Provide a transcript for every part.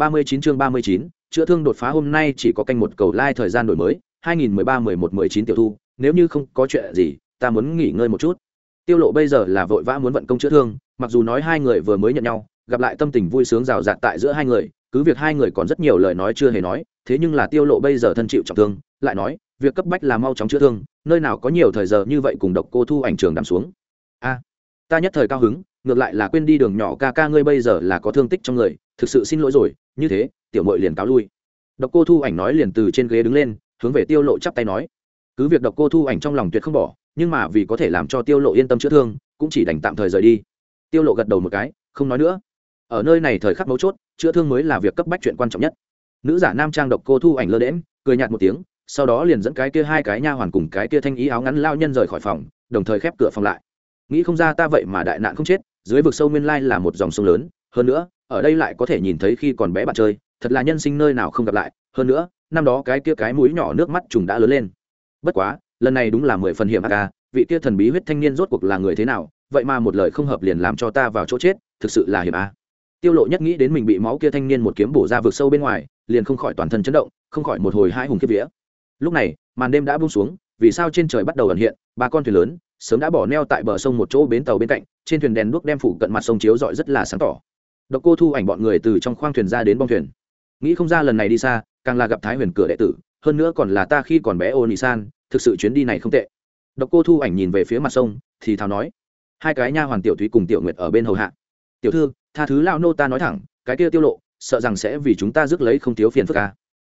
ba mươi chín chương ba mươi chín, chữa thương đột phá hôm nay chỉ có canh một cầu lai thời gian đổi mới, hai nghìn mười ba mười một mười chín tiểu thu, nếu như không có chuyện gì, ta muốn nghỉ ngơi một chút. Tiêu lộ bây giờ là vội vã muốn vận công chữa thương, mặc dù nói hai người vừa mới nhận nhau, gặp lại tâm tình vui sướng rào rạt tại giữa hai người, cứ việc hai người còn rất nhiều lời nói chưa hề nói, thế nhưng là tiêu lộ bây giờ thân chịu trọng thương, lại nói, việc cấp bách là mau chóng chữa thương, nơi nào có nhiều thời giờ như vậy cùng độc cô thu ảnh trường đắm xuống ta nhất thời cao hứng, ngược lại là quên đi đường nhỏ ca ca ngươi bây giờ là có thương tích trong người, thực sự xin lỗi rồi, như thế, tiểu mội liền cáo lui. Độc cô thu ảnh nói liền từ trên ghế đứng lên, hướng về tiêu lộ chắp tay nói. Cứ việc độc cô thu ảnh trong lòng tuyệt không bỏ, nhưng mà vì có thể làm cho tiêu lộ yên tâm chữa thương, cũng chỉ đành tạm thời rời đi. Tiêu lộ gật đầu một cái, không nói nữa. Ở nơi này thời khắc mấu chốt, chữa thương mới là việc cấp bách chuyện quan trọng nhất. Nữ giả nam trang độc cô thu ảnh lơ đễm cười nhạt một tiếng, sau đó liền dẫn cái kia hai cái nha hoàn cùng cái kia thanh ý áo ngắn lao nhân rời khỏi phòng, đồng thời khép cửa phòng lại nghĩ không ra ta vậy mà đại nạn không chết, dưới vực sâu nguyên lai là một dòng sông lớn. Hơn nữa, ở đây lại có thể nhìn thấy khi còn bé bạn chơi, thật là nhân sinh nơi nào không gặp lại. Hơn nữa, năm đó cái kia cái mũi nhỏ nước mắt trùng đã lớn lên. Bất quá, lần này đúng là mười phần hiểm a ca à, vị kia thần bí huyết thanh niên rốt cuộc là người thế nào? Vậy mà một lời không hợp liền làm cho ta vào chỗ chết, thực sự là hiểm a tiêu lộ nhất nghĩ đến mình bị máu kia thanh niên một kiếm bổ ra vực sâu bên ngoài, liền không khỏi toàn thân chấn động, không khỏi một hồi hai hùng kiếp vía. Lúc này, màn đêm đã buông xuống, vì sao trên trời bắt đầu ẩn hiện, ba con thuyền lớn sớm đã bỏ neo tại bờ sông một chỗ bến tàu bên cạnh, trên thuyền đèn đuốc đem phủ cận mặt sông chiếu rọi rất là sáng tỏ. Độc cô thu ảnh bọn người từ trong khoang thuyền ra đến bong thuyền. Nghĩ không ra lần này đi xa, càng là gặp thái huyền cửa đệ tử, hơn nữa còn là ta khi còn bé ô nị san thực sự chuyến đi này không tệ. Độc cô thu ảnh nhìn về phía mặt sông, thì thào nói, hai cái nha hoàn tiểu thúy cùng tiểu nguyệt ở bên hầu hạ. Tiểu thư, tha thứ lao nô ta nói thẳng, cái kia tiêu lộ, sợ rằng sẽ vì chúng ta rước lấy không thiếu phiền phức ca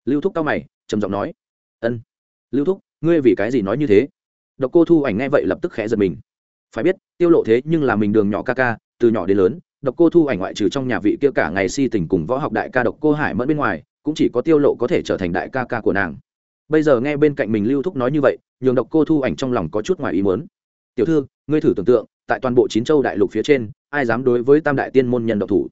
lưu thúc cao mày, trầm giọng nói, ân. Lưu thúc, ngươi vì cái gì nói như thế? Độc cô thu ảnh nghe vậy lập tức khẽ giật mình. Phải biết, tiêu lộ thế nhưng là mình đường nhỏ ca ca, từ nhỏ đến lớn, độc cô thu ảnh ngoại trừ trong nhà vị kia cả ngày si tình cùng võ học đại ca độc cô hải mẫn bên ngoài, cũng chỉ có tiêu lộ có thể trở thành đại ca ca của nàng. Bây giờ nghe bên cạnh mình lưu thúc nói như vậy, nhường độc cô thu ảnh trong lòng có chút ngoài ý muốn. Tiểu thư, ngươi thử tưởng tượng, tại toàn bộ chín châu đại lục phía trên, ai dám đối với tam đại tiên môn nhân độc thủ?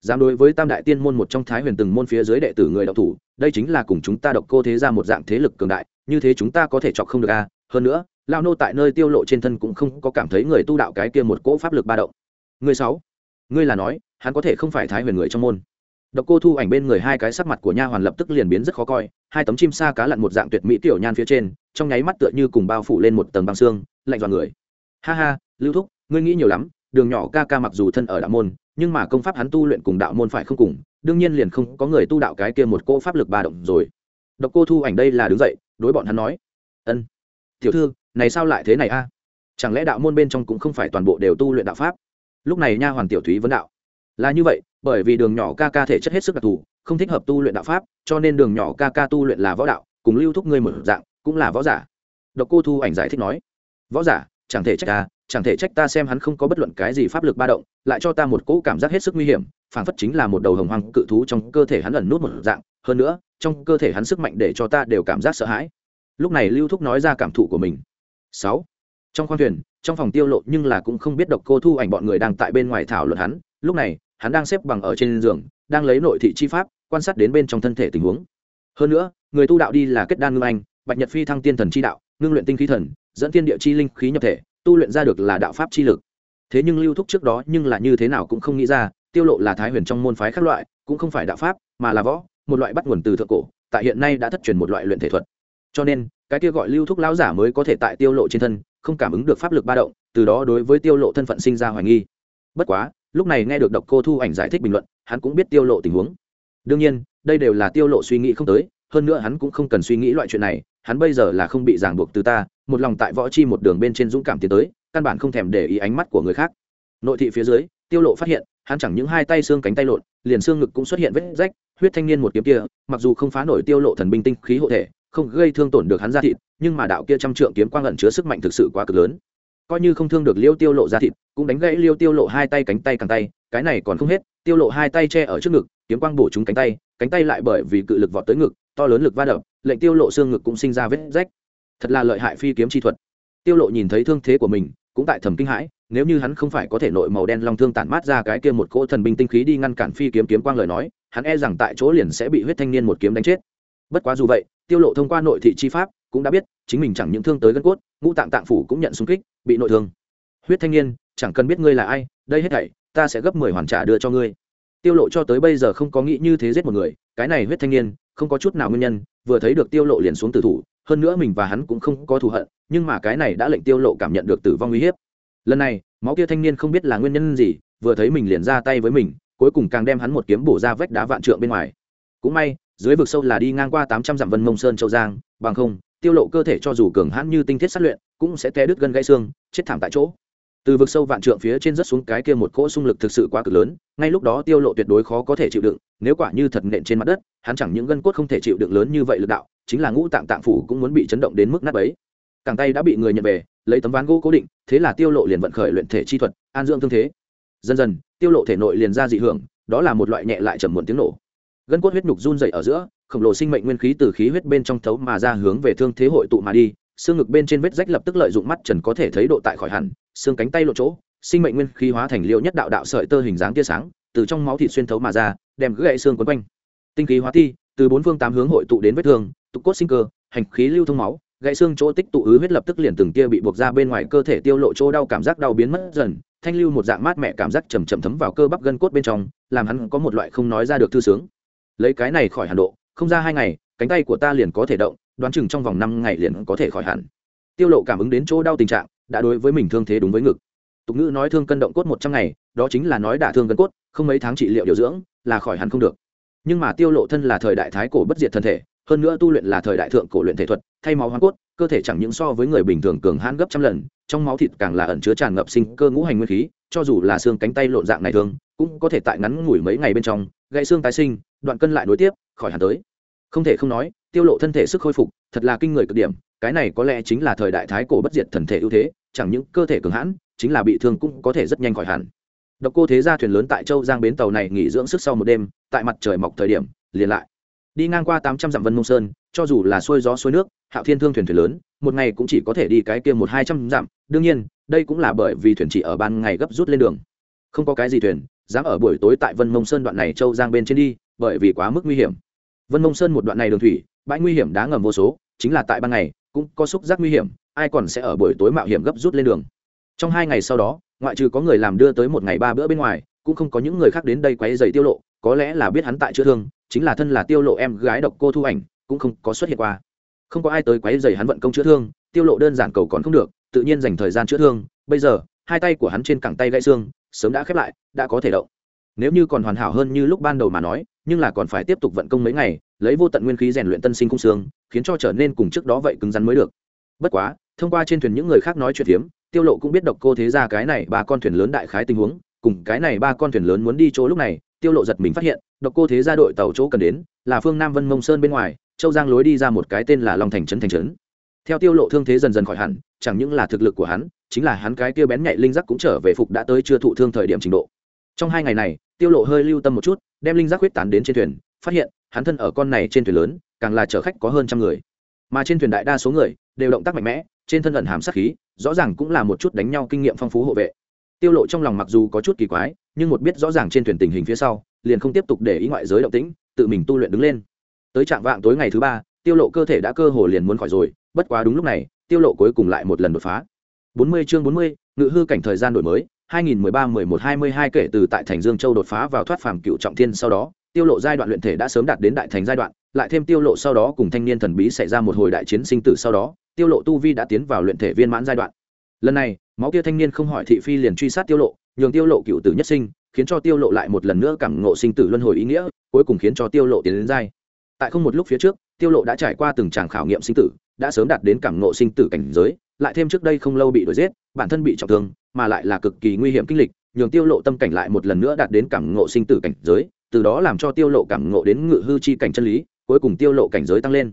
Dám đối với tam đại tiên môn một trong thái huyền từng môn phía dưới đệ tử người độc thủ, đây chính là cùng chúng ta độc cô thế ra một dạng thế lực cường đại, như thế chúng ta có thể chọc không được a. Hơn nữa lao nô tại nơi tiêu lộ trên thân cũng không có cảm thấy người tu đạo cái kia một cỗ pháp lực ba động. Người sáu, ngươi là nói, hắn có thể không phải thái huyền người trong môn. Độc cô thu ảnh bên người hai cái sắc mặt của nha hoàn lập tức liền biến rất khó coi, hai tấm chim sa cá lặn một dạng tuyệt mỹ tiểu nhan phía trên, trong nháy mắt tựa như cùng bao phủ lên một tầng băng xương, lạnh dọn người. Ha ha, lưu thúc, ngươi nghĩ nhiều lắm, đường nhỏ ca ca mặc dù thân ở đạo môn, nhưng mà công pháp hắn tu luyện cùng đạo môn phải không cùng, đương nhiên liền không có người tu đạo cái kia một cỗ pháp lực ba động rồi. Độc cô thu ảnh đây là đứng dậy, đối bọn hắn nói. Ân. Tiểu thư này sao lại thế này a? Chẳng lẽ đạo môn bên trong cũng không phải toàn bộ đều tu luyện đạo pháp? Lúc này nha hoàn tiểu thúy vấn đạo. Là như vậy, bởi vì đường nhỏ ca ca thể chất hết sức đặc thù, không thích hợp tu luyện đạo pháp, cho nên đường nhỏ ca ca tu luyện là võ đạo, cùng lưu thúc ngươi một dạng, cũng là võ giả. Độc cô thu ảnh giải thích nói. Võ giả, chẳng thể trách ta, chẳng thể trách ta xem hắn không có bất luận cái gì pháp lực ba động, lại cho ta một cỗ cảm giác hết sức nguy hiểm, phảng phất chính là một đầu hồng hoang cự thú trong cơ thể hắn ẩn nút một dạng, hơn nữa, trong cơ thể hắn sức mạnh để cho ta đều cảm giác sợ hãi. Lúc này lưu thúc nói ra cảm thụ của mình sáu. Trong khoang thuyền, trong phòng tiêu lộ nhưng là cũng không biết độc cô thu ảnh bọn người đang tại bên ngoài thảo luận hắn. Lúc này, hắn đang xếp bằng ở trên giường, đang lấy nội thị chi pháp, quan sát đến bên trong thân thể tình huống. Hơn nữa, người tu đạo đi là kết đan ngưng anh, bạch nhật phi thăng tiên thần chi đạo, ngưng luyện tinh khí thần, dẫn tiên địa chi linh khí nhập thể, tu luyện ra được là đạo pháp chi lực. Thế nhưng lưu thúc trước đó nhưng là như thế nào cũng không nghĩ ra, tiêu lộ là thái huyền trong môn phái khác loại, cũng không phải đạo pháp, mà là võ, một loại bắt nguồn từ thượng cổ, tại hiện nay đã thất truyền một loại luyện thể thuật cho nên, cái kia gọi lưu thúc lão giả mới có thể tại tiêu lộ trên thân, không cảm ứng được pháp lực ba động, từ đó đối với tiêu lộ thân phận sinh ra hoài nghi. Bất quá, lúc này nghe được độc cô thu ảnh giải thích bình luận, hắn cũng biết tiêu lộ tình huống. Đương nhiên, đây đều là tiêu lộ suy nghĩ không tới, hơn nữa hắn cũng không cần suy nghĩ loại chuyện này, hắn bây giờ là không bị ràng buộc từ ta, một lòng tại võ chi một đường bên trên dũng cảm tiến tới, căn bản không thèm để ý ánh mắt của người khác. Nội thị phía dưới, tiêu lộ phát hiện, hắn chẳng những hai tay xương cánh tay lộn, liền xương ngực cũng xuất hiện vết rách, huyết thanh niên một kiếm kia, mặc dù không phá nổi tiêu lộ thần binh tinh khí hộ thể không gây thương tổn được hắn ra thịt, nhưng mà đạo kia trăm trượng kiếm quang ẩn chứa sức mạnh thực sự quá cực lớn. Coi như không thương được liêu tiêu lộ ra thịt, cũng đánh gãy liêu tiêu lộ hai tay cánh tay càng tay, cái này còn không hết, tiêu lộ hai tay che ở trước ngực, kiếm quang bổ trúng cánh tay cánh tay lại bởi vì cự lực vọt tới ngực, to lớn lực va đập, lệnh tiêu lộ xương ngực cũng sinh ra vết rách. Thật là lợi hại phi kiếm chi thuật. Tiêu lộ nhìn thấy thương thế của mình, cũng tại thầm kinh hãi, nếu như hắn không phải có thể nội màu đen long thương tản mát ra cái kia một cỗ thần binh tinh khí đi ngăn cản phi kiếm kiếm quang lời nói, hắn e rằng tại chỗ liền sẽ bị huyết thanh niên một kiếm đánh chết. Bất quá dù vậy tiêu lộ thông qua nội thị chi pháp, cũng đã biết, chính mình chẳng những thương tới gân cốt, ngũ tạng tạng phủ cũng nhận xung kích, bị nội thương. Huyết thanh niên, chẳng cần biết ngươi là ai, đây hết thảy, ta sẽ gấp mười hoàn trả đưa cho ngươi. Tiêu lộ cho tới bây giờ không có nghĩ như thế giết một người, cái này huyết thanh niên, không có chút nào nguyên nhân, vừa thấy được tiêu lộ liền xuống tử thủ, hơn nữa mình và hắn cũng không có thù hận, nhưng mà cái này đã lệnh tiêu lộ cảm nhận được tử vong uy hiếp. Lần này, máu kia thanh niên không biết là nguyên nhân gì, vừa thấy mình liền ra tay với mình, cuối cùng càng đem hắn một kiếm bổ ra vách đá vạn trượng bên ngoài. Cũng may dưới vực sâu là đi ngang qua tám trăm dặm vân mông sơn châu giang, bằng không, tiêu lộ cơ thể cho dù cường hãn như tinh thiết sát luyện, cũng sẽ té đứt gân gãy xương, chết thảm tại chỗ. Từ vực sâu vạn trượng phía trên rất xuống cái kia một cỗ xung lực thực sự quá cực lớn, ngay lúc đó tiêu lộ tuyệt đối khó có thể chịu đựng, nếu quả như thật nện trên mặt đất, hắn chẳng những gân cốt không thể chịu đựng lớn như vậy lực đạo, chính là ngũ tạng tạng phủ cũng muốn bị chấn động đến mức nát bấy. Cẳng tay đã bị người nhận về, lấy tấm ván gỗ cố định, thế là tiêu lộ liền vận khởi luyện thể chi thuật, an dưỡng thương thế. Dần dần, tiêu lộ thể nội liền ra dị hưởng, đó là một loại nhẹ lại trầm muộn tiếng nổ gân cốt huyết nhục run dậy ở giữa, khổng lồ sinh mệnh nguyên khí từ khí huyết bên trong thấu mà ra hướng về thương thế hội tụ mà đi, xương ngực bên trên vết rách lập tức lợi dụng mắt trần có thể thấy độ tại khỏi hẳn, xương cánh tay lộ chỗ, sinh mệnh nguyên khí hóa thành liêu nhất đạo đạo sợi tơ hình dáng tia sáng, từ trong máu thịt xuyên thấu mà ra, đem gãy xương quấn quanh. Tinh khí hóa thi, từ bốn phương tám hướng hội tụ đến vết thương tụ cốt sinh cơ, hành khí lưu thông máu, gãy xương chỗ tích tụ ứ huyết lập tức liền từng tia bị buộc ra bên ngoài cơ thể tiêu lộ chỗ đau cảm giác đau biến mất dần, thanh lưu một dạng mát mẻ cảm giác chầm chậm thấm vào cơ bắp gân cốt bên trong, làm hắn có một loại không nói ra được thư sướng lấy cái này khỏi hàn độ không ra hai ngày cánh tay của ta liền có thể động đoán chừng trong vòng năm ngày liền có thể khỏi hẳn. Tiêu lộ cảm ứng đến chỗ đau tình trạng đã đối với mình thương thế đúng với ngực. Tục ngữ nói thương cân động cốt một trăm ngày đó chính là nói đả thương cân cốt không mấy tháng trị liệu điều dưỡng là khỏi hẳn không được. Nhưng mà tiêu lộ thân là thời đại thái cổ bất diệt thân thể hơn nữa tu luyện là thời đại thượng cổ luyện thể thuật thay máu hóa cốt cơ thể chẳng những so với người bình thường cường hãn gấp trăm lần trong máu thịt càng là ẩn chứa tràn ngập sinh cơ ngũ hành nguyên khí cho dù là xương cánh tay lộn dạng này thường, cũng có thể tại ngắn ngủi mấy ngày bên trong gãy xương tái sinh đoạn cân lại nối tiếp, khỏi hẳn tới. Không thể không nói, tiêu lộ thân thể sức khôi phục, thật là kinh người cực điểm, cái này có lẽ chính là thời đại thái cổ bất diệt thần thể ưu thế, chẳng những cơ thể cường hãn, chính là bị thương cũng có thể rất nhanh khỏi hẳn. Độc cô thế gia thuyền lớn tại châu giang bến tàu này nghỉ dưỡng sức sau một đêm, tại mặt trời mọc thời điểm, liền lại. Đi ngang qua tám trăm dặm vân mông sơn, cho dù là xuôi gió xuôi nước, hạo thiên thương thuyền thuyền lớn, một ngày cũng chỉ có thể đi cái kia một hai trăm dặm. Đương nhiên, đây cũng là bởi vì thuyền chỉ ở ban ngày gấp rút lên đường. Không có cái gì thuyền, dám ở buổi tối tại vân mông sơn đoạn này châu giang bên trên đi bởi vì quá mức nguy hiểm. Vân mông sơn một đoạn này đường thủy, bãi nguy hiểm đá ngầm vô số, chính là tại ban ngày, cũng có xúc giác nguy hiểm, ai còn sẽ ở buổi tối mạo hiểm gấp rút lên đường. Trong hai ngày sau đó, ngoại trừ có người làm đưa tới một ngày ba bữa bên ngoài, cũng không có những người khác đến đây quấy dày tiêu lộ, có lẽ là biết hắn tại chữa thương, chính là thân là tiêu lộ em gái độc cô thu ảnh, cũng không có xuất hiện qua. Không có ai tới quấy dày hắn vận công chữa thương, tiêu lộ đơn giản cầu còn không được, tự nhiên dành thời gian chữa thương, bây giờ, hai tay của hắn trên cẳng tay gãy xương, sớm đã khép lại, đã có thể động. Nếu như còn hoàn hảo hơn như lúc ban đầu mà nói nhưng là còn phải tiếp tục vận công mấy ngày, lấy vô tận nguyên khí rèn luyện tân sinh khung xương, khiến cho trở nên cùng trước đó vậy cứng rắn mới được. Bất quá, thông qua trên thuyền những người khác nói chuyện phiếm, tiêu lộ cũng biết độc cô thế ra cái này ba con thuyền lớn đại khái tình huống, cùng cái này ba con thuyền lớn muốn đi chỗ lúc này, tiêu lộ giật mình phát hiện, độc cô thế ra đội tàu chỗ cần đến, là phương nam vân mông sơn bên ngoài, châu giang lối đi ra một cái tên là long thành trấn thành trấn. Theo tiêu lộ thương thế dần dần khỏi hẳn, chẳng những là thực lực của hắn, chính là hắn cái kia bén nhạy linh giác cũng trở về phục đã tới chưa thụ thương thời điểm trình độ. Trong hai ngày này, tiêu lộ hơi lưu tâm một chút đem linh giác huyết tán đến trên thuyền phát hiện hắn thân ở con này trên thuyền lớn càng là chở khách có hơn trăm người. Mà trên thuyền đại đa số người đều động tác mạnh mẽ trên thân ẩn hàm sát khí rõ ràng cũng là một chút đánh nhau kinh nghiệm phong phú hộ vệ. Tiêu lộ trong lòng mặc dù có chút kỳ quái nhưng một biết rõ ràng trên thuyền tình hình phía sau liền không tiếp tục để ý ngoại giới động tĩnh tự mình tu luyện đứng lên. Tới trạng vạng tối ngày thứ ba tiêu lộ cơ thể đã cơ hồ liền muốn khỏi rồi bất quá đúng lúc này tiêu lộ cuối cùng lại một lần đột phá. 40 chương 40, ngự hư cảnh thời gian đổi mới 2013-11-22 kể từ tại thành Dương Châu đột phá vào thoát phàm cựu trọng thiên sau đó, tiêu lộ giai đoạn luyện thể đã sớm đạt đến đại thành giai đoạn, lại thêm tiêu lộ sau đó cùng thanh niên thần bí xảy ra một hồi đại chiến sinh tử sau đó, tiêu lộ tu vi đã tiến vào luyện thể viên mãn giai đoạn. Lần này, máu kia thanh niên không hỏi thị phi liền truy sát tiêu lộ, nhường tiêu lộ cựu tử nhất sinh, khiến cho tiêu lộ lại một lần nữa cảm ngộ sinh tử luân hồi ý nghĩa, cuối cùng khiến cho tiêu lộ tiến đến giai. Tại không một lúc phía trước, tiêu lộ đã trải qua từng tràng khảo nghiệm sinh tử, đã sớm đạt đến cảm ngộ sinh tử cảnh giới, lại thêm trước đây không lâu bị đuổi giết, bản thân bị trọng thương, mà lại là cực kỳ nguy hiểm kinh lịch nhường tiêu lộ tâm cảnh lại một lần nữa đạt đến cảm ngộ sinh tử cảnh giới từ đó làm cho tiêu lộ cảm ngộ đến ngự hư chi cảnh chân lý cuối cùng tiêu lộ cảnh giới tăng lên.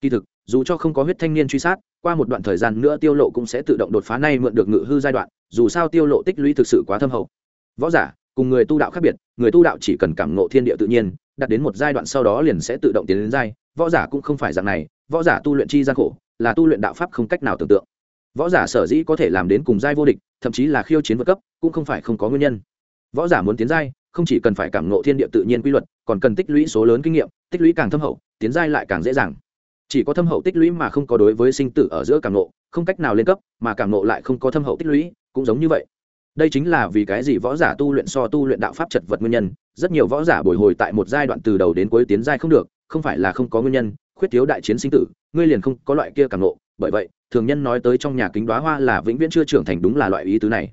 Kỳ thực dù cho không có huyết thanh niên truy sát qua một đoạn thời gian nữa tiêu lộ cũng sẽ tự động đột phá nay mượn được ngự hư giai đoạn dù sao tiêu lộ tích lũy thực sự quá thâm hậu. Võ giả cùng người tu đạo khác biệt người tu đạo chỉ cần cảm ngộ thiên địa tự nhiên đạt đến một giai đoạn sau đó liền sẽ tự động tiến đến giai võ giả cũng không phải dạng này võ giả tu luyện chi gian khổ là tu luyện đạo pháp không cách nào tưởng tượng võ giả sở dĩ có thể làm đến cùng giai vô địch, thậm chí là khiêu chiến vượt cấp, cũng không phải không có nguyên nhân. Võ giả muốn tiến giai, không chỉ cần phải cảm ngộ thiên địa tự nhiên quy luật, còn cần tích lũy số lớn kinh nghiệm, tích lũy càng thâm hậu, tiến giai lại càng dễ dàng. Chỉ có thâm hậu tích lũy mà không có đối với sinh tử ở giữa cảm ngộ, không cách nào lên cấp, mà cảm ngộ lại không có thâm hậu tích lũy, cũng giống như vậy. Đây chính là vì cái gì võ giả tu luyện so tu luyện đạo pháp chật vật nguyên nhân, rất nhiều võ giả bồi hồi tại một giai đoạn từ đầu đến cuối tiến giai không được, không phải là không có nguyên nhân, khuyết thiếu đại chiến sinh tử, ngươi liền không có loại kia cảm nộ bởi vậy, thường nhân nói tới trong nhà kính đoá hoa là vĩnh viễn chưa trưởng thành đúng là loại ý tứ này.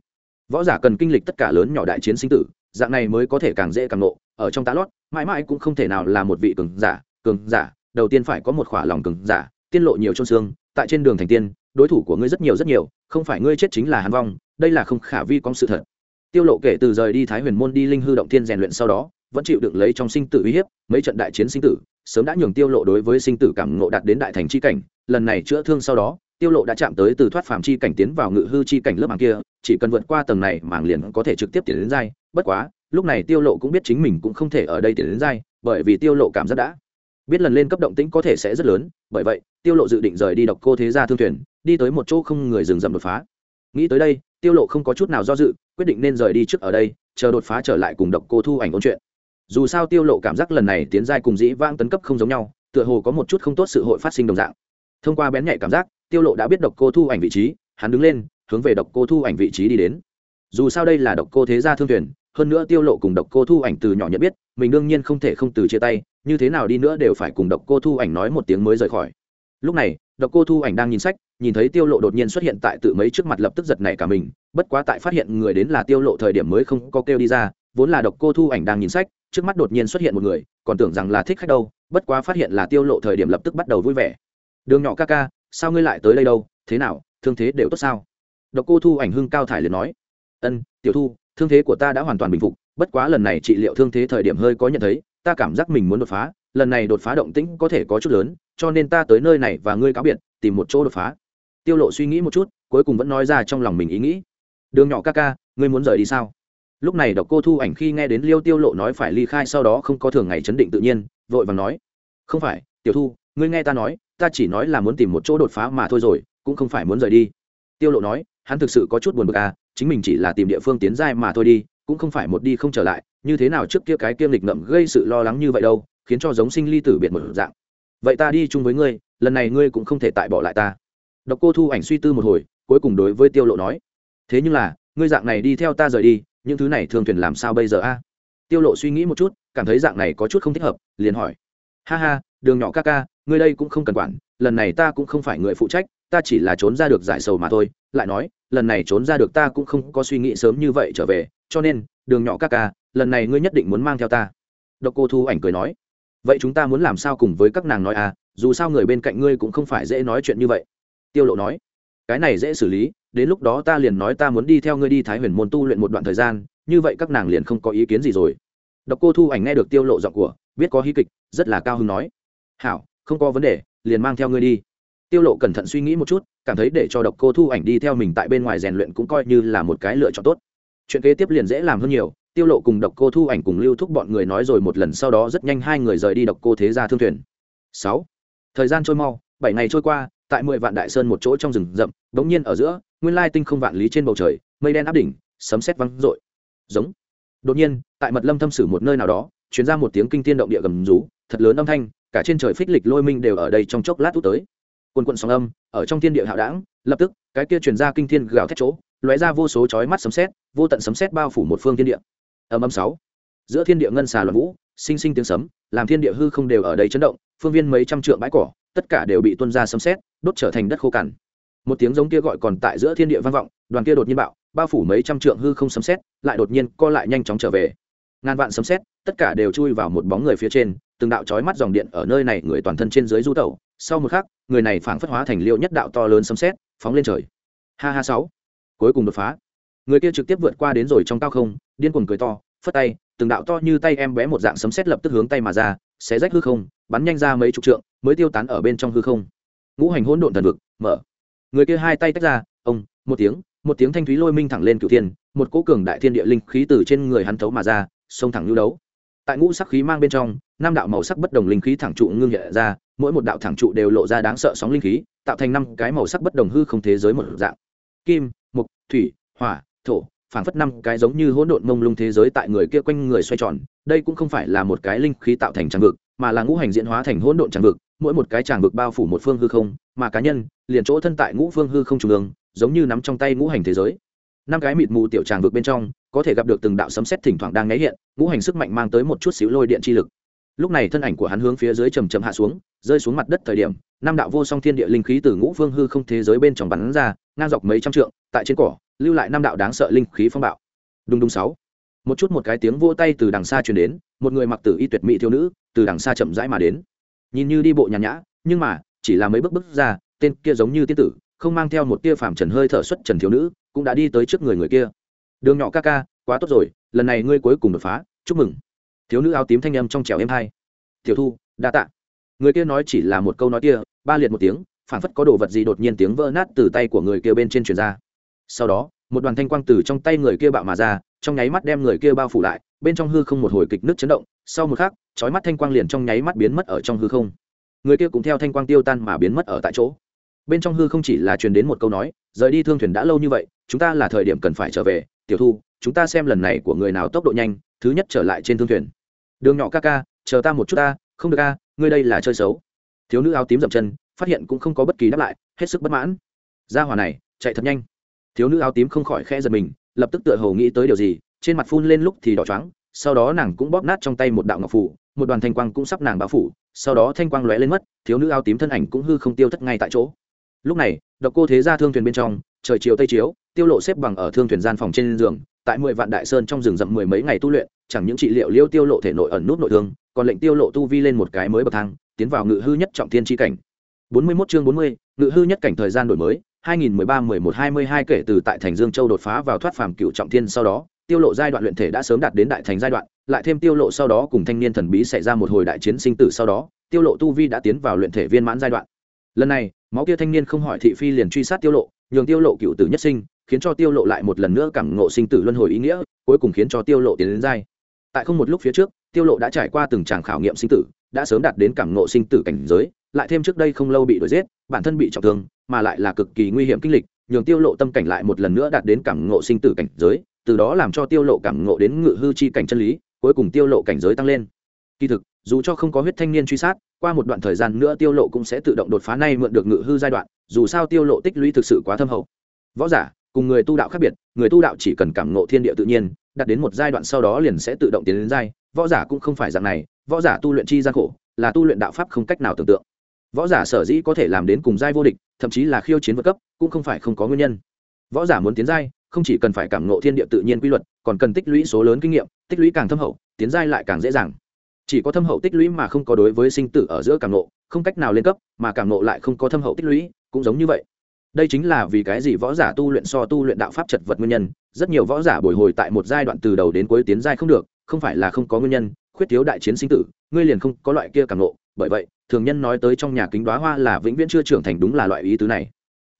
Võ giả cần kinh lịch tất cả lớn nhỏ đại chiến sinh tử, dạng này mới có thể càng dễ càng nộ, ở trong tá lót, mãi mãi cũng không thể nào là một vị cường giả cường giả, đầu tiên phải có một khỏa lòng cường giả tiên lộ nhiều trong xương, tại trên đường thành tiên, đối thủ của ngươi rất nhiều rất nhiều, không phải ngươi chết chính là hàn vong, đây là không khả vi con sự thật. Tiêu lộ kể từ rời đi thái huyền môn đi linh hư động thiên rèn luyện sau đó, vẫn chịu đựng lấy trong sinh tử uy hiếp, mấy trận đại chiến sinh tử sớm đã nhường tiêu lộ đối với sinh tử cảm ngộ đạt đến đại thành chi cảnh, lần này chữa thương sau đó, tiêu lộ đã chạm tới từ thoát phàm chi cảnh tiến vào ngự hư chi cảnh lớp màng kia, chỉ cần vượt qua tầng này màng liền có thể trực tiếp tiến đến giai. Bất quá, lúc này tiêu lộ cũng biết chính mình cũng không thể ở đây tiến đến giai, bởi vì tiêu lộ cảm giác đã biết lần lên cấp động tĩnh có thể sẽ rất lớn. Bởi vậy, tiêu lộ dự định rời đi độc cô thế gia thương thuyền, đi tới một chỗ không người dừng dầm đột phá. Nghĩ tới đây, tiêu lộ không có chút nào do dự, quyết định nên rời đi trước ở đây, chờ đột phá trở lại cùng độc cô thu ảnh ôn chuyện dù sao tiêu lộ cảm giác lần này tiến giai cùng dĩ vãng tấn cấp không giống nhau, tựa hồ có một chút không tốt sự hội phát sinh đồng dạng. Thông qua bén nhạy cảm giác, tiêu lộ đã biết độc cô thu ảnh vị trí, hắn đứng lên, hướng về độc cô thu ảnh vị trí đi đến. Dù sao đây là độc cô thế gia thương thuyền, hơn nữa tiêu lộ cùng độc cô thu ảnh từ nhỏ nhận biết, mình đương nhiên không thể không từ chia tay, như thế nào đi nữa đều phải cùng độc cô thu ảnh nói một tiếng mới rời khỏi. Lúc này, độc cô thu ảnh đang nhìn sách, nhìn thấy tiêu lộ đột nhiên xuất hiện tại tự mấy trước mặt lập tức giật nảy cả mình, bất quá tại phát hiện người đến là tiêu lộ thời điểm mới không có kêu đi ra, vốn là độc cô thu ảnh đang nhìn sách trước mắt đột nhiên xuất hiện một người, còn tưởng rằng là thích khách đâu, bất quá phát hiện là tiêu lộ thời điểm lập tức bắt đầu vui vẻ. Đường nhỏ ca ca, sao ngươi lại tới đây đâu, thế nào, thương thế đều tốt sao? Độc cô thu ảnh hưng cao thải liền nói. Ân, tiểu thu, thương thế của ta đã hoàn toàn bình phục, bất quá lần này trị liệu thương thế thời điểm hơi có nhận thấy, ta cảm giác mình muốn đột phá, lần này đột phá động tĩnh có thể có chút lớn, cho nên ta tới nơi này và ngươi cáo biệt, tìm một chỗ đột phá. Tiêu lộ suy nghĩ một chút, cuối cùng vẫn nói ra trong lòng mình ý nghĩ. Đường nhỏ ca ca, ngươi muốn rời đi sao? Lúc này độc cô thu ảnh khi nghe đến liêu tiêu lộ nói phải ly khai sau đó không có thường ngày chấn định tự nhiên, vội vàng nói, không phải, tiểu thu, ngươi nghe ta nói, ta chỉ nói là muốn tìm một chỗ đột phá mà thôi rồi, cũng không phải muốn rời đi. Tiêu lộ nói, hắn thực sự có chút buồn bực à chính mình chỉ là tìm địa phương tiến giai mà thôi đi, cũng không phải một đi không trở lại, như thế nào trước kia cái kiêm lịch ngậm gây sự lo lắng như vậy đâu, khiến cho giống sinh ly tử biệt một dạng. Vậy ta đi chung với ngươi, lần này ngươi cũng không thể tại bỏ lại ta. Độc cô thu ảnh suy tư một hồi, cuối cùng đối với tiêu lộ nói, thế nhưng là, ngươi dạng này đi theo ta rời đi những thứ này thường thuyền làm sao bây giờ a? Tiêu lộ suy nghĩ một chút, cảm thấy dạng này có chút không thích hợp, liền hỏi. Ha ha, đường nhỏ ca ca, ngươi đây cũng không cần quản, lần này ta cũng không phải người phụ trách, ta chỉ là trốn ra được giải sầu mà thôi. Lại nói, lần này trốn ra được ta cũng không có suy nghĩ sớm như vậy trở về, cho nên, đường nhỏ ca ca, lần này ngươi nhất định muốn mang theo ta. Độc cô thu ảnh cười nói. Vậy chúng ta muốn làm sao cùng với các nàng nói à dù sao người bên cạnh ngươi cũng không phải dễ nói chuyện như vậy. Tiêu lộ nói cái này dễ xử lý, đến lúc đó ta liền nói ta muốn đi theo ngươi đi thái huyền môn tu luyện một đoạn thời gian, như vậy các nàng liền không có ý kiến gì rồi. Độc cô thu ảnh nghe được tiêu lộ giọng của, biết có hí kịch, rất là cao hứng nói. Hảo, không có vấn đề, liền mang theo ngươi đi. Tiêu lộ cẩn thận suy nghĩ một chút, cảm thấy để cho độc cô thu ảnh đi theo mình tại bên ngoài rèn luyện cũng coi như là một cái lựa chọn tốt. Chuyện kế tiếp liền dễ làm hơn nhiều, tiêu lộ cùng độc cô thu ảnh cùng lưu thúc bọn người nói rồi một lần sau đó rất nhanh hai người rời đi độc cô thế gia thương thuyền. 6. thời gian trôi mau, bảy ngày trôi qua tại mười vạn đại sơn một chỗ trong rừng rậm đống nhiên ở giữa nguyên lai tinh không vạn lý trên bầu trời mây đen áp đỉnh sấm sét văng, rội giống. Đột nhiên tại mật lâm thâm sử một nơi nào đó truyền ra một tiếng kinh thiên động địa gầm rú thật lớn âm thanh cả trên trời phích lịch lôi minh đều ở đây trong chốc lát tút tới. Quần quận sóng âm ở trong thiên địa hạo đảng lập tức cái kia truyền ra kinh thiên gào thét chỗ lóe ra vô số chói mắt sấm sét vô tận sấm sét bao phủ một phương thiên địa. Âm âm sáu. Giữa thiên địa ngân xà loạn vũ sinh sinh tiếng sấm làm thiên địa hư không đều ở đây chấn động phương viên mấy trăm trượng bãi cỏ tất cả đều bị tuôn ra sấm sét, đốt trở thành đất khô cằn. Một tiếng giống kia gọi còn tại giữa thiên địa vang vọng, đoàn kia đột nhiên bạo, bao phủ mấy trăm trượng hư không sấm sét, lại đột nhiên co lại nhanh chóng trở về. Ngàn vạn sấm sét, tất cả đều chui vào một bóng người phía trên, từng đạo chói mắt dòng điện ở nơi này người toàn thân trên dưới du tẩu. Sau một khắc, người này phảng phất hóa thành liệu nhất đạo to lớn sấm sét, phóng lên trời. Ha ha sáu. Cuối cùng đột phá. Người kia trực tiếp vượt qua đến rồi trong cao không, điên cuồng cười to, phất tay, từng đạo to như tay em bé một dạng sấm sét lập tức hướng tay mà ra, xé rách hư không bắn nhanh ra mấy chục trượng, mới tiêu tán ở bên trong hư không. Ngũ hành hỗn độn thần vực, mở. Người kia hai tay tách ra, ông, một tiếng một tiếng thanh thúy lôi minh thẳng lên cửu thiên, một cỗ cường đại thiên địa linh khí từ trên người hắn thấu mà ra, xông thẳng lưu đấu. Tại ngũ sắc khí mang bên trong, năm đạo màu sắc bất đồng linh khí thẳng trụ ngưng hiện ra, mỗi một đạo thẳng trụ đều lộ ra đáng sợ sóng linh khí, tạo thành năm cái màu sắc bất đồng hư không thế giới một dạng. Kim mục thủy, hỏa, thổ, phảng phất năm cái giống như hỗn độn mông lung thế giới tại người kia quanh người xoay tròn, đây cũng không phải là một cái linh khí tạo thành trang vực mà là ngũ hành diễn hóa thành hỗn độn tràng vực, mỗi một cái tràng vực bao phủ một phương hư không, mà cá nhân liền chỗ thân tại ngũ phương hư không trung ương, giống như nắm trong tay ngũ hành thế giới. Năm cái mịt mù tiểu tràng vực bên trong, có thể gặp được từng đạo sấm sét thỉnh thoảng đang né hiện, ngũ hành sức mạnh mang tới một chút xíu lôi điện chi lực. Lúc này thân ảnh của hắn hướng phía dưới chầm chầm hạ xuống, rơi xuống mặt đất thời điểm, năm đạo vô song thiên địa linh khí từ ngũ phương hư không thế giới bên trong bắn ra, ngang dọc mấy trăm trượng, tại trên cỏ, lưu lại năm đạo đáng sợ linh khí phong bạo. Đùng đùng sáu. Một chút một cái tiếng vô tay từ đằng xa truyền đến một người mặc tử y tuyệt mỹ thiếu nữ, từ đằng xa chậm rãi mà đến. Nhìn như đi bộ nhàn nhã, nhưng mà, chỉ là mấy bước bước ra, tên kia giống như tiên tử, không mang theo một tia phàm trần hơi thở xuất trần thiếu nữ, cũng đã đi tới trước người người kia. Đường nhỏ ca ca, quá tốt rồi, lần này ngươi cuối cùng đột phá, chúc mừng. Thiếu nữ áo tím thanh âm trong trẻo êm hai. Tiểu thu, đa tạ. Người kia nói chỉ là một câu nói kia, ba liệt một tiếng phản phất có đồ vật gì đột nhiên tiếng vỡ nát từ tay của người kia bên trên truyền ra. Sau đó, một đoàn thanh quang từ trong tay người kia bạo mà ra, trong nháy mắt đem người kia bao phủ lại bên trong hư không một hồi kịch nước chấn động, sau một khắc, chói mắt thanh quang liền trong nháy mắt biến mất ở trong hư không. Người kia cũng theo thanh quang tiêu tan mà biến mất ở tại chỗ. Bên trong hư không chỉ là truyền đến một câu nói, rời đi thương thuyền đã lâu như vậy, chúng ta là thời điểm cần phải trở về, tiểu thu, chúng ta xem lần này của người nào tốc độ nhanh, thứ nhất trở lại trên thương thuyền. Đường nhỏ ca ca, chờ ta một chút ta, không được ca ngươi đây là chơi xấu. Thiếu nữ áo tím dậm chân, phát hiện cũng không có bất kỳ đáp lại, hết sức bất mãn. Ra hòa này, chạy thật nhanh. Thiếu nữ áo tím không khỏi khẽ giật mình, lập tức tựa hồ nghĩ tới điều gì trên mặt phun lên lúc thì đỏ trắng sau đó nàng cũng bóp nát trong tay một đạo ngọc phủ một đoàn thanh quang cũng sắp nàng bao phủ sau đó thanh quang lóe lên mất thiếu nữ áo tím thân ảnh cũng hư không tiêu thất ngay tại chỗ. Lúc này độc cô thế ra thương thuyền bên trong trời chiều tây chiếu tiêu lộ xếp bằng ở thương thuyền gian phòng trên giường tại mười vạn đại sơn trong rừng rậm mười mấy ngày tu luyện chẳng những trị liệu liêu tiêu lộ thể nội ẩn nút nội thương còn lệnh tiêu lộ tu vi lên một cái mới bậc thang tiến vào ngự hư nhất trọng thiên chi cảnh. 41 chương 40, ngự hư nhất cảnh thời gian đổi mới 2013-11-22 kể từ tại thành Dương Châu đột phá vào thoát phàm cựu trọng thiên sau đó, tiêu lộ giai đoạn luyện thể đã sớm đạt đến đại thành giai đoạn, lại thêm tiêu lộ sau đó cùng thanh niên thần bí xảy ra một hồi đại chiến sinh tử sau đó, tiêu lộ tu vi đã tiến vào luyện thể viên mãn giai đoạn. Lần này, máu kia thanh niên không hỏi thị phi liền truy sát tiêu lộ, nhường tiêu lộ cựu tử nhất sinh, khiến cho tiêu lộ lại một lần nữa cảm ngộ sinh tử luân hồi ý nghĩa, cuối cùng khiến cho tiêu lộ tiến đến giai. Tại không một lúc phía trước, tiêu lộ đã trải qua từng tràng khảo nghiệm sinh tử, đã sớm đạt đến cảm ngộ sinh tử cảnh giới, lại thêm trước đây không lâu bị đuổi giết, bản thân bị trọng thương, mà lại là cực kỳ nguy hiểm kinh lịch, nhường tiêu lộ tâm cảnh lại một lần nữa đạt đến cảm ngộ sinh tử cảnh giới, từ đó làm cho tiêu lộ cảm ngộ đến ngự hư chi cảnh chân lý, cuối cùng tiêu lộ cảnh giới tăng lên. Kỳ thực, dù cho không có huyết thanh niên truy sát, qua một đoạn thời gian nữa tiêu lộ cũng sẽ tự động đột phá nay mượn được ngự hư giai đoạn, dù sao tiêu lộ tích lũy thực sự quá thâm hậu. Võ giả, cùng người tu đạo khác biệt, người tu đạo chỉ cần cảm ngộ thiên địa tự nhiên, đạt đến một giai đoạn sau đó liền sẽ tự động tiến đến giai, võ giả cũng không phải dạng này, võ giả tu luyện chi gian khổ, là tu luyện đạo pháp không cách nào tưởng tượng võ giả sở dĩ có thể làm đến cùng giai vô địch thậm chí là khiêu chiến vượt cấp cũng không phải không có nguyên nhân võ giả muốn tiến giai không chỉ cần phải cảm ngộ thiên địa tự nhiên quy luật, còn cần tích lũy số lớn kinh nghiệm, tích lũy càng thâm hậu, tiến giai lại càng dễ dàng. Chỉ có thâm hậu tích lũy mà không có đối với sinh tử ở giữa cảm ngộ, không cách nào lên cấp, mà cảm ngộ lại không có thâm hậu tích lũy, cũng giống như vậy. Đây chính là vì cái gì võ giả tu luyện so tu luyện đạo pháp chật vật nguyên nhân, rất nhiều võ giả bồi hồi tại một giai đoạn từ đầu đến cuối tiến giai không được, không phải là không có nguyên nhân, khuyết thiếu đại chiến sinh tử, ngươi liền không có loại kia cảm ngộ. Bởi vậy, thường nhân nói tới trong nhà kính đoá hoa là vĩnh viễn chưa trưởng thành đúng là loại ý tứ này.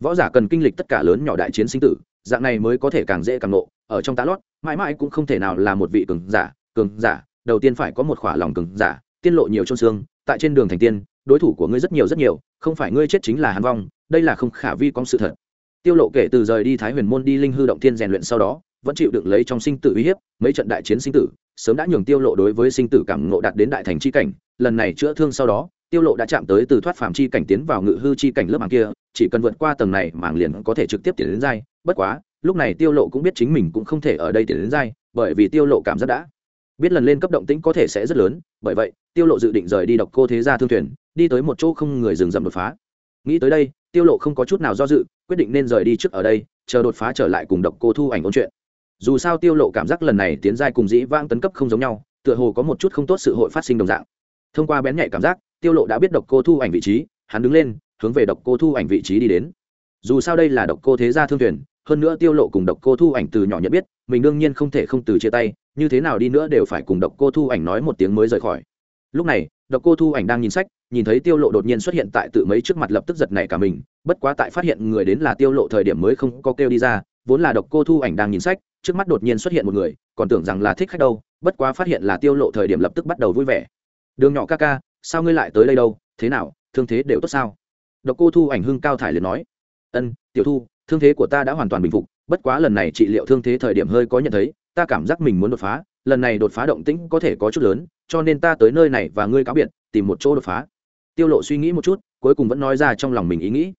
Võ giả cần kinh lịch tất cả lớn nhỏ đại chiến sinh tử dạng này mới có thể càng dễ càng nộ, ở trong tá lót, mãi mãi cũng không thể nào là một vị cường giả cường giả, đầu tiên phải có một khỏa lòng cường giả tiên lộ nhiều trong xương, tại trên đường thành tiên, đối thủ của ngươi rất nhiều rất nhiều, không phải ngươi chết chính là hàn vong, đây là không khả vi con sự thật. Tiêu lộ kể từ rời đi thái huyền môn đi linh hư động tiên rèn luyện sau đó, vẫn chịu đựng lấy trong sinh tử uy hiếp, mấy trận đại chiến sinh tử, sớm đã nhường tiêu lộ đối với sinh tử cảm ngộ đạt đến đại thành chi cảnh, lần này chữa thương sau đó, tiêu lộ đã chạm tới từ thoát phàm chi cảnh tiến vào ngự hư chi cảnh lớp màng kia, chỉ cần vượt qua tầng này màng liền có thể trực tiếp tiến đến giai bất quá, lúc này tiêu lộ cũng biết chính mình cũng không thể ở đây tiến đến giai bởi vì tiêu lộ cảm giác đã biết lần lên cấp động tĩnh có thể sẽ rất lớn, bởi vậy, tiêu lộ dự định rời đi độc cô thế gia thương thuyền, đi tới một chỗ không người dừng dầm đột phá. Nghĩ tới đây, tiêu lộ không có chút nào do dự, quyết định nên rời đi trước ở đây, chờ đột phá trở lại cùng độc cô thu ảnh ôn chuyện. Dù sao tiêu lộ cảm giác lần này tiến giai cùng dĩ vãng tấn cấp không giống nhau, tựa hồ có một chút không tốt sự hội phát sinh đồng dạng. Thông qua bén nhạy cảm giác, tiêu lộ đã biết độc cô thu ảnh vị trí, hắn đứng lên, hướng về độc cô thu ảnh vị trí đi đến. Dù sao đây là độc cô thế gia thương thuyền hơn nữa tiêu lộ cùng độc cô thu ảnh từ nhỏ nhận biết, mình đương nhiên không thể không từ chia tay, như thế nào đi nữa đều phải cùng độc cô thu ảnh nói một tiếng mới rời khỏi. Lúc này, độc cô thu ảnh đang nhìn sách, nhìn thấy tiêu lộ đột nhiên xuất hiện tại tự mấy trước mặt lập tức giật nảy cả mình, bất quá tại phát hiện người đến là tiêu lộ thời điểm mới không có kêu đi ra, vốn là độc cô thu ảnh đang nhìn sách, trước mắt đột nhiên xuất hiện một người, còn tưởng rằng là thích khách đâu, bất quá phát hiện là tiêu lộ thời điểm lập tức bắt đầu vui vẻ. Đường nhỏ ca ca, sao ngươi lại tới đây đâu? Thế nào? Thương thế đều tốt sao? Độc cô thu ảnh hưng cao thải liền nói ân, tiểu thu, thương thế của ta đã hoàn toàn bình phục, bất quá lần này trị liệu thương thế thời điểm hơi có nhận thấy, ta cảm giác mình muốn đột phá, lần này đột phá động tĩnh có thể có chút lớn, cho nên ta tới nơi này và ngươi cáo biệt, tìm một chỗ đột phá. Tiêu lộ suy nghĩ một chút, cuối cùng vẫn nói ra trong lòng mình ý nghĩ.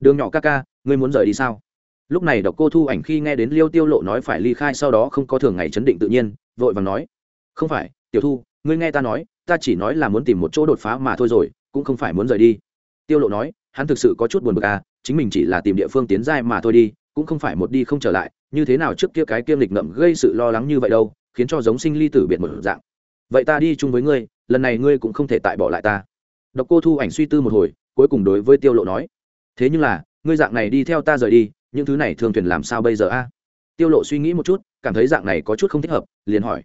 Đường nhỏ ca ca, ngươi muốn rời đi sao? Lúc này độc cô thu ảnh khi nghe đến liêu tiêu lộ nói phải ly khai sau đó không có thường ngày chấn định tự nhiên, vội vàng nói. Không phải, tiểu thu, ngươi nghe ta nói, ta chỉ nói là muốn tìm một chỗ đột phá mà thôi rồi, cũng không phải muốn rời đi. Tiêu lộ nói, hắn thực sự có chút buồn bực à chính mình chỉ là tìm địa phương tiến giai mà thôi đi, cũng không phải một đi không trở lại, như thế nào trước kia cái kiêm lịch ngậm gây sự lo lắng như vậy đâu, khiến cho giống sinh ly tử biệt một dạng. Vậy ta đi chung với ngươi, lần này ngươi cũng không thể tại bỏ lại ta. Độc cô thu ảnh suy tư một hồi, cuối cùng đối với tiêu lộ nói, thế nhưng là, ngươi dạng này đi theo ta rời đi, những thứ này thường thuyền làm sao bây giờ a? Tiêu lộ suy nghĩ một chút, cảm thấy dạng này có chút không thích hợp, liền hỏi,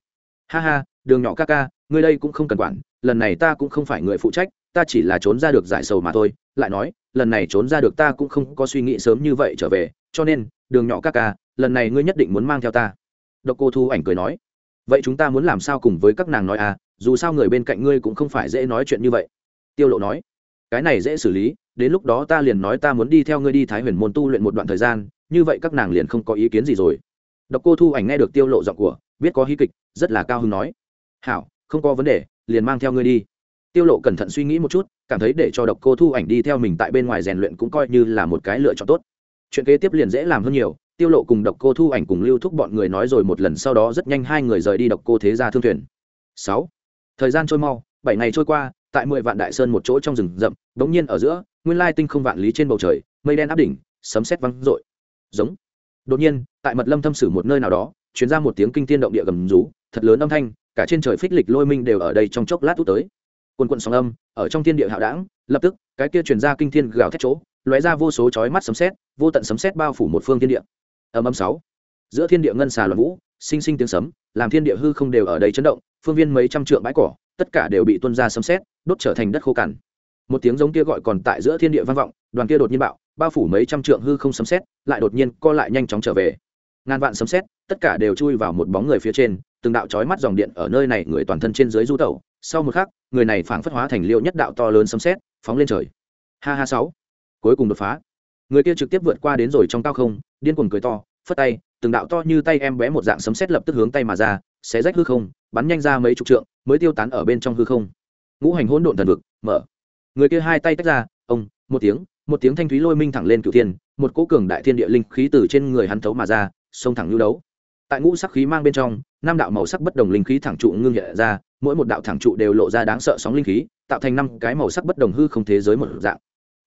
ha ha, đường nhỏ ca ca, ngươi đây cũng không cần quản, lần này ta cũng không phải người phụ trách, ta chỉ là trốn ra được giải sầu mà thôi lại nói, lần này trốn ra được ta cũng không có suy nghĩ sớm như vậy trở về, cho nên, đường nhỏ ca ca, lần này ngươi nhất định muốn mang theo ta. Độc cô thu ảnh cười nói. Vậy chúng ta muốn làm sao cùng với các nàng nói à dù sao người bên cạnh ngươi cũng không phải dễ nói chuyện như vậy. Tiêu lộ nói. Cái này dễ xử lý, đến lúc đó ta liền nói ta muốn đi theo ngươi đi thái huyền môn tu luyện một đoạn thời gian, như vậy các nàng liền không có ý kiến gì rồi. Độc cô thu ảnh nghe được tiêu lộ giọng của, biết có hí kịch, rất là cao hứng nói. Hảo, không có vấn đề, liền mang theo ngươi đi tiêu lộ cẩn thận suy nghĩ một chút, cảm thấy để cho độc cô thu ảnh đi theo mình tại bên ngoài rèn luyện cũng coi như là một cái lựa chọn tốt. Chuyện kế tiếp liền dễ làm hơn nhiều, tiêu lộ cùng độc cô thu ảnh cùng lưu thúc bọn người nói rồi một lần sau đó rất nhanh hai người rời đi độc cô thế gia thương thuyền. 6. thời gian trôi mau, bảy ngày trôi qua, tại mười vạn đại sơn một chỗ trong rừng rậm đống nhiên ở giữa, nguyên lai tinh không vạn lý trên bầu trời, mây đen áp đỉnh, sấm sét vang rội giống. Đột nhiên, tại mật lâm thâm sử một nơi nào đó, truyền ra một tiếng kinh thiên động địa gầm rú, thật lớn âm thanh, cả trên trời phích lịch lôi minh đều ở đây trong chốc lát út tới quần quần sóng âm, ở trong thiên địa hạo đảng, lập tức, cái kia truyền ra kinh thiên gào thét chỗ, lóe ra vô số chói mắt sấm sét, vô tận sấm sét bao phủ một phương thiên địa. Âm âm sáu. Giữa thiên địa ngân xà loạn vũ, sinh sinh tiếng sấm, làm thiên địa hư không đều ở đây chấn động, phương viên mấy trăm trượng bãi cỏ, tất cả đều bị tuôn ra sấm sét, đốt trở thành đất khô cằn. Một tiếng giống kia gọi còn tại giữa thiên địa vang vọng, đoàn kia đột nhiên bạo, bao phủ mấy trăm trượng hư không sấm sét, lại đột nhiên co lại nhanh chóng trở về. Ngàn vạn sấm sét, tất cả đều chui vào một bóng người phía trên từng đạo chói mắt dòng điện ở nơi này người toàn thân trên dưới du tẩu. Sau một khắc, người này phảng phất hóa thành liêu nhất đạo to lớn sấm sét, phóng lên trời. Ha ha sáu. Cuối cùng đột phá. Người kia trực tiếp vượt qua đến rồi trong cao không, điên cuồng cười to, phất tay, từng đạo to như tay em bé một dạng sấm sét lập tức hướng tay mà ra, xé rách hư không, bắn nhanh ra mấy chục trượng, mới tiêu tán ở bên trong hư không. Ngũ hành hỗn độn thần vực, mở. Người kia hai tay tách ra, ông, một tiếng một tiếng thanh thúy lôi minh thẳng lên cửu thiên, một cỗ cường đại thiên địa linh khí từ trên người hắn thấu mà ra, xông thẳng lưu đấu. Tại ngũ sắc khí mang bên trong năm đạo màu sắc bất đồng linh khí thẳng trụ ngưng hiện ra mỗi một đạo thẳng trụ đều lộ ra đáng sợ sóng linh khí tạo thành năm cái màu sắc bất đồng hư không thế giới một dạng.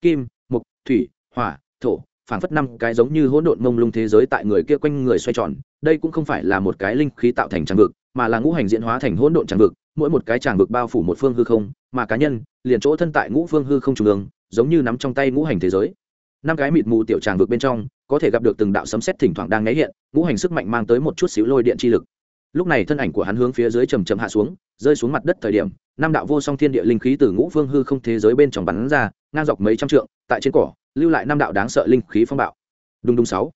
Kim mộc, thủy hỏa thổ phảng phất năm cái giống như hỗn độn mông lung thế giới tại người kia quanh người xoay tròn. Đây cũng không phải là một cái linh khí tạo thành tràng vực mà là ngũ hành diễn hóa thành hỗn độn tràng vực mỗi một cái tràng vực bao phủ một phương hư không mà cá nhân liền chỗ thân tại ngũ phương hư không trung ương giống như nắm trong tay ngũ hành thế giới. Năm cái mịt mù tiểu tràng vực bên trong có thể gặp được từng đạo sấm sét thỉnh thoảng đang nháy hiện ngũ hành sức mạnh mang tới một chút xíu lôi điện chi lực lúc này thân ảnh của hắn hướng phía dưới trầm trầm hạ xuống, rơi xuống mặt đất thời điểm, năm đạo vô song thiên địa linh khí từ ngũ phương hư không thế giới bên trong bắn ra, ngang dọc mấy trăm trượng, tại trên cỏ, lưu lại năm đạo đáng sợ linh khí phong bạo. Đùng đùng sáu.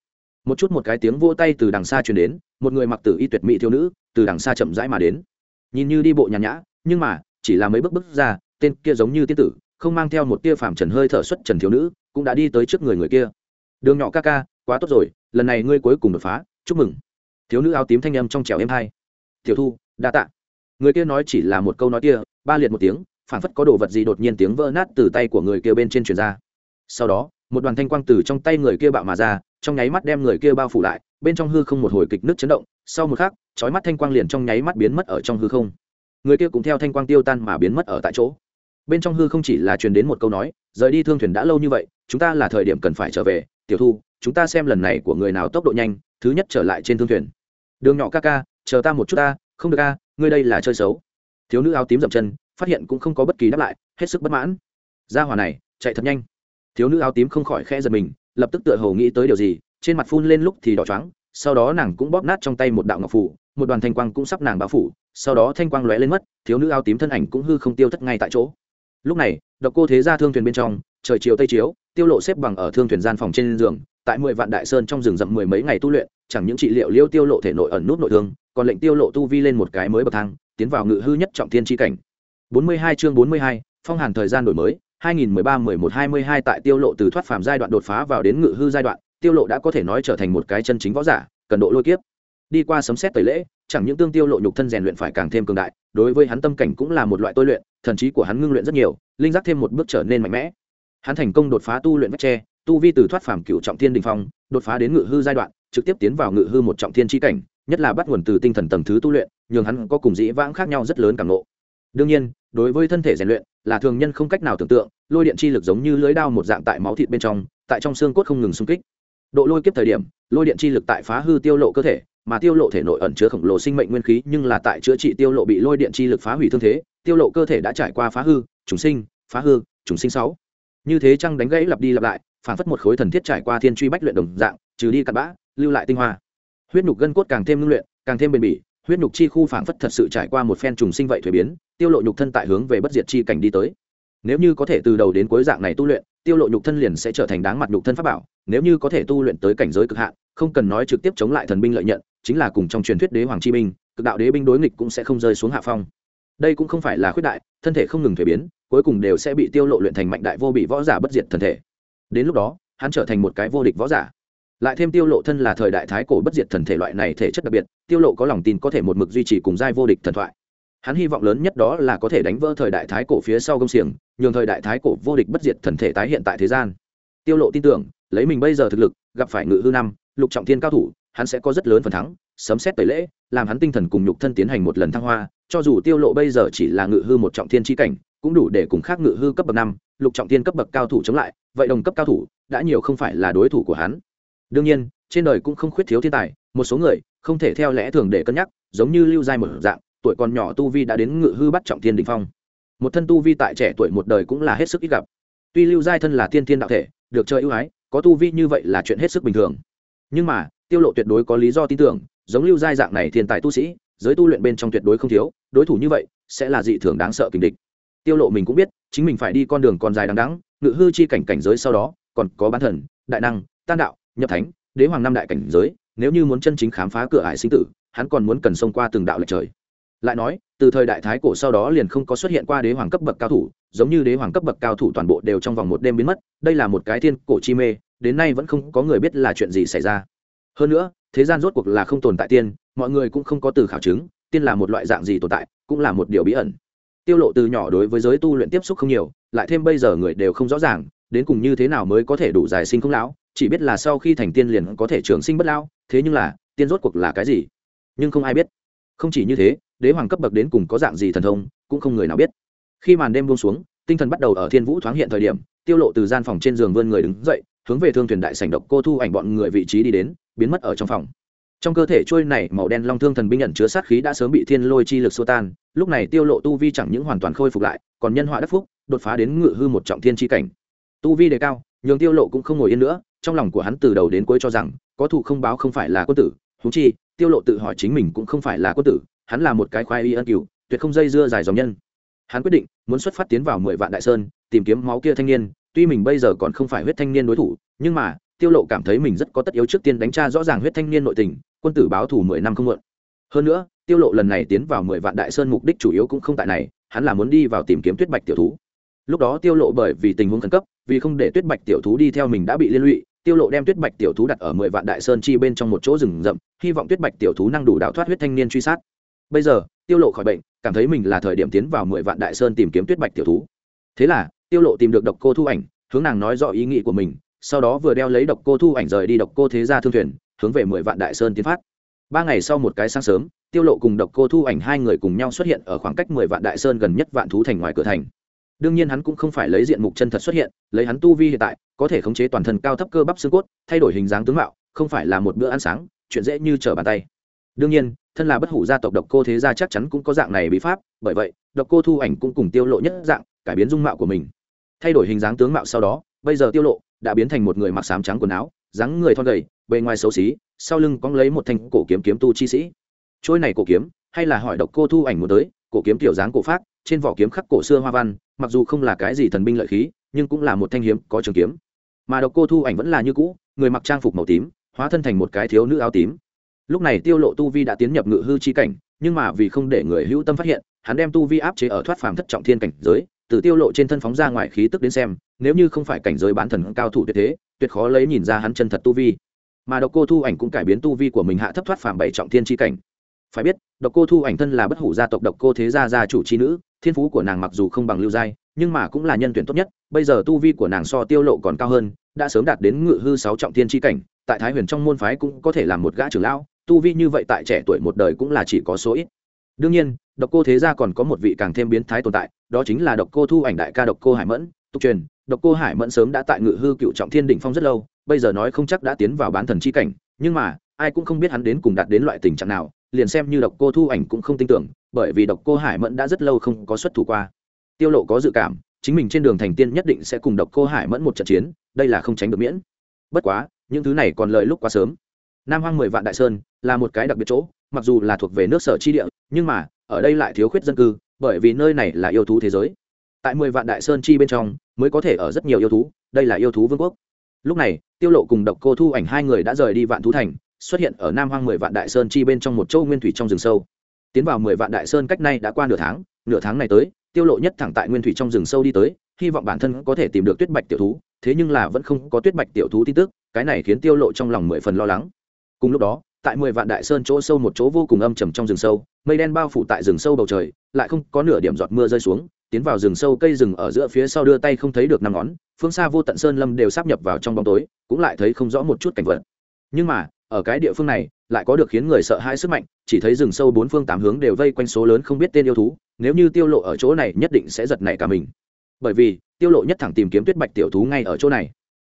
Một chút một cái tiếng vỗ tay từ đằng xa truyền đến, một người mặc tử y tuyệt mỹ thiếu nữ từ đằng xa chậm rãi mà đến. Nhìn như đi bộ nhàn nhã, nhưng mà, chỉ là mấy bước bước ra, tên kia giống như tiên tử, không mang theo một tia phàm trần hơi thở xuất trần thiếu nữ, cũng đã đi tới trước người người kia. Đường nhỏ ca ca, quá tốt rồi, lần này ngươi cuối cùng đột phá, chúc mừng thiếu nữ áo tím thanh âm trong trẻo êm hai tiểu thu, đa tạ. Người kia nói chỉ là một câu nói kia, ba liệt một tiếng phản phất có đồ vật gì đột nhiên tiếng vỡ nát từ tay của người kia bên trên truyền ra. Sau đó, một đoàn thanh quang từ trong tay người kia bạo mà ra, trong nháy mắt đem người kia bao phủ lại, bên trong hư không một hồi kịch nước chấn động, sau một khắc, chói mắt thanh quang liền trong nháy mắt biến mất ở trong hư không. Người kia cũng theo thanh quang tiêu tan mà biến mất ở tại chỗ. Bên trong hư không chỉ là truyền đến một câu nói, rời đi thương thuyền đã lâu như vậy, chúng ta là thời điểm cần phải trở về, tiểu thu, chúng ta xem lần này của người nào tốc độ nhanh, thứ nhất trở lại trên thương thuyền đường nhỏ ca ca, chờ ta một chút ta, không được ca ngươi đây là chơi xấu. Thiếu nữ áo tím dậm chân, phát hiện cũng không có bất kỳ đáp lại, hết sức bất mãn. Ra hỏa này, chạy thật nhanh. Thiếu nữ áo tím không khỏi khẽ giật mình, lập tức tựa hồ nghĩ tới điều gì, trên mặt phun lên lúc thì đỏ trắng sau đó nàng cũng bóp nát trong tay một đạo ngọc phủ, một đoàn thanh quang cũng sắp nàng bao phủ, sau đó thanh quang lóe lên mất, thiếu nữ áo tím thân ảnh cũng hư không tiêu thất ngay tại chỗ. Lúc này, độc cô thế ra thương thuyền bên trong, trời chiều tây chiếu, tiêu lộ xếp bằng ở thương thuyền gian phòng trên giường tại mười vạn đại sơn trong rừng rậm mười mấy ngày tu luyện chẳng những trị liệu liêu tiêu lộ thể nội ẩn nút nội thương còn lệnh tiêu lộ tu vi lên một cái mới bậc thang tiến vào ngự hư nhất trọng thiên chi cảnh. 42 chương 42, phong hàn thời gian đổi mới 2013-11-22 tại tiêu lộ từ thoát phàm giai đoạn đột phá vào đến ngự hư giai đoạn tiêu lộ đã có thể nói trở thành một cái chân chính võ giả cần độ lôi kiếp. Đi qua sấm xét tẩy lễ chẳng những tương tiêu lộ nhục thân rèn luyện phải càng thêm cường đại đối với hắn tâm cảnh cũng là một loại tôi luyện thần trí của hắn ngưng luyện rất nhiều linh giác thêm một bước trở nên mạnh mẽ. Hắn thành công đột phá tu luyện vách tre tu vi từ thoát phàm cựu trọng thiên đình phong, đột phá đến ngự hư giai đoạn, trực tiếp tiến vào ngự hư một trọng thiên tri cảnh, nhất là bắt nguồn từ tinh thần tầng thứ tu luyện, nhường hắn có cùng dĩ vãng khác nhau rất lớn cảm lộ đương nhiên, đối với thân thể rèn luyện, là thường nhân không cách nào tưởng tượng, lôi điện chi lực giống như lưới đao một dạng tại máu thịt bên trong, tại trong xương cốt không ngừng xung kích. Độ lôi kiếp thời điểm, lôi điện chi lực tại phá hư tiêu lộ cơ thể, mà tiêu lộ thể nội ẩn chứa khổng lồ sinh mệnh nguyên khí, nhưng là tại chữa trị tiêu lộ bị lôi điện chi lực phá hủy thương thế, tiêu lộ cơ thể đã trải qua phá hư, trùng sinh, phá hư, trùng sinh sáu. Như thế chăng đánh gãy lặp đi lặp lại phản phất một khối thần thiết trải qua thiên truy bách luyện đồng dạng, trừ đi cặn bã, lưu lại tinh hoa. Huyết nhục gân cốt càng thêm ngưng luyện, càng thêm bền bỉ, huyết nhục chi khu phản phất thật sự trải qua một phen trùng sinh vậy thuế biến, tiêu lộ nhục thân tại hướng về bất diệt chi cảnh đi tới. Nếu như có thể từ đầu đến cuối dạng này tu luyện, tiêu lộ nhục thân liền sẽ trở thành đáng mặt nhục thân pháp bảo, nếu như có thể tu luyện tới cảnh giới cực hạn, không cần nói trực tiếp chống lại thần binh lợi nhận, chính là cùng trong truyền thuyết đế hoàng chi binh, cực đạo đế binh đối nghịch cũng sẽ không rơi xuống hạ phong. Đây cũng không phải là khuyết đại, thân thể không ngừng thuế biến, cuối cùng đều sẽ bị tiêu lộ luyện thành mạnh đại vô bị võ giả bất diệt thần thể đến lúc đó, hắn trở thành một cái vô địch võ giả. Lại thêm tiêu lộ thân là thời đại thái cổ bất diệt thần thể loại này thể chất đặc biệt, tiêu lộ có lòng tin có thể một mực duy trì cùng giai vô địch thần thoại. Hắn hy vọng lớn nhất đó là có thể đánh vỡ thời đại thái cổ phía sau công xiềng, nhường thời đại thái cổ vô địch bất diệt thần thể tái hiện tại thế gian. Tiêu lộ tin tưởng, lấy mình bây giờ thực lực, gặp phải ngự hư năm, lục trọng thiên cao thủ, hắn sẽ có rất lớn phần thắng, sấm xét tẩy lễ, làm hắn tinh thần cùng nhục thân tiến hành một lần thăng hoa, cho dù tiêu lộ bây giờ chỉ là ngự hư một trọng thiên chi cảnh cũng đủ để cùng khác ngự hư cấp bậc năm, lục trọng thiên cấp bậc cao thủ chống lại, vậy đồng cấp cao thủ, đã nhiều không phải là đối thủ của hắn. Đương nhiên, trên đời cũng không khuyết thiếu thiên tài, một số người, không thể theo lẽ thường để cân nhắc, giống như lưu giai một dạng, tuổi còn nhỏ tu vi đã đến ngự hư bắt trọng thiên đình phong. Một thân tu vi tại trẻ tuổi một đời cũng là hết sức ít gặp. Tuy lưu giai thân là tiên thiên đạo thể, được chơi ưu ái, có tu vi như vậy là chuyện hết sức bình thường. Nhưng mà, tiêu lộ tuyệt đối có lý do tin tưởng, giống lưu giai dạng này thiên tài tu sĩ, giới tu luyện bên trong tuyệt đối không thiếu, đối thủ như vậy, sẽ là dị thường đáng sợ kình địch tiêu lộ mình cũng biết, chính mình phải đi con đường còn dài đằng đẵng, ngự hư chi cảnh cảnh giới sau đó, còn có bán thần, đại năng tan đạo, nhập thánh, đế hoàng năm đại cảnh giới, nếu như muốn chân chính khám phá cửa ải sinh tử, hắn còn muốn cần xông qua từng đạo lệch trời. Lại nói, từ thời đại thái cổ sau đó liền không có xuất hiện qua đế hoàng cấp bậc cao thủ, giống như đế hoàng cấp bậc cao thủ toàn bộ đều trong vòng một đêm biến mất, đây là một cái thiên cổ chi mê, đến nay vẫn không có người biết là chuyện gì xảy ra. Hơn nữa, thế gian rốt cuộc là không tồn tại tiên, mọi người cũng không có từ khảo chứng, tiên là một loại dạng gì tồn tại, cũng là một điều bí ẩn tiêu lộ từ nhỏ đối với giới tu luyện tiếp xúc không nhiều, lại thêm bây giờ người đều không rõ ràng, đến cùng như thế nào mới có thể đủ dài sinh không lão, chỉ biết là sau khi thành tiên liền có thể trường sinh bất lão, thế nhưng là, tiên rốt cuộc là cái gì? Nhưng không ai biết. Không chỉ như thế, đế hoàng cấp bậc đến cùng có dạng gì thần thông, cũng không người nào biết. Khi màn đêm buông xuống, tinh thần bắt đầu ở thiên vũ thoáng hiện thời điểm, tiêu lộ từ gian phòng trên giường vươn người đứng dậy, hướng về thương thuyền đại sảnh độc cô thu ảnh bọn người vị trí đi đến, biến mất ở trong phòng trong cơ thể trôi này màu đen long thương thần binh nhận chứa sát khí đã sớm bị thiên lôi chi lực xô tan, lúc này tiêu lộ tu vi chẳng những hoàn toàn khôi phục lại, còn nhân họa đắc phúc, đột phá đến ngự hư một trọng thiên chi cảnh. Tu vi đề cao, nhường tiêu lộ cũng không ngồi yên nữa, trong lòng của hắn từ đầu đến cuối cho rằng, có thù không báo không phải là quân tử. Thú chi, tiêu lộ tự hỏi chính mình cũng không phải là quân tử, hắn là một cái khoai y ân cửu, tuyệt không dây dưa dài dòng nhân. Hắn quyết định, muốn xuất phát tiến vào mười vạn đại sơn, tìm kiếm máu kia thanh niên, tuy mình bây giờ còn không phải huyết thanh niên đối thủ, nhưng mà, tiêu lộ cảm thấy mình rất có tất yếu trước tiên đánh tra rõ ràng huyết thanh niên nội tình quân tử báo thù mười năm không muộn. Hơn nữa, tiêu lộ lần này tiến vào mười vạn đại sơn mục đích chủ yếu cũng không tại này, hắn là muốn đi vào tìm kiếm tuyết bạch tiểu thú. Lúc đó tiêu lộ bởi vì tình huống khẩn cấp, vì không để tuyết bạch tiểu thú đi theo mình đã bị liên lụy, tiêu lộ đem tuyết bạch tiểu thú đặt ở mười vạn đại sơn chi bên trong một chỗ rừng rậm, hy vọng tuyết bạch tiểu thú năng đủ đào thoát huyết thanh niên truy sát. Bây giờ, tiêu lộ khỏi bệnh, cảm thấy mình là thời điểm tiến vào mười vạn đại sơn tìm kiếm tuyết bạch tiểu thú. Thế là, tiêu lộ tìm được độc cô thu ảnh, hướng nàng nói rõ ý nghĩ của mình, sau đó vừa đeo lấy độc cô thu ảnh rời đi độc cô thế gia thương thuyền hướng về mười vạn đại sơn tiến phát. Ba ngày sau một cái sáng sớm, tiêu lộ cùng độc cô thu ảnh hai người cùng nhau xuất hiện ở khoảng cách mười vạn đại sơn gần nhất vạn thú thành ngoài cửa thành. Đương nhiên hắn cũng không phải lấy diện mục chân thật xuất hiện, lấy hắn tu vi hiện tại, có thể khống chế toàn thân cao thấp cơ bắp xương cốt, thay đổi hình dáng tướng mạo, không phải là một bữa ăn sáng, chuyện dễ như trở bàn tay. Đương nhiên, thân là bất hủ gia tộc độc cô thế gia chắc chắn cũng có dạng này bí pháp, bởi vậy, độc cô thu ảnh cũng cùng tiêu lộ nhất dạng, cải biến dung mạo của mình. Thay đổi hình dáng tướng mạo sau đó, bây giờ tiêu lộ đã biến thành một người mặc sám trắng quần áo dáng người thon gầy, bề ngoài xấu xí, sau lưng cóng lấy một thanh cổ kiếm kiếm tu chi sĩ. Trôi này cổ kiếm, hay là hỏi độc cô thu ảnh muốn tới, cổ kiếm tiểu dáng cổ pháp trên vỏ kiếm khắc cổ xưa hoa văn, mặc dù không là cái gì thần binh lợi khí, nhưng cũng là một thanh hiếm, có trường kiếm. Mà độc cô thu ảnh vẫn là như cũ, người mặc trang phục màu tím, hóa thân thành một cái thiếu nữ áo tím. Lúc này tiêu lộ tu vi đã tiến nhập ngự hư chi cảnh, nhưng mà vì không để người hữu tâm phát hiện, hắn đem tu vi áp chế ở thoát phàm thất trọng thiên cảnh giới, từ tiêu lộ trên thân phóng ra ngoài khí tức đến xem, nếu như không phải cảnh giới bán thần cao thủ tuyệt thế tuyệt khó lấy nhìn ra hắn chân thật tu vi. Mà độc cô thu ảnh cũng cải biến tu vi của mình hạ thấp thoát phàm bảy trọng thiên chi cảnh. Phải biết, độc cô thu ảnh thân là bất hủ gia tộc độc cô thế gia gia chủ chi nữ, thiên phú của nàng mặc dù không bằng lưu giai, nhưng mà cũng là nhân tuyển tốt nhất, bây giờ tu vi của nàng so tiêu lộ còn cao hơn, đã sớm đạt đến ngự hư sáu trọng thiên tri cảnh, tại thái huyền trong môn phái cũng có thể làm một gã trưởng lão, tu vi như vậy tại trẻ tuổi một đời cũng là chỉ có số ít. Đương nhiên, độc cô thế gia còn có một vị càng thêm biến thái tồn tại, đó chính là độc cô thu ảnh đại ca độc cô hải mẫn, tục truyền độc cô hải mẫn sớm đã tại ngự hư cựu trọng thiên đỉnh phong rất lâu, bây giờ nói không chắc đã tiến vào bán thần chi cảnh, nhưng mà, ai cũng không biết hắn đến cùng đạt đến loại tình trạng nào, liền xem như độc cô thu ảnh cũng không tin tưởng, bởi vì độc cô hải mẫn đã rất lâu không có xuất thủ qua. Tiêu lộ có dự cảm, chính mình trên đường thành tiên nhất định sẽ cùng độc cô hải mẫn một trận chiến, đây là không tránh được miễn. Bất quá, những thứ này còn lợi lúc quá sớm. Nam hoang mười vạn đại sơn là một cái đặc biệt chỗ, mặc dù là thuộc về nước sở chi địa, nhưng mà, ở đây lại thiếu khuyết dân cư, bởi vì nơi này là yêu thú thế giới tại mười vạn đại sơn chi bên trong, mới có thể ở rất nhiều yêu thú, đây là yêu thú vương quốc. Lúc này, tiêu lộ cùng độc cô thu ảnh hai người đã rời đi vạn thú thành, xuất hiện ở nam hoang mười vạn đại sơn chi bên trong một châu nguyên thủy trong rừng sâu. Tiến vào mười vạn đại sơn cách nay đã qua nửa tháng nửa tháng này tới, tiêu lộ nhất thẳng tại nguyên thủy trong rừng sâu đi tới, hy vọng bản thân có thể tìm được tuyết bạch tiểu thú, thế nhưng là vẫn không có tuyết bạch tiểu thú tin tức, cái này khiến tiêu lộ trong lòng mười phần lo lắng. Cùng lúc đó, tại mười vạn đại sơn chỗ sâu một chỗ vô cùng âm trầm trong rừng sâu, mây đen bao phủ tại rừng sâu bầu trời, lại không có nửa điểm giọt mưa rơi xuống tiến vào rừng sâu cây rừng ở giữa phía sau đưa tay không thấy được năm ngón, phương xa vô tận sơn lâm đều sắp nhập vào trong bóng tối, cũng lại thấy không rõ một chút cảnh vật. Nhưng mà, ở cái địa phương này, lại có được khiến người sợ hãi sức mạnh, chỉ thấy rừng sâu bốn phương tám hướng đều vây quanh số lớn không biết tên yêu thú, nếu như tiêu lộ ở chỗ này nhất định sẽ giật nảy cả mình. Bởi vì, tiêu lộ nhất thẳng tìm kiếm tuyết bạch tiểu thú ngay ở chỗ này.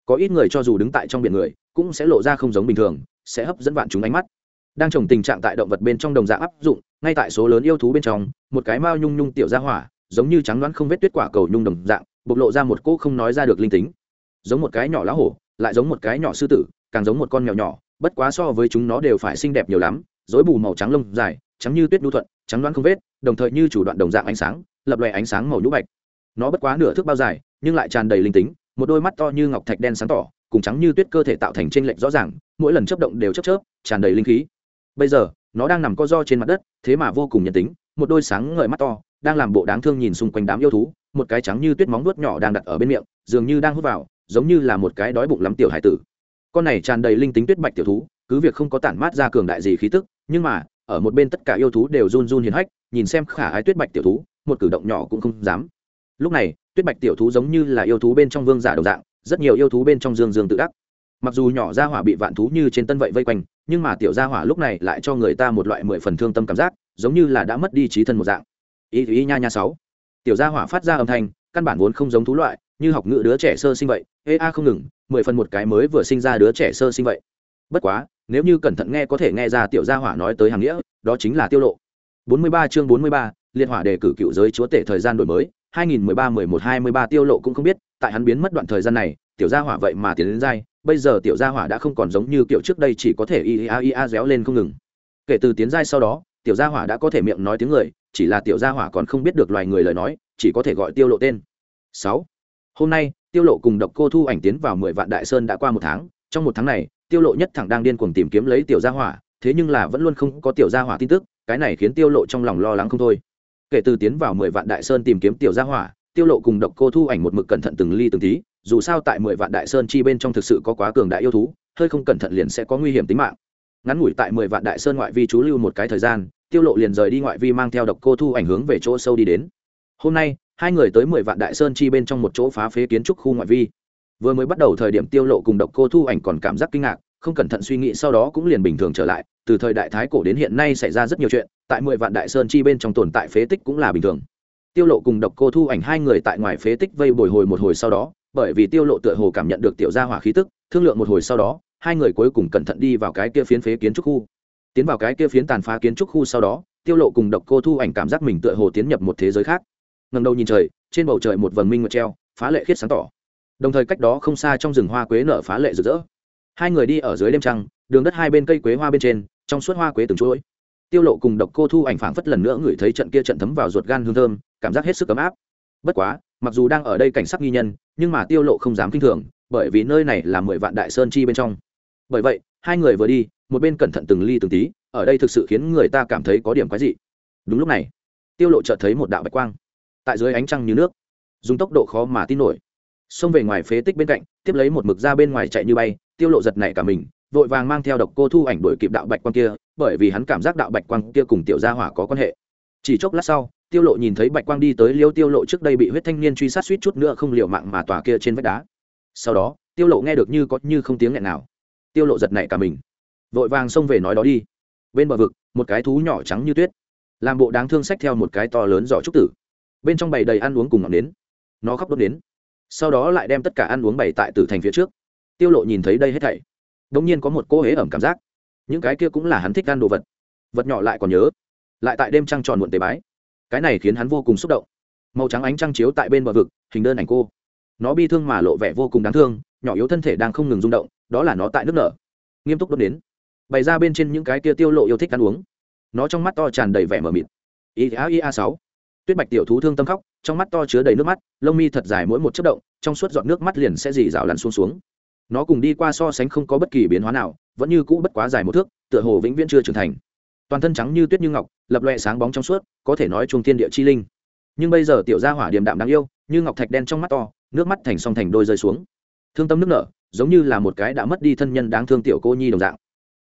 Có ít người cho dù đứng tại trong biển người, cũng sẽ lộ ra không giống bình thường, sẽ hấp dẫn vạn chúng ánh mắt. Đang trồng tình trạng tại động vật bên trong đồng dạng áp dụng, ngay tại số lớn yêu thú bên trong, một cái mao nhung nhung tiểu gia hỏa giống như trắng đoán không vết tuyết quả cầu nhung đồng dạng, bộc lộ ra một cô không nói ra được linh tính. Giống một cái nhỏ lá hổ, lại giống một cái nhỏ sư tử, càng giống một con mèo nhỏ, bất quá so với chúng nó đều phải xinh đẹp nhiều lắm dối bù màu trắng lông dài, trắng như tuyết nhu thuận, trắng đoán không vết, đồng thời như chủ đoạn đồng dạng ánh sáng, lập loè ánh sáng màu nhũ bạch. Nó bất quá nửa thước bao dài, nhưng lại tràn đầy linh tính, một đôi mắt to như ngọc thạch đen sáng tỏ, cùng trắng như tuyết cơ thể tạo thành t r ê n lệch rõ ràng, mỗi lần chấp động đều chấp chớp, tràn đầy linh khí. Bây giờ, nó đang nằm co do trên mặt đất, thế mà vô cùng nhân tính, một đôi sáng ngời mắt to đang làm bộ đáng thương nhìn xung quanh đám yêu thú, một cái trắng như tuyết móng nuốt nhỏ đang đặt ở bên miệng, dường như đang hút vào, giống như là một cái đói bụng lắm tiểu hải tử. Con này tràn đầy linh tính tuyết bạch tiểu thú, cứ việc không có tản mát ra cường đại gì khí tức, nhưng mà, ở một bên tất cả yêu thú đều run run hiền hách, nhìn xem khả ái tuyết bạch tiểu thú, một cử động nhỏ cũng không dám. Lúc này, tuyết bạch tiểu thú giống như là yêu thú bên trong vương giả đồng dạng, rất nhiều yêu thú bên trong dương dương tự ác mặc dù nhỏ gia hỏa bị vạn thú như trên tân vậy vây quanh, nhưng mà tiểu gia hỏa lúc này lại cho người ta một loại mười phần thương tâm cảm giác, giống như là đã mất đi trí thân một dạng ý ý nha nha sáu. Tiểu gia hỏa phát ra âm thanh căn bản vốn không giống thú loại như học ngữ đứa trẻ sơ sinh vậy. Ê a không ngừng mười phần một cái mới vừa sinh ra đứa trẻ sơ sinh vậy. Bất quá nếu như cẩn thận nghe có thể nghe ra tiểu gia hỏa nói tới hàng nghĩa đó chính là tiêu lộ. 43 chương 43, liên hỏa đề cử cựu giới chúa tể thời gian đổi mới 2013-11-23 tiêu lộ cũng không biết, tại hắn biến mất đoạn thời gian này, tiểu gia hỏa vậy mà tiến đến giai, bây giờ tiểu gia hỏa đã không còn giống như kiểu trước đây chỉ có thể ia ia réo lên không ngừng. Kể từ tiến giai sau đó, tiểu gia hỏa đã có thể miệng nói tiếng người, chỉ là tiểu gia hỏa còn không biết được loài người lời nói, chỉ có thể gọi tiêu lộ tên. 6. Hôm nay, tiêu lộ cùng độc cô thu ảnh tiến vào 10 vạn đại sơn đã qua một tháng, trong một tháng này, tiêu lộ nhất thẳng đang điên cuồng tìm kiếm lấy tiểu gia hỏa, thế nhưng là vẫn luôn không có tiểu gia hỏa tin tức, cái này khiến tiêu lộ trong lòng lo lắng không thôi kể từ tiến vào mười vạn đại sơn tìm kiếm tiểu gia hỏa tiêu lộ cùng độc cô thu ảnh một mực cẩn thận từng ly từng tí dù sao tại mười vạn đại sơn chi bên trong thực sự có quá cường đại yêu thú hơi không cẩn thận liền sẽ có nguy hiểm tính mạng ngắn ngủi tại mười vạn đại sơn ngoại vi trú lưu một cái thời gian tiêu lộ liền rời đi ngoại vi mang theo độc cô thu ảnh hướng về chỗ sâu đi đến. Hôm nay, hai người tới mười vạn đại sơn chi bên trong một chỗ phá phế kiến trúc khu ngoại vi. Vừa mới bắt đầu thời điểm tiêu lộ cùng độc cô thu ảnh còn cảm giác kinh ngạc, không cẩn thận suy nghĩ sau đó cũng liền bình thường trở lại. Từ thời đại thái cổ đến hiện nay xảy ra rất nhiều chuyện, tại mười vạn đại sơn chi bên trong tồn tại phế tích cũng là bình thường. Tiêu lộ cùng độc cô thu ảnh hai người tại ngoài phế tích vây bồi hồi một hồi sau đó, bởi vì tiêu lộ tựa hồ cảm nhận được tiểu gia hỏa khí tức, thương lượng một hồi sau đó, hai người cuối cùng cẩn thận đi vào cái kia phiến phế kiến trúc khu tiến vào cái kia phiến tàn phá kiến trúc khu sau đó, tiêu lộ cùng độc cô thu ảnh cảm giác mình tựa hồ tiến nhập một thế giới khác. Ngẩng đầu nhìn trời, trên bầu trời một vầng minh nguyệt treo, phá lệ khiết sáng tỏ. Đồng thời cách đó không xa trong rừng hoa quế nở phá lệ rực rỡ. Hai người đi ở dưới đêm trăng, đường đất hai bên cây quế hoa bên trên, trong suốt hoa quế từng chuỗi. Tiêu lộ cùng độc cô thu ảnh phảng phất lần nữa ngửi thấy trận kia trận thấm vào ruột gan hương thơm, cảm giác hết sức ấm áp. Bất quá, mặc dù đang ở đây cảnh sắc nghi nhân, nhưng mà tiêu lộ không dám kinh thường, bởi vì nơi này là mười vạn đại sơn chi bên trong. Bởi vậy, hai người vừa đi một bên cẩn thận từng ly từng tí, ở đây thực sự khiến người ta cảm thấy có điểm quái dị. Đúng lúc này, tiêu lộ chợt thấy một đạo bạch quang, tại dưới ánh trăng như nước, dùng tốc độ khó mà tin nổi. Xông về ngoài phế tích bên cạnh, tiếp lấy một mực ra bên ngoài chạy như bay, tiêu lộ giật nảy cả mình, vội vàng mang theo độc cô thu ảnh đuổi kịp đạo bạch quang kia, bởi vì hắn cảm giác đạo bạch quang kia cùng tiểu gia hỏa có quan hệ. Chỉ chốc lát sau, tiêu lộ nhìn thấy bạch quang đi tới liêu tiêu lộ trước đây bị huyết thanh niên truy sát suýt chút nữa không liều mạng mà tòa kia trên vách đá. Sau đó, tiêu lộ nghe được như có như không tiếng nghẹn nào. Tiêu lộ giật nảy cả mình vội vàng xông về nói đó đi. Bên bờ vực, một cái thú nhỏ trắng như tuyết, làm bộ đáng thương xách theo một cái to lớn giỏ trúc tử. Bên trong bầy đầy ăn uống cùng ngọn đến nó khóc đốt đến. Sau đó lại đem tất cả ăn uống bày tại tử thành phía trước. Tiêu lộ nhìn thấy đây hết thảy, đống nhiên có một cô hế ẩm cảm giác. Những cái kia cũng là hắn thích ăn đồ vật. Vật nhỏ lại còn nhớ, lại tại đêm trăng tròn muộn tế bái. Cái này khiến hắn vô cùng xúc động. Màu trắng ánh trăng chiếu tại bên bờ vực, hình đơn ảnh cô. Nó bi thương mà lộ vẻ vô cùng đáng thương, nhỏ yếu thân thể đang không ngừng rung động, đó là nó tại nước nở. Nghiêm túc đốt đến bày ra bên trên những cái kia tiêu lộ yêu thích ăn uống. Nó trong mắt to tràn đầy vẻ mờ mịt. Ia ia sáu. Tuyết bạch tiểu thú thương tâm khóc, trong mắt to chứa đầy nước mắt, lông mi thật dài mỗi một chất động, trong suốt giọt nước mắt liền sẽ dì rào lăn xuống xuống. Nó cùng đi qua so sánh không có bất kỳ biến hóa nào, vẫn như cũ bất quá dài một thước, tựa hồ vĩnh viễn chưa trưởng thành. Toàn thân trắng như tuyết như ngọc, lập loẹ sáng bóng trong suốt, có thể nói chuông thiên địa chi linh. Nhưng bây giờ tiểu gia hỏa điềm đạm đáng yêu, như ngọc thạch đen trong mắt to, nước mắt thành song thành đôi rơi xuống. Thương tâm nước nở, giống như là một cái đã mất đi thân nhân đáng thương tiểu cô nhi đồng dạng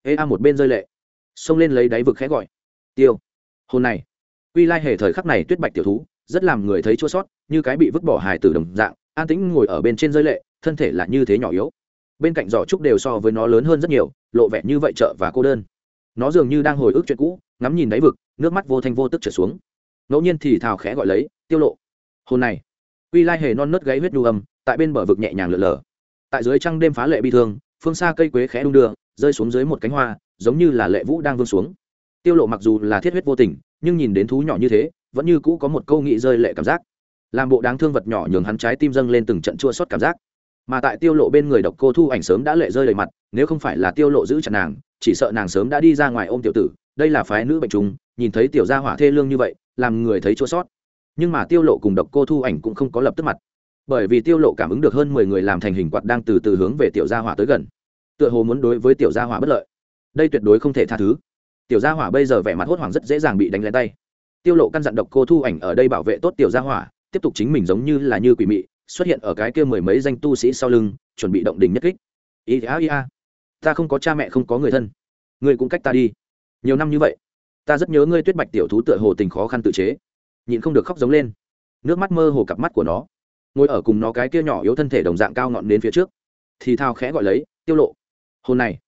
ê, a, một bên rơi lệ. Xông lên lấy đáy vực khẽ gọi. Tiêu. Hồn này. Quy lai hề thời khắc này tuyết bạch tiểu thú, rất làm người thấy chua sót, như cái bị vứt bỏ hài từ đồng dạng, an tĩnh ngồi ở bên trên rơi lệ, thân thể là như thế nhỏ yếu. Bên cạnh giỏ trúc đều so với nó lớn hơn rất nhiều, lộ vẻ như vậy chợ và cô đơn. Nó dường như đang hồi ức chuyện cũ, ngắm nhìn đáy vực, nước mắt vô thanh vô tức trở xuống. Ngẫu nhiên thì thào khẽ gọi lấy, tiêu lộ. Hồn này. Quy lai hề non nớt gáy huyết nhu âm, tại bên bờ vực nhẹ nhàng lượn lờ. Tại dưới trăng đêm phá lệ bi thương phương xa cây quế khẽ đung đưa, rơi xuống dưới một cánh hoa, giống như là lệ vũ đang vương xuống. Tiêu lộ mặc dù là thiết huyết vô tình, nhưng nhìn đến thú nhỏ như thế, vẫn như cũ có một câu nghị rơi lệ cảm giác. Làm bộ đáng thương vật nhỏ nhường hắn trái tim dâng lên từng trận chua xót cảm giác. Mà tại tiêu lộ bên người độc cô thu ảnh sớm đã lệ rơi đầy mặt, nếu không phải là tiêu lộ giữ chặt nàng, chỉ sợ nàng sớm đã đi ra ngoài ôm tiểu tử, đây là phái nữ bệnh trùng, nhìn thấy tiểu gia hỏa thê lương như vậy, làm người thấy chua sót nhưng mà tiêu lộ cùng độc cô thu ảnh cũng không có lập tức mặt bởi vì tiêu lộ cảm ứng được hơn 10 người làm thành hình quạt đang từ từ hướng về tiểu gia hỏa tới gần. Tựa hồ muốn đối với tiểu gia hỏa bất lợi. Đây tuyệt đối không thể tha thứ. Tiểu gia hỏa bây giờ vẻ mặt hốt hoảng rất dễ dàng bị đánh lén tay. Tiêu lộ căn dặn độc cô thu ảnh ở đây bảo vệ tốt tiểu gia hỏa, tiếp tục chính mình giống như là như quỷ mị, xuất hiện ở cái kia mười mấy danh tu sĩ sau lưng, chuẩn bị động đỉnh nhất kích. Ý a ý a ta không có cha mẹ, không có người thân. Ngươi cũng cách ta đi. Nhiều năm như vậy, ta rất nhớ ngươi tuyết bạch tiểu thú tựa hồ tình khó khăn tự chế. Nhịn không được khóc giống lên. Nước mắt mơ hồ cặp mắt của nó ngồi ở cùng nó cái kia nhỏ yếu thân thể đồng dạng cao ngọn đến phía trước. Thì thao khẽ gọi lấy, tiêu lộ, hồn này,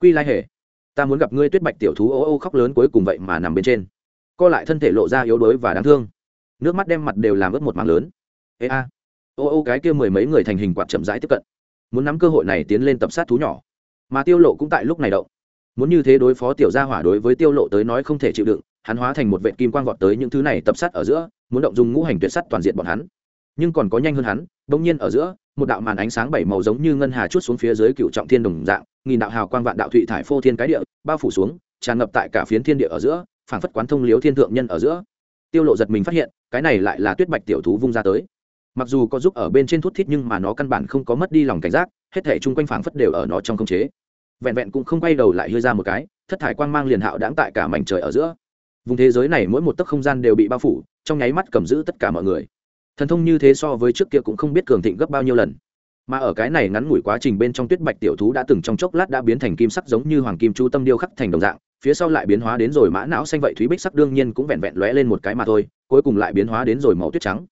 quy lai hề. Ta muốn gặp ngươi tuyết bạch tiểu thú ô ô khóc lớn cuối cùng vậy mà nằm bên trên. Co lại thân thể lộ ra yếu đuối và đáng thương. Nước mắt đem mặt đều làm ướt một mảng lớn. Ê a, ô ô cái kia mười mấy người thành hình quạt chậm rãi tiếp cận. Muốn nắm cơ hội này tiến lên tập sát thú nhỏ. Mà tiêu lộ cũng tại lúc này động. Muốn như thế đối phó tiểu gia hỏa đối với tiêu lộ tới nói không thể chịu đựng, hắn hóa thành một vệ kim quang vọt tới những thứ này tập sát ở giữa, muốn động dùng ngũ hành tuyệt sắt toàn diện bọn hắn nhưng còn có nhanh hơn hắn, bỗng nhiên ở giữa, một đạo màn ánh sáng bảy màu giống như ngân hà chút xuống phía dưới cựu trọng thiên đồng dạng, nghìn đạo hào quang vạn đạo thụy thải phô thiên cái địa, bao phủ xuống, tràn ngập tại cả phiến thiên địa ở giữa, phảng phất quán thông liếu thiên thượng nhân ở giữa. Tiêu lộ giật mình phát hiện, cái này lại là tuyết bạch tiểu thú vung ra tới. Mặc dù có giúp ở bên trên thuốc thít nhưng mà nó căn bản không có mất đi lòng cảnh giác, hết thể chung quanh phảng phất đều ở nó trong không chế. Vẹn vẹn cũng không quay đầu lại hơi ra một cái, thất thải quang mang liền hạo đãng tại cả mảnh trời ở giữa. Vùng thế giới này mỗi một tấc không gian đều bị bao phủ, trong nháy mắt cầm giữ tất cả mọi người thần thông như thế so với trước kia cũng không biết cường thịnh gấp bao nhiêu lần. Mà ở cái này ngắn ngủi quá trình bên trong tuyết bạch tiểu thú đã từng trong chốc lát đã biến thành kim sắc giống như hoàng kim chu tâm điêu khắc thành đồng dạng, phía sau lại biến hóa đến rồi mã não xanh vậy thúy bích sắc đương nhiên cũng vẹn vẹn lóe lên một cái mà thôi, cuối cùng lại biến hóa đến rồi màu tuyết trắng.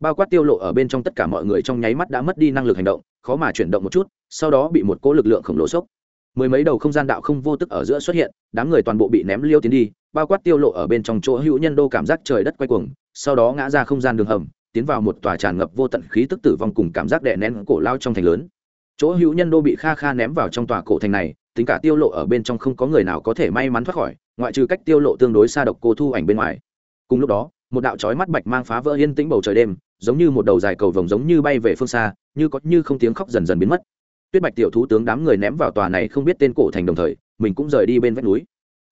Bao quát tiêu lộ ở bên trong tất cả mọi người trong nháy mắt đã mất đi năng lực hành động, khó mà chuyển động một chút, sau đó bị một cỗ lực lượng khổng lồ sốc. Mười mấy đầu không gian đạo không vô tức ở giữa xuất hiện, đám người toàn bộ bị ném liêu tiến đi, bao quát tiêu lộ ở bên trong chỗ hữu nhân đô cảm giác trời đất quay cuồng, sau đó ngã ra không gian đường hầm tiến vào một tòa tràn ngập vô tận khí tức tử vong cùng cảm giác đè nén cổ lao trong thành lớn. Chỗ hữu nhân đô bị kha kha ném vào trong tòa cổ thành này, tính cả tiêu lộ ở bên trong không có người nào có thể may mắn thoát khỏi, ngoại trừ cách tiêu lộ tương đối xa độc cô thu ảnh bên ngoài. Cùng lúc đó, một đạo chói mắt bạch mang phá vỡ yên tĩnh bầu trời đêm, giống như một đầu dài cầu vồng giống như bay về phương xa, như có như không tiếng khóc dần dần biến mất. Tuyết bạch tiểu thú tướng đám người ném vào tòa này không biết tên cổ thành đồng thời, mình cũng rời đi bên vách núi.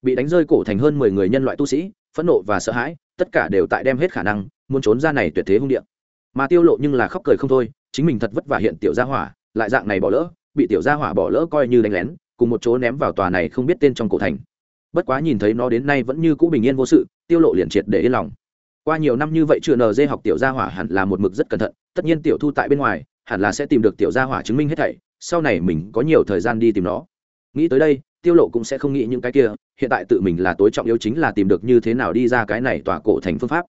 Bị đánh rơi cổ thành hơn mười người nhân loại tu sĩ, phẫn nộ và sợ hãi, tất cả đều tại đem hết khả năng muốn trốn ra này tuyệt thế hung địa. Mà tiêu lộ nhưng là khóc cười không thôi, chính mình thật vất vả hiện tiểu gia hỏa, lại dạng này bỏ lỡ, bị tiểu gia hỏa bỏ lỡ coi như đánh lén, cùng một chỗ ném vào tòa này không biết tên trong cổ thành. Bất quá nhìn thấy nó đến nay vẫn như cũ bình yên vô sự, tiêu lộ liền triệt để yên lòng. Qua nhiều năm như vậy chưa nờ dê học tiểu gia hỏa hẳn là một mực rất cẩn thận, tất nhiên tiểu thu tại bên ngoài, hẳn là sẽ tìm được tiểu gia hỏa chứng minh hết thảy, sau này mình có nhiều thời gian đi tìm nó. Nghĩ tới đây, tiêu lộ cũng sẽ không nghĩ những cái kia, hiện tại tự mình là tối trọng yếu chính là tìm được như thế nào đi ra cái này tòa cổ thành phương pháp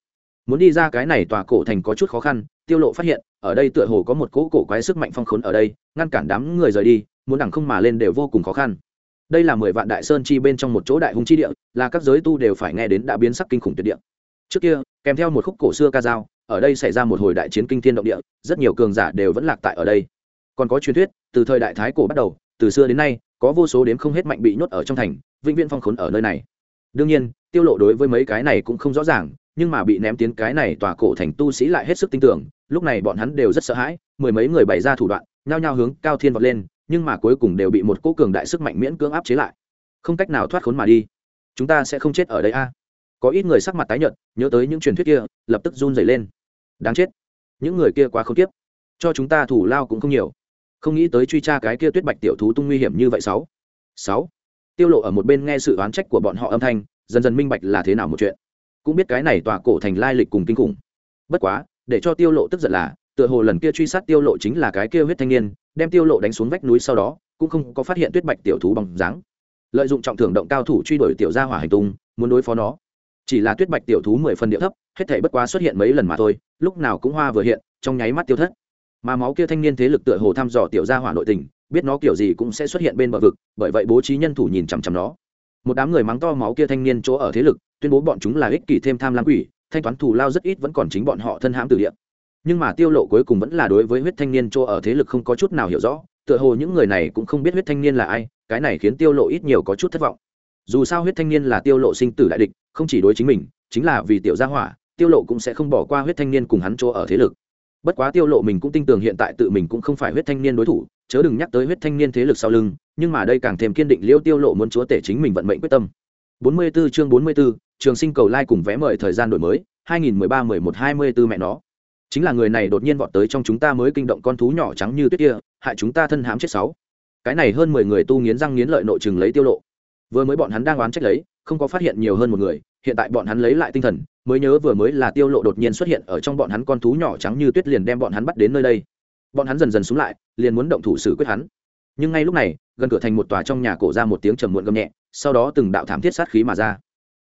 muốn đi ra cái này tòa cổ thành có chút khó khăn, tiêu lộ phát hiện, ở đây tựa hồ có một cỗ cổ quái sức mạnh phong khốn ở đây, ngăn cản đám người rời đi, muốn đẳng không mà lên đều vô cùng khó khăn. Đây là mười vạn đại sơn chi bên trong một chỗ đại hung chi địa, là các giới tu đều phải nghe đến đã biến sắc kinh khủng tuyệt địa. Trước kia, kèm theo một khúc cổ xưa ca dao, ở đây xảy ra một hồi đại chiến kinh thiên động địa, rất nhiều cường giả đều vẫn lạc tại ở đây. Còn có truyền thuyết, từ thời đại thái cổ bắt đầu, từ xưa đến nay, có vô số đếm không hết mạnh bị nhốt ở trong thành, vĩnh viễn phong khốn ở nơi này. Đương nhiên, tiêu lộ đối với mấy cái này cũng không rõ ràng nhưng mà bị ném tiến cái này tòa cổ thành tu sĩ lại hết sức tin tưởng, lúc này bọn hắn đều rất sợ hãi, mười mấy người bày ra thủ đoạn, nhao nhao hướng cao thiên vọt lên, nhưng mà cuối cùng đều bị một cỗ cường đại sức mạnh miễn cưỡng áp chế lại. Không cách nào thoát khốn mà đi. Chúng ta sẽ không chết ở đây a. Có ít người sắc mặt tái nhợt, nhớ tới những truyền thuyết kia, lập tức run rẩy lên. Đáng chết. Những người kia quá không tiếp cho chúng ta thủ lao cũng không nhiều. Không nghĩ tới truy tra cái kia tuyết bạch tiểu thú tung nguy hiểm như vậy sáu. Sáu. Tiêu lộ ở một bên nghe sự oán trách của bọn họ âm thanh, dần dần minh bạch là thế nào một chuyện cũng biết cái này tòa cổ thành lai lịch cùng kinh khủng. Bất quá, để cho tiêu lộ tức giận là, tựa hồ lần kia truy sát tiêu lộ chính là cái kia huyết thanh niên, đem tiêu lộ đánh xuống vách núi sau đó, cũng không có phát hiện tuyết bạch tiểu thú bằng dáng. Lợi dụng trọng thưởng động cao thủ truy đuổi tiểu gia hỏa hành tung, muốn đối phó nó. Chỉ là tuyết bạch tiểu thú mười phần địa thấp, hết thảy bất quá xuất hiện mấy lần mà thôi, lúc nào cũng hoa vừa hiện, trong nháy mắt tiêu thất. Mà máu kia thanh niên thế lực tựa hồ thăm dò tiểu gia hỏa nội tình, biết nó kiểu gì cũng sẽ xuất hiện bên bờ vực, bởi vậy bố trí nhân thủ nhìn chằm chằm nó một đám người mắng to máu kia thanh niên chỗ ở thế lực, tuyên bố bọn chúng là ích kỷ thêm tham lam quỷ, thanh toán thù lao rất ít vẫn còn chính bọn họ thân hãm từ địa. Nhưng mà tiêu lộ cuối cùng vẫn là đối với huyết thanh niên chỗ ở thế lực không có chút nào hiểu rõ, tựa hồ những người này cũng không biết huyết thanh niên là ai, cái này khiến tiêu lộ ít nhiều có chút thất vọng. Dù sao huyết thanh niên là tiêu lộ sinh tử đại địch, không chỉ đối chính mình, chính là vì tiểu gia hỏa, tiêu lộ cũng sẽ không bỏ qua huyết thanh niên cùng hắn chỗ ở thế lực bất quá tiêu lộ mình cũng tin tưởng hiện tại tự mình cũng không phải huyết thanh niên đối thủ chớ đừng nhắc tới huyết thanh niên thế lực sau lưng nhưng mà đây càng thêm kiên định liêu tiêu lộ muốn chúa tể chính mình vận mệnh quyết tâm. 44 chương 44, trường sinh cầu lai like cùng vẽ mời thời gian đổi mới 2013 11 24 mẹ nó. Chính là người này đột nhiên vọt tới trong chúng ta mới kinh động con thú nhỏ trắng như tuyết kia hại chúng ta thân hám chết sáu. Cái này hơn mười người tu nghiến răng nghiến lợi nội chừng lấy tiêu lộ. Vừa mới bọn hắn đang oán trách lấy không có phát hiện nhiều hơn một người hiện tại bọn hắn lấy lại tinh thần, mới nhớ vừa mới là tiêu lộ đột nhiên xuất hiện ở trong bọn hắn con thú nhỏ trắng như tuyết liền đem bọn hắn bắt đến nơi đây. Bọn hắn dần dần xuống lại, liền muốn động thủ xử quyết hắn. Nhưng ngay lúc này, gần cửa thành một tòa trong nhà cổ ra một tiếng trầm muộn gầm nhẹ, sau đó từng đạo thảm thiết sát khí mà ra.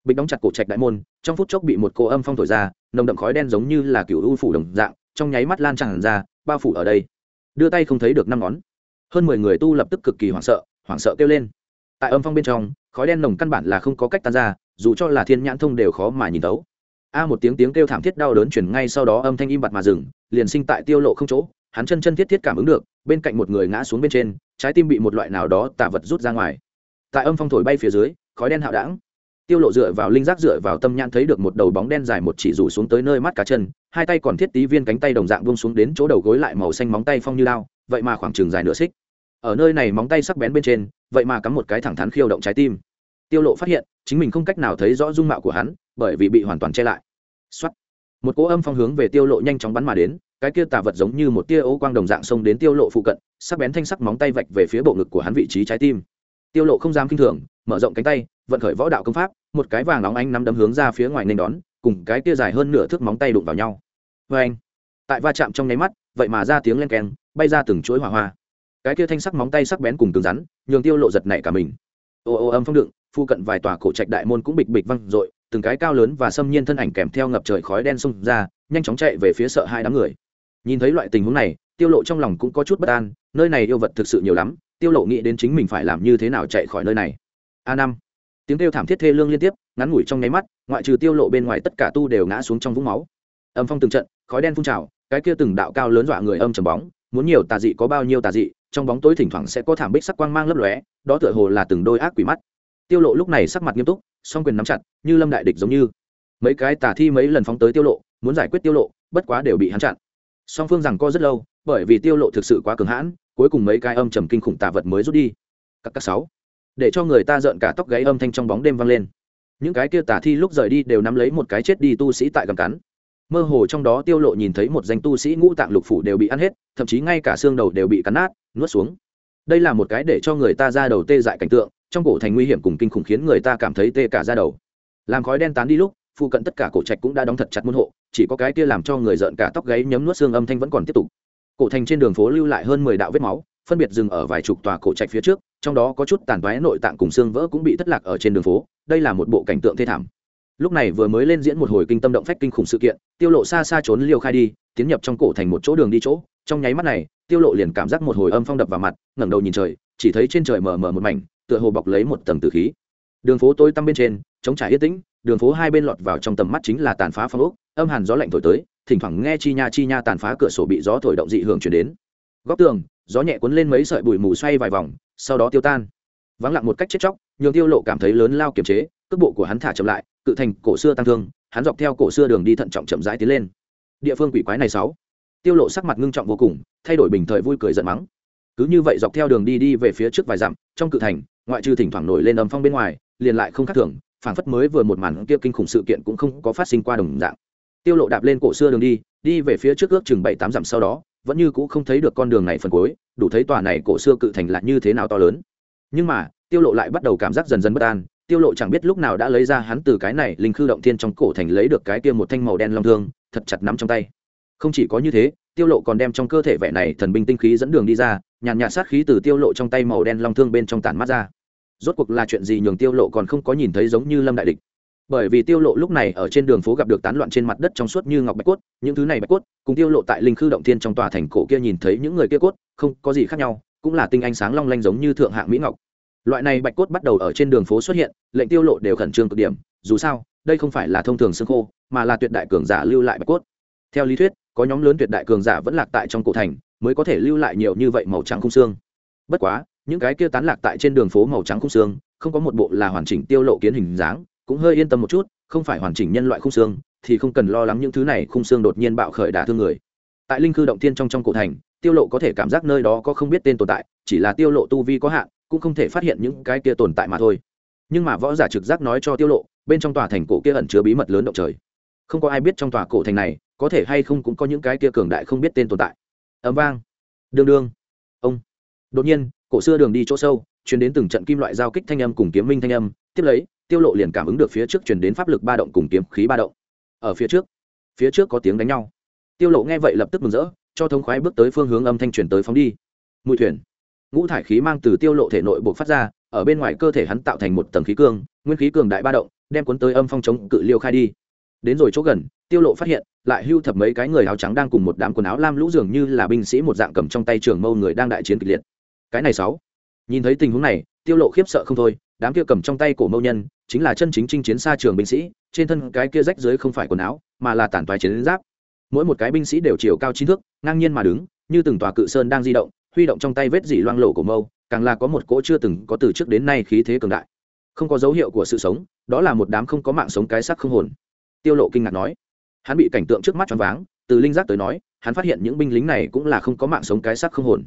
Bịch đóng chặt cổ trạch đại môn, trong phút chốc bị một cô âm phong thổi ra, nồng đậm khói đen giống như là kiểu u phủ đồng dạng, trong nháy mắt lan tràn ra, bao phủ ở đây. Đưa tay không thấy được năm ngón. Hơn mười người tu lập tức cực kỳ hoảng sợ hoảng sợ kêu lên. Tại âm phong bên trong, khói đen nồng căn bản là không có cách tan ra dù cho là thiên nhãn thông đều khó mà nhìn tấu a một tiếng tiếng kêu thảm thiết đau đớn chuyển ngay sau đó âm thanh im bặt mà dừng, liền sinh tại tiêu lộ không chỗ, hắn chân chân thiết thiết cảm ứng được, bên cạnh một người ngã xuống bên trên, trái tim bị một loại nào đó tả vật rút ra ngoài. Tại âm phong thổi bay phía dưới, khói đen hạo đãng. Tiêu lộ dựa vào linh giác dựa vào tâm nhãn thấy được một đầu bóng đen dài một chỉ rủ xuống tới nơi mắt cá chân, hai tay còn thiết tí viên cánh tay đồng dạng buông xuống đến chỗ đầu gối lại màu xanh móng tay phong như lao vậy mà khoảng trường dài nửa xích. Ở nơi này móng tay sắc bén bên trên, vậy mà cắm một cái thẳng thắn khiêu động trái tim tiêu lộ phát hiện, chính mình không cách nào thấy rõ dung mạo của hắn, bởi vì bị hoàn toàn che lại. Soát. một cỗ âm phong hướng về tiêu lộ nhanh chóng bắn mà đến, cái kia tà vật giống như một tia ố quang đồng dạng xông đến tiêu lộ phụ cận, sắc bén thanh sắc móng tay vạch về phía bộ ngực của hắn vị trí trái tim. Tiêu lộ không dám kinh thường, mở rộng cánh tay, vận khởi võ đạo công pháp, một cái vàng nóng ánh nắm đấm hướng ra phía ngoài nên đón, cùng cái kia dài hơn nửa thước móng tay đụng vào nhau. Với anh tại va chạm trong nháy mắt, vậy mà ra tiếng len keng, bay ra từng chuỗi hỏa hoa. Cái kia thanh sắc móng tay sắc bén cùng cứng rắn, nhường tiêu lộ giật nảy cả mình. Ô ô âm phong đựng phu cận vài tòa cổ trạch đại môn cũng bịch bịch văng rội, từng cái cao lớn và xâm nhiên thân ảnh kèm theo ngập trời khói đen xông ra nhanh chóng chạy về phía sợ hai đám người. Nhìn thấy loại tình huống này tiêu lộ trong lòng cũng có chút bất an nơi này yêu vật thực sự nhiều lắm tiêu lộ nghĩ đến chính mình phải làm như thế nào chạy khỏi nơi này. A năm. Tiếng kêu thảm thiết thê lương liên tiếp ngắn ngủi trong nháy mắt ngoại trừ tiêu lộ bên ngoài tất cả tu đều ngã xuống trong vũng máu. Âm phong từng trận khói đen phun trào cái kia từng đạo cao lớn dọa người âm trầm bóng muốn nhiều tà dị có bao nhiêu tà dị trong bóng tối thỉnh thoảng sẽ có thảm bích sắc quang mang lấp lóe đó tựa hồ là từng đôi ác quỷ mắt tiêu lộ lúc này sắc mặt nghiêm túc, song quyền nắm chặt, như lâm đại địch giống như. Mấy cái tà thi mấy lần phóng tới tiêu lộ, muốn giải quyết tiêu lộ, bất quá đều bị hắn chặn. Song phương rằng co rất lâu, bởi vì tiêu lộ thực sự quá cường hãn, cuối cùng mấy cái âm trầm kinh khủng tà vật mới rút đi. Các các sáu, để cho người ta giận cả tóc gáy âm thanh trong bóng đêm vang lên. Những cái kia tà thi lúc rời đi đều nắm lấy một cái chết đi tu sĩ tại gầm cắn. Mơ hồ trong đó tiêu lộ nhìn thấy một danh tu sĩ ngũ tạng lục phủ đều bị ăn hết, thậm chí ngay cả xương đầu đều bị cắn nát, nuốt xuống. Đây là một cái để cho người ta ra đầu tê dại cảnh tượng trong cổ thành nguy hiểm cùng kinh khủng khiến người ta cảm thấy tê cả ra đầu. Làm khói đen tán đi lúc, phụ cận tất cả cổ trạch cũng đã đóng thật chặt môn hộ, chỉ có cái kia làm cho người rợn cả tóc gáy nhấm nuốt xương âm thanh vẫn còn tiếp tục. Cổ thành trên đường phố lưu lại hơn mười đạo vết máu, phân biệt dừng ở vài chục tòa cổ trạch phía trước, trong đó có chút tàn toái nội tạng cùng xương vỡ cũng bị thất lạc ở trên đường phố, đây là một bộ cảnh tượng thê thảm. Lúc này vừa mới lên diễn một hồi kinh tâm động phách kinh khủng sự kiện, tiêu lộ xa xa trốn liều khai đi, tiến nhập trong cổ thành một chỗ đường đi chỗ, trong nháy mắt này, tiêu lộ liền cảm giác một hồi âm phong đập vào mặt, ngẩng đầu nhìn trời, chỉ thấy trên trời mờ mờ một mảnh tựa hồ bọc lấy một tầng tử khí. Đường phố tối tăm bên trên chống trải yên tĩnh, đường phố hai bên lọt vào trong tầm mắt chính là tàn phá phong ốc, âm hàn gió lạnh thổi tới, thỉnh thoảng nghe chi nha chi nha tàn phá cửa sổ bị gió thổi động dị hưởng chuyển đến. Góc tường, gió nhẹ cuốn lên mấy sợi bụi mù xoay vài vòng, sau đó tiêu tan. Vắng lặng một cách chết chóc, nhường tiêu lộ cảm thấy lớn lao kiềm chế, cước bộ của hắn thả chậm lại, cự thành cổ xưa tăng thương, hắn dọc theo cổ xưa đường đi thận trọng chậm rãi tiến lên. Địa phương quỷ quái này sáu. Tiêu lộ sắc mặt ngưng trọng vô cùng, thay đổi bình thời vui cười giận mắng. Cứ như vậy dọc theo đường đi đi về phía trước vài dặm, trong cự thành ngoại trừ thỉnh thoảng nổi lên âm phong bên ngoài, liền lại không khác thường, phảng phất mới vừa một màn kia kinh khủng sự kiện cũng không có phát sinh qua đồng dạng. Tiêu lộ đạp lên cổ xưa đường đi đi về phía trước ước chừng bảy tám dặm sau đó, vẫn như cũ không thấy được con đường này phần cuối, đủ thấy tòa này cổ xưa cự thành là như thế nào to lớn. Nhưng mà, tiêu lộ lại bắt đầu cảm giác dần dần bất an, tiêu lộ chẳng biết lúc nào đã lấy ra hắn từ cái này linh khư động thiên trong cổ thành lấy được cái kia một thanh màu đen long thương, thật chặt nắm trong tay. Không chỉ có như thế, tiêu lộ còn đem trong cơ thể vẻ này thần binh tinh khí dẫn đường đi ra nhàn nhạt sát khí từ tiêu lộ trong tay màu đen long thương bên trong tản mắt ra. Rốt cuộc là chuyện gì nhường tiêu lộ còn không có nhìn thấy giống như lâm đại địch? Bởi vì tiêu lộ lúc này ở trên đường phố gặp được tán loạn trên mặt đất trong suốt như ngọc bạch cốt, những thứ này bạch cốt, cùng tiêu lộ tại linh khư động thiên trong tòa thành cổ kia nhìn thấy những người kia cốt, không có gì khác nhau, cũng là tinh ánh sáng long lanh giống như thượng hạng mỹ ngọc. Loại này bạch cốt bắt đầu ở trên đường phố xuất hiện, lệnh tiêu lộ đều khẩn trương cực điểm, dù sao, đây không phải là thông thường xương khô, mà là tuyệt đại cường giả lưu lại bạch cốt. Theo lý thuyết, có nhóm lớn tuyệt đại cường giả vẫn lạc tại trong cổ thành mới có thể lưu lại nhiều như vậy màu trắng khung xương. Bất quá, những cái kia tán lạc tại trên đường phố màu trắng khung xương, không có một bộ là hoàn chỉnh tiêu lộ kiến hình dáng, cũng hơi yên tâm một chút, không phải hoàn chỉnh nhân loại khung xương, thì không cần lo lắng những thứ này khung xương đột nhiên bạo khởi đả thương người. Tại linh cư động thiên trong trong cổ thành, tiêu lộ có thể cảm giác nơi đó có không biết tên tồn tại, chỉ là tiêu lộ tu vi có hạn, cũng không thể phát hiện những cái kia tồn tại mà thôi. Nhưng mà võ giả trực giác nói cho tiêu lộ, bên trong tòa thành cổ kia ẩn chứa bí mật lớn động trời. Không có ai biết trong tòa cổ thành này, có thể hay không cũng có những cái kia cường đại không biết tên tồn tại ấm vang. Đương đương. Ông. Đột nhiên, cổ xưa đường đi chỗ sâu, truyền đến từng trận kim loại giao kích thanh âm cùng kiếm minh thanh âm, tiếp lấy, tiêu lộ liền cảm ứng được phía trước truyền đến pháp lực ba động cùng kiếm khí ba động. Ở phía trước phía trước có tiếng đánh nhau. Tiêu lộ nghe vậy lập tức mừng rỡ, cho thống khoái bước tới phương hướng âm thanh truyền tới phóng đi. Mùi thuyền. Ngũ thải khí mang từ tiêu lộ thể nội buộc phát ra, ở bên ngoài cơ thể hắn tạo thành một tầng khí cương, nguyên khí cường đại ba động, đem cuốn tới âm phong chống cự liêu khai đi đến rồi chỗ gần, tiêu lộ phát hiện, lại hưu thập mấy cái người áo trắng đang cùng một đám quần áo lam lũ dường như là binh sĩ một dạng cầm trong tay trường mâu người đang đại chiến kịch liệt. Cái này sáu. Nhìn thấy tình huống này, tiêu lộ khiếp sợ không thôi, đám kia cầm trong tay cổ mâu nhân, chính là chân chính chinh chiến xa trường binh sĩ, trên thân cái kia rách dưới không phải quần áo, mà là tản toái chiến giáp. Mỗi một cái binh sĩ đều chiều cao chín thước, ngang nhiên mà đứng, như từng tòa cự sơn đang di động, huy động trong tay vết dỉ loang lổ của mâu, càng là có một cỗ chưa từng có từ trước đến nay khí thế cường đại. Không có dấu hiệu của sự sống, đó là một đám không có mạng sống cái sắc không hồn tiêu lộ kinh ngạc nói. Hắn bị cảnh tượng trước mắt choáng váng, từ linh giác tới nói, hắn phát hiện những binh lính này cũng là không có mạng sống cái sắc không hồn.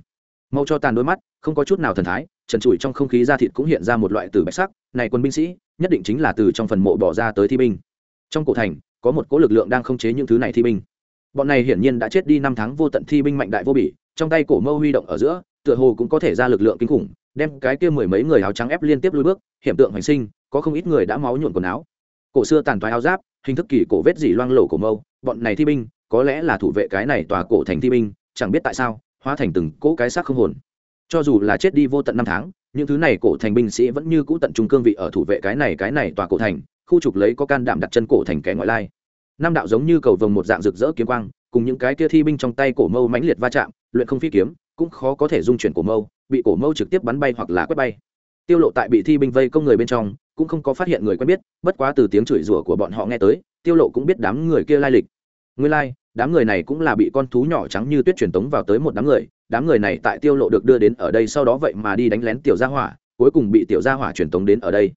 Mau cho tàn đôi mắt, không có chút nào thần thái, trần trụi trong không khí da thịt cũng hiện ra một loại từ bạch sắc. Này quân binh sĩ, nhất định chính là từ trong phần mộ bỏ ra tới thi binh. Trong cổ thành, có một cỗ lực lượng đang không chế những thứ này thi binh. Bọn này hiển nhiên đã chết đi năm tháng vô tận thi binh mạnh đại vô bỉ, trong tay cổ mâu huy động ở giữa, tựa hồ cũng có thể ra lực lượng kinh khủng, đem cái kia mười mấy người áo trắng ép liên tiếp lui bước hiện tượng hành sinh, có không ít người đã máu nhuộn quần áo. Cổ xưa tàn toái áo giáp hình thức kỳ cổ vết dỉ loang lổ cổ mâu, bọn này thi binh, có lẽ là thủ vệ cái này tòa cổ thành thi binh, chẳng biết tại sao, hóa thành từng cỗ cái xác không hồn. Cho dù là chết đi vô tận năm tháng, những thứ này cổ thành binh sĩ vẫn như cũ tận trung cương vị ở thủ vệ cái này cái này tòa cổ thành, khu trục lấy có can đảm đặt chân cổ thành kẻ ngoại lai. Năm đạo giống như cầu vồng một dạng rực rỡ kiếm quang, cùng những cái kia thi binh trong tay cổ mâu mãnh liệt va chạm, luyện không phi kiếm, cũng khó có thể dung chuyển cổ mâu, bị cổ mâu trực tiếp bắn bay hoặc là quét bay tiêu lộ tại bị thi binh vây công người bên trong, cũng không có phát hiện người quen biết, bất quá từ tiếng chửi rủa của bọn họ nghe tới, tiêu lộ cũng biết đám người kia lai lịch. Nguyên lai, đám người này cũng là bị con thú nhỏ trắng như tuyết truyền tống vào tới một đám người đám người này tại tiêu lộ được đưa đến ở đây sau đó vậy mà đi đánh lén tiểu gia hỏa, cuối cùng bị tiểu gia hỏa truyền tống đến ở đây.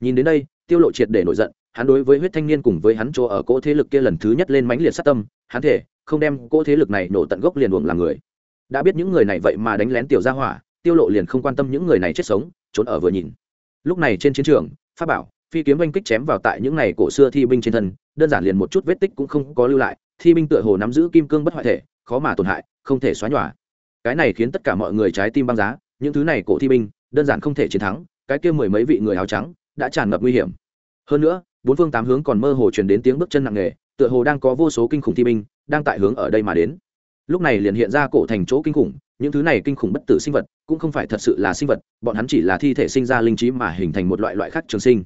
Nhìn đến đây, tiêu lộ triệt để nổi giận, hắn đối với huyết thanh niên cùng với hắn chỗ ở cỗ thế lực kia lần thứ nhất lên mãnh liệt sát tâm, hắn thể không đem cỗ thế lực này nổ tận gốc liền uổng làm người. Đã biết những người này vậy mà đánh lén tiểu gia hỏa, tiêu lộ liền không quan tâm những người này chết sống trốn ở vừa nhìn. Lúc này trên chiến trường, pháp bảo, phi kiếm oanh kích chém vào tại những ngày cổ xưa thi binh trên thân, đơn giản liền một chút vết tích cũng không có lưu lại, thi binh tựa hồ nắm giữ kim cương bất hoại thể, khó mà tổn hại, không thể xóa nhòa. Cái này khiến tất cả mọi người trái tim băng giá, những thứ này cổ thi binh, đơn giản không thể chiến thắng, cái kia mười mấy vị người áo trắng đã tràn ngập nguy hiểm. Hơn nữa, bốn phương tám hướng còn mơ hồ truyền đến tiếng bước chân nặng nề, tựa hồ đang có vô số kinh khủng thi binh đang tại hướng ở đây mà đến. Lúc này liền hiện ra cổ thành chỗ kinh khủng những thứ này kinh khủng bất tử sinh vật cũng không phải thật sự là sinh vật bọn hắn chỉ là thi thể sinh ra linh trí mà hình thành một loại loại khác trường sinh.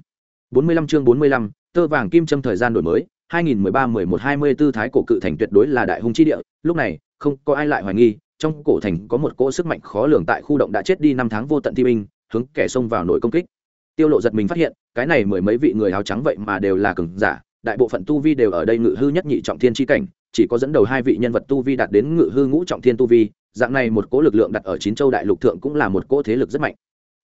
45 chương 45, tơ vàng kim châm thời gian đổi mới 2013-11-24 thái cổ cự thành tuyệt đối là đại hung chi địa lúc này không có ai lại hoài nghi trong cổ thành có một cỗ sức mạnh khó lường tại khu động đã chết đi năm tháng vô tận thi binh hướng kẻ xông vào nội công kích. Tiêu lộ giật mình phát hiện cái này mười mấy vị người áo trắng vậy mà đều là cường giả đại bộ phận tu vi đều ở đây ngự hư nhất nhị trọng thiên chi cảnh chỉ có dẫn đầu hai vị nhân vật tu vi đạt đến ngự hư ngũ trọng thiên tu vi dạng này một cỗ lực lượng đặt ở chín châu đại lục thượng cũng là một cỗ thế lực rất mạnh.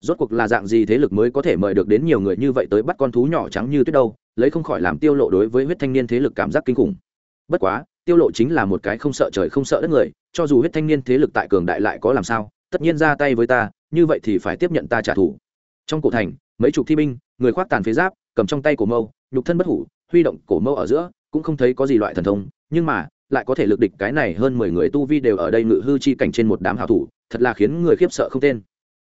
Rốt cuộc là dạng gì thế lực mới có thể mời được đến nhiều người như vậy tới bắt con thú nhỏ trắng như tuyết đâu, lấy không khỏi làm tiêu lộ đối với huyết thanh niên thế lực cảm giác kinh khủng. Bất quá, tiêu lộ chính là một cái không sợ trời không sợ đất người, cho dù huyết thanh niên thế lực tại cường đại lại có làm sao, tất nhiên ra tay với ta, như vậy thì phải tiếp nhận ta trả thù. Trong cổ thành, mấy chục thi binh, người khoác tàn phế giáp, cầm trong tay cổ mâu, nhục thân bất hủ, huy động cổ mâu ở giữa, cũng không thấy có gì loại thần thông, nhưng mà lại có thể lực địch cái này hơn mười người tu vi đều ở đây ngự hư chi cảnh trên một đám hảo thủ, thật là khiến người khiếp sợ không tên.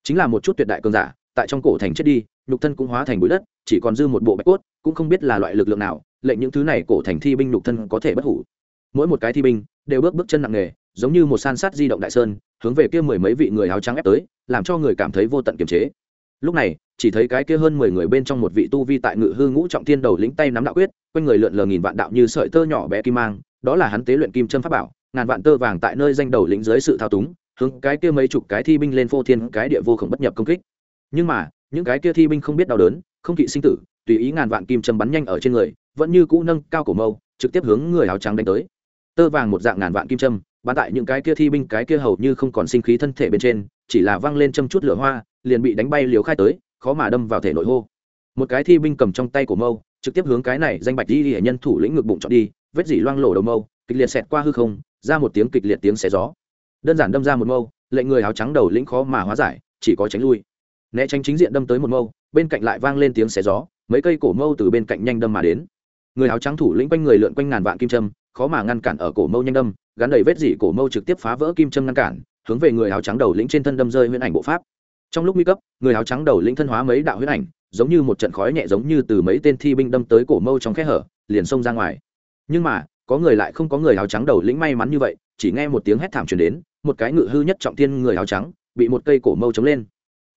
Chính là một chút tuyệt đại cường giả, tại trong cổ thành chết đi, nhục thân cũng hóa thành bụi đất, chỉ còn dư một bộ bạch cốt, cũng không biết là loại lực lượng nào, lệnh những thứ này cổ thành thi binh nhục thân có thể bất hủ. Mỗi một cái thi binh, đều bước bước chân nặng nề, giống như một san sát di động đại sơn, hướng về kia mười mấy vị người áo trắng ép tới, làm cho người cảm thấy vô tận kiềm chế. Lúc này, chỉ thấy cái kia hơn mười người bên trong một vị tu vi tại ngự hư ngũ trọng thiên đầu lĩnh tay nắm đạo quyết, quanh người lượn lờ nghìn vạn đạo như sợi tơ nhỏ bé kim mang đó là hắn tế luyện kim châm pháp bảo, ngàn vạn tơ vàng tại nơi danh đầu lĩnh dưới sự thao túng, hướng cái kia mấy chục cái thi binh lên phô thiên cái địa vô khổng bất nhập công kích. Nhưng mà, những cái kia thi binh không biết đau đớn, không kỵ sinh tử, tùy ý ngàn vạn kim châm bắn nhanh ở trên người, vẫn như cũ nâng cao cổ mâu, trực tiếp hướng người áo trắng đánh tới. Tơ vàng một dạng ngàn vạn kim châm, bắn tại những cái kia thi binh, cái kia hầu như không còn sinh khí thân thể bên trên, chỉ là văng lên châm chút lửa hoa, liền bị đánh bay liều khai tới, khó mà đâm vào thể nội hô. Một cái thi binh cầm trong tay của mâu, trực tiếp hướng cái này danh bạch di hệ nhân thủ lĩnh ngực bụng chọn đi vết dỉ loang lổ đầu mâu, kịch liệt xẹt qua hư không, ra một tiếng kịch liệt tiếng xé gió. Đơn giản đâm ra một mâu, lệnh người áo trắng đầu lĩnh khó mà hóa giải, chỉ có tránh lui. Né tránh chính diện đâm tới một mâu, bên cạnh lại vang lên tiếng xé gió, mấy cây cổ mâu từ bên cạnh nhanh đâm mà đến. Người áo trắng thủ lĩnh quanh người lượn quanh ngàn vạn kim châm, khó mà ngăn cản ở cổ mâu nhanh đâm, gắn đầy vết dỉ cổ mâu trực tiếp phá vỡ kim châm ngăn cản, hướng về người áo trắng đầu lĩnh trên thân đâm rơi huyễn ảnh bộ pháp. Trong lúc nguy cấp, người áo trắng đầu lĩnh thân hóa mấy đạo huyễn ảnh, giống như một trận khói nhẹ giống như từ mấy tên thi binh đâm tới cổ mâu trong khe hở, liền xông ra ngoài nhưng mà, có người lại không có người áo trắng đầu lĩnh may mắn như vậy, chỉ nghe một tiếng hét thảm truyền đến, một cái ngự hư nhất trọng thiên người áo trắng, bị một cây cổ mâu chống lên.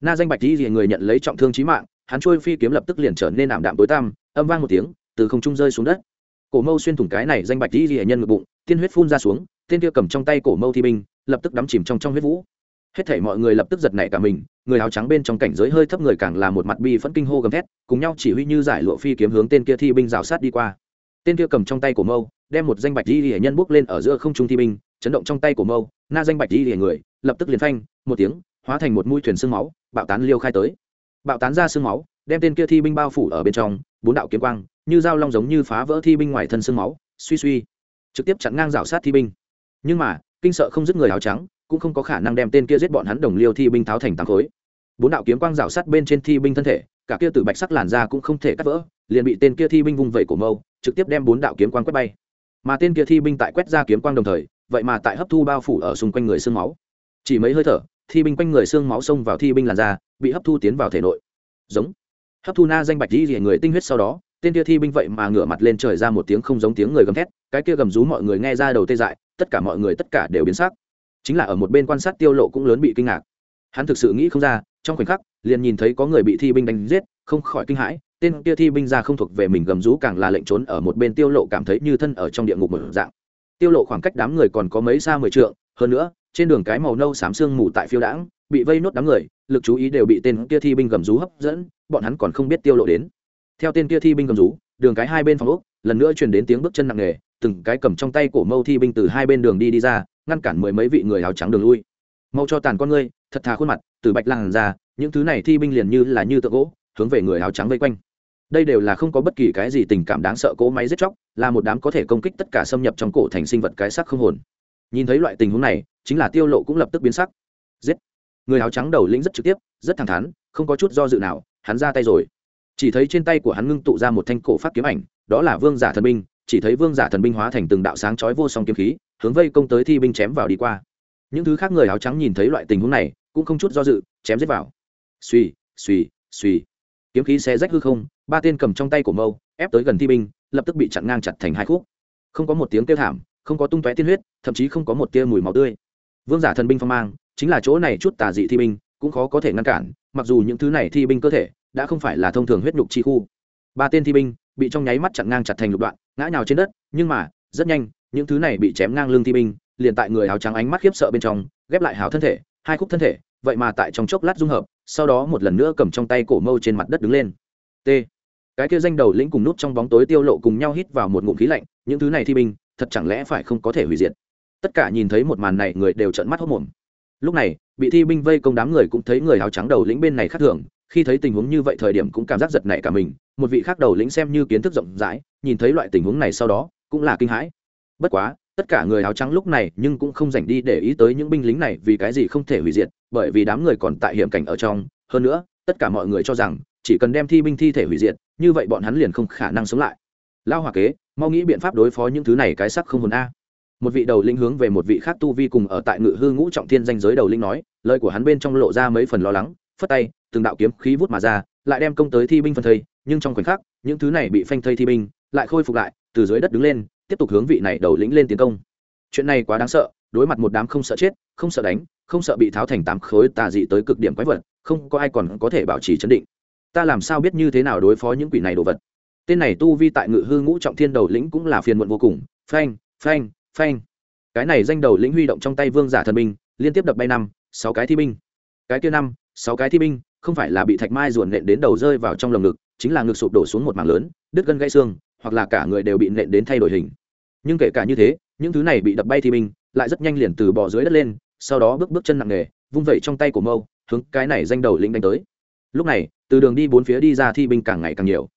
Na danh bạch di thì người nhận lấy trọng thương chí mạng, hắn trôi phi kiếm lập tức liền trở nên ảm đạm tối tăm, âm vang một tiếng, từ không trung rơi xuống đất. Cổ mâu xuyên thủng cái này danh bạch di thì nhân ngực bụng, tiên huyết phun ra xuống tên kia cầm trong tay cổ mâu thi binh, lập tức đắm chìm trong trong huyết vũ. Hết thảy mọi người lập tức giật nảy cả mình, người áo trắng bên trong cảnh giới hơi thấp người càng là một mặt bi phẫn kinh hô gầm thét, cùng nhau chỉ huy như giải lụa phi kiếm hướng tên kia thi binh rào sát đi qua tên kia cầm trong tay của mâu, đem một danh bạch di hệ nhân bước lên ở giữa không trung thi binh, chấn động trong tay của mâu, na danh bạch di hệ người, lập tức liền phanh, một tiếng, hóa thành một mũi thuyền xương máu, bạo tán liêu khai tới. Bạo tán ra xương máu, đem tên kia thi binh bao phủ ở bên trong, bốn đạo kiếm quang, như dao long giống như phá vỡ thi binh ngoài thân xương máu, suy suy, trực tiếp chặn ngang rào sát thi binh. Nhưng mà, kinh sợ không dứt người áo trắng, cũng không có khả năng đem tên kia giết bọn hắn đồng liêu thi binh tháo thành tám khối. Bốn đạo kiếm quang rào sát bên trên thi binh thân thể, cả kia từ bạch sắc làn ra cũng không thể cắt vỡ, liền bị tên kia thi binh vung vẩy của mâu trực tiếp đem bốn đạo kiếm quang quét bay. Mà tên kia thi binh tại quét ra kiếm quang đồng thời, vậy mà tại hấp thu bao phủ ở xung quanh người xương máu. Chỉ mấy hơi thở, thi binh quanh người xương máu xông vào thi binh làn da, bị hấp thu tiến vào thể nội. Giống. Hấp thu na danh bạch di rỉa người tinh huyết sau đó, tên kia thi binh vậy mà ngửa mặt lên trời ra một tiếng không giống tiếng người gầm thét, cái kia gầm rú mọi người nghe ra đầu tê dại, tất cả mọi người tất cả đều biến sắc. Chính là ở một bên quan sát tiêu lộ cũng lớn bị kinh ngạc. Hắn thực sự nghĩ không ra, trong khoảnh khắc, liền nhìn thấy có người bị thi binh đánh giết, không khỏi kinh hãi tên kia thi binh ra không thuộc về mình gầm rú càng là lệnh trốn ở một bên tiêu lộ cảm thấy như thân ở trong địa ngục một dạng. Tiêu lộ khoảng cách đám người còn có mấy xa mười trượng, hơn nữa, trên đường cái màu nâu xám xương mù tại phiêu đãng, bị vây nốt đám người, lực chú ý đều bị tên kia thi binh gầm rú hấp dẫn, bọn hắn còn không biết tiêu lộ đến. Theo tên kia thi binh gầm rú, đường cái hai bên phòng ốc, lần nữa truyền đến tiếng bước chân nặng nề, từng cái cầm trong tay cổ mâu thi binh từ hai bên đường đi đi ra, ngăn cản mười mấy vị người áo trắng đường lui. Mau cho tàn con ngươi, thật thà khuôn mặt, từ bạch làng ra, những thứ này thi binh liền như là như tượng gỗ, hướng về người áo trắng vây quanh đây đều là không có bất kỳ cái gì tình cảm đáng sợ cỗ máy giết chóc, là một đám có thể công kích tất cả xâm nhập trong cổ thành sinh vật cái sắc không hồn. Nhìn thấy loại tình huống này, chính là tiêu lộ cũng lập tức biến sắc. Giết! Người áo trắng đầu lĩnh rất trực tiếp, rất thẳng thắn, không có chút do dự nào, hắn ra tay rồi. Chỉ thấy trên tay của hắn ngưng tụ ra một thanh cổ pháp kiếm ảnh, đó là vương giả thần binh, chỉ thấy vương giả thần binh hóa thành từng đạo sáng chói vô song kiếm khí, hướng vây công tới thi binh chém vào đi qua. Những thứ khác người áo trắng nhìn thấy loại tình huống này, cũng không chút do dự, chém giết vào. Suy suy suy kiếm khí xé rách hư không ba tên cầm trong tay của mâu, ép tới gần thi binh, lập tức bị chặn ngang chặt thành hai khúc. Không có một tiếng kêu thảm, không có tung tóe tiên huyết, thậm chí không có một tia mùi máu tươi. Vương giả thần binh phong mang, chính là chỗ này chút tà dị thi binh, cũng khó có thể ngăn cản, mặc dù những thứ này thi binh cơ thể đã không phải là thông thường huyết nhục chi khu. Ba tên thi binh bị trong nháy mắt chặn ngang chặt thành lục đoạn, ngã nhào trên đất, nhưng mà, rất nhanh, những thứ này bị chém ngang lưng thi binh, liền tại người áo trắng ánh mắt khiếp sợ bên trong, ghép lại hào thân thể, hai khúc thân thể, vậy mà tại trong chốc lát dung hợp, sau đó một lần nữa cầm trong tay cổ mâu trên mặt đất đứng lên. T cái kia danh đầu lĩnh cùng nút trong bóng tối tiêu lộ cùng nhau hít vào một ngụm khí lạnh, những thứ này thi binh, thật chẳng lẽ phải không có thể hủy diệt? Tất cả nhìn thấy một màn này, người đều trợn mắt hốt mồm. Lúc này, bị thi binh vây công đám người cũng thấy người áo trắng đầu lĩnh bên này khác thường, khi thấy tình huống như vậy thời điểm cũng cảm giác giật nảy cả mình, một vị khác đầu lĩnh xem như kiến thức rộng rãi, nhìn thấy loại tình huống này sau đó, cũng là kinh hãi. Bất quá, tất cả người áo trắng lúc này nhưng cũng không dành đi để ý tới những binh lính này vì cái gì không thể hủy diệt, bởi vì đám người còn tại hiểm cảnh ở trong. Hơn nữa, tất cả mọi người cho rằng chỉ cần đem thi binh thi thể hủy diệt, như vậy bọn hắn liền không khả năng sống lại. Lao hòa kế, mau nghĩ biện pháp đối phó những thứ này cái sắc không hồn a. Một vị đầu linh hướng về một vị khác tu vi cùng ở tại ngự hư ngũ trọng thiên danh giới đầu linh nói, lời của hắn bên trong lộ ra mấy phần lo lắng, phất tay, từng đạo kiếm khí vút mà ra, lại đem công tới thi binh phân thây, nhưng trong khoảnh khắc, những thứ này bị phanh thây thi binh lại khôi phục lại, từ dưới đất đứng lên, tiếp tục hướng vị này đầu lĩnh lên tiến công. Chuyện này quá đáng sợ, đối mặt một đám không sợ chết, không sợ đánh, không sợ bị tháo thành tám khối tà dị tới cực điểm quái vật, không có ai còn có thể bảo trì chấn định ta làm sao biết như thế nào đối phó những quỷ này đồ vật? Tên này tu vi tại ngự hư ngũ trọng thiên đầu lĩnh cũng là phiền muộn vô cùng. Phanh phanh phanh. Cái này danh đầu lĩnh huy động trong tay vương giả thần binh, liên tiếp đập bay năm, sáu cái thi binh. Cái kia năm, sáu cái thi binh, không phải là bị thạch mai ruồn nện đến đầu rơi vào trong lồng ngực, chính là ngực sụp đổ xuống một mảng lớn, đứt gân gãy xương, hoặc là cả người đều bị nện đến thay đổi hình. Nhưng kể cả như thế, những thứ này bị đập bay thi binh, lại rất nhanh liền từ bò dưới đất lên, sau đó bước bước chân nặng nề, vung vẩy trong tay của mâu, hướng cái này danh đầu lĩnh đánh tới. Lúc này từ đường đi bốn phía đi ra thi binh càng ngày càng nhiều.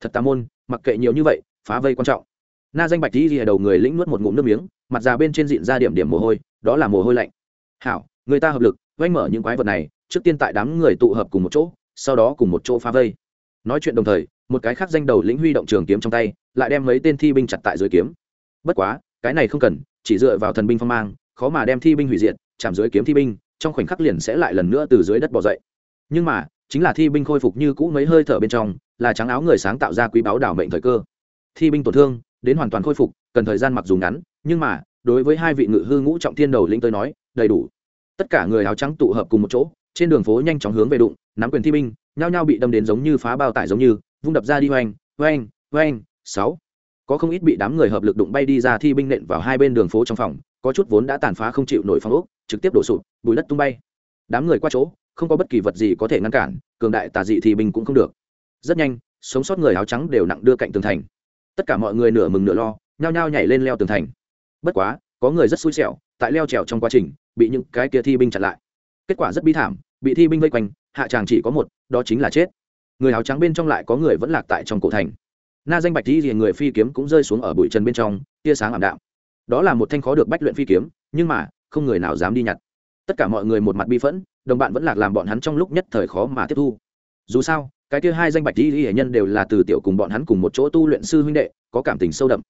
Thật tà môn, mặc kệ nhiều như vậy, phá vây quan trọng. Na danh bạch đi ở đầu người lĩnh nuốt một ngụm nước miếng, mặt già bên trên diện ra điểm điểm mồ hôi, đó là mồ hôi lạnh. Hảo, người ta hợp lực oanh mở những quái vật này, trước tiên tại đám người tụ hợp cùng một chỗ, sau đó cùng một chỗ phá vây. Nói chuyện đồng thời, một cái khác danh đầu lĩnh huy động trường kiếm trong tay, lại đem mấy tên thi binh chặt tại dưới kiếm. Bất quá, cái này không cần, chỉ dựa vào thần binh phong mang, khó mà đem thi binh hủy diệt, chạm dưới kiếm thi binh, trong khoảnh khắc liền sẽ lại lần nữa từ dưới đất bỏ dậy. Nhưng mà chính là thi binh khôi phục như cũ mấy hơi thở bên trong, là trắng áo người sáng tạo ra quý báo đảo mệnh thời cơ. Thi binh tổn thương, đến hoàn toàn khôi phục, cần thời gian mặc dù ngắn, nhưng mà, đối với hai vị ngự hư ngũ trọng thiên đầu lĩnh tới nói, đầy đủ. Tất cả người áo trắng tụ hợp cùng một chỗ, trên đường phố nhanh chóng hướng về đụng, nắm quyền thi binh, nhao nhao bị đâm đến giống như phá bao tải giống như, vung đập ra đi hoành hoành hoành sáu. Có không ít bị đám người hợp lực đụng bay đi ra thi binh nện vào hai bên đường phố trong phòng, có chút vốn đã tàn phá không chịu nổi phong ốc, trực tiếp đổ sụp, bùi đất tung bay. Đám người qua chỗ không có bất kỳ vật gì có thể ngăn cản, cường đại tà dị thì binh cũng không được. Rất nhanh, sống sót người áo trắng đều nặng đưa cạnh tường thành. Tất cả mọi người nửa mừng nửa lo, nhao nhao nhảy lên leo tường thành. Bất quá, có người rất xui xẻo, tại leo trèo trong quá trình, bị những cái kia thi binh chặn lại. Kết quả rất bi thảm, bị thi binh vây quanh, hạ tràng chỉ có một, đó chính là chết. Người áo trắng bên trong lại có người vẫn lạc tại trong cổ thành. Na danh bạch thi thì người phi kiếm cũng rơi xuống ở bụi trần bên trong, tia sáng ảm đạm. Đó là một thanh khó được bách luyện phi kiếm, nhưng mà, không người nào dám đi nhặt tất cả mọi người một mặt bi phẫn, đồng bạn vẫn lạc làm bọn hắn trong lúc nhất thời khó mà tiếp thu. Dù sao, cái kia hai danh bạch di hệ nhân đều là từ tiểu cùng bọn hắn cùng một chỗ tu luyện sư huynh đệ, có cảm tình sâu đậm.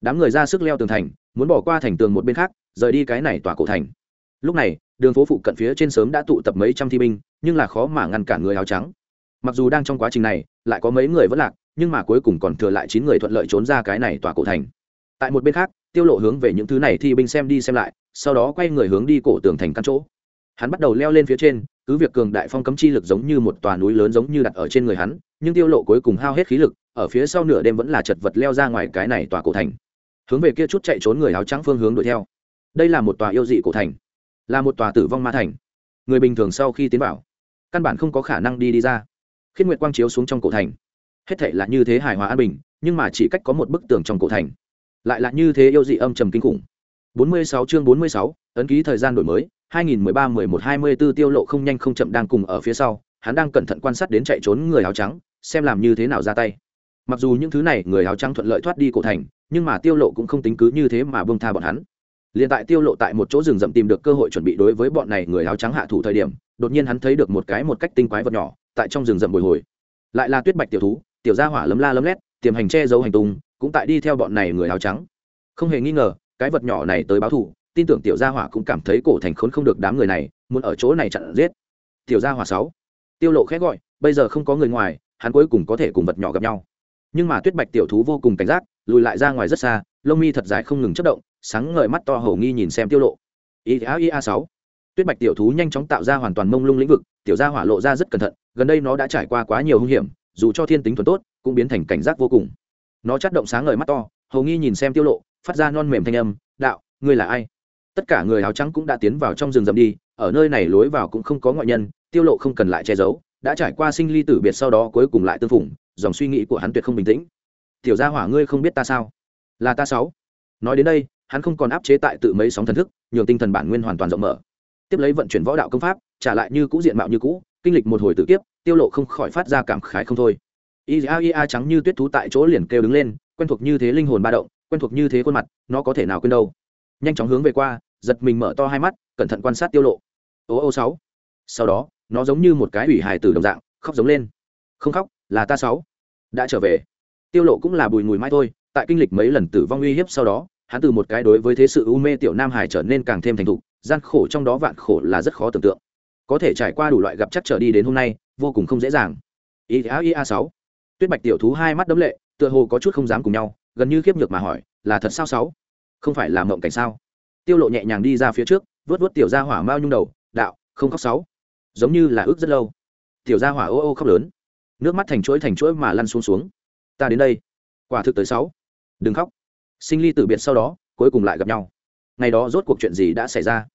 Đám người ra sức leo tường thành, muốn bỏ qua thành tường một bên khác, rời đi cái này tỏa cổ thành. Lúc này, đường phố phụ cận phía trên sớm đã tụ tập mấy trăm thi binh, nhưng là khó mà ngăn cản người áo trắng. Mặc dù đang trong quá trình này, lại có mấy người vẫn lạc, nhưng mà cuối cùng còn thừa lại chín người thuận lợi trốn ra cái này tỏa cổ thành. Tại một bên khác tiêu lộ hướng về những thứ này thi binh xem đi xem lại, sau đó quay người hướng đi cổ tường thành căn chỗ. Hắn bắt đầu leo lên phía trên, cứ việc cường đại phong cấm chi lực giống như một tòa núi lớn giống như đặt ở trên người hắn, nhưng tiêu lộ cuối cùng hao hết khí lực, ở phía sau nửa đêm vẫn là chật vật leo ra ngoài cái này tòa cổ thành. Hướng về kia chút chạy trốn người áo trắng phương hướng đuổi theo. Đây là một tòa yêu dị cổ thành, là một tòa tử vong ma thành. Người bình thường sau khi tiến vào, căn bản không có khả năng đi đi ra. Khiết nguyệt quang chiếu xuống trong cổ thành. Hết thảy là như thế hài hòa an bình, nhưng mà chỉ cách có một bức tường trong cổ thành lại là như thế yêu dị âm trầm kinh khủng. 46 chương 46, ấn ký thời gian đổi mới 2013-11-24 tiêu lộ không nhanh không chậm đang cùng ở phía sau hắn đang cẩn thận quan sát đến chạy trốn người áo trắng xem làm như thế nào ra tay. Mặc dù những thứ này người áo trắng thuận lợi thoát đi cổ thành nhưng mà tiêu lộ cũng không tính cứ như thế mà buông tha bọn hắn. Liền tại tiêu lộ tại một chỗ rừng rậm tìm được cơ hội chuẩn bị đối với bọn này người áo trắng hạ thủ thời điểm đột nhiên hắn thấy được một cái một cách tinh quái vật nhỏ tại trong rừng rậm bồi hồi. Lại là tuyết bạch tiểu thú tiểu gia hỏa lấm la lấm lét tiềm hành che giấu hành tung cũng tại đi theo bọn này người áo trắng. Không hề nghi ngờ, cái vật nhỏ này tới báo thù, tin tưởng tiểu gia hỏa cũng cảm thấy cổ thành khốn không được đám người này, muốn ở chỗ này chặn giết. Tiểu gia hỏa sáu. Tiêu lộ khẽ gọi, bây giờ không có người ngoài, hắn cuối cùng có thể cùng vật nhỏ gặp nhau. Nhưng mà tuyết bạch tiểu thú vô cùng cảnh giác, lùi lại ra ngoài rất xa, lông mi thật dài không ngừng chất động, sáng ngời mắt to hầu nghi nhìn xem tiêu lộ. Ia ia sáu. Tuyết bạch tiểu thú nhanh chóng tạo ra hoàn toàn mông lung lĩnh vực, tiểu gia hỏa lộ ra rất cẩn thận, gần đây nó đã trải qua quá nhiều hung hiểm, dù cho thiên tính thuần tốt, cũng biến thành cảnh giác vô cùng nó chát động sáng ngời mắt to, hầu nghi nhìn xem tiêu lộ, phát ra non mềm thanh âm, đạo, ngươi là ai? Tất cả người áo trắng cũng đã tiến vào trong rừng rậm đi, ở nơi này lối vào cũng không có ngoại nhân, tiêu lộ không cần lại che giấu, đã trải qua sinh ly tử biệt sau đó cuối cùng lại tương phủng dòng suy nghĩ của hắn tuyệt không bình tĩnh. Tiểu gia hỏa ngươi không biết ta sao? Là ta sáu. Nói đến đây, hắn không còn áp chế tại tự mấy sóng thần thức, nhường tinh thần bản nguyên hoàn toàn rộng mở. Tiếp lấy vận chuyển võ đạo công pháp, trả lại như cũ diện mạo như cũ, kinh lịch một hồi tử kiếp, tiêu lộ không khỏi phát ra cảm khái không thôi ia ia trắng như tuyết thú tại chỗ liền kêu đứng lên, quen thuộc như thế linh hồn ba động, quen thuộc như thế khuôn mặt, nó có thể nào quên đâu? Nhanh chóng hướng về qua, giật mình mở to hai mắt, cẩn thận quan sát tiêu lộ. Ô ô sáu. Sau đó, nó giống như một cái ủy hài tử đồng dạng, khóc giống lên. Không khóc, là ta sáu. Đã trở về. Tiêu lộ cũng là bùi ngùi mai thôi, tại kinh lịch mấy lần tử vong uy hiếp sau đó, hắn từ một cái đối với thế sự u mê tiểu nam hải trở nên càng thêm thành thục, gian khổ trong đó vạn khổ là rất khó tưởng tượng. Có thể trải qua đủ loại gặp chắc trở đi đến hôm nay, vô cùng không dễ dàng. Ia ia sáu tuyết bạch tiểu thú hai mắt đấm lệ, tựa hồ có chút không dám cùng nhau, gần như khiếp nhược mà hỏi, là thật sao sáu? Không phải là mộng cảnh sao? Tiêu lộ nhẹ nhàng đi ra phía trước vớt vớt tiểu gia hỏa mao nhung đầu, đạo, không khóc sáu. Giống như là ước rất lâu. Tiểu gia hỏa ô ô khóc lớn. Nước mắt thành chuỗi thành chuỗi mà lăn xuống xuống. Ta đến đây. Quả thực tới sáu. Đừng khóc. Sinh ly tử biệt sau đó, cuối cùng lại gặp nhau. Ngày đó rốt cuộc chuyện gì đã xảy ra?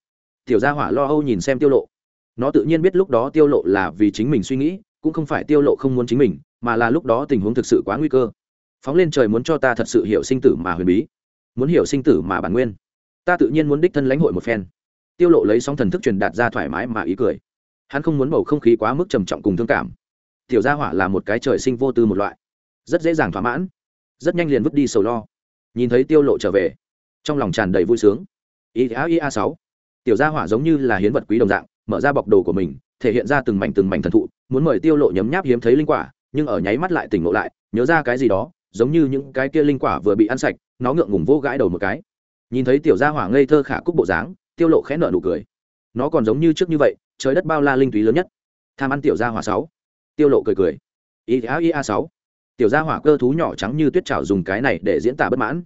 Tiểu gia hỏa lo âu nhìn xem tiêu lộ. Nó tự nhiên biết lúc đó tiêu lộ là vì chính mình suy nghĩ, cũng không phải tiêu lộ không muốn chính mình mà là lúc đó tình huống thực sự quá nguy cơ. Phóng lên trời muốn cho ta thật sự hiểu sinh tử mà huyền bí, muốn hiểu sinh tử mà bản nguyên. Ta tự nhiên muốn đích thân lãnh hội một phen. Tiêu lộ lấy sóng thần thức truyền đạt ra thoải mái mà ý cười. Hắn không muốn bầu không khí quá mức trầm trọng cùng thương cảm. Tiểu gia hỏa là một cái trời sinh vô tư một loại, rất dễ dàng thỏa mãn, rất nhanh liền vứt đi sầu lo. Nhìn thấy tiêu lộ trở về, trong lòng tràn đầy vui sướng. Ý a ý a sáu. Tiểu gia hỏa giống như là hiến vật quý đồng dạng, mở ra bọc đồ của mình, thể hiện ra từng mảnh từng mảnh thần thụ, muốn mời tiêu lộ nhấm nháp hiếm thấy linh quả nhưng ở nháy mắt lại tỉnh ngộ lại, nhớ ra cái gì đó, giống như những cái kia linh quả vừa bị ăn sạch, nó ngượng ngùng vô gãi đầu một cái. Nhìn thấy tiểu gia hỏa ngây thơ khả cúc bộ dáng, tiêu lộ khẽ nở nụ cười. Nó còn giống như trước như vậy, trời đất bao la linh túy lớn nhất. Tham ăn tiểu gia hỏa sáu. Tiêu lộ cười cười. Ia ia sáu. Tiểu gia hỏa cơ thú nhỏ trắng như tuyết trào dùng cái này để diễn tả bất mãn.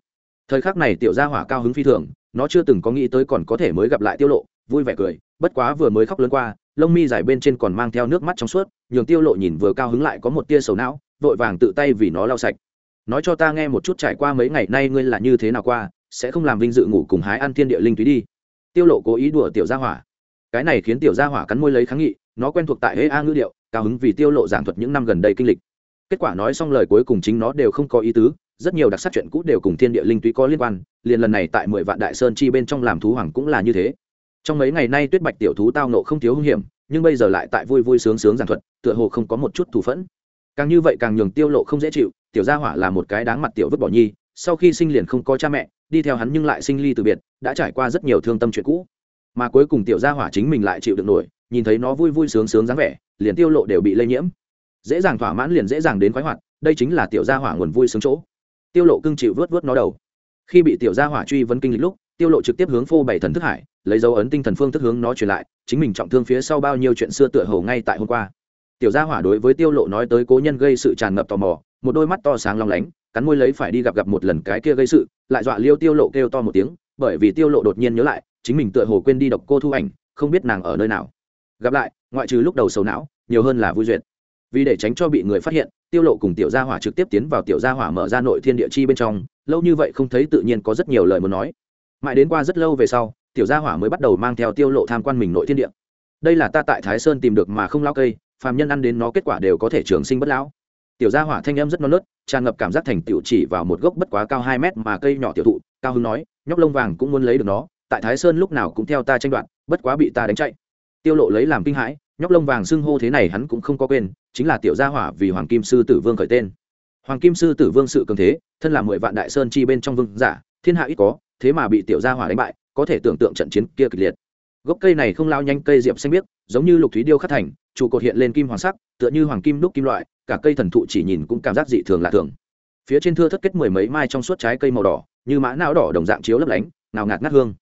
Thời khắc này tiểu gia hỏa cao hứng phi thường, nó chưa từng có nghĩ tới còn có thể mới gặp lại tiêu lộ, vui vẻ cười, bất quá vừa mới khóc lớn qua lông mi dài bên trên còn mang theo nước mắt trong suốt, nhường tiêu lộ nhìn vừa cao hứng lại có một tia sầu não, vội vàng tự tay vì nó lau sạch. Nói cho ta nghe một chút trải qua mấy ngày nay ngươi là như thế nào qua, sẽ không làm vinh dự ngủ cùng hái ăn thiên địa linh túy đi. Tiêu lộ cố ý đùa tiểu gia hỏa. Cái này khiến tiểu gia hỏa cắn môi lấy kháng nghị, nó quen thuộc tại hễ a ngữ điệu, cao hứng vì tiêu lộ giảng thuật những năm gần đây kinh lịch. Kết quả nói xong lời cuối cùng chính nó đều không có ý tứ, rất nhiều đặc sắc chuyện cũ đều cùng thiên địa linh túy có liên quan, liền lần này tại mười vạn đại sơn chi bên trong làm thú hoàng cũng là như thế trong mấy ngày nay tuyết bạch tiểu thú tao nộ không thiếu hung hiểm, nhưng bây giờ lại tại vui vui sướng sướng giảng thuật, tựa hồ không có một chút thù phẫn. Càng như vậy càng nhường tiêu lộ không dễ chịu, tiểu gia hỏa là một cái đáng mặt tiểu vứt bỏ nhi, sau khi sinh liền không có cha mẹ, đi theo hắn nhưng lại sinh ly từ biệt, đã trải qua rất nhiều thương tâm chuyện cũ. Mà cuối cùng tiểu gia hỏa chính mình lại chịu được nổi, nhìn thấy nó vui vui sướng sướng dáng vẻ, liền tiêu lộ đều bị lây nhiễm. Dễ dàng thỏa mãn liền dễ dàng đến khoái hoạt, đây chính là tiểu gia hỏa nguồn vui sướng chỗ. Tiêu lộ cưng chịu vớt vớt nó đầu. Khi bị tiểu gia hỏa truy vấn kinh lịch lúc, tiêu lộ trực tiếp hướng phô bảy thần thức hải lấy dấu ấn tinh thần phương thức hướng nó truyền lại, chính mình trọng thương phía sau bao nhiêu chuyện xưa tựa hồ ngay tại hôm qua. Tiểu gia hỏa đối với tiêu lộ nói tới cố nhân gây sự tràn ngập tò mò, một đôi mắt to sáng long lánh, cắn môi lấy phải đi gặp gặp một lần cái kia gây sự, lại dọa liêu tiêu lộ kêu to một tiếng, bởi vì tiêu lộ đột nhiên nhớ lại, chính mình tựa hồ quên đi độc cô thu ảnh, không biết nàng ở nơi nào. Gặp lại, ngoại trừ lúc đầu sầu não, nhiều hơn là vui duyệt. Vì để tránh cho bị người phát hiện, tiêu lộ cùng tiểu gia hỏa trực tiếp tiến vào tiểu gia hỏa mở ra nội thiên địa chi bên trong, lâu như vậy không thấy tự nhiên có rất nhiều lời muốn nói. Mãi đến qua rất lâu về sau tiểu gia hỏa mới bắt đầu mang theo tiêu lộ tham quan mình nội thiên địa. Đây là ta tại thái sơn tìm được mà không lao cây, phàm nhân ăn đến nó kết quả đều có thể trường sinh bất lão. Tiểu gia hỏa thanh âm rất non nớt, tràn ngập cảm giác thành tiểu chỉ vào một gốc bất quá cao hai mét mà cây nhỏ tiểu thụ, cao hưng nói, nhóc lông vàng cũng muốn lấy được nó, tại thái sơn lúc nào cũng theo ta tranh đoạt, bất quá bị ta đánh chạy. Tiêu lộ lấy làm kinh hãi, nhóc lông vàng xưng hô thế này hắn cũng không có quên, chính là tiểu gia hỏa vì hoàng kim sư tử vương khởi tên. Hoàng kim sư tử vương sự cường thế, thân là mười vạn đại sơn chi bên trong vương giả, thiên hạ ít có, thế mà bị tiểu gia hỏa đánh bại có thể tưởng tượng trận chiến kia kịch liệt. Gốc cây này không lao nhanh, cây diệp xanh biếc, giống như lục thúy điêu khắc thành, trụ cột hiện lên kim hoàng sắc, tựa như hoàng kim đúc kim loại, cả cây thần thụ chỉ nhìn cũng cảm giác dị thường lạ thường. Phía trên thưa thất kết mười mấy mai trong suốt trái cây màu đỏ, như mã não đỏ đồng dạng chiếu lấp lánh, nào ngạt ngát hương.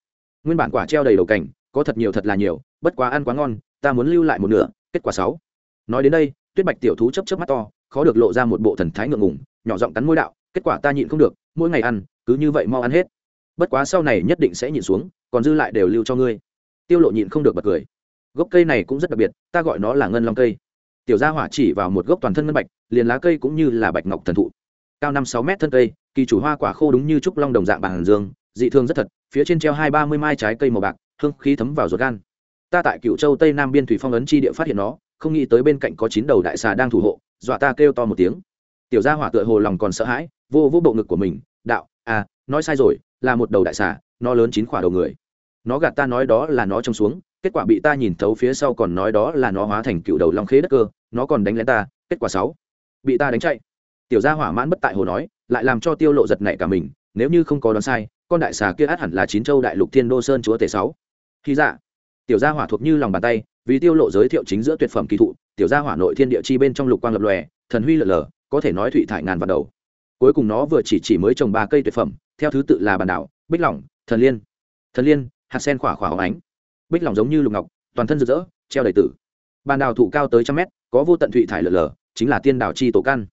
Nguyên bản quả treo đầy đầu cảnh, có thật nhiều thật là nhiều, bất quá ăn quá ngon, ta muốn lưu lại một nửa, kết quả sáu. Nói đến đây, tuyết bạch tiểu thú chấp chấp mắt to, khó được lộ ra một bộ thần thái ngượng ngùng, nhỏ giọng cắn môi đạo, kết quả ta nhịn không được, mỗi ngày ăn, cứ như vậy mau ăn hết bất quá sau này nhất định sẽ nhịn xuống, còn dư lại đều lưu cho ngươi. Tiêu lộ nhịn không được bật cười. Gốc cây này cũng rất đặc biệt, ta gọi nó là ngân long cây. Tiểu gia hỏa chỉ vào một gốc toàn thân ngân bạch, liền lá cây cũng như là bạch ngọc thần thụ. Cao năm sáu mét thân cây, kỳ chủ hoa quả khô đúng như trúc long đồng dạng bằng dương, dị thương rất thật, phía trên treo hai ba mươi mai trái cây màu bạc, hương khí thấm vào ruột gan. Ta tại cựu châu tây nam biên thủy phong ấn chi địa phát hiện nó, không nghĩ tới bên cạnh có chín đầu đại xà đang thủ hộ, dọa ta kêu to một tiếng. Tiểu gia hỏa tựa hồ lòng còn sợ hãi, vô vô bộ ngực của mình, đạo à nói sai rồi là một đầu đại xà, nó lớn chín khỏa đầu người. Nó gạt ta nói đó là nó trông xuống, kết quả bị ta nhìn thấu phía sau còn nói đó là nó hóa thành cựu đầu long khế đất cơ, nó còn đánh lén ta, kết quả sáu. Bị ta đánh chạy. Tiểu gia hỏa mãn bất tại hồ nói, lại làm cho tiêu lộ giật nảy cả mình, nếu như không có đoán sai, con đại xà kia át hẳn là chín châu đại lục thiên đô sơn chúa tể sáu. Khi dạ tiểu gia hỏa thuộc như lòng bàn tay, vì tiêu lộ giới thiệu chính giữa tuyệt phẩm kỳ thụ, tiểu gia hỏa nội thiên địa chi bên trong lục quang lập lòe, thần huy lở lở có thể nói thủy thải ngàn vào đầu cuối cùng nó vừa chỉ chỉ mới trồng ba cây tuyệt phẩm, theo thứ tự là bàn đảo, bích lỏng, thần liên. Thần liên, hạt sen khỏa khỏa hóng ánh. Bích lỏng giống như lục ngọc, toàn thân rực rỡ, treo đầy tử. Bàn đào thụ cao tới trăm mét, có vô tận thụy thải lở lở, chính là tiên đảo chi tổ căn.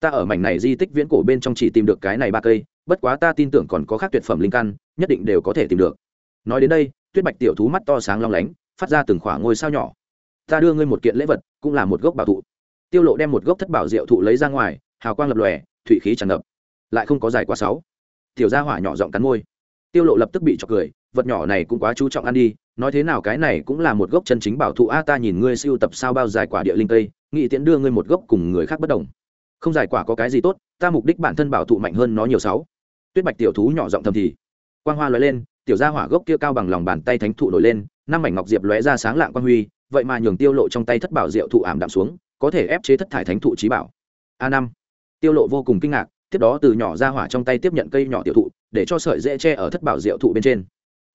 Ta ở mảnh này di tích viễn cổ bên trong chỉ tìm được cái này ba cây, bất quá ta tin tưởng còn có khác tuyệt phẩm linh căn, nhất định đều có thể tìm được. Nói đến đây, tuyết bạch tiểu thú mắt to sáng long lánh, phát ra từng khoảng ngôi sao nhỏ. Ta đưa ngươi một kiện lễ vật, cũng là một gốc bảo thụ. Tiêu lộ đem một gốc thất bảo diệu thụ lấy ra ngoài, hào quang lập lòe thủy khí tràn ngập. Lại không có dài quá sáu. Tiểu gia hỏa nhỏ giọng cắn môi. Tiêu lộ lập tức bị chọc cười, vật nhỏ này cũng quá chú trọng ăn đi, nói thế nào cái này cũng là một gốc chân chính bảo thụ a, ta nhìn ngươi siêu tập sao bao dài quả địa linh tây nghị tiễn đưa ngươi một gốc cùng người khác bất đồng. Không giải quả có cái gì tốt, ta mục đích bản thân bảo thụ mạnh hơn nó nhiều sáu. Tuyết bạch tiểu thú nhỏ giọng thầm thì. Quang hoa lóe lên, tiểu gia hỏa gốc kia cao bằng lòng bàn tay thánh thụ nổi lên, năm mảnh ngọc diệp lóe ra sáng lạng quang huy, vậy mà nhường tiêu lộ trong tay thất bảo diệu thụ ảm đạm xuống, có thể ép chế thất thải thánh thụ trí bảo. A năm tiêu lộ vô cùng kinh ngạc, tiếp đó từ nhỏ ra hỏa trong tay tiếp nhận cây nhỏ tiểu thụ, để cho sợi dễ che ở thất bảo diệu thụ bên trên.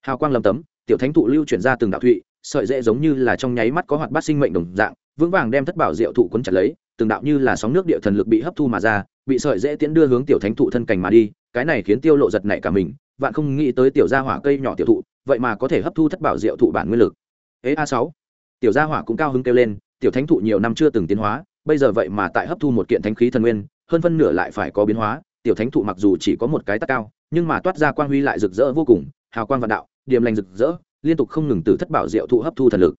Hào quang lầm tấm, tiểu thánh thụ lưu chuyển ra từng đạo thụy, sợi dễ giống như là trong nháy mắt có hoạt bát sinh mệnh đồng dạng, vững vàng đem thất bảo diệu thụ cuốn chặt lấy, từng đạo như là sóng nước địa thần lực bị hấp thu mà ra, bị sợi dễ tiến đưa hướng tiểu thánh thụ thân cành mà đi, cái này khiến tiêu lộ giật nảy cả mình, vạn không nghĩ tới tiểu gia hỏa cây nhỏ tiểu thụ, vậy mà có thể hấp thu thất bảo diệu thụ bản nguyên lực. Ế a sáu, tiểu gia hỏa cũng cao hứng kêu lên, tiểu thánh thụ nhiều năm chưa từng tiến hóa, bây giờ vậy mà tại hấp thu một kiện thánh khí thần nguyên hơn phân nửa lại phải có biến hóa, tiểu thánh thụ mặc dù chỉ có một cái tắc cao, nhưng mà toát ra quang huy lại rực rỡ vô cùng, hào quang vạn đạo điểm lành rực rỡ, liên tục không ngừng từ thất bảo diệu thụ hấp thu thần lực.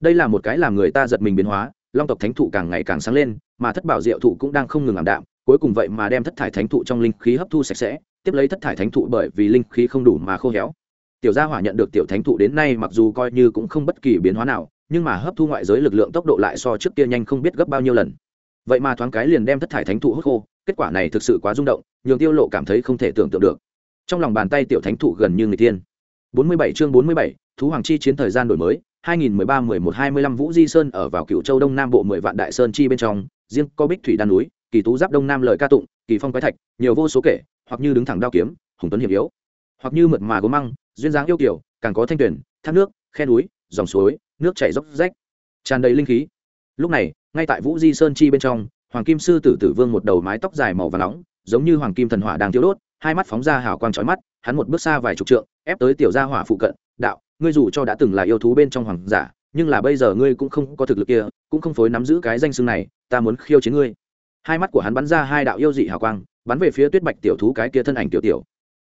Đây là một cái làm người ta giật mình biến hóa, long tộc thánh thụ càng ngày càng sáng lên, mà thất bảo diệu thụ cũng đang không ngừng ảm đạm, cuối cùng vậy mà đem thất thải thánh thụ trong linh khí hấp thu sạch sẽ, tiếp lấy thất thải thánh thụ bởi vì linh khí không đủ mà khô héo. Tiểu gia hỏa nhận được tiểu thánh thụ đến nay mặc dù coi như cũng không bất kỳ biến hóa nào, nhưng mà hấp thu ngoại giới lực lượng tốc độ lại so trước kia nhanh không biết gấp bao nhiêu lần vậy mà thoáng cái liền đem thất thải thánh thụ hút khô kết quả này thực sự quá rung động nhường tiêu lộ cảm thấy không thể tưởng tượng được trong lòng bàn tay tiểu thánh thụ gần như người tiên 47 chương 47, thú hoàng chi chiến thời gian đổi mới 2013-11-25 Vũ Di Sơn ở vào Cửu Châu Đông Nam bộ 10 vạn đại sơn chi bên trong, riêng có Bích Thủy đan núi, kỳ tú giáp Đông Nam lời ca tụng, kỳ phong quái thạch, nhiều vô số kể, hoặc như đứng thẳng đao kiếm, hùng tuấn hiểm yếu, hoặc như mượt mà gốm măng, duyên dáng yêu kiều, càng có thanh tuyển, thác nước, khe núi, dòng suối, nước chảy dốc rách, tràn đầy linh khí. Lúc này, ngay tại Vũ Di Sơn chi bên trong, Hoàng Kim sư tử tử vương một đầu mái tóc dài màu vàng nóng, giống như hoàng kim thần hỏa đang tiêu đốt, hai mắt phóng ra hào quang chói mắt, hắn một bước xa vài chục trượng, ép tới tiểu gia hỏa phụ cận, đạo, ngươi dù cho đã từng là yêu thú bên trong hoàng giả, nhưng là bây giờ ngươi cũng không có thực lực kia, cũng không phối nắm giữ cái danh xưng này, ta muốn khiêu chiến ngươi. Hai mắt của hắn bắn ra hai đạo yêu dị hào quang, bắn về phía Tuyết Bạch tiểu thú cái kia thân ảnh tiểu tiểu.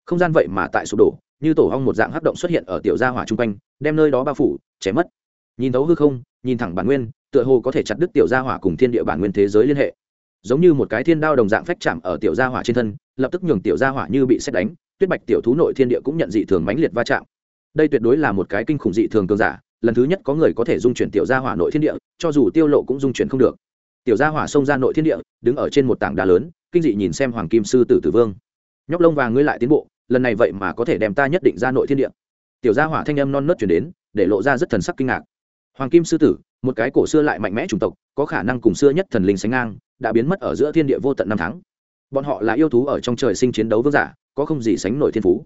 Không gian vậy mà tại sụp đổ, như tổ ong một dạng hắc động xuất hiện ở tiểu gia hỏa trung quanh, đem nơi đó bao phủ, chém mất. Nhìn thấu hư không, nhìn thẳng bản nguyên, tựa hồ có thể chặt đứt tiểu gia hỏa cùng thiên địa bản nguyên thế giới liên hệ. Giống như một cái thiên đao đồng dạng phách chạm ở tiểu gia hỏa trên thân, lập tức nhường tiểu gia hỏa như bị sét đánh, Tuyết Bạch tiểu thú nội thiên địa cũng nhận dị thường mãnh liệt va chạm. Đây tuyệt đối là một cái kinh khủng dị thường cường giả, lần thứ nhất có người có thể dung chuyển tiểu gia hỏa nội thiên địa, cho dù tiêu lộ cũng dung chuyển không được. Tiểu gia hỏa xông ra nội thiên địa, đứng ở trên một tảng đá lớn, kinh dị nhìn xem Hoàng Kim sư tử Tử Vương. Nhóc lông vàng ngươi lại tiến bộ, lần này vậy mà có thể đem ta nhất định ra nội thiên địa. Tiểu gia hỏa thanh âm non nớt truyền đến, để lộ ra rất thần sắc kinh ngạc. Hoàng Kim sư tử, một cái cổ xưa lại mạnh mẽ chủng tộc, có khả năng cùng xưa nhất thần linh sánh ngang, đã biến mất ở giữa thiên địa vô tận năm tháng. Bọn họ là yêu thú ở trong trời sinh chiến đấu vương giả, có không gì sánh nổi thiên phú.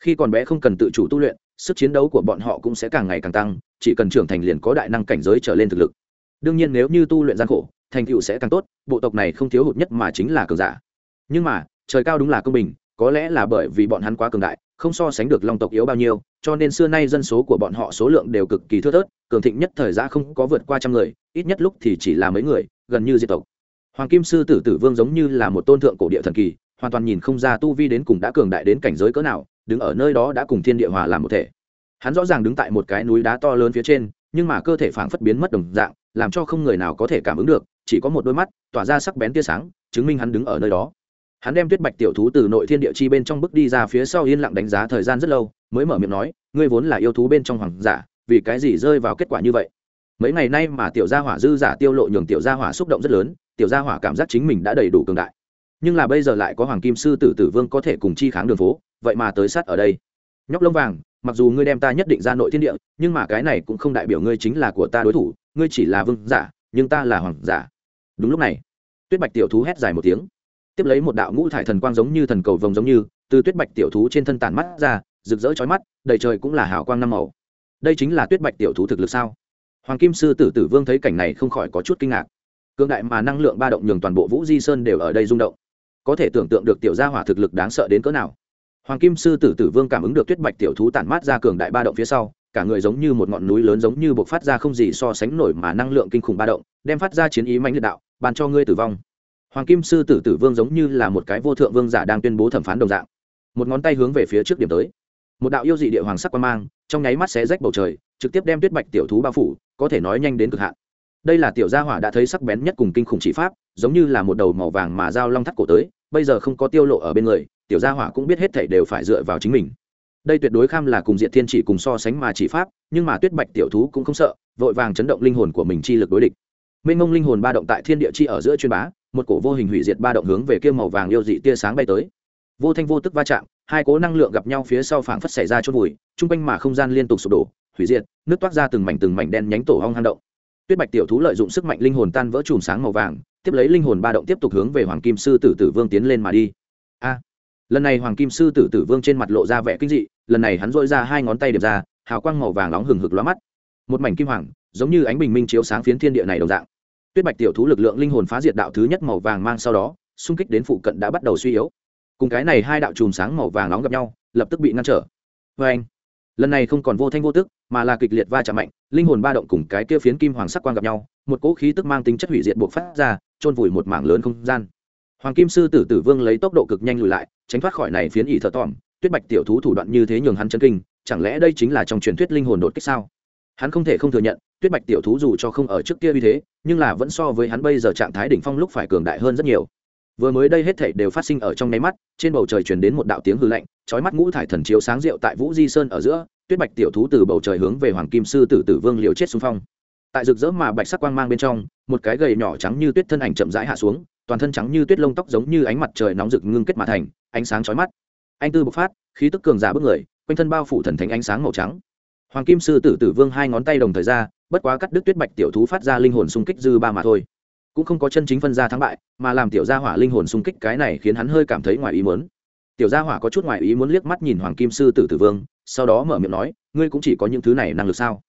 Khi còn bé không cần tự chủ tu luyện, sức chiến đấu của bọn họ cũng sẽ càng ngày càng tăng, chỉ cần trưởng thành liền có đại năng cảnh giới trở lên thực lực. Đương nhiên nếu như tu luyện gian khổ, thành tựu sẽ càng tốt, bộ tộc này không thiếu hụt nhất mà chính là cường giả. Nhưng mà, trời cao đúng là công bình, có lẽ là bởi vì bọn hắn quá cường đại, không so sánh được long tộc yếu bao nhiêu, cho nên xưa nay dân số của bọn họ số lượng đều cực kỳ thưa thớt, cường thịnh nhất thời gian không có vượt qua trăm người, ít nhất lúc thì chỉ là mấy người, gần như diệt tộc. Hoàng Kim sư tử tử vương giống như là một tôn thượng cổ địa thần kỳ, hoàn toàn nhìn không ra tu vi đến cùng đã cường đại đến cảnh giới cỡ nào, đứng ở nơi đó đã cùng thiên địa hòa làm một thể. Hắn rõ ràng đứng tại một cái núi đá to lớn phía trên, nhưng mà cơ thể phảng phất biến mất đồng dạng, làm cho không người nào có thể cảm ứng được, chỉ có một đôi mắt tỏa ra sắc bén tia sáng, chứng minh hắn đứng ở nơi đó hắn đem tuyết bạch tiểu thú từ nội thiên địa chi bên trong bước đi ra phía sau yên lặng đánh giá thời gian rất lâu, mới mở miệng nói, ngươi vốn là yêu thú bên trong hoàng giả, vì cái gì rơi vào kết quả như vậy? Mấy ngày nay mà tiểu gia hỏa dư giả tiêu lộ nhường tiểu gia hỏa xúc động rất lớn, tiểu gia hỏa cảm giác chính mình đã đầy đủ cường đại. Nhưng là bây giờ lại có hoàng kim sư tử tử vương có thể cùng chi kháng đường phố, vậy mà tới sát ở đây. Nhóc lông vàng, mặc dù ngươi đem ta nhất định ra nội thiên địa, nhưng mà cái này cũng không đại biểu ngươi chính là của ta đối thủ, ngươi chỉ là vương giả, nhưng ta là hoàng giả. Đúng lúc này, tuyết bạch tiểu thú hét dài một tiếng tiếp lấy một đạo ngũ thải thần quang giống như thần cầu vồng giống như, từ tuyết bạch tiểu thú trên thân tản mắt ra, rực rỡ chói mắt, đầy trời cũng là hào quang năm màu. Đây chính là tuyết bạch tiểu thú thực lực sao? Hoàng kim sư tử tử vương thấy cảnh này không khỏi có chút kinh ngạc. Cương đại mà năng lượng ba động nhường toàn bộ vũ di sơn đều ở đây rung động. Có thể tưởng tượng được tiểu gia hỏa thực lực đáng sợ đến cỡ nào. Hoàng kim sư tử tử vương cảm ứng được tuyết bạch tiểu thú tản mát ra cường đại ba động phía sau, cả người giống như một ngọn núi lớn giống như buộc phát ra không gì so sánh nổi mà năng lượng kinh khủng ba động, đem phát ra chiến ý mạnh liệt đạo, ban cho ngươi tử vong hoàng kim sư tử tử vương giống như là một cái vô thượng vương giả đang tuyên bố thẩm phán đồng dạng. Một ngón tay hướng về phía trước điểm tới. Một đạo yêu dị địa hoàng sắc quan mang, trong nháy mắt xé rách bầu trời, trực tiếp đem tuyết bạch tiểu thú bao phủ, có thể nói nhanh đến cực hạn. Đây là tiểu gia hỏa đã thấy sắc bén nhất cùng kinh khủng chỉ pháp, giống như là một đầu màu vàng mà dao long thắt cổ tới, bây giờ không có tiêu lộ ở bên người, tiểu gia hỏa cũng biết hết thảy đều phải dựa vào chính mình. Đây tuyệt đối kham là cùng diện thiên chỉ cùng so sánh mà chỉ pháp, nhưng mà tuyết bạch tiểu thú cũng không sợ, vội vàng chấn động linh hồn của mình chi lực đối địch. Mênh mông linh hồn ba động tại thiên địa chi ở giữa chuyên bá một cổ vô hình hủy diệt ba động hướng về kia màu vàng yêu dị tia sáng bay tới. Vô thanh vô tức va chạm, hai cố năng lượng gặp nhau phía sau phảng phất xảy ra chốt vùi, chung quanh mà không gian liên tục sụp đổ, hủy diệt, nước toát ra từng mảnh từng mảnh đen nhánh tổ hong hang động. Tuyết bạch tiểu thú lợi dụng sức mạnh linh hồn tan vỡ chùm sáng màu vàng, tiếp lấy linh hồn ba động tiếp tục hướng về hoàng kim sư tử tử vương tiến lên mà đi. A! Lần này hoàng kim sư tử tử vương trên mặt lộ ra vẻ kinh dị, lần này hắn dội ra hai ngón tay điệp ra, hào quang màu vàng nóng hừng hực lóa mắt. Một mảnh kim hoàng, giống như ánh bình minh chiếu sáng phiến thiên địa này đồng dạng tuyết bạch tiểu thú lực lượng linh hồn phá diệt đạo thứ nhất màu vàng mang sau đó, xung kích đến phụ cận đã bắt đầu suy yếu. Cùng cái này hai đạo chùm sáng màu vàng nóng gặp nhau, lập tức bị ngăn trở. Vê anh, lần này không còn vô thanh vô tức, mà là kịch liệt va chạm mạnh, linh hồn ba động cùng cái kia phiến kim hoàng sắc quang gặp nhau, một cỗ khí tức mang tính chất hủy diệt buộc phát ra trôn vùi một mảng lớn không gian. Hoàng kim sư tử tử vương lấy tốc độ cực nhanh lùi lại, tránh thoát khỏi này phiến ỉ thợ tỏm tuyết bạch tiểu thú thủ đoạn như thế nhường hắn chân kinh, chẳng lẽ đây chính là trong truyền thuyết linh hồn đột kích sao? Hắn không thể không thừa nhận tuyết bạch tiểu thú dù cho không ở trước kia như thế, nhưng là vẫn so với hắn bây giờ trạng thái đỉnh phong lúc phải cường đại hơn rất nhiều. Vừa mới đây hết thảy đều phát sinh ở trong nháy mắt, trên bầu trời truyền đến một đạo tiếng hư lạnh, chói mắt ngũ thải thần chiếu sáng rượu tại vũ di sơn ở giữa, tuyết bạch tiểu thú từ bầu trời hướng về hoàng kim sư tử tử vương liều chết xung phong. Tại rực rỡ mà bạch sắc quang mang bên trong, một cái gầy nhỏ trắng như tuyết thân ảnh chậm rãi hạ xuống, toàn thân trắng như tuyết lông tóc giống như ánh mặt trời nóng rực ngưng kết mà thành, ánh sáng chói mắt. Anh tư bộc phát, khí tức cường giả bước người, quanh thân bao phủ thần thánh ánh sáng màu trắng. Hoàng kim sư tử tử vương hai ngón tay đồng thời ra bất quá cắt đứt tuyết bạch tiểu thú phát ra linh hồn xung kích dư ba mà thôi. Cũng không có chân chính phân ra thắng bại, mà làm tiểu gia hỏa linh hồn xung kích cái này khiến hắn hơi cảm thấy ngoài ý muốn. Tiểu gia hỏa có chút ngoài ý muốn liếc mắt nhìn hoàng kim sư tử tử vương, sau đó mở miệng nói, ngươi cũng chỉ có những thứ này năng lực sao?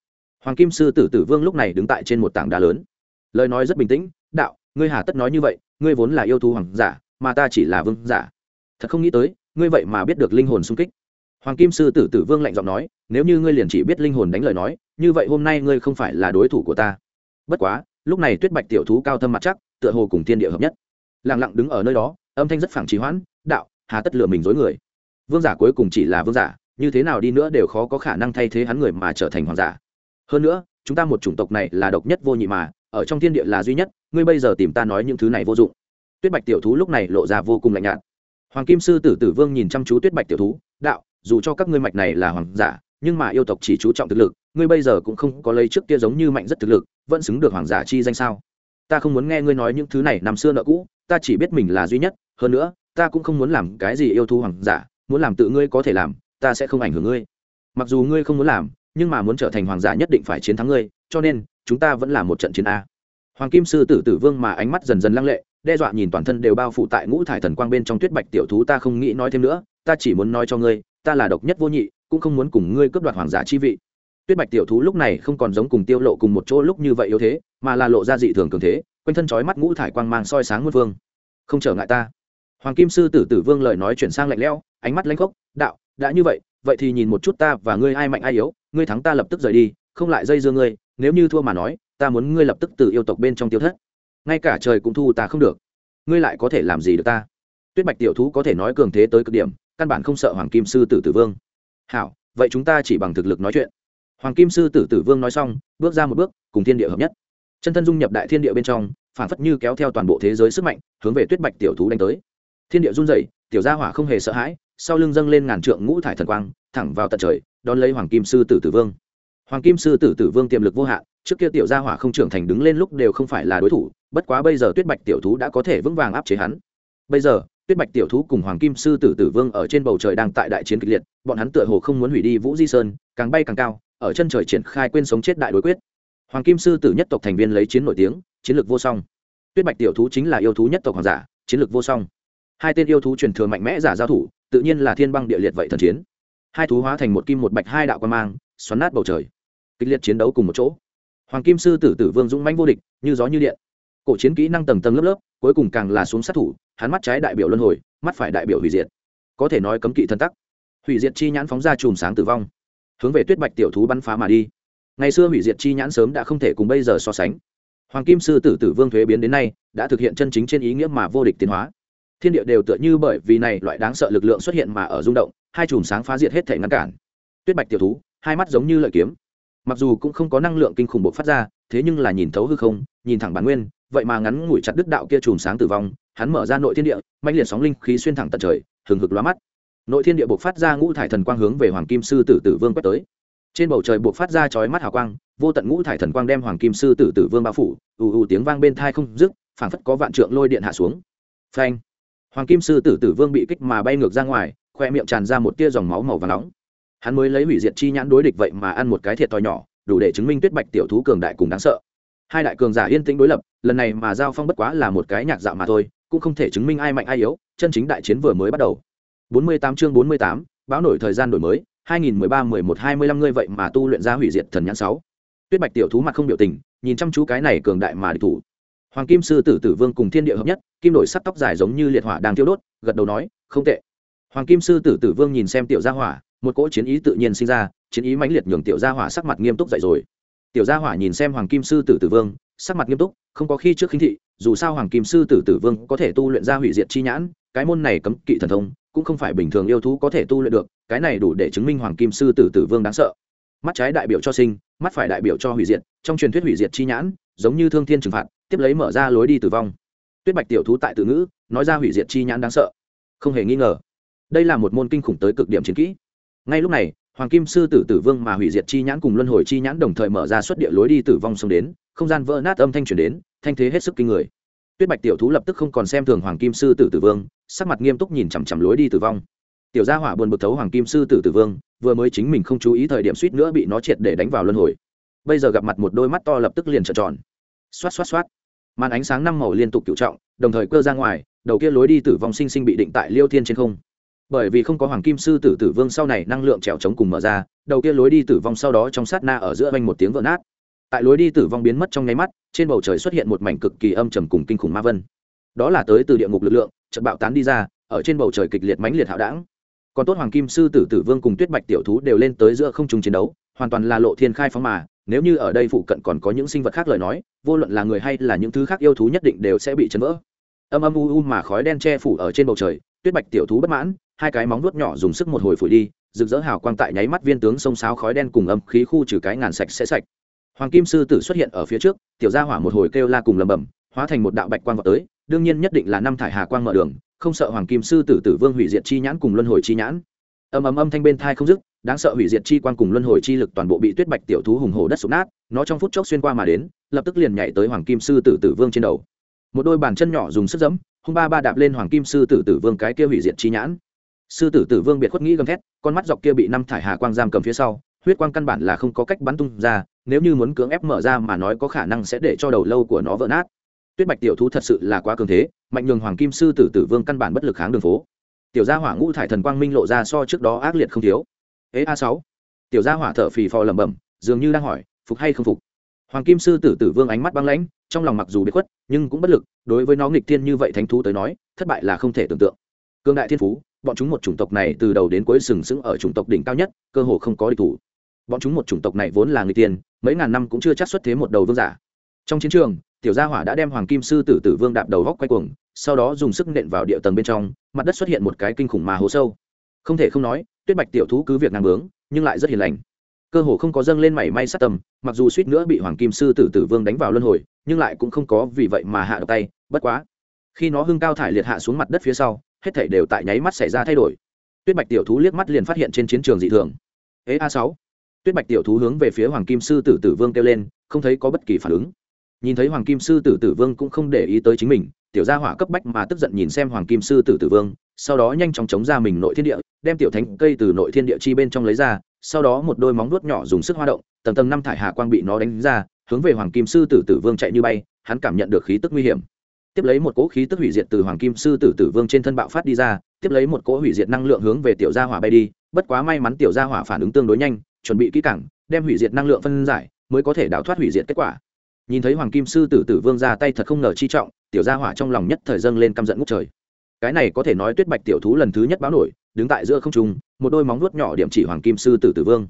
Hoàng kim sư tử tử vương lúc này đứng tại trên một tảng đá lớn. Lời nói rất bình tĩnh, đạo, ngươi hà tất nói như vậy, ngươi vốn là yêu thú hoàng giả, mà ta chỉ là vương giả. Thật không nghĩ tới, ngươi vậy mà biết được linh hồn xung kích. Hoàng kim sư tử tử vương lạnh giọng nói, nếu như ngươi liền chỉ biết linh hồn đánh lời nói như vậy hôm nay ngươi không phải là đối thủ của ta. Bất quá, lúc này tuyết bạch tiểu thú cao thâm mặt chắc, tựa hồ cùng thiên địa hợp nhất. Lẳng lặng đứng ở nơi đó, âm thanh rất phẳng trì hoãn, đạo, hà tất lừa mình dối người. Vương giả cuối cùng chỉ là vương giả, như thế nào đi nữa đều khó có khả năng thay thế hắn người mà trở thành hoàng giả. Hơn nữa, chúng ta một chủng tộc này là độc nhất vô nhị mà, ở trong thiên địa là duy nhất, ngươi bây giờ tìm ta nói những thứ này vô dụng. Tuyết bạch tiểu thú lúc này lộ ra vô cùng lạnh nhạt. Hoàng kim sư tử tử vương nhìn chăm chú tuyết bạch tiểu thú, đạo, dù cho các ngươi mạch này là hoàng giả, nhưng mà yêu tộc chỉ chú trọng thực lực ngươi bây giờ cũng không có lấy trước kia giống như mạnh rất thực lực, vẫn xứng được hoàng giả chi danh sao? Ta không muốn nghe ngươi nói những thứ này nằm xưa nợ cũ, ta chỉ biết mình là duy nhất, hơn nữa, ta cũng không muốn làm cái gì yêu thu hoàng giả, muốn làm tự ngươi có thể làm, ta sẽ không ảnh hưởng ngươi. Mặc dù ngươi không muốn làm, nhưng mà muốn trở thành hoàng giả nhất định phải chiến thắng ngươi, cho nên, chúng ta vẫn là một trận chiến a. Hoàng kim sư tử tử vương mà ánh mắt dần dần lăng lệ, đe dọa nhìn toàn thân đều bao phủ tại ngũ thải thần quang bên trong tuyết bạch tiểu thú ta không nghĩ nói thêm nữa, ta chỉ muốn nói cho ngươi, ta là độc nhất vô nhị, cũng không muốn cùng ngươi cướp đoạt hoàng giả chi vị tuyết bạch tiểu thú lúc này không còn giống cùng tiêu lộ cùng một chỗ lúc như vậy yếu thế, mà là lộ ra dị thường cường thế, quanh thân chói mắt ngũ thải quang mang soi sáng muôn vương. Không trở ngại ta. Hoàng kim sư tử tử vương lời nói chuyển sang lạnh lẽo, ánh mắt lãnh khốc, đạo, đã như vậy vậy thì nhìn một chút ta và ngươi ai mạnh ai yếu, ngươi thắng ta lập tức rời đi, không lại dây dưa ngươi, nếu như thua mà nói, ta muốn ngươi lập tức từ yêu tộc bên trong tiêu thất. Ngay cả trời cũng thu ta không được. Ngươi lại có thể làm gì được ta? Tuyết bạch tiểu thú có thể nói cường thế tới cực điểm, căn bản không sợ hoàng kim sư tử tử vương. Hảo, vậy chúng ta chỉ bằng thực lực nói chuyện hoàng kim sư tử tử vương nói xong, bước ra một bước, cùng thiên địa hợp nhất. Chân thân dung nhập đại thiên địa bên trong, phản phất như kéo theo toàn bộ thế giới sức mạnh, hướng về tuyết bạch tiểu thú đánh tới. Thiên địa run rẩy, tiểu gia hỏa không hề sợ hãi, sau lưng dâng lên ngàn trượng ngũ thải thần quang, thẳng vào tận trời, đón lấy hoàng kim sư tử tử vương. Hoàng kim sư tử tử vương tiềm lực vô hạn, trước kia tiểu gia hỏa không trưởng thành đứng lên lúc đều không phải là đối thủ, bất quá bây giờ tuyết bạch tiểu thú đã có thể vững vàng áp chế hắn. Bây giờ, tuyết bạch tiểu thú cùng hoàng kim sư tử tử vương ở trên bầu trời đang tại đại chiến kịch liệt, bọn hắn tựa hồ không muốn hủy đi vũ di sơn, càng bay càng cao ở chân trời triển khai quên sống chết đại đối quyết. Hoàng kim sư tử nhất tộc thành viên lấy chiến nổi tiếng, chiến lược vô song. Tuyết bạch tiểu thú chính là yêu thú nhất tộc hoàng giả, chiến lược vô song. Hai tên yêu thú truyền thừa mạnh mẽ giả giao thủ, tự nhiên là thiên băng địa liệt vậy thần chiến. Hai thú hóa thành một kim một bạch hai đạo quan mang, xoắn nát bầu trời. Kịch liệt chiến đấu cùng một chỗ. Hoàng kim sư tử tử vương dũng mãnh vô địch, như gió như điện. Cổ chiến kỹ năng tầng tầng lớp lớp, cuối cùng càng là xuống sát thủ, hắn mắt trái đại biểu luân hồi, mắt phải đại biểu hủy diệt. Có thể nói cấm kỵ thân tắc. Hủy diệt chi nhãn phóng ra chùm sáng tử vong hướng về tuyết bạch tiểu thú bắn phá mà đi. Ngày xưa hủy diệt chi nhãn sớm đã không thể cùng bây giờ so sánh. Hoàng kim sư tử tử vương thuế biến đến nay, đã thực hiện chân chính trên ý nghĩa mà vô địch tiến hóa. Thiên địa đều tựa như bởi vì này loại đáng sợ lực lượng xuất hiện mà ở rung động, hai chùm sáng phá diệt hết thể ngăn cản. Tuyết bạch tiểu thú, hai mắt giống như lợi kiếm. Mặc dù cũng không có năng lượng kinh khủng bộc phát ra, thế nhưng là nhìn thấu hư không, nhìn thẳng bản nguyên, vậy mà ngắn ngủi chặt đứt đạo kia chùm sáng tử vong, hắn mở ra nội thiên địa mạnh liệt sóng linh khí xuyên thẳng tận trời, hừng hực lóa mắt nội thiên địa bộc phát ra ngũ thải thần quang hướng về hoàng kim sư tử tử vương quét tới. Trên bầu trời bộc phát ra chói mắt hào quang, vô tận ngũ thải thần quang đem hoàng kim sư tử tử vương bao phủ, ù ù tiếng vang bên thai không dứt, phảng phất có vạn trượng lôi điện hạ xuống. Phanh! Hoàng kim sư tử tử vương bị kích mà bay ngược ra ngoài khoe miệng tràn ra một tia dòng máu màu và nóng. Hắn mới lấy hủy diệt chi nhãn đối địch vậy mà ăn một cái thiệt to nhỏ, đủ để chứng minh tuyết bạch tiểu thú cường đại cùng đáng sợ. Hai đại cường giả yên tĩnh đối lập, lần này mà giao phong bất quá là một cái nhạc dạo mà thôi, cũng không thể chứng minh ai mạnh ai yếu, chân chính đại chiến vừa mới bắt đầu. 48 chương 48, báo nổi thời gian đổi mới 2013 11 25 ngươi vậy mà tu luyện ra hủy diệt thần nhãn 6. Tuyết Bạch tiểu thú mặt không biểu tình, nhìn chăm chú cái này cường đại mà địch thủ. Hoàng Kim sư tử tử vương cùng thiên địa hợp nhất, kim đổi sắc tóc dài giống như liệt hỏa đang thiêu đốt, gật đầu nói, không tệ. Hoàng Kim sư tử tử vương nhìn xem tiểu gia hỏa, một cỗ chiến ý tự nhiên sinh ra, chiến ý mãnh liệt nhường tiểu gia hỏa sắc mặt nghiêm túc dậy rồi. Tiểu gia hỏa nhìn xem Hoàng Kim sư tử tử vương, sắc mặt nghiêm túc, không có khi trước khinh thị, dù sao Hoàng Kim sư tử tử vương có thể tu luyện ra hủy diệt chi nhãn, cái môn này cấm kỵ thần thông, cũng không phải bình thường yêu thú có thể tu luyện được, cái này đủ để chứng minh hoàng kim sư tử tử vương đáng sợ. Mắt trái đại biểu cho sinh, mắt phải đại biểu cho hủy diệt, trong truyền thuyết hủy diệt chi nhãn, giống như thương thiên trừng phạt, tiếp lấy mở ra lối đi tử vong. Tuyết bạch tiểu thú tại tự ngữ, nói ra hủy diệt chi nhãn đáng sợ. Không hề nghi ngờ, đây là một môn kinh khủng tới cực điểm chiến kỹ. Ngay lúc này, hoàng kim sư tử tử vương mà hủy diệt chi nhãn cùng luân hồi chi nhãn đồng thời mở ra xuất địa lối đi tử vong xông đến, không gian vỡ nát âm thanh truyền đến, thanh thế hết sức kinh người tuyết bạch tiểu thú lập tức không còn xem thường hoàng kim sư tử tử vương, sắc mặt nghiêm túc nhìn chằm chằm lối đi tử vong. Tiểu gia hỏa buồn bực thấu hoàng kim sư tử tử vương, vừa mới chính mình không chú ý thời điểm suýt nữa bị nó triệt để đánh vào luân hồi. Bây giờ gặp mặt một đôi mắt to lập tức liền trợn tròn. Xoát xoát xoát. Màn ánh sáng năm màu liên tục cựu trọng, đồng thời cơ ra ngoài, đầu kia lối đi tử vong sinh sinh bị định tại liêu thiên trên không. Bởi vì không có hoàng kim sư tử tử vương sau này năng lượng trèo trống cùng mở ra, đầu kia lối đi tử vong sau đó trong sát na ở giữa vanh một tiếng vỡ nát tại lối đi tử vong biến mất trong nháy mắt, trên bầu trời xuất hiện một mảnh cực kỳ âm trầm cùng kinh khủng ma vân. Đó là tới từ địa ngục lực lượng trận bạo tán đi ra, ở trên bầu trời kịch liệt mãnh liệt hạo đảng. Còn tốt hoàng kim sư tử tử vương cùng tuyết bạch tiểu thú đều lên tới giữa không trung chiến đấu, hoàn toàn là lộ thiên khai phóng mà, nếu như ở đây phụ cận còn có những sinh vật khác lời nói, vô luận là người hay là những thứ khác yêu thú nhất định đều sẽ bị chấn vỡ. Âm âm u u mà khói đen che phủ ở trên bầu trời, tuyết bạch tiểu thú bất mãn, hai cái móng vuốt nhỏ dùng sức một hồi phủi đi, rực rỡ hào quang tại nháy mắt viên tướng sông sáo khói đen cùng âm khí khu trừ cái ngàn sạch sẽ sạch hoàng kim sư tử xuất hiện ở phía trước, tiểu gia hỏa một hồi kêu la cùng lầm bầm hóa thành một đạo bạch quang vào tới, đương nhiên nhất định là năm thải hà quang mở đường, không sợ hoàng kim sư tử tử vương hủy diệt chi nhãn cùng luân hồi chi nhãn. Ầm ầm âm thanh bên thai không dứt, đáng sợ hủy diệt chi quan cùng luân hồi chi lực toàn bộ bị tuyết bạch tiểu thú hùng hồ đất sụp nát, nó trong phút chốc xuyên qua mà đến, lập tức liền nhảy tới hoàng kim sư tử tử vương trên đầu. Một đôi bàn chân nhỏ dùng sức dẫm hung ba ba đạp lên hoàng kim sư tử tử vương cái kia hủy diệt chi nhãn. Sư tử tử vương biệt khuất nghĩ gầm thét, con mắt dọc kia bị năm thải hà quang giam cầm phía sau huyết quang căn bản là không có cách bắn tung ra, nếu như muốn cưỡng ép mở ra mà nói có khả năng sẽ để cho đầu lâu của nó vỡ nát. Tuyết bạch tiểu thú thật sự là quá cường thế, mạnh nhường hoàng kim sư tử tử vương căn bản bất lực kháng đường phố. Tiểu gia hỏa ngũ thải thần quang minh lộ ra so trước đó ác liệt không thiếu. Ế a sáu. Tiểu gia hỏa thở phì phò lẩm bẩm, dường như đang hỏi, phục hay không phục? Hoàng kim sư tử tử vương ánh mắt băng lãnh, trong lòng mặc dù bị khuất, nhưng cũng bất lực, đối với nó nghịch thiên như vậy thánh thú tới nói, thất bại là không thể tưởng tượng. Cương đại thiên phú, bọn chúng một chủng tộc này từ đầu đến cuối sừng sững ở chủng tộc đỉnh cao nhất, cơ hồ không có địch thủ bọn chúng một chủng tộc này vốn là người tiền mấy ngàn năm cũng chưa chắc xuất thế một đầu vương giả. Trong chiến trường, tiểu gia hỏa đã đem hoàng kim sư tử tử vương đạp đầu góc quay cuồng, sau đó dùng sức nện vào địa tầng bên trong, mặt đất xuất hiện một cái kinh khủng mà hố sâu. Không thể không nói, tuyết bạch tiểu thú cứ việc ngang bướng, nhưng lại rất hiền lành. Cơ hồ không có dâng lên mảy may sát tâm, mặc dù suýt nữa bị hoàng kim sư tử tử vương đánh vào luân hồi, nhưng lại cũng không có vì vậy mà hạ độc tay, bất quá. Khi nó hưng cao thải liệt hạ xuống mặt đất phía sau, hết thảy đều tại nháy mắt xảy ra thay đổi. Tuyết bạch tiểu thú liếc mắt liền phát hiện trên chiến trường dị thường. Ế a sáu tuyết bạch tiểu thú hướng về phía hoàng kim sư tử tử vương kêu lên, không thấy có bất kỳ phản ứng. Nhìn thấy hoàng kim sư tử tử vương cũng không để ý tới chính mình, tiểu gia hỏa cấp bách mà tức giận nhìn xem hoàng kim sư tử tử vương, sau đó nhanh chóng chống ra mình nội thiên địa, đem tiểu thánh cây từ nội thiên địa chi bên trong lấy ra, sau đó một đôi móng nuốt nhỏ dùng sức hoa động, tầng tầng năm thải hà quang bị nó đánh ra, hướng về hoàng kim sư tử tử vương chạy như bay, hắn cảm nhận được khí tức nguy hiểm. Tiếp lấy một cỗ khí tức hủy diệt từ hoàng kim sư tử tử vương trên thân bạo phát đi ra, tiếp lấy một cỗ hủy diệt năng lượng hướng về tiểu gia hỏa bay đi, bất quá may mắn tiểu gia hỏa phản ứng tương đối nhanh chuẩn bị kỹ càng, đem hủy diệt năng lượng phân giải, mới có thể đào thoát hủy diệt kết quả. Nhìn thấy hoàng kim sư tử tử vương ra tay thật không ngờ chi trọng, tiểu gia hỏa trong lòng nhất thời dâng lên căm giận ngút trời. Cái này có thể nói tuyết bạch tiểu thú lần thứ nhất báo nổi, đứng tại giữa không trung, một đôi móng nuốt nhỏ điểm chỉ hoàng kim sư tử tử vương.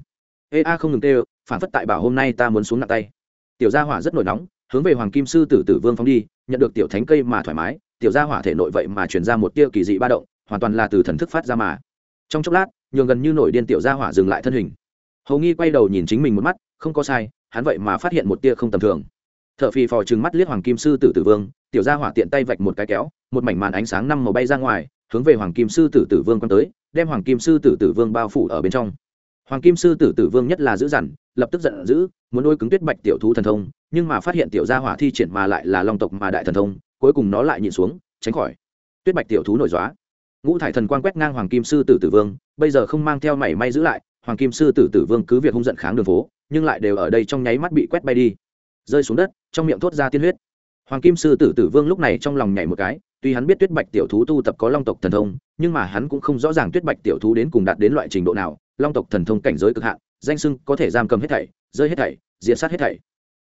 Ê a, không ngừng tê phản phất tại bảo hôm nay ta muốn xuống nặng tay. Tiểu gia hỏa rất nổi nóng, hướng về hoàng kim sư tử tử vương phóng đi, nhận được tiểu thánh cây mà thoải mái, tiểu gia hỏa thể nội vậy mà truyền ra một tia kỳ dị ba động, hoàn toàn là từ thần thức phát ra mà. Trong chốc lát, nhường gần như nổi điên tiểu gia hỏa dừng lại thân hình hầu nghi quay đầu nhìn chính mình một mắt, không có sai, hắn vậy mà phát hiện một tia không tầm thường. T h ở phì phò trừng mắt liếc hoàng kim sư tử tử vương, tiểu gia hỏa tiện tay vạch một cái kéo, một mảnh màn ánh sáng năm màu bay ra ngoài, hướng về hoàng kim sư tử tử vương quăng tới, đem hoàng kim sư tử tử vương bao phủ ở bên trong. Hoàng kim sư tử tử vương nhất là giữ dằn, lập tức giận dữ, muốn đôi cứng tuyết bạch tiểu thú thần thông, nhưng mà phát hiện tiểu gia hỏa thi triển mà lại là long tộc mà đại thần thông, cuối cùng nó lại nhịn xuống, tránh khỏi. Tuyết bạch tiểu thú nổi dóa ngũ thải thần quang quét ngang hoàng kim sư tử tử vương, bây giờ không mang theo mảy may giữ lại hoàng kim sư tử tử vương cứ việc hung giận kháng đường phố, nhưng lại đều ở đây trong nháy mắt bị quét bay đi. Rơi xuống đất, trong miệng thốt ra tiên huyết. Hoàng kim sư tử tử vương lúc này trong lòng nhảy một cái, tuy hắn biết tuyết bạch tiểu thú tu tập có long tộc thần thông, nhưng mà hắn cũng không rõ ràng tuyết bạch tiểu thú đến cùng đạt đến loại trình độ nào, long tộc thần thông cảnh giới cực hạn, danh sưng có thể giam cầm hết thảy, rơi hết thảy, diệt sát hết thảy.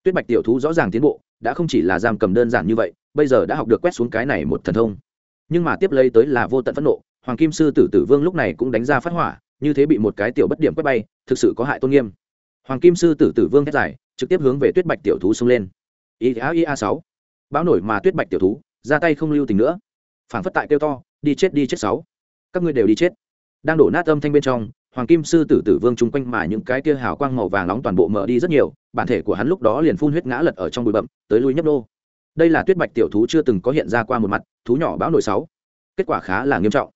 Tuyết bạch tiểu thú rõ ràng tiến bộ, đã không chỉ là giam cầm đơn giản như vậy, bây giờ đã học được quét xuống cái này một thần thông. Nhưng mà tiếp lấy tới là vô tận phẫn nộ, hoàng kim sư tử tử vương lúc này cũng đánh ra phát hỏa như thế bị một cái tiểu bất điểm quét bay, thực sự có hại tôn nghiêm. Hoàng kim sư tử tử vương thét dài, trực tiếp hướng về tuyết bạch tiểu thú xông lên. Ý a ý a sáu. Bão nổi mà tuyết bạch tiểu thú, ra tay không lưu tình nữa. Phản phất tại kêu to, đi chết đi chết sáu. Các ngươi đều đi chết. Đang đổ nát âm thanh bên trong, hoàng kim sư tử tử vương chung quanh mà những cái kia hào quang màu vàng nóng toàn bộ mở đi rất nhiều, bản thể của hắn lúc đó liền phun huyết ngã lật ở trong bụi bậm tới lui nhấp đô đây là tuyết bạch tiểu thú chưa từng có hiện ra qua một mặt, thú nhỏ bão nổi sáu. Kết quả khá là nghiêm trọng.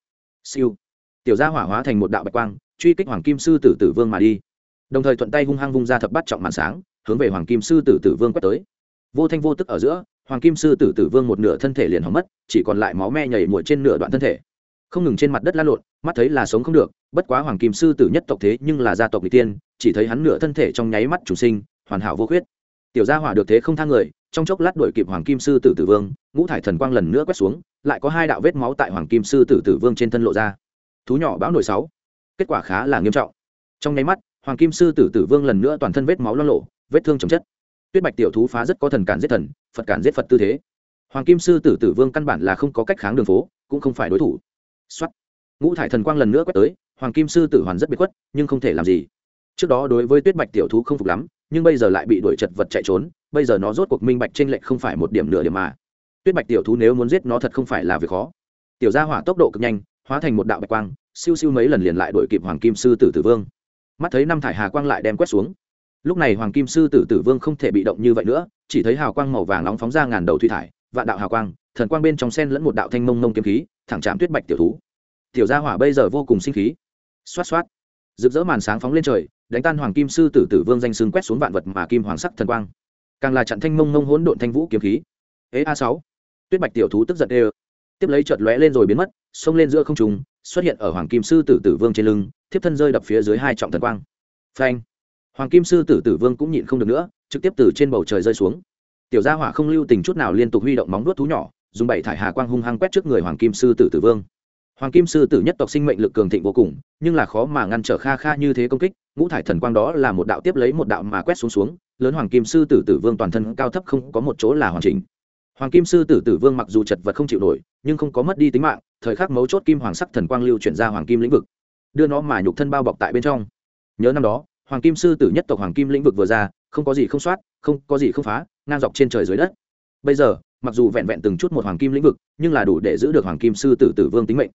Siêu tiểu gia hỏa hóa thành một đạo bạch quang, truy kích hoàng kim sư tử tử vương mà đi. Đồng thời thuận tay hung hăng vung ra thập bắt trọng màn sáng, hướng về hoàng kim sư tử tử vương quét tới. Vô thanh vô tức ở giữa, hoàng kim sư tử tử vương một nửa thân thể liền hỏng mất, chỉ còn lại máu me nhảy mũi trên nửa đoạn thân thể. Không ngừng trên mặt đất lăn lộn, mắt thấy là sống không được, bất quá hoàng kim sư tử nhất tộc thế nhưng là gia tộc n tiên, chỉ thấy hắn nửa thân thể trong nháy mắt chủ sinh, hoàn hảo vô khuyết. Tiểu gia hỏa được thế không thang người, trong chốc lát đuổi kịp hoàng kim sư tử tử vương, ngũ thải thần quang lần nữa quét xuống, lại có hai đạo vết máu tại hoàng kim sư tử tử vương trên thân lộ ra thú nhỏ bão nổi sáu. Kết quả khá là nghiêm trọng. Trong nháy mắt, hoàng kim sư tử tử vương lần nữa toàn thân vết máu lo lộ, vết thương chồng chất. Tuyết bạch tiểu thú phá rất có thần cản giết thần, phật cản giết phật tư thế. Hoàng kim sư tử tử vương căn bản là không có cách kháng đường phố, cũng không phải đối thủ. Xuất ngũ thải thần quang lần nữa quét tới, hoàng kim sư tử hoàn rất biệt khuất, nhưng không thể làm gì. Trước đó đối với tuyết bạch tiểu thú không phục lắm, nhưng bây giờ lại bị đuổi chật vật chạy trốn, bây giờ nó rốt cuộc minh bạch t r ê n lệch không phải một điểm nửa điểm mà. Tuyết bạch tiểu thú nếu muốn giết nó thật không phải là việc khó. Tiểu gia hỏa tốc độ cực nhanh hóa thành một đạo bạch quang, siêu siêu mấy lần liền lại đuổi kịp hoàng kim sư tử tử vương. Mắt thấy năm thải hà quang lại đem quét xuống. Lúc này hoàng kim sư tử tử vương không thể bị động như vậy nữa, chỉ thấy hào quang màu vàng nóng phóng ra ngàn đầu thủy thải, vạn đạo hào quang, thần quang bên trong sen lẫn một đạo thanh mông nông kiếm khí, thẳng chạm tuyết bạch tiểu thú. Tiểu gia hỏa bây giờ vô cùng sinh khí. Xoát xoát. Rực rỡ màn sáng phóng lên trời, đánh tan hoàng kim sư tử tử vương danh xưng quét xuống vạn vật mà kim hoàng sắc thần quang. Càng là chặn thanh mông nông hỗn độn thanh vũ kiếm khí. Ế a sáu. Tuyết bạch tiểu thú tức giận đều tiếp lấy chợt lóe lên rồi biến mất, xông lên giữa không trùng xuất hiện ở hoàng kim sư tử tử vương trên lưng, thiếp thân rơi đập phía dưới hai trọng thần quang. Phanh! Hoàng kim sư tử tử vương cũng nhịn không được nữa, trực tiếp từ trên bầu trời rơi xuống. Tiểu gia hỏa không lưu tình chút nào liên tục huy động móng đuốt thú nhỏ, dùng bảy thải hà quang hung hăng quét trước người hoàng kim sư tử tử vương. Hoàng kim sư tử nhất tộc sinh mệnh lực cường thịnh vô cùng, nhưng là khó mà ngăn trở kha kha như thế công kích, ngũ thải thần quang đó là một đạo tiếp lấy một đạo mà quét xuống xuống, lớn hoàng kim sư tử tử vương toàn thân cao thấp không có một chỗ là hoàn chỉnh hoàng kim sư tử tử vương mặc dù chật vật không chịu nổi, nhưng không có mất đi tính mạng, thời khắc mấu chốt kim hoàng sắc thần quang lưu chuyển ra hoàng kim lĩnh vực. Đưa nó mà nhục thân bao bọc tại bên trong. Nhớ năm đó, hoàng kim sư tử nhất tộc hoàng kim lĩnh vực vừa ra, không có gì không soát, không có gì không phá, ngang dọc trên trời dưới đất. Bây giờ, mặc dù vẹn vẹn từng chút một hoàng kim lĩnh vực, nhưng là đủ để giữ được hoàng kim sư tử tử vương tính mệnh.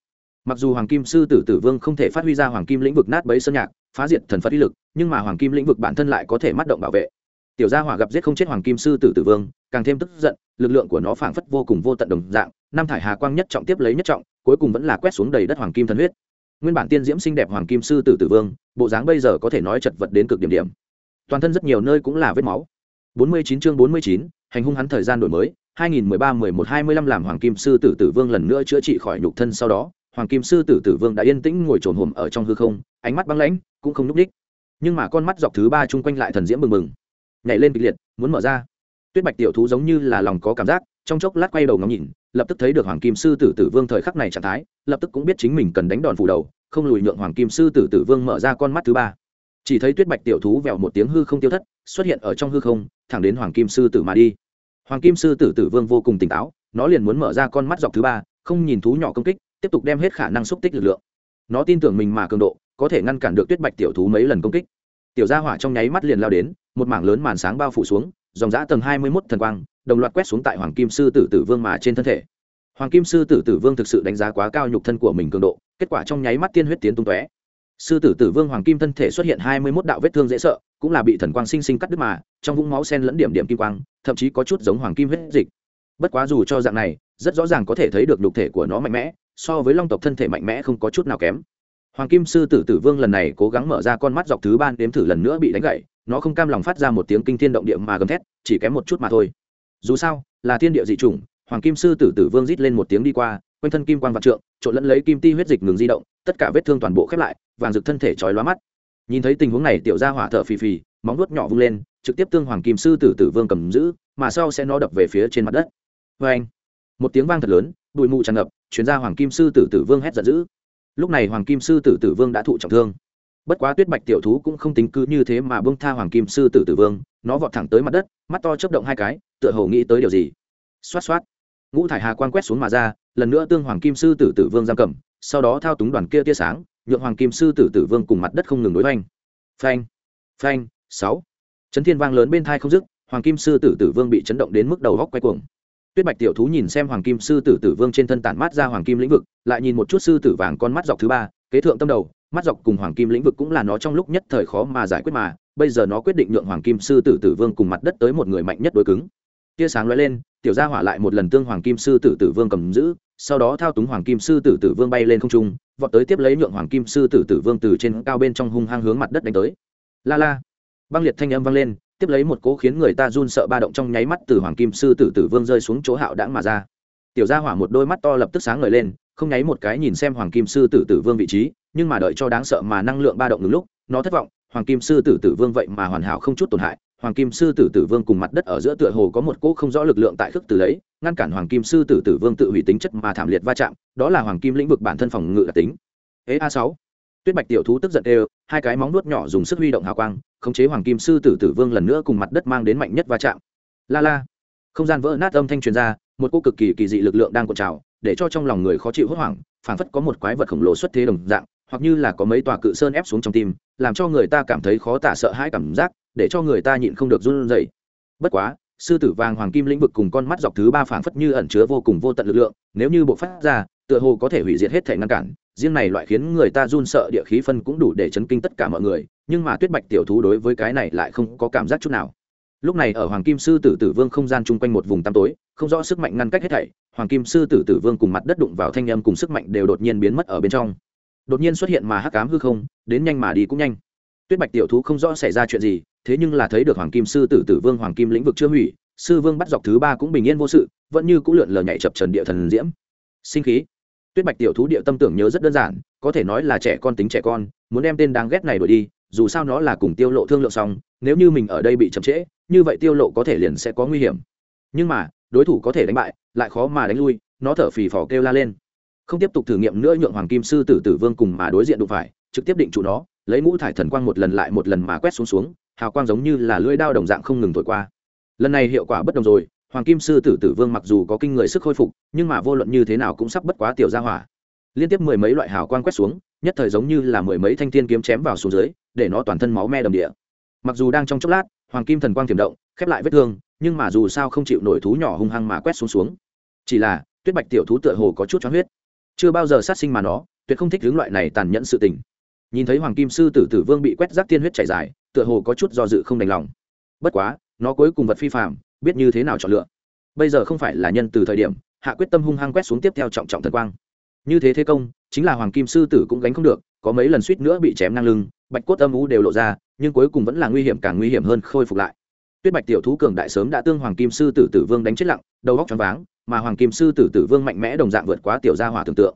Mặc dù hoàng kim sư tử tử vương không thể phát huy ra hoàng kim lĩnh vực nát bấy sơn nhạc, phá diệt thần phật uy lực, nhưng mà hoàng kim lĩnh vực bản thân lại có thể mắt động bảo vệ. Tiểu gia hỏa gặp giết không chết hoàng kim sư tử tử vương càng thêm tức giận lực lượng của nó phảng phất vô cùng vô tận đồng dạng nam thải hà quang nhất trọng tiếp lấy nhất trọng cuối cùng vẫn là quét xuống đầy đất hoàng kim thần huyết. Nguyên bản tiên diễm xinh đẹp hoàng kim sư tử tử vương bộ dáng bây giờ có thể nói chật vật đến cực điểm điểm. Toàn thân rất nhiều nơi cũng là vết máu. 49 chương 49, hành hung hắn thời gian đổi mới 2013-11-25 làm hoàng kim sư tử tử vương lần nữa chữa trị khỏi nhục thân sau đó hoàng kim sư tử tử vương đã yên tĩnh ngồi trồn hồm ở trong hư không ánh mắt băng lãnh cũng không núp đích nhưng mà con mắt dọc thứ ba chung quanh lại thần diễm mừng mừng nhảy lên kịch liệt muốn mở ra tuyết bạch tiểu thú giống như là lòng có cảm giác, trong chốc lát quay đầu ngắm nhìn, lập tức thấy được hoàng kim sư tử tử vương thời khắc này trạng thái, lập tức cũng biết chính mình cần đánh đòn phủ đầu, không lùi nhượng hoàng kim sư tử tử vương mở ra con mắt thứ ba. Chỉ thấy tuyết bạch tiểu thú vẹo một tiếng hư không tiêu thất, xuất hiện ở trong hư không, thẳng đến hoàng kim sư tử mà đi. Hoàng kim sư tử tử vương vô cùng tỉnh táo, nó liền muốn mở ra con mắt dọc thứ ba, không nhìn thú nhỏ công kích, tiếp tục đem hết khả năng xúc tích lực lượng. Nó tin tưởng mình mà cường độ, có thể ngăn cản được tuyết bạch tiểu thú mấy lần công kích. Tiểu gia hỏa trong nháy mắt liền lao đến, một mảng lớn màn sáng bao phủ xuống dòng giã tầng hai mươi mốt thần quang, đồng loạt quét xuống tại hoàng kim sư tử tử vương mà trên thân thể. Hoàng kim sư tử tử vương thực sự đánh giá quá cao nhục thân của mình cường độ, kết quả trong nháy mắt tiên huyết tiến tung tóe. Sư tử tử vương hoàng kim thân thể xuất hiện hai mươi mốt đạo vết thương dễ sợ, cũng là bị thần quang sinh sinh cắt đứt mà, trong vũng máu sen lẫn điểm điểm kim quang, thậm chí có chút giống hoàng kim huyết dịch. Bất quá dù cho dạng này, rất rõ ràng có thể thấy được nhục thể của nó mạnh mẽ, so với long tộc thân thể mạnh mẽ không có chút nào kém. Hoàng kim sư tử tử vương lần này cố gắng mở ra con mắt dọc thứ ban đếm thử lần nữa bị đánh gậy nó không cam lòng phát ra một tiếng kinh thiên động địa mà gầm thét, chỉ kém một chút mà thôi. Dù sao, là thiên địa dị chủng, hoàng kim sư tử tử vương rít lên một tiếng đi qua, quanh thân kim quang vạn trượng, trộn lẫn lấy kim ti huyết dịch ngừng di động, tất cả vết thương toàn bộ khép lại, vàng rực thân thể chói lóa mắt. Nhìn thấy tình huống này, tiểu gia hỏa thở phì phì, móng vuốt nhỏ vung lên, trực tiếp tương hoàng kim sư tử tử vương cầm giữ, mà sau sẽ nó đập về phía trên mặt đất. Vê anh một tiếng vang thật lớn, bụi mù tràn ngập chuyến ra hoàng kim sư tử tử vương hét giận dữ. Lúc này hoàng kim sư tử tử vương đã thụ trọng thương bất quá tuyết bạch tiểu thú cũng không tính cứ như thế mà bông tha hoàng kim sư tử tử vương, nó vọt thẳng tới mặt đất, mắt to chấp động hai cái, tựa hồ nghĩ tới điều gì. Xoát xoát, ngũ thải hà quan quét xuống mà ra, lần nữa tương hoàng kim sư tử tử vương giam cầm, sau đó thao túng đoàn kia tia sáng, nhượng hoàng kim sư tử tử vương cùng mặt đất không ngừng đối oanh phanh phanh, sáu. Chấn thiên vang lớn bên thai không dứt, hoàng kim sư tử tử vương bị chấn động đến mức đầu góc quay cuồng. Tuyết bạch tiểu thú nhìn xem hoàng kim sư tử tử vương trên thân tản mát ra hoàng kim lĩnh vực, lại nhìn một chút sư tử vàng con mắt dọc thứ ba, kế thượng tâm đầu mắt dọc cùng hoàng kim lĩnh vực cũng là nó trong lúc nhất thời khó mà giải quyết mà, bây giờ nó quyết định nhượng hoàng kim sư tử tử vương cùng mặt đất tới một người mạnh nhất đối cứng. Tia sáng lóe lên, tiểu gia hỏa lại một lần tương hoàng kim sư tử tử vương cầm giữ, sau đó thao túng hoàng kim sư tử tử vương bay lên không trung, vọt tới tiếp lấy nhượng hoàng kim sư tử tử vương từ trên cao bên trong hung hăng hướng mặt đất đánh tới. La la. Băng liệt thanh âm vang lên, tiếp lấy một cố khiến người ta run sợ ba động trong nháy mắt từ hoàng kim sư tử tử vương rơi xuống chỗ hạo đãng mà ra. Tiểu gia hỏa một đôi mắt to lập tức sáng ngời lên không nháy một cái nhìn xem hoàng kim sư tử tử vương vị trí, nhưng mà đợi cho đáng sợ mà năng lượng ba động ngừng lúc, nó thất vọng. Hoàng kim sư tử tử vương vậy mà hoàn hảo không chút tổn hại. Hoàng kim sư tử tử vương cùng mặt đất ở giữa tựa hồ có một cỗ không rõ lực lượng tại khước từ lấy, ngăn cản hoàng kim sư tử tử vương tự hủy tính chất mà thảm liệt va chạm, đó là hoàng kim lĩnh vực bản thân phòng ngự đặc tính. Ế a sáu. Tuyết bạch tiểu thú tức giận đều, hai cái móng nuốt nhỏ dùng sức huy động hào quang, khống chế hoàng kim sư tử tử vương lần nữa cùng mặt đất mang đến mạnh nhất va chạm. La la. Không gian vỡ nát âm thanh truyền ra, một cô cực kỳ kỳ dị lực lượng đang cuộn trào để cho trong lòng người khó chịu hốt hoảng, phảng phất có một quái vật khổng lồ xuất thế đồng dạng, hoặc như là có mấy tòa cự sơn ép xuống trong tim, làm cho người ta cảm thấy khó tả sợ hãi cảm giác, để cho người ta nhịn không được run rẩy. Bất quá, sư tử vàng hoàng kim lĩnh vực cùng con mắt dọc thứ ba phảng phất như ẩn chứa vô cùng vô tận lực lượng, nếu như bộ phát ra, tựa hồ có thể hủy diệt hết thể ngăn cản, riêng này loại khiến người ta run sợ địa khí phân cũng đủ để chấn kinh tất cả mọi người, nhưng mà tuyết bạch tiểu thú đối với cái này lại không có cảm giác chút nào lúc này ở hoàng kim sư tử tử vương không gian chung quanh một vùng tăm tối, không rõ sức mạnh ngăn cách hết thảy, hoàng kim sư tử tử vương cùng mặt đất đụng vào thanh âm cùng sức mạnh đều đột nhiên biến mất ở bên trong. Đột nhiên xuất hiện mà hắc cám hư không, đến nhanh mà đi cũng nhanh. Tuyết bạch tiểu thú không rõ xảy ra chuyện gì, thế nhưng là thấy được hoàng kim sư tử tử vương hoàng kim lĩnh vực chưa hủy, sư vương bắt dọc thứ ba cũng bình yên vô sự, vẫn như cũng lượn lờ nhảy chập trần địa thần diễm. Sinh khí. Tuyết bạch tiểu thú địa tâm tưởng nhớ rất đơn giản, có thể nói là trẻ con tính trẻ con, muốn đem tên đáng ghét này đuổi đi, dù sao nó là cùng tiêu lộ thương lượng xong, nếu như mình ở đây bị chậm trễ như vậy tiêu lộ có thể liền sẽ có nguy hiểm. Nhưng mà, đối thủ có thể đánh bại, lại khó mà đánh lui, nó thở phì phò kêu la lên. Không tiếp tục thử nghiệm nữa nhượng hoàng kim sư tử tử vương cùng mà đối diện đụng phải, trực tiếp định chủ nó, lấy ngũ thải thần quang một lần lại một lần mà quét xuống xuống, hào quang giống như là lưỡi đao đồng dạng không ngừng thổi qua. Lần này hiệu quả bất đồng rồi, hoàng kim sư tử tử vương mặc dù có kinh người sức khôi phục, nhưng mà vô luận như thế nào cũng sắp bất quá tiểu gia hỏa. Liên tiếp mười mấy loại hào quang quét xuống, nhất thời giống như là mười mấy thanh thiên kiếm chém vào xuống dưới, để nó toàn thân máu me đầm địa. Mặc dù đang trong chốc lát hoàng kim thần quang tiềm động, khép lại vết thương, nhưng mà dù sao không chịu nổi thú nhỏ hung hăng mà quét xuống xuống. Chỉ là, tuyết bạch tiểu thú tựa hồ có chút cho huyết chưa bao giờ sát sinh mà nó, tuyệt không thích hướng loại này tàn nhẫn sự tình. Nhìn thấy hoàng kim sư tử tử vương bị quét rác tiên huyết chảy dài, tựa hồ có chút do dự không đành lòng. Bất quá, nó cuối cùng vật phi phạm biết như thế nào chọn lựa. Bây giờ không phải là nhân từ thời điểm, hạ quyết tâm hung hăng quét xuống tiếp theo trọng trọng thần quang. Như thế thế công, chính là hoàng kim sư tử cũng gánh không được có mấy lần suýt nữa bị chém ngang lưng, bạch cốt âm u đều lộ ra, nhưng cuối cùng vẫn là nguy hiểm càng nguy hiểm hơn khôi phục lại. Tuyết bạch tiểu thú cường đại sớm đã tương hoàng kim sư tử tử vương đánh chết lặng, đầu góc choáng váng, mà hoàng kim sư tử tử vương mạnh mẽ đồng dạng vượt quá tiểu gia hỏa tưởng tượng.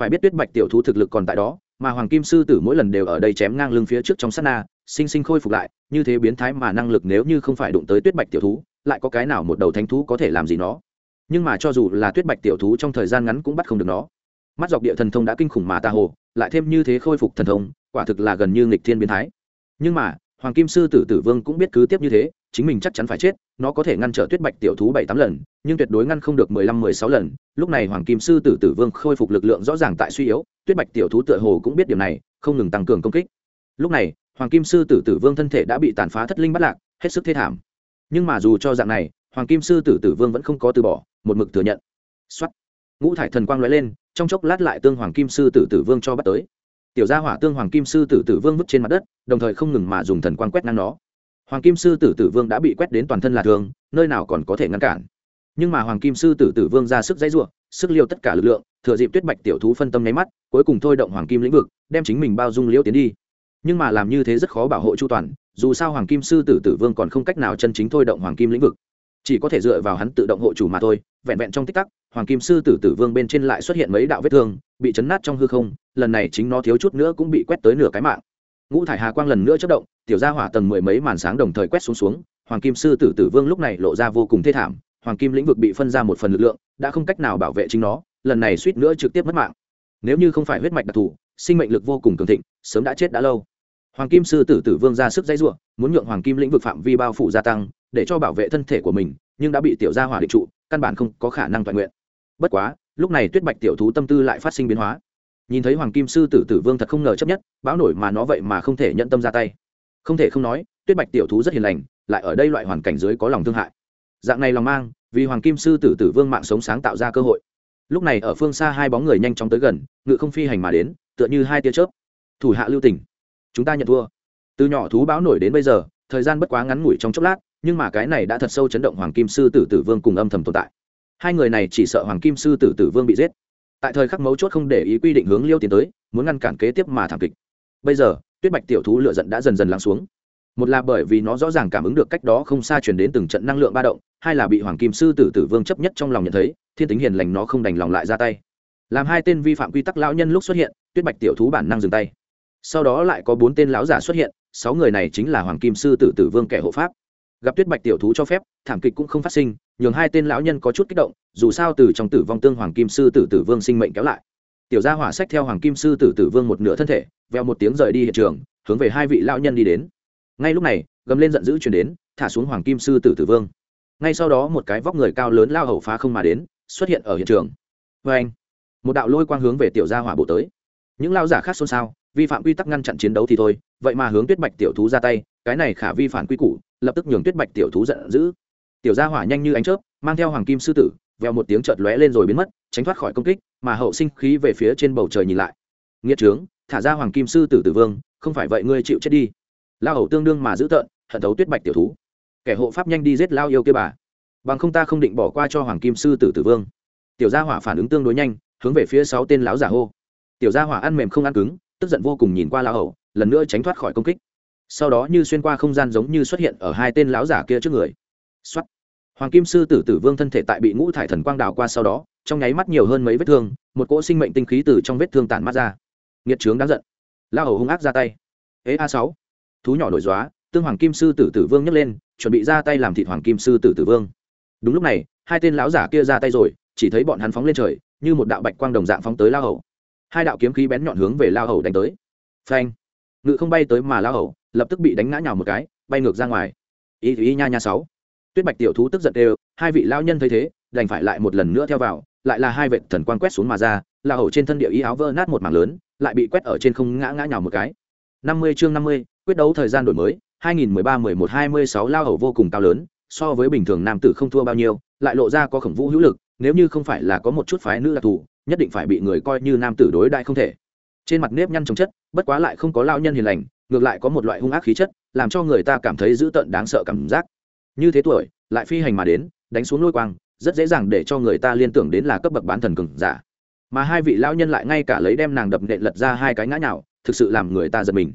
Phải biết tuyết bạch tiểu thú thực lực còn tại đó, mà hoàng kim sư tử mỗi lần đều ở đây chém ngang lưng phía trước trong sát na, sinh sinh khôi phục lại, như thế biến thái mà năng lực nếu như không phải đụng tới tuyết bạch tiểu thú, lại có cái nào một đầu thánh thú có thể làm gì nó? Nhưng mà cho dù là tuyết bạch tiểu thú trong thời gian ngắn cũng bắt không được nó. Mắt dọc địa thần thông đã kinh khủng mà ta hồ lại thêm như thế khôi phục thần thông, quả thực là gần như nghịch thiên biến thái. Nhưng mà, hoàng kim sư tử tử vương cũng biết cứ tiếp như thế, chính mình chắc chắn phải chết, nó có thể ngăn trở tuyết bạch tiểu thú bảy tám lần, nhưng tuyệt đối ngăn không được mười lăm, mười sáu lần. Lúc này hoàng kim sư tử tử vương khôi phục lực lượng rõ ràng tại suy yếu, tuyết bạch tiểu thú tựa hồ cũng biết điều này, không ngừng tăng cường công kích. Lúc này, hoàng kim sư tử tử vương thân thể đã bị tàn phá thất linh bắt lạc, hết sức thê thảm. Nhưng mà dù cho dạng này, hoàng kim sư tử tử vương vẫn không có từ bỏ, một mực thừa nhận. Xuất ngũ thải thần quang lóe lên trong chốc lát lại tương hoàng kim sư tử tử vương cho bắt tới. Tiểu gia hỏa tương hoàng kim sư tử tử vương vứt trên mặt đất, đồng thời không ngừng mà dùng thần quan quét ngang nó. Hoàng kim sư tử tử vương đã bị quét đến toàn thân là thương, nơi nào còn có thể ngăn cản. Nhưng mà hoàng kim sư tử tử vương ra sức dãy ruộng sức liều tất cả lực lượng, thừa dịp tuyết bạch tiểu thú phân tâm nháy mắt, cuối cùng thôi động hoàng kim lĩnh vực, đem chính mình bao dung liễu tiến đi. Nhưng mà làm như thế rất khó bảo hộ chu toàn, dù sao hoàng kim sư tử tử vương còn không cách nào chân chính thôi động hoàng kim lĩnh vực. Chỉ có thể dựa vào hắn tự động hộ chủ mà thôi, vẹn vẹn trong tích tắc hoàng kim sư tử tử vương bên trên lại xuất hiện mấy đạo vết thương, bị chấn nát trong hư không, lần này chính nó thiếu chút nữa cũng bị quét tới nửa cái mạng. Ngũ thải hà quang lần nữa chất động, tiểu gia hỏa tầng mười mấy màn sáng đồng thời quét xuống xuống, hoàng kim sư tử tử vương lúc này lộ ra vô cùng thê thảm, hoàng kim lĩnh vực bị phân ra một phần lực lượng, đã không cách nào bảo vệ chính nó, lần này suýt nữa trực tiếp mất mạng. Nếu như không phải huyết mạch đặc thù, sinh mệnh lực vô cùng cường thịnh, sớm đã chết đã lâu. Hoàng kim sư tử tử vương ra sức dãy ruộng muốn nhượng hoàng kim lĩnh vực phạm vi bao phủ gia tăng, để cho bảo vệ thân thể của mình, nhưng đã bị tiểu gia hỏa định trụ, căn bản không có khả năng toàn nguyện bất quá, lúc này tuyết bạch tiểu thú tâm tư lại phát sinh biến hóa. Nhìn thấy hoàng kim sư tử tử vương thật không ngờ chấp nhất bão nổi mà nó vậy mà không thể nhận tâm ra tay. Không thể không nói, tuyết bạch tiểu thú rất hiền lành, lại ở đây loại hoàn cảnh dưới có lòng thương hại. Dạng này lòng mang, vì hoàng kim sư tử tử vương mạng sống sáng tạo ra cơ hội. Lúc này ở phương xa hai bóng người nhanh chóng tới gần, ngự không phi hành mà đến, tựa như hai tia chớp. Thủ hạ lưu tỉnh chúng ta nhận thua. Từ nhỏ thú bão nổi đến bây giờ, thời gian bất quá ngắn ngủi trong chốc lát, nhưng mà cái này đã thật sâu chấn động hoàng kim sư tử tử vương cùng âm thầm tồn tại hai người này chỉ sợ hoàng kim sư tử tử vương bị giết. Tại thời khắc mấu chốt không để ý quy định hướng liêu tiến tới, muốn ngăn cản kế tiếp mà thảm kịch. Bây giờ, tuyết bạch tiểu thú lựa giận đã dần dần lắng xuống. Một là bởi vì nó rõ ràng cảm ứng được cách đó không xa chuyển đến từng trận năng lượng ba động, hai là bị hoàng kim sư tử tử vương chấp nhất trong lòng nhận thấy, thiên tính hiền lành nó không đành lòng lại ra tay. Làm hai tên vi phạm quy tắc lão nhân lúc xuất hiện, tuyết bạch tiểu thú bản năng dừng tay. Sau đó lại có bốn tên lão giả xuất hiện, sáu người này chính là hoàng kim sư tử tử vương kẻ hộ pháp gặp tuyết bạch tiểu thú cho phép, thảm kịch cũng không phát sinh, nhường hai tên lão nhân có chút kích động, dù sao từ trong tử vong tương hoàng kim sư tử tử vương sinh mệnh kéo lại. Tiểu gia hỏa sách theo hoàng kim sư tử tử vương một nửa thân thể, veo một tiếng rời đi hiện trường, hướng về hai vị lão nhân đi đến. Ngay lúc này, gầm lên giận dữ chuyển đến, thả xuống hoàng kim sư tử tử vương. Ngay sau đó một cái vóc người cao lớn lao hầu phá không mà đến, xuất hiện ở hiện trường. Vê anh, một đạo lôi quang hướng về tiểu gia hỏa bộ tới. Những lao giả khác xôn xao, vi phạm quy tắc ngăn chặn chiến đấu thì thôi, vậy mà hướng tuyết bạch tiểu thú ra tay, cái này khả vi phản quy củ lập tức nhường tuyết bạch tiểu thú giận dữ. Tiểu gia hỏa nhanh như ánh chớp, mang theo hoàng kim sư tử veo một tiếng chợt lóe lên rồi biến mất, tránh thoát khỏi công kích, mà hậu sinh khí về phía trên bầu trời nhìn lại. Nghĩa trướng, thả ra hoàng kim sư tử tử vương, không phải vậy ngươi chịu chết đi. Lao hầu tương đương mà giữ tợn, hận thấu tuyết bạch tiểu thú. Kẻ hộ pháp nhanh đi giết lao yêu kia bà. Bằng không ta không định bỏ qua cho hoàng kim sư tử tử vương. Tiểu gia hỏa phản ứng tương đối nhanh, hướng về phía sáu tên láo giả hô. Tiểu gia hỏa ăn mềm không ăn cứng, tức giận vô cùng nhìn qua lao hầu, lần nữa tránh thoát khỏi công kích sau đó như xuyên qua không gian giống như xuất hiện ở hai tên lão giả kia trước người. Xuất hoàng kim sư tử tử vương thân thể tại bị ngũ thải thần quang đào qua sau đó, trong nháy mắt nhiều hơn mấy vết thương, một cỗ sinh mệnh tinh khí từ trong vết thương tản mắt ra. Nghiệt trướng đáng giận. Lao hầu hung ác ra tay. Ế a sáu. Thú nhỏ nổi dóa tương hoàng kim sư tử tử vương nhấc lên, chuẩn bị ra tay làm thịt hoàng kim sư tử tử vương. Đúng lúc này, hai tên lão giả kia ra tay rồi, chỉ thấy bọn hắn phóng lên trời, như một đạo bạch quang đồng dạng phóng tới lao hầu. Hai đạo kiếm khí bén nhọn hướng về lao hầu đánh tới. Phanh. Ngự không bay tới mà lao hầu lập tức bị đánh ngã nhào một cái, bay ngược ra ngoài. Y Y nha nha sáu. Tuyết bạch tiểu thú tức giận đều hai vị lao nhân thấy thế, đành phải lại một lần nữa theo vào, lại là hai vệ thần quan quét xuống mà ra lao hổ trên thân địa y áo vỡ nát một mảng lớn, lại bị quét ở trên không ngã ngã nhào một cái. Năm mươi chương năm mươi, quyết đấu thời gian đổi mới 2013-11-26 lao hầu vô cùng cao lớn, so với bình thường nam tử không thua bao nhiêu, lại lộ ra có khổng vũ hữu lực, nếu như không phải là có một chút phái nữ đặc thù, nhất định phải bị người coi như nam tử đối đại không thể. Trên mặt nếp nhăn trồng chất, bất quá lại không có lao nhân hiền lành ngược lại có một loại hung ác khí chất, làm cho người ta cảm thấy dữ tợn đáng sợ cảm giác. Như thế tuổi, lại phi hành mà đến, đánh xuống lôi quang, rất dễ dàng để cho người ta liên tưởng đến là cấp bậc bán thần cường giả. Mà hai vị lão nhân lại ngay cả lấy đem nàng đập nện lật ra hai cái ngã nhào, thực sự làm người ta giật mình.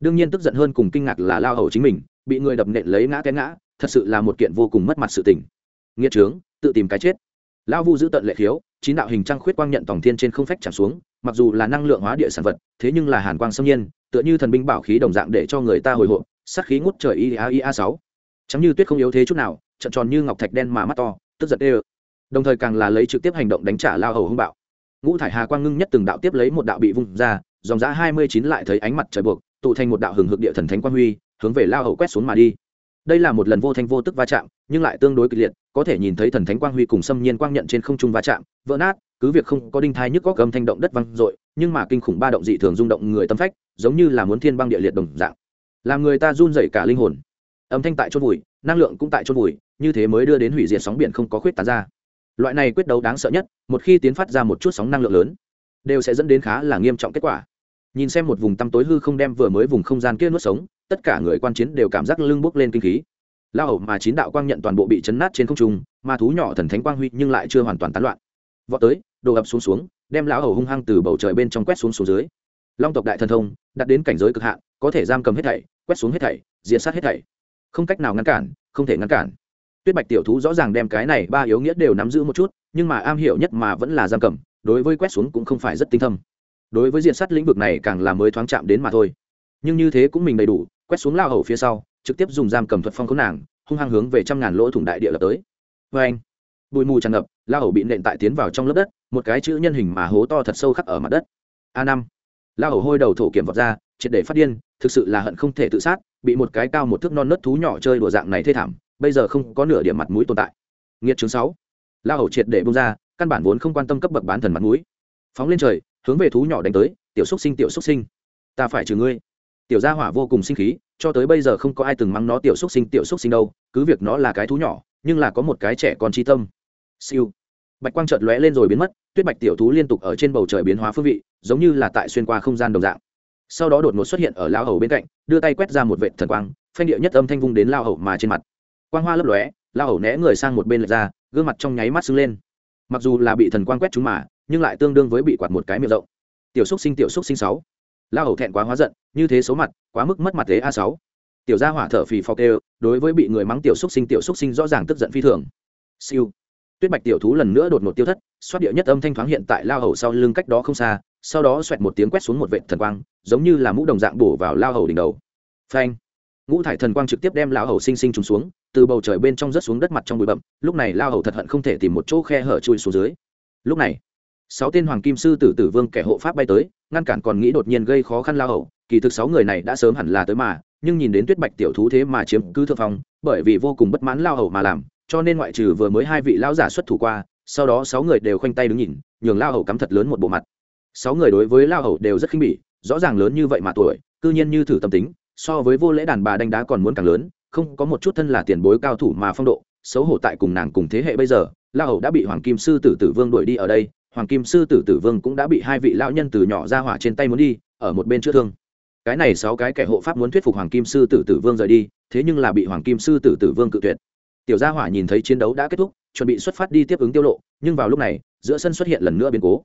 Đương nhiên tức giận hơn cùng kinh ngạc là lao hầu chính mình, bị người đập nện lấy ngã té ngã, thật sự là một kiện vô cùng mất mặt sự tình. Nghĩa trướng, tự tìm cái chết. Lão vu giữ tận lệ khiếu, chín đạo hình trăng khuyết quang nhận tổng thiên trên không phách trả xuống, mặc dù là năng lượng hóa địa sản vật, thế nhưng là hàn quang xâm nhiên tựa như thần binh bảo khí đồng dạng để cho người ta hồi hộp, sát khí ngút trời ia ia sáu. Chẳng như tuyết không yếu thế chút nào, trận tròn như ngọc thạch đen mà mắt to, tức giật đê đồng thời càng là lấy trực tiếp hành động đánh trả lao hầu hung bạo. Ngũ thải hà quang ngưng nhất từng đạo tiếp lấy một đạo bị vung ra, dòng giã hai mươi chín lại thấy ánh mặt trời buộc, tụ thành một đạo hừng hực địa thần thánh quang huy, hướng về lao hầu quét xuống mà đi. Đây là một lần vô thanh vô tức va chạm, nhưng lại tương đối kịch liệt, có thể nhìn thấy thần thánh quang huy cùng xâm nhiên quang nhận trên không trung va chạm, vỡ nát cứ việc không có đinh thai nhức có cầm thanh động đất văng dội, nhưng mà kinh khủng ba động dị thường rung động người tâm phách, giống như là muốn thiên băng địa liệt đồng dạng. Làm người ta run dậy cả linh hồn. Âm thanh tại chôn vùi, năng lượng cũng tại chôn vùi, như thế mới đưa đến hủy diệt sóng biển không có khuyết tán ra. Loại này quyết đấu đáng sợ nhất, một khi tiến phát ra một chút sóng năng lượng lớn, đều sẽ dẫn đến khá là nghiêm trọng kết quả. Nhìn xem một vùng tăm tối hư không đem vừa mới vùng không gian kia nuốt sống, tất cả người quan chiến đều cảm giác lưng bốc lên kinh khí. Lao hầu mà chín đạo quang nhận toàn bộ bị chấn nát trên không trung, mà thú nhỏ thần thánh quang huy nhưng lại chưa hoàn toàn tán loạn. Vọt tới đồ ập xuống xuống, đem lão hầu hung hăng từ bầu trời bên trong quét xuống xuống dưới. Long tộc đại thần thông, đặt đến cảnh giới cực hạn, có thể giam cầm hết thảy, quét xuống hết thảy diện sát hết thảy. Không cách nào ngăn cản, không thể ngăn cản. Tuyết bạch tiểu thú rõ ràng đem cái này ba yếu nghĩa đều nắm giữ một chút, nhưng mà am hiểu nhất mà vẫn là giam cầm, đối với quét xuống cũng không phải rất tinh thâm. Đối với diện sát lĩnh vực này càng là mới thoáng chạm đến mà thôi. Nhưng như thế cũng mình đầy đủ, quét xuống lao hầu phía sau, trực tiếp dùng giam cầm thuật phong khốn nàng, hung hăng hướng về trăm ngàn lỗ thủng đại địa lập tới. Vê anh bụi mù tràn ngập lao hầu bị nện tại tiến vào trong lớp đất một cái chữ nhân hình mà hố to thật sâu khắc ở mặt đất. A năm. La hầu hôi đầu thổ kiểm vọt ra, triệt để phát điên, thực sự là hận không thể tự sát, bị một cái cao một thước non nớt thú nhỏ chơi đùa dạng này thê thảm, bây giờ không có nửa điểm mặt mũi tồn tại. Nghiệt chứng sáu. La hầu triệt để bung ra, căn bản vốn không quan tâm cấp bậc bán thần mặt mũi. Phóng lên trời, hướng về thú nhỏ đánh tới, tiểu xúc sinh, tiểu xúc sinh, ta phải trừ ngươi. Tiểu gia hỏa vô cùng sinh khí, cho tới bây giờ không có ai từng mắng nó tiểu xúc sinh, tiểu xúc sinh đâu, cứ việc nó là cái thú nhỏ, nhưng là có một cái trẻ con tri tâm. Siêu bạch quang chợt lóe lên rồi biến mất, tuyết bạch tiểu thú liên tục ở trên bầu trời biến hóa phương vị, giống như là tại xuyên qua không gian đồng dạng. Sau đó đột ngột xuất hiện ở lao hầu bên cạnh, đưa tay quét ra một vệ thần quang, phanh địa nhất âm thanh vung đến lao hầu mà trên mặt. Quang hoa lấp lóe, lao hầu né người sang một bên lệch ra, gương mặt trong nháy mắt sưng lên. Mặc dù là bị thần quang quét chúng mà, nhưng lại tương đương với bị quạt một cái miệng rộng. Tiểu xúc sinh, tiểu xúc sinh sáu. Lao hầu thẹn quá hóa giận, như thế số mặt, quá mức mất mặt thế a sáu. Tiểu gia hỏa thở phì phò kêu, đối với bị người mắng tiểu xúc sinh, tiểu xúc sinh rõ ràng tức giận phi thường. Siêu tuyết bạch tiểu thú lần nữa đột ngột tiêu thất, xoát địa nhất âm thanh thoáng hiện tại lao hầu sau lưng cách đó không xa, sau đó xoẹt một tiếng quét xuống một vệ thần quang, giống như là mũ đồng dạng bổ vào lao hầu đỉnh đầu. Phanh! Ngũ thải thần quang trực tiếp đem lao hầu sinh sinh trùng xuống, từ bầu trời bên trong rớt xuống đất mặt trong bụi bậm lúc này lao hầu thật hận không thể tìm một chỗ khe hở chui xuống dưới. Lúc này, sáu tên hoàng kim sư tử tử vương kẻ hộ pháp bay tới, ngăn cản còn nghĩ đột nhiên gây khó khăn lao hầu, kỳ thực sáu người này đã sớm hẳn là tới mà, nhưng nhìn đến tuyết bạch tiểu thú thế mà chiếm cứ thượng phong, bởi vì vô cùng bất mãn lao hầu mà làm cho nên ngoại trừ vừa mới hai vị lão giả xuất thủ qua, sau đó sáu người đều khoanh tay đứng nhìn, nhường lao hầu cắm thật lớn một bộ mặt. Sáu người đối với lao hầu đều rất khinh bỉ, rõ ràng lớn như vậy mà tuổi, cư nhiên như thử tâm tính, so với vô lễ đàn bà đánh đá còn muốn càng lớn, không có một chút thân là tiền bối cao thủ mà phong độ, xấu hổ tại cùng nàng cùng thế hệ bây giờ lao hầu đã bị hoàng kim sư tử tử vương đuổi đi ở đây, hoàng kim sư tử tử vương cũng đã bị hai vị lão nhân từ nhỏ ra hỏa trên tay muốn đi, ở một bên chữa thương. Cái này sáu cái kẻ hộ pháp muốn thuyết phục hoàng kim sư tử tử vương rời đi, thế nhưng là bị hoàng kim sư tử tử vương cự tuyệt tiểu gia hỏa nhìn thấy chiến đấu đã kết thúc chuẩn bị xuất phát đi tiếp ứng tiêu lộ nhưng vào lúc này giữa sân xuất hiện lần nữa biến cố.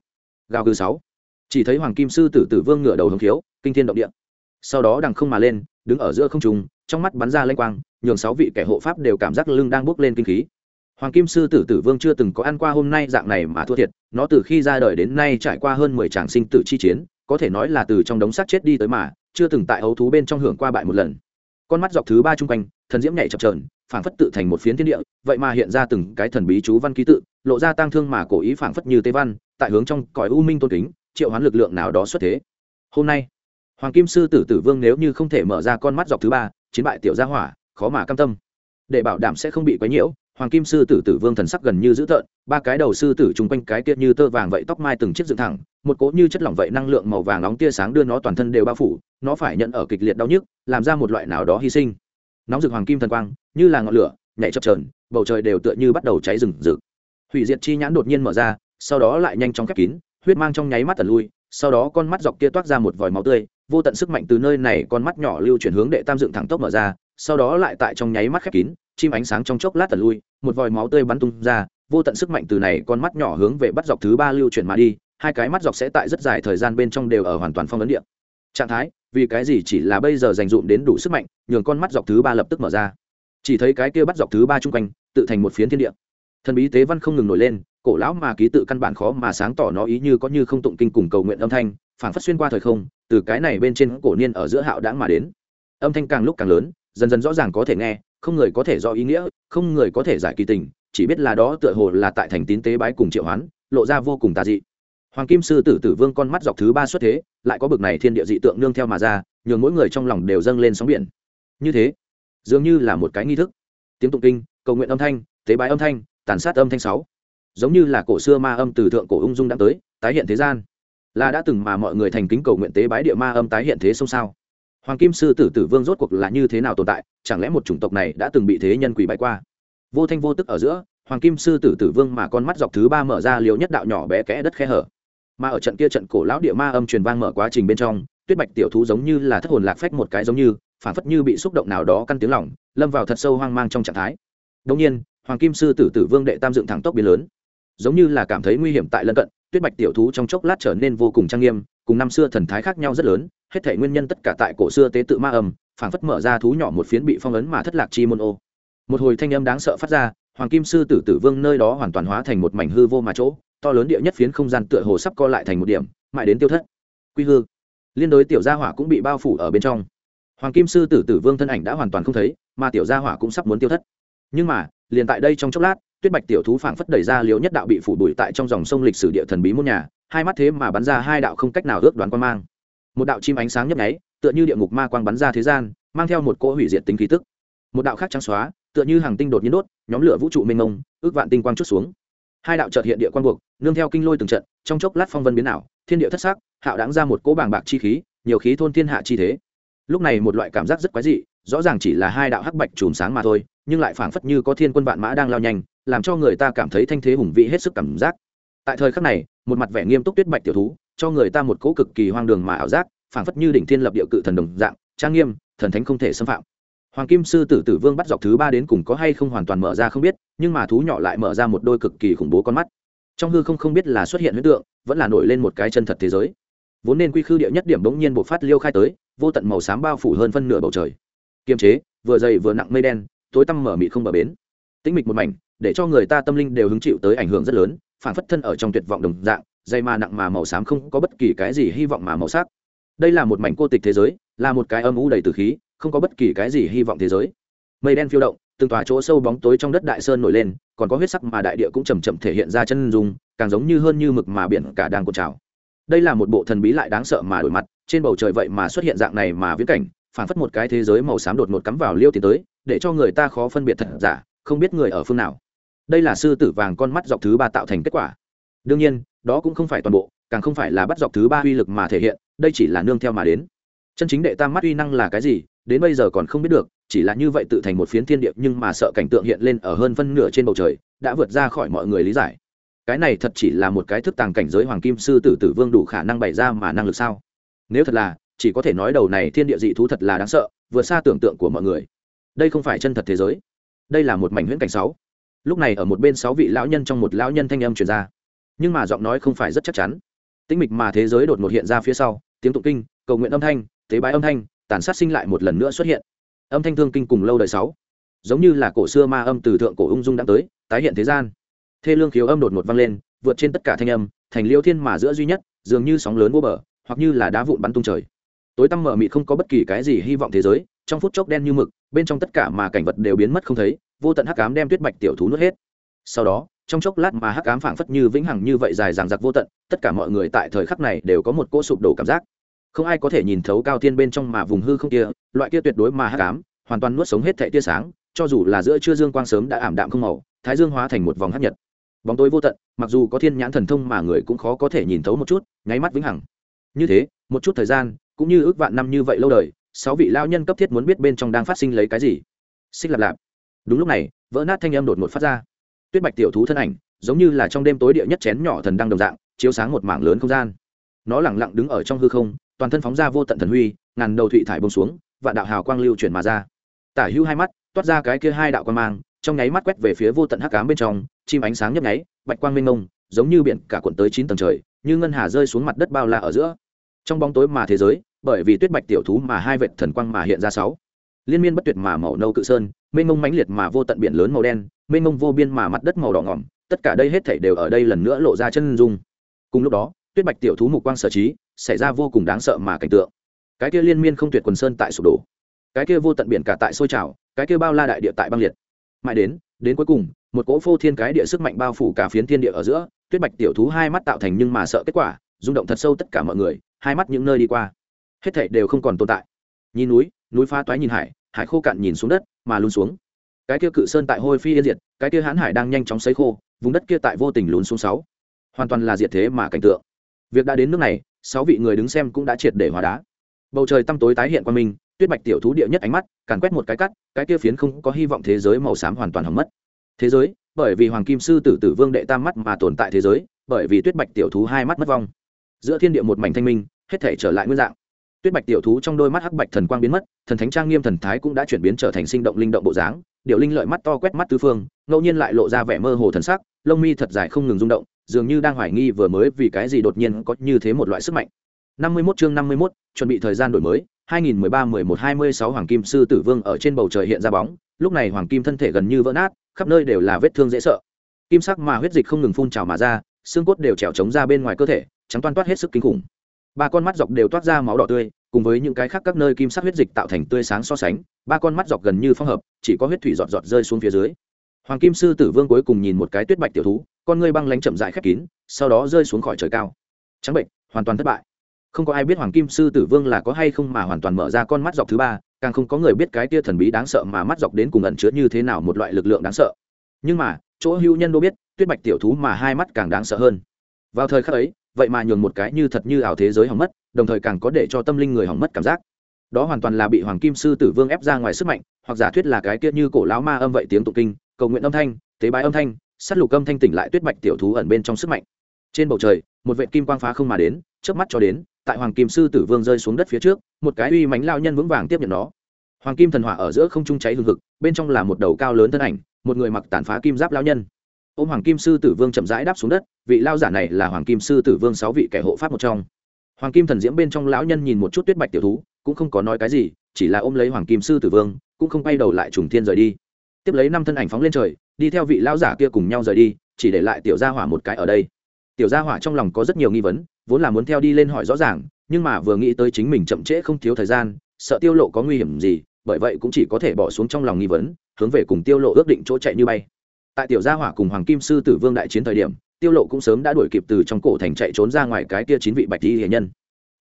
Gào gừ sáu. Chỉ thấy hoàng kim sư tử tử vương ngửa đầu hứng thiếu, kinh thiên động địa. Sau đó đằng không mà lên đứng ở giữa không trung trong mắt bắn ra lanh quang nhường sáu vị kẻ hộ pháp đều cảm giác lưng đang bốc lên kinh khí. Hoàng kim sư tử tử vương chưa từng có ăn qua hôm nay dạng này mà thua thiệt nó từ khi ra đời đến nay trải qua hơn mười tràng sinh tử chi chiến có thể nói là từ trong đống xác chết đi tới mà chưa từng tại hấu thú bên trong hưởng qua bại một lần. Con mắt dọc thứ ba chung quanh thần diễm nhảy chập trờn phảng phất tự thành một phiến thiên địa, vậy mà hiện ra từng cái thần bí chú văn ký tự, lộ ra tang thương mà cổ ý phảng phất như tê văn, tại hướng trong cõi u minh tôn kính, triệu hoán lực lượng nào đó xuất thế. Hôm nay, hoàng kim sư tử tử vương nếu như không thể mở ra con mắt dọc thứ ba, chiến bại tiểu gia hỏa, khó mà cam tâm. Để bảo đảm sẽ không bị quấy nhiễu, hoàng kim sư tử tử vương thần sắc gần như dữ tợn, ba cái đầu sư tử chung quanh cái kia như tơ vàng vậy tóc mai từng chiếc dựng thẳng, một cỗ như chất lỏng vậy năng lượng màu vàng nóng tia sáng đưa nó toàn thân đều bao phủ, nó phải nhận ở kịch liệt đau nhức, làm ra một loại nào đó hy sinh. Nóng rực hoàng kim thần quang như là ngọn lửa, nhảy chập trờn bầu trời đều tựa như bắt đầu cháy rừng rực. Hủy diệt chi nhãn đột nhiên mở ra, sau đó lại nhanh chóng khép kín, huyết mang trong nháy mắt tần lui, sau đó con mắt dọc kia toát ra một vòi máu tươi, vô tận sức mạnh từ nơi này con mắt nhỏ lưu chuyển hướng đệ tam dựng thẳng tốc mở ra, sau đó lại tại trong nháy mắt khép kín, chim ánh sáng trong chốc lát tần lui, một vòi máu tươi bắn tung ra, vô tận sức mạnh từ này con mắt nhỏ hướng về bắt dọc thứ ba lưu chuyển mà đi, hai cái mắt dọc sẽ tại rất dài thời gian bên trong đều ở hoàn toàn phong ấn địa. Trạng thái, vì cái gì chỉ là bây giờ dành dụm đến đủ sức mạnh, nhường con mắt dọc thứ ba lập tức mở ra? Chỉ thấy cái kia bắt dọc thứ ba chung quanh, tự thành một phiến thiên địa. Thần bí tế văn không ngừng nổi lên, cổ lão mà ký tự căn bản khó mà sáng tỏ nó ý như có như không tụng kinh cùng cầu nguyện âm thanh, phảng phất xuyên qua thời không, từ cái này bên trên cổ niên ở giữa hạo đãng mà đến. Âm thanh càng lúc càng lớn, dần dần rõ ràng có thể nghe, không người có thể do ý nghĩa, không người có thể giải kỳ tình, chỉ biết là đó tựa hồ là tại thành tín tế bái cùng triệu hoán, lộ ra vô cùng tà dị. Hoàng kim sư tử tử vương con mắt dọc thứ ba xuất thế, lại có bực này thiên địa dị tượng nương theo mà ra, nhường mỗi người trong lòng đều dâng lên sóng biển. Như thế dường như là một cái nghi thức. Tiếng tụng kinh, cầu nguyện âm thanh, tế bái âm thanh, tàn sát âm thanh sáu. Giống như là cổ xưa ma âm từ thượng cổ ung dung đã tới, tái hiện thế gian. Là đã từng mà mọi người thành kính cầu nguyện tế bái địa ma âm tái hiện thế sông sao hoàng kim sư tử tử vương rốt cuộc là như thế nào tồn tại? Chẳng lẽ một chủng tộc này đã từng bị thế nhân quỷ bại qua? Vô thanh vô tức ở giữa, hoàng kim sư tử tử vương mà con mắt dọc thứ ba mở ra liều nhất đạo nhỏ bé kẽ đất khe hở. Mà ở trận kia trận cổ lão địa ma âm truyền vang mở quá trình bên trong, tuyết bạch tiểu thú giống như là thất hồn lạc phách một cái giống như phản phất như bị xúc động nào đó căn tiếng lỏng lâm vào thật sâu hoang mang trong trạng thái. Đông nhiên, hoàng kim sư tử tử vương đệ tam dựng thẳng tốc biến lớn. Giống như là cảm thấy nguy hiểm tại lân cận, tuyết bạch tiểu thú trong chốc lát trở nên vô cùng trang nghiêm, cùng năm xưa thần thái khác nhau rất lớn, hết thể nguyên nhân tất cả tại cổ xưa tế tự ma âm, phảng phất mở ra thú nhỏ một phiến bị phong ấn mà thất lạc chi môn ô. Một hồi thanh âm đáng sợ phát ra, hoàng kim sư tử tử vương nơi đó hoàn toàn hóa thành một mảnh hư vô mà chỗ, to lớn địa nhất phiến không gian tựa hồ sắp co lại thành một điểm, mãi đến tiêu thất. Quy hư. Liên đối tiểu gia hỏa cũng bị bao phủ ở bên trong hoàng kim sư tử tử vương thân ảnh đã hoàn toàn không thấy, mà tiểu gia hỏa cũng sắp muốn tiêu thất. Nhưng mà, liền tại đây trong chốc lát, tuyết bạch tiểu thú phảng phất đẩy ra liều nhất đạo bị phủ bụi tại trong dòng sông lịch sử địa thần bí môn nhà, hai mắt thế mà bắn ra hai đạo không cách nào ước đoán quan mang. Một đạo chim ánh sáng nhấp nháy, tựa như địa ngục ma quang bắn ra thế gian, mang theo một cỗ hủy diệt tính khí tức. Một đạo khác trắng xóa, tựa như hàng tinh đột nhiên đốt, nhóm lửa vũ trụ mênh mông, ước vạn tinh quang chút xuống. Hai đạo trợt hiện địa quang buộc, nương theo kinh lôi từng trận, trong chốc lát phong vân biến ảo, thiên địa thất sắc, hạo đáng ra một cỗ bàng bạc chi khí, nhiều khí thôn thiên hạ chi thế lúc này một loại cảm giác rất quái dị, rõ ràng chỉ là hai đạo hắc bạch chùm sáng mà thôi, nhưng lại phảng phất như có thiên quân vạn mã đang lao nhanh, làm cho người ta cảm thấy thanh thế hùng vĩ hết sức cảm giác. Tại thời khắc này, một mặt vẻ nghiêm túc tuyết bạch tiểu thú, cho người ta một cỗ cực kỳ hoang đường mà ảo giác, phảng phất như đỉnh thiên lập địa cự thần đồng dạng, trang nghiêm, thần thánh không thể xâm phạm. Hoàng kim sư tử tử vương bắt dọc thứ ba đến cùng có hay không hoàn toàn mở ra không biết, nhưng mà thú nhỏ lại mở ra một đôi cực kỳ khủng bố con mắt. Trong hư không không biết là xuất hiện huyết tượng, vẫn là nổi lên một cái chân thật thế giới. Vốn nên quy khư địa nhất điểm bỗng nhiên bộ phát liêu khai tới vô tận màu xám bao phủ hơn phân nửa bầu trời. Kiềm chế, vừa dày vừa nặng mây đen, tối tăm mở mịt không bờ bến. Tĩnh mịch một mảnh, để cho người ta tâm linh đều hứng chịu tới ảnh hưởng rất lớn, phản phất thân ở trong tuyệt vọng đồng dạng dây mà nặng mà màu xám không có bất kỳ cái gì hy vọng mà màu sắc. Đây là một mảnh cô tịch thế giới, là một cái âm u đầy từ khí, không có bất kỳ cái gì hy vọng thế giới. Mây đen phiêu động, từng tòa chỗ sâu bóng tối trong đất đại sơn nổi lên, còn có huyết sắc mà đại địa cũng chầm chậm thể hiện ra chân dung, càng giống như hơn như mực mà biển cả đang cột trào đây là một bộ thần bí lại đáng sợ mà đổi mặt, trên bầu trời vậy mà xuất hiện dạng này mà viễn cảnh, phản phất một cái thế giới màu xám đột ngột cắm vào liêu tiến tới, để cho người ta khó phân biệt thật giả, không biết người ở phương nào. Đây là sư tử vàng con mắt dọc thứ ba tạo thành kết quả. Đương nhiên, đó cũng không phải toàn bộ, càng không phải là bắt dọc thứ ba uy lực mà thể hiện, đây chỉ là nương theo mà đến. Chân chính đệ tam mắt uy năng là cái gì, đến bây giờ còn không biết được, chỉ là như vậy tự thành một phiến thiên địa, nhưng mà sợ cảnh tượng hiện lên ở hơn phân nửa trên bầu trời, đã vượt ra khỏi mọi người lý giải cái này thật chỉ là một cái thức tàng cảnh giới hoàng kim sư tử tử vương đủ khả năng bày ra mà năng lực sao? Nếu thật là, chỉ có thể nói đầu này thiên địa dị thú thật là đáng sợ, vượt xa tưởng tượng của mọi người. Đây không phải chân thật thế giới. Đây là một mảnh huyễn cảnh sáu. Lúc này ở một bên sáu vị lão nhân trong một lão nhân thanh âm truyền ra. Nhưng mà giọng nói không phải rất chắc chắn. Tĩnh mịch mà thế giới đột ngột hiện ra phía sau, tiếng tụng kinh, cầu nguyện âm thanh, tế bái âm thanh, tàn sát sinh lại một lần nữa xuất hiện. Âm thanh thương kinh cùng lâu đời sáu. Giống như là cổ xưa ma âm từ thượng cổ ung dung đã tới, tái hiện thế gian thê lương khiếu âm đột ngột vang lên, vượt trên tất cả thanh âm, thành liêu thiên mà giữa duy nhất, dường như sóng lớn vô bờ, hoặc như là đá vụn bắn tung trời. Tối tăm mở mịt không có bất kỳ cái gì hy vọng thế giới, trong phút chốc đen như mực, bên trong tất cả mà cảnh vật đều biến mất không thấy, vô tận hắc ám đem tuyết bạch tiểu thú nuốt hết. Sau đó, trong chốc lát mà hắc ám phảng phất như vĩnh hằng như vậy dài dằng dặc vô tận, tất cả mọi người tại thời khắc này đều có một cỗ sụp đổ cảm giác. Không ai có thể nhìn thấu cao thiên bên trong mà vùng hư không kia, loại kia tuyệt đối mà hắc ám, hoàn toàn nuốt sống hết thệ tia sáng, cho dù là giữa trưa dương quang sớm đã ảm đạm không màu, thái dương hóa thành một vòng hắc nhật bóng tối vô tận, mặc dù có thiên nhãn thần thông mà người cũng khó có thể nhìn thấu một chút, nháy mắt vĩnh hằng. Như thế, một chút thời gian, cũng như ước vạn năm như vậy lâu đời, sáu vị lao nhân cấp thiết muốn biết bên trong đang phát sinh lấy cái gì. Xích lạp lạp. Đúng lúc này, vỡ nát thanh âm đột ngột phát ra. Tuyết bạch tiểu thú thân ảnh, giống như là trong đêm tối địa nhất chén nhỏ thần đang đồng dạng, chiếu sáng một mảng lớn không gian. Nó lẳng lặng đứng ở trong hư không, toàn thân phóng ra vô tận thần huy, ngàn đầu thụy thải bông xuống và đạo hào quang lưu chuyển mà ra. Tả hữu hai mắt, toát ra cái kia hai đạo quang mang, trong nháy mắt quét về phía vô tận hắc cám bên trong chim ánh sáng nhấp nháy, bạch quang mênh mông, giống như biển cả cuộn tới chín tầng trời, như ngân hà rơi xuống mặt đất bao la ở giữa. Trong bóng tối mà thế giới, bởi vì tuyết bạch tiểu thú mà hai vệt thần quang mà hiện ra sáu. Liên miên bất tuyệt mà màu nâu cự sơn, mênh mông mãnh liệt mà vô tận biển lớn màu đen, mênh mông vô biên mà mặt đất màu đỏ ngỏm, tất cả đây hết thảy đều ở đây lần nữa lộ ra chân dung. Cùng lúc đó, tuyết bạch tiểu thú mục quang sở trí, xảy ra vô cùng đáng sợ mà cảnh tượng. Cái kia liên miên không tuyệt quần sơn tại sụp đổ. Cái kia vô tận biển cả tại sôi trào, cái kia bao la đại địa tại băng liệt. Mãi đến đến cuối cùng một cỗ phô thiên cái địa sức mạnh bao phủ cả phiến thiên địa ở giữa, tuyết bạch tiểu thú hai mắt tạo thành nhưng mà sợ kết quả, rung động thật sâu tất cả mọi người, hai mắt những nơi đi qua. Hết thảy đều không còn tồn tại. Nhìn núi núi pha toái nhìn hải hải khô cạn nhìn xuống đất, mà lún xuống. Cái kia cự sơn tại hôi phi yên diệt, cái kia hãn hải đang nhanh chóng xấy khô, vùng đất kia tại vô tình lún xuống sáu. Hoàn toàn là diệt thế mà cảnh tượng. Việc đã đến nước này, sáu vị người đứng xem cũng đã triệt để hóa đá. Bầu trời tăm tối tái hiện qua mình, tuyết bạch tiểu thú địa nhất ánh mắt, càn quét một cái cắt, cái kia phiến không có hy vọng thế giới màu xám hoàn toàn hỏng mất thế giới bởi vì hoàng kim sư tử tử vương đệ tam mắt mà tồn tại thế giới bởi vì tuyết bạch tiểu thú hai mắt mất vong. Giữa thiên địa một mảnh thanh minh hết thể trở lại nguyên dạng. Tuyết bạch tiểu thú trong đôi mắt hắc bạch thần quang biến mất thần thánh trang nghiêm thần thái cũng đã chuyển biến trở thành sinh động linh động bộ dáng điệu linh lợi mắt to quét mắt tứ phương ngẫu nhiên lại lộ ra vẻ mơ hồ thần sắc lông mi thật dài không ngừng rung động dường như đang hoài nghi vừa mới vì cái gì đột nhiên có như thế một loại sức mạnh. 51 chương 51, chuẩn bị thời gian đổi mới 2013-11-26 Hoàng Kim Sư Tử Vương ở trên bầu trời hiện ra bóng, lúc này Hoàng Kim thân thể gần như vỡ nát, khắp nơi đều là vết thương dễ sợ. Kim sắc mà huyết dịch không ngừng phun trào mà ra, xương cốt đều trèo trống ra bên ngoài cơ thể, trắng toan toát hết sức kinh khủng. Ba con mắt dọc đều toát ra máu đỏ tươi, cùng với những cái khác các nơi kim sắc huyết dịch tạo thành tươi sáng so sánh, ba con mắt dọc gần như phong hợp, chỉ có huyết thủy giọt giọt rơi xuống phía dưới. Hoàng Kim Sư Tử Vương cuối cùng nhìn một cái tuyết bạch tiểu thú, con ngươi băng lãnh chậm rãi khép kín, sau đó rơi xuống khỏi trời cao. Trắng bệnh, hoàn toàn thất bại không có ai biết hoàng kim sư tử vương là có hay không mà hoàn toàn mở ra con mắt dọc thứ ba càng không có người biết cái tia thần bí đáng sợ mà mắt dọc đến cùng ẩn chứa như thế nào một loại lực lượng đáng sợ. Nhưng mà, chỗ hữu nhân đô biết, tuyết bạch tiểu thú mà hai mắt càng đáng sợ hơn. Vào thời khắc ấy, vậy mà nhường một cái như thật như ảo thế giới hỏng mất, đồng thời càng có để cho tâm linh người hỏng mất cảm giác. Đó hoàn toàn là bị hoàng kim sư tử vương ép ra ngoài sức mạnh, hoặc giả thuyết là cái kia như cổ lão ma âm vậy tiếng tụng kinh, cầu nguyện âm thanh, tế bái âm thanh s á t lục âm thanh tỉnh lại tuyết bạch tiểu thú ẩn bên trong sức mạnh. Trên bầu trời, một vệ kim quang phá không mà đến trước mắt cho đến tại hoàng kim sư tử vương rơi xuống đất phía trước, một cái uy mánh lao nhân vững vàng tiếp nhận nó. Hoàng kim thần hỏa ở giữa không trung cháy hừng hực, bên trong là một đầu cao lớn thân ảnh, một người mặc tàn phá kim giáp lao nhân. Ô m hoàng kim sư tử vương chậm rãi đáp xuống đất, vị lao giả này là hoàng kim sư tử vương sáu vị kẻ hộ pháp một trong. Hoàng kim thần diễm bên trong lão nhân nhìn một chút tuyết bạch tiểu thú, cũng không có nói cái gì, chỉ là ôm lấy hoàng kim sư tử vương, cũng không quay đầu lại trùng thiên rời đi. Tiếp lấy năm thân ảnh phóng lên trời, đi theo vị lao giả kia cùng nhau rời đi, chỉ để lại tiểu gia hỏa một cái ở đây. Tiểu gia hỏa trong lòng có rất nhiều nghi vấn vốn là muốn theo đi lên hỏi rõ ràng, nhưng mà vừa nghĩ tới chính mình chậm trễ không thiếu thời gian, sợ tiêu lộ có nguy hiểm gì, bởi vậy cũng chỉ có thể bỏ xuống trong lòng nghi vấn, hướng về cùng tiêu lộ ước định chỗ chạy như bay. Tại tiểu gia hỏa cùng hoàng kim sư tử vương đại chiến thời điểm, tiêu lộ cũng sớm đã đuổi kịp từ trong cổ thành chạy trốn ra ngoài cái kia chín vị bạch y hệ nhân.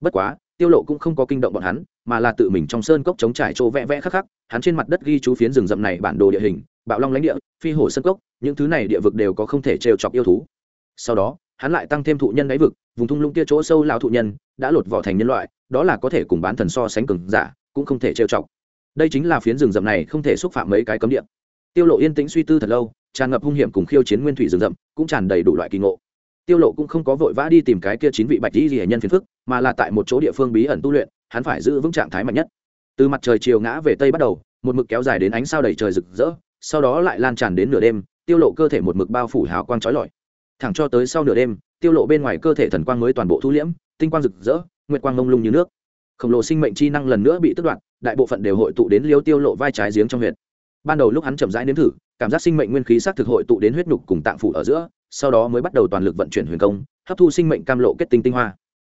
Bất quá, tiêu lộ cũng không có kinh động bọn hắn, mà là tự mình trong sơn cốc chống trải chỗ vẽ vẽ khắc khắc, hắn trên mặt đất ghi chú phiến rừng rậm này bản đồ địa hình, bạo long lãnh địa, phi hồ sơn cốc, những thứ này địa vực đều có không thể trêu chọc yêu thú. Sau đó hắn lại tăng thêm thụ nhân đáy vực, vùng thung lũng kia chỗ sâu lao thụ nhân đã lột vỏ thành nhân loại, đó là có thể cùng bán thần so sánh cường giả, cũng không thể trêu chọc. Đây chính là phiến rừng rậm này không thể xúc phạm mấy cái cấm địa. Tiêu lộ yên tĩnh suy tư thật lâu, tràn ngập hung hiểm cùng khiêu chiến nguyên thủy rừng rậm, cũng tràn đầy đủ loại kỳ ngộ. Tiêu lộ cũng không có vội vã đi tìm cái kia chín vị bạch y nhân phiền phức, mà là tại một chỗ địa phương bí ẩn tu luyện, hắn phải giữ vững trạng thái mạnh nhất. Từ mặt trời chiều ngã về tây bắt đầu, một mực kéo dài đến ánh sao đầy trời rực rỡ, sau đó lại lan tràn đến nửa đêm, tiêu lộ cơ thể một mực bao phủ hào quang chói lọi thẳng cho tới sau nửa đêm, tiêu lộ bên ngoài cơ thể thần quang mới toàn bộ thu liễm, tinh quang rực rỡ, nguyệt quang mông lung như nước. Khổng lồ sinh mệnh chi năng lần nữa bị tước đoạt, đại bộ phận đều hội tụ đến liêu tiêu lộ vai trái giếng trong huyệt. Ban đầu lúc hắn chậm rãi nếm thử, cảm giác sinh mệnh nguyên khí sắc thực hội tụ đến huyết nhục cùng tạng phủ ở giữa, sau đó mới bắt đầu toàn lực vận chuyển huyền công, hấp thu sinh mệnh cam lộ kết tinh tinh hoa.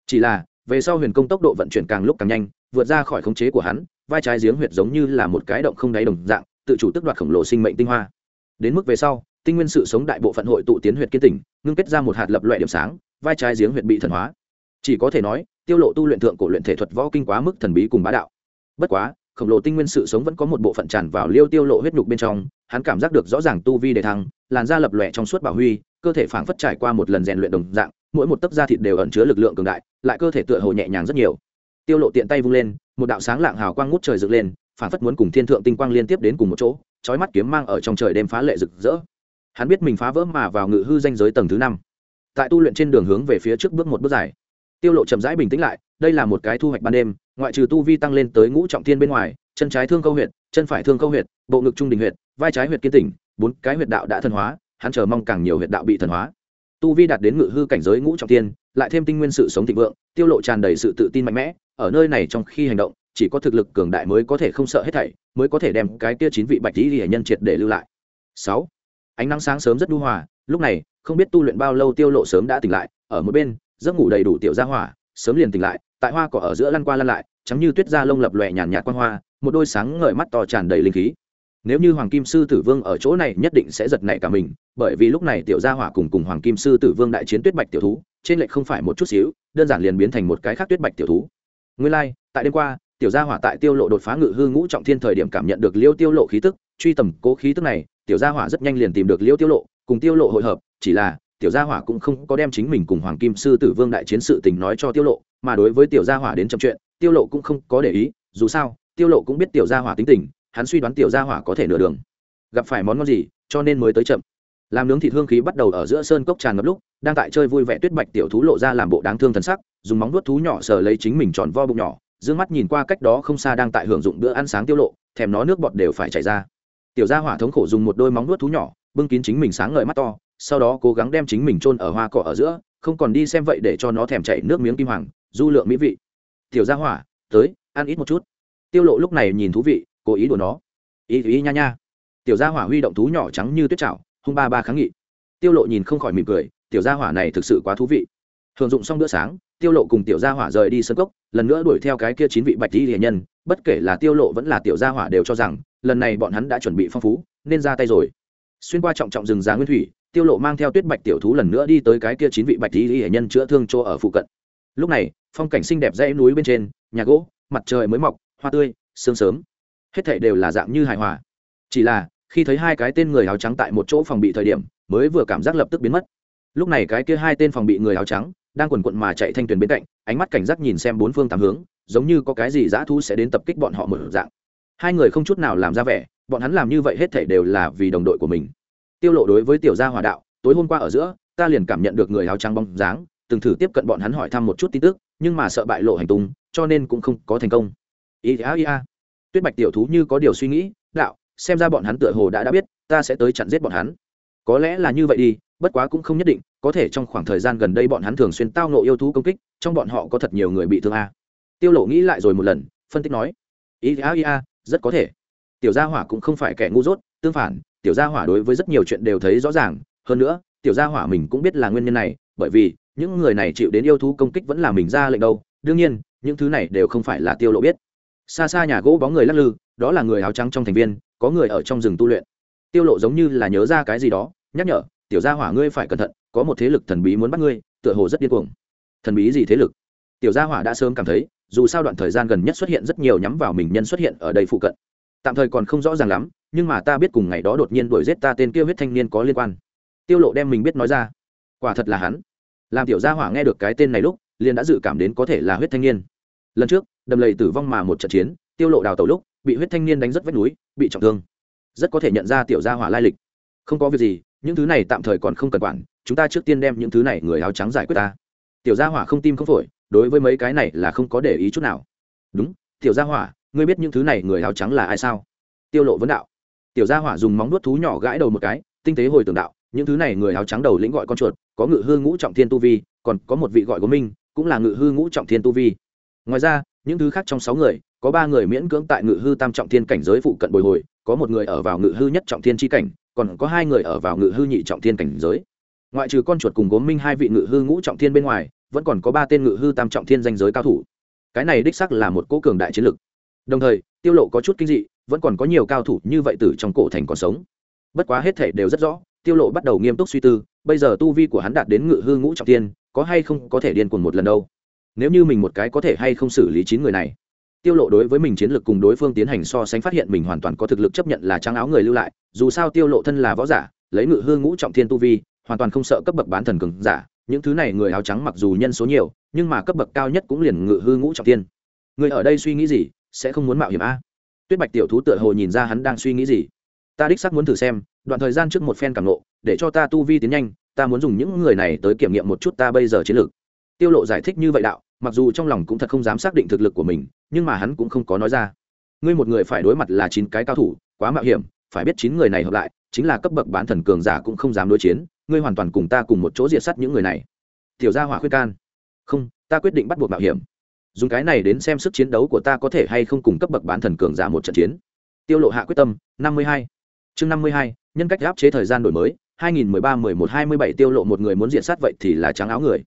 Chỉ là, về sau huyền công tốc độ vận chuyển càng lúc càng nhanh, vượt ra khỏi khống chế của hắn, vai trái giếng huyệt giống như là một cái động không đáy đồng dạng, tự chủ tức đoạt khổng lồ sinh mệnh tinh hoa. Đến mức về sau tinh nguyên sự sống đại bộ phận hội tụ tiến huyệt kiên tỉnh, ngưng kết ra một hạt lập loại điểm sáng, vai trái giếng huyệt bị thần hóa. Chỉ có thể nói, tiêu lộ tu luyện thượng cổ luyện thể thuật võ kinh quá mức thần bí cùng bá đạo. Bất quá, khổng lồ tinh nguyên sự sống vẫn có một bộ phận tràn vào liêu tiêu lộ huyết nhục bên trong, hắn cảm giác được rõ ràng tu vi đề thăng, làn da lập lòe trong suốt bảo huy, cơ thể phảng phất trải qua một lần rèn luyện đồng dạng, mỗi một tấc da thịt đều ẩn chứa lực lượng cường đại, lại cơ thể tựa hồ nhẹ nhàng rất nhiều. Tiêu lộ tiện tay vung lên, một đạo sáng lạng hào quang ngút trời dựng lên, phảng phất muốn cùng thiên thượng tinh quang liên tiếp đến cùng một chỗ, chói mắt kiếm mang ở trong trời đêm phá lệ rực rỡ hắn biết mình phá vỡ mà vào ngự hư danh giới tầng thứ năm. Tại tu luyện trên đường hướng về phía trước bước một bước dài. Tiêu lộ chậm rãi bình tĩnh lại đây là một cái thu hoạch ban đêm ngoại trừ tu vi tăng lên tới ngũ trọng thiên bên ngoài chân trái thương câu huyệt chân phải thương câu huyệt bộ ngực trung đình huyệt vai trái huyệt kiên tỉnh bốn cái huyệt đạo đã thần hóa hắn chờ mong càng nhiều huyệt đạo bị thần hóa. Tu vi đạt đến ngự hư cảnh giới ngũ trọng thiên lại thêm tinh nguyên sự sống thịnh vượng tiêu lộ tràn đầy sự tự tin mạnh mẽ ở nơi này trong khi hành động chỉ có thực lực cường đại mới có thể không sợ hết thảy mới có thể đem cái kia chín vị bạch tỷ hệ nhân triệt để lưu lại. Sáu, ánh nắng sáng sớm rất đu hòa lúc này không biết tu luyện bao lâu tiêu lộ sớm đã tỉnh lại ở một bên giấc ngủ đầy đủ tiểu gia hỏa sớm liền tỉnh lại tại hoa cỏ ở giữa lăn qua lăn lại trắng như tuyết da lông lập lòe nhàn nhạt quang hoa một đôi sáng ngời mắt to tràn đầy linh khí. Nếu như hoàng kim sư tử vương ở chỗ này nhất định sẽ giật nảy cả mình bởi vì lúc này tiểu gia hỏa cùng cùng hoàng kim sư tử vương đại chiến tuyết bạch tiểu thú trên lệch không phải một chút xíu đơn giản liền biến thành một cái khác tuyết bạch tiểu thú. Nguyên lai、like, tại đêm qua tiểu gia hỏa tại tiêu lộ đột phá ngự hư ngũ trọng thiên thời điểm cảm nhận được liêu tiêu lộ khí tức truy tầm cố khí tức này tiểu gia hỏa rất nhanh liền tìm được liêu tiêu lộ, cùng tiêu lộ hội hợp, chỉ là, tiểu gia hỏa cũng không có đem chính mình cùng hoàng kim sư tử vương đại chiến sự tình nói cho tiêu lộ, mà đối với tiểu gia hỏa đến chậm chuyện, tiêu lộ cũng không có để ý, dù sao, tiêu lộ cũng biết tiểu gia hỏa tính tình, hắn suy đoán tiểu gia hỏa có thể nửa đường, gặp phải món ngon gì, cho nên mới tới chậm. Làm nướng thịt hương khí bắt đầu ở giữa sơn cốc tràn ngập lúc, đang tại chơi vui vẻ tuyết bạch tiểu thú lộ ra làm bộ đáng thương thần sắc, dùng móng vuốt thú nhỏ sờ lấy chính mình tròn vo bụng nhỏ, dương mắt nhìn qua cách đó không xa đang tại hưởng dụng bữa ăn sáng tiêu lộ, thèm nó nước bọt đều phải chảy ra tiểu gia hỏa thống khổ dùng một đôi móng nuốt thú nhỏ, bưng kín chính mình sáng ngời mắt to, sau đó cố gắng đem chính mình chôn ở hoa cỏ ở giữa, không còn đi xem vậy để cho nó thèm chảy nước miếng kim hoàng, du lượng mỹ vị. Tiểu gia hỏa, tới, ăn ít một chút. Tiêu lộ lúc này nhìn thú vị, cố ý đùa nó. Ý ý nha nha. Tiểu gia hỏa huy động thú nhỏ trắng như tuyết trảo hung ba ba kháng nghị. Tiêu lộ nhìn không khỏi mỉm cười, tiểu gia hỏa này thực sự quá thú vị. Thường dụng xong bữa sáng tiêu lộ cùng tiểu gia hỏa rời đi sân cốc, lần nữa đuổi theo cái kia chín vị bạch tỷ hiền nhân, bất kể là tiêu lộ vẫn là tiểu gia hỏa đều cho rằng, lần này bọn hắn đã chuẩn bị phong phú, nên ra tay rồi. Xuyên qua trọng trọng rừng già nguyên thủy, tiêu lộ mang theo tuyết bạch tiểu thú lần nữa đi tới cái kia chín vị bạch tỷ hiền nhân chữa thương chỗ ở phụ cận. Lúc này, phong cảnh xinh đẹp dãy núi bên trên, nhà gỗ, mặt trời mới mọc, hoa tươi, sương sớm. Hết thảy đều là dạng như hài hòa. Chỉ là, khi thấy hai cái tên người áo trắng tại một chỗ phòng bị thời điểm, mới vừa cảm giác lập tức biến mất. Lúc này cái kia hai tên phòng bị người áo trắng đang quần quận mà chạy thanh tuyền bên cạnh, ánh mắt cảnh giác nhìn xem bốn phương tám hướng, giống như có cái gì dã thu sẽ đến tập kích bọn họ một dạng. Hai người không chút nào làm ra vẻ, bọn hắn làm như vậy hết thảy đều là vì đồng đội của mình. Tiêu lộ đối với tiểu gia hòa đạo, tối hôm qua ở giữa, ta liền cảm nhận được người áo trắng bóng dáng, từng thử tiếp cận bọn hắn hỏi thăm một chút tin tức, nhưng mà sợ bại lộ hành tung, cho nên cũng không có thành công. Ý a ý a tuyết bạch tiểu thú như có điều suy nghĩ, đạo, xem ra bọn hắn tựa hồ đã đã biết, ta sẽ tới chặn giết bọn hắn. Có lẽ là như vậy đi bất quá cũng không nhất định, có thể trong khoảng thời gian gần đây bọn hắn thường xuyên tao nộ yêu thú công kích, trong bọn họ có thật nhiều người bị thương a. Tiêu lộ nghĩ lại rồi một lần, phân tích nói, ý a rất có thể. Tiểu gia hỏa cũng không phải kẻ ngu dốt, tương phản, tiểu gia hỏa đối với rất nhiều chuyện đều thấy rõ ràng. Hơn nữa, tiểu gia hỏa mình cũng biết là nguyên nhân này, bởi vì những người này chịu đến yêu thú công kích vẫn là mình ra lệnh đâu. Đương nhiên, những thứ này đều không phải là tiêu lộ biết. Xa xa nhà gỗ bóng người lắc lư, đó là người áo trắng trong thành viên, có người ở trong rừng tu luyện. Tiêu lộ giống như là nhớ ra cái gì đó, nhắc nhở tiểu gia hỏa ngươi phải cẩn thận, có một thế lực thần bí muốn bắt ngươi, tựa hồ rất điên cuồng. Thần bí gì thế lực? Tiểu gia hỏa đã sớm cảm thấy, dù sao đoạn thời gian gần nhất xuất hiện rất nhiều nhắm vào mình nhân xuất hiện ở đây phụ cận. Tạm thời còn không rõ ràng lắm, nhưng mà ta biết cùng ngày đó đột nhiên đuổi giết ta tên kia huyết thanh niên có liên quan. Tiêu lộ đem mình biết nói ra. Quả thật là hắn. Làm tiểu gia hỏa nghe được cái tên này lúc, liền đã dự cảm đến có thể là huyết thanh niên. Lần trước, đầm lầy tử vong mà một trận chiến, tiêu lộ đào tàu lúc, bị huyết thanh niên đánh rất vách núi, bị trọng thương. Rất có thể nhận ra tiểu gia hỏa lai lịch. Không có việc gì những thứ này tạm thời còn không cần quản, chúng ta trước tiên đem những thứ này người áo trắng giải quyết ta. Tiểu gia hỏa không tim không phổi, đối với mấy cái này là không có để ý chút nào. Đúng, tiểu gia hỏa, ngươi biết những thứ này người áo trắng là ai sao? Tiêu lộ vấn đạo. Tiểu gia hỏa dùng móng nuốt thú nhỏ gãi đầu một cái, tinh tế hồi tưởng đạo, những thứ này người áo trắng đầu lĩnh gọi con chuột, có ngự hư ngũ trọng thiên tu vi, còn có một vị gọi của minh, cũng là ngự hư ngũ trọng thiên tu vi. Ngoài ra, những thứ khác trong sáu người, có ba người miễn cưỡng tại ngự hư tam trọng thiên cảnh giới phụ cận bồi hồi, có một người ở vào ngự hư nhất trọng thiên chi cảnh còn có hai người ở vào ngự hư nhị trọng thiên cảnh giới. Ngoại trừ con chuột cùng gốm minh hai vị ngự hư ngũ trọng thiên bên ngoài, vẫn còn có ba tên ngự hư tam trọng thiên danh giới cao thủ. Cái này đích sắc là một cố cường đại chiến lực. Đồng thời, tiêu lộ có chút kinh dị, vẫn còn có nhiều cao thủ như vậy từ trong cổ thành còn sống. Bất quá hết thể đều rất rõ, tiêu lộ bắt đầu nghiêm túc suy tư, bây giờ tu vi của hắn đạt đến ngự hư ngũ trọng thiên, có hay không có thể điên cuồng một lần đâu? Nếu như mình một cái có thể hay không xử lý chín người này? Tiêu lộ đối với mình chiến lược cùng đối phương tiến hành so sánh phát hiện mình hoàn toàn có thực lực chấp nhận là trang áo người lưu lại, dù sao tiêu lộ thân là võ giả, lấy ngự hương ngũ trọng thiên tu vi, hoàn toàn không sợ cấp bậc bán thần cường giả, những thứ này người áo trắng mặc dù nhân số nhiều, nhưng mà cấp bậc cao nhất cũng liền ngự hư ngũ trọng thiên. Người ở đây suy nghĩ gì, sẽ không muốn mạo hiểm a? Tuyết bạch tiểu thú tựa hồ nhìn ra hắn đang suy nghĩ gì. Ta đích xác muốn thử xem, đoạn thời gian trước một phen cảm nộ để cho ta tu vi tiến nhanh, ta muốn dùng những người này tới kiểm nghiệm một chút ta bây giờ chiến lược. Tiêu lộ giải thích như vậy đạo mặc dù trong lòng cũng thật không dám xác định thực lực của mình, nhưng mà hắn cũng không có nói ra. Ngươi một người phải đối mặt là chín cái cao thủ, quá mạo hiểm, phải biết chín người này hợp lại, chính là cấp bậc bán thần cường giả cũng không dám đối chiến, ngươi hoàn toàn cùng ta cùng một chỗ diệt sát những người này. Tiểu gia hỏa khuyên can. Không, ta quyết định bắt buộc mạo hiểm. Dùng cái này đến xem sức chiến đấu của ta có thể hay không cùng cấp bậc bán thần cường giả một trận chiến. Tiêu lộ hạ quyết tâm, năm mươi hai. Chương năm mươi hai, nhân cách áp chế thời gian đổi mới 2013-11-27 tiêu lộ một người muốn diện sát vậy thì là trắng áo người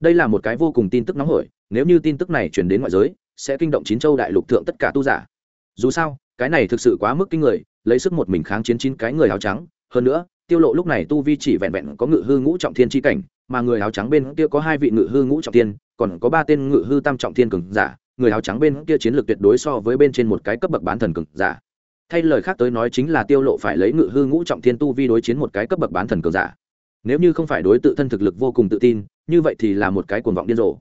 đây là một cái vô cùng tin tức nóng hổi, nếu như tin tức này truyền đến ngoại giới, sẽ kinh động chín châu đại lục thượng tất cả tu giả. Dù sao, cái này thực sự quá mức kinh người, lấy sức một mình kháng chiến chín cái người áo trắng. Hơn nữa, tiêu lộ lúc này tu vi chỉ vẹn vẹn có ngự hư ngũ trọng thiên chi cảnh, mà người áo trắng bên kia có hai vị ngự hư ngũ trọng thiên, còn có ba tên ngự hư tam trọng thiên cường giả. Người áo trắng bên kia chiến lược tuyệt đối so với bên trên một cái cấp bậc bán thần cường giả. Thay lời khác tới nói chính là tiêu lộ phải lấy ngự hư ngũ trọng thiên tu vi đối chiến một cái cấp bậc bán thần cường giả nếu như không phải đối tự thân thực lực vô cùng tự tin, như vậy thì là một cái cuồng vọng điên rồ.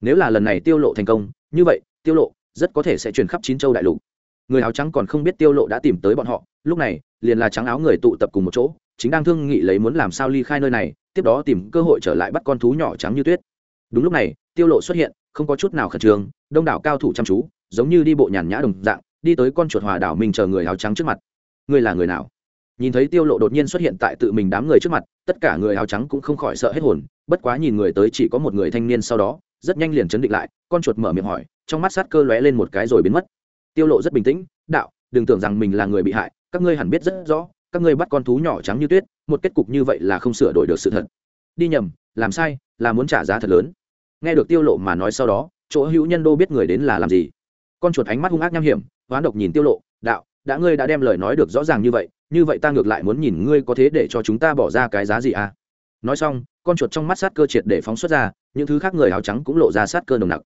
Nếu là lần này tiêu lộ thành công, như vậy, tiêu lộ rất có thể sẽ chuyển khắp chín châu đại lục. Người áo trắng còn không biết tiêu lộ đã tìm tới bọn họ, lúc này, liền là trắng áo người tụ tập cùng một chỗ, chính đang thương nghị lấy muốn làm sao ly khai nơi này, tiếp đó tìm cơ hội trở lại bắt con thú nhỏ trắng như tuyết. Đúng lúc này, tiêu lộ xuất hiện, không có chút nào khẩn trương, đông đảo cao thủ chăm chú, giống như đi bộ nhàn nhã đồng dạng, đi tới con chuột hòa đảo mình chờ người áo trắng trước mặt. Ngươi là người nào? Nhìn thấy tiêu lộ đột nhiên xuất hiện tại tự mình đám người trước mặt, tất cả người áo trắng cũng không khỏi sợ hết hồn, bất quá nhìn người tới chỉ có một người thanh niên sau đó, rất nhanh liền chấn định lại, con chuột mở miệng hỏi, trong mắt sát cơ lóe lên một cái rồi biến mất. Tiêu lộ rất bình tĩnh, đạo, đừng tưởng rằng mình là người bị hại, các ngươi hẳn biết rất rõ, các ngươi bắt con thú nhỏ trắng như tuyết, một kết cục như vậy là không sửa đổi được sự thật. Đi nhầm, làm sai, là muốn trả giá thật lớn. Nghe được tiêu lộ mà nói sau đó, chỗ hữu nhân đô biết người đến là làm gì. Con chuột ánh mắt hung ác nham hiểm, hoán độc nhìn tiêu lộ, đạo đã ngươi đã đem lời nói được rõ ràng như vậy như vậy ta ngược lại muốn nhìn ngươi có thế để cho chúng ta bỏ ra cái giá gì à? Nói xong, con chuột trong mắt sát cơ triệt để phóng xuất ra, những thứ khác người áo trắng cũng lộ ra sát cơ nồng nặc.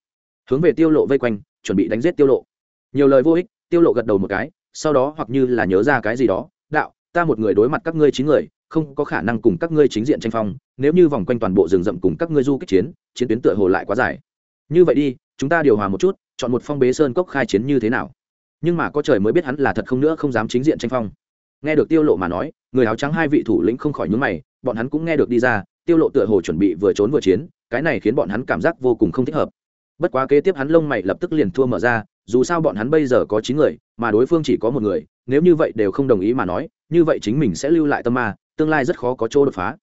Hướng về tiêu lộ vây quanh, chuẩn bị đánh giết tiêu lộ. Nhiều lời vô ích, tiêu lộ gật đầu một cái, sau đó hoặc như là nhớ ra cái gì đó, đạo, ta một người đối mặt các ngươi chín người, không có khả năng cùng các ngươi chính diện tranh phong, nếu như vòng quanh toàn bộ rừng rậm cùng các ngươi du kích chiến chiến tuyến tựa hồ lại quá dài. Như vậy đi, chúng ta điều hòa một chút, chọn một phong bế sơn cốc khai chiến như thế nào? Nhưng mà có trời mới biết hắn là thật không nữa, không dám chính diện tranh phong. Nghe được tiêu lộ mà nói, người áo trắng hai vị thủ lĩnh không khỏi nhướng mày, bọn hắn cũng nghe được đi ra, tiêu lộ tựa hồ chuẩn bị vừa trốn vừa chiến, cái này khiến bọn hắn cảm giác vô cùng không thích hợp. Bất quá kế tiếp hắn lông mày lập tức liền thua mở ra, dù sao bọn hắn bây giờ có chín người, mà đối phương chỉ có một người, nếu như vậy đều không đồng ý mà nói, như vậy chính mình sẽ lưu lại tâm ma, tương lai rất khó có chỗ đột phá.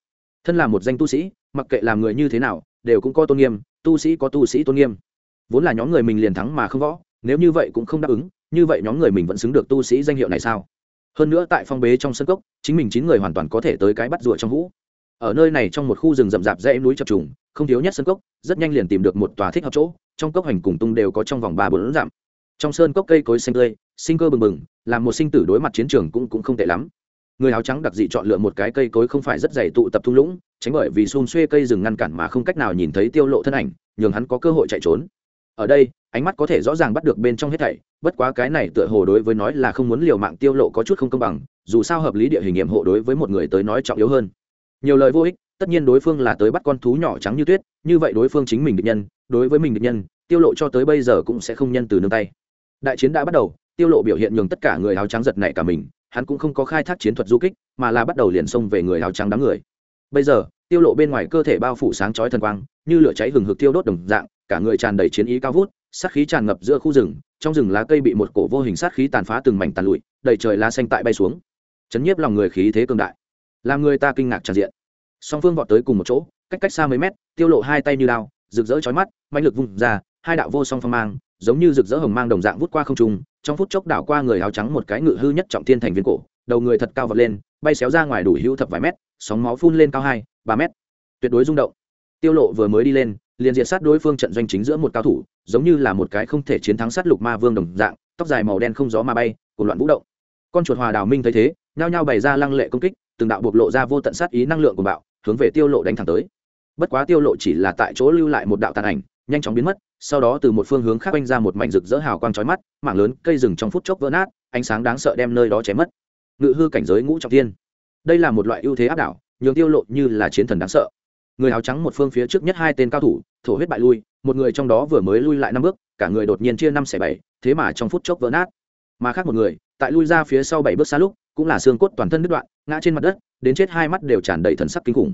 Thân là một danh tu sĩ, mặc kệ làm người như thế nào, đều cũng có tôn nghiêm, tu sĩ có tu sĩ tôn nghiêm. Vốn là nhóm người mình liền thắng mà không võ, nếu như vậy cũng không đáp ứng như vậy nhóm người mình vẫn xứng được tu sĩ danh hiệu này sao? Hơn nữa tại phong bế trong sân cốc, chính mình chín người hoàn toàn có thể tới cái bắt rùa trong hũ. Ở nơi này trong một khu rừng rậm rạp dãy núi chập trùng, không thiếu nhất sân cốc, rất nhanh liền tìm được một tòa thích hợp chỗ, trong cốc hành cùng tung đều có trong vòng ba bốn dặm. Trong sơn cốc cây cối xanh tươi, sinh cơ bừng bừng, làm một sinh tử đối mặt chiến trường cũng cũng không tệ lắm. Người áo trắng đặc dị chọn lựa một cái cây cối không phải rất dày tụ tập thung lũng, tránh bởi vì xun xuê cây rừng ngăn cản mà không cách nào nhìn thấy tiêu lộ thân ảnh, nhường hắn có cơ hội chạy trốn ở đây, ánh mắt có thể rõ ràng bắt được bên trong hết thảy, bất quá cái này tựa hồ đối với nói là không muốn liều mạng tiêu lộ có chút không công bằng, dù sao hợp lý địa hình nghiệm hộ đối với một người tới nói trọng yếu hơn. Nhiều lời vô ích, tất nhiên đối phương là tới bắt con thú nhỏ trắng như tuyết, như vậy đối phương chính mình địch nhân, đối với mình địch nhân, tiêu lộ cho tới bây giờ cũng sẽ không nhân từ nương tay. Đại chiến đã bắt đầu, tiêu lộ biểu hiện nhường tất cả người áo trắng giật nảy cả mình, hắn cũng không có khai thác chiến thuật du kích, mà là bắt đầu liền xông về người áo trắng đám người. Bây giờ, tiêu lộ bên ngoài cơ thể bao phủ sáng chói thần quang, như lửa cháy hừng hực tiêu đốt đồng dạng cả người tràn đầy chiến ý cao vút, sát khí tràn ngập giữa khu rừng, trong rừng lá cây bị một cổ vô hình sát khí tàn phá từng mảnh tàn lụi, đầy trời lá xanh tại bay xuống. Chấn nhiếp lòng người khí thế cường đại. Làm người ta kinh ngạc tràn diện. Song phương vọt tới cùng một chỗ, cách cách xa mấy mét, tiêu lộ hai tay như đao, rực rỡ chói mắt mạnh lực vung ra, hai đạo vô song phong mang, giống như rực rỡ hồng mang đồng dạng vút qua không trung, trong phút chốc đảo qua người áo trắng một cái ngự hư nhất trọng thiên thành viên cổ, đầu người thật cao vọt lên, bay xéo ra ngoài đủ hữu thập vài mét, sóng máu phun lên cao hai, ba mét. Tuyệt đối rung động. Tiêu lộ vừa mới đi lên liền diệt sát đối phương trận doanh chính giữa một cao thủ, giống như là một cái không thể chiến thắng sát lục ma vương đồng dạng, tóc dài màu đen không gió mà bay của loạn vũ động. Con chuột hòa đào minh thấy thế, nhao nhao bày ra lăng lệ công kích, từng đạo bộc lộ ra vô tận sát ý năng lượng của bạo, hướng về tiêu lộ đánh thẳng tới. Bất quá tiêu lộ chỉ là tại chỗ lưu lại một đạo tàn ảnh, nhanh chóng biến mất, sau đó từ một phương hướng khác quanh ra một mảnh rực rỡ hào quang chói mắt, mảng lớn cây rừng trong phút chốc vỡ nát, ánh sáng đáng sợ đem nơi đó chém mất. Ngự hư cảnh giới ngũ trọng thiên. Đây là một loại ưu thế áp đảo, nhường tiêu lộ như là chiến thần đáng sợ người áo trắng một phương phía trước nhất hai tên cao thủ, thổ huyết bại lui, một người trong đó vừa mới lui lại năm bước, cả người đột nhiên chia năm xẻ bảy, thế mà trong phút chốc vỡ nát. Mà khác một người, tại lui ra phía sau bảy bước xa lúc, cũng là xương cốt toàn thân đứt đoạn, ngã trên mặt đất, đến chết hai mắt đều tràn đầy thần sắc kinh khủng.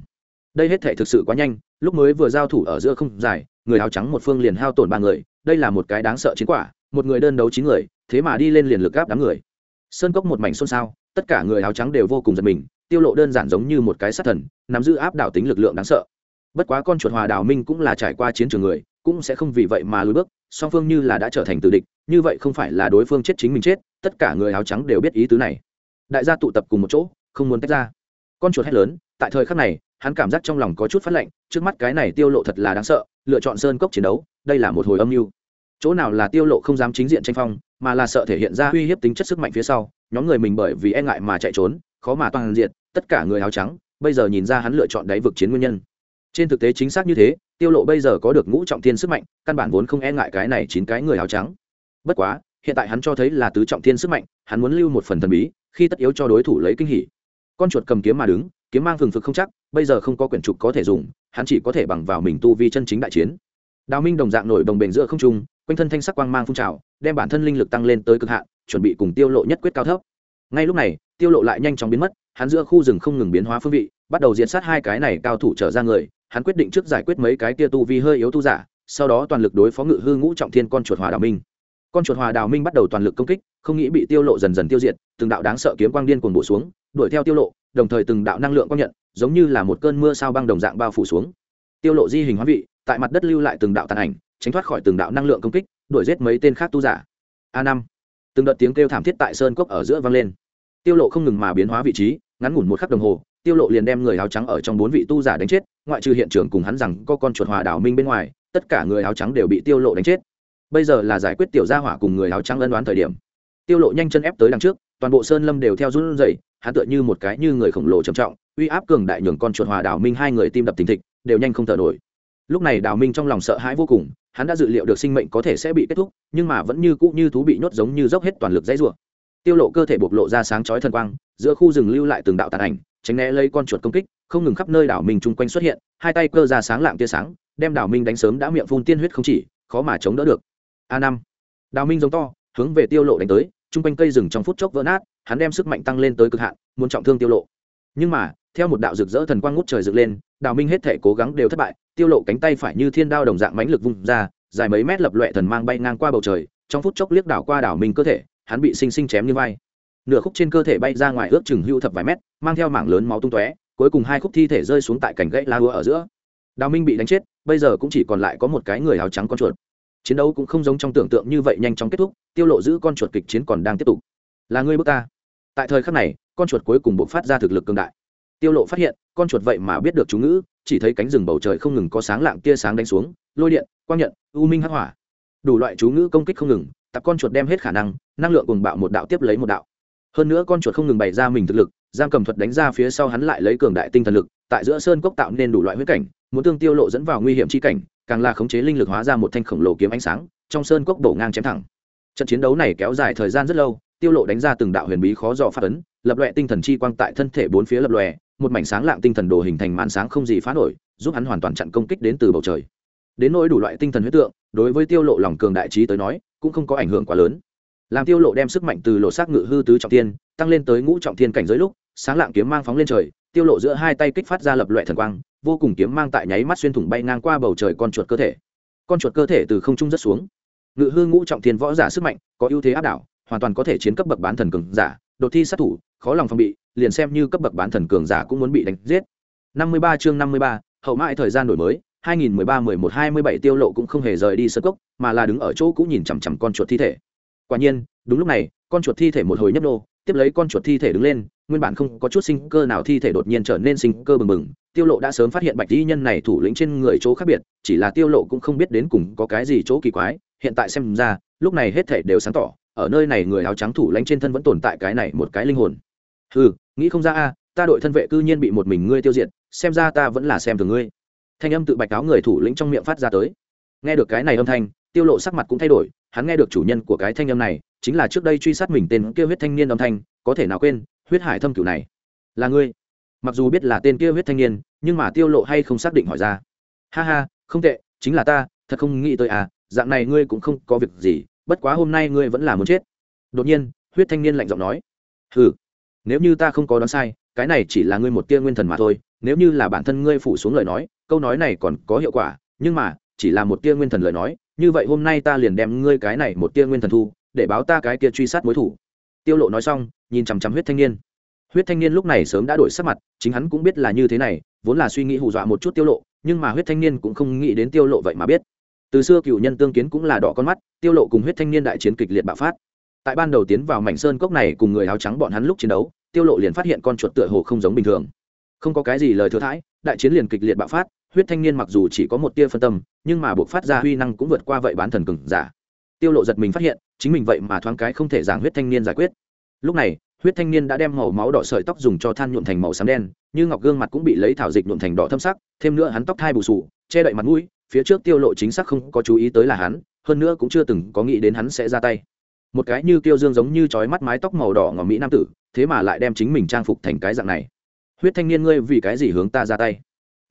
Đây hết thể thực sự quá nhanh, lúc mới vừa giao thủ ở giữa không dài, người áo trắng một phương liền hao tổn ba người, đây là một cái đáng sợ chiến quả, một người đơn đấu chín người, thế mà đi lên liền lực gáp đám người. Sơn cốc một mảnh xôn xao, tất cả người áo trắng đều vô cùng giật mình, tiêu lộ đơn giản giống như một cái sát thần, nắm giữ áp đảo tính lực lượng đáng sợ bất quá con chuột hòa đào minh cũng là trải qua chiến trường người, cũng sẽ không vì vậy mà lùi bước, song phương như là đã trở thành tử địch, như vậy không phải là đối phương chết chính mình chết, tất cả người áo trắng đều biết ý tứ này. Đại gia tụ tập cùng một chỗ, không muốn tách ra. Con chuột hét lớn, tại thời khắc này, hắn cảm giác trong lòng có chút phát lạnh, trước mắt cái này tiêu lộ thật là đáng sợ, lựa chọn sơn cốc chiến đấu, đây là một hồi âm mưu. Chỗ nào là tiêu lộ không dám chính diện tranh phong, mà là sợ thể hiện ra uy hiếp tính chất sức mạnh phía sau, nhóm người mình bởi vì e ngại mà chạy trốn, khó mà toàn diện, tất cả người áo trắng, bây giờ nhìn ra hắn lựa chọn đáy vực chiến nguyên nhân trên thực tế chính xác như thế, tiêu lộ bây giờ có được ngũ trọng thiên sức mạnh, căn bản vốn không e ngại cái này chín cái người áo trắng. Bất quá, hiện tại hắn cho thấy là tứ trọng thiên sức mạnh, hắn muốn lưu một phần thần bí, khi tất yếu cho đối thủ lấy kinh hỉ. Con chuột cầm kiếm mà đứng, kiếm mang phừng phực không chắc, bây giờ không có quyển trục có thể dùng, hắn chỉ có thể bằng vào mình tu vi chân chính đại chiến. Đào minh đồng dạng nổi đồng bền giữa không trung, quanh thân thanh sắc quang mang phun trào, đem bản thân linh lực tăng lên tới cực hạn, chuẩn bị cùng tiêu lộ nhất quyết cao thấp. Ngay lúc này, tiêu lộ lại nhanh chóng biến mất, hắn giữa khu rừng không ngừng biến hóa phương vị, bắt đầu diệt sát hai cái này cao thủ trở ra người hắn quyết định trước giải quyết mấy cái kia tu vi hơi yếu tu giả, sau đó toàn lực đối phó ngự hư ngũ trọng thiên con chuột hòa đào minh. Con chuột hòa đào minh bắt đầu toàn lực công kích, không nghĩ bị tiêu lộ dần dần tiêu diệt, từng đạo đáng sợ kiếm quang điên cuồng bổ xuống, đuổi theo tiêu lộ, đồng thời từng đạo năng lượng quang nhận, giống như là một cơn mưa sao băng đồng dạng bao phủ xuống. Tiêu lộ di hình hóa vị, tại mặt đất lưu lại từng đạo tàn ảnh, tránh thoát khỏi từng đạo năng lượng công kích, đuổi giết mấy tên khác tu giả. A năm. Từng đợt tiếng kêu thảm thiết tại sơn cốc ở giữa vang lên. Tiêu lộ không ngừng mà biến hóa vị trí, ngắn ngủn một khắc đồng hồ tiêu lộ liền đem người áo trắng ở trong bốn vị tu giả đánh chết, ngoại trừ hiện trường cùng hắn rằng có con chuột hòa đảo minh bên ngoài, tất cả người áo trắng đều bị tiêu lộ đánh chết. Bây giờ là giải quyết tiểu gia hỏa cùng người áo trắng ân đoán thời điểm. Tiêu lộ nhanh chân ép tới đằng trước, toàn bộ sơn lâm đều theo run rẩy, hắn tựa như một cái như người khổng lồ trầm trọng, uy áp cường đại nhường con chuột hòa đảo minh hai người tim đập thình thịch, đều nhanh không thở nổi. Lúc này đào minh trong lòng sợ hãi vô cùng, hắn đã dự liệu được sinh mệnh có thể sẽ bị kết thúc, nhưng mà vẫn như cũ như thú bị nhốt giống như dốc hết toàn lực dãy rủa. Tiêu lộ cơ thể bộc lộ ra sáng chói thần quang, giữa khu rừng lưu lại từng đạo tàn ảnh tránh né lấy con chuột công kích, không ngừng khắp nơi đảo minh chung quanh xuất hiện, hai tay cơ ra sáng lạng tia sáng, đem đảo minh đánh sớm đã miệng phun tiên huyết không chỉ, khó mà chống đỡ được. A năm đào minh giống to, hướng về tiêu lộ đánh tới, chung quanh cây rừng trong phút chốc vỡ nát, hắn đem sức mạnh tăng lên tới cực hạn, muốn trọng thương tiêu lộ. Nhưng mà, theo một đạo rực rỡ thần quang ngút trời dựng lên đào minh hết thể cố gắng đều thất bại, tiêu lộ cánh tay phải như thiên đao đồng dạng mãnh lực vung ra, dài mấy mét lập loè thần mang bay ngang qua bầu trời, trong phút chốc liếc đảo qua đảo minh cơ thể, hắn bị sinh sinh chém như vai nửa khúc trên cơ thể bay ra ngoài ước chừng hưu thập vài mét, mang theo mảng lớn máu tung tóe, cuối cùng hai khúc thi thể rơi xuống tại cành gãy la hứa ở giữa. Đào minh bị đánh chết, bây giờ cũng chỉ còn lại có một cái người áo trắng con chuột. Chiến đấu cũng không giống trong tưởng tượng như vậy nhanh chóng kết thúc, tiêu lộ giữ con chuột kịch chiến còn đang tiếp tục. Là ngươi bước ta. Tại thời khắc này, con chuột cuối cùng bộc phát ra thực lực cường đại. Tiêu lộ phát hiện, con chuột vậy mà biết được chú ngữ, chỉ thấy cánh rừng bầu trời không ngừng có sáng lạng tia sáng đánh xuống, lôi điện, quang nhận, u minh hắc hỏa. Đủ loại chú ngữ công kích không ngừng, tập con chuột đem hết khả năng năng lượng cùng bạo một đạo tiếp lấy một đạo hơn nữa con chuột không ngừng bày ra mình thực lực, giam cầm thuật đánh ra phía sau hắn lại lấy cường đại tinh thần lực, tại giữa sơn cốc tạo nên đủ loại huyết cảnh, muốn tương tiêu lộ dẫn vào nguy hiểm chi cảnh, càng là khống chế linh lực hóa ra một thanh khổng lồ kiếm ánh sáng, trong sơn cốc đổ ngang chém thẳng. Trận chiến đấu này kéo dài thời gian rất lâu, tiêu lộ đánh ra từng đạo huyền bí khó dò phát ấn, lập loè tinh thần chi quang tại thân thể bốn phía lập loè một mảnh sáng lạng tinh thần đồ hình thành màn sáng không gì phá nổi, giúp hắn hoàn toàn chặn công kích đến từ bầu trời. Đến nỗi đủ loại tinh thần huyết tượng, đối với tiêu lộ lòng cường đại trí tới nói, cũng không có ảnh hưởng quá lớn làm tiêu lộ đem sức mạnh từ lộ xác ngự hư tứ trọng thiên tăng lên tới ngũ trọng thiên cảnh giới lúc sáng lạng kiếm mang phóng lên trời tiêu lộ giữa hai tay kích phát ra lập loại thần quang vô cùng kiếm mang tại nháy mắt xuyên thủng bay ngang qua bầu trời con chuột cơ thể. Con chuột cơ thể từ không trung rất xuống. Ngự hư ngũ trọng thiên võ giả sức mạnh có ưu thế áp đảo hoàn toàn có thể chiến cấp bậc bán thần cường giả đột thi sát thủ khó lòng phòng bị liền xem như cấp bậc bán thần cường giả cũng muốn bị đánh giết. 53 chương 53, hậu mãi thời gian đổi mới 2013-11-27 tiêu lộ cũng không hề rời đi sơ cốc mà là đứng ở chỗ cũ nhìn chằm chằm con chuột thi thể quả nhiên, đúng lúc này, con chuột thi thể một hồi nhấp nô, tiếp lấy con chuột thi thể đứng lên, nguyên bản không có chút sinh cơ nào thi thể đột nhiên trở nên sinh cơ bừng bừng. Tiêu lộ đã sớm phát hiện bạch y nhân này thủ lĩnh trên người chỗ khác biệt, chỉ là tiêu lộ cũng không biết đến cùng có cái gì chỗ kỳ quái. Hiện tại xem ra, lúc này hết thể đều sáng tỏ, ở nơi này người áo trắng thủ lãnh trên thân vẫn tồn tại cái này một cái linh hồn. Ừ nghĩ không ra a, ta đội thân vệ cư nhiên bị một mình ngươi tiêu diệt, xem ra ta vẫn là xem thường ngươi. Thanh âm tự bạch áo người thủ lĩnh trong miệng phát ra tới. Nghe được cái này âm thanh, tiêu lộ sắc mặt cũng thay đổi hắn nghe được chủ nhân của cái thanh âm này, chính là trước đây truy sát mình tên kia huyết thanh niên âm thanh, có thể nào quên, huyết hải thâm cửu này là ngươi? Mặc dù biết là tên kia huyết thanh niên, nhưng mà tiêu lộ hay không xác định hỏi ra. Ha ha, không tệ, chính là ta, thật không nghĩ tới à dạng này ngươi cũng không có việc gì, bất quá hôm nay ngươi vẫn là muốn chết. Đột nhiên, huyết thanh niên lạnh giọng nói. Hừ, nếu như ta không có đoán sai, cái này chỉ là ngươi một tia nguyên thần mà thôi, nếu như là bản thân ngươi phủ xuống lời nói, câu nói này còn có hiệu quả, nhưng mà, chỉ là một tia nguyên thần lời nói như vậy hôm nay ta liền đem ngươi cái này một tia nguyên thần thu, để báo ta cái kia truy sát mối thủ. Tiêu lộ nói xong, nhìn chằm chằm huyết thanh niên. Huyết thanh niên lúc này sớm đã đổi sắc mặt, chính hắn cũng biết là như thế này, vốn là suy nghĩ hù dọa một chút tiêu lộ, nhưng mà huyết thanh niên cũng không nghĩ đến tiêu lộ vậy mà biết. Từ xưa cựu nhân tương kiến cũng là đỏ con mắt, tiêu lộ cùng huyết thanh niên đại chiến kịch liệt bạo phát. Tại ban đầu tiến vào mảnh sơn cốc này cùng người áo trắng bọn hắn lúc chiến đấu, tiêu lộ liền phát hiện con chuột tựa hồ không giống bình thường. Không có cái gì lời thừa thãi, đại chiến liền kịch liệt bạo phát huyết thanh niên mặc dù chỉ có một tia phân tâm, nhưng mà buộc phát ra huy năng cũng vượt qua vậy bán thần cường giả. Tiêu lộ giật mình phát hiện, chính mình vậy mà thoáng cái không thể giảng huyết thanh niên giải quyết. Lúc này, huyết thanh niên đã đem màu máu đỏ sợi tóc dùng cho than nhuộm thành màu xám đen, như ngọc gương mặt cũng bị lấy thảo dịch nhuộm thành đỏ thâm sắc, thêm nữa hắn tóc thai bù sù, che đậy mặt mũi, phía trước tiêu lộ chính xác không có chú ý tới là hắn, hơn nữa cũng chưa từng có nghĩ đến hắn sẽ ra tay. Một cái như tiêu dương giống như chói mắt mái tóc màu đỏ ngỏ mỹ nam tử, thế mà lại đem chính mình trang phục thành cái dạng này. Huyết thanh niên ngươi vì cái gì hướng ta ra tay?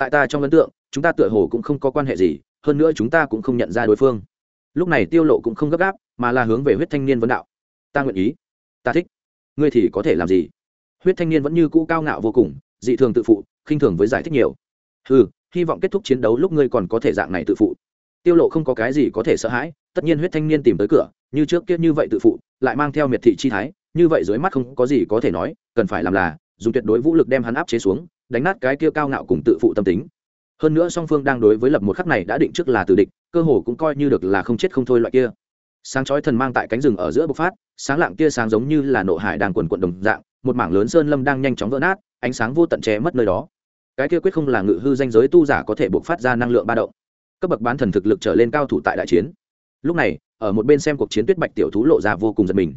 Tại ta trong ấn tượng, chúng ta tựa hồ cũng không có quan hệ gì, hơn nữa chúng ta cũng không nhận ra đối phương. Lúc này tiêu lộ cũng không gấp gáp, mà là hướng về huyết thanh niên vấn đạo. Ta nguyện ý. Ta thích. Ngươi thì có thể làm gì? Huyết thanh niên vẫn như cũ cao ngạo vô cùng, dị thường tự phụ, khinh thường với giải thích nhiều. Ừ hy vọng kết thúc chiến đấu lúc ngươi còn có thể dạng này tự phụ. Tiêu lộ không có cái gì có thể sợ hãi, tất nhiên huyết thanh niên tìm tới cửa, như trước kia như vậy tự phụ, lại mang theo miệt thị chi thái, như vậy dưới mắt không có gì có thể nói, cần phải làm là, dùng tuyệt đối vũ lực đem hắn áp chế xuống đánh nát cái kia cao ngạo cùng tự phụ tâm tính. Hơn nữa song phương đang đối với lập một khắc này đã định trước là tử địch, cơ hồ cũng coi như được là không chết không thôi loại kia. Sáng chói thần mang tại cánh rừng ở giữa bộc phát, sáng lạng kia sáng giống như là nộ hải đang quần quận đồng dạng, một mảng lớn sơn lâm đang nhanh chóng vỡ nát, ánh sáng vô tận che mất nơi đó. Cái kia quyết không là ngự hư danh giới tu giả có thể bộc phát ra năng lượng ba động. Cấp bậc bán thần thực lực trở lên cao thủ tại đại chiến. Lúc này, ở một bên xem cuộc chiến tuyết bạch tiểu thú lộ ra vô cùng giật mình.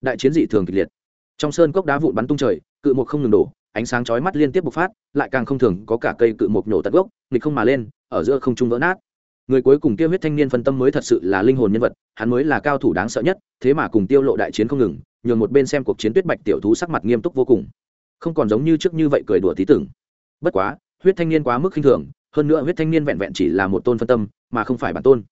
Đại chiến dị thường kịch liệt. Trong sơn cốc đá vụn bắn tung trời, cự một không ngừng đổ ánh sáng chói mắt liên tiếp bộc phát, lại càng không thường có cả cây cự một nổ tận gốc, nghịch không mà lên, ở giữa không trung vỡ nát. Người cuối cùng kia huyết thanh niên phân tâm mới thật sự là linh hồn nhân vật, hắn mới là cao thủ đáng sợ nhất, thế mà cùng tiêu lộ đại chiến không ngừng, nhường một bên xem cuộc chiến tuyết bạch tiểu thú sắc mặt nghiêm túc vô cùng. Không còn giống như trước như vậy cười đùa tí tưởng. Bất quá, huyết thanh niên quá mức khinh thường, hơn nữa huyết thanh niên vẹn vẹn chỉ là một tôn phân tâm, mà không phải bản tôn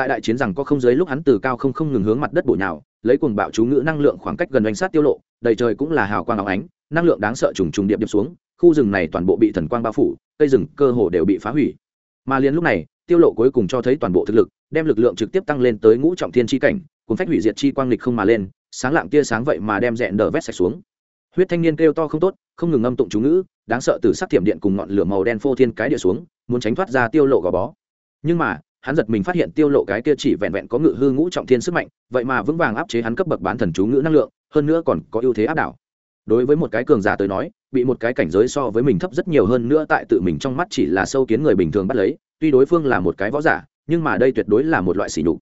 tại đại chiến rằng có không giới lúc hắn từ cao không không ngừng hướng mặt đất bổ nhào, lấy cuồng bạo chú ngữ năng lượng khoảng cách gần đánh sát tiêu lộ, đầy trời cũng là hào quang óng ánh, năng lượng đáng sợ trùng trùng điệp điệp xuống, khu rừng này toàn bộ bị thần quang bao phủ, cây rừng cơ hồ đều bị phá hủy. Mà liền lúc này, tiêu lộ cuối cùng cho thấy toàn bộ thực lực, đem lực lượng trực tiếp tăng lên tới ngũ trọng thiên chi cảnh, cuốn phách hủy diệt chi quang lịch không mà lên, sáng lạng tia sáng vậy mà đem rẽn đờ vét sạch xuống. Huyết thanh niên kêu to không tốt, không ngừng âm tụng chú ngữ, đáng sợ từ sát thiểm điện cùng ngọn lửa màu đen phô thiên cái địa xuống, muốn tránh thoát ra tiêu lộ gò bó. Nhưng mà hắn giật mình phát hiện tiêu lộ cái kia chỉ vẹn vẹn có ngự hư ngũ trọng thiên sức mạnh, vậy mà vững vàng áp chế hắn cấp bậc bán thần chú ngữ năng lượng, hơn nữa còn có ưu thế áp đảo. Đối với một cái cường giả tới nói, bị một cái cảnh giới so với mình thấp rất nhiều hơn nữa tại tự mình trong mắt chỉ là sâu kiến người bình thường bắt lấy, tuy đối phương là một cái võ giả, nhưng mà đây tuyệt đối là một loại sỉ nhục.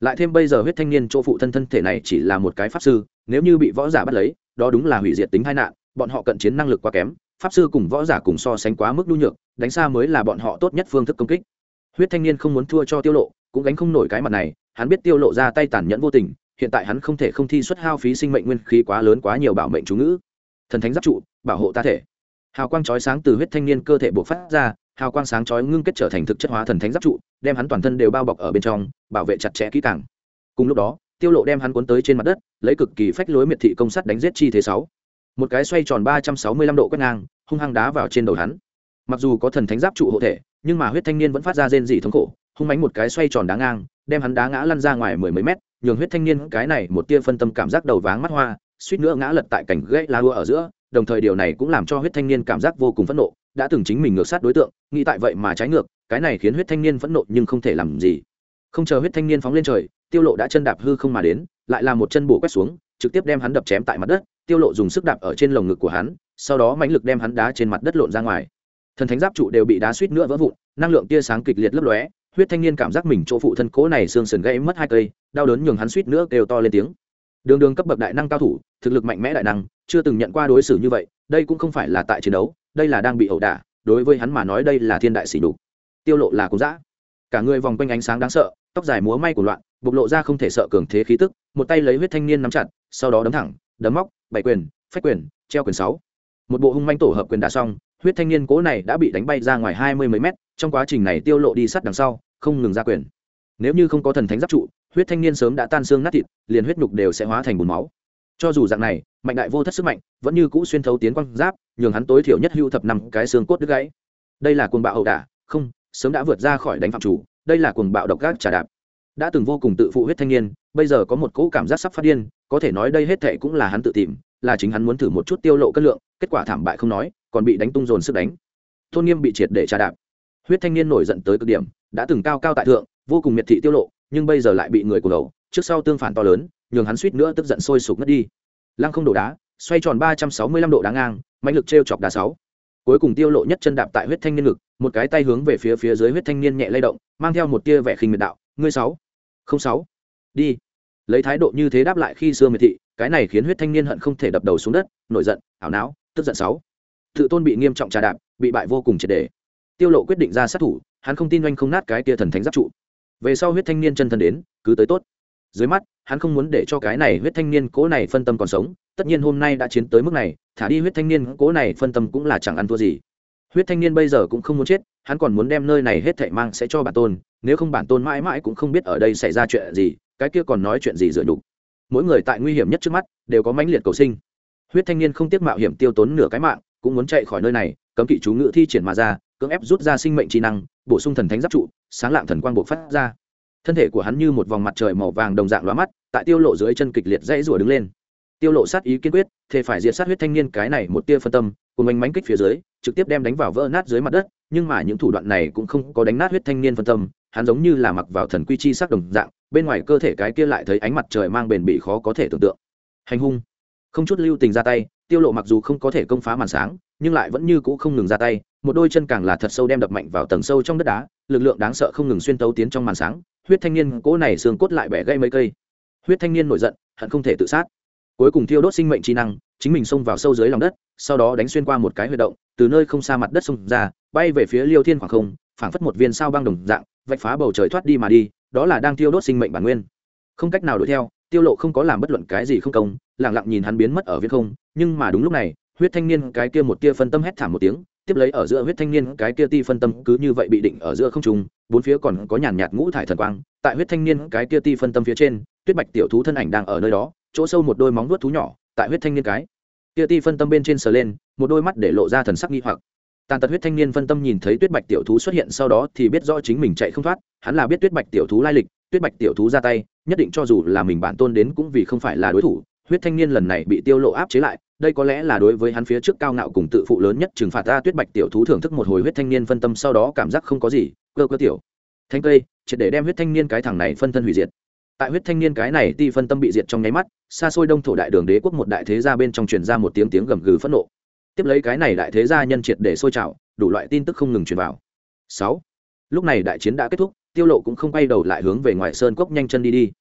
Lại thêm bây giờ huyết thanh niên chỗ phụ thân thân thể này chỉ là một cái pháp sư, nếu như bị võ giả bắt lấy, đó đúng là hủy diệt tính tai nạn, bọn họ cận chiến năng lực quá kém, pháp sư cùng võ giả cùng so sánh quá mức nhu nhược, đánh xa mới là bọn họ tốt nhất phương thức công kích huyết thanh niên không muốn thua cho tiêu lộ, cũng gánh không nổi cái mặt này, hắn biết tiêu lộ ra tay tàn nhẫn vô tình, hiện tại hắn không thể không thi xuất hao phí sinh mệnh nguyên khí quá lớn quá nhiều bảo mệnh chú ngữ. Thần thánh giáp trụ, bảo hộ ta thể. Hào quang chói sáng từ huyết thanh niên cơ thể bộc phát ra, hào quang sáng chói ngưng kết trở thành thực chất hóa thần thánh giáp trụ, đem hắn toàn thân đều bao bọc ở bên trong, bảo vệ chặt chẽ kỹ càng. Cùng lúc đó, tiêu lộ đem hắn cuốn tới trên mặt đất, lấy cực kỳ phách lối miệt thị công sắt đánh giết chi thế sáu. Một cái xoay tròn ba trăm sáu mươi lăm độ quét ngang, hung hăng đá vào trên đầu hắn mặc dù có thần thánh giáp trụ hộ thể, nhưng mà huyết thanh niên vẫn phát ra rên dị thống khổ, hung mánh một cái xoay tròn đá ngang, đem hắn đá ngã lăn ra ngoài mười mấy mét, nhường huyết thanh niên cái này một tia phân tâm cảm giác đầu váng mắt hoa, suýt nữa ngã lật tại cảnh gãy lá đua ở giữa, đồng thời điều này cũng làm cho huyết thanh niên cảm giác vô cùng phẫn nộ, đã từng chính mình ngược sát đối tượng, nghĩ tại vậy mà trái ngược, cái này khiến huyết thanh niên phẫn nộ nhưng không thể làm gì. Không chờ huyết thanh niên phóng lên trời, tiêu lộ đã chân đạp hư không mà đến, lại là một chân bổ quét xuống, trực tiếp đem hắn đập chém tại mặt đất, tiêu lộ dùng sức đạp ở trên lồng ngực của hắn, sau đó mãnh lực đem hắn đá trên mặt đất lộn ra ngoài thần thánh giáp trụ đều bị đá suýt nữa vỡ vụn, năng lượng tia sáng kịch liệt lấp lóe, huyết thanh niên cảm giác mình chỗ phụ thân cố này xương sườn gãy mất hai cây, đau đớn nhường hắn suýt nữa kêu to lên tiếng. Đường đường cấp bậc đại năng cao thủ, thực lực mạnh mẽ đại năng, chưa từng nhận qua đối xử như vậy, đây cũng không phải là tại chiến đấu, đây là đang bị ẩu đả, đối với hắn mà nói đây là thiên đại sỉ nhục. Tiêu lộ là cũng dã. Cả người vòng quanh ánh sáng đáng sợ, tóc dài múa may của loạn, bộc lộ ra không thể sợ cường thế khí tức, một tay lấy huyết thanh niên nắm chặt, sau đó đấm thẳng, đấm móc, bảy quyền, phách quyền, treo quyền sáu. Một bộ hung manh tổ hợp quyền đả xong huyết thanh niên cố này đã bị đánh bay ra ngoài hai mươi mấy mét, trong quá trình này tiêu lộ đi sát đằng sau, không ngừng ra quyền. Nếu như không có thần thánh giáp trụ, huyết thanh niên sớm đã tan xương nát thịt, liền huyết nhục đều sẽ hóa thành bùn máu. Cho dù dạng này, mạnh đại vô thất sức mạnh vẫn như cũ xuyên thấu tiến quang giáp, nhường hắn tối thiểu nhất hưu thập năm cái xương cốt đứt gãy. Đây là cuồng bạo hậu đả, không, sớm đã vượt ra khỏi đánh phạm chủ, đây là cuồng bạo độc gác trả đạp. Đã từng vô cùng tự phụ huyết thanh niên, bây giờ có một cỗ cảm giác sắp phát điên, có thể nói đây hết thệ cũng là hắn tự tìm, là chính hắn muốn thử một chút tiêu lộ cân lượng, kết quả thảm bại không nói còn bị đánh tung dồn sức đánh. Tôn nghiêm bị triệt để trà đạp. Huyết thanh niên nổi giận tới cực điểm, đã từng cao cao tại thượng, vô cùng miệt thị tiêu lộ, nhưng bây giờ lại bị người của đầu trước sau tương phản to lớn, nhường hắn suýt nữa tức giận sôi sục ngất đi. Lăng không đổ đá, xoay tròn ba trăm sáu mươi lăm độ đá ngang mạnh lực t chọc đá sáu. Cuối cùng tiêu lộ nhất chân đạp tại huyết thanh niên ngực, một cái tay hướng về phía phía dưới huyết thanh niên nhẹ lay động, mang theo một tia vẻ khinh miệt đạo, ngươi sáu, không sáu, đi. Lấy thái độ như thế đáp lại khi xưa miệt thị, cái này khiến huyết thanh niên hận không thể đập đầu xuống đất, nổi giận, ảo não, tức giận sáu tự tôn bị nghiêm trọng trà đạp, bị bại vô cùng triệt đề tiêu lộ quyết định ra sát thủ, hắn không tin oanh không nát cái tia thần thánh giáp trụ. Về sau huyết thanh niên chân thân đến, cứ tới tốt. Dưới mắt, hắn không muốn để cho cái này huyết thanh niên cố này phân tâm còn sống, tất nhiên hôm nay đã chiến tới mức này, thả đi huyết thanh niên cố này phân tâm cũng là chẳng ăn thua gì. Huyết thanh niên bây giờ cũng không muốn chết, hắn còn muốn đem nơi này hết thảy mang sẽ cho bản tôn, nếu không bản tôn mãi mãi cũng không biết ở đây xảy ra chuyện gì, cái kia còn nói chuyện gì dựa nhục. Mỗi người tại nguy hiểm nhất trước mắt, đều có mãnh liệt cầu sinh. Huyết thanh niên không tiếc mạo hiểm tiêu tốn nửa cái mạng cũng muốn chạy khỏi nơi này, cấm kỵ chú ngự thi triển mà ra, cưỡng ép rút ra sinh mệnh trí năng, bổ sung thần thánh giáp trụ, sáng lạng thần quang buộc phát ra. Thân thể của hắn như một vòng mặt trời màu vàng đồng dạng lóa mắt, tại tiêu lộ dưới chân kịch liệt dãy rủa đứng lên. Tiêu lộ sát ý kiên quyết, thề phải diệt sát huyết thanh niên cái này một tia phân tâm, cùng anh mánh kích phía dưới, trực tiếp đem đánh vào vỡ nát dưới mặt đất, nhưng mà những thủ đoạn này cũng không có đánh nát huyết thanh niên phân tâm, hắn giống như là mặc vào thần quy chi sắc đồng dạng, bên ngoài cơ thể cái kia lại thấy ánh mặt trời mang bền bỉ khó có thể tưởng tượng. Hành hung. Không chút lưu tình ra tay tiêu lộ mặc dù không có thể công phá màn sáng, nhưng lại vẫn như cũ không ngừng ra tay, một đôi chân càng là thật sâu đem đập mạnh vào tầng sâu trong đất đá, lực lượng đáng sợ không ngừng xuyên tấu tiến trong màn sáng, huyết thanh niên cỗ này xương cốt lại bẻ gây mấy cây. Huyết thanh niên nổi giận, hận không thể tự sát. Cuối cùng thiêu đốt sinh mệnh trí năng, chính mình xông vào sâu dưới lòng đất, sau đó đánh xuyên qua một cái huy động, từ nơi không xa mặt đất xông ra, bay về phía liêu thiên khoảng không, phảng phất một viên sao băng đồng dạng, vạch phá bầu trời thoát đi mà đi, đó là đang thiêu đốt sinh mệnh bản nguyên. Không cách nào đuổi theo tiêu lộ không có làm bất luận cái gì không công, lặng lặng nhìn hắn biến mất ở viễn không, nhưng mà đúng lúc này, huyết thanh niên cái kia một tia phân tâm hét thảm một tiếng, tiếp lấy ở giữa huyết thanh niên cái kia ti phân tâm cứ như vậy bị định ở giữa không trung, bốn phía còn có nhàn nhạt ngũ thải thần quang, tại huyết thanh niên cái kia ti phân tâm phía trên, tuyết bạch tiểu thú thân ảnh đang ở nơi đó, chỗ sâu một đôi móng vuốt thú nhỏ, tại huyết thanh niên cái kia ti phân tâm bên trên sờ lên, một đôi mắt để lộ ra thần sắc nghi hoặc. Tàn tật huyết thanh niên phân tâm nhìn thấy tuyết bạch tiểu thú xuất hiện sau đó thì biết rõ chính mình chạy không thoát, hắn là biết tuyết bạch tiểu thú lai lịch, tuyết bạch tiểu thú ra tay nhất định cho dù là mình bản tôn đến cũng vì không phải là đối thủ, huyết thanh niên lần này bị tiêu lộ áp chế lại, đây có lẽ là đối với hắn phía trước cao ngạo cùng tự phụ lớn nhất trừng phạt ta tuyết bạch tiểu thú thưởng thức một hồi huyết thanh niên phân tâm sau đó cảm giác không có gì, cơ cơ tiểu. Thanh cây, triệt để đem huyết thanh niên cái thằng này phân thân hủy diệt. Tại huyết thanh niên cái này ti phân tâm bị diệt trong nháy mắt, xa xôi đông thổ đại đường đế quốc một đại thế gia bên trong truyền ra một tiếng tiếng gầm gừ phẫn nộ. Tiếp lấy cái này đại thế gia nhân triệt để sôi trào, đủ loại tin tức không ngừng truyền vào. Sáu. Lúc này đại chiến đã kết thúc tiêu lộ cũng không quay đầu lại hướng về ngoài sơn cốc nhanh chân đi đi.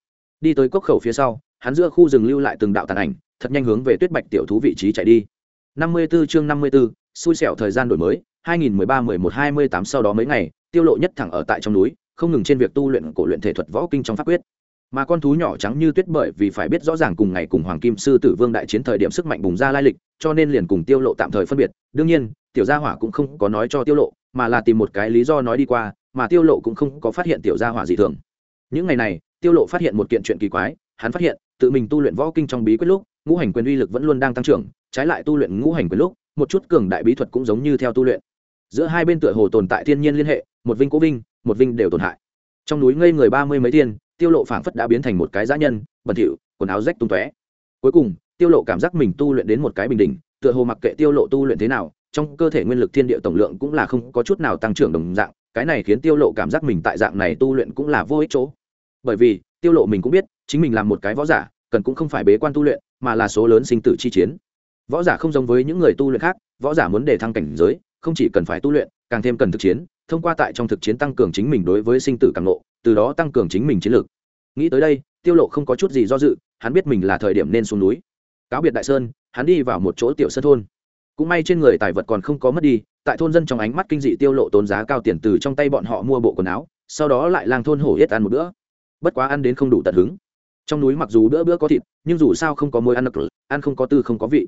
Đi tới cốc khẩu phía sau hắn giữa khu rừng lưu lại từng đạo tàn ảnh thật nhanh hướng về tuyết bạch tiểu thú vị trí chạy đi. 54 chương 54, xui xẻo thời gian đổi mới 2013-11-28 sau đó mấy ngày tiêu lộ nhất thẳng ở tại trong núi không ngừng trên việc tu luyện cổ luyện thể thuật võ kinh trong pháp quyết. Mà con thú nhỏ trắng như tuyết bởi vì phải biết rõ ràng cùng ngày cùng hoàng kim sư tử vương đại chiến thời điểm sức mạnh bùng ra lai lịch cho nên liền cùng tiêu lộ tạm thời phân biệt. Đương nhiên tiểu gia hỏa cũng không có nói cho tiêu lộ mà là tìm một cái lý do nói đi qua mà tiêu lộ cũng không có phát hiện tiểu gia hỏa gì thường. Những ngày này, tiêu lộ phát hiện một kiện chuyện kỳ quái, hắn phát hiện, tự mình tu luyện võ kinh trong bí quyết lúc, ngũ hành quyền uy lực vẫn luôn đang tăng trưởng, trái lại tu luyện ngũ hành quyền lúc, một chút cường đại bí thuật cũng giống như theo tu luyện. Giữa hai bên tựa hồ tồn tại thiên nhiên liên hệ, một vinh cố vinh, một vinh đều tổn hại. Trong núi ngây người ba mươi mấy thiên tiêu lộ phảng phất đã biến thành một cái dã nhân, bẩn thỉu, quần áo rách tung tóe. Cuối cùng, tiêu lộ cảm giác mình tu luyện đến một cái bình đỉnh, tựa hồ mặc kệ tiêu lộ tu luyện thế nào trong cơ thể nguyên lực thiên địa tổng lượng cũng là không có chút nào tăng trưởng đồng dạng, cái này khiến tiêu lộ cảm giác mình tại dạng này tu luyện cũng là vô ích chỗ. Bởi vì, tiêu lộ mình cũng biết, chính mình làm một cái võ giả, cần cũng không phải bế quan tu luyện, mà là số lớn sinh tử chi chiến. Võ giả không giống với những người tu luyện khác, võ giả muốn để thăng cảnh giới, không chỉ cần phải tu luyện, càng thêm cần thực chiến, thông qua tại trong thực chiến tăng cường chính mình đối với sinh tử càng lộ từ đó tăng cường chính mình chiến lược nghĩ tới đây, tiêu lộ không có chút gì do dự, hắn biết mình là thời điểm nên xuống núi. Cáo biệt đại sơn, hắn đi vào một chỗ tiểu sơn thôn cũng may trên người tài vật còn không có mất đi, tại thôn dân trong ánh mắt kinh dị tiêu lộ tốn giá cao tiền từ trong tay bọn họ mua bộ quần áo, sau đó lại lang thôn hổ yết ăn một bữa. Bất quá ăn đến không đủ tận hứng. Trong núi mặc dù bữa bữa có thịt, nhưng dù sao không có môi ăn được, ăn không có tư không có vị.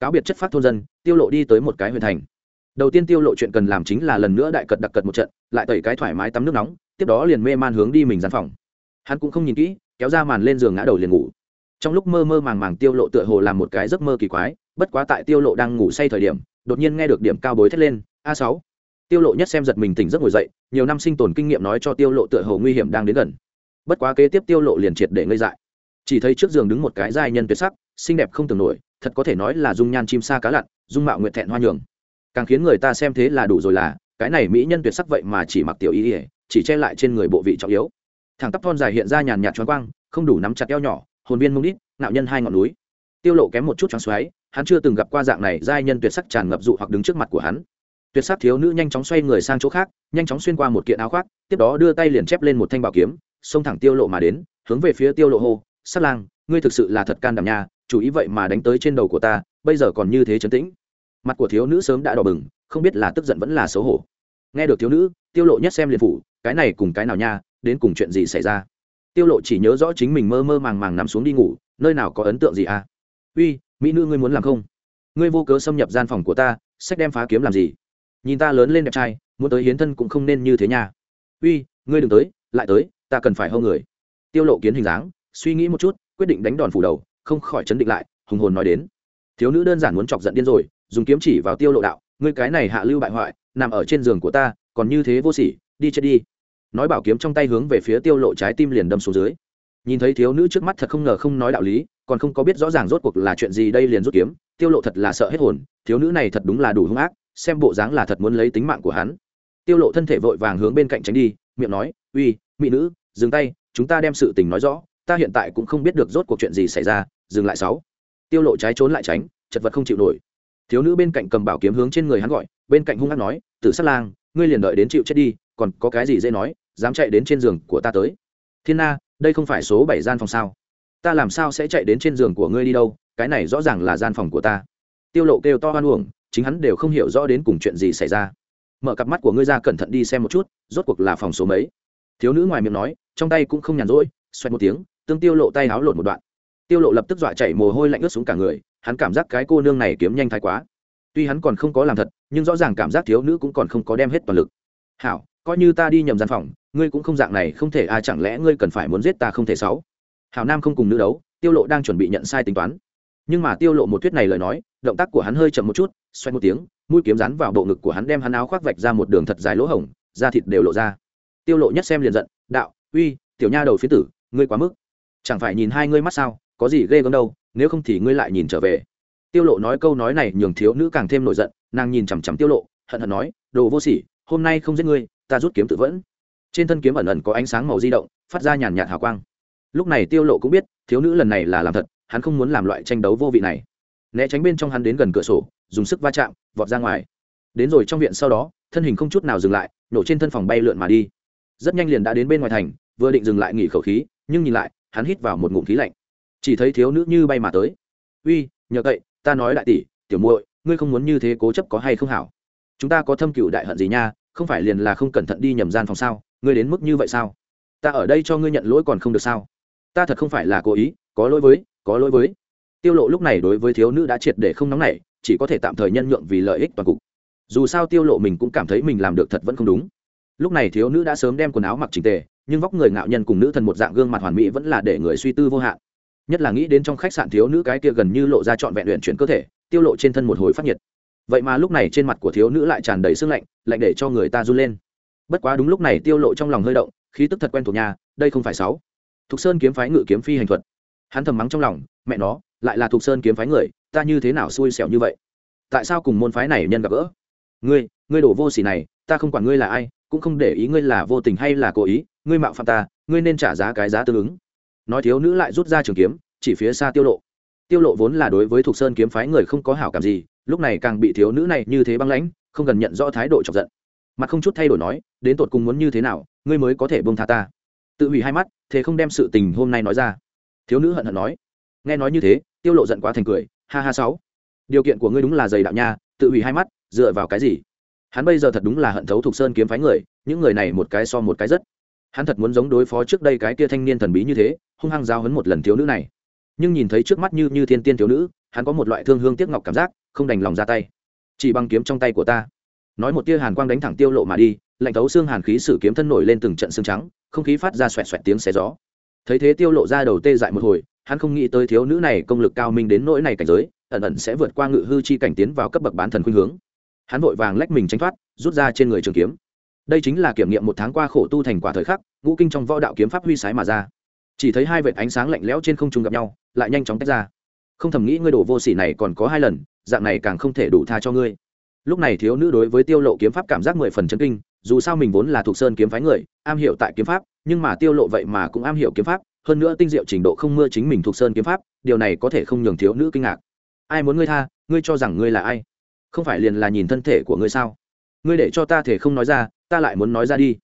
Cáo biệt chất phát thôn dân, tiêu lộ đi tới một cái huyện thành. Đầu tiên tiêu lộ chuyện cần làm chính là lần nữa đại cật đặc cật một trận, lại tẩy cái thoải mái tắm nước nóng, tiếp đó liền mê man hướng đi mình gian phòng. Hắn cũng không nhìn kỹ, kéo ra màn lên giường ngã đầu liền ngủ. Trong lúc mơ mơ màng màng tiêu lộ tựa hồ làm một cái giấc mơ kỳ quái bất quá tại tiêu lộ đang ngủ say thời điểm, đột nhiên nghe được điểm cao bối thét lên, a 6 tiêu lộ nhất xem giật mình tỉnh giấc ngồi dậy, nhiều năm sinh tồn kinh nghiệm nói cho tiêu lộ tựa hồ nguy hiểm đang đến gần. Bất quá kế tiếp tiêu lộ liền triệt để ngây dại. Chỉ thấy trước giường đứng một cái giai nhân tuyệt sắc, xinh đẹp không tưởng nổi, thật có thể nói là dung nhan chim sa cá lặn, dung mạo nguyện thẹn hoa nhường. Càng khiến người ta xem thế là đủ rồi là, cái này mỹ nhân tuyệt sắc vậy mà chỉ mặc tiểu y ỉa chỉ che lại trên người bộ vị trọng yếu. Thẳng tắp thon dài hiện ra nhàn nhạt choáng quang, không đủ nắm chặt eo nhỏ, hồn viên mông đít nạo nhân hai ngọn núi. Tiêu lộ kém một chút choáng xoáy hắn chưa từng gặp qua dạng này giai nhân tuyệt sắc tràn ngập dụ hoặc đứng trước mặt của hắn. Tuyệt sắc thiếu nữ nhanh chóng xoay người sang chỗ khác, nhanh chóng xuyên qua một kiện áo khoác, tiếp đó đưa tay liền chép lên một thanh bảo kiếm, xông thẳng tiêu lộ mà đến, hướng về phía tiêu lộ hô sát lang, ngươi thực sự là thật can đảm nha, chủ ý vậy mà đánh tới trên đầu của ta, bây giờ còn như thế chấn tĩnh. Mặt của thiếu nữ sớm đã đỏ bừng, không biết là tức giận vẫn là xấu hổ. Nghe được thiếu nữ, tiêu lộ nhất xem liền phủ, cái này cùng cái nào nha, đến cùng chuyện gì xảy ra? Tiêu lộ chỉ nhớ rõ chính mình mơ mơ màng màng nằm xuống đi ngủ, nơi nào có ấn tượng gì à? Uy mỹ nữ, ngươi muốn làm không? Ngươi vô cớ xâm nhập gian phòng của ta, sách đem phá kiếm làm gì? Nhìn ta lớn lên đẹp trai, muốn tới hiến thân cũng không nên như thế nha. Uy, ngươi đừng tới, lại tới, ta cần phải hâu người. Tiêu lộ kiến hình dáng, suy nghĩ một chút, quyết định đánh đòn phủ đầu, không khỏi chấn định lại, hùng hồn nói đến. Thiếu nữ đơn giản muốn chọc giận điên rồi, dùng kiếm chỉ vào tiêu lộ đạo, ngươi cái này hạ lưu bại hoại, nằm ở trên giường của ta, còn như thế vô sỉ, đi chết đi. Nói bảo kiếm trong tay hướng về phía tiêu lộ trái tim liền đâm xuống dưới nhìn thấy thiếu nữ trước mắt thật không ngờ không nói đạo lý, còn không có biết rõ ràng rốt cuộc là chuyện gì đây liền rút kiếm, tiêu lộ thật là sợ hết hồn, thiếu nữ này thật đúng là đủ hung ác, xem bộ dáng là thật muốn lấy tính mạng của hắn. Tiêu lộ thân thể vội vàng hướng bên cạnh tránh đi, miệng nói, uy, mỹ nữ, dừng tay, chúng ta đem sự tình nói rõ, ta hiện tại cũng không biết được rốt cuộc chuyện gì xảy ra, dừng lại sáu. Tiêu lộ trái trốn lại tránh, chật vật không chịu nổi. Thiếu nữ bên cạnh cầm bảo kiếm hướng trên người hắn gọi, bên cạnh hung ác nói, tử sát lang, ngươi liền đợi đến chịu chết đi, còn có cái gì dễ nói, dám chạy đến trên giường của ta tới. Thiên na đây không phải số bảy gian phòng sao? Ta làm sao sẽ chạy đến trên giường của ngươi đi đâu? Cái này rõ ràng là gian phòng của ta. Tiêu lộ kêu to hoan uổng, chính hắn đều không hiểu rõ đến cùng chuyện gì xảy ra. Mở cặp mắt của ngươi ra cẩn thận đi xem một chút, rốt cuộc là phòng số mấy? Thiếu nữ ngoài miệng nói, trong tay cũng không nhàn rỗi xoay một tiếng, tương tiêu lộ tay háo lột một đoạn. Tiêu lộ lập tức dọa chảy mồ hôi lạnh ướt xuống cả người, hắn cảm giác cái cô nương này kiếm nhanh thái quá. Tuy hắn còn không có làm thật, nhưng rõ ràng cảm giác thiếu nữ cũng còn không có đem hết toàn lực. Hảo, coi như ta đi nhầm gian phòng ngươi cũng không dạng này, không thể a chẳng lẽ ngươi cần phải muốn giết ta không thể sáu? Hảo nam không cùng nữ đấu, tiêu lộ đang chuẩn bị nhận sai tính toán. Nhưng mà tiêu lộ một thuyết này lời nói, động tác của hắn hơi chậm một chút, xoay một tiếng, mũi kiếm rắn vào bộ ngực của hắn đem hắn áo khoác vạch ra một đường thật dài lỗ hổng, da thịt đều lộ ra. Tiêu lộ nhất xem liền giận, đạo, uy, tiểu nha đầu phía tử, ngươi quá mức. Chẳng phải nhìn hai ngươi mắt sao, có gì ghê gớm đâu, nếu không thì ngươi lại nhìn trở về. Tiêu lộ nói câu nói này nhường thiếu nữ càng thêm nổi giận, nàng nhìn chằm chằm tiêu lộ, hận hận nói, đồ vô sỉ, hôm nay không giết ngươi, ta rút kiếm tự vẫn trên thân kiếm ẩn ẩn có ánh sáng màu di động, phát ra nhàn nhạt hào quang. Lúc này tiêu lộ cũng biết, thiếu nữ lần này là làm thật, hắn không muốn làm loại tranh đấu vô vị này. Né tránh bên trong hắn đến gần cửa sổ, dùng sức va chạm, vọt ra ngoài. Đến rồi trong viện sau đó, thân hình không chút nào dừng lại, nổ trên thân phòng bay lượn mà đi. Rất nhanh liền đã đến bên ngoài thành, vừa định dừng lại nghỉ khẩu khí, nhưng nhìn lại, hắn hít vào một ngụm khí lạnh. Chỉ thấy thiếu nữ như bay mà tới. Uy, nhờ cậy, ta nói đại tỷ, tiểu muội, ngươi không muốn như thế cố chấp có hay không hảo? Chúng ta có thâm cựu đại hận gì nha, không phải liền là không cẩn thận đi nhầm gian phòng sao? Ngươi đến mức như vậy sao? Ta ở đây cho ngươi nhận lỗi còn không được sao? Ta thật không phải là cố ý, có lỗi với, có lỗi với. Tiêu lộ lúc này đối với thiếu nữ đã triệt để không nóng nảy, chỉ có thể tạm thời nhân nhượng vì lợi ích toàn cục. Dù sao tiêu lộ mình cũng cảm thấy mình làm được thật vẫn không đúng. Lúc này thiếu nữ đã sớm đem quần áo mặc chỉnh tề, nhưng vóc người ngạo nhân cùng nữ thần một dạng gương mặt hoàn mỹ vẫn là để người suy tư vô hạn. Nhất là nghĩ đến trong khách sạn thiếu nữ cái kia gần như lộ ra trọn vẹn luyện chuyển cơ thể, tiêu lộ trên thân một hồi phát nhiệt. Vậy mà lúc này trên mặt của thiếu nữ lại tràn đầy sương lạnh lạnh để cho người ta run lên bất quá đúng lúc này tiêu lộ trong lòng hơi động, khí tức thật quen thuộc nhà đây không phải sáu. Thục sơn kiếm phái ngự kiếm phi hành thuật. Hắn thầm mắng trong lòng, mẹ nó, lại là thục sơn kiếm phái người, ta như thế nào xui xẻo như vậy? Tại sao cùng môn phái này nhân gặp gỡ? Ngươi ngươi đổ vô sỉ này, ta không quản ngươi là ai, cũng không để ý ngươi là vô tình hay là cố ý, ngươi mạo phạm ta, ngươi nên trả giá cái giá tương ứng. Nói thiếu nữ lại rút ra trường kiếm, chỉ phía xa tiêu lộ. Tiêu lộ vốn là đối với thục sơn kiếm phái người không có hảo cảm gì, lúc này càng bị thiếu nữ này như thế băng lãnh, không cần nhận rõ thái độ chọc giận mặt không chút thay đổi nói, đến tột cùng muốn như thế nào, ngươi mới có thể buông tha ta? Tự hủy hai mắt, thế không đem sự tình hôm nay nói ra. Thiếu nữ hận hận nói. Nghe nói như thế, tiêu lộ giận quá thành cười, ha ha sáu. Điều kiện của ngươi đúng là dày đạo nha, tự hủy hai mắt, dựa vào cái gì? Hắn bây giờ thật đúng là hận thấu thuộc sơn kiếm phái người, những người này một cái so một cái rất. Hắn thật muốn giống đối phó trước đây cái kia thanh niên thần bí như thế, hung hăng giao hấn một lần thiếu nữ này. Nhưng nhìn thấy trước mắt như như thiên tiên thiếu nữ, hắn có một loại thương hương tiếc ngọc cảm giác, không đành lòng ra tay. Chỉ bằng kiếm trong tay của ta nói một tia hàn quang đánh thẳng tiêu lộ mà đi, lạnh thấu xương hàn khí sử kiếm thân nổi lên từng trận xương trắng, không khí phát ra xoẹt xoẹt tiếng xé gió. Thấy thế tiêu lộ ra đầu tê dại một hồi, hắn không nghĩ tới thiếu nữ này công lực cao minh đến nỗi này cảnh giới, ẩn ẩn sẽ vượt qua ngự hư chi cảnh tiến vào cấp bậc bán thần khuynh hướng. Hắn vội vàng lách mình tránh thoát, rút ra trên người trường kiếm. Đây chính là kiểm nghiệm một tháng qua khổ tu thành quả thời khắc, ngũ kinh trong võ đạo kiếm pháp huy sái mà ra. Chỉ thấy hai vệt ánh sáng lạnh lẽo trên không trung gặp nhau, lại nhanh chóng tách ra. Không thầm nghĩ ngươi đổ vô sỉ này còn có hai lần, dạng này càng không thể đủ tha cho ngươi lúc này thiếu nữ đối với tiêu lộ kiếm pháp cảm giác mười phần chân kinh, dù sao mình vốn là thuộc sơn kiếm phái người, am hiểu tại kiếm pháp, nhưng mà tiêu lộ vậy mà cũng am hiểu kiếm pháp, hơn nữa tinh diệu trình độ không mưa chính mình thuộc sơn kiếm pháp, điều này có thể không nhường thiếu nữ kinh ngạc. Ai muốn ngươi tha, ngươi cho rằng ngươi là ai? Không phải liền là nhìn thân thể của ngươi sao? Ngươi để cho ta thể không nói ra, ta lại muốn nói ra đi.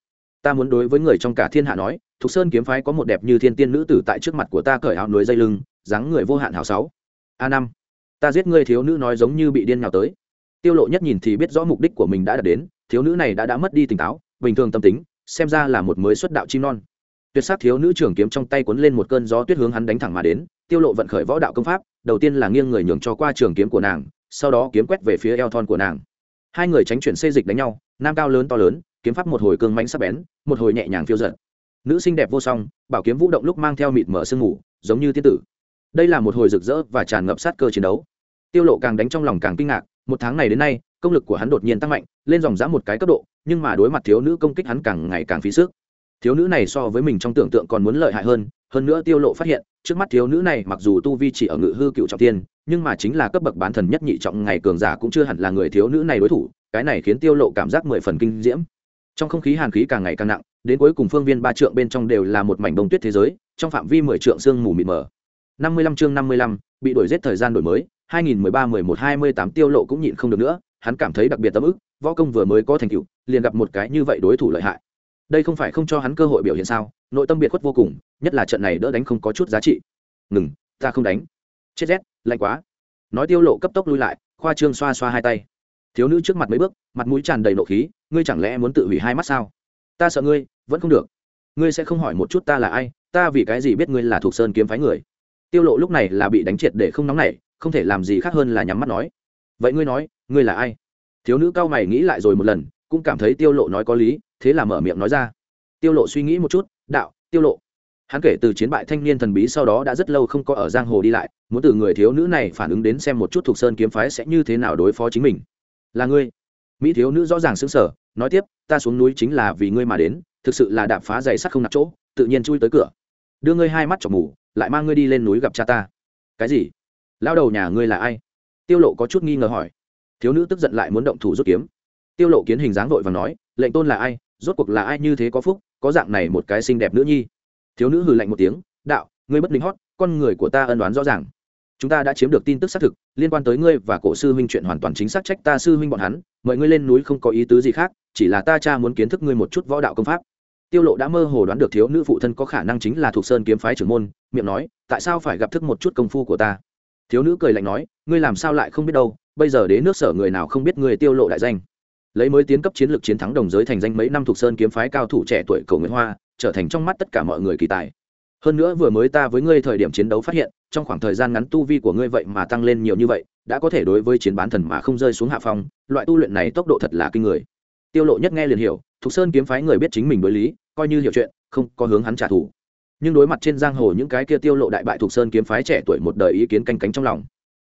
Ta muốn đối với người trong cả thiên hạ nói, thuộc sơn kiếm phái có một đẹp như thiên tiên nữ tử tại trước mặt của ta cởi áo núi dây lưng, dáng người vô hạn hào sáu. A năm. Ta giết ngươi thiếu nữ nói giống như bị điên nhào tới tiêu lộ nhất nhìn thì biết rõ mục đích của mình đã đạt đến, thiếu nữ này đã đã mất đi tỉnh táo, bình thường tâm tính, xem ra là một mới xuất đạo chim non. Tuyệt sắc thiếu nữ trưởng kiếm trong tay cuốn lên một cơn gió tuyết hướng hắn đánh thẳng mà đến, tiêu lộ vận khởi võ đạo công pháp, đầu tiên là nghiêng người nhường cho qua trường kiếm của nàng, sau đó kiếm quét về phía eo thon của nàng. Hai người tránh chuyển xê dịch đánh nhau, nam cao lớn to lớn, kiếm pháp một hồi cương mãnh sắc bén, một hồi nhẹ nhàng phiêu giật. Nữ xinh đẹp vô song, bảo kiếm vũ động lúc mang theo mịt mở sương ngủ giống như tiên tử. Đây là một hồi rực rỡ và tràn ngập sát cơ chiến đấu. Tiêu lộ càng đánh trong lòng càng kinh ngạc một tháng này đến nay công lực của hắn đột nhiên tăng mạnh lên dòng dã một cái cấp độ nhưng mà đối mặt thiếu nữ công kích hắn càng ngày càng phí sức. Thiếu nữ này so với mình trong tưởng tượng còn muốn lợi hại hơn hơn nữa tiêu lộ phát hiện trước mắt thiếu nữ này mặc dù tu vi chỉ ở ngự hư cựu trọng tiên nhưng mà chính là cấp bậc bán thần nhất nhị trọng ngày cường giả cũng chưa hẳn là người thiếu nữ này đối thủ cái này khiến tiêu lộ cảm giác mười phần kinh diễm. Trong không khí hàn khí càng ngày càng nặng đến cuối cùng phương viên ba trượng bên trong đều là một mảnh bông tuyết thế giới trong phạm vi mười trượng sương mù mịt mờ. 55 chương 55, bị đổi giết thời gian đổi mới 2013-11-28 tiêu lộ cũng nhịn không được nữa, hắn cảm thấy đặc biệt tâm ức, võ công vừa mới có thành tựu, liền gặp một cái như vậy đối thủ lợi hại. Đây không phải không cho hắn cơ hội biểu hiện sao, nội tâm biệt khuất vô cùng, nhất là trận này đỡ đánh không có chút giá trị. Ngừng, ta không đánh. Chết rét, lạnh quá. Nói tiêu lộ cấp tốc lui lại, khoa trương xoa xoa hai tay. Thiếu nữ trước mặt mấy bước, mặt mũi tràn đầy nộ khí, ngươi chẳng lẽ muốn tự hủy hai mắt sao? Ta sợ ngươi, vẫn không được. Ngươi sẽ không hỏi một chút ta là ai, ta vì cái gì biết ngươi là thuộc sơn kiếm phái người. Tiêu lộ lúc này là bị đánh triệt để không nóng nảy không thể làm gì khác hơn là nhắm mắt nói. Vậy ngươi nói, ngươi là ai? Thiếu nữ cao mày nghĩ lại rồi một lần, cũng cảm thấy tiêu lộ nói có lý, thế là mở miệng nói ra. Tiêu lộ suy nghĩ một chút, đạo, tiêu lộ. Hắn kể từ chiến bại thanh niên thần bí sau đó đã rất lâu không có ở giang hồ đi lại, muốn từ người thiếu nữ này phản ứng đến xem một chút thuộc sơn kiếm phái sẽ như thế nào đối phó chính mình. Là ngươi. Mỹ thiếu nữ rõ ràng sững sờ, nói tiếp, ta xuống núi chính là vì ngươi mà đến, thực sự là đạp phá giày sắt không nạp chỗ, tự nhiên chui tới cửa. Đưa ngươi hai mắt chọc mù, lại mang ngươi đi lên núi gặp cha ta. Cái gì? Lao đầu nhà ngươi là ai? Tiêu lộ có chút nghi ngờ hỏi. Thiếu nữ tức giận lại muốn động thủ rút kiếm. Tiêu lộ kiến hình dáng vội và nói, lệnh tôn là ai? Rốt cuộc là ai như thế có phúc, có dạng này một cái xinh đẹp nữ nhi? Thiếu nữ hừ lạnh một tiếng, đạo, ngươi bất lính hót, con người của ta ân đoán rõ ràng. Chúng ta đã chiếm được tin tức xác thực, liên quan tới ngươi và cổ sư huynh chuyện hoàn toàn chính xác trách ta sư huynh bọn hắn, mời ngươi lên núi không có ý tứ gì khác, chỉ là ta cha muốn kiến thức ngươi một chút võ đạo công pháp. Tiêu lộ đã mơ hồ đoán được thiếu nữ phụ thân có khả năng chính là thuộc sơn kiếm phái trưởng môn, miệng nói, tại sao phải gặp thức một chút công phu của ta? Thiếu nữ cười lạnh nói, ngươi làm sao lại không biết đâu, bây giờ đế nước sở người nào không biết ngươi tiêu lộ đại danh? Lấy mới tiến cấp chiến lược chiến thắng đồng giới thành danh mấy năm thuộc sơn kiếm phái cao thủ trẻ tuổi cầu nguyễn hoa, trở thành trong mắt tất cả mọi người kỳ tài. Hơn nữa vừa mới ta với ngươi thời điểm chiến đấu phát hiện, trong khoảng thời gian ngắn tu vi của ngươi vậy mà tăng lên nhiều như vậy, đã có thể đối với chiến bán thần mà không rơi xuống hạ phong, loại tu luyện này tốc độ thật là kinh người. Tiêu lộ nhất nghe liền hiểu thục sơn kiếm phái người biết chính mình đối lý, coi như hiểu chuyện, không có hướng hắn trả thù nhưng đối mặt trên giang hồ những cái kia tiêu lộ đại bại thuộc sơn kiếm phái trẻ tuổi một đời ý kiến canh cánh trong lòng.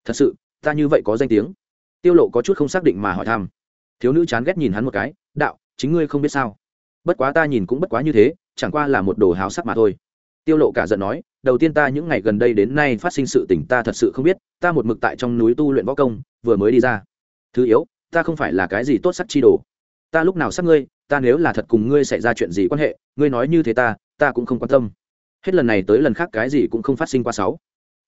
Thật sự, ta như vậy có danh tiếng? Tiêu lộ có chút không xác định mà hỏi thăm. Thiếu nữ chán ghét nhìn hắn một cái, đạo, chính ngươi không biết sao? Bất quá ta nhìn cũng bất quá như thế, chẳng qua là một đồ háo sắc mà thôi. Tiêu lộ cả giận nói, đầu tiên ta những ngày gần đây đến nay phát sinh sự tình ta thật sự không biết, ta một mực tại trong núi tu luyện võ công, vừa mới đi ra. Thứ yếu, ta không phải là cái gì tốt sắc chi đồ. Ta lúc nào sắc ngươi, ta nếu là thật cùng ngươi xảy ra chuyện gì quan hệ, ngươi nói như thế ta ta cũng không quan tâm hết lần này tới lần khác cái gì cũng không phát sinh qua sáu.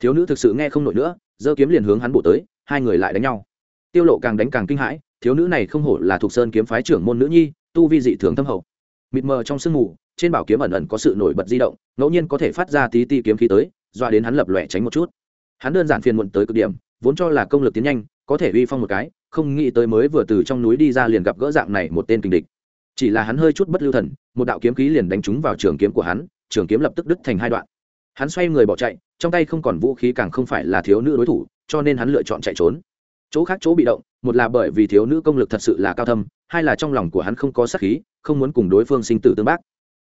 Thiếu nữ thực sự nghe không nổi nữa, giơ kiếm liền hướng hắn bổ tới, hai người lại đánh nhau. Tiêu lộ càng đánh càng kinh hãi, thiếu nữ này không hổ là thuộc sơn kiếm phái trưởng môn nữ nhi, tu vi dị thường thâm hậu. Mịt mờ trong sương mù, trên bảo kiếm ẩn ẩn có sự nổi bật di động, ngẫu nhiên có thể phát ra tí ti kiếm khí tới doa đến hắn lập lòe tránh một chút. Hắn đơn giản phiền muộn tới cực điểm, vốn cho là công lực tiến nhanh, có thể uy phong một cái, không nghĩ tới mới vừa từ trong núi đi ra liền gặp gỡ dạng này một tên kình địch. Chỉ là hắn hơi chút bất lưu thần, một đạo kiếm khí liền đánh trúng vào trường kiếm của hắn trường kiếm lập tức đứt thành hai đoạn. Hắn xoay người bỏ chạy, trong tay không còn vũ khí càng không phải là thiếu nữ đối thủ, cho nên hắn lựa chọn chạy trốn. Chỗ khác chỗ bị động, một là bởi vì thiếu nữ công lực thật sự là cao thâm, hai là trong lòng của hắn không có sát khí, không muốn cùng đối phương sinh tử tương bác.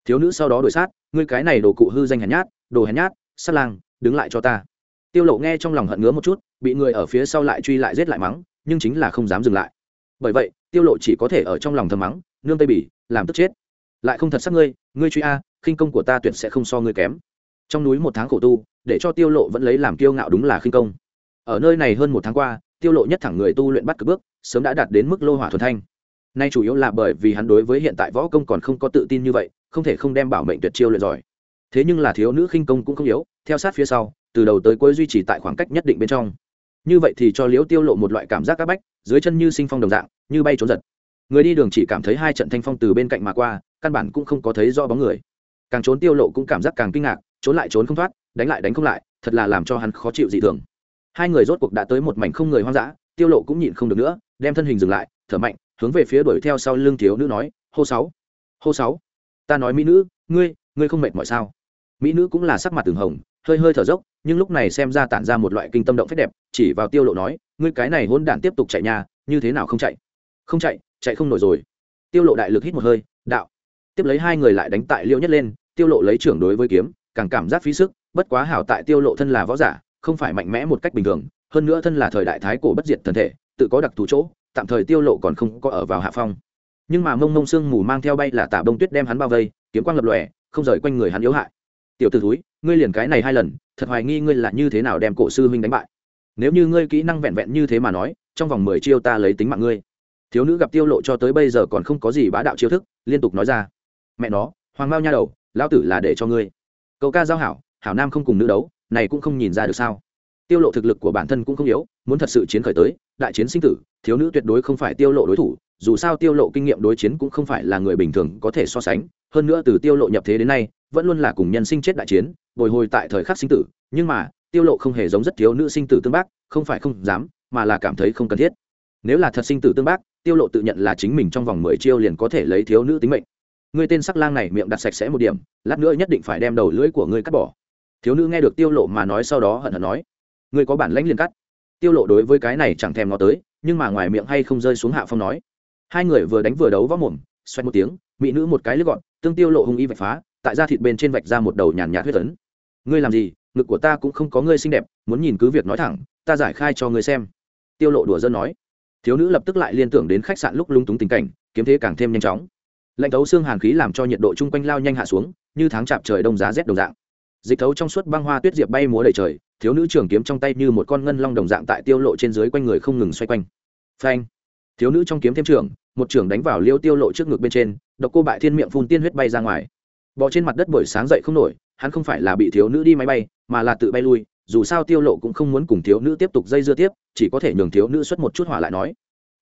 Thiếu nữ sau đó đổi sát, ngươi cái này đồ cụ hư danh hèn nhát, đồ hèn nhát, sát lang, đứng lại cho ta. Tiêu lộ nghe trong lòng hận ngứa một chút, bị người ở phía sau lại truy lại giết lại mắng, nhưng chính là không dám dừng lại. Bởi vậy, tiêu lộ chỉ có thể ở trong lòng thầm mắng, nương tây bỉ, làm tức chết. Lại không thật sắc ngươi ngươi truy a khinh công của ta tuyệt sẽ không so ngươi kém. Trong núi một tháng khổ tu, để cho tiêu lộ vẫn lấy làm kiêu ngạo đúng là khinh công. Ở nơi này hơn một tháng qua, tiêu lộ nhất thẳng người tu luyện bắt cực bước, sớm đã đạt đến mức lô hỏa thuần thanh. Nay chủ yếu là bởi vì hắn đối với hiện tại võ công còn không có tự tin như vậy, không thể không đem bảo mệnh tuyệt chiêu luyện giỏi. Thế nhưng là thiếu nữ khinh công cũng không yếu, theo sát phía sau, từ đầu tới cuối duy trì tại khoảng cách nhất định bên trong. Như vậy thì cho liễu tiêu lộ một loại cảm giác các bách, dưới chân như sinh phong đồng dạng, như bay trốn giật. Người đi đường chỉ cảm thấy hai trận thanh phong từ bên cạnh mà qua, căn bản cũng không có thấy rõ bóng người càng trốn tiêu lộ cũng cảm giác càng kinh ngạc, trốn lại trốn không thoát, đánh lại đánh không lại, thật là làm cho hắn khó chịu dị thường. Hai người rốt cuộc đã tới một mảnh không người hoang dã, tiêu lộ cũng nhịn không được nữa, đem thân hình dừng lại, thở mạnh, hướng về phía đuổi theo sau lưng thiếu nữ nói, hô sáu hô sáu, ta nói mỹ nữ, ngươi ngươi không mệt mỏi sao? Mỹ nữ cũng là sắc mặt từng hồng, hơi hơi thở dốc, nhưng lúc này xem ra tản ra một loại kinh tâm động phép đẹp, chỉ vào tiêu lộ nói, ngươi cái này hỗn đản tiếp tục chạy nhà như thế nào không chạy? Không chạy chạy không nổi rồi. Tiêu lộ đại lực hít một hơi, đạo tiếp lấy hai người lại đánh tại liêu nhất lên, tiêu lộ lấy trưởng đối với kiếm, càng cảm giác phí sức, bất quá hảo tại tiêu lộ thân là võ giả, không phải mạnh mẽ một cách bình thường, hơn nữa thân là thời đại thái cổ bất diệt thần thể, tự có đặc thù chỗ, tạm thời tiêu lộ còn không có ở vào hạ phong. Nhưng mà mông mông sương mù mang theo bay là tả bông tuyết đem hắn bao vây, kiếm quang lập lòe, không rời quanh người hắn yếu hại. Tiểu tử thúi, ngươi liền cái này hai lần, thật hoài nghi ngươi là như thế nào đem cổ sư huynh đánh bại. Nếu như ngươi kỹ năng vẹn vẹn như thế mà nói, trong vòng mười chiêu ta lấy tính mạng ngươi. Thiếu nữ gặp tiêu lộ cho tới bây giờ còn không có gì bá đạo chiêu thức, liên tục nói ra mẹ nó, hoàng mao nha đầu lao tử là để cho ngươi. Cậu ca giao hảo hảo nam không cùng nữ đấu, này cũng không nhìn ra được sao. Tiêu lộ thực lực của bản thân cũng không yếu, muốn thật sự chiến khởi tới, đại chiến sinh tử, thiếu nữ tuyệt đối không phải tiêu lộ đối thủ, dù sao tiêu lộ kinh nghiệm đối chiến cũng không phải là người bình thường có thể so sánh. Hơn nữa từ tiêu lộ nhập thế đến nay, vẫn luôn là cùng nhân sinh chết đại chiến, bồi hồi tại thời khắc sinh tử, nhưng mà, tiêu lộ không hề giống rất thiếu nữ sinh tử tương bác, không phải không dám, mà là cảm thấy không cần thiết. Nếu là thật sinh tử tương bác, tiêu lộ tự nhận là chính mình trong vòng 10 chiêu liền có thể lấy thiếu nữ tính mệnh ngươi tên sắc lang này miệng đặt sạch sẽ một điểm, lát nữa nhất định phải đem đầu lưỡi của ngươi cắt bỏ. Thiếu nữ nghe được tiêu lộ mà nói sau đó hận hận nói, ngươi có bản lãnh liền cắt. Tiêu lộ đối với cái này chẳng thèm ngó tới, nhưng mà ngoài miệng hay không rơi xuống hạ phong nói. Hai người vừa đánh vừa đấu võ mồm xoay một tiếng, mỹ nữ một cái lướt gọn, tương tiêu lộ hung y vạch phá, tại da thịt bên trên vạch ra một đầu nhàn nhạt huyết ấn. Ngươi làm gì? Ngực của ta cũng không có ngươi xinh đẹp, muốn nhìn cứ việc nói thẳng, ta giải khai cho ngươi xem. Tiêu lộ đùa dân nói. Thiếu nữ lập tức lại liên tưởng đến khách sạn lúc lung túng tình cảnh, kiếm thế càng thêm nhanh chóng lạnh thấu xương hàn khí làm cho nhiệt độ chung quanh lao nhanh hạ xuống, như tháng chạp trời đông giá rét đồng dạng. Dịch thấu trong suốt băng hoa tuyết diệp bay múa đầy trời, thiếu nữ trường kiếm trong tay như một con ngân long đồng dạng tại tiêu lộ trên dưới quanh người không ngừng xoay quanh. Phanh! Thiếu nữ trong kiếm thêm trường, một trường đánh vào liêu tiêu lộ trước ngực bên trên, độc cô bại thiên miệng phun tiên huyết bay ra ngoài. Bò trên mặt đất buổi sáng dậy không nổi, hắn không phải là bị thiếu nữ đi máy bay, mà là tự bay lui, dù sao tiêu lộ cũng không muốn cùng thiếu nữ tiếp tục dây dưa tiếp, chỉ có thể nhường thiếu nữ xuất một chút hỏa lại nói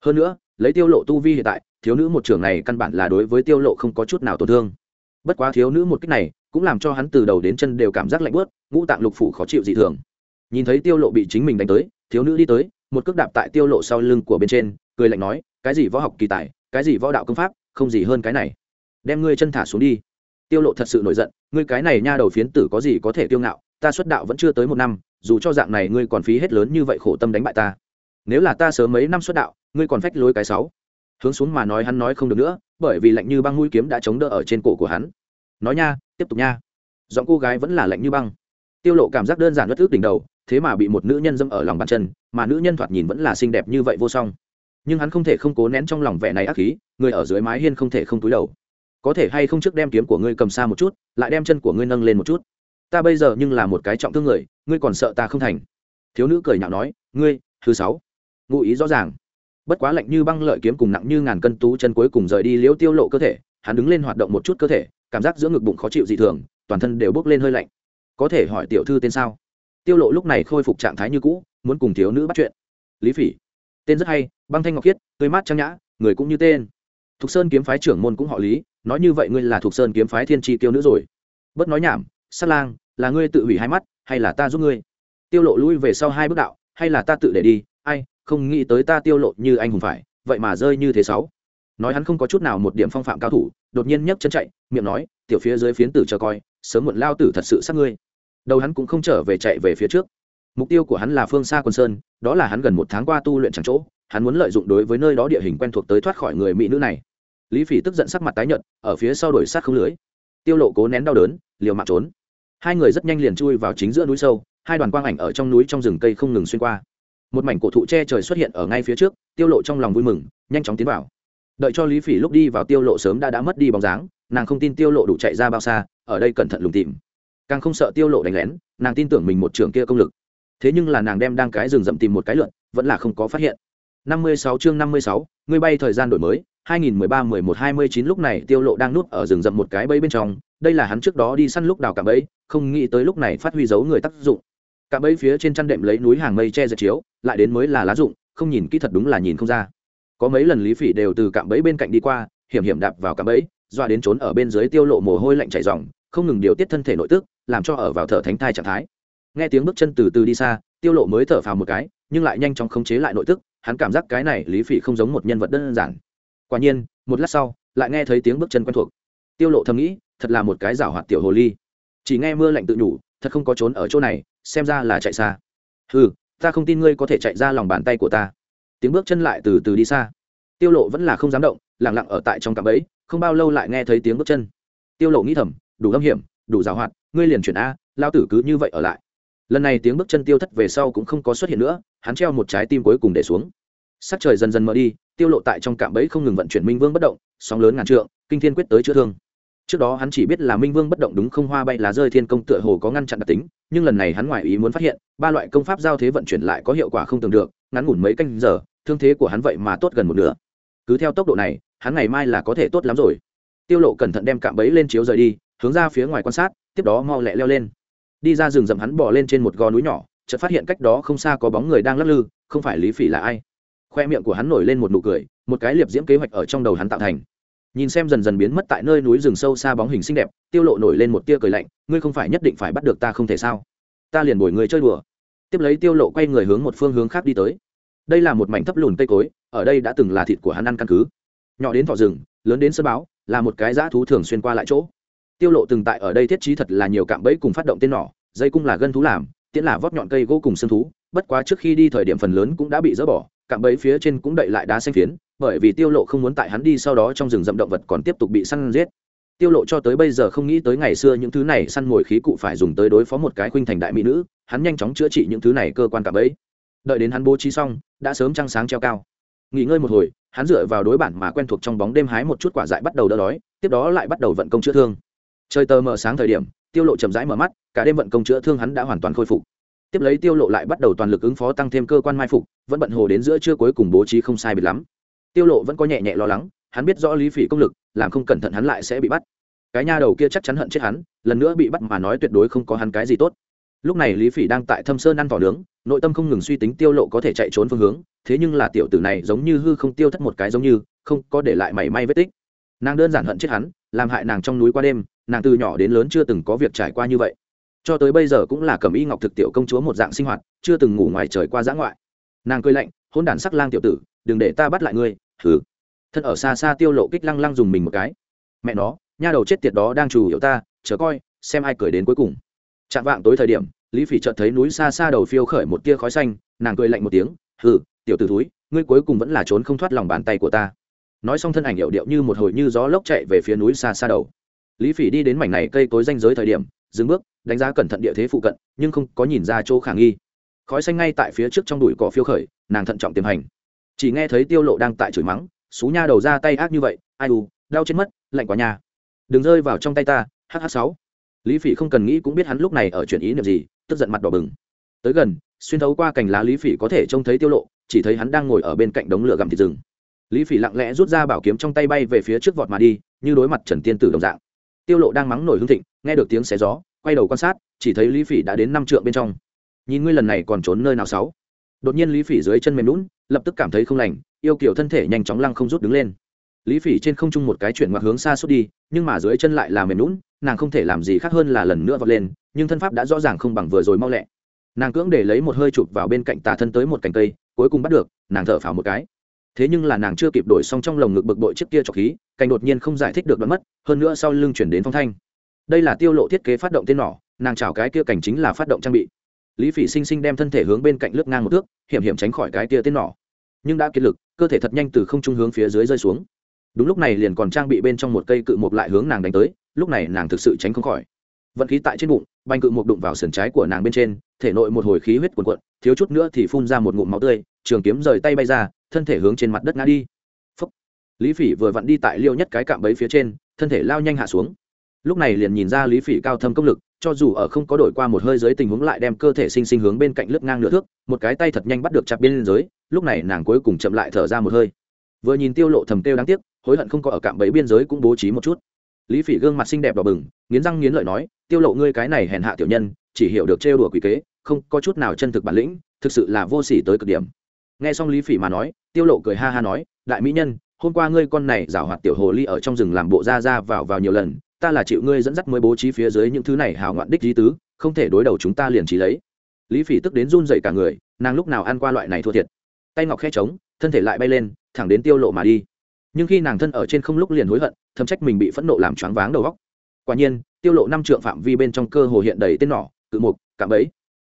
hơn nữa, lấy tiêu lộ tu vi hiện tại, thiếu nữ một trường này căn bản là đối với tiêu lộ không có chút nào tổn thương. Bất quá thiếu nữ một cách này, cũng làm cho hắn từ đầu đến chân đều cảm giác lạnh bớt ngũ tạng lục phủ khó chịu dị thường. Nhìn thấy tiêu lộ bị chính mình đánh tới, thiếu nữ đi tới, một cước đạp tại tiêu lộ sau lưng của bên trên, cười lạnh nói, cái gì võ học kỳ tài, cái gì võ đạo công pháp, không gì hơn cái này. Đem ngươi chân thả xuống đi. Tiêu lộ thật sự nổi giận, ngươi cái này nha đầu phiến tử có gì có thể tiêu ngạo, ta xuất đạo vẫn chưa tới một năm, dù cho dạng này ngươi còn phí hết lớn như vậy khổ tâm đánh bại ta nếu là ta sớm mấy năm xuất đạo, ngươi còn phách lối cái sáu. Hướng xuống mà nói hắn nói không được nữa, bởi vì lạnh như băng mũi kiếm đã chống đỡ ở trên cổ của hắn. Nói nha, tiếp tục nha. Giọng cô gái vẫn là lạnh như băng. Tiêu lộ cảm giác đơn giản bất ước đỉnh đầu, thế mà bị một nữ nhân dâm ở lòng bàn chân, mà nữ nhân thoạt nhìn vẫn là xinh đẹp như vậy vô song. Nhưng hắn không thể không cố nén trong lòng vẻ này ác khí, người ở dưới mái hiên không thể không túi đầu. Có thể hay không trước đem kiếm của ngươi cầm xa một chút, lại đem chân của ngươi nâng lên một chút. Ta bây giờ nhưng là một cái trọng thương người, ngươi còn sợ ta không thành. Thiếu nữ cười nhạo nói, ngươi, thứ sáu ngụ ý rõ ràng. Bất quá lạnh như băng lợi kiếm cùng nặng như ngàn cân tú chân cuối cùng rời đi liễu tiêu lộ cơ thể, hắn đứng lên hoạt động một chút cơ thể, cảm giác giữa ngực bụng khó chịu dị thường, toàn thân đều bốc lên hơi lạnh. Có thể hỏi tiểu thư tên sao? Tiêu lộ lúc này khôi phục trạng thái như cũ, muốn cùng thiếu nữ bắt chuyện. Lý phỉ. Tên rất hay, băng thanh ngọc khiết, tươi mát trang nhã, người cũng như tên. Thục sơn kiếm phái trưởng môn cũng họ lý, nói như vậy ngươi là thục sơn kiếm phái thiên tri tiêu nữ rồi. Bất nói nhảm, sát lang, là ngươi tự hủy hai mắt, hay là ta giúp ngươi? Tiêu lộ lui về sau hai bước đạo, hay là ta tự để đi không nghĩ tới ta tiêu lộ như anh hùng phải, vậy mà rơi như thế sáu. Nói hắn không có chút nào một điểm phong phạm cao thủ, đột nhiên nhấc chân chạy, miệng nói, tiểu phía dưới phiến tử chờ coi, sớm muộn lao tử thật sự sát ngươi. Đầu hắn cũng không trở về chạy về phía trước. Mục tiêu của hắn là phương xa quân sơn, đó là hắn gần một tháng qua tu luyện chẳng chỗ, hắn muốn lợi dụng đối với nơi đó địa hình quen thuộc tới thoát khỏi người mỹ nữ này. Lý phỉ tức giận sắc mặt tái nhợt, ở phía sau đuổi sát không lưới. Tiêu lộ cố nén đau đớn, liều mạng trốn. Hai người rất nhanh liền chui vào chính giữa núi sâu, hai đoàn quang ảnh ở trong núi trong rừng cây không ngừng xuyên qua một mảnh cổ thụ che trời xuất hiện ở ngay phía trước tiêu lộ trong lòng vui mừng nhanh chóng tiến vào. Đợi cho lý phỉ lúc đi vào tiêu lộ sớm đã đã mất đi bóng dáng nàng không tin tiêu lộ đủ chạy ra bao xa ở đây cẩn thận lùng tìm. Càng không sợ tiêu lộ đánh lén nàng tin tưởng mình một trường kia công lực. Thế nhưng là nàng đem đang cái rừng rậm tìm một cái lượn vẫn là không có phát hiện. 56 chương 56, người bay thời gian đổi mới 2013-11-29 lúc này tiêu lộ đang núp ở rừng rậm một cái bẫy bên trong đây là hắn trước đó đi săn lúc đào cả bẫy không nghĩ tới lúc này phát huy dấu người tác dụng cả bẫy phía trên chăn đệm lấy núi hàng mây che giật chiếu, lại đến mới là lá dụng không nhìn kỹ thật đúng là nhìn không ra. Có mấy lần lý phỉ đều từ cạm bẫy bên cạnh đi qua, hiểm hiểm đạp vào cạm bẫy doa đến trốn ở bên dưới tiêu lộ mồ hôi lạnh chảy ròng, không ngừng điều tiết thân thể nội tức, làm cho ở vào thở thánh thai trạng thái. Nghe tiếng bước chân từ từ đi xa, tiêu lộ mới thở phào một cái, nhưng lại nhanh chóng khống chế lại nội tức, hắn cảm giác cái này lý phỉ không giống một nhân vật đơn giản. Quả nhiên, một lát sau, lại nghe thấy tiếng bước chân quen thuộc. Tiêu lộ thầm nghĩ, thật là một cái rào hoạt tiểu hồ ly. Chỉ nghe mưa lạnh tự nhủ, thật không có trốn ở chỗ này xem ra là chạy xa. Ừ ta không tin ngươi có thể chạy ra lòng bàn tay của ta. Tiếng bước chân lại từ từ đi xa. Tiêu lộ vẫn là không dám động, lặng lặng ở tại trong cạm bẫy, không bao lâu lại nghe thấy tiếng bước chân. Tiêu lộ nghĩ thầm, đủ âm hiểm, đủ rào hoạt, ngươi liền chuyển a, lao tử cứ như vậy ở lại. Lần này tiếng bước chân tiêu thất về sau cũng không có xuất hiện nữa, hắn treo một trái tim cuối cùng để xuống. Sắc trời dần dần mở đi, tiêu lộ tại trong cạm bẫy không ngừng vận chuyển minh vương bất động, sóng lớn ngàn trượng, kinh thiên quyết tới chữa thương. Trước đó hắn chỉ biết là minh vương bất động đúng không hoa bay lá rơi thiên công tựa hồ có ngăn chặn đặc tính nhưng lần này hắn ngoài ý muốn phát hiện, ba loại công pháp giao thế vận chuyển lại có hiệu quả không tưởng được, ngắn ngủn mấy canh giờ, thương thế của hắn vậy mà tốt gần một nửa. Cứ theo tốc độ này, hắn ngày mai là có thể tốt lắm rồi. Tiêu lộ cẩn thận đem cạm bẫy lên chiếu rời đi, hướng ra phía ngoài quan sát, tiếp đó mau lẹ leo lên. Đi ra rừng rậm hắn bò lên trên một gò núi nhỏ, chợt phát hiện cách đó không xa có bóng người đang lắc lư, không phải lý phỉ là ai. Khoe miệng của hắn nổi lên một nụ cười, một cái liệp diễm kế hoạch ở trong đầu hắn tạo thành nhìn xem dần dần biến mất tại nơi núi rừng sâu xa bóng hình xinh đẹp, tiêu lộ nổi lên một tia cười lạnh, ngươi không phải nhất định phải bắt được ta không thể sao? Ta liền bồi người chơi đùa. Tiếp lấy tiêu lộ quay người hướng một phương hướng khác đi tới. Đây là một mảnh thấp lùn cây cối, ở đây đã từng là thịt của hắn ăn căn cứ. Nhỏ đến thọ rừng, lớn đến sơn báo, là một cái dã thú thường xuyên qua lại chỗ. Tiêu lộ từng tại ở đây thiết trí thật là nhiều cạm bẫy cùng phát động tên nỏ, dây cung là gân thú làm, tiễn là vót nhọn cây gỗ cùng xương thú, bất quá trước khi đi thời điểm phần lớn cũng đã bị dỡ bỏ cạm bẫy phía trên cũng đậy lại đá xanh phiến, bởi vì tiêu lộ không muốn tại hắn đi sau đó trong rừng rậm động vật còn tiếp tục bị săn giết. Tiêu lộ cho tới bây giờ không nghĩ tới ngày xưa những thứ này săn mồi khí cụ phải dùng tới đối phó một cái khuynh thành đại mỹ nữ, hắn nhanh chóng chữa trị những thứ này cơ quan cạm bẫy. Đợi đến hắn bố trí xong, đã sớm trăng sáng treo cao. Nghỉ ngơi một hồi, hắn dựa vào đối bản mà quen thuộc trong bóng đêm hái một chút quả dại bắt đầu đỡ đói, tiếp đó lại bắt đầu vận công chữa thương. Trời tờ mờ sáng thời điểm, tiêu lộ chậm rãi mở mắt, cả đêm vận công chữa thương hắn đã hoàn toàn khôi phục tiếp lấy tiêu lộ lại bắt đầu toàn lực ứng phó tăng thêm cơ quan mai phục, vẫn bận hồ đến giữa trưa cuối cùng bố trí không sai biệt lắm. Tiêu lộ vẫn có nhẹ nhẹ lo lắng, hắn biết rõ lý phỉ công lực, làm không cẩn thận hắn lại sẽ bị bắt. Cái nha đầu kia chắc chắn hận chết hắn, lần nữa bị bắt mà nói tuyệt đối không có hắn cái gì tốt. Lúc này lý phỉ đang tại thâm sơn ăn tỏi nướng, nội tâm không ngừng suy tính tiêu lộ có thể chạy trốn phương hướng, thế nhưng là tiểu tử này giống như hư không tiêu thất một cái giống như, không có để lại mảy may vết tích. Nàng đơn giản hận chết hắn, làm hại nàng trong núi qua đêm, nàng từ nhỏ đến lớn chưa từng có việc trải qua như vậy cho tới bây giờ cũng là cầm y ngọc thực tiểu công chúa một dạng sinh hoạt, chưa từng ngủ ngoài trời qua giã ngoại. Nàng cười lạnh hôn đản sắc lang tiểu tử, đừng để ta bắt lại ngươi. Thử thân ở xa xa tiêu lộ kích lăng lăng dùng mình một cái. Mẹ nó, nha đầu chết tiệt đó đang chủ yếu ta, chờ coi, xem ai cười đến cuối cùng. Chạm vạng tối thời điểm, lý phỉ chợt thấy núi xa xa đầu phiêu khởi một tia khói xanh, nàng cười lạnh một tiếng, hừ, tiểu tử thúi, ngươi cuối cùng vẫn là trốn không thoát lòng bàn tay của ta. Nói xong thân ảnh hiệu điệu như một hồi như gió lốc chạy về phía núi xa xa đầu. Lý phỉ đi đến mảnh này cây cối danh giới thời điểm dừng bước, đánh giá cẩn thận địa thế phụ cận, nhưng không có nhìn ra chỗ khả nghi. Khói xanh ngay tại phía trước trong đùi cỏ phiêu khởi, nàng thận trọng tiềm hành. Chỉ nghe thấy tiêu lộ đang tại chửi mắng, xú nha đầu ra tay ác như vậy, ai u, đau chết mất, lạnh quá nhà đừng rơi vào trong tay ta hh sáu. Lý phỉ không cần nghĩ cũng biết hắn lúc này ở chuyển ý niệm gì, tức giận mặt đỏ bừng. Tới gần, xuyên thấu qua cành lá lý phỉ có thể trông thấy tiêu lộ, chỉ thấy hắn đang ngồi ở bên cạnh đống lửa gặm thịt rừng. Lý phỉ lặng lẽ rút ra bảo kiếm trong tay bay về phía trước vọt mà đi, như đối mặt trần tiên tử đồng dạng. Tiêu lộ đang mắng nổi hương thịnh nghe được tiếng xé gió, quay đầu quan sát, chỉ thấy lý phỉ đã đến năm trượng bên trong. Nhìn ngươi lần này còn trốn nơi nào sáu? Đột nhiên lý phỉ dưới chân mềm lún lập tức cảm thấy không lành, yêu kiểu thân thể nhanh chóng lăng không rút đứng lên. Lý phỉ trên không trung một cái chuyển ngoặt hướng xa suốt đi, nhưng mà dưới chân lại là mềm lún nàng không thể làm gì khác hơn là lần nữa vọt lên, nhưng thân pháp đã rõ ràng không bằng vừa rồi mau lẹ. Nàng cưỡng để lấy một hơi chụp vào bên cạnh tà thân tới một cành cây, cuối cùng bắt được, nàng thở phào một cái. Thế nhưng là nàng chưa kịp đổi xong trong lồng ngực bực bội chiếc kia trọc khí, cành đột nhiên không giải thích được đoạn mất, hơn nữa sau lưng chuyển đến phong thanh đây là tiêu lộ thiết kế phát động tên nỏ, nàng chào cái kia cảnh chính là phát động trang bị. Lý phỉ sinh sinh đem thân thể hướng bên cạnh lướt ngang một thước, hiểm hiểm tránh khỏi cái kia tên nỏ. Nhưng đã kiệt lực, cơ thể thật nhanh từ không trung hướng phía dưới rơi xuống. Đúng lúc này liền còn trang bị bên trong một cây cự mộc lại hướng nàng đánh tới, lúc này nàng thực sự tránh không khỏi. Vận khí tại trên bụng banh cự mộc đụng vào sườn trái của nàng bên trên, thể nội một hồi khí huyết cuồn cuộn, thiếu chút nữa thì phun ra một ngụm máu tươi, trường kiếm rời tay bay ra, thân thể hướng trên mặt đất ngã đi. Phúc. lý phỉ vừa vặn đi tại liêu nhất cái cạm bẫy phía trên, thân thể lao nhanh hạ xuống lúc này liền nhìn ra lý phỉ cao thâm công lực, cho dù ở không có đổi qua một hơi dưới tình huống lại đem cơ thể sinh sinh hướng bên cạnh lướt ngang nửa thước, một cái tay thật nhanh bắt được chặt biên giới, lúc này nàng cuối cùng chậm lại thở ra một hơi. Vừa nhìn tiêu lộ thầm tiêu đáng tiếc, hối hận không có ở cạm bẫy biên giới cũng bố trí một chút. Lý phỉ gương mặt xinh đẹp đỏ bừng, nghiến răng nghiến lợi nói, tiêu lộ ngươi cái này hèn hạ tiểu nhân, chỉ hiểu được trêu đùa quỷ kế, không có chút nào chân thực bản lĩnh, thực sự là vô sỉ tới cực điểm. Nghe xong lý phỉ mà nói, tiêu lộ cười ha ha nói, đại mỹ nhân, hôm qua ngươi con này giảo hoạt tiểu hồ ly ở trong rừng làm bộ ra ra vào vào nhiều lần ta là chịu ngươi dẫn dắt mới bố trí phía dưới những thứ này hảo ngoạn đích lý tứ, không thể đối đầu chúng ta liền trí lấy. Lý phỉ tức đến run dậy cả người, nàng lúc nào ăn qua loại này thua thiệt. Tay ngọc khe trống, thân thể lại bay lên, thẳng đến tiêu lộ mà đi. Nhưng khi nàng thân ở trên không lúc liền hối hận, thầm trách mình bị phẫn nộ làm choáng váng đầu óc. Quả nhiên, tiêu lộ năm trượng phạm vi bên trong cơ hồ hiện đầy tên nỏ, cự mục, cạm bẫy.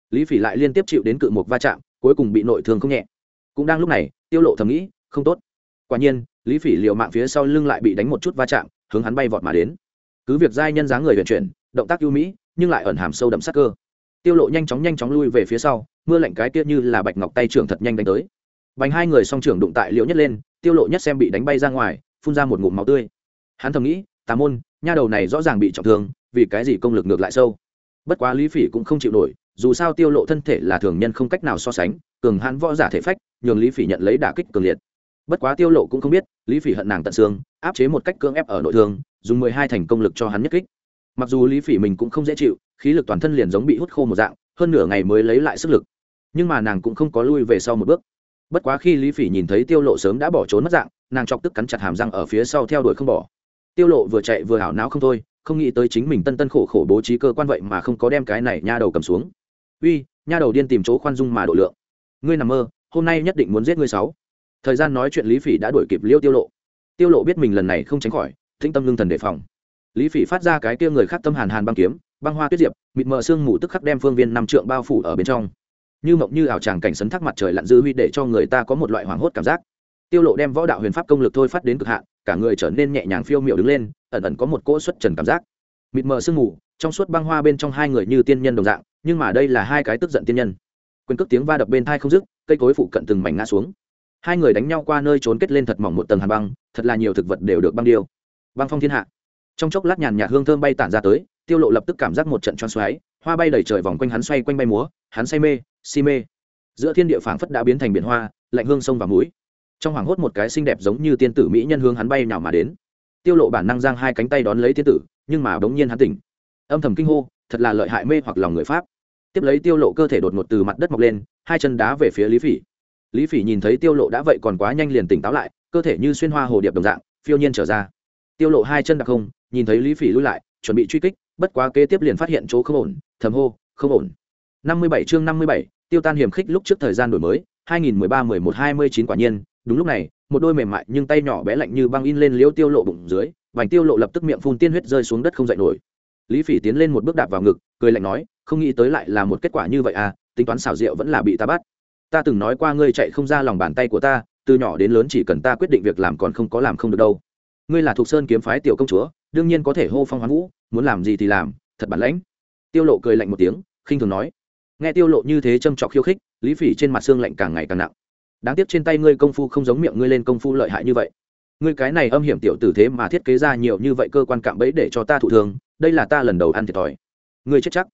Lý phỉ lại liên tiếp chịu đến cự mục va chạm, cuối cùng bị nội thương không nhẹ. Cũng đang lúc này, tiêu lộ thầm nghĩ, không tốt. Quả nhiên, lý phỉ liều mạng phía sau lưng lại bị đánh một chút va chạm, hướng hắn bay vọt mà đến cứ việc giai nhân dáng người vận chuyển, động tác ưu mỹ, nhưng lại ẩn hàm sâu đậm sắc cơ. Tiêu lộ nhanh chóng nhanh chóng lui về phía sau, mưa lạnh cái kia như là bạch ngọc tay trưởng thật nhanh đánh tới. Bành hai người song trưởng đụng tại liễu nhất lên, tiêu lộ nhất xem bị đánh bay ra ngoài, phun ra một ngụm máu tươi. Hắn thầm nghĩ, tà môn, nha đầu này rõ ràng bị trọng thương, vì cái gì công lực ngược lại sâu? Bất quá lý phỉ cũng không chịu nổi, dù sao tiêu lộ thân thể là thường nhân không cách nào so sánh, cường hãn võ giả thể phách, nhường lý phỉ nhận lấy đả kích cường liệt. Bất quá tiêu lộ cũng không biết, lý phỉ hận nàng tận xương, áp chế một cách cưỡng ép ở nội thương dùng mười hai thành công lực cho hắn nhất kích. Mặc dù lý phỉ mình cũng không dễ chịu, khí lực toàn thân liền giống bị hút khô một dạng, hơn nửa ngày mới lấy lại sức lực. Nhưng mà nàng cũng không có lui về sau một bước. Bất quá khi lý phỉ nhìn thấy tiêu lộ sớm đã bỏ trốn mất dạng, nàng chọc tức cắn chặt hàm răng ở phía sau theo đuổi không bỏ. Tiêu lộ vừa chạy vừa hảo não không thôi, không nghĩ tới chính mình tân tân khổ khổ bố trí cơ quan vậy mà không có đem cái này nha đầu cầm xuống. Uy, nha đầu điên tìm chỗ khoan dung mà độ lượng. Ngươi nằm mơ, hôm nay nhất định muốn giết ngươi sáu. Thời gian nói chuyện lý phỉ đã đuổi kịp liêu tiêu lộ. Tiêu lộ biết mình lần này không tránh khỏi tĩnh tâm lương thần đề phòng. Lý phỉ phát ra cái kia người khác tâm hàn hàn băng kiếm, băng hoa tuyết diệp, mịt mờ sương mù tức khắc đem phương viên năm trượng bao phủ ở bên trong. Như mộng như ảo tràng cảnh sấn thác mặt trời lặn dư huy để cho người ta có một loại hoảng hốt cảm giác. Tiêu lộ đem võ đạo huyền pháp công lực thôi phát đến cực hạn, cả người trở nên nhẹ nhàng phiêu miểu đứng lên, ẩn ẩn có một cỗ xuất trần cảm giác. Mịt mờ sương mù, trong suốt băng hoa bên trong hai người như tiên nhân đồng dạng, nhưng mà đây là hai cái tức giận tiên nhân. Quyền cước tiếng va đập bên thai không dứt, cây cối phụ cận từng mảnh ngã xuống. Hai người đánh nhau qua nơi trốn kết lên thật mỏng một tầng hàn băng, thật là nhiều thực vật đều được băng điêu băng phong thiên hạ. Trong chốc lát nhàn nhạt hương thơm bay tản ra tới, tiêu lộ lập tức cảm giác một trận choáng xoáy, hoa bay đầy trời vòng quanh hắn xoay quanh bay múa, hắn say mê, si mê. Giữa thiên địa phảng phất đã biến thành biển hoa, lạnh hương sông và mũi. Trong hoàng hốt một cái xinh đẹp giống như tiên tử mỹ nhân hương hắn bay nào mà đến. Tiêu lộ bản năng giang hai cánh tay đón lấy tiên tử, nhưng mà bỗng nhiên hắn tỉnh. Âm thầm kinh hô, thật là lợi hại mê hoặc lòng người pháp. Tiếp lấy tiêu lộ cơ thể đột ngột từ mặt đất mọc lên, hai chân đá về phía lý phỉ. Lý phỉ nhìn thấy tiêu lộ đã vậy còn quá nhanh liền tỉnh táo lại, cơ thể như xuyên hoa hồ điệp đồng dạng, phiêu nhiên trở ra tiêu lộ hai chân đặc không nhìn thấy lý phỉ lui lại chuẩn bị truy kích bất quá kế tiếp liền phát hiện chỗ không ổn thầm hô không ổn. 57 chương 57, tiêu tan hiểm khích lúc trước thời gian đổi mới 2013-11-29 quả nhiên đúng lúc này một đôi mềm mại nhưng tay nhỏ bé lạnh như băng in lên liễu tiêu lộ bụng dưới vành tiêu lộ lập tức miệng phun tiên huyết rơi xuống đất không dậy nổi. Lý phỉ tiến lên một bước đạp vào ngực cười lạnh nói không nghĩ tới lại là một kết quả như vậy à tính toán xảo diệu vẫn là bị ta bắt. Ta từng nói qua ngươi chạy không ra lòng bàn tay của ta từ nhỏ đến lớn chỉ cần ta quyết định việc làm còn không có làm không được đâu ngươi là thuộc sơn kiếm phái tiểu công chúa, đương nhiên có thể hô phong hoán vũ, muốn làm gì thì làm, thật bản lãnh. Tiêu lộ cười lạnh một tiếng, khinh thường nói. Nghe tiêu lộ như thế châm trọc khiêu khích, lý phỉ trên mặt xương lạnh càng ngày càng nặng. Đáng tiếc trên tay ngươi công phu không giống miệng ngươi lên công phu lợi hại như vậy. Ngươi cái này âm hiểm tiểu tử thế mà thiết kế ra nhiều như vậy cơ quan cạm bẫy để cho ta thụ thương, đây là ta lần đầu ăn thiệt thòi. Ngươi chết chắc.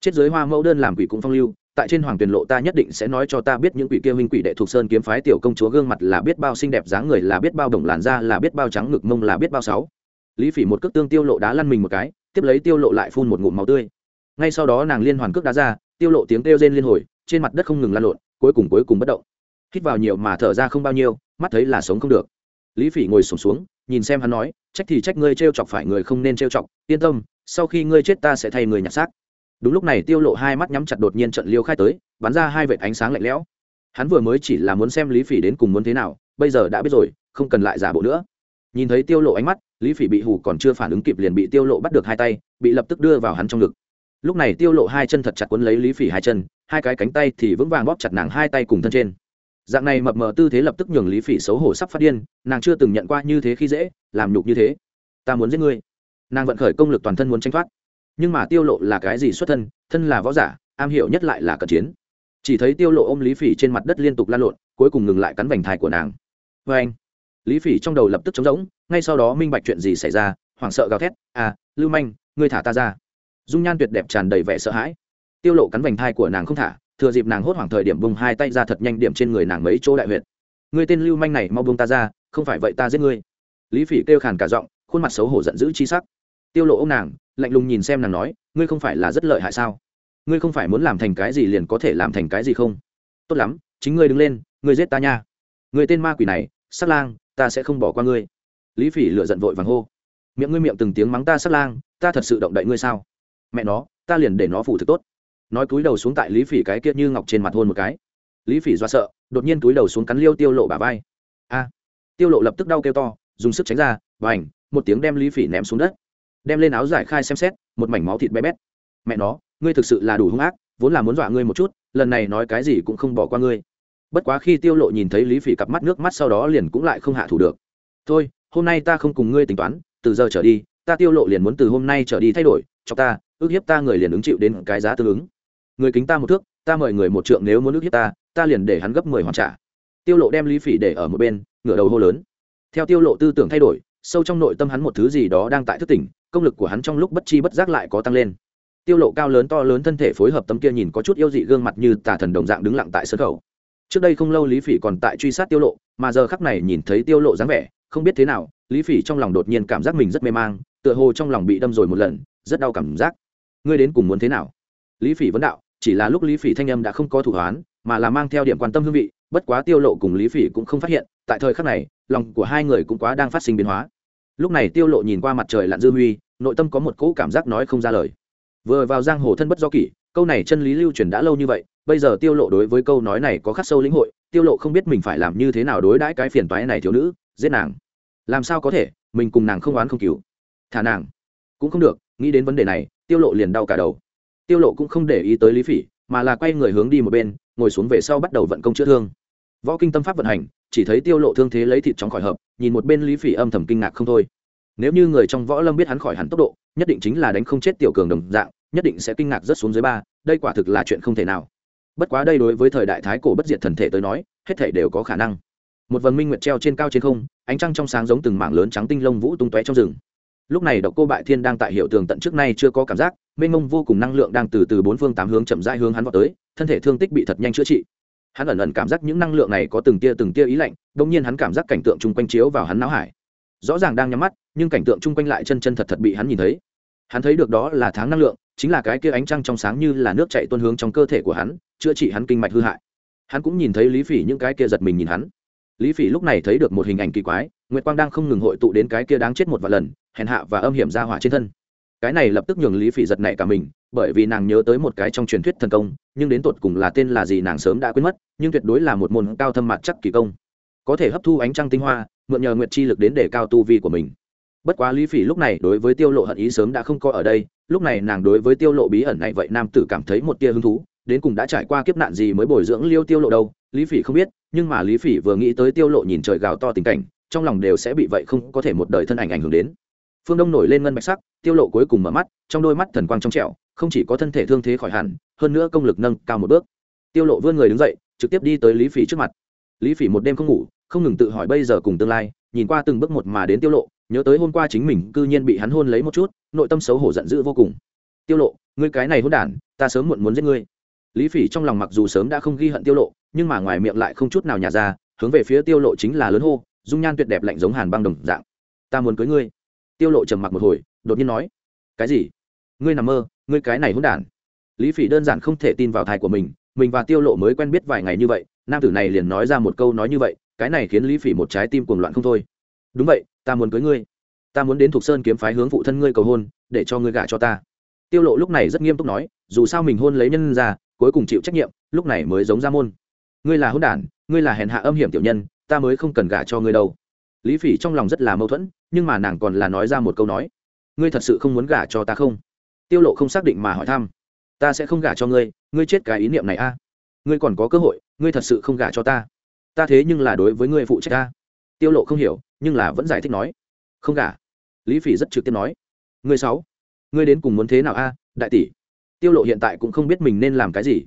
Chết dưới hoa mẫu đơn làm quỷ cũng phong lưu tại trên hoàng tuyền lộ ta nhất định sẽ nói cho ta biết những quỷ kia minh quỷ đệ thuộc sơn kiếm phái tiểu công chúa gương mặt là biết bao xinh đẹp dáng người là biết bao đồng làn da là biết bao trắng ngực mông là biết bao sáu. Lý phỉ một cước tương tiêu lộ đá lăn mình một cái tiếp lấy tiêu lộ lại phun một ngụm máu tươi. Ngay sau đó nàng liên hoàn cước đá ra tiêu lộ tiếng kêu rên liên hồi trên mặt đất không ngừng lăn lộn cuối cùng cuối cùng bất động. Hít vào nhiều mà thở ra không bao nhiêu mắt thấy là sống không được. Lý phỉ ngồi sụp xuống, xuống nhìn xem hắn nói trách thì trách ngươi trêu chọc phải người không nên trêu chọc yên tâm sau khi ngươi chết ta sẽ thay người nhặt xác đúng lúc này tiêu lộ hai mắt nhắm chặt đột nhiên trận liêu khai tới, bắn ra hai vệt ánh sáng lạnh lẽo. Hắn vừa mới chỉ là muốn xem lý phỉ đến cùng muốn thế nào, bây giờ đã biết rồi, không cần lại giả bộ nữa. Nhìn thấy tiêu lộ ánh mắt, lý phỉ bị hù còn chưa phản ứng kịp liền bị tiêu lộ bắt được hai tay, bị lập tức đưa vào hắn trong ngực. Lúc này tiêu lộ hai chân thật chặt quấn lấy lý phỉ hai chân, hai cái cánh tay thì vững vàng bóp chặt nàng hai tay cùng thân trên. Dạng này mập mờ tư thế lập tức nhường lý phỉ xấu hổ sắp phát điên, nàng chưa từng nhận qua như thế khi dễ, làm nhục như thế. Ta muốn giết ngươi. Nàng vận khởi công lực toàn thân muốn tranh thoát nhưng mà tiêu lộ là cái gì xuất thân? Thân là võ giả, am hiểu nhất lại là cận chiến. Chỉ thấy tiêu lộ ôm lý phỉ trên mặt đất liên tục lan lộn, cuối cùng ngừng lại cắn vành thai của nàng. Với anh, lý phỉ trong đầu lập tức trống rỗng, ngay sau đó minh bạch chuyện gì xảy ra, hoảng sợ gào thét à lưu manh, ngươi thả ta ra. Dung nhan tuyệt đẹp tràn đầy vẻ sợ hãi. Tiêu lộ cắn vành thai của nàng không thả, thừa dịp nàng hốt hoảng thời điểm bung hai tay ra thật nhanh điểm trên người nàng mấy chỗ đại huyệt. Ngươi tên lưu manh này, mau buông ta ra, không phải vậy ta giết ngươi. Lý phỉ kêu khàn cả giọng, khuôn mặt xấu hổ giận dữ chi sắc. Tiêu lộ ôm nàng lạnh lùng nhìn xem nàng nói, ngươi không phải là rất lợi hại sao? Ngươi không phải muốn làm thành cái gì liền có thể làm thành cái gì không? Tốt lắm, chính ngươi đứng lên, ngươi giết ta nha. Người tên ma quỷ này, sắc lang, ta sẽ không bỏ qua ngươi. Lý phỉ lựa giận vội vàng hô, miệng ngươi miệng từng tiếng mắng ta, sắc lang, ta thật sự động đậy ngươi sao? Mẹ nó, ta liền để nó phủ thực tốt. Nói cúi đầu xuống tại lý phỉ cái kia như ngọc trên mặt hôn một cái. Lý phỉ do sợ, đột nhiên cúi đầu xuống cắn liêu tiêu lộ bả vai. A! Tiêu lộ lập tức đau kêu to, dùng sức tránh ra và ảnh một tiếng đem lý phỉ ném xuống đất đem lên áo giải khai xem xét, một mảnh máu thịt bé bét. Mẹ nó, ngươi thực sự là đủ hung ác, vốn là muốn dọa ngươi một chút, lần này nói cái gì cũng không bỏ qua ngươi. Bất quá khi tiêu lộ nhìn thấy lý phỉ cặp mắt nước mắt sau đó liền cũng lại không hạ thủ được. Thôi, hôm nay ta không cùng ngươi tính toán, từ giờ trở đi, ta tiêu lộ liền muốn từ hôm nay trở đi thay đổi, cho ta, ước hiếp ta người liền ứng chịu đến cái giá tương ứng. Người kính ta một thước, ta mời người một trượng nếu muốn ước hiếp ta ta liền để hắn gấp mười hoàn trả. Tiêu lộ đem lý phỉ để ở một bên, ngửa đầu hô lớn. Theo tiêu lộ tư tưởng thay đổi sâu trong nội tâm hắn một thứ gì đó đang tại thức tỉnh, công lực của hắn trong lúc bất chi bất giác lại có tăng lên. Tiêu lộ cao lớn to lớn thân thể phối hợp tấm kia nhìn có chút yêu dị gương mặt như tà thần đồng dạng đứng lặng tại sân khẩu trước đây không lâu lý phỉ còn tại truy sát tiêu lộ, mà giờ khắc này nhìn thấy tiêu lộ dáng vẻ, không biết thế nào, lý phỉ trong lòng đột nhiên cảm giác mình rất mê mang, tựa hồ trong lòng bị đâm rồi một lần, rất đau cảm giác. Ngươi đến cùng muốn thế nào? Lý phỉ vấn đạo, chỉ là lúc lý phỉ thanh âm đã không có thủ hoán, mà là mang theo điểm quan tâm hương vị, bất quá tiêu lộ cùng lý phỉ cũng không phát hiện, tại thời khắc này, lòng của hai người cũng quá đang phát sinh biến hóa lúc này tiêu lộ nhìn qua mặt trời lặn dư huy, nội tâm có một cỗ cảm giác nói không ra lời. Vừa vào giang hồ thân bất do kỷ, câu này chân lý lưu truyền đã lâu như vậy, bây giờ tiêu lộ đối với câu nói này có khắc sâu lĩnh hội, tiêu lộ không biết mình phải làm như thế nào đối đãi cái phiền toái này thiếu nữ, giết nàng. Làm sao có thể, mình cùng nàng không oán không cứu thả nàng. Cũng không được, nghĩ đến vấn đề này, tiêu lộ liền đau cả đầu. Tiêu lộ cũng không để ý tới lý phỉ, mà là quay người hướng đi một bên, ngồi xuống về sau bắt đầu vận công chữa thương. Võ kinh tâm pháp vận hành chỉ thấy tiêu lộ thương thế lấy thịt chóng khỏi hợp, nhìn một bên lý phỉ âm thầm kinh ngạc không thôi. Nếu như người trong võ lâm biết hắn khỏi hẳn tốc độ, nhất định chính là đánh không chết tiểu cường đồng dạng, nhất định sẽ kinh ngạc rất xuống dưới ba, đây quả thực là chuyện không thể nào. Bất quá đây đối với thời đại thái cổ bất diệt thần thể tới nói, hết thể đều có khả năng. Một vần minh nguyệt treo trên cao trên không, ánh trăng trong sáng giống từng mảng lớn trắng tinh lông vũ tung tóe trong rừng. Lúc này độc cô bại thiên đang tại hiệu tường tận trước nay chưa có cảm giác, mênh mông vô cùng năng lượng đang từ từ bốn phương tám hướng chậm rãi hướng hắn vào tới, thân thể thương tích bị thật nhanh chữa trị hắn ẩn ẩn cảm giác những năng lượng này có từng tia từng tia ý lạnh đông nhiên hắn cảm giác cảnh tượng chung quanh chiếu vào hắn não hải. Rõ ràng đang nhắm mắt, nhưng cảnh tượng chung quanh lại chân chân thật thật bị hắn nhìn thấy. Hắn thấy được đó là tháng năng lượng, chính là cái kia ánh trăng trong sáng như là nước chạy tuôn hướng trong cơ thể của hắn, chữa trị hắn kinh mạch hư hại. Hắn cũng nhìn thấy lý phỉ những cái kia giật mình nhìn hắn. Lý phỉ lúc này thấy được một hình ảnh kỳ quái, nguyệt quang đang không ngừng hội tụ đến cái kia đáng chết một vài lần, hèn hạ và âm hiểm ra hỏa trên thân. Cái này lập tức nhường lý phỉ giật nảy cả mình bởi vì nàng nhớ tới một cái trong truyền thuyết thần công, nhưng đến tột cùng là tên là gì nàng sớm đã quên mất, nhưng tuyệt đối là một môn cao thâm mặt chắc kỳ công. Có thể hấp thu ánh trăng tinh hoa, mượn nhờ nguyệt chi lực đến để cao tu vi của mình. Bất quá lý phỉ lúc này đối với tiêu lộ hận ý sớm đã không có ở đây, lúc này nàng đối với tiêu lộ bí ẩn này vậy nam tử cảm thấy một tia hứng thú, đến cùng đã trải qua kiếp nạn gì mới bồi dưỡng liêu tiêu lộ đâu, lý phỉ không biết, nhưng mà lý phỉ vừa nghĩ tới tiêu lộ nhìn trời gào to tình cảnh, trong lòng đều sẽ bị vậy không có thể một đời thân ảnh ảnh hưởng đến. Phương đông nổi lên ngân bạch sắc, tiêu lộ cuối cùng mở mắt, trong đôi mắt thần quang trong trẻo không chỉ có thân thể thương thế khỏi hẳn, hơn nữa công lực nâng cao một bước. Tiêu lộ vươn người đứng dậy, trực tiếp đi tới lý phỉ trước mặt. Lý phỉ một đêm không ngủ, không ngừng tự hỏi bây giờ cùng tương lai, nhìn qua từng bước một mà đến tiêu lộ, nhớ tới hôm qua chính mình cư nhiên bị hắn hôn lấy một chút, nội tâm xấu hổ giận dữ vô cùng. Tiêu lộ, ngươi cái này hôn đản, ta sớm muộn muốn giết ngươi. Lý phỉ trong lòng mặc dù sớm đã không ghi hận tiêu lộ, nhưng mà ngoài miệng lại không chút nào nhả ra, hướng về phía tiêu lộ chính là lớn hô, dung nhan tuyệt đẹp lạnh giống hàn băng đồng dạng. Ta muốn cưới ngươi. Tiêu lộ trầm mặc một hồi, đột nhiên nói, cái gì? Ngươi nằm mơ ngươi cái này hỗn đản. Lý phỉ đơn giản không thể tin vào thai của mình mình và tiêu lộ mới quen biết vài ngày như vậy, nam tử này liền nói ra một câu nói như vậy, cái này khiến lý phỉ một trái tim cuồng loạn không thôi. Đúng vậy, ta muốn cưới ngươi. Ta muốn đến thuộc sơn kiếm phái hướng phụ thân ngươi cầu hôn, để cho ngươi gả cho ta. Tiêu lộ lúc này rất nghiêm túc nói, dù sao mình hôn lấy nhân ra, cuối cùng chịu trách nhiệm, lúc này mới giống ra môn. Ngươi là hôn đản, ngươi là hèn hạ âm hiểm tiểu nhân, ta mới không cần gả cho ngươi đâu. Lý phỉ trong lòng rất là mâu thuẫn, nhưng mà nàng còn là nói ra một câu nói. Ngươi thật sự không muốn gả cho ta không? Tiêu lộ không xác định mà hỏi thăm. Ta sẽ không gả cho ngươi ngươi chết cái ý niệm này a. Ngươi còn có cơ hội, ngươi thật sự không gả cho ta. Ta thế nhưng là đối với ngươi phụ trách ta. Tiêu lộ không hiểu, nhưng là vẫn giải thích nói. Không gả. Lý phỉ rất trực tiếp nói. Ngươi sáu. Ngươi đến cùng muốn thế nào a, đại tỷ? Tiêu lộ hiện tại cũng không biết mình nên làm cái gì.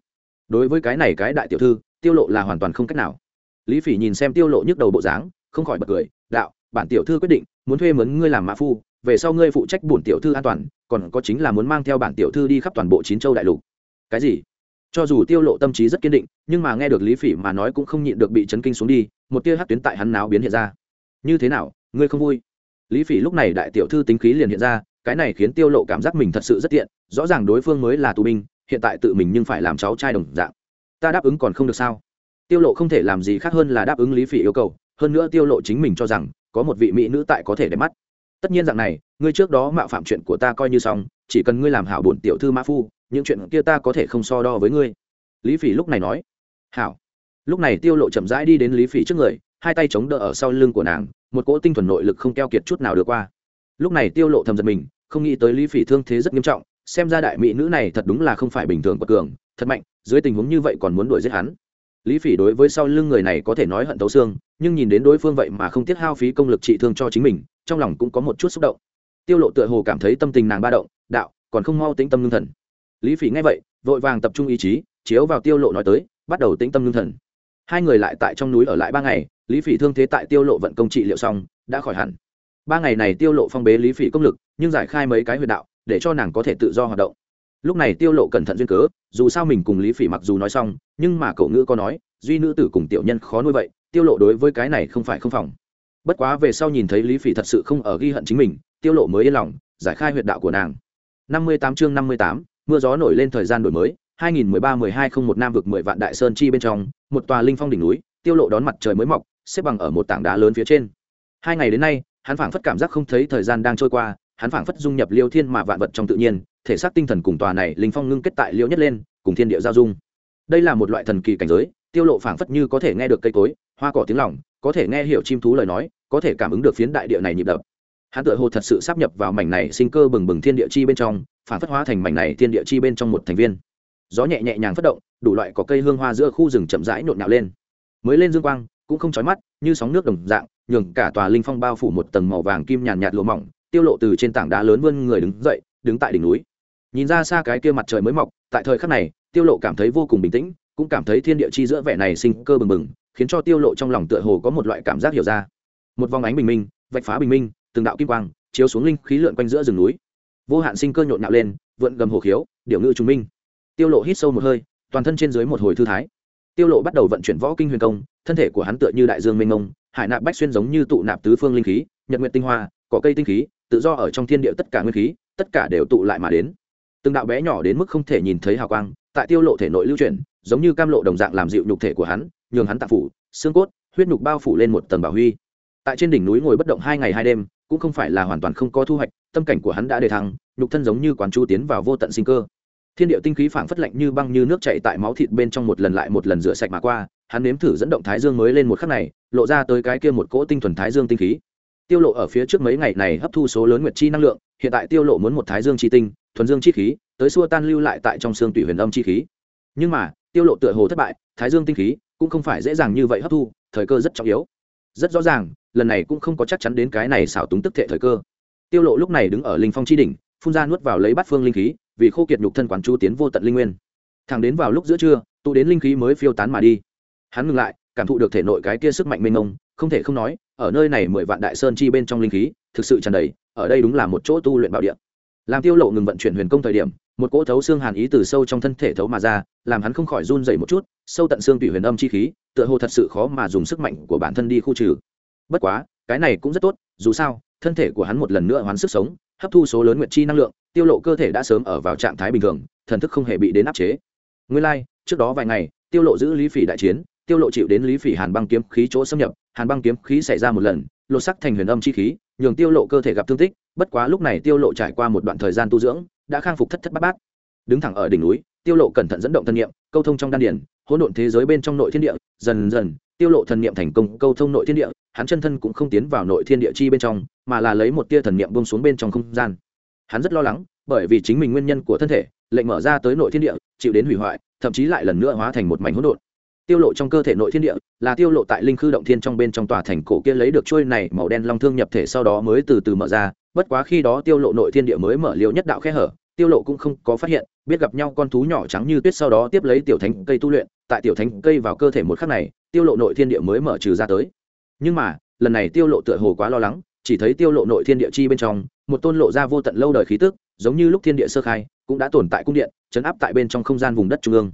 Đối với cái này cái đại tiểu thư, tiêu lộ là hoàn toàn không cách nào. Lý phỉ nhìn xem tiêu lộ nhức đầu bộ dáng, không khỏi bật cười. Đạo, bản tiểu thư quyết định, muốn thuê mướn ngươi làm mã phu, về sau ngươi phụ trách bổn tiểu thư an toàn còn có chính là muốn mang theo bản tiểu thư đi khắp toàn bộ chín châu đại lục. Cái gì? Cho dù tiêu lộ tâm trí rất kiên định, nhưng mà nghe được lý phỉ mà nói cũng không nhịn được bị chấn kinh xuống đi, một tia hắc tuyến tại hắn náo biến hiện ra. Như thế nào? Ngươi không vui? Lý phỉ lúc này đại tiểu thư tính khí liền hiện ra, cái này khiến tiêu lộ cảm giác mình thật sự rất tiện, rõ ràng đối phương mới là tù binh, hiện tại tự mình nhưng phải làm cháu trai đồng dạng. Ta đáp ứng còn không được sao? Tiêu lộ không thể làm gì khác hơn là đáp ứng lý phỉ yêu cầu, hơn nữa tiêu lộ chính mình cho rằng, có một vị mỹ nữ tại có thể để mắt tất nhiên dạng này, ngươi trước đó mạo phạm chuyện của ta coi như xong, chỉ cần ngươi làm hảo bổn tiểu thư mã phu, những chuyện kia ta có thể không so đo với ngươi. Lý phỉ lúc này nói. Hảo. Lúc này tiêu lộ chậm rãi đi đến lý phỉ trước người, hai tay chống đỡ ở sau lưng của nàng, một cỗ tinh thuần nội lực không keo kiệt chút nào được qua. Lúc này tiêu lộ thầm giật mình, không nghĩ tới lý phỉ thương thế rất nghiêm trọng, xem ra đại mỹ nữ này thật đúng là không phải bình thường bất cường, thật mạnh, dưới tình huống như vậy còn muốn đuổi giết hắn. Lý phỉ đối với sau lưng người này có thể nói hận tấu xương, nhưng nhìn đến đối phương vậy mà không tiếc hao phí công lực trị thương cho chính mình trong lòng cũng có một chút xúc động. Tiêu lộ tựa hồ cảm thấy tâm tình nàng ba động, đạo, còn không mau tĩnh tâm ngưng thần. Lý phỉ nghe vậy, vội vàng tập trung ý chí, chiếu vào tiêu lộ nói tới, bắt đầu tĩnh tâm ngưng thần. Hai người lại tại trong núi ở lại ba ngày, lý phỉ thương thế tại tiêu lộ vận công trị liệu xong, đã khỏi hẳn. Ba ngày này tiêu lộ phong bế lý phỉ công lực, nhưng giải khai mấy cái huyệt đạo, để cho nàng có thể tự do hoạt động. Lúc này tiêu lộ cẩn thận duyên cớ, dù sao mình cùng lý phỉ mặc dù nói xong, nhưng mà cậu ngữ có nói, duy nữ tử cùng tiểu nhân khó nuôi vậy, tiêu lộ đối với cái này không phải không phòng bất quá về sau nhìn thấy lý phỉ thật sự không ở ghi hận chính mình tiêu lộ mới yên lòng giải khai huyệt đạo của nàng 58 chương 58, mưa gió nổi lên thời gian đổi mới 2013-1201 Nam vực 10 vạn đại sơn chi bên trong, một tòa linh phong đỉnh núi, tiêu lộ đón mặt trời mới mọc, xếp bằng ở một tảng đá lớn phía trên. Hai ngày đến nay, hắn phảng phất cảm giác không thấy thời gian đang trôi qua, hắn phảng phất dung nhập liêu thiên mà vạn vật trong tự nhiên, thể xác tinh thần cùng tòa này linh phong ngưng kết tại liêu nhất lên, cùng thiên địa giao dung. Đây là một loại thần kỳ cảnh giới, tiêu lộ phảng phất như có thể nghe được cây cối, hoa cỏ tiếng lỏng có thể nghe hiểu chim thú lời nói, có thể cảm ứng được phiến đại địa này nhịp đập. Hắn tựa hồ thật sự sắp nhập vào mảnh này sinh cơ bừng bừng thiên địa chi bên trong, phản phất hóa thành mảnh này thiên địa chi bên trong một thành viên. Gió nhẹ nhẹ nhàng phất động đủ loại có cây hương hoa giữa khu rừng chậm rãi nhộn nhạo lên. Mới lên dương quang cũng không chói mắt như sóng nước đồng dạng nhường cả tòa linh phong bao phủ một tầng màu vàng kim nhàn nhạt lụa mỏng tiêu lộ từ trên tảng đá lớn vươn người đứng dậy đứng tại đỉnh núi. Nhìn ra xa cái kia mặt trời mới mọc tại thời khắc này tiêu lộ cảm thấy vô cùng bình tĩnh cũng cảm thấy thiên địa chi giữa vẻ này sinh cơ bừng bừng khiến cho tiêu lộ trong lòng tựa hồ có một loại cảm giác hiểu ra một vòng ánh bình minh, vạch phá bình minh, từng đạo kim quang chiếu xuống linh khí lượn quanh giữa rừng núi. Vô hạn sinh cơ nhộn nhạo lên, vượn gầm hồ khiếu điệu ngư trung minh. Tiêu lộ hít sâu một hơi, toàn thân trên dưới một hồi thư thái. Tiêu lộ bắt đầu vận chuyển võ kinh huyền công, thân thể của hắn tựa như đại dương mênh mông, hải nạp bách xuyên giống như tụ nạp tứ phương linh khí, nhật nguyện tinh hoa, cỏ cây tinh khí, tự do ở trong thiên địa tất cả nguyên khí, tất cả đều tụ lại mà đến. Từng đạo bé nhỏ đến mức không thể nhìn thấy hào quang, tại tiêu lộ thể nội lưu chuyển, giống như cam lộ đồng dạng làm dịu nhục thể của hắn, nhường hắn tạng phủ, xương cốt, huyết nhục bao phủ lên một tầng bảo huy tại trên đỉnh núi ngồi bất động hai ngày hai đêm, cũng không phải là hoàn toàn không có thu hoạch, tâm cảnh của hắn đã đề thăng, nhục thân giống như quán chu tiến vào vô tận sinh cơ. Thiên địa tinh khí phảng phất lạnh như băng như nước chảy tại máu thịt bên trong một lần lại một lần rửa sạch mà qua, hắn nếm thử dẫn động thái dương mới lên một khắc này, lộ ra tới cái kia một cỗ tinh thuần thái dương tinh khí. Tiêu lộ ở phía trước mấy ngày này hấp thu số lớn nguyệt chi năng lượng, hiện tại tiêu lộ muốn một thái dương chi tinh, thuần dương chi khí, tới xua tan lưu lại tại trong xương tủy huyền âm chi khí. Nhưng mà, tiêu lộ tựa hồ thất bại, thái dương tinh khí cũng không phải dễ dàng như vậy hấp thu, thời cơ rất trọng yếu. Rất rõ ràng lần này cũng không có chắc chắn đến cái này xảo túng tức thệ thời cơ. Tiêu lộ lúc này đứng ở linh phong chi đỉnh, phun ra nuốt vào lấy bát phương linh khí, vì khô kiệt nhục thân quán chu tiến vô tận linh nguyên. Thẳng đến vào lúc giữa trưa, tụ đến linh khí mới phiêu tán mà đi. Hắn ngừng lại, cảm thụ được thể nội cái kia sức mạnh mênh mông, không thể không nói, ở nơi này mười vạn đại sơn chi bên trong linh khí, thực sự tràn đầy, ở đây đúng là một chỗ tu luyện bảo địa. Làm tiêu lộ ngừng vận chuyển huyền công thời điểm, một cỗ thấu xương hàn ý từ sâu trong thân thể thấu mà ra, làm hắn không khỏi run dậy một chút, sâu tận xương tủy huyền âm chi khí, tựa hồ thật sự khó mà dùng sức mạnh của bản thân đi khu trừ bất quá cái này cũng rất tốt dù sao thân thể của hắn một lần nữa hoán sức sống hấp thu số lớn nguyện chi năng lượng tiêu lộ cơ thể đã sớm ở vào trạng thái bình thường thần thức không hề bị đến áp chế. Nguyên lai like, trước đó vài ngày tiêu lộ giữ lý phỉ đại chiến tiêu lộ chịu đến lý phỉ hàn băng kiếm khí chỗ xâm nhập hàn băng kiếm khí xảy ra một lần lột sắc thành huyền âm chi khí nhường tiêu lộ cơ thể gặp thương tích bất quá lúc này tiêu lộ trải qua một đoạn thời gian tu dưỡng đã khang phục thất thất bát bát. Đứng thẳng ở đỉnh núi tiêu lộ cẩn thận dẫn động thân niệm câu thông trong đan điển hỗn độn thế giới bên trong nội thiên địa, dần dần, tiêu lộ thần niệm thành công, câu thông nội thiên địa, hắn chân thân cũng không tiến vào nội thiên địa chi bên trong, mà là lấy một tia thần niệm buông xuống bên trong không gian. Hắn rất lo lắng, bởi vì chính mình nguyên nhân của thân thể, lệnh mở ra tới nội thiên địa, chịu đến hủy hoại, thậm chí lại lần nữa hóa thành một mảnh hỗn độn. Tiêu lộ trong cơ thể nội thiên địa, là tiêu lộ tại linh khư động thiên trong bên trong tòa thành cổ kia lấy được chuôi này màu đen long thương nhập thể sau đó mới từ từ mở ra, bất quá khi đó tiêu lộ nội thiên địa mới mở liều nhất đạo khe hở, tiêu lộ cũng không có phát hiện, biết gặp nhau con thú nhỏ trắng như tuyết sau đó tiếp lấy tiểu thánh cây tu luyện tại tiểu thánh cây vào cơ thể một khắc này, tiêu lộ nội thiên địa mới mở trừ ra tới. Nhưng mà, lần này tiêu lộ tựa hồ quá lo lắng, chỉ thấy tiêu lộ nội thiên địa chi bên trong, một tôn lộ ra vô tận lâu đời khí tức, giống như lúc thiên địa sơ khai, cũng đã tồn tại cung điện, chấn áp tại bên trong không gian vùng đất trung ương.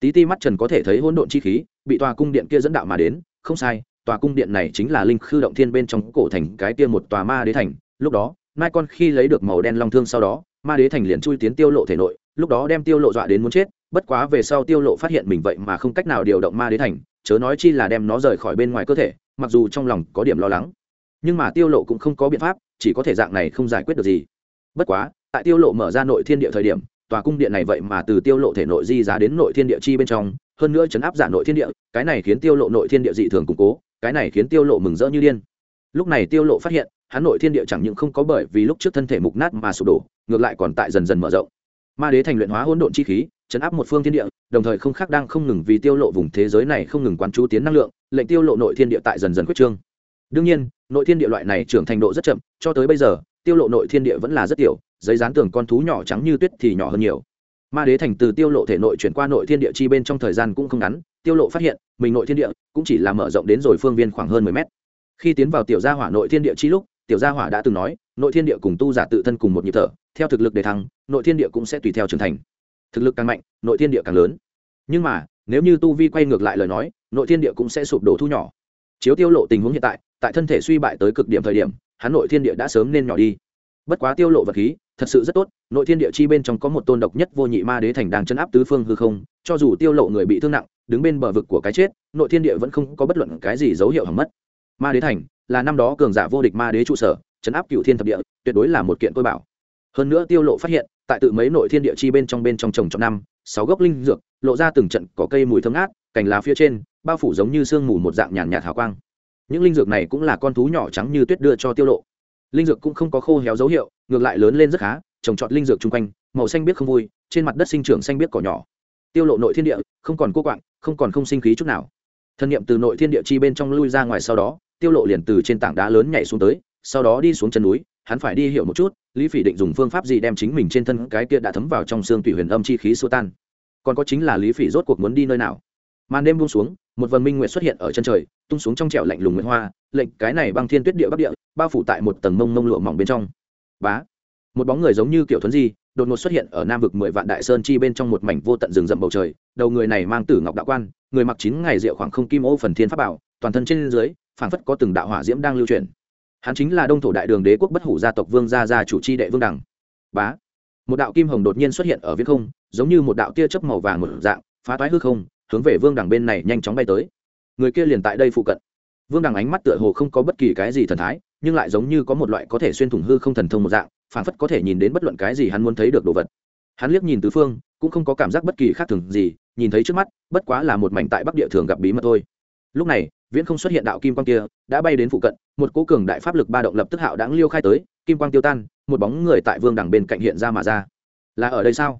Tí ti mắt trần có thể thấy hỗn độn chi khí, bị tòa cung điện kia dẫn đạo mà đến, không sai, tòa cung điện này chính là linh khư động thiên bên trong cổ thành cái kia một tòa ma đế thành, lúc đó, mai con khi lấy được màu đen long thương sau đó, ma đế thành liền chui tiến tiêu lộ thể nội, lúc đó đem tiêu lộ dọa đến muốn chết bất quá về sau tiêu lộ phát hiện mình vậy mà không cách nào điều động ma đế thành, chớ nói chi là đem nó rời khỏi bên ngoài cơ thể, mặc dù trong lòng có điểm lo lắng. Nhưng mà tiêu lộ cũng không có biện pháp, chỉ có thể dạng này không giải quyết được gì. Bất quá, tại tiêu lộ mở ra nội thiên địa thời điểm, tòa cung điện này vậy mà từ tiêu lộ thể nội di giá đến nội thiên địa chi bên trong, hơn nữa chấn áp giả nội thiên địa, cái này khiến tiêu lộ nội thiên địa dị thường củng cố, cái này khiến tiêu lộ mừng rỡ như điên. Lúc này tiêu lộ phát hiện, hắn nội thiên địa chẳng những không có bởi vì lúc trước thân thể mục nát mà sụp đổ, ngược lại còn tại dần dần mở rộng. Ma đế thành luyện hóa hỗn độn chi khí chấn áp một phương thiên địa, đồng thời không khác đang không ngừng vì tiêu lộ vùng thế giới này không ngừng quán chú tiến năng lượng, lệnh tiêu lộ nội thiên địa tại dần dần quyết trương. Đương nhiên, nội thiên địa loại này trưởng thành độ rất chậm, cho tới bây giờ, tiêu lộ nội thiên địa vẫn là rất tiểu, giấy dán tường con thú nhỏ trắng như tuyết thì nhỏ hơn nhiều. Ma đế thành từ tiêu lộ thể nội chuyển qua nội thiên địa chi bên trong thời gian cũng không ngắn, tiêu lộ phát hiện, mình nội thiên địa cũng chỉ là mở rộng đến rồi phương viên khoảng hơn 10 mét. Khi tiến vào tiểu gia hỏa nội thiên địa chi lúc, tiểu gia hỏa đã từng nói, nội thiên địa cùng tu giả tự thân cùng một nhịp thở, theo thực lực để thăng, nội thiên địa cũng sẽ tùy theo trưởng thành thực lực càng mạnh, nội thiên địa càng lớn. Nhưng mà, nếu như tu vi quay ngược lại lời nói, nội thiên địa cũng sẽ sụp đổ thu nhỏ. Chiếu tiêu lộ tình huống hiện tại tại thân thể suy bại tới cực điểm thời điểm, hắn nội thiên địa đã sớm nên nhỏ đi. Bất quá tiêu lộ vật khí, thật sự rất tốt, nội thiên địa chi bên trong có một tôn độc nhất vô nhị ma đế thành đang chấn áp tứ phương hư không, cho dù tiêu lộ người bị thương nặng, đứng bên bờ vực của cái chết, nội thiên địa vẫn không có bất luận cái gì dấu hiệu hỏng mất. Ma đế thành là năm đó cường giả vô địch ma đế trụ sở, chấn áp cựu thiên thập địa, tuyệt đối là một kiện tôi bảo. Hơn nữa tiêu lộ phát hiện tại tự mấy nội thiên địa chi bên trong bên trong trồng trong năm, sáu gốc linh dược, lộ ra từng trận có cây mùi thơm ngát, cành lá phía trên, bao phủ giống như sương mù một dạng nhàn nhạt hào quang. Những linh dược này cũng là con thú nhỏ trắng như tuyết đưa cho tiêu lộ. Linh dược cũng không có khô héo dấu hiệu, ngược lại lớn lên rất khá, trồng trọt linh dược chung quanh, màu xanh biết không vui, trên mặt đất sinh trưởng xanh biết cỏ nhỏ. Tiêu lộ nội thiên địa, không còn cô quạng, không còn không sinh khí chút nào. Thân niệm từ nội thiên địa chi bên trong lui ra ngoài sau đó, tiêu lộ liền từ trên tảng đá lớn nhảy xuống tới, sau đó đi xuống chân núi hắn phải đi hiểu một chút, lý phỉ định dùng phương pháp gì đem chính mình trên thân cái kia đã thấm vào trong xương tủy huyền âm chi khí xua tan. Còn có chính là lý phỉ rốt cuộc muốn đi nơi nào? Màn đêm buông xuống, một vần minh nguyện xuất hiện ở chân trời, tung xuống trong trẻo lạnh lùng nguyện hoa, lệnh cái này băng thiên tuyết địa bắc địa, bao phủ tại một tầng mông mông lụa mỏng bên trong. Bá! Một bóng người giống như kiểu thuấn di, đột ngột xuất hiện ở nam vực mười vạn đại sơn chi bên trong một mảnh vô tận rừng rậm bầu trời, đầu người này mang tử ngọc đạo quan, người mặc chín ngày rượu khoảng không kim ô phần thiên pháp bảo, toàn thân trên dưới, phảng phất có từng đạo hỏa diễm đang lưu truyền hắn chính là đông thổ đại đường đế quốc bất hủ gia tộc vương gia gia chủ chi đệ vương đẳng. Bá. Một đạo kim hồng đột nhiên xuất hiện ở viễn không, giống như một đạo tia chớp màu vàng một dạng, phá toái hư không, hướng về vương đẳng bên này nhanh chóng bay tới. Người kia liền tại đây phụ cận. Vương đẳng ánh mắt tựa hồ không có bất kỳ cái gì thần thái, nhưng lại giống như có một loại có thể xuyên thủng hư không thần thông một dạng phản phất có thể nhìn đến bất luận cái gì hắn muốn thấy được đồ vật. Hắn liếc nhìn tứ phương, cũng không có cảm giác bất kỳ khác thường gì, nhìn thấy trước mắt, bất quá là một mảnh tại bắc địa thường gặp bí mật thôi lúc này, viễn không xuất hiện đạo kim quang kia, đã bay đến phụ cận, một cố cường đại pháp lực ba động lập tức hạo đáng liêu khai tới, kim quang tiêu tan, một bóng người tại vương đằng bên cạnh hiện ra mà ra. Là ở đây sao?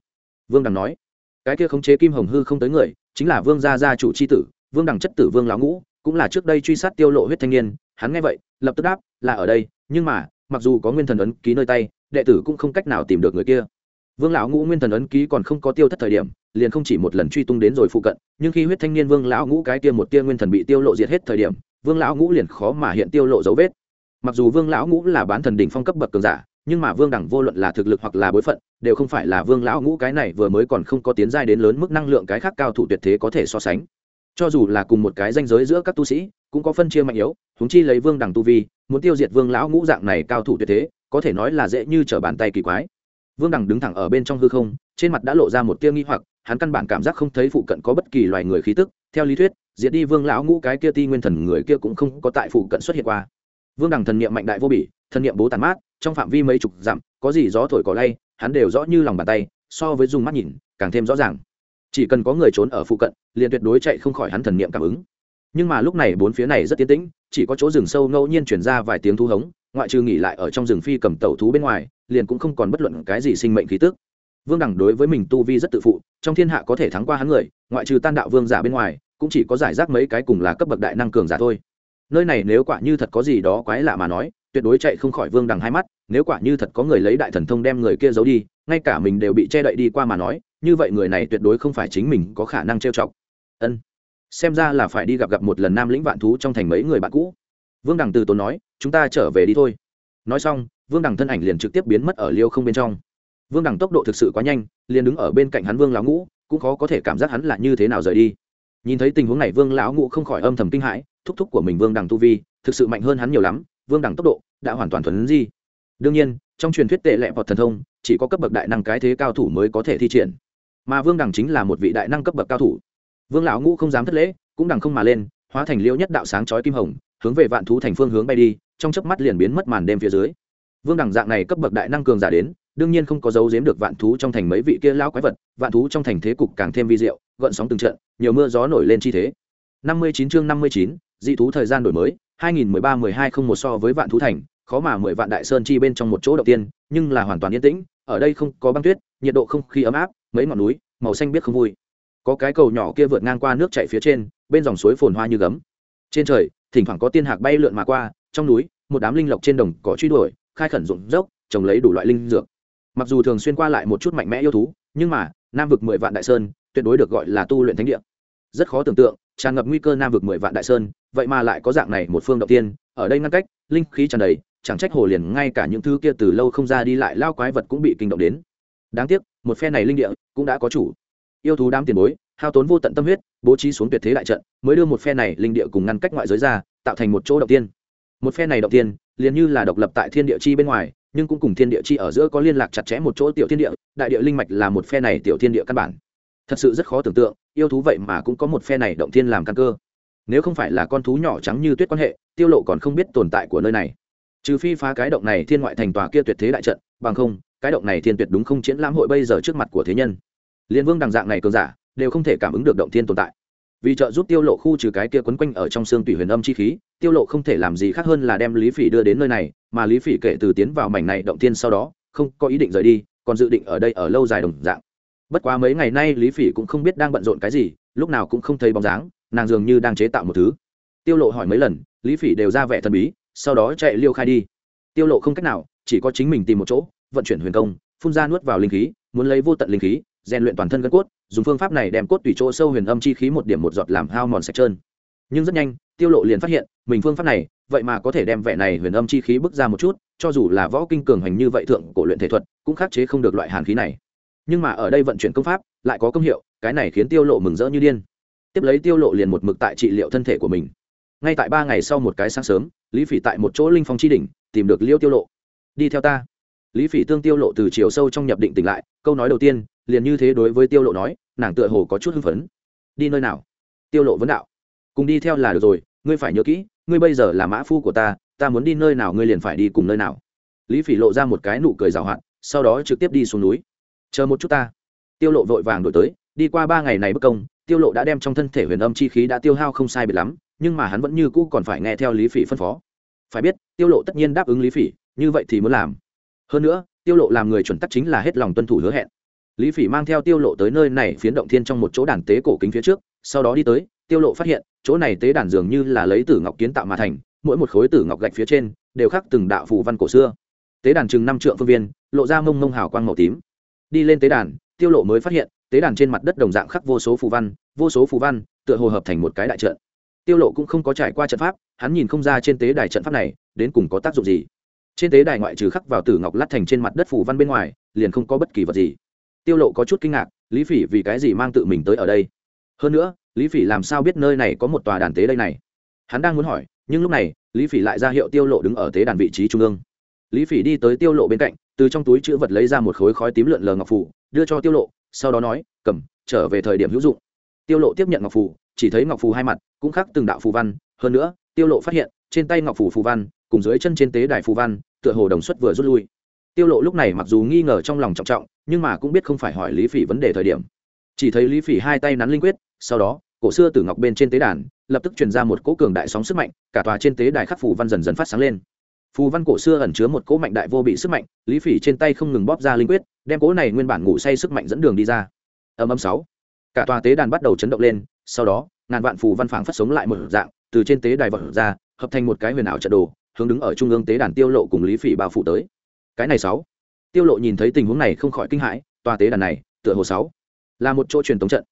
Vương đằng nói. Cái kia khống chế kim hồng hư không tới người, chính là vương gia gia chủ c h i tử, vương đằng chất tử vương lão ngũ, cũng là trước đây truy sát tiêu lộ huyết thanh niên, hắn nghe vậy, lập tức đáp, là ở đây, nhưng mà, mặc dù có nguyên thần ấn ký nơi tay, đệ tử cũng không cách nào tìm được người kia. Vương lão ngũ nguyên thần ấn ký còn không có tiêu thất thời điểm liền không chỉ một lần truy tung đến rồi phụ cận, nhưng khi huyết thanh niên vương lão ngũ cái tiêm một tia nguyên thần bị tiêu lộ diệt hết thời điểm, vương lão ngũ liền khó mà hiện tiêu lộ dấu vết. Mặc dù vương lão ngũ là bán thần đỉnh phong cấp bậc cường giả, nhưng mà vương đẳng vô luận là thực lực hoặc là bối phận, đều không phải là vương lão ngũ cái này vừa mới còn không có tiến giai đến lớn mức năng lượng cái khác cao thủ tuyệt thế có thể so sánh. Cho dù là cùng một cái danh giới giữa các tu sĩ, cũng có phân chia mạnh yếu chúng chi lấy vương đẳng tu vi, muốn tiêu diệt vương lão ngũ dạng này cao thủ tuyệt thế, có thể nói là dễ như trở bàn tay kỳ quái. Vương đẳng đứng thẳng ở bên trong hư không, trên mặt đã lộ ra một tia nghi hoặc hắn căn bản cảm giác không thấy phụ cận có bất kỳ loài người khí tức. Theo lý thuyết, diệt đi vương lão ngũ cái kia ti nguyên thần người kia cũng không có tại phụ cận xuất hiện qua. Vương đẳng thần niệm mạnh đại vô bỉ, thần niệm bố tàn mát, trong phạm vi mấy chục dặm, có gì gió thổi cỏ lay, hắn đều rõ như lòng bàn tay, so với dùng mắt nhìn, càng thêm rõ ràng. Chỉ cần có người trốn ở phụ cận, liền tuyệt đối chạy không khỏi hắn thần niệm cảm ứng. Nhưng mà lúc này bốn phía này rất tiến tĩnh, chỉ có chỗ rừng sâu ngẫu nhiên chuyển ra vài tiếng thu hống, ngoại trừ nghỉ lại ở trong rừng phi cầm tẩu thú bên ngoài, liền cũng không còn bất luận cái gì sinh mệnh khí tức vương đẳng đối với mình tu vi rất tự phụ, trong thiên hạ có thể thắng qua hắn người, ngoại trừ tan đạo vương giả bên ngoài, cũng chỉ có giải rác mấy cái cùng là cấp bậc đại năng cường giả thôi. Nơi này nếu quả như thật có gì đó quái lạ mà nói, tuyệt đối chạy không khỏi vương đằng hai mắt, nếu quả như thật có người lấy đại thần thông đem người kia giấu đi, ngay cả mình đều bị che đậy đi qua mà nói, như vậy người này tuyệt đối không phải chính mình có khả năng trêu chọc. Ân. Xem ra là phải đi gặp gặp một lần nam lĩnh vạn thú trong thành mấy người bạn cũ. Vương đằng từ tốn nói, chúng ta trở về đi thôi. Nói xong, vương đằng thân ảnh liền trực tiếp biến mất ở liêu không bên trong vương đằng tốc độ thực sự quá nhanh, liền đứng ở bên cạnh hắn vương lão ngũ, cũng khó có thể cảm giác hắn là như thế nào rời đi. Nhìn thấy tình huống này, vương lão ngũ không khỏi âm thầm kinh hãi, thúc thúc của mình vương đằng tu vi, thực sự mạnh hơn hắn nhiều lắm, vương đằng tốc độ đã hoàn toàn thuần di. Đương nhiên, trong truyền thuyết tệ lệ vọt thần thông, chỉ có cấp bậc đại năng cái thế cao thủ mới có thể thi triển. Mà vương đằng chính là một vị đại năng cấp bậc cao thủ. Vương lão ngũ không dám thất lễ, cũng đằng không mà lên, hóa thành liễu nhất đạo sáng chói kim hồng, hướng về vạn thú thành phương hướng bay đi, trong chớp mắt liền biến mất màn đêm phía dưới. Vương đẳng dạng này cấp bậc đại năng cường giả đến đương nhiên không có dấu giếm được vạn thú trong thành mấy vị kia lão quái vật, vạn thú trong thành thế cục càng thêm vi diệu, gợn sóng từng trận, nhiều mưa gió nổi lên chi thế. Năm mươi chín chương năm mươi chín, dị thú thời gian đổi mới, hai nghìn mười ba mười hai không một so với vạn thú thành, khó mà mười vạn đại sơn chi bên trong một chỗ đầu tiên, nhưng là hoàn toàn yên tĩnh, ở đây không có băng tuyết, nhiệt độ không khí ấm áp, mấy ngọn núi, màu xanh biết không vui. Có cái cầu nhỏ kia vượt ngang qua nước chảy phía trên, bên dòng suối phồn hoa như gấm. Trên trời, thỉnh thoảng có tiên hạc bay lượn mà qua, trong núi, một đám linh lộc trên đồng có truy đuổi, khai khẩn rụng dốc, trồng lấy đủ loại linh dược mặc dù thường xuyên qua lại một chút mạnh mẽ yêu thú, nhưng mà, nam vực mười vạn đại sơn, tuyệt đối được gọi là tu luyện thánh địa. Rất khó tưởng tượng, tràn ngập nguy cơ nam vực mười vạn đại sơn, vậy mà lại có dạng này một phương động tiên, ở đây ngăn cách, linh khí tràn đầy, chẳng trách hồ liền ngay cả những thứ kia từ lâu không ra đi lại lao quái vật cũng bị kinh động đến. Đáng tiếc, một phe này linh địa cũng đã có chủ. Yêu thú đám tiền bối, hao tốn vô tận tâm huyết, bố trí xuống tuyệt thế đại trận, mới đưa một phe này linh địa cùng ngăn cách ngoại giới ra, tạo thành một chỗ động tiên. Một phe này động tiên, liền như là độc lập tại thiên địa chi bên ngoài nhưng cũng cùng thiên địa chi ở giữa có liên lạc chặt chẽ một chỗ tiểu thiên địa, đại địa linh mạch là một phe này tiểu thiên địa căn bản. Thật sự rất khó tưởng tượng, yêu thú vậy mà cũng có một phe này động thiên làm căn cơ. Nếu không phải là con thú nhỏ trắng như tuyết quan hệ, tiêu lộ còn không biết tồn tại của nơi này. Trừ phi phá cái động này thiên ngoại thành tòa kia tuyệt thế đại trận, bằng không, cái động này thiên tuyệt đúng không chiến lãm hội bây giờ trước mặt của thế nhân. Liên vương đằng dạng này cường giả, đều không thể cảm ứng được động thiên tồn tại vì trợ giúp tiêu lộ khu trừ cái kia quấn quanh ở trong xương tủy huyền âm chi khí, tiêu lộ không thể làm gì khác hơn là đem lý phỉ đưa đến nơi này, mà lý phỉ kể từ tiến vào mảnh này động tiên sau đó, không có ý định rời đi, còn dự định ở đây ở lâu dài đồng dạng. Bất quá mấy ngày nay lý phỉ cũng không biết đang bận rộn cái gì, lúc nào cũng không thấy bóng dáng, nàng dường như đang chế tạo một thứ. Tiêu lộ hỏi mấy lần, lý phỉ đều ra vẻ thần bí, sau đó chạy liêu khai đi. Tiêu lộ không cách nào, chỉ có chính mình tìm một chỗ, vận chuyển huyền công, phun ra nuốt vào linh khí, muốn lấy vô tận linh khí rèn luyện toàn thân gân cốt, dùng phương pháp này đem cốt tùy chỗ sâu huyền âm chi khí một điểm một giọt làm hao mòn sạch trơn. Nhưng rất nhanh, tiêu lộ liền phát hiện, mình phương pháp này, vậy mà có thể đem vẻ này huyền âm chi khí bước ra một chút, cho dù là võ kinh cường hành như vậy thượng cổ luyện thể thuật, cũng khắc chế không được loại hàn khí này. Nhưng mà ở đây vận chuyển công pháp, lại có công hiệu, cái này khiến tiêu lộ mừng rỡ như điên. Tiếp lấy tiêu lộ liền một mực tại trị liệu thân thể của mình. Ngay tại ba ngày sau một cái sáng sớm, lý phỉ tại một chỗ linh phong chi đỉnh, tìm được liêu tiêu lộ. Đi theo ta. Lý phỉ tương tiêu lộ từ chiều sâu trong nhập định tỉnh lại, câu nói đầu tiên liền như thế đối với tiêu lộ nói, nàng tựa hồ có chút hưng phấn. Đi nơi nào? Tiêu lộ vấn đạo. Cùng đi theo là được rồi, ngươi phải nhớ kỹ, ngươi bây giờ là mã phu của ta ta muốn đi nơi nào ngươi liền phải đi cùng nơi nào. Lý phỉ lộ ra một cái nụ cười rào hoạt, sau đó trực tiếp đi xuống núi. Chờ một chút ta. Tiêu lộ vội vàng đổi tới, đi qua ba ngày này bất công, tiêu lộ đã đem trong thân thể huyền âm chi khí đã tiêu hao không sai biệt lắm, nhưng mà hắn vẫn như cũ còn phải nghe theo lý phỉ phân phó. Phải biết, tiêu lộ tất nhiên đáp ứng lý phỉ, như vậy thì muốn làm. Hơn nữa, tiêu lộ làm người chuẩn tắc chính là hết lòng tuân thủ hứa hẹn lý phỉ mang theo tiêu lộ tới nơi này phiến động thiên trong một chỗ đàn tế cổ kính phía trước, sau đó đi tới, tiêu lộ phát hiện, chỗ này tế đàn dường như là lấy tử ngọc kiến tạo mà thành, mỗi một khối tử ngọc gạch phía trên đều khắc từng đạo phù văn cổ xưa. Tế đàn chừng năm trượng phương viên, lộ ra mông mông hào quang màu tím. Đi lên tế đàn, tiêu lộ mới phát hiện, tế đàn trên mặt đất đồng dạng khắc vô số phù văn, vô số phù văn, tựa hồ hợp thành một cái đại trận. Tiêu lộ cũng không có trải qua trận pháp, hắn nhìn không ra trên tế đài trận pháp này, đến cùng có tác dụng gì. Trên tế đài ngoại trừ khắc vào tử ngọc lát thành trên mặt đất phù văn bên ngoài, liền không có bất kỳ vật gì tiêu lộ có chút kinh ngạc, lý phỉ vì cái gì mang tự mình tới ở đây? Hơn nữa, lý phỉ làm sao biết nơi này có một tòa đàn tế đây này? Hắn đang muốn hỏi, nhưng lúc này, lý phỉ lại ra hiệu tiêu lộ đứng ở tế đàn vị trí trung ương. Lý phỉ đi tới tiêu lộ bên cạnh, từ trong túi chữ vật lấy ra một khối khói tím lượn lờ ngọc phủ, đưa cho tiêu lộ, sau đó nói, cầm, trở về thời điểm hữu dụng. Tiêu lộ tiếp nhận ngọc phủ, chỉ thấy ngọc phù hai mặt cũng khác từng đạo phù văn, hơn nữa, tiêu lộ phát hiện, trên tay ngọc phù phù văn, cùng dưới chân trên tế đài phù văn, tựa hồ đồng xuất vừa rút lui tiêu lộ lúc này mặc dù nghi ngờ trong lòng trọng trọng, nhưng mà cũng biết không phải hỏi lý phỉ vấn đề thời điểm. Chỉ thấy lý phỉ hai tay nắn linh quyết, sau đó, cổ xưa tử ngọc bên trên tế đàn, lập tức truyền ra một cỗ cường đại sóng sức mạnh, cả tòa trên tế đài khắc phù văn dần dần phát sáng lên. Phù văn cổ xưa ẩn chứa một cỗ mạnh đại vô bị sức mạnh, lý phỉ trên tay không ngừng bóp ra linh quyết, đem cỗ này nguyên bản ngủ say sức mạnh dẫn đường đi ra. Âm âm sáu. Cả tòa tế đàn bắt đầu chấn động lên, sau đó, ngàn vạn phù văn phảng phát sống lại một dạng, từ trên tế đài vật ra, hợp thành một cái huyền ảo trận đồ, hướng đứng ở trung ương tế đàn tiêu lộ cùng lý phỉ bao phủ tới cái này sáu. Tiêu lộ nhìn thấy tình huống này không khỏi kinh hãi, tòa tế đàn này, tựa hồ sáu, là một chỗ truyền tống trận.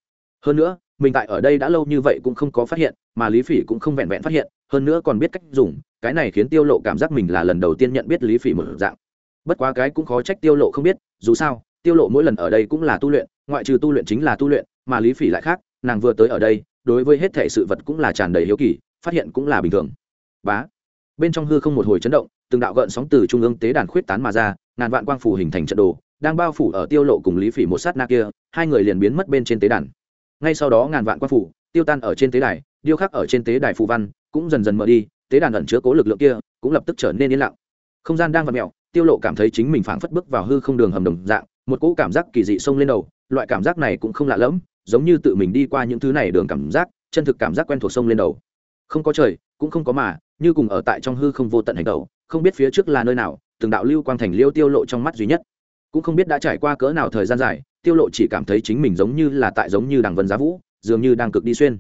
Hơn nữa, mình tại ở đây đã lâu như vậy cũng không có phát hiện, mà lý phỉ cũng không vẹn vẹn phát hiện, hơn nữa còn biết cách dùng, cái này khiến tiêu lộ cảm giác mình là lần đầu tiên nhận biết lý phỉ một dạng. Bất quá cái cũng khó trách tiêu lộ không biết, dù sao, tiêu lộ mỗi lần ở đây cũng là tu luyện, ngoại trừ tu luyện chính là tu luyện, mà lý phỉ lại khác, nàng vừa tới ở đây, đối với hết thể sự vật cũng là tràn đầy hiếu kỳ, phát hiện cũng là bình thường. Bá. Bên trong hư không một hồi chấn động từng đạo gợn sóng từ trung ương tế đàn khuyết tán mà ra, ngàn vạn quang phủ hình thành trận đồ, đang bao phủ ở tiêu lộ cùng lý phỉ một sát na kia, hai người liền biến mất bên trên tế đàn. Ngay sau đó ngàn vạn quang phủ tiêu tan ở trên tế đài, điêu khắc ở trên tế đài phù văn cũng dần dần mở đi, tế đàn ẩn chứa cố lực lượng kia cũng lập tức trở nên yên lặng. Không gian đang vặn mèo, tiêu lộ cảm thấy chính mình phảng phất bước vào hư không đường hầm đồng dạng, một cỗ cảm giác kỳ dị xông lên đầu, loại cảm giác này cũng không lạ lẫm, giống như tự mình đi qua những thứ này đường cảm giác, chân thực cảm giác quen thuộc sông lên đầu. Không có trời, cũng không có mà, như cùng ở tại trong hư không vô tận hành đầu không biết phía trước là nơi nào từng đạo lưu quang thành liêu tiêu lộ trong mắt duy nhất. Cũng không biết đã trải qua cỡ nào thời gian dài tiêu lộ chỉ cảm thấy chính mình giống như là tại giống như đằng vân giá vũ dường như đang cực đi xuyên.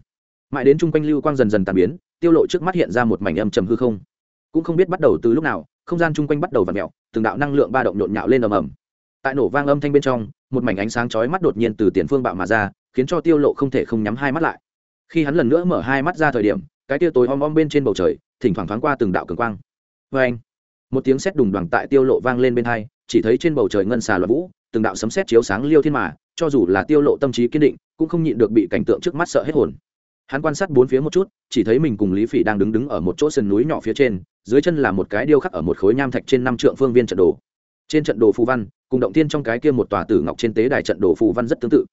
Mãi đến trung quanh lưu quang dần dần tàn biến tiêu lộ trước mắt hiện ra một mảnh âm trầm hư không. Cũng không biết bắt đầu từ lúc nào không gian chung quanh bắt đầu v mèo, mẹo từng đạo năng lượng ba động nhộn nhạo lên ầm ầm. Tại nổ vang âm thanh bên trong một mảnh ánh sáng chói mắt đột nhiên từ tiền phương bạo mà ra khiến cho tiêu lộ không thể không nhắm hai mắt lại. Khi hắn lần nữa mở hai mắt ra thời điểm cái tia tối om om bên trên bầu trời thỉnh thoảng thoáng qua từng đạo cường quang vê anh. Một tiếng sét đùng đoàng tại tiêu lộ vang lên bên hai, chỉ thấy trên bầu trời ngân xà loạn vũ, từng đạo sấm sét chiếu sáng liêu thiên mà, cho dù là tiêu lộ tâm trí kiên định, cũng không nhịn được bị cảnh tượng trước mắt sợ hết hồn. Hắn quan sát bốn phía một chút, chỉ thấy mình cùng lý phỉ đang đứng đứng ở một chỗ sườn núi nhỏ phía trên, dưới chân là một cái điêu khắc ở một khối nham thạch trên năm trượng phương viên trận đồ. Trên trận đồ phù văn, cùng động tiên trong cái kia một tòa tử ngọc trên tế đài trận đồ phù văn rất tương tự.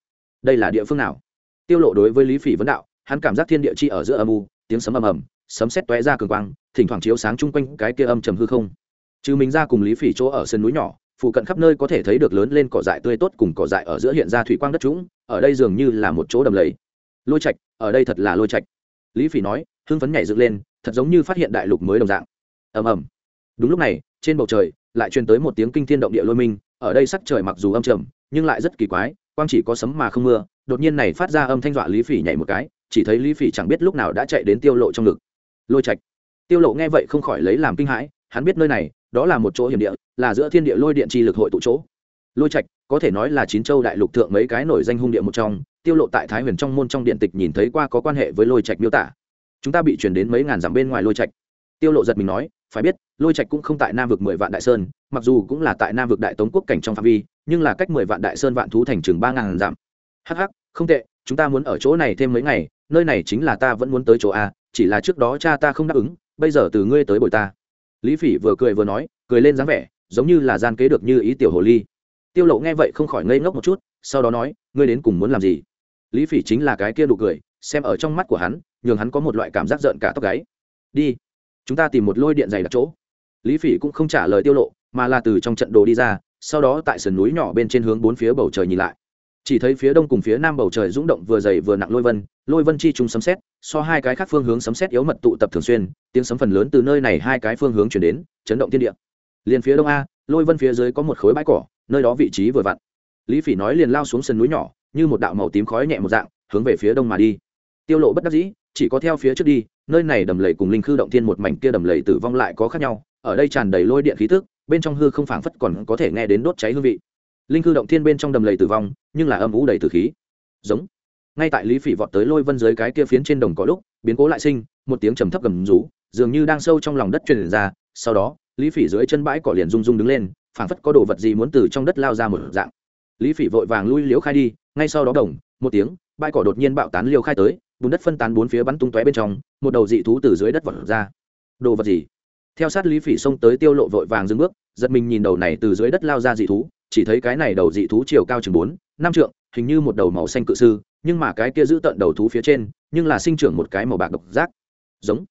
Đây là địa phương nào? Tiêu lộ đối với lý phỉ vấn đạo, hắn cảm giác thiên địa chi ở giữa âm u, tiếng sấm ầm ầm sấm sét tóe ra cường quang, thỉnh thoảng chiếu sáng chung quanh cái kia âm trầm hư không. Trừ mình ra cùng lý phỉ chỗ ở sơn núi nhỏ, phụ cận khắp nơi có thể thấy được lớn lên cỏ dại tươi tốt cùng cỏ dại ở giữa hiện ra thủy quang đất trũng, ở đây dường như là một chỗ đầm lầy. Lôi trạch, ở đây thật là lôi trạch. Lý phỉ nói, hưng phấn nhảy dựng lên, thật giống như phát hiện đại lục mới đồng dạng. Ầm ầm. Đúng lúc này, trên bầu trời, lại truyền tới một tiếng kinh thiên động địa lôi minh, ở đây sắc trời mặc dù âm trầm, nhưng lại rất kỳ quái, quang chỉ có sấm mà không mưa, đột nhiên này phát ra âm thanh dọa lý phỉ nhảy một cái, chỉ thấy lý phỉ chẳng biết lúc nào đã chạy đến tiêu lộ trong ngực lôi trạch. Tiêu lộ nghe vậy không khỏi lấy làm kinh hãi, hắn biết nơi này, đó là một chỗ hiểm địa, là giữa thiên địa lôi điện chi lực hội tụ chỗ. Lôi trạch, có thể nói là chín châu đại lục thượng mấy cái nổi danh hung địa một trong, tiêu lộ tại thái huyền trong môn trong điện tịch nhìn thấy qua có quan hệ với lôi trạch miêu tả. Chúng ta bị chuyển đến mấy ngàn dặm bên ngoài lôi trạch. Tiêu lộ giật mình nói, phải biết, lôi trạch cũng không tại nam vực mười vạn đại sơn, mặc dù cũng là tại nam vực đại tống quốc cảnh trong phạm vi, nhưng là cách mười vạn đại sơn vạn thú thành chừng ba ngàn dặm. Hắc hắc, không tệ, chúng ta muốn ở chỗ này thêm mấy ngày, nơi này chính là ta vẫn muốn tới chỗ a chỉ là trước đó cha ta không đáp ứng, bây giờ từ ngươi tới bồi ta. Lý phỉ vừa cười vừa nói, cười lên dáng vẻ, giống như là gian kế được như ý tiểu hồ ly. Tiêu lộ nghe vậy không khỏi ngây ngốc một chút, sau đó nói, ngươi đến cùng muốn làm gì? Lý phỉ chính là cái kia đủ cười, xem ở trong mắt của hắn, nhường hắn có một loại cảm giác giận cả tóc gáy. Đi, chúng ta tìm một lôi điện dày đặc chỗ. Lý phỉ cũng không trả lời tiêu lộ, mà là từ trong trận đồ đi ra, sau đó tại sườn núi nhỏ bên trên hướng bốn phía bầu trời nhìn lại chỉ thấy phía đông cùng phía nam bầu trời rung động vừa dày vừa nặng lôi vân lôi vân chi trùng sấm xét so hai cái khác phương hướng sấm xét yếu mật tụ tập thường xuyên, tiếng sấm phần lớn từ nơi này hai cái phương hướng chuyển đến, chấn động thiên địa. Liền phía đông a, lôi vân phía dưới có một khối bãi cỏ, nơi đó vị trí vừa vặn. Lý phỉ nói liền lao xuống sườn núi nhỏ, như một đạo màu tím khói nhẹ một dạng, hướng về phía đông mà đi. Tiêu lộ bất đắc dĩ, chỉ có theo phía trước đi, nơi này đầm lầy cùng linh khư động thiên một mảnh kia đầm lầy tử vong lại có khác nhau, ở đây tràn đầy lôi điện khí tức, bên trong hư không phảng phất còn có thể nghe đến đốt cháy hương vị linh Cư động thiên bên trong đầm lầy tử vong, nhưng là âm ủ đầy tử khí. Giống. Ngay tại lý phỉ vọt tới lôi vân dưới cái kia phiến trên đồng có lúc, biến cố lại sinh, một tiếng trầm thấp gầm rú, dường như đang sâu trong lòng đất truyền ra, sau đó, lý phỉ dưới chân bãi cỏ liền rung rung đứng lên, phảng phất có đồ vật gì muốn từ trong đất lao ra một dạng. Lý phỉ vội vàng lui liễu khai đi, ngay sau đó đồng, một tiếng, bãi cỏ đột nhiên bạo tán liều khai tới, bùn đất phân tán bốn phía bắn tung tóe bên trong, một đầu dị thú từ dưới đất vọt ra. Đồ vật gì? Theo sát lý phỉ xông tới tiêu lộ vội vàng dừng bước, giật mình nhìn đầu này từ dưới đất lao ra dị thú chỉ thấy cái này đầu dị thú chiều cao chừng bốn năm trượng hình như một đầu màu xanh cự sư nhưng mà cái kia giữ tận đầu thú phía trên nhưng là sinh trưởng một cái màu bạc độc giác. Giống.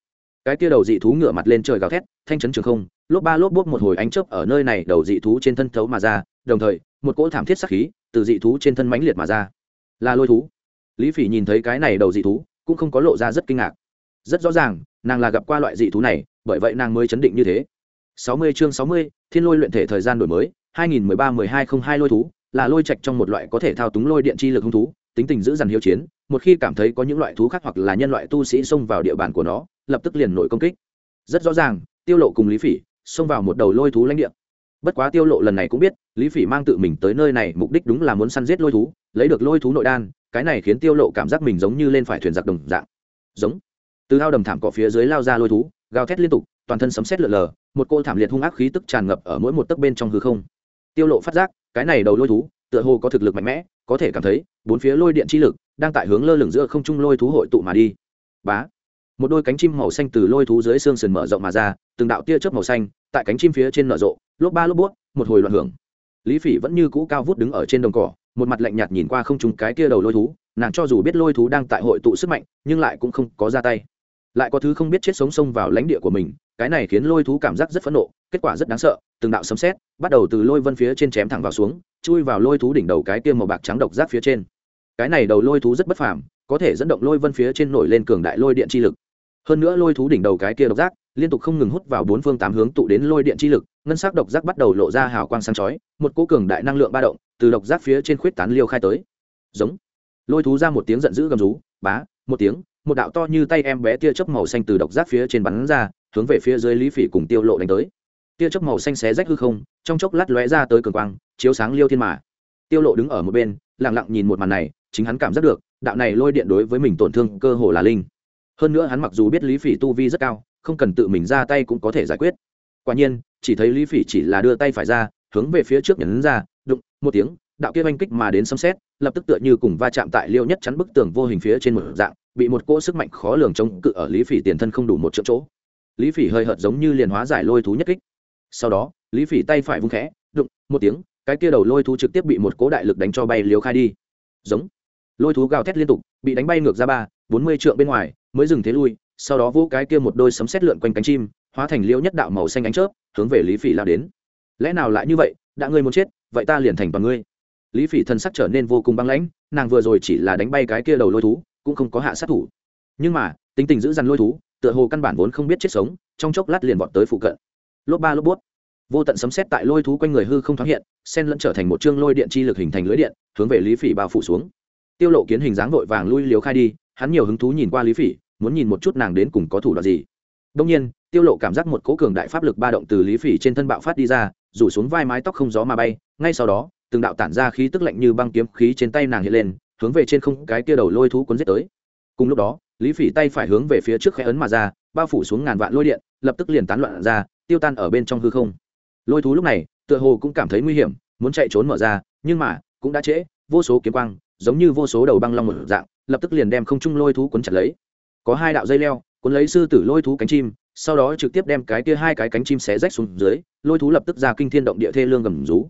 Cái kia đầu dị thú ngửa mặt lên trời gào thét thanh chấn trường không lốp ba lốp bốp một hồi ánh chớp ở nơi này đầu dị thú trên thân thấu mà ra đồng thời một cỗ thảm thiết sắc khí từ dị thú trên thân mãnh liệt mà ra. Là lôi thú. Lý phỉ nhìn thấy cái này đầu dị thú cũng không có lộ ra rất kinh ngạc. Rất rõ ràng nàng là gặp qua loại dị thú này bởi vậy nàng mới chấn định như thế. 60 chương 60, thiên lôi luyện thể thời gian đổi mới. 2013-1202 lôi thú, là lôi trạch trong một loại có thể thao túng lôi điện chi lực hung thú, tính tình giữ dằn hiếu chiến, một khi cảm thấy có những loại thú khác hoặc là nhân loại tu sĩ xông vào địa bàn của nó, lập tức liền nổi công kích. Rất rõ ràng, tiêu lộ cùng lý phỉ xông vào một đầu lôi thú lãnh địa. Bất quá tiêu lộ lần này cũng biết, lý phỉ mang tự mình tới nơi này mục đích đúng là muốn săn giết lôi thú, lấy được lôi thú nội đan, cái này khiến tiêu lộ cảm giác mình giống như lên phải thuyền giặc đồng dạng. Giống. Từ ao đầm thảm cỏ phía dưới lao ra lôi thú, gào thét liên tục, toàn thân sấm sét lượn lờ, một cô thảm liệt hung ác khí tức tràn ngập ở mỗi một tấc bên trong hư không tiêu lộ phát giác, cái này đầu lôi thú, tựa hồ có thực lực mạnh mẽ, có thể cảm thấy, bốn phía lôi điện chi lực đang tại hướng lơ lửng giữa không trung lôi thú hội tụ mà đi. Bá! Một đôi cánh chim màu xanh từ lôi thú dưới xương sườn mở rộng mà ra, từng đạo tia chớp màu xanh, tại cánh chim phía trên nở rộ, lốp ba lốp bút một hồi loạn hưởng. Lý phỉ vẫn như cũ cao vút đứng ở trên đồng cỏ, một mặt lạnh nhạt nhìn qua không trung cái kia đầu lôi thú, nàng cho dù biết lôi thú đang tại hội tụ sức mạnh, nhưng lại cũng không có ra tay lại có thứ không biết chết sống xông vào lãnh địa của mình, cái này khiến lôi thú cảm giác rất phẫn nộ, kết quả rất đáng sợ, từng đạo sấm xét bắt đầu từ lôi vân phía trên chém thẳng vào xuống, chui vào lôi thú đỉnh đầu cái kia màu bạc trắng độc giác phía trên. Cái này đầu lôi thú rất bất phàm, có thể dẫn động lôi vân phía trên nổi lên cường đại lôi điện chi lực. Hơn nữa lôi thú đỉnh đầu cái kia độc giác liên tục không ngừng hút vào bốn phương tám hướng tụ đến lôi điện chi lực, ngân sắc độc giác bắt đầu lộ ra hào quang sáng chói, một cỗ cường đại năng lượng ba động từ độc giác phía trên khuyết tán liêu khai tới. Giống. Lôi thú ra một tiếng giận dữ gầm rú, bá, một tiếng một đạo to như tay em bé tia chớp màu xanh từ độc giác phía trên bắn ra, hướng về phía dưới lý phỉ cùng tiêu lộ đánh tới. Tia chớp màu xanh xé rách hư không, trong chốc lát lóe ra tới cường quang, chiếu sáng liêu thiên mà. Tiêu lộ đứng ở một bên, lặng lặng nhìn một màn này, chính hắn cảm giác được, đạo này lôi điện đối với mình tổn thương cơ hồ là linh. Hơn nữa hắn mặc dù biết lý phỉ tu vi rất cao, không cần tự mình ra tay cũng có thể giải quyết. Quả nhiên, chỉ thấy lý phỉ chỉ là đưa tay phải ra, hướng về phía trước nhấn ra, đụng, một tiếng, đạo kia oanh kích mà đến xâm xét lập tức tựa như cùng va chạm tại liêu nhất chắn bức tường vô hình phía trên một dạng bị một cỗ sức mạnh khó lường chống cự ở lý phỉ tiền thân không đủ một triệu chỗ. Lý phỉ hơi hợt giống như liền hóa giải lôi thú nhất kích. Sau đó, lý phỉ tay phải vung khẽ, đụng, một tiếng, cái kia đầu lôi thú trực tiếp bị một cỗ đại lực đánh cho bay liều khai đi. Giống. Lôi thú gào thét liên tục, bị đánh bay ngược ra ba, bốn mươi trượng bên ngoài, mới dừng thế lui, sau đó vỗ cái kia một đôi sấm sét lượn quanh cánh chim, hóa thành liễu nhất đạo màu xanh ánh chớp, hướng về lý phỉ lao đến. Lẽ nào lại như vậy? Đã ngươi muốn chết, vậy ta liền thành toàn ngươi. Lý phỉ thân sắc trở nên vô cùng băng lãnh, nàng vừa rồi chỉ là đánh bay cái kia đầu lôi thú cũng không có hạ sát thủ. Nhưng mà, tính tình giữ dằn lôi thú, tựa hồ căn bản vốn không biết chết sống, trong chốc lát liền vọt tới phụ cận. Lốp ba lốp bút vô tận sấm xét tại lôi thú quanh người hư không thoáng hiện sen lẫn trở thành một chương lôi điện chi lực hình thành lưới điện, hướng về lý phỉ bao phủ xuống. Tiêu lộ kiến hình dáng vội vàng lui liều khai đi, hắn nhiều hứng thú nhìn qua lý phỉ, muốn nhìn một chút nàng đến cùng có thủ đoạn gì. Đông nhiên, tiêu lộ cảm giác một cỗ cường đại pháp lực ba động từ lý phỉ trên thân bạo phát đi ra, rủ xuống vai mái tóc không gió mà bay, ngay sau đó, từng đạo tản ra khí tức lạnh như băng kiếm khí trên tay nàng hiện lên hướng về trên không cái kia đầu lôi thú cuốn giết tới. Cùng lúc đó, lý phỉ tay phải hướng về phía trước khẽ ấn mà ra, bao phủ xuống ngàn vạn lôi điện, lập tức liền tán loạn ra, tiêu tan ở bên trong hư không. Lôi thú lúc này, tựa hồ cũng cảm thấy nguy hiểm, muốn chạy trốn mở ra, nhưng mà, cũng đã trễ, vô số kiếm quang, giống như vô số đầu băng long một dạng, lập tức liền đem không trung lôi thú cuốn chặt lấy. Có hai đạo dây leo, cuốn lấy sư tử lôi thú cánh chim, sau đó trực tiếp đem cái kia hai cái cánh chim xé rách xuống dưới, lôi thú lập tức ra kinh thiên động địa thê lương gầm rú.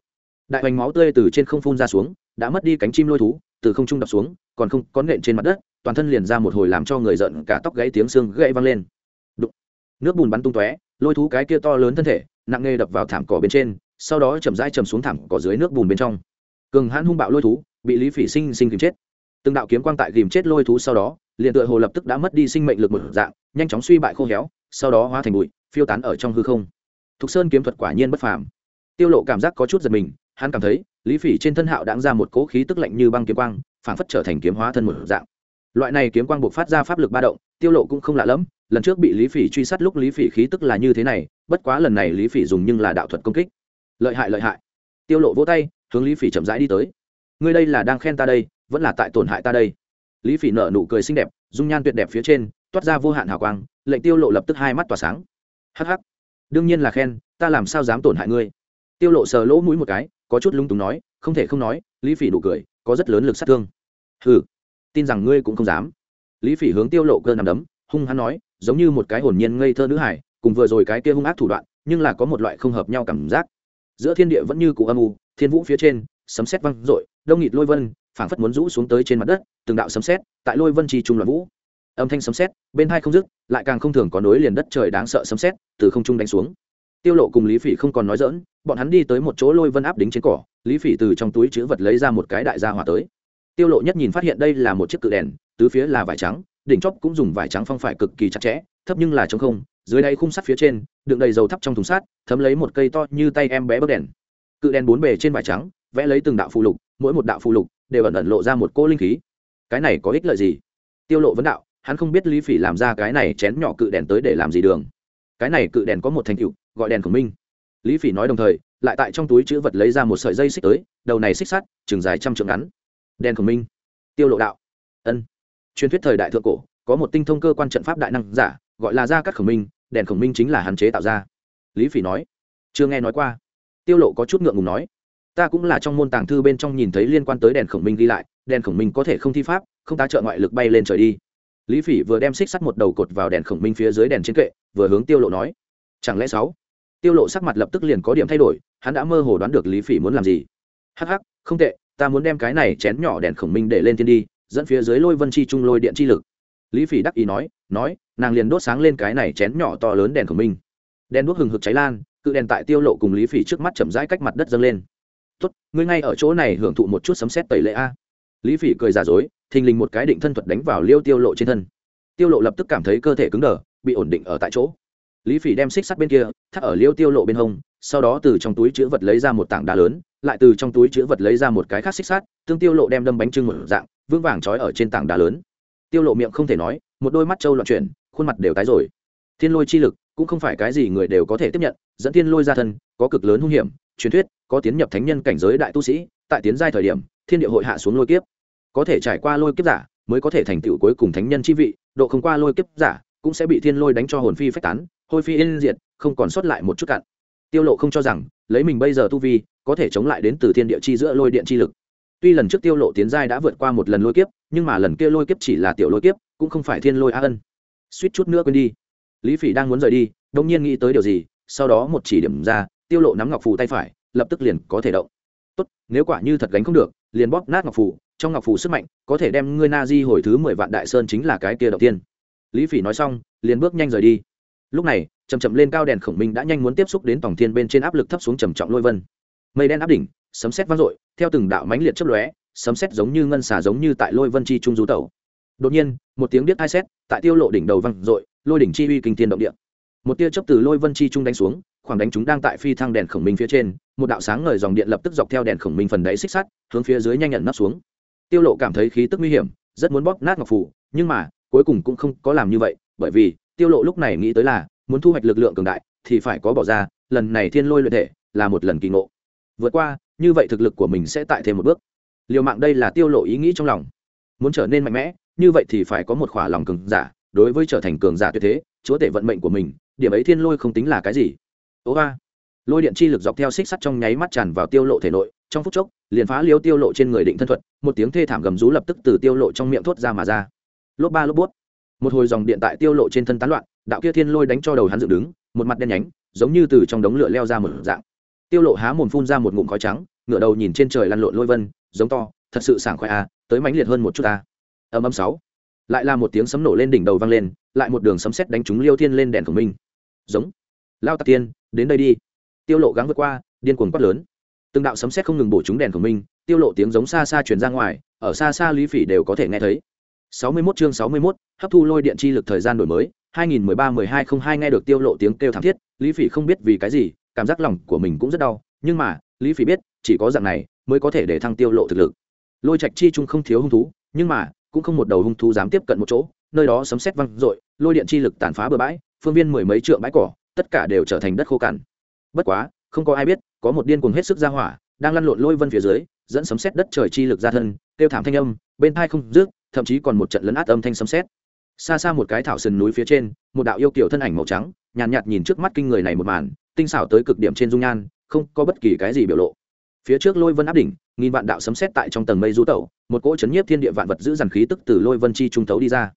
Đại hoành máu tươi từ trên không phun ra xuống, đã mất đi cánh chim lôi thú từ không trung đập xuống, còn không có nện trên mặt đất, toàn thân liền ra một hồi làm cho người giận, cả tóc gãy tiếng xương gãy vang lên. Đụng. nước bùn bắn tung tóe, lôi thú cái kia to lớn thân thể, nặng nề đập vào thảm cỏ bên trên, sau đó chậm rãi chầm xuống thảm cỏ dưới nước bùn bên trong. Cường hãn hung bạo lôi thú, bị lý phỉ sinh sinh kìm chết. Từng đạo kiếm quang tại kìm chết lôi thú sau đó, liền tựa hồ lập tức đã mất đi sinh mệnh lực một dạng, nhanh chóng suy bại khô héo, sau đó hóa thành bụi, phiêu tán ở trong hư không. Thục sơn kiếm thuật quả nhiên bất phàm. Tiêu lộ cảm giác có chút giật mình, hắn cảm thấy lý phỉ trên thân hạo đáng ra một cỗ khí tức lạnh như băng kiếm quang, phảng phất trở thành kiếm hóa thân một dạng. Loại này kiếm quang buộc phát ra pháp lực ba động, tiêu lộ cũng không lạ lẫm, lần trước bị lý phỉ truy sát lúc lý phỉ khí tức là như thế này, bất quá lần này lý phỉ dùng nhưng là đạo thuật công kích. Lợi hại lợi hại. Tiêu lộ vỗ tay, hướng lý phỉ chậm rãi đi tới. Ngươi đây là đang khen ta đây, vẫn là tại tổn hại ta đây. Lý phỉ nở nụ cười xinh đẹp, dung nhan tuyệt đẹp phía trên, toát ra vô hạn hào quang, lệnh tiêu lộ lập tức hai mắt tỏa sáng. Hắc hắc. Đương nhiên là khen, ta làm sao dám tổn hại ngươi? Tiêu lộ sờ lỗ mũi một cái có chút lung túng nói, không thể không nói, lý phỉ nụ cười có rất lớn lực sát thương. Ừ tin rằng ngươi cũng không dám. Lý phỉ hướng tiêu lộ cơ nằm đấm, hung hắn nói, giống như một cái hồn nhiên ngây thơ nữ hải, cùng vừa rồi cái kia hung ác thủ đoạn, nhưng là có một loại không hợp nhau cảm giác. Giữa thiên địa vẫn như cụ âm u, thiên vũ phía trên, sấm sét vang rội đông nghịt lôi vân, phảng phất muốn rũ xuống tới trên mặt đất, từng đạo sấm sét tại lôi vân trì trung loạn vũ. Âm thanh sấm sét, bên hai không dứt, lại càng không thường có nối liền đất trời đáng sợ sấm sét từ không trung đánh xuống. Tiêu lộ cùng lý phỉ không còn nói dỡn bọn hắn đi tới một chỗ lôi vân áp đính trên cỏ, lý phỉ từ trong túi chứa vật lấy ra một cái đại gia hỏa tới. Tiêu lộ nhất nhìn phát hiện đây là một chiếc cự đèn, tứ phía là vải trắng, đỉnh chóp cũng dùng vải trắng phong phải cực kỳ chặt chẽ, thấp nhưng là trống không, dưới đây khung sắt phía trên, đựng đầy dầu thắp trong thùng sắt, thấm lấy một cây to như tay em bé bấc đèn. Cự đèn bốn bề trên vải trắng, vẽ lấy từng đạo phù lục, mỗi một đạo phù lục đều ẩn ẩn lộ ra một cô linh khí. Cái này có ích lợi gì? Tiêu lộ vấn đạo, hắn không biết lý phỉ làm ra cái này chén nhỏ cự đèn tới để làm gì đường. Cái này cự đèn có một thành tựu, gọi đèn của minh lý phỉ nói đồng thời, lại tại trong túi chữ vật lấy ra một sợi dây xích tới, đầu này xích sắt, chừng dài trăm trượng ngắn. Đèn khổng minh. Tiêu lộ đạo. Ân. Truyền thuyết thời đại thượng cổ, có một tinh thông cơ quan trận pháp đại năng giả, gọi là gia cát khổng minh, đèn khổng minh chính là hạn chế tạo ra. Lý phỉ nói. Chưa nghe nói qua. Tiêu lộ có chút ngượng ngùng nói. Ta cũng là trong môn tàng thư bên trong nhìn thấy liên quan tới đèn khổng minh ghi lại, đèn khổng minh có thể không thi pháp, không tá trợ ngoại lực bay lên trời đi. Lý phỉ vừa đem xích sắt một đầu cột vào đèn khổng minh phía dưới đèn trên kệ, vừa hướng tiêu lộ nói. Chẳng lẽ sáu? Tiêu lộ sắc mặt lập tức liền có điểm thay đổi, hắn đã mơ hồ đoán được lý phỉ muốn làm gì. Hắc hắc, không tệ, ta muốn đem cái này chén nhỏ đèn khổng minh để lên thiên đi, dẫn phía dưới lôi vân chi trung lôi điện chi lực. Lý phỉ đắc ý nói nói, nàng liền đốt sáng lên cái này chén nhỏ to lớn đèn khổng minh. Đèn đuốc hừng hực cháy lan, cự đèn tại tiêu lộ cùng lý phỉ trước mắt chậm rãi cách mặt đất dâng lên. Tốt, ngươi ngay ở chỗ này hưởng thụ một chút sấm sét tẩy lệ a. Lý phỉ cười giả dối, thình lình một cái định thân thuật đánh vào liêu tiêu lộ trên thân. Tiêu lộ lập tức cảm thấy cơ thể cứng đờ, bị ổn định ở tại chỗ lý phỉ đem xích sắt bên kia, thắt ở liêu tiêu lộ bên hông, sau đó từ trong túi chứa vật lấy ra một tảng đá lớn, lại từ trong túi chứa vật lấy ra một cái khác xích sắt, tương tiêu lộ đem đâm bánh trưng một dạng, vững vàng trói ở trên tảng đá lớn. Tiêu lộ miệng không thể nói, một đôi mắt trâu loạn chuyển, khuôn mặt đều tái rồi. Thiên lôi chi lực, cũng không phải cái gì người đều có thể tiếp nhận, dẫn thiên lôi ra thân, có cực lớn hung hiểm, truyền thuyết, có tiến nhập thánh nhân cảnh giới đại tu sĩ, tại tiến giai thời điểm, thiên địa hội hạ xuống lôi kiếp. Có thể trải qua lôi kiếp giả, mới có thể thành tựu cuối cùng thánh nhân chi vị, độ không qua lôi kiếp giả, cũng sẽ bị thiên lôi đánh cho hồn phi phách tán hôi phi yên diệt, không còn sót lại một chút cạn tiêu lộ không cho rằng, lấy mình bây giờ tu vi, có thể chống lại đến từ thiên địa chi giữa lôi điện chi lực. Tuy lần trước tiêu lộ tiến giai đã vượt qua một lần lôi kiếp, nhưng mà lần kia lôi kiếp chỉ là tiểu lôi kiếp, cũng không phải thiên lôi a ân. Suýt chút nữa quên đi. Lý phỉ đang muốn rời đi đông nhiên nghĩ tới điều gì, sau đó một chỉ điểm ra, tiêu lộ nắm ngọc phù tay phải, lập tức liền có thể động. Tốt, nếu quả như thật gánh không được, liền bóp nát ngọc phù, trong ngọc phù sức mạnh, có thể đem ngươi na di hồi thứ mười vạn đại sơn chính là cái kia đầu tiên. Lý phỉ nói xong, liền bước nhanh rời đi lúc này chầm chậm lên cao đèn khổng minh đã nhanh muốn tiếp xúc đến tổng thiên bên trên áp lực thấp xuống trầm trọng lôi vân. Mây đen áp đỉnh, sấm sét vang dội, theo từng đạo mãnh liệt chớp lóe, sấm sét giống như ngân xà giống như tại lôi vân chi trung du tẩu. Đột nhiên, một tiếng biết hai sét, tại tiêu lộ đỉnh đầu vang dội, lôi đỉnh chi uy kinh thiên động địa. Một tia chớp từ lôi vân chi trung đánh xuống, khoảng đánh chúng đang tại phi thăng đèn khổng minh phía trên, một đạo sáng ngời dòng điện lập tức dọc theo đèn khổng minh phần đáy xích sắt, hướng phía dưới nhanh nhận nắp xuống. Tiêu lộ cảm thấy khí tức nguy hiểm, rất muốn bóp nát ngọc phủ, nhưng mà, cuối cùng cũng không có làm như vậy, bởi vì tiêu lộ lúc này nghĩ tới là, muốn thu hoạch lực lượng cường đại, thì phải có bỏ ra, lần này thiên lôi luyện thể là một lần kỳ ngộ. Vượt qua, như vậy thực lực của mình sẽ tại thêm một bước. Liều mạng đây là tiêu lộ ý nghĩ trong lòng. Muốn trở nên mạnh mẽ, như vậy thì phải có một khỏa lòng cường giả, đối với trở thành cường giả tuyệt thế, chúa tể vận mệnh của mình, điểm ấy thiên lôi không tính là cái gì. Ố ba lôi điện chi lực dọc theo xích sắt trong nháy mắt tràn vào tiêu lộ thể nội, trong phút chốc, liền phá liêu tiêu lộ trên người định thân thuật, một tiếng thê thảm gầm rú lập tức từ tiêu lộ trong miệng thốt ra mà ra. Lốp ba lốp bút một hồi dòng điện tại tiêu lộ trên thân tán loạn đạo kia thiên lôi đánh cho đầu hắn dựng đứng một mặt đen nhánh giống như từ trong đống lửa leo ra một dạng. Tiêu lộ há mồm phun ra một ngụm khói trắng ngửa đầu nhìn trên trời lăn lộn lôi vân giống to thật sự sảng khoái a à, tới mãnh liệt hơn một chút a âm âm sáu. Lại là một tiếng sấm nổ lên đỉnh đầu vang lên lại một đường sấm sét đánh trúng liêu thiên lên đèn của mình. Giống. Lao tạc tiên đến đây đi. Tiêu lộ gắng vượt qua điên cuồng quát lớn. Từng đạo sấm sét không ngừng bổ trúng đèn của mình tiêu lộ tiếng giống xa xa truyền ra ngoài ở xa xa lý phỉ đều có thể nghe thấy. 61 chương 61, hấp thu lôi điện chi lực thời gian đổi mới 2013-1202 nghe được tiêu lộ tiếng kêu thảm thiết lý phỉ không biết vì cái gì cảm giác lòng của mình cũng rất đau nhưng mà lý phỉ biết chỉ có dạng này mới có thể để thăng tiêu lộ thực lực. Lôi trạch chi trung không thiếu hung thú nhưng mà cũng không một đầu hung thú dám tiếp cận một chỗ nơi đó sấm sét vang rội lôi điện chi lực tàn phá bờ bãi phương viên mười mấy trượng bãi cỏ tất cả đều trở thành đất khô cằn. Bất quá không có ai biết có một điên cuồng hết sức ra hỏa đang lăn lộn lôi vân phía dưới dẫn sấm sét đất trời chi lực ra thân tiêu thảm thanh âm bên tai không rước thậm chí còn một trận lấn át âm thanh sấm sét. Xa xa một cái thảo sườn núi phía trên một đạo yêu kiểu thân ảnh màu trắng nhàn nhạt, nhạt nhìn trước mắt kinh người này một màn tinh xảo tới cực điểm trên dung nhan không có bất kỳ cái gì biểu lộ. Phía trước lôi vân áp đỉnh nghìn vạn đạo sấm sét tại trong tầng mây du tẩu một cỗ chấn nhiếp thiên địa vạn vật giữ dàn khí tức từ lôi vân chi trung thấu đi ra.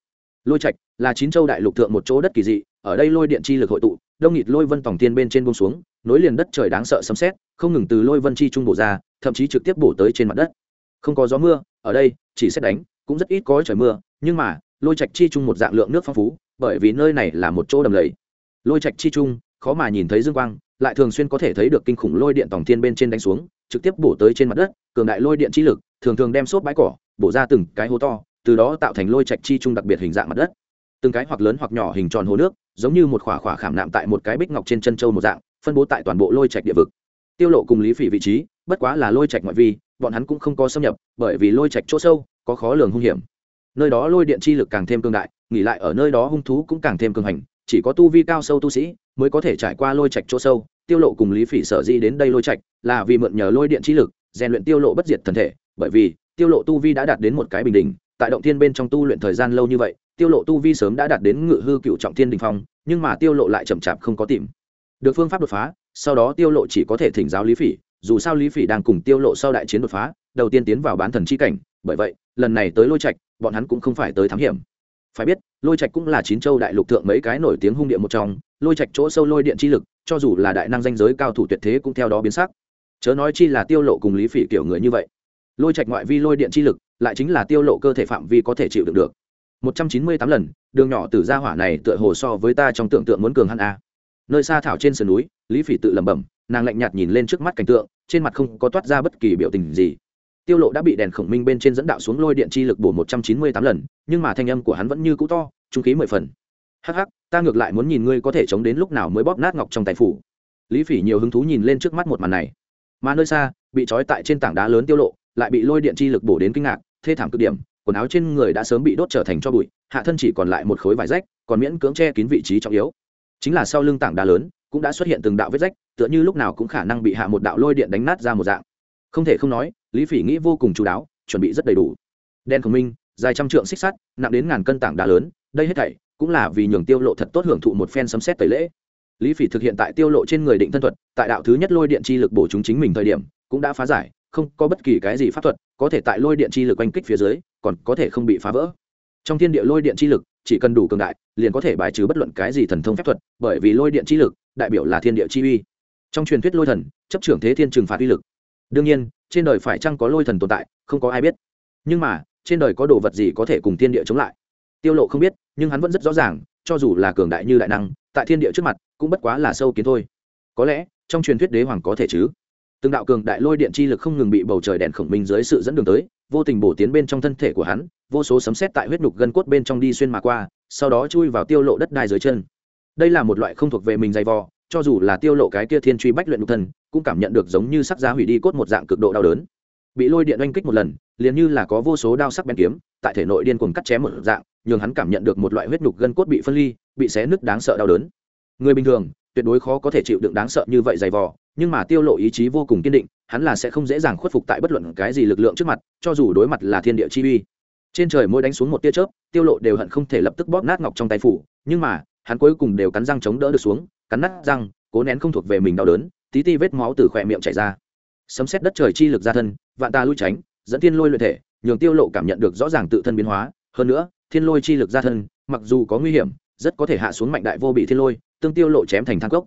Lôi trạch là chín châu đại lục thượng một chỗ đất kỳ dị ở đây lôi điện chi lực hội tụ đông nghịt lôi vân tổng tiên bên trên buông xuống nối liền đất trời đáng sợ sấm sét không ngừng từ lôi vân chi trung bổ ra thậm chí trực tiếp bổ tới trên mặt đất. Không có gió mưa ở đây chỉ xét đánh cũng rất ít có trời mưa, nhưng mà, lôi trạch chi trung một dạng lượng nước phong phú, bởi vì nơi này là một chỗ đầm lầy. Lôi trạch chi trung, khó mà nhìn thấy dương quang, lại thường xuyên có thể thấy được kinh khủng lôi điện tổng thiên bên trên đánh xuống, trực tiếp bổ tới trên mặt đất, cường đại lôi điện chi lực, thường thường đem xốp bãi cỏ, bổ ra từng cái hố to, từ đó tạo thành lôi trạch chi trung đặc biệt hình dạng mặt đất. Từng cái hoặc lớn hoặc nhỏ hình tròn hồ nước, giống như một khỏa khỏa khảm nạm tại một cái bích ngọc trên chân châu một dạng, phân bố tại toàn bộ lôi trạch địa vực. Tiêu lộ cùng lý phỉ vị trí bất quá là lôi trạch ngoại vi, bọn hắn cũng không có xâm nhập, bởi vì lôi trạch chỗ sâu, có khó lường hung hiểm. Nơi đó lôi điện chi lực càng thêm cường đại, nghỉ lại ở nơi đó hung thú cũng càng thêm cường hành, chỉ có tu vi cao sâu tu sĩ mới có thể trải qua lôi trạch chỗ sâu. Tiêu lộ cùng lý phỉ sở di đến đây lôi trạch là vì mượn nhờ lôi điện chi lực, rèn luyện tiêu lộ bất diệt thần thể, bởi vì tiêu lộ tu vi đã đạt đến một cái bình đỉnh, tại động thiên bên trong tu luyện thời gian lâu như vậy, tiêu lộ tu vi sớm đã đạt đến ngự hư cựu trọng thiên đỉnh phong, nhưng mà tiêu lộ lại chậm chạp không có tìm được phương pháp đột phá, sau đó tiêu lộ chỉ có thể thỉnh giáo lý phỉ dù sao lý phỉ đang cùng tiêu lộ sau đại chiến đột phá, đầu tiên tiến vào bán thần chi cảnh, bởi vậy, lần này tới lôi trạch, bọn hắn cũng không phải tới thám hiểm. Phải biết, lôi trạch cũng là chín châu đại lục thượng mấy cái nổi tiếng hung địa một trong, lôi trạch chỗ sâu lôi điện chi lực, cho dù là đại năng danh giới cao thủ tuyệt thế cũng theo đó biến sắc. Chớ nói chi là tiêu lộ cùng lý phỉ kiểu người như vậy. Lôi trạch ngoại vi lôi điện chi lực, lại chính là tiêu lộ cơ thể phạm vi có thể chịu đựng được. 198 lần, đường nhỏ từ gia hỏa này tựa hồ so với ta trong tưởng tượng muốn cường hắn a. Nơi xa thảo trên sườn núi, lý phỉ tự lẩm bẩm nàng lạnh nhạt nhìn lên trước mắt cảnh tượng, trên mặt không có toát ra bất kỳ biểu tình gì. Tiêu lộ đã bị đèn khổng minh bên trên dẫn đạo xuống lôi điện chi lực bổ 198 lần, nhưng mà thanh âm của hắn vẫn như cũ to, trung khí mười phần. Hắc hắc, ta ngược lại muốn nhìn ngươi có thể chống đến lúc nào mới bóp nát ngọc trong tay phủ. Lý phỉ nhiều hứng thú nhìn lên trước mắt một màn này. Mà nơi xa, bị trói tại trên tảng đá lớn tiêu lộ, lại bị lôi điện chi lực bổ đến kinh ngạc, thê thảm cực điểm, quần áo trên người đã sớm bị đốt trở thành cho bụi, hạ thân chỉ còn lại một khối vải rách, còn miễn cưỡng che kín vị trí trọng yếu. Chính là sau lưng tảng đá lớn cũng đã xuất hiện từng đạo vết rách, tựa như lúc nào cũng khả năng bị hạ một đạo lôi điện đánh nát ra một dạng. Không thể không nói, lý phỉ nghĩ vô cùng chú đáo, chuẩn bị rất đầy đủ. Đen khổng minh dài trăm trượng xích sắt, nặng đến ngàn cân tảng đá lớn, đây hết thảy cũng là vì nhường tiêu lộ thật tốt hưởng thụ một phen sấm xét tẩy lễ. Lý phỉ thực hiện tại tiêu lộ trên người định thân thuật, tại đạo thứ nhất lôi điện chi lực bổ chúng chính mình thời điểm, cũng đã phá giải, không có bất kỳ cái gì pháp thuật, có thể tại lôi điện chi lực oanh kích phía dưới, còn có thể không bị phá vỡ. Trong thiên địa lôi điện chi lực chỉ cần đủ cường đại, liền có thể bài trừ bất luận cái gì thần thông phép thuật, bởi vì lôi điện chi lực, đại biểu là thiên địa chi uy. Trong truyền thuyết lôi thần, chấp trưởng thế thiên trừng phạt uy lực. Đương nhiên, trên đời phải chăng có lôi thần tồn tại, không có ai biết. Nhưng mà, trên đời có đồ vật gì có thể cùng thiên địa chống lại? Tiêu lộ không biết, nhưng hắn vẫn rất rõ ràng, cho dù là cường đại như đại năng, tại thiên địa trước mặt, cũng bất quá là sâu kiến thôi. Có lẽ, trong truyền thuyết đế hoàng có thể chứ? Từng đạo cường đại lôi điện chi lực không ngừng bị bầu trời đèn khổng minh dưới sự dẫn đường tới, vô tình bổ tiến bên trong thân thể của hắn, vô số sấm sét tại huyết nhục gân cốt bên trong đi xuyên mà qua, sau đó chui vào tiêu lộ đất đai dưới chân. Đây là một loại không thuộc về mình dày vò, cho dù là tiêu lộ cái kia thiên truy bách luyện nhục thần cũng cảm nhận được giống như sắc giá hủy đi cốt một dạng cực độ đau đớn. Bị lôi điện oanh kích một lần, liền như là có vô số đao sắc bén kiếm, tại thể nội điên cuồng cắt chém một dạng, nhường hắn cảm nhận được một loại huyết nhục gân cốt bị phân ly, bị xé nứt đáng sợ đau đớn. Người bình thường tuyệt đối khó có thể chịu đựng đáng sợ như vậy dày vò, nhưng mà tiêu lộ ý chí vô cùng kiên định, hắn là sẽ không dễ dàng khuất phục tại bất luận cái gì lực lượng trước mặt, cho dù đối mặt là thiên địa chi uy. Trên trời mỗi đánh xuống một tia chớp, tiêu lộ đều hận không thể lập tức bóp nát ngọc trong tay phủ, nhưng mà, hắn cuối cùng đều cắn răng chống đỡ được xuống, cắn nát răng, cố nén không thuộc về mình đau đớn, tí ti vết máu từ khỏe miệng chảy ra. Sấm xét đất trời chi lực ra thân, vạn ta lui tránh, dẫn thiên lôi luyện thể, nhường tiêu lộ cảm nhận được rõ ràng tự thân biến hóa. Hơn nữa, thiên lôi chi lực ra thân, mặc dù có nguy hiểm rất có thể hạ xuống mạnh đại vô bị thiên lôi, tương tiêu lộ chém thành thang cốc.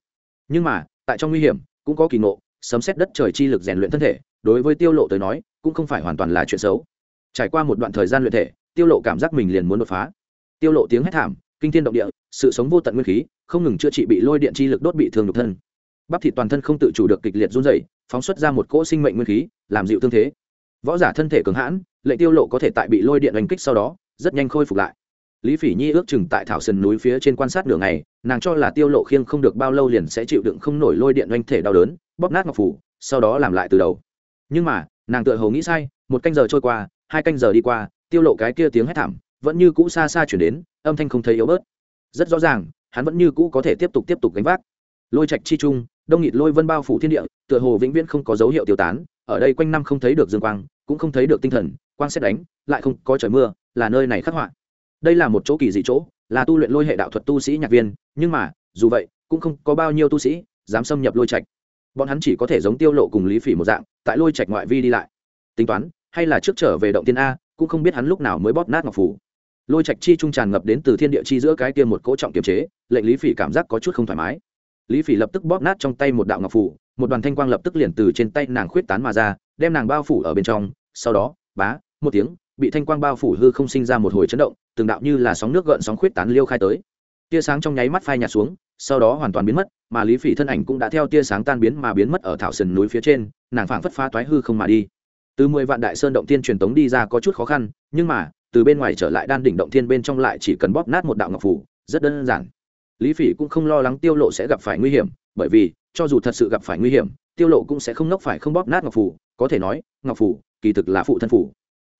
Nhưng mà, tại trong nguy hiểm, cũng có kỳ ngộ, sấm xét đất trời chi lực rèn luyện thân thể, đối với tiêu lộ tới nói, cũng không phải hoàn toàn là chuyện xấu. Trải qua một đoạn thời gian luyện thể, tiêu lộ cảm giác mình liền muốn đột phá. Tiêu lộ tiếng hét thảm, kinh thiên động địa, sự sống vô tận nguyên khí, không ngừng chữa trị bị lôi điện chi lực đốt bị thương nhục thân. Bắp thịt toàn thân không tự chủ được kịch liệt run rẩy, phóng xuất ra một cỗ sinh mệnh nguyên khí, làm dịu thương thế. Võ giả thân thể cường hãn lệnh tiêu lộ có thể tại bị lôi điện đánh kích sau đó, rất nhanh khôi phục lại lý phỉ nhi ước chừng tại thảo sườn núi phía trên quan sát đường này, nàng cho là tiêu lộ khiêng không được bao lâu liền sẽ chịu đựng không nổi lôi điện oanh thể đau đớn bóp nát ngọc phủ sau đó làm lại từ đầu. Nhưng mà nàng tựa hồ nghĩ sai một canh giờ trôi qua hai canh giờ đi qua tiêu lộ cái kia tiếng hét thảm vẫn như cũ xa xa chuyển đến âm thanh không thấy yếu bớt. Rất rõ ràng hắn vẫn như cũ có thể tiếp tục tiếp tục gánh vác. Lôi trạch chi trung đông nghịt lôi vân bao phủ thiên địa tựa hồ vĩnh viễn không có dấu hiệu tiêu tán ở đây quanh năm không thấy được dương quang cũng không thấy được tinh thần quang xét đánh lại không có trời mưa là nơi này khắc họa đây là một chỗ kỳ dị chỗ, là tu luyện lôi hệ đạo thuật tu sĩ nhạc viên, nhưng mà, dù vậy, cũng không có bao nhiêu tu sĩ dám xâm nhập lôi trạch. Bọn hắn chỉ có thể giống tiêu lộ cùng lý phỉ một dạng, tại lôi trạch ngoại vi đi lại. Tính toán, hay là trước trở về động tiên a, cũng không biết hắn lúc nào mới bóp nát ngọc phủ. Lôi trạch chi trung tràn ngập đến từ thiên địa chi giữa cái kia một cỗ trọng kiềm chế, lệnh lý phỉ cảm giác có chút không thoải mái. Lý phỉ lập tức bóp nát trong tay một đạo ngọc phủ, một đoàn thanh quang lập tức liền từ trên tay nàng khuyết tán mà ra, đem nàng bao phủ ở bên trong, sau đó, bá, một tiếng bị thanh quang bao phủ hư không sinh ra một hồi chấn động, từng đạo như là sóng nước gợn sóng khuyết tán liêu khai tới. Tia sáng trong nháy mắt phai nhạt xuống, sau đó hoàn toàn biến mất, mà lý phỉ thân ảnh cũng đã theo tia sáng tan biến mà biến mất ở thảo sườn núi phía trên, nàng phảng phất phá toái hư không mà đi. Từ mười vạn đại sơn động tiên truyền tống đi ra có chút khó khăn, nhưng mà, từ bên ngoài trở lại đan đỉnh động thiên bên trong lại chỉ cần bóp nát một đạo ngọc phủ, rất đơn giản. Lý phỉ cũng không lo lắng tiêu lộ sẽ gặp phải nguy hiểm, bởi vì, cho dù thật sự gặp phải nguy hiểm, tiêu lộ cũng sẽ không nốc phải không bóp nát ngọc phủ, có thể nói, ngọc phủ kỳ thực là phụ thân phủ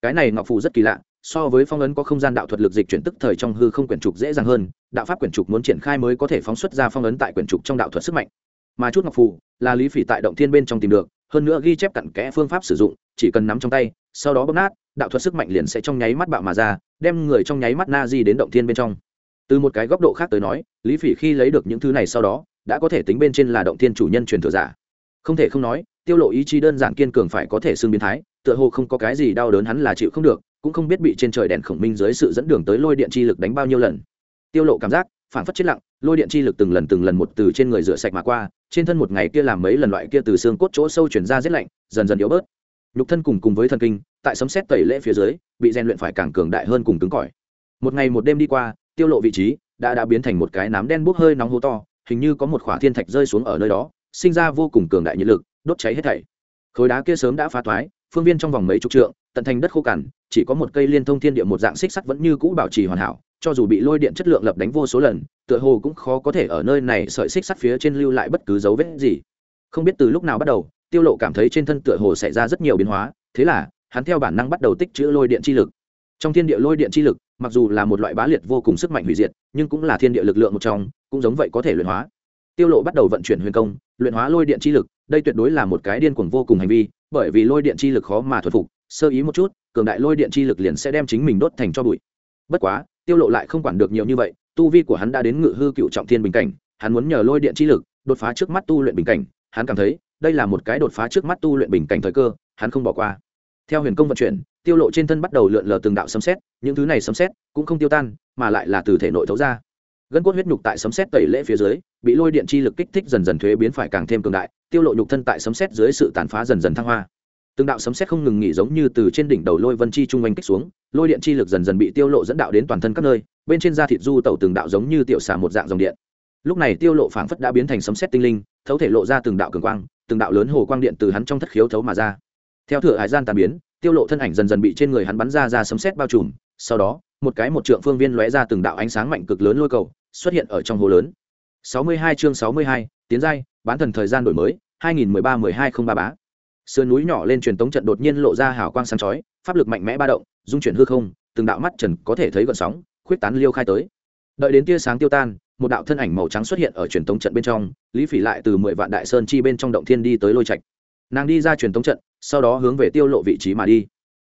cái này ngọc phù rất kỳ lạ, so với phong ấn có không gian đạo thuật lực dịch chuyển tức thời trong hư không quyển trục dễ dàng hơn, đạo pháp quyển trục muốn triển khai mới có thể phóng xuất ra phong ấn tại quyển trục trong đạo thuật sức mạnh. Mà chút ngọc phù là lý phỉ tại động thiên bên trong tìm được, hơn nữa ghi chép cặn kẽ phương pháp sử dụng, chỉ cần nắm trong tay, sau đó bóp nát, đạo thuật sức mạnh liền sẽ trong nháy mắt bạo mà ra, đem người trong nháy mắt na di đến động thiên bên trong. Từ một cái góc độ khác tới nói, lý phỉ khi lấy được những thứ này sau đó, đã có thể tính bên trên là động thiên chủ nhân truyền thừa giả. Không thể không nói tiêu lộ ý chí đơn giản kiên cường phải có thể xương biến thái, tựa hồ không có cái gì đau đớn hắn là chịu không được, cũng không biết bị trên trời đèn khổng minh dưới sự dẫn đường tới lôi điện chi lực đánh bao nhiêu lần. Tiêu lộ cảm giác phản phất chết lặng, lôi điện chi lực từng lần từng lần một từ trên người rửa sạch mà qua, trên thân một ngày kia làm mấy lần loại kia từ xương cốt chỗ sâu chuyển ra rét lạnh, dần dần yếu bớt. Nhục thân cùng cùng với thần kinh, tại sấm xét tẩy lễ phía dưới, bị rèn luyện phải càng cường đại hơn cùng cứng cỏi. Một ngày một đêm đi qua, tiêu lộ vị trí đã đã biến thành một cái nám đen bốc hơi nóng hố to, hình như có một khỏa thiên thạch rơi xuống ở nơi đó, sinh ra vô cùng cường đại nhiệt lực đốt cháy hết thảy. Khối đá kia sớm đã phá thoái, phương viên trong vòng mấy chục trượng, tận thành đất khô cằn, chỉ có một cây liên thông thiên địa một dạng xích sắt vẫn như cũ bảo trì hoàn hảo, cho dù bị lôi điện chất lượng lập đánh vô số lần, tựa hồ cũng khó có thể ở nơi này sợi xích sắt phía trên lưu lại bất cứ dấu vết gì. Không biết từ lúc nào bắt đầu, tiêu lộ cảm thấy trên thân tựa hồ xảy ra rất nhiều biến hóa, thế là, hắn theo bản năng bắt đầu tích trữ lôi điện chi lực. Trong thiên địa lôi điện chi lực, mặc dù là một loại bá liệt vô cùng sức mạnh hủy diệt, nhưng cũng là thiên địa lực lượng một trong, cũng giống vậy có thể luyện hóa tiêu lộ bắt đầu vận chuyển huyền công luyện hóa lôi điện chi lực đây tuyệt đối là một cái điên cuồng vô cùng hành vi bởi vì lôi điện chi lực khó mà thuần phục sơ ý một chút cường đại lôi điện chi lực liền sẽ đem chính mình đốt thành cho bụi. Bất quá tiêu lộ lại không quản được nhiều như vậy tu vi của hắn đã đến ngự hư cựu trọng thiên bình cảnh hắn muốn nhờ lôi điện chi lực đột phá trước mắt tu luyện bình cảnh hắn cảm thấy đây là một cái đột phá trước mắt tu luyện bình cảnh thời cơ hắn không bỏ qua. Theo huyền công vận chuyển tiêu lộ trên thân bắt đầu lượn lờ từng đạo sấm xét, những thứ này sấm xét cũng không tiêu tan mà lại là từ thể nội thấu ra gân cốt huyết nhục tại sấm sét tẩy lễ phía dưới, bị lôi điện chi lực kích thích dần dần thuế biến phải càng thêm cường đại, tiêu lộ nhục thân tại sấm sét dưới sự tàn phá dần dần thăng hoa. Từng đạo sấm sét không ngừng nghỉ giống như từ trên đỉnh đầu lôi vân chi trung oanh kích xuống, lôi điện chi lực dần dần bị tiêu lộ dẫn đạo đến toàn thân các nơi, bên trên da thịt du tẩu từng đạo giống như tiểu xà một dạng dòng điện. Lúc này tiêu lộ phảng phất đã biến thành sấm sét tinh linh, thấu thể lộ ra từng đạo cường quang, từng đạo lớn hồ quang điện từ hắn trong thất khiếu thấu mà ra. Theo thừa hải gian tàn biến, tiêu lộ thân ảnh dần dần bị trên người hắn bắn ra ra sấm sét bao trùm sau đó một cái một trượng phương viên lóe ra từng đạo ánh sáng mạnh cực lớn lôi cầu xuất hiện ở trong hồ lớn. 62 chương 62, tiến giai bán thần thời gian đổi mới 2013-12 bá. Sườn núi nhỏ lên truyền tống trận đột nhiên lộ ra hào quang sáng chói pháp lực mạnh mẽ ba động dung chuyển hư không từng đạo mắt trần có thể thấy gợn sóng khuyết tán liêu khai tới. Đợi đến tia sáng tiêu tan một đạo thân ảnh màu trắng xuất hiện ở truyền tống trận bên trong lý phỉ lại từ mười vạn đại sơn chi bên trong động thiên đi tới lôi trạch. Nàng đi ra truyền tống trận sau đó hướng về tiêu lộ vị trí mà đi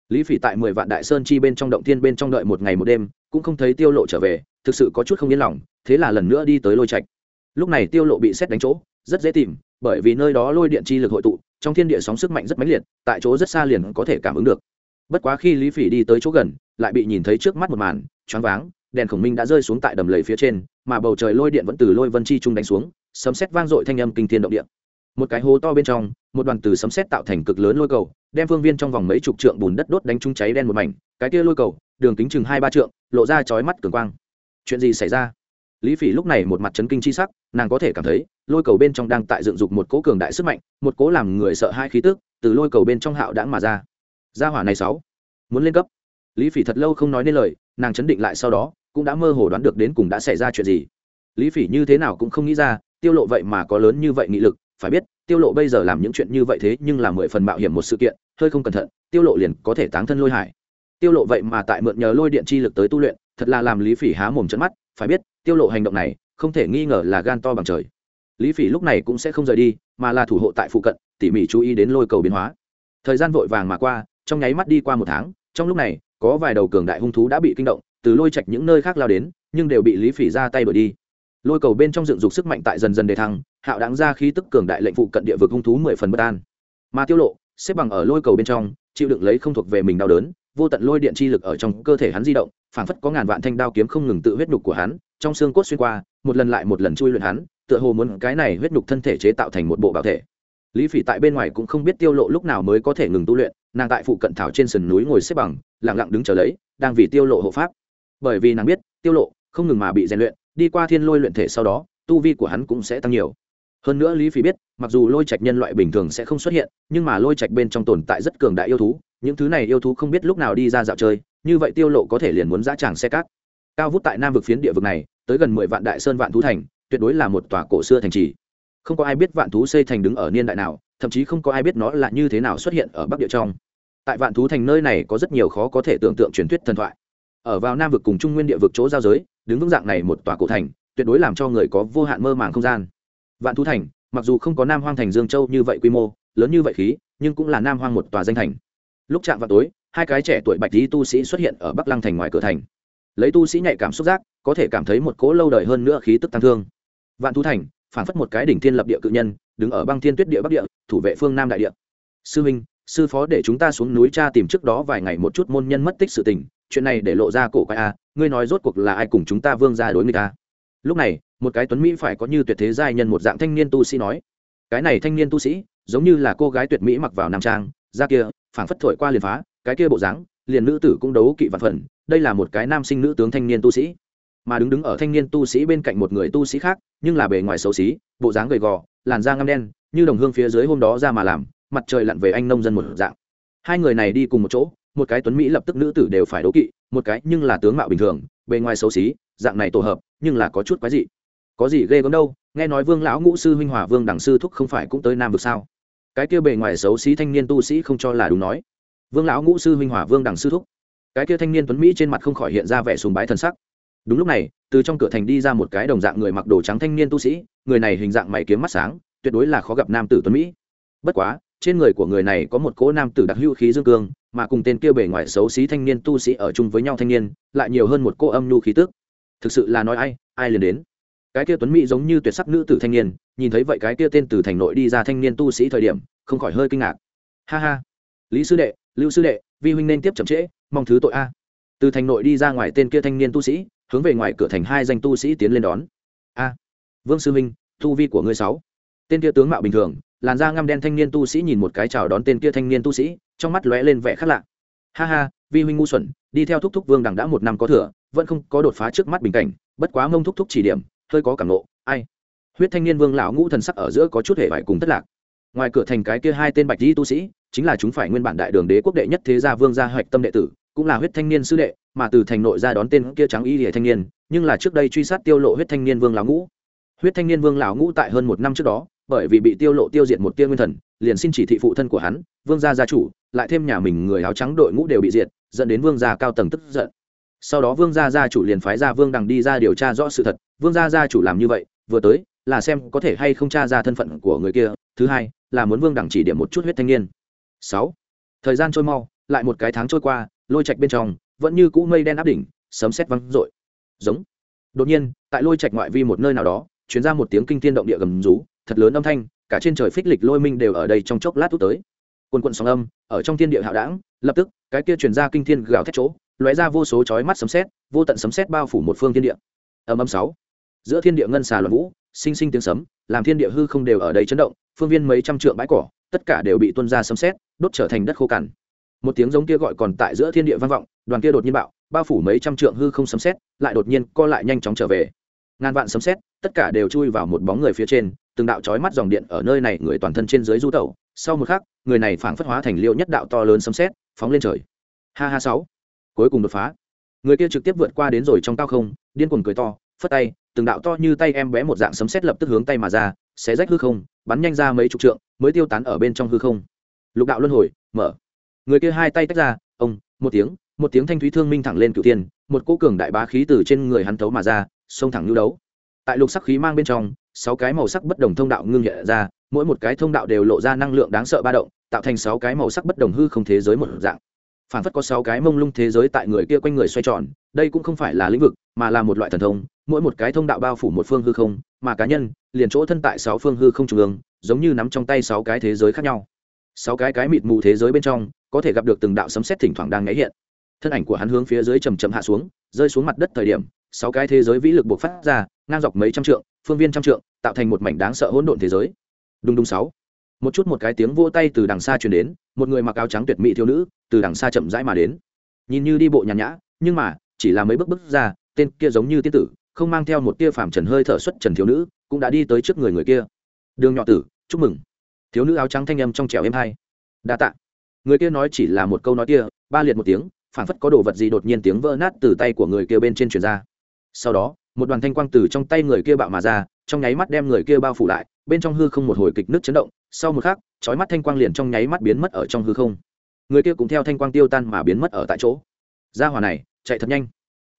lý phỉ tại mười vạn đại sơn chi bên trong động thiên bên trong đợi một ngày một đêm, cũng không thấy tiêu lộ trở về, thực sự có chút không yên lòng, thế là lần nữa đi tới lôi trạch. Lúc này tiêu lộ bị xét đánh chỗ, rất dễ tìm, bởi vì nơi đó lôi điện chi lực hội tụ, trong thiên địa sóng sức mạnh rất mãnh liệt, tại chỗ rất xa liền có thể cảm ứng được. Bất quá khi lý phỉ đi tới chỗ gần, lại bị nhìn thấy trước mắt một màn, choáng váng, đèn khổng minh đã rơi xuống tại đầm lầy phía trên, mà bầu trời lôi điện vẫn từ lôi vân chi trung đánh xuống, sấm sét vang dội thanh âm kinh thiên động địa một cái hố to bên trong, một đoàn từ sấm sét tạo thành cực lớn lôi cầu, đem phương viên trong vòng mấy chục trượng bùn đất đốt đánh trúng cháy đen một mảnh. Cái kia lôi cầu, đường kính chừng hai ba trượng, lộ ra chói mắt cường quang. Chuyện gì xảy ra? Lý phỉ lúc này một mặt chấn kinh chi sắc, nàng có thể cảm thấy, lôi cầu bên trong đang tại dựng dục một cỗ cường đại sức mạnh, một cỗ làm người sợ hai khí tức, từ lôi cầu bên trong hạo đãng mà ra. Gia hỏa này sáu, muốn lên cấp. Lý phỉ thật lâu không nói nên lời, nàng chấn định lại sau đó, cũng đã mơ hồ đoán được đến cùng đã xảy ra chuyện gì. Lý phỉ như thế nào cũng không nghĩ ra, tiêu lộ vậy mà có lớn như vậy nghị lực phải biết, tiêu lộ bây giờ làm những chuyện như vậy thế nhưng là mười phần mạo hiểm một sự kiện, hơi không cẩn thận, tiêu lộ liền có thể táng thân lôi hải. Tiêu lộ vậy mà tại mượn nhờ lôi điện chi lực tới tu luyện, thật là làm lý phỉ há mồm trận mắt, phải biết, tiêu lộ hành động này, không thể nghi ngờ là gan to bằng trời. Lý phỉ lúc này cũng sẽ không rời đi, mà là thủ hộ tại phụ cận, tỉ mỉ chú ý đến lôi cầu biến hóa. Thời gian vội vàng mà qua, trong nháy mắt đi qua một tháng, trong lúc này, có vài đầu cường đại hung thú đã bị kinh động, từ lôi trạch những nơi khác lao đến, nhưng đều bị lý phỉ ra tay đuổi đi. Lôi cầu bên trong dựng dục sức mạnh tại dần dần đề thăng hạo đáng ra khí tức cường đại lệnh phụ cận địa vực hung thú mười phần bất an. Mà tiêu lộ, xếp bằng ở lôi cầu bên trong, chịu đựng lấy không thuộc về mình đau đớn, vô tận lôi điện chi lực ở trong cơ thể hắn di động, phảng phất có ngàn vạn thanh đao kiếm không ngừng tự huyết nhục của hắn, trong xương cốt xuyên qua, một lần lại một lần chui luyện hắn, tựa hồ muốn cái này huyết nhục thân thể chế tạo thành một bộ bảo thể. Lý phỉ tại bên ngoài cũng không biết tiêu lộ lúc nào mới có thể ngừng tu luyện, nàng tại phụ cận thảo trên sườn núi ngồi xếp bằng, lặng lặng đứng chờ lấy, đang vì tiêu lộ hộ pháp. Bởi vì nàng biết, tiêu lộ không ngừng mà bị rèn luyện, đi qua thiên lôi luyện thể sau đó, tu vi của hắn cũng sẽ tăng nhiều hơn nữa lý phỉ biết, mặc dù lôi trạch nhân loại bình thường sẽ không xuất hiện, nhưng mà lôi trạch bên trong tồn tại rất cường đại yêu thú, những thứ này yêu thú không biết lúc nào đi ra dạo chơi, như vậy tiêu lộ có thể liền muốn dã tràng xe cát. Cao vút tại nam vực phiến địa vực này, tới gần mười vạn đại sơn vạn thú thành, tuyệt đối là một tòa cổ xưa thành trì. Không có ai biết vạn thú xây thành đứng ở niên đại nào, thậm chí không có ai biết nó là như thế nào xuất hiện ở bắc địa trong. Tại vạn thú thành nơi này có rất nhiều khó có thể tưởng tượng truyền thuyết thần thoại. Ở vào nam vực cùng trung nguyên địa vực chỗ giao giới, đứng vững dạng này một tòa cổ thành, tuyệt đối làm cho người có vô hạn mơ màng không gian vạn thú thành, mặc dù không có nam hoang thành dương châu như vậy quy mô, lớn như vậy khí, nhưng cũng là nam hoang một tòa danh thành. Lúc chạm vào tối, hai cái trẻ tuổi bạch lý tu sĩ xuất hiện ở bắc lăng thành ngoài cửa thành. Lấy tu sĩ nhạy cảm xúc giác, có thể cảm thấy một cỗ lâu đời hơn nữa khí tức tăng thương. Vạn thú thành, phản phất một cái đỉnh thiên lập địa cự nhân, đứng ở băng thiên tuyết địa bắc địa, thủ vệ phương nam đại địa. Sư minh, sư phó để chúng ta xuống núi tra tìm trước đó vài ngày một chút môn nhân mất tích sự tình, chuyện này để lộ ra cổ quái a ngươi nói rốt cuộc là ai cùng chúng ta vương ra đối người ta à? Lúc này, một cái tuấn mỹ phải có như tuyệt thế giai nhân một dạng thanh niên tu sĩ nói, cái này thanh niên tu sĩ, giống như là cô gái tuyệt mỹ mặc vào nam trang, da kia, phảng phất thổi qua liền phá, cái kia bộ dáng, liền nữ tử cũng đấu kỵ vạn phần, đây là một cái nam sinh nữ tướng thanh niên tu sĩ. Mà đứng đứng ở thanh niên tu sĩ bên cạnh một người tu sĩ khác, nhưng là bề ngoài xấu xí, bộ dáng gầy gò, làn da ngăm đen, như đồng hương phía dưới hôm đó ra mà làm, mặt trời lặn về anh nông dân một dạng. Hai người này đi cùng một chỗ, một cái tuấn mỹ lập tức nữ tử đều phải đấu kỵ, một cái nhưng là tướng mạo bình thường, bề ngoài xấu xí dạng này tổ hợp, nhưng là có chút quái dị. Có gì ghê gớm đâu, nghe nói vương lão ngũ sư huynh hòa vương đẳng sư thúc không phải cũng tới nam vực sao? Cái kia bề ngoài xấu xí thanh niên tu sĩ không cho là đúng nói. Vương lão ngũ sư huynh hòa vương đẳng sư thúc. Cái kia thanh niên tuấn mỹ trên mặt không khỏi hiện ra vẻ sùng bái thân sắc. Đúng lúc này, từ trong cửa thành đi ra một cái đồng dạng người mặc đồ trắng thanh niên tu sĩ, người này hình dạng mày kiếm mắt sáng, tuyệt đối là khó gặp nam tử tuấn mỹ. Bất quá, trên người của người này có một cỗ nam tử đặc hữu khí dương cương, mà cùng tên kia bề ngoài xấu xí thanh niên tu sĩ ở chung với nhau thanh niên, lại nhiều hơn một cô âm nhu khí tức thực sự là nói ai ai liền đến. Cái kia tuấn mỹ giống như tuyệt sắc nữ tử thanh niên, nhìn thấy vậy cái kia tên từ thành nội đi ra thanh niên tu sĩ thời điểm, không khỏi hơi kinh ngạc. Ha ha. Lý sư đệ, lưu sư đệ, vi huynh nên tiếp chậm trễ, mong thứ tội a. Từ thành nội đi ra ngoài tên kia thanh niên tu sĩ, hướng về ngoài cửa thành hai danh tu sĩ tiến lên đón. A. Vương sư huynh, tu vi của ngươi sáu. Tên kia tướng mạo bình thường, làn da ngăm đen thanh niên tu sĩ nhìn một cái chào đón tên kia thanh niên tu sĩ, trong mắt lóe lên vẻ khác lạ. Ha ha vi huynh ngu xuẩn, đi theo thúc thúc vương đằng đã một năm có thừa, vẫn không có đột phá trước mắt bình cảnh, bất quá mông thúc thúc chỉ điểm, hơi có cảm nộ, ai? Huyết thanh niên vương lão ngũ thần sắc ở giữa có chút hệ vải cùng thất lạc. Ngoài cửa thành cái kia hai tên bạch di tu sĩ, chính là chúng phải nguyên bản đại đường đế quốc đệ nhất thế gia vương gia hoạch tâm đệ tử, cũng là huyết thanh niên sư đệ, mà từ thành nội ra đón tên kia trắng y hệ thanh niên, nhưng là trước đây truy sát tiêu lộ huyết thanh niên vương lão ngũ. Huyết thanh niên vương lão ngũ tại hơn một năm trước đó, bởi vì bị tiêu lộ tiêu diệt một tia nguyên thần, liền xin chỉ thị phụ thân của hắn, vương gia gia chủ, lại thêm nhà mình người áo trắng đội ngũ đều bị diệt dẫn đến vương gia cao tầng tức giận. Sau đó vương gia gia chủ liền phái ra vương đằng đi ra điều tra rõ sự thật. Vương gia gia chủ làm như vậy, vừa tới, là xem có thể hay không tra ra thân phận của người kia. Thứ hai, là muốn vương đằng chỉ điểm một chút huyết thanh niên. Sáu, thời gian trôi mau, lại một cái tháng trôi qua, lôi trạch bên trong, vẫn như cũ mây đen áp đỉnh, sấm sét văng rội giống. Đột nhiên, tại lôi trạch ngoại vi một nơi nào đó chuyển ra một tiếng kinh thiên động địa gầm rú, thật lớn âm thanh, cả trên trời phích lịch lôi minh đều ở đây trong chốc lát tút tới. Quần quận sóng âm, ở trong thiên địa hạo đảng, lập tức cái kia truyền ra kinh thiên gào thét chỗ, lóe ra vô số chói mắt sấm sét, vô tận sấm sét bao phủ một phương thiên địa. Âm âm sáu. Giữa thiên địa ngân xà loạn vũ, sinh sinh tiếng sấm, làm thiên địa hư không đều ở đây chấn động, phương viên mấy trăm trượng bãi cỏ, tất cả đều bị tuôn ra sấm sét, đốt trở thành đất khô cằn. Một tiếng giống kia gọi còn tại giữa thiên địa vang vọng, đoàn kia đột nhiên bạo, bao phủ mấy trăm trượng hư không sấm sét, lại đột nhiên co lại nhanh chóng trở về. Ngàn vạn sấm sét, tất cả đều chui vào một bóng người phía trên, từng đạo chói mắt dòng điện ở nơi này người toàn thân trên dưới du tẩu. Sau một khắc, người này phảng phất hóa thành liêu nhất đạo to lớn sấm sét phóng lên trời. Ha ha sáu. Cuối cùng đột phá. Người kia trực tiếp vượt qua đến rồi trong cao không, điên cuồng cười to, phất tay, từng đạo to như tay em bé một dạng sấm sét lập tức hướng tay mà ra, xé rách hư không, bắn nhanh ra mấy chục trượng, mới tiêu tán ở bên trong hư không. Lục đạo luân hồi, mở. Người kia hai tay tách ra, ông, một tiếng một tiếng thanh thúy thương minh thẳng lên cửu tiên một cỗ cường đại bá khí từ trên người hắn thấu mà ra, xông thẳng lưu đấu. Tại lục sắc khí mang bên trong, sáu cái màu sắc bất đồng thông đạo ngưng nhẹ ra, mỗi một cái thông đạo đều lộ ra năng lượng đáng sợ ba động tạo thành sáu cái màu sắc bất đồng hư không thế giới một dạng. Phản phất có sáu cái mông lung thế giới tại người kia quanh người xoay tròn, đây cũng không phải là lĩnh vực, mà là một loại thần thông, mỗi một cái thông đạo bao phủ một phương hư không, mà cá nhân, liền chỗ thân tại sáu phương hư không trung ương, giống như nắm trong tay sáu cái thế giới khác nhau. Sáu cái cái mịt mù thế giới bên trong, có thể gặp được từng đạo sấm xét thỉnh thoảng đang ngáy hiện. Thân ảnh của hắn hướng phía dưới chầm chậm hạ xuống, rơi xuống mặt đất thời điểm, sáu cái thế giới vĩ lực buộc phát ra, ngang dọc mấy trăm trượng, phương viên trăm trượng, tạo thành một mảnh đáng sợ hỗn độn thế giới. Đùng đùng sáu một chút một cái tiếng vỗ tay từ đằng xa truyền đến, một người mặc áo trắng tuyệt mỹ thiếu nữ từ đằng xa chậm rãi mà đến. Nhìn như đi bộ nhàn nhã, nhưng mà, chỉ là mấy bước bước ra, tên kia giống như tiên tử, không mang theo một tia phàm trần hơi thở xuất trần thiếu nữ, cũng đã đi tới trước người người kia. Đường nhỏ tử, chúc mừng. Thiếu nữ áo trắng thanh âm trong trẻo êm hai. Đa tạ. Người kia nói chỉ là một câu nói kia, ba liệt một tiếng, phảng phất có đồ vật gì đột nhiên tiếng vỡ nát từ tay của người kia bên trên truyền ra. Sau đó, một đoàn thanh quang từ trong tay người kia bạo mà ra, trong nháy mắt đem người kia bao phủ lại bên trong hư không một hồi kịch nước chấn động, sau một khắc trói mắt thanh quang liền trong nháy mắt biến mất ở trong hư không. Người kia cũng theo thanh quang tiêu tan mà biến mất ở tại chỗ. Gia hỏa này, chạy thật nhanh.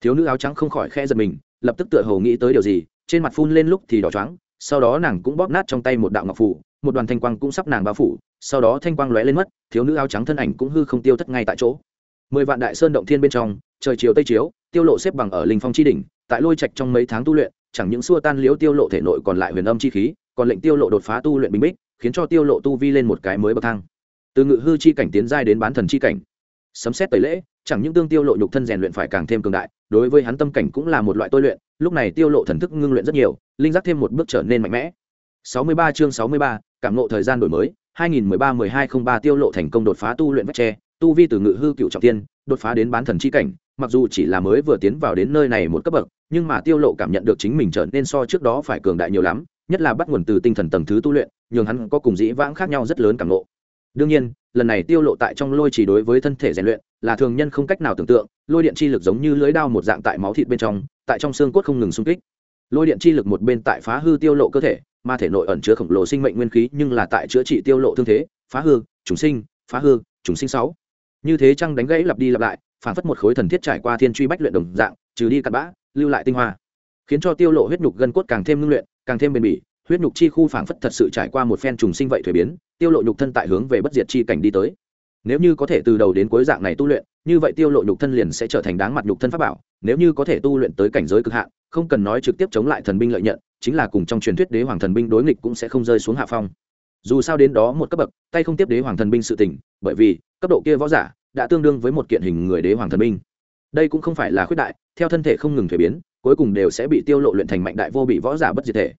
Thiếu nữ áo trắng không khỏi khe giật mình, lập tức tựa hồ nghĩ tới điều gì, trên mặt phun lên lúc thì đỏ trắng sau đó nàng cũng bóp nát trong tay một đạo ngọc phủ, một đoàn thanh quang cũng sắp nàng bao phủ, sau đó thanh quang lóe lên mất, thiếu nữ áo trắng thân ảnh cũng hư không tiêu thất ngay tại chỗ. Mười vạn đại sơn động thiên bên trong, trời chiều tây chiếu, tiêu lộ xếp bằng ở linh phong chi đỉnh, tại lôi trạch trong mấy tháng tu luyện, chẳng những xua tan liễu tiêu lộ thể nội còn lại huyền âm chi khí còn lệnh tiêu lộ đột phá tu luyện bình bích khiến cho tiêu lộ tu vi lên một cái mới bậc thang. Từ ngự hư chi cảnh tiến giai đến bán thần chi cảnh. Sấm xét tẩy lễ chẳng những tương tiêu lộ nhục thân rèn luyện phải càng thêm cường đại đối với hắn tâm cảnh cũng là một loại tôi luyện lúc này tiêu lộ thần thức ngưng luyện rất nhiều linh giác thêm một bước trở nên mạnh mẽ. 63 chương 63, cảm ngộ thời gian đổi mới 2013-1203 tiêu lộ thành công đột phá tu luyện vách tre tu vi từ ngự hư cựu trọng tiên đột phá đến bán thần chi cảnh mặc dù chỉ là mới vừa tiến vào đến nơi này một cấp bậc nhưng mà tiêu lộ cảm nhận được chính mình trở nên so trước đó phải cường đại nhiều lắm nhất là bắt nguồn từ tinh thần tầng thứ tu luyện, nhường hắn có cùng dĩ vãng khác nhau rất lớn cảm lộ. đương nhiên, lần này tiêu lộ tại trong lôi chỉ đối với thân thể rèn luyện, là thường nhân không cách nào tưởng tượng, lôi điện chi lực giống như lưới đao một dạng tại máu thịt bên trong, tại trong xương cốt không ngừng xung kích lôi điện chi lực một bên tại phá hư tiêu lộ cơ thể, mà thể nội ẩn chứa khổng lồ sinh mệnh nguyên khí nhưng là tại chữa trị tiêu lộ thương thế, phá hư chúng sinh, phá hư chúng sinh sáu như thế chăng đánh gãy lặp đi lặp lại, phản phất một khối thần thiết trải qua thiên truy bách luyện đồng dạng, trừ đi cặn bã, lưu lại tinh hoa, khiến cho tiêu lộ huyết nhục gân cốt càng thêm ngưng luyện càng thêm bền bỉ, huyết nhục chi khu phảng phất thật sự trải qua một phen trùng sinh vậy thuế biến, tiêu lộ nhục thân tại hướng về bất diệt chi cảnh đi tới. Nếu như có thể từ đầu đến cuối dạng này tu luyện, như vậy tiêu lộ nhục thân liền sẽ trở thành đáng mặt nhục thân pháp bảo, nếu như có thể tu luyện tới cảnh giới cực hạn, không cần nói trực tiếp chống lại thần binh lợi nhận, chính là cùng trong truyền thuyết đế hoàng thần binh đối nghịch cũng sẽ không rơi xuống hạ phong. Dù sao đến đó một cấp bậc, tay không tiếp đế hoàng thần binh sự tỉnh bởi vì, cấp độ kia võ giả, đã tương đương với một kiện hình người đế hoàng thần binh. Đây cũng không phải là khuyết đại, theo thân thể không ngừng thuế biến cuối cùng đều sẽ bị tiêu lộ luyện thành mạnh đại vô bị võ giả bất diệt thể.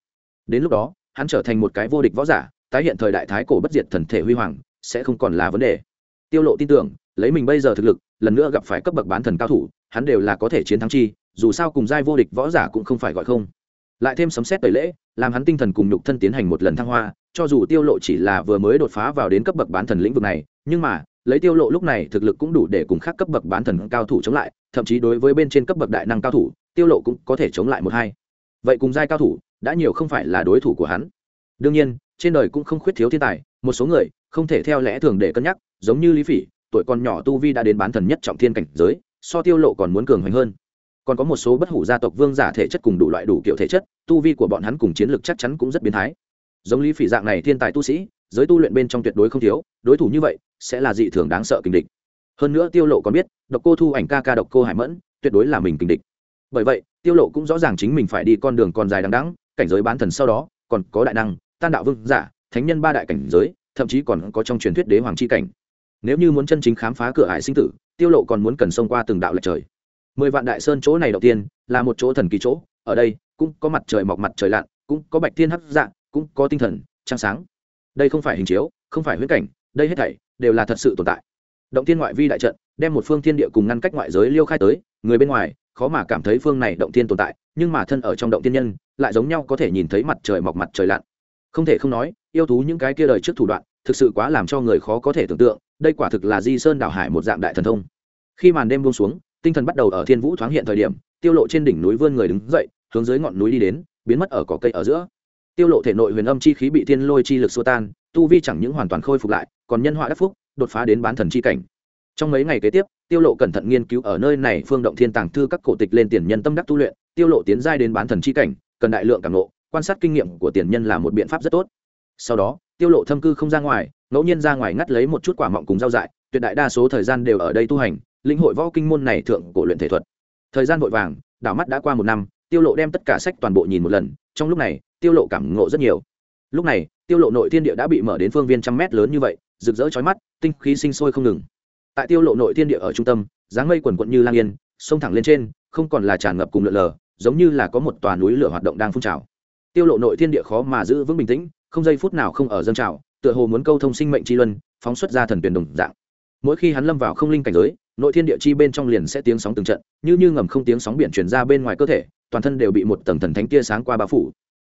Đến lúc đó, hắn trở thành một cái vô địch võ giả, tái hiện thời đại thái cổ bất diệt thần thể huy hoàng, sẽ không còn là vấn đề. Tiêu lộ tin tưởng, lấy mình bây giờ thực lực, lần nữa gặp phải cấp bậc bán thần cao thủ, hắn đều là có thể chiến thắng chi, dù sao cùng giai vô địch võ giả cũng không phải gọi không. Lại thêm sấm xét tẩy lễ, làm hắn tinh thần cùng nhục thân tiến hành một lần thăng hoa, cho dù tiêu lộ chỉ là vừa mới đột phá vào đến cấp bậc bán thần lĩnh vực này, nhưng mà, lấy tiêu lộ lúc này thực lực cũng đủ để cùng khác cấp bậc bán thần cao thủ chống lại, thậm chí đối với bên trên cấp bậc đại năng cao thủ tiêu lộ cũng có thể chống lại một hai. Vậy cùng giai cao thủ, đã nhiều không phải là đối thủ của hắn. Đương nhiên, trên đời cũng không khuyết thiếu thiên tài, một số người không thể theo lẽ thường để cân nhắc, giống như lý phỉ, tuổi còn nhỏ tu vi đã đến bán thần nhất trọng thiên cảnh giới, so tiêu lộ còn muốn cường hoành hơn. Còn có một số bất hủ gia tộc vương giả thể chất cùng đủ loại đủ kiểu thể chất, tu vi của bọn hắn cùng chiến lược chắc chắn cũng rất biến thái. Giống lý phỉ dạng này thiên tài tu sĩ, giới tu luyện bên trong tuyệt đối không thiếu, đối thủ như vậy sẽ là dị thường đáng sợ kình địch. Hơn nữa tiêu lộ còn biết, độc cô thu ảnh ca ca độc cô hải mẫn, tuyệt đối là mình kình địch bởi vậy, tiêu lộ cũng rõ ràng chính mình phải đi con đường còn dài đằng đẵng, cảnh giới bán thần sau đó còn có đại năng tan đạo vương giả, thánh nhân ba đại cảnh giới, thậm chí còn có trong truyền thuyết đế hoàng chi cảnh. Nếu như muốn chân chính khám phá cửa hải sinh tử, tiêu lộ còn muốn cần xông qua từng đạo lệch trời. Mười vạn đại sơn chỗ này đầu tiên là một chỗ thần kỳ chỗ, ở đây cũng có mặt trời mọc mặt trời lặn, cũng có bạch thiên hấp dạng cũng có tinh thần, trăng sáng. Đây không phải hình chiếu, không phải huyễn cảnh, đây hết thảy đều là thật sự tồn tại. Động thiên ngoại vi đại trận, đem một phương thiên địa cùng ngăn cách ngoại giới liêu khai tới, người bên ngoài khó mà cảm thấy phương này động thiên tồn tại, nhưng mà thân ở trong động thiên nhân, lại giống nhau có thể nhìn thấy mặt trời mọc mặt trời lặn. Không thể không nói, yêu thú những cái kia đời trước thủ đoạn, thực sự quá làm cho người khó có thể tưởng tượng, đây quả thực là di sơn đảo hải một dạng đại thần thông. Khi màn đêm buông xuống, tinh thần bắt đầu ở thiên vũ thoáng hiện thời điểm, tiêu lộ trên đỉnh núi vươn người đứng dậy, hướng dưới ngọn núi đi đến, biến mất ở cỏ cây ở giữa. Tiêu lộ thể nội huyền âm chi khí bị thiên lôi chi lực xua tan, tu vi chẳng những hoàn toàn khôi phục lại, còn nhân họa đắc phúc, đột phá đến bán thần chi cảnh. Trong mấy ngày kế tiếp tiêu lộ cẩn thận nghiên cứu ở nơi này phương động thiên tàng thư các cổ tịch lên tiền nhân tâm đắc tu luyện, tiêu lộ tiến giai đến bán thần chi cảnh, cần đại lượng cảm ngộ, quan sát kinh nghiệm của tiền nhân là một biện pháp rất tốt. Sau đó, tiêu lộ thâm cư không ra ngoài, ngẫu nhiên ra ngoài ngắt lấy một chút quả mọng cùng rau dại, tuyệt đại đa số thời gian đều ở đây tu hành linh hội võ kinh môn này thượng cổ luyện thể thuật. Thời gian vội vàng, đảo mắt đã qua một năm, tiêu lộ đem tất cả sách toàn bộ nhìn một lần, trong lúc này, tiêu lộ cảm ngộ rất nhiều. Lúc này, tiêu lộ nội thiên địa đã bị mở đến phương viên trăm mét lớn như vậy, rực rỡ chói mắt, tinh khí sinh sôi không ngừng tại tiêu lộ nội thiên địa ở trung tâm, dáng mây quần quận như lang yên, sông thẳng lên trên, không còn là tràn ngập cùng lượn lờ, giống như là có một tòa núi lửa hoạt động đang phun trào. Tiêu lộ nội thiên địa khó mà giữ vững bình tĩnh, không giây phút nào không ở dân trào, tựa hồ muốn câu thông sinh mệnh chi luân, phóng xuất ra thần tuyển đồng dạng. Mỗi khi hắn lâm vào không linh cảnh giới, nội thiên địa chi bên trong liền sẽ tiếng sóng từng trận, như như ngầm không tiếng sóng biển truyền ra bên ngoài cơ thể, toàn thân đều bị một tầng thần thánh tia sáng qua bao phủ.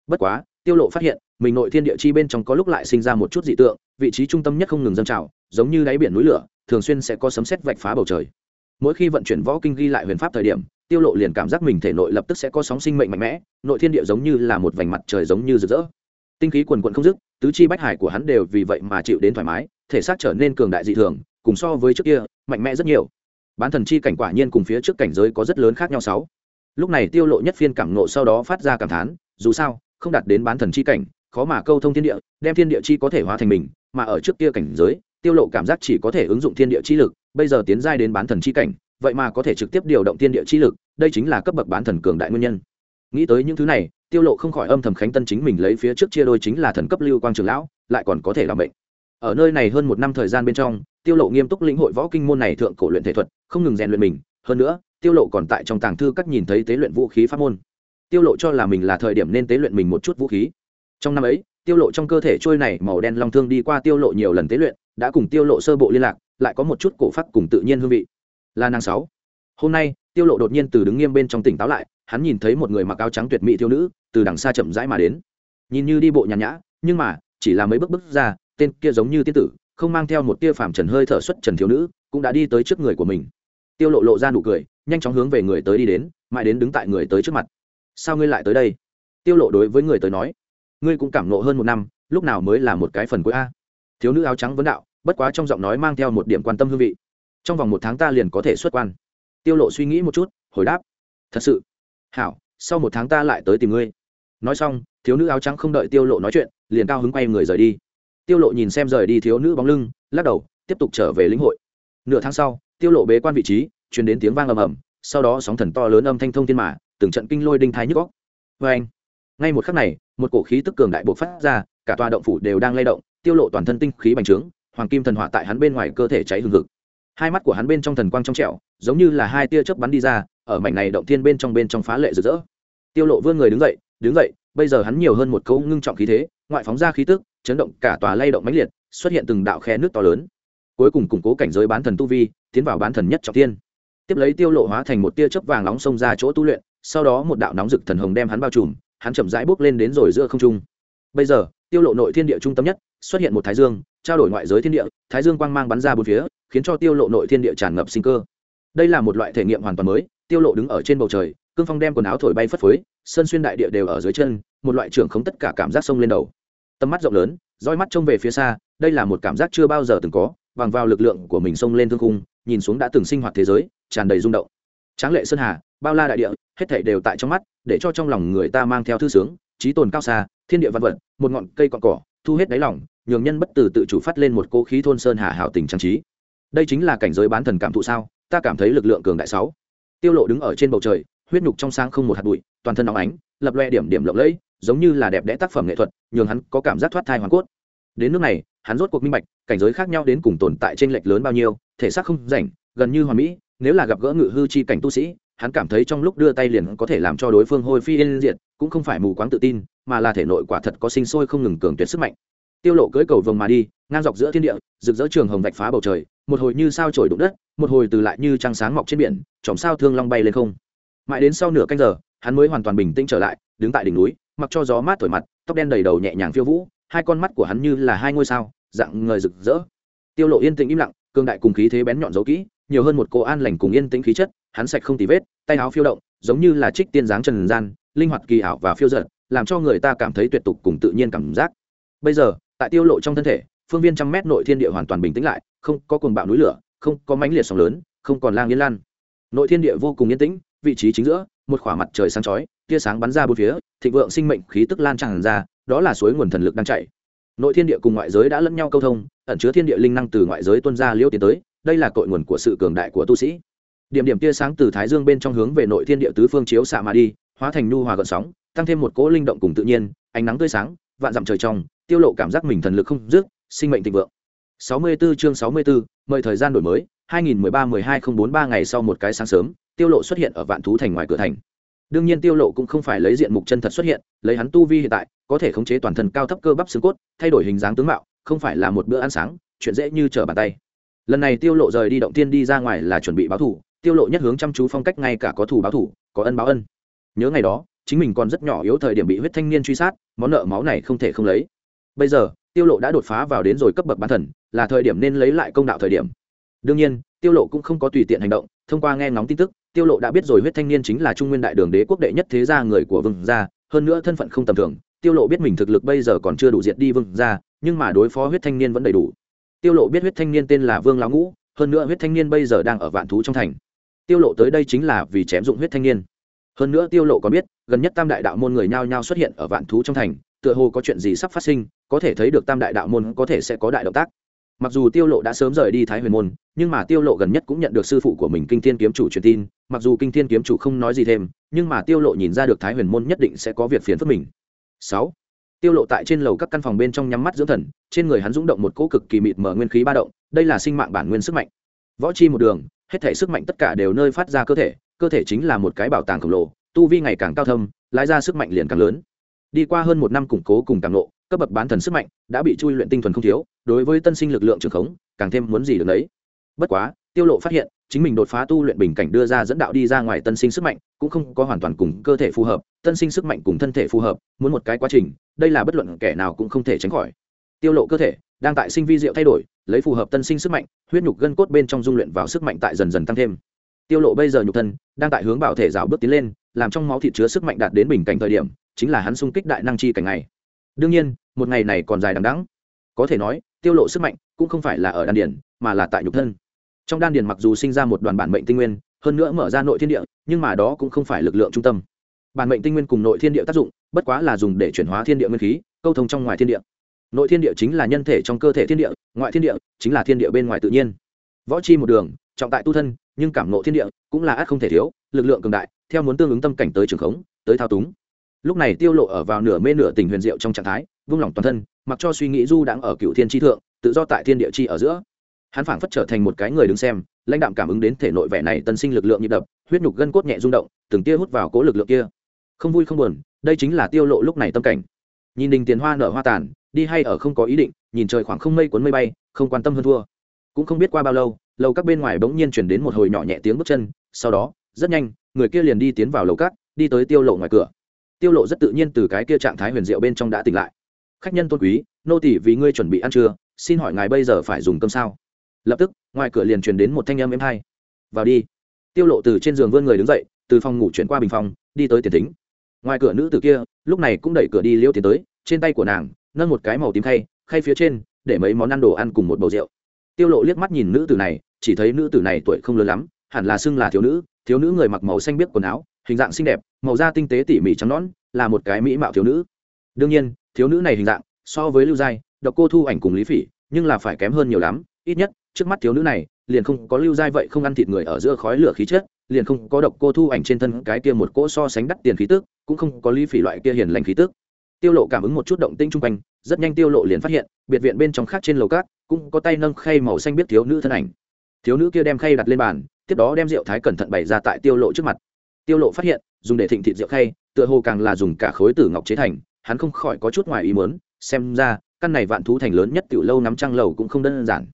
Bất quá, tiêu lộ phát hiện, mình nội thiên địa chi bên trong có lúc lại sinh ra một chút dị tượng, vị trí trung tâm nhất không ngừng dâng trào giống như đáy biển núi lửa, thường xuyên sẽ có sấm sét vạch phá bầu trời. Mỗi khi vận chuyển võ kinh ghi lại huyền pháp thời điểm, tiêu lộ liền cảm giác mình thể nội lập tức sẽ có sóng sinh mệnh mạnh mẽ, nội thiên địa giống như là một vành mặt trời giống như rực rỡ. Tinh khí quần quận không dứt, tứ chi bách hải của hắn đều vì vậy mà chịu đến thoải mái, thể xác trở nên cường đại dị thường, cùng so với trước kia, mạnh mẽ rất nhiều. Bán thần chi cảnh quả nhiên cùng phía trước cảnh giới có rất lớn khác nhau sáu. Lúc này tiêu lộ nhất phiên cảm nộ sau đó phát ra cảm thán, dù sao, không đạt đến bán thần chi cảnh, khó mà câu thông thiên địa, đem thiên địa chi có thể hóa thành mình, mà ở trước kia cảnh giới tiêu lộ cảm giác chỉ có thể ứng dụng thiên địa chi lực, bây giờ tiến giai đến bán thần chi cảnh, vậy mà có thể trực tiếp điều động thiên địa chi lực, đây chính là cấp bậc bán thần cường đại nguyên nhân. Nghĩ tới những thứ này, tiêu lộ không khỏi âm thầm khánh tân chính mình lấy phía trước chia đôi chính là thần cấp lưu quang trường lão, lại còn có thể làm bệnh ở nơi này hơn một năm thời gian bên trong, tiêu lộ nghiêm túc lĩnh hội võ kinh môn này thượng cổ luyện thể thuật, không ngừng rèn luyện mình, hơn nữa, tiêu lộ còn tại trong tàng thư các nhìn thấy tế luyện vũ khí pháp môn. Tiêu lộ cho là mình là thời điểm nên tế luyện mình một chút vũ khí. Trong năm ấy, tiêu lộ trong cơ thể trôi này màu đen long thương đi qua tiêu lộ nhiều lần tế luyện đã cùng tiêu lộ sơ bộ liên lạc, lại có một chút cổ phát cùng tự nhiên hương vị. Là nàng sáu. Hôm nay, tiêu lộ đột nhiên từ đứng nghiêm bên trong tỉnh táo lại, hắn nhìn thấy một người mặc áo trắng tuyệt mỹ thiếu nữ, từ đằng xa chậm rãi mà đến. Nhìn như đi bộ nhàn nhã, nhưng mà, chỉ là mấy bước bước ra, tên kia giống như tiên tử, không mang theo một tia phàm trần hơi thở xuất trần thiếu nữ, cũng đã đi tới trước người của mình. Tiêu lộ lộ ra nụ cười, nhanh chóng hướng về người tới đi đến, mãi đến đứng tại người tới trước mặt. Sao ngươi lại tới đây? Tiêu lộ đối với người tới nói. Ngươi cũng cảm nộ hơn một năm, lúc nào mới là một cái phần cuối a? Thiếu nữ áo trắng vấn đạo bất quá trong giọng nói mang theo một điểm quan tâm hương vị. Trong vòng một tháng ta liền có thể xuất quan. Tiêu lộ suy nghĩ một chút, hồi đáp. Thật sự. Hảo, sau một tháng ta lại tới tìm ngươi. Nói xong, thiếu nữ áo trắng không đợi tiêu lộ nói chuyện, liền cao hứng quay người rời đi. Tiêu lộ nhìn xem rời đi thiếu nữ bóng lưng, lắc đầu, tiếp tục trở về lĩnh hội. Nửa tháng sau, tiêu lộ bế quan vị trí, truyền đến tiếng vang ầm ầm, sau đó sóng thần to lớn âm thanh thông thiên mà, từng trận kinh lôi đinh thái nhức óc. Với anh, ngay một khắc này, một cổ khí tức cường đại bộc phát ra, cả tòa động phủ đều đang lay động, tiêu lộ toàn thân tinh khí bành trướng hoàng kim thần hỏa tại hắn bên ngoài cơ thể cháy hừng hực. Hai mắt của hắn bên trong thần quang trong trẻo, giống như là hai tia chớp bắn đi ra, ở mảnh này động thiên bên trong bên trong phá lệ rực rỡ. Tiêu lộ vươn người đứng dậy đứng dậy, bây giờ hắn nhiều hơn một câu ngưng trọng khí thế, ngoại phóng ra khí tức, chấn động cả tòa lay động mãnh liệt, xuất hiện từng đạo khe nước to lớn. Cuối cùng củng cố cảnh giới bán thần tu vi, tiến vào bán thần nhất trọng thiên. Tiếp lấy tiêu lộ hóa thành một tia chớp vàng nóng xông ra chỗ tu luyện, sau đó một đạo nóng rực thần hồng đem hắn bao trùm, hắn chậm rãi bước lên đến rồi giữa không trung. Bây giờ tiêu lộ nội thiên địa trung tâm nhất, xuất hiện một thái dương, trao đổi ngoại giới thiên địa, thái dương quang mang bắn ra bốn phía, khiến cho tiêu lộ nội thiên địa tràn ngập sinh cơ. Đây là một loại thể nghiệm hoàn toàn mới, tiêu lộ đứng ở trên bầu trời, cương phong đem quần áo thổi bay phất phới sơn xuyên đại địa đều ở dưới chân, một loại trưởng không tất cả cảm giác sông lên đầu. Tầm mắt rộng lớn, roi mắt trông về phía xa, đây là một cảm giác chưa bao giờ từng có, bằng vào lực lượng của mình sông lên thương khung, nhìn xuống đã từng sinh hoạt thế giới, tràn đầy rung động. Tráng lệ sơn hà, bao la đại địa, hết thảy đều tại trong mắt, để cho trong lòng người ta mang theo thư sướng, trí tồn cao xa thiên địa văn vật, một ngọn cây cọn cỏ, thu hết đáy lòng, nhường nhân bất từ tự chủ phát lên một cô khí thôn sơn hà hảo tình trang trí. Đây chính là cảnh giới bán thần cảm thụ sao? Ta cảm thấy lực lượng cường đại sáu. Tiêu lộ đứng ở trên bầu trời, huyết nhục trong sáng không một hạt bụi, toàn thân nóng ánh, lập loe điểm điểm lộng lẫy, giống như là đẹp đẽ tác phẩm nghệ thuật, nhường hắn có cảm giác thoát thai hoàn cốt. Đến nước này, hắn rốt cuộc minh bạch, cảnh giới khác nhau đến cùng tồn tại trên lệch lớn bao nhiêu, thể xác không rảnh, gần như hoàn mỹ, nếu là gặp gỡ ngự hư chi cảnh tu sĩ, hắn cảm thấy trong lúc đưa tay liền có thể làm cho đối phương hôi phi yên diệt, cũng không phải mù quáng tự tin mà là thể nội quả thật có sinh sôi không ngừng cường tuyệt sức mạnh. Tiêu lộ cưỡi cầu vồng mà đi, ngang dọc giữa thiên địa, rực rỡ trường hồng vạch phá bầu trời, một hồi như sao trổi đụng đất, một hồi từ lại như trăng sáng mọc trên biển, chòm sao thương long bay lên không. Mãi đến sau nửa canh giờ, hắn mới hoàn toàn bình tĩnh trở lại, đứng tại đỉnh núi, mặc cho gió mát thổi mặt, tóc đen đầy đầu nhẹ nhàng phiêu vũ, hai con mắt của hắn như là hai ngôi sao, dạng người rực rỡ. Tiêu lộ yên tĩnh im lặng cương đại cùng khí thế bén nhọn dấu kỹ, nhiều hơn một cô an lành cùng yên tĩnh khí chất, hắn sạch không tì vết, tay áo phiêu động, giống như là trích tiên dáng trần gian, linh hoạt kỳ ảo và phiêu giật làm cho người ta cảm thấy tuyệt tục cùng tự nhiên cảm giác. Bây giờ, tại tiêu lộ trong thân thể, phương viên trăm mét nội thiên địa hoàn toàn bình tĩnh lại, không có cuồng bạo núi lửa, không có mãnh liệt sóng lớn, không còn lang yên lan. Nội thiên địa vô cùng yên tĩnh, vị trí chính giữa, một khỏa mặt trời sáng chói, tia sáng bắn ra bốn phía, thịnh vượng sinh mệnh khí tức lan tràn ra, đó là suối nguồn thần lực đang chảy nội thiên địa cùng ngoại giới đã lẫn nhau câu thông, ẩn chứa thiên địa linh năng từ ngoại giới tuôn ra liễu tiến tới, đây là cội nguồn của sự cường đại của tu sĩ. Điểm điểm tia sáng từ thái dương bên trong hướng về nội thiên địa tứ phương chiếu xạ mà đi, hóa thành nu hòa gợn sóng tăng thêm một cỗ linh động cùng tự nhiên ánh nắng tươi sáng vạn dặm trời trong tiêu lộ cảm giác mình thần lực không dứt sinh mệnh thịnh vượng. 64 chương 64, mời thời gian đổi mới 2013-12-043 ngày sau một cái sáng sớm tiêu lộ xuất hiện ở vạn thú thành ngoài cửa thành. Đương nhiên tiêu lộ cũng không phải lấy diện mục chân thật xuất hiện lấy hắn tu vi hiện tại có thể khống chế toàn thân cao thấp cơ bắp xương cốt thay đổi hình dáng tướng mạo không phải là một bữa ăn sáng chuyện dễ như trở bàn tay. Lần này tiêu lộ rời đi động tiên đi ra ngoài là chuẩn bị báo thù tiêu lộ nhất hướng chăm chú phong cách ngay cả có thù báo thù có ân báo ân. Nhớ ngày đó chính mình còn rất nhỏ yếu thời điểm bị huyết thanh niên truy sát, món nợ máu này không thể không lấy. Bây giờ, tiêu lộ đã đột phá vào đến rồi cấp bậc bán thần, là thời điểm nên lấy lại công đạo thời điểm. Đương nhiên, tiêu lộ cũng không có tùy tiện hành động, thông qua nghe ngóng tin tức, tiêu lộ đã biết rồi huyết thanh niên chính là trung nguyên đại đường đế quốc đệ nhất thế gia người của vương gia, hơn nữa thân phận không tầm thường, tiêu lộ biết mình thực lực bây giờ còn chưa đủ diệt đi vương gia, nhưng mà đối phó huyết thanh niên vẫn đầy đủ. Tiêu lộ biết huyết thanh niên tên là vương lão ngũ, hơn nữa huyết thanh niên bây giờ đang ở vạn thú trong thành. Tiêu lộ tới đây chính là vì chém dụng huyết thanh niên. Hơn nữa tiêu lộ còn biết gần nhất tam đại đạo môn người nhao nhao xuất hiện ở vạn thú trong thành, tựa hồ có chuyện gì sắp phát sinh, có thể thấy được tam đại đạo môn có thể sẽ có đại động tác mặc dù tiêu lộ đã sớm rời đi thái huyền môn, nhưng mà tiêu lộ gần nhất cũng nhận được sư phụ của mình kinh thiên kiếm chủ truyền tin, mặc dù kinh thiên kiếm chủ không nói gì thêm, nhưng mà tiêu lộ nhìn ra được thái huyền môn nhất định sẽ có việc phiền phức mình 6. tiêu lộ tại trên lầu các căn phòng bên trong nhắm mắt dưỡng thần, trên người hắn dũng động một cỗ cực kỳ mịt mở nguyên khí ba động, đây là sinh mạng bản nguyên sức mạnh võ chi một đường, hết thể sức mạnh tất cả đều nơi phát ra cơ thể cơ thể chính là một cái bảo tàng khổng lồ tu vi ngày càng cao thâm, lái ra sức mạnh liền càng lớn. Đi qua hơn một năm củng cố cùng càng lộ, cấp bậc bán thần sức mạnh đã bị chui luyện tinh thuần không thiếu, đối với tân sinh lực lượng trường khống, càng thêm muốn gì được đấy bất quá, tiêu lộ phát hiện, chính mình đột phá tu luyện bình cảnh đưa ra dẫn đạo đi ra ngoài tân sinh sức mạnh, cũng không có hoàn toàn cùng cơ thể phù hợp, tân sinh sức mạnh cùng thân thể phù hợp, muốn một cái quá trình, đây là bất luận kẻ nào cũng không thể tránh khỏi. Tiêu lộ cơ thể đang tại sinh vi diệu thay đổi, lấy phù hợp tân sinh sức mạnh, huyết nhục gân cốt bên trong dung luyện vào sức mạnh tại dần dần tăng thêm. Tiêu lộ bây giờ nhục thân đang tại hướng bảo thể rào bước tiến lên làm trong máu thịt chứa sức mạnh đạt đến bình cảnh thời điểm, chính là hắn sung kích đại năng chi cảnh ngày đương nhiên, một ngày này còn dài đằng đẵng. Có thể nói, tiêu lộ sức mạnh cũng không phải là ở đan điền, mà là tại nhục thân. Trong đan điền mặc dù sinh ra một đoàn bản mệnh tinh nguyên, hơn nữa mở ra nội thiên địa, nhưng mà đó cũng không phải lực lượng trung tâm. Bản mệnh tinh nguyên cùng nội thiên địa tác dụng, bất quá là dùng để chuyển hóa thiên địa nguyên khí, câu thông trong ngoài thiên địa. Nội thiên địa chính là nhân thể trong cơ thể thiên địa, ngoại thiên địa chính là thiên địa bên ngoài tự nhiên. Võ chi một đường, trọng tại tu thân, nhưng cảm nộ thiên địa cũng là át không thể thiếu, lực lượng cường đại theo muốn tương ứng tâm cảnh tới trường khống, tới thao túng. Lúc này tiêu lộ ở vào nửa mê nửa tình huyền diệu trong trạng thái, vung lòng toàn thân, mặc cho suy nghĩ du đang ở cựu thiên tri thượng, tự do tại thiên địa chi ở giữa. Hắn phảng phất trở thành một cái người đứng xem, lãnh đạm cảm ứng đến thể nội vẻ này tân sinh lực lượng nhịp đập, huyết nhục gân cốt nhẹ rung động, từng tia hút vào cố lực lượng kia. Không vui không buồn, đây chính là tiêu lộ lúc này tâm cảnh. Nhìn đình tiền hoa nở hoa tàn, đi hay ở không có ý định, nhìn trời khoảng không mây cuốn mây bay, không quan tâm hơn thua. Cũng không biết qua bao lâu lâu các bên ngoài bỗng nhiên chuyển đến một hồi nhỏ nhẹ tiếng bước chân, sau đó, rất nhanh người kia liền đi tiến vào lầu cát, đi tới tiêu lộ ngoài cửa. Tiêu lộ rất tự nhiên từ cái kia trạng thái huyền diệu bên trong đã tỉnh lại. Khách nhân tôn quý, nô tỳ vì ngươi chuẩn bị ăn trưa, xin hỏi ngài bây giờ phải dùng cơm sao? Lập tức, ngoài cửa liền truyền đến một thanh âm êm hai vào đi. Tiêu lộ từ trên giường vươn người đứng dậy, từ phòng ngủ chuyển qua bình phòng, đi tới tiền thính. Ngoài cửa nữ tử kia, lúc này cũng đẩy cửa đi liêu tiến tới, trên tay của nàng, nâng một cái màu tím khay khay phía trên, để mấy món ăn đồ ăn cùng một bầu rượu. Tiêu lộ liếc mắt nhìn nữ tử này, chỉ thấy nữ tử này tuổi không lớn lắm hẳn là xưng là thiếu nữ thiếu nữ người mặc màu xanh biếc quần áo, hình dạng xinh đẹp, màu da tinh tế tỉ mỉ trắng nõn, là một cái mỹ mạo thiếu nữ. Đương nhiên, thiếu nữ này hình dạng, so với lưu giai, độc cô thu ảnh cùng lý phỉ, nhưng là phải kém hơn nhiều lắm, ít nhất, trước mắt thiếu nữ này, liền không có lưu giai vậy không ăn thịt người ở giữa khói lửa khí chết liền không có độc cô thu ảnh trên thân cái kia một cỗ so sánh đắt tiền khí tức, cũng không có lý phỉ loại kia hiền lành khí tức. Tiêu lộ cảm ứng một chút động tĩnh trung quanh, rất nhanh tiêu lộ liền phát hiện, biệt viện bên trong khác trên lầu cát cũng có tay nâng khay màu xanh biết thiếu nữ thân ảnh. Thiếu nữ kia đem khay đặt lên bàn tiếp đó đem rượu thái cẩn thận bày ra tại tiêu lộ trước mặt. Tiêu lộ phát hiện, dùng để thịnh thịt rượu khay, tựa hồ càng là dùng cả khối tử ngọc chế thành, hắn không khỏi có chút ngoài ý muốn, xem ra, căn này vạn thú thành lớn nhất tiểu lâu nắm trăng lầu cũng không đơn giản.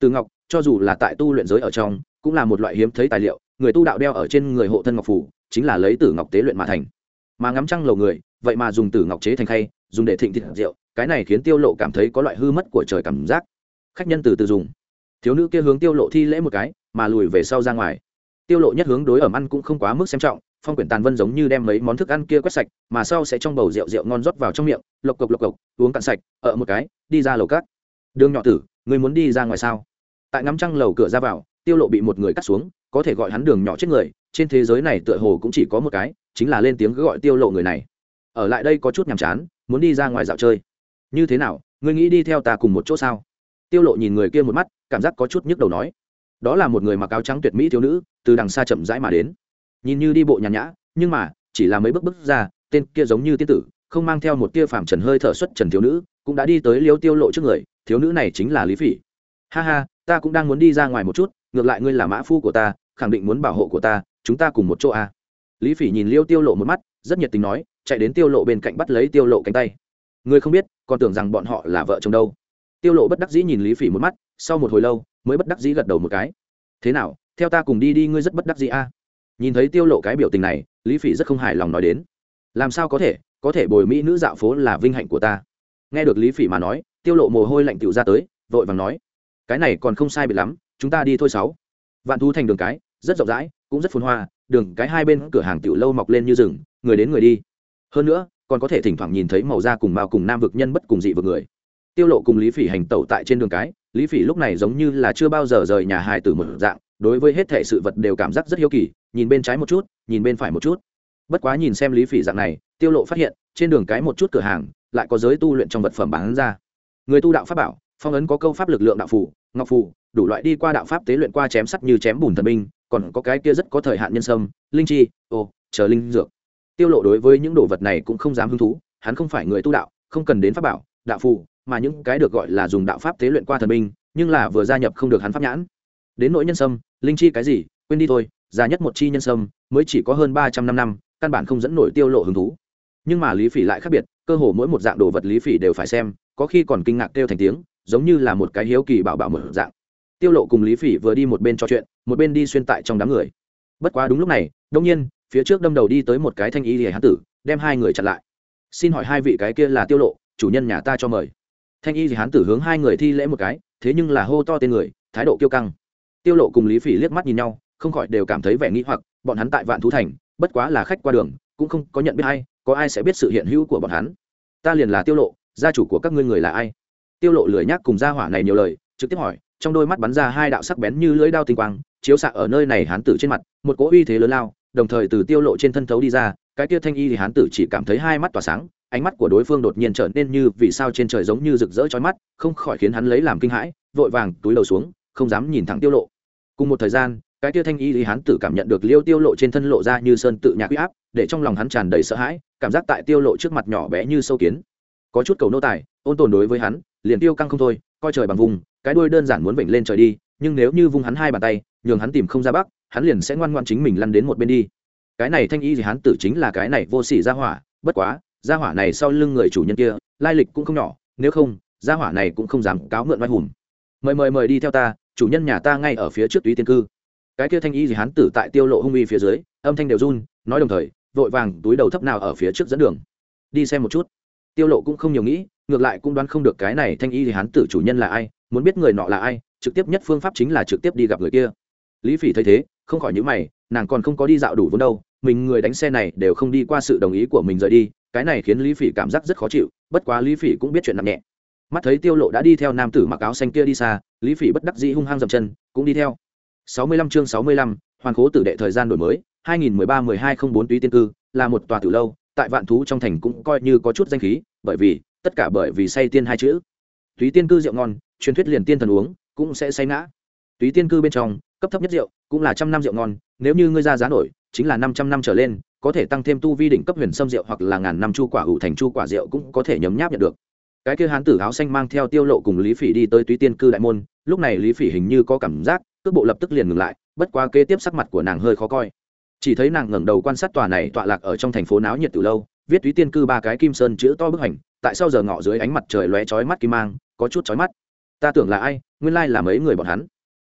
Từ ngọc, cho dù là tại tu luyện giới ở trong, cũng là một loại hiếm thấy tài liệu, người tu đạo đeo ở trên người hộ thân ngọc phủ, chính là lấy tử ngọc tế luyện mà thành. Mà ngắm trăng lầu người, vậy mà dùng tử ngọc chế thành khay, dùng để thịnh thịt rượu, cái này khiến tiêu lộ cảm thấy có loại hư mất của trời cảm giác. Khách nhân từ từ dùng. Thiếu nữ kia hướng tiêu lộ thi lễ một cái mà lùi về sau ra ngoài. Tiêu lộ nhất hướng đối ẩm ăn cũng không quá mức xem trọng, phong quyển tàn vân giống như đem mấy món thức ăn kia quét sạch, mà sau sẽ trong bầu rượu rượu ngon rót vào trong miệng, lộc cộc lộc cộc, uống cạn sạch, ở một cái, đi ra lầu cát. Đường nhỏ tử người muốn đi ra ngoài sao? Tại ngắm trăng lầu cửa ra vào, tiêu lộ bị một người cắt xuống, có thể gọi hắn đường nhỏ chết người, trên thế giới này tựa hồ cũng chỉ có một cái, chính là lên tiếng cứ gọi tiêu lộ người này. Ở lại đây có chút nhàm chán, muốn đi ra ngoài dạo chơi. Như thế nào, ngươi nghĩ đi theo ta cùng một chỗ sao? Tiêu lộ nhìn người kia một mắt, cảm giác có chút nhức đầu nói đó là một người mặc áo trắng tuyệt mỹ thiếu nữ, từ đằng xa chậm rãi mà đến. Nhìn như đi bộ nhàn nhã, nhưng mà, chỉ là mấy bước bước ra, tên kia giống như tiên tử, không mang theo một tia phàm trần hơi thở xuất trần thiếu nữ, cũng đã đi tới liêu tiêu lộ trước người, thiếu nữ này chính là lý phỉ. Ha ha, ta cũng đang muốn đi ra ngoài một chút, ngược lại ngươi là mã phu của ta, khẳng định muốn bảo hộ của ta, chúng ta cùng một chỗ à. lý phỉ nhìn liêu tiêu lộ một mắt, rất nhiệt tình nói, chạy đến tiêu lộ bên cạnh bắt lấy tiêu lộ cánh tay. Ngươi không biết, còn tưởng rằng bọn họ là vợ chồng đâu. Tiêu lộ bất đắc dĩ nhìn lý phỉ một mắt, sau một hồi lâu mới bất đắc dĩ gật đầu một cái. Thế nào, theo ta cùng đi đi, ngươi rất bất đắc dĩ a? À? nhìn thấy tiêu lộ cái biểu tình này, lý phỉ rất không hài lòng nói đến. Làm sao có thể có thể bồi mỹ nữ dạo phố là vinh hạnh của ta. Nghe được lý phỉ mà nói, tiêu lộ mồ hôi lạnh tiểu ra tới, vội vàng nói, cái này còn không sai biệt lắm, chúng ta đi thôi sáu. Vạn thu thành đường cái, rất rộng rãi, cũng rất phồn hoa, đường cái hai bên cửa hàng tiểu lâu mọc lên như rừng, người đến người đi. Hơn nữa, còn có thể thỉnh thoảng nhìn thấy màu da cùng mao cùng nam vực nhân bất cùng dị vực người. Tiêu lộ cùng lý phỉ hành tẩu tại trên đường cái lý phỉ lúc này giống như là chưa bao giờ rời nhà hài từ một dạng, đối với hết thể sự vật đều cảm giác rất hiếu kỳ, nhìn bên trái một chút, nhìn bên phải một chút. Bất quá nhìn xem lý phỉ dạng này, tiêu lộ phát hiện, trên đường cái một chút cửa hàng, lại có giới tu luyện trong vật phẩm bán ra. Người tu đạo pháp bảo, phong ấn có câu pháp lực lượng đạo phủ ngọc phù, đủ loại đi qua đạo pháp tế luyện qua chém sắt như chém bùn thần binh, còn có cái kia rất có thời hạn nhân sâm, linh chi, ô, chờ linh dược. Tiêu lộ đối với những đồ vật này cũng không dám hứng thú, hắn không phải người tu đạo, không cần đến pháp bảo, đạo phù mà những cái được gọi là dùng đạo pháp tế luyện qua thần binh, nhưng là vừa gia nhập không được hắn pháp nhãn. Đến nỗi nhân sâm, linh chi cái gì, quên đi thôi, già nhất một chi nhân sâm, mới chỉ có hơn ba trăm năm năm, căn bản không dẫn nổi tiêu lộ hứng thú. Nhưng mà lý phỉ lại khác biệt, cơ hồ mỗi một dạng đồ vật lý phỉ đều phải xem, có khi còn kinh ngạc kêu thành tiếng, giống như là một cái hiếu kỳ bảo bảo mở dạng. Tiêu lộ cùng lý phỉ vừa đi một bên trò chuyện, một bên đi xuyên tại trong đám người. Bất quá đúng lúc này đông nhiên, phía trước đâm đầu đi tới một cái thanh y lìa hán tử, đem hai người chặn lại. Xin hỏi hai vị cái kia là tiêu lộ, chủ nhân nhà ta cho mời thanh y hán tử hướng hai người thi lễ một cái, thế nhưng là hô to tên người, thái độ kiêu căng. Tiêu lộ cùng lý phỉ liếc mắt nhìn nhau, không khỏi đều cảm thấy vẻ nghĩ hoặc, bọn hắn tại vạn thú thành, bất quá là khách qua đường, cũng không có nhận biết ai, có ai sẽ biết sự hiện hữu của bọn hắn. Ta liền là tiêu lộ, gia chủ của các ngươi người là ai? Tiêu lộ lười nhác cùng gia hỏa này nhiều lời, trực tiếp hỏi, trong đôi mắt bắn ra hai đạo sắc bén như lưỡi đao tinh quang, chiếu xạ ở nơi này hán tử trên mặt, một cỗ uy thế lớn lao, đồng thời từ tiêu lộ trên thân thấu đi ra cái kia thanh y thì hán tử chỉ cảm thấy hai mắt tỏa sáng, ánh mắt của đối phương đột nhiên trở nên như vì sao trên trời giống như rực rỡ chói mắt, không khỏi khiến hắn lấy làm kinh hãi, vội vàng túi đầu xuống, không dám nhìn thẳng tiêu lộ. Cùng một thời gian, cái kia thanh y thì hán tử cảm nhận được liêu tiêu lộ trên thân lộ ra như sơn tự nhạc uy áp, để trong lòng hắn tràn đầy sợ hãi, cảm giác tại tiêu lộ trước mặt nhỏ bé như sâu kiến. Có chút cầu nô tài, ôn tồn đối với hắn, liền tiêu căng không thôi, coi trời bằng vùng, cái đuôi đơn giản muốn vểnh lên trời đi, nhưng nếu như vung hắn hai bàn tay, nhường hắn tìm không ra bắc, hắn liền sẽ ngoan ngoan chính mình lăn đến một bên đi cái này thanh y gì hắn tử chính là cái này vô sỉ gia hỏa, bất quá, gia hỏa này sau lưng người chủ nhân kia, lai lịch cũng không nhỏ, nếu không, gia hỏa này cũng không dám cáo mượn oai hùng. Mời mời mời đi theo ta, chủ nhân nhà ta ngay ở phía trước túy tiên cư. Cái kia thanh y gì hắn tử tại tiêu lộ hung uy phía dưới, âm thanh đều run, nói đồng thời, vội vàng túi đầu thấp nào ở phía trước dẫn đường. Đi xem một chút. Tiêu lộ cũng không nhiều nghĩ, ngược lại cũng đoán không được cái này thanh y thì hắn tử chủ nhân là ai, muốn biết người nọ là ai, trực tiếp nhất phương pháp chính là trực tiếp đi gặp người kia. Lý phỉ thấy thế, không khỏi những mày, nàng còn không có đi dạo đủ vốn đâu mình người đánh xe này đều không đi qua sự đồng ý của mình rời đi cái này khiến lý phỉ cảm giác rất khó chịu bất quá lý phỉ cũng biết chuyện nặng nhẹ. Mắt thấy tiêu lộ đã đi theo nam tử mặc áo xanh kia đi xa lý phỉ bất đắc dĩ hung hăng dậm chân cũng đi theo. 65 chương 65, hoàn khố tử đệ thời gian đổi mới 2013-1204 túy tiên cư là một tòa tử lâu tại vạn thú trong thành cũng coi như có chút danh khí bởi vì tất cả bởi vì say tiên hai chữ. Túy tiên cư rượu ngon truyền thuyết liền tiên thần uống cũng sẽ say ngã. Túy tiên cư bên trong cấp thấp nhất rượu cũng là trăm năm rượu ngon nếu như ngươi ra giá nổi chính là năm trăm năm trở lên, có thể tăng thêm tu vi đỉnh cấp huyền sâm rượu hoặc là ngàn năm chu quả hữu thành chu quả rượu cũng có thể nhấm nháp nhận được. Cái kia hán tử áo xanh mang theo tiêu lộ cùng lý phỉ đi tới túy tiên cư đại môn, lúc này lý phỉ hình như có cảm giác, cước bộ lập tức liền ngừng lại, bất quá kế tiếp sắc mặt của nàng hơi khó coi. Chỉ thấy nàng ngẩng đầu quan sát tòa này tọa lạc ở trong thành phố náo nhiệt từ lâu, viết túy tiên cư ba cái kim sơn chữ to bức hành tại sao giờ ngọ dưới ánh mặt trời lóe chói mắt kim mang, có chút chói mắt. Ta tưởng là ai, nguyên lai là mấy người bọn hắn.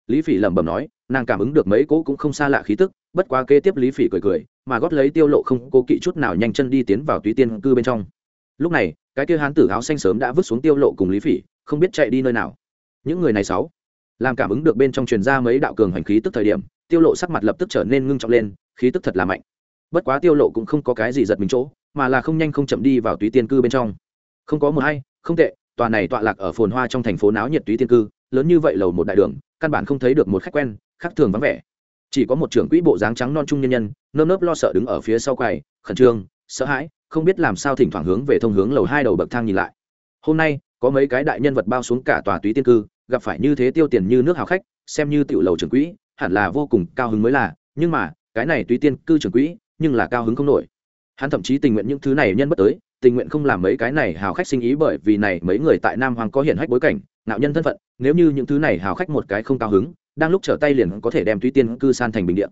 Lý phỉ lẩm bẩm nói, nàng cảm ứng được mấy cỗ cũng không xa lạ khí tức bất quá kế tiếp lý phỉ cười cười, mà gót lấy tiêu lộ không cố kỵ chút nào nhanh chân đi tiến vào túy tiên cư bên trong. Lúc này, cái kia hán tử áo xanh sớm đã vứt xuống tiêu lộ cùng lý phỉ, không biết chạy đi nơi nào. Những người này sáu, làm cảm ứng được bên trong truyền ra mấy đạo cường hành khí tức thời điểm, tiêu lộ sắc mặt lập tức trở nên ngưng trọng lên, khí tức thật là mạnh. Bất quá tiêu lộ cũng không có cái gì giật mình chỗ, mà là không nhanh không chậm đi vào túy tiên cư bên trong. Không có một hay, không tệ, tòa này tọa lạc ở phồn hoa trong thành phố náo nhiệt túy tiên cư, lớn như vậy lầu một đại đường, căn bản không thấy được một khách quen, khác thường vắng vẻ chỉ có một trưởng quỹ bộ dáng trắng non trung nhân nhân, nơm nớp lo sợ đứng ở phía sau quầy, khẩn trương, sợ hãi, không biết làm sao thỉnh thoảng hướng về thông hướng lầu hai đầu bậc thang nhìn lại. Hôm nay, có mấy cái đại nhân vật bao xuống cả tòa túy tiên cư, gặp phải như thế tiêu tiền như nước hào khách, xem như tiểu lầu trưởng quỹ, hẳn là vô cùng cao hứng mới là, nhưng mà, cái này túy tiên cư trưởng quỹ, nhưng là cao hứng không nổi. Hắn thậm chí tình nguyện những thứ này nhân bất tới, tình nguyện không làm mấy cái này hào khách sinh ý bởi vì này mấy người tại nam hoàng có hiển hách bối cảnh nạo nhân thân phận, nếu như những thứ này hào khách một cái không cao hứng đang lúc trở tay liền có thể đem túy tiên cư san thành bình điện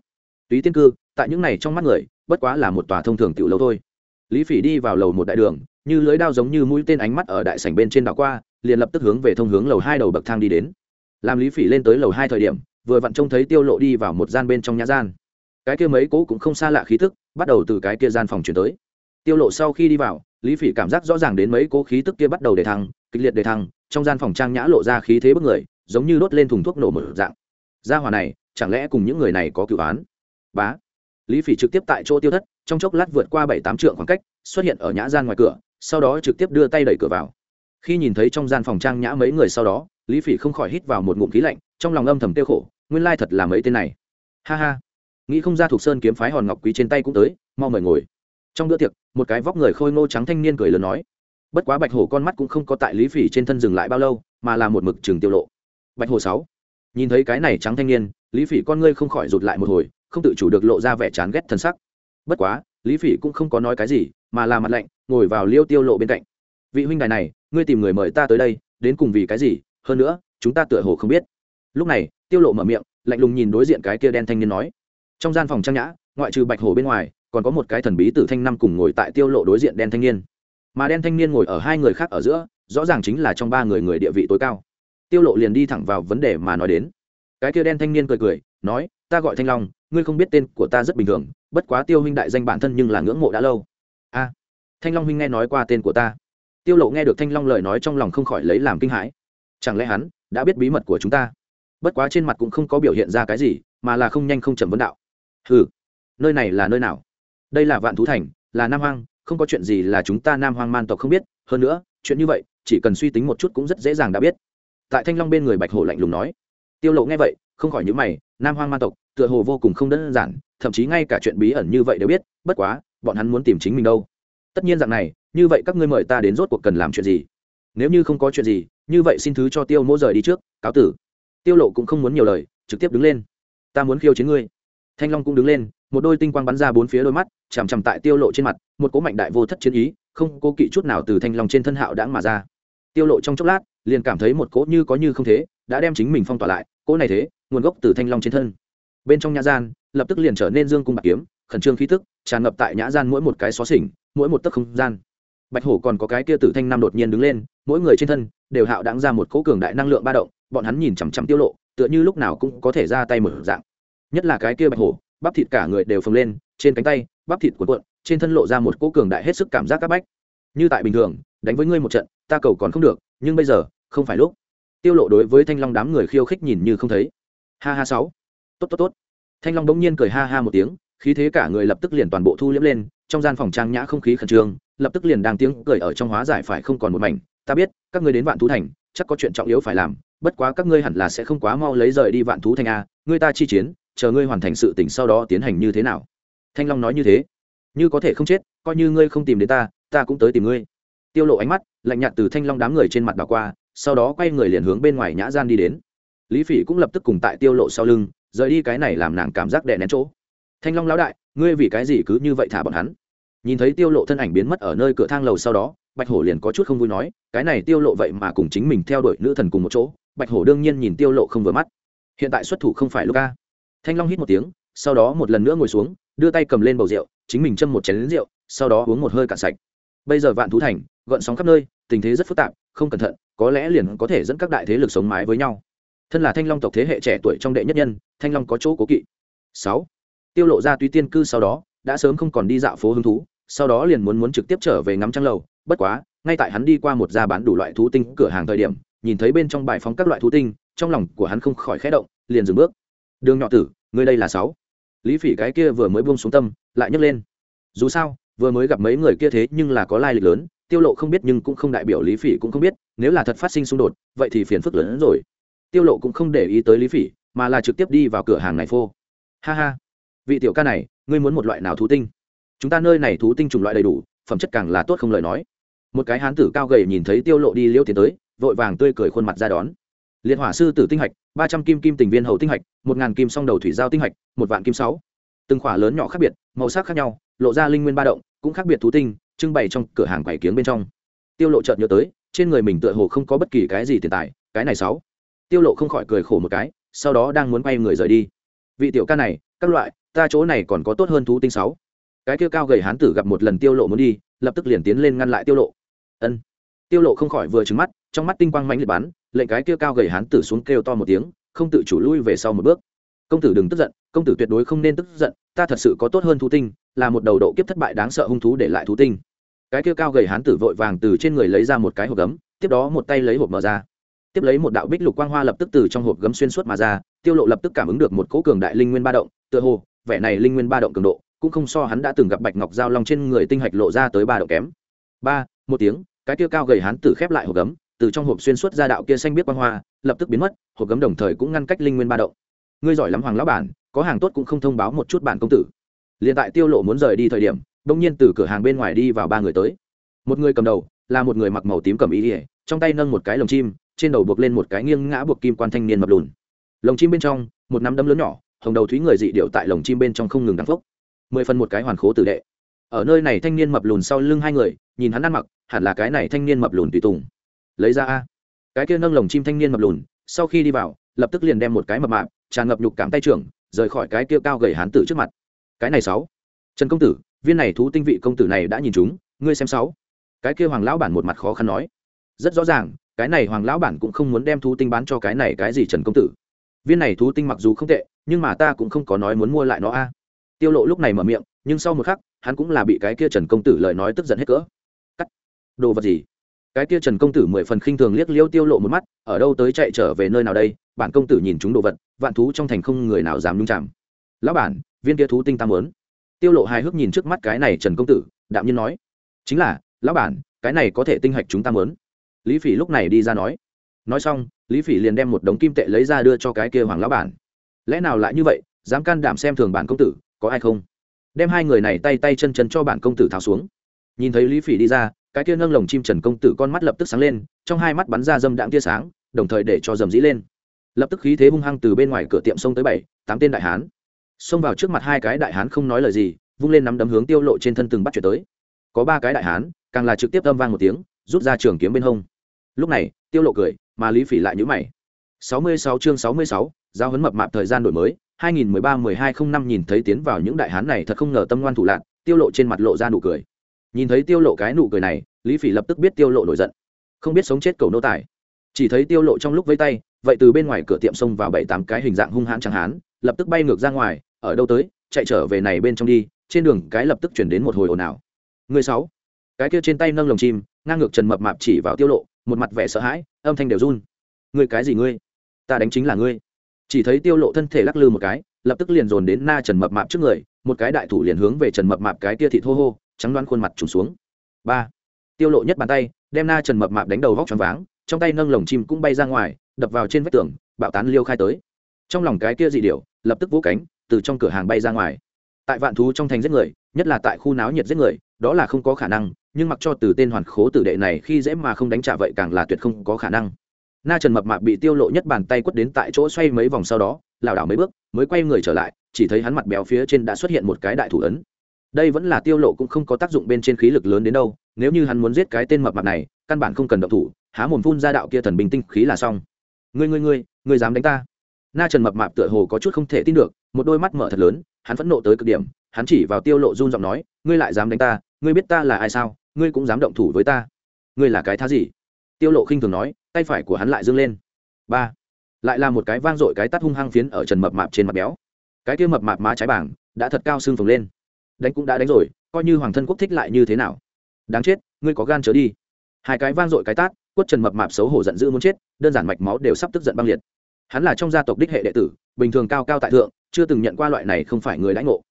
túy tiên cư, tại những này trong mắt người, bất quá là một tòa thông thường tiểu lâu thôi. Lý phỉ đi vào lầu một đại đường, như lưới đao giống như mũi tên ánh mắt ở đại sảnh bên trên đảo qua, liền lập tức hướng về thông hướng lầu hai đầu bậc thang đi đến. Làm lý phỉ lên tới lầu hai thời điểm, vừa vặn trông thấy tiêu lộ đi vào một gian bên trong nhã gian. Cái kia mấy cố cũng không xa lạ khí tức, bắt đầu từ cái kia gian phòng chuyển tới. Tiêu lộ sau khi đi vào, lý phỉ cảm giác rõ ràng đến mấy cố khí tức kia bắt đầu để thăng, kịch liệt để thăng, trong gian phòng trang nhã lộ ra khí thế bức người, giống như đốt lên thùng thuốc nổ một dạng gia hỏa này, chẳng lẽ cùng những người này có cựu án? Bá. Lý phỉ trực tiếp tại chỗ tiêu thất, trong chốc lát vượt qua bảy tám trượng khoảng cách, xuất hiện ở nhã gian ngoài cửa, sau đó trực tiếp đưa tay đẩy cửa vào. Khi nhìn thấy trong gian phòng trang nhã mấy người sau đó, lý phỉ không khỏi hít vào một ngụm khí lạnh, trong lòng âm thầm tiêu khổ, nguyên lai thật là mấy tên này. Ha ha. Nghĩ không ra thuộc sơn kiếm phái hòn ngọc quý trên tay cũng tới, mau mời ngồi. Trong bữa tiệc, một cái vóc người khôi ngô trắng thanh niên cười lớn nói, bất quá bạch hổ con mắt cũng không có tại lý phỉ trên thân dừng lại bao lâu, mà là một mực trường tiêu lộ. Bạch hổ sáu nhìn thấy cái này trắng thanh niên, lý phỉ con ngươi không khỏi rụt lại một hồi, không tự chủ được lộ ra vẻ chán ghét thân sắc. Bất quá, lý phỉ cũng không có nói cái gì, mà là mặt lạnh, ngồi vào liêu tiêu lộ bên cạnh. Vị huynh đài này, ngươi tìm người mời ta tới đây, đến cùng vì cái gì? Hơn nữa, chúng ta tựa hồ không biết. Lúc này, tiêu lộ mở miệng, lạnh lùng nhìn đối diện cái kia đen thanh niên nói. Trong gian phòng trang nhã, ngoại trừ bạch hồ bên ngoài, còn có một cái thần bí tử thanh năm cùng ngồi tại tiêu lộ đối diện đen thanh niên. Mà đen thanh niên ngồi ở hai người khác ở giữa, rõ ràng chính là trong ba người người địa vị tối cao tiêu lộ liền đi thẳng vào vấn đề mà nói đến. Cái kia đen thanh niên cười cười, nói, ta gọi thanh long, ngươi không biết tên của ta rất bình thường, bất quá tiêu huynh đại danh bản thân nhưng là ngưỡng mộ đã lâu. A, thanh long huynh nghe nói qua tên của ta. Tiêu lộ nghe được thanh long lời nói trong lòng không khỏi lấy làm kinh hãi. Chẳng lẽ hắn đã biết bí mật của chúng ta? Bất quá trên mặt cũng không có biểu hiện ra cái gì, mà là không nhanh không chậm vấn đạo. Hừ, nơi này là nơi nào? Đây là vạn thú thành, là nam hoang, không có chuyện gì là chúng ta nam hoang man tộc không biết, hơn nữa, chuyện như vậy, chỉ cần suy tính một chút cũng rất dễ dàng đã biết tại thanh long bên người bạch hổ lạnh lùng nói. Tiêu lộ nghe vậy, không khỏi nhíu mày, nam hoang man tộc, tựa hồ vô cùng không đơn giản, thậm chí ngay cả chuyện bí ẩn như vậy đều biết, bất quá, bọn hắn muốn tìm chính mình đâu. Tất nhiên dạng này, như vậy các ngươi mời ta đến rốt cuộc cần làm chuyện gì? Nếu như không có chuyện gì, như vậy xin thứ cho tiêu mỗ rời đi trước, cáo tử. Tiêu lộ cũng không muốn nhiều lời, trực tiếp đứng lên. Ta muốn khiêu chiến ngươi. Thanh long cũng đứng lên, một đôi tinh quang bắn ra bốn phía đôi mắt, chằm chằm tại tiêu lộ trên mặt, một cỗ mạnh đại vô thất chiến ý, không cố kỵ chút nào từ thanh long trên thân hạo đãng mà ra. Tiêu lộ trong chốc lát liền cảm thấy một cỗ như có như không thế, đã đem chính mình phong tỏa lại, cỗ này thế, nguồn gốc từ thanh long trên thân. Bên trong nhã gian, lập tức liền trở nên dương cung bạc kiếm, khẩn trương khí tức, tràn ngập tại nhã gian mỗi một cái xó xỉnh, mỗi một tấc không gian. Bạch hổ còn có cái kia tử thanh nam đột nhiên đứng lên, mỗi người trên thân đều hạo đáng ra một cỗ cường đại năng lượng ba động, bọn hắn nhìn chằm chằm tiêu lộ, tựa như lúc nào cũng có thể ra tay mở dạng. Nhất là cái kia bạch hổ, bắp thịt cả người đều phồng lên, trên cánh tay, bắp thịt cuộn cuộn, trên thân lộ ra một cỗ cường đại hết sức cảm giác các bách. Như tại bình thường, đánh với ngươi một trận, ta cầu còn không được, nhưng bây giờ không phải lúc. Tiêu lộ đối với thanh long đám người khiêu khích nhìn như không thấy. Ha ha sáu. Tốt tốt tốt. Thanh long đống nhiên cười ha ha một tiếng, khí thế cả người lập tức liền toàn bộ thu liễm lên, trong gian phòng trang nhã không khí khẩn trương, lập tức liền đang tiếng cười ở trong hóa giải phải không còn một mảnh. Ta biết, các ngươi đến vạn thú thành, chắc có chuyện trọng yếu phải làm, bất quá các ngươi hẳn là sẽ không quá mau lấy rời đi vạn thú thành a ngươi ta chi chiến, chờ ngươi hoàn thành sự tỉnh sau đó tiến hành như thế nào? Thanh long nói như thế. Như có thể không chết, coi như ngươi không tìm đến ta ta cũng tới tìm ngươi. Tiêu lộ ánh mắt lạnh nhạt từ thanh long đám người trên mặt đảo qua sau đó quay người liền hướng bên ngoài nhã gian đi đến. Lý phỉ cũng lập tức cùng tại tiêu lộ sau lưng, rời đi cái này làm nàng cảm giác đè nén chỗ. Thanh long lão đại, ngươi vì cái gì cứ như vậy thả bọn hắn? Nhìn thấy tiêu lộ thân ảnh biến mất ở nơi cửa thang lầu sau đó, bạch hổ liền có chút không vui nói, cái này tiêu lộ vậy mà cùng chính mình theo đuổi nữ thần cùng một chỗ. Bạch hổ đương nhiên nhìn tiêu lộ không vừa mắt. Hiện tại xuất thủ không phải luka thanh long hít một tiếng, sau đó một lần nữa ngồi xuống, đưa tay cầm lên bầu rượu, chính mình châm một chén lính rượu, sau đó uống một hơi cạn sạch. Bây giờ vạn thú thành gợn sóng khắp nơi, tình thế rất phức tạp, không cẩn thận có lẽ liền có thể dẫn các đại thế lực sống mái với nhau. Thân là thanh long tộc thế hệ trẻ tuổi trong đệ nhất nhân, thanh long có chỗ cố kỵ. Sáu, tiêu lộ ra túy tiên cư sau đó, đã sớm không còn đi dạo phố hứng thú, sau đó liền muốn muốn trực tiếp trở về ngắm trăng lầu. Bất quá, ngay tại hắn đi qua một gia bán đủ loại thú tinh cửa hàng thời điểm, nhìn thấy bên trong bài phóng các loại thú tinh, trong lòng của hắn không khỏi khẽ động, liền dừng bước. Đường nhỏ tử người đây là sáu. Lý phỉ cái kia vừa mới buông xuống tâm, lại nhấc lên. Dù sao, vừa mới gặp mấy người kia thế nhưng là có lai lịch lớn tiêu lộ không biết nhưng cũng không đại biểu lý phỉ cũng không biết, nếu là thật phát sinh xung đột, vậy thì phiền phức lớn hơn rồi. Tiêu lộ cũng không để ý tới lý phỉ, mà là trực tiếp đi vào cửa hàng này phô. Ha ha. Vị tiểu ca này, ngươi muốn một loại nào thú tinh? Chúng ta nơi này thú tinh chủng loại đầy đủ, phẩm chất càng là tốt không lời nói. Một cái hán tử cao gầy nhìn thấy tiêu lộ đi liêu tiến tới, vội vàng tươi cười khuôn mặt ra đón. Liệt hỏa sư tử tinh hạch, ba trăm kim kim tình viên hầu tinh hạch, một ngàn kim song đầu thủy giao tinh hạch, một vạn kim sáu. Từng khỏa lớn nhỏ khác biệt, màu sắc khác nhau, lộ ra linh nguyên ba động, cũng khác biệt thú tinh trưng bày trong cửa hàng quầy kiếng bên trong. Tiêu lộ chợt nhớ tới, trên người mình tựa hồ không có bất kỳ cái gì tiền tài, cái này sáu. Tiêu lộ không khỏi cười khổ một cái, sau đó đang muốn quay người rời đi. Vị tiểu ca này, các loại, ta chỗ này còn có tốt hơn thú tinh sáu. Cái kia cao gầy hán tử gặp một lần tiêu lộ muốn đi, lập tức liền tiến lên ngăn lại tiêu lộ. Ân. Tiêu lộ không khỏi vừa trừng mắt, trong mắt tinh quang mãnh liệt bắn, lệnh cái kia cao gầy hán tử xuống kêu to một tiếng, không tự chủ lui về sau một bước. Công tử đừng tức giận, công tử tuyệt đối không nên tức giận, ta thật sự có tốt hơn thú tinh, là một đầu độ kiếp thất bại đáng sợ hung thú để lại thú tinh cái kia cao gầy hán tử vội vàng từ trên người lấy ra một cái hộp gấm, tiếp đó một tay lấy hộp mở ra. Tiếp lấy một đạo bích lục quang hoa lập tức từ trong hộp gấm xuyên suốt mà ra, tiêu lộ lập tức cảm ứng được một cỗ cường đại linh nguyên ba động, tựa hồ, vẻ này linh nguyên ba động cường độ, cũng không so hắn đã từng gặp bạch ngọc giao long trên người tinh hạch lộ ra tới ba độ kém. Ba, một tiếng, cái kia cao gầy hán tử khép lại hộp gấm, từ trong hộp xuyên suốt ra đạo kia xanh biết quang hoa, lập tức biến mất, hộp gấm đồng thời cũng ngăn cách linh nguyên ba động. Ngươi giỏi lắm hoàng lão bản, có hàng tốt cũng không thông báo một chút bản công tử. Liền tại tiêu lộ muốn rời đi thời điểm đông nhiên từ cửa hàng bên ngoài đi vào ba người tới. Một người cầm đầu, là một người mặc màu tím cầm ý ỉa trong tay nâng một cái lồng chim, trên đầu buộc lên một cái nghiêng ngã buộc kim quan thanh niên mập lùn. Lồng chim bên trong, một nắm đấm lớn nhỏ, hồng đầu thúy người dị điệu tại lồng chim bên trong không ngừng đắng phốc. Mười phần một cái hoàn khố tử đệ. Ở nơi này thanh niên mập lùn sau lưng hai người, nhìn hắn ăn mặc, hẳn là cái này thanh niên mập lùn tùy tùng. Lấy ra a. Cái kia nâng lồng chim thanh niên mập lùn, sau khi đi vào, lập tức liền đem một cái mập mạp, tràn ngập nhục cảm tay trưởng, rời khỏi cái kia cao gầy hán tử trước mặt. Cái này sáu. Trần công tử viên này thú tinh vị công tử này đã nhìn chúng, ngươi xem sáu. Cái kia hoàng lão bản một mặt khó khăn nói. Rất rõ ràng, cái này hoàng lão bản cũng không muốn đem thú tinh bán cho cái này cái gì trần công tử. Viên này thú tinh mặc dù không tệ, nhưng mà ta cũng không có nói muốn mua lại nó a. Tiêu lộ lúc này mở miệng, nhưng sau một khắc, hắn cũng là bị cái kia trần công tử lời nói tức giận hết cỡ. Cắt. Đồ vật gì? Cái kia trần công tử mười phần khinh thường liếc liêu tiêu lộ một mắt, ở đâu tới chạy trở về nơi nào đây? Bản công tử nhìn chúng đồ vật, vạn thú trong thành không người nào dám nhung chạm. Lão bản, viên kia thú tinh tam muốn tiêu lộ hài hước nhìn trước mắt cái này trần công tử, đạm nhiên nói, chính là, lão bản, cái này có thể tinh hạch chúng ta muốn. Lý phỉ lúc này đi ra nói. Nói xong, lý phỉ liền đem một đống kim tệ lấy ra đưa cho cái kia hoàng lão bản. Lẽ nào lại như vậy, dám can đảm xem thường bản công tử, có ai không? Đem hai người này tay tay chân chân cho bản công tử tháo xuống. Nhìn thấy lý phỉ đi ra, cái kia nâng lồng chim trần công tử con mắt lập tức sáng lên, trong hai mắt bắn ra dâm đạm tia sáng, đồng thời để cho dầm dĩ lên. Lập tức khí thế hung hăng từ bên ngoài cửa tiệm xông tới bảy, tám tên đại hán xông vào trước mặt hai cái đại hán không nói lời gì vung lên nắm đấm hướng tiêu lộ trên thân từng bắt chuyển tới. Có ba cái đại hán càng là trực tiếp âm vang một tiếng rút ra trường kiếm bên hông. Lúc này tiêu lộ cười mà lý phỉ lại nhíu mày. 66 chương 66, giao huấn mập mạp thời gian đổi mới 2013-1205 nhìn thấy tiến vào những đại hán này thật không ngờ tâm ngoan thủ lạn tiêu lộ trên mặt lộ ra nụ cười. Nhìn thấy tiêu lộ cái nụ cười này lý phỉ lập tức biết tiêu lộ nổi giận. Không biết sống chết cầu nô tài. Chỉ thấy tiêu lộ trong lúc vây tay vậy từ bên ngoài cửa tiệm xông vào bảy tám cái hình dạng hung hãn chẳng hán lập tức bay ngược ra ngoài ở đâu tới, chạy trở về này bên trong đi, trên đường cái lập tức chuyển đến một hồi ồn ào. Người sáu, cái kia trên tay nâng lồng chim, ngang ngược trần mập mạp chỉ vào tiêu lộ, một mặt vẻ sợ hãi, âm thanh đều run. Ngươi cái gì ngươi? Ta đánh chính là ngươi. Chỉ thấy tiêu lộ thân thể lắc lư một cái, lập tức liền dồn đến na trần mập mạp trước người, một cái đại thủ liền hướng về trần mập mạp cái kia thịt hô hô, trắng đoán khuôn mặt trùng xuống. Ba, tiêu lộ nhất bàn tay, đem na trần mập mạp đánh đầu vóc choáng váng, trong tay nâng lồng chim cũng bay ra ngoài, đập vào trên vách tường, bạo tán liêu khai tới. Trong lòng cái kia dị điệu lập tức vỗ cánh từ trong cửa hàng bay ra ngoài. Tại vạn thú trong thành giết người, nhất là tại khu náo nhiệt giết người, đó là không có khả năng, nhưng mặc cho từ tên hoàn khố tử đệ này khi dễ mà không đánh trả vậy càng là tuyệt không có khả năng. Na trần mập mạp bị tiêu lộ nhất bàn tay quất đến tại chỗ xoay mấy vòng sau đó, lảo đảo mấy bước, mới quay người trở lại, chỉ thấy hắn mặt béo phía trên đã xuất hiện một cái đại thủ ấn. Đây vẫn là tiêu lộ cũng không có tác dụng bên trên khí lực lớn đến đâu, nếu như hắn muốn giết cái tên mập mạp này, căn bản không cần động thủ, há mồm phun ra đạo kia thần bình tinh khí là xong. Ngươi ngươi ngươi ngươi dám đánh ta? Na trần mập mạp tựa hồ có chút không thể tin được, một đôi mắt mở thật lớn, hắn phẫn nộ tới cực điểm, hắn chỉ vào tiêu lộ run giọng nói, ngươi lại dám đánh ta, ngươi biết ta là ai sao? Ngươi cũng dám động thủ với ta. Ngươi là cái thá gì? Tiêu lộ khinh thường nói, tay phải của hắn lại dương lên. Ba. Lại là một cái vang dội cái tát hung hăng phiến ở trần mập mạp trên mặt béo. Cái kia mập mạp má trái bảng đã thật cao xương phồng lên. Đánh cũng đã đánh rồi, coi như hoàng thân quốc thích lại như thế nào. Đáng chết, ngươi có gan trở đi. Hai cái vang dội cái tát, quất trần mập mạp xấu hổ giận dữ muốn chết, đơn giản mạch máu đều sắp tức giận băng liệt hắn là trong gia tộc đích hệ đệ tử, bình thường cao cao tại thượng, chưa từng nhận qua loại này không phải người lãnh ngộ.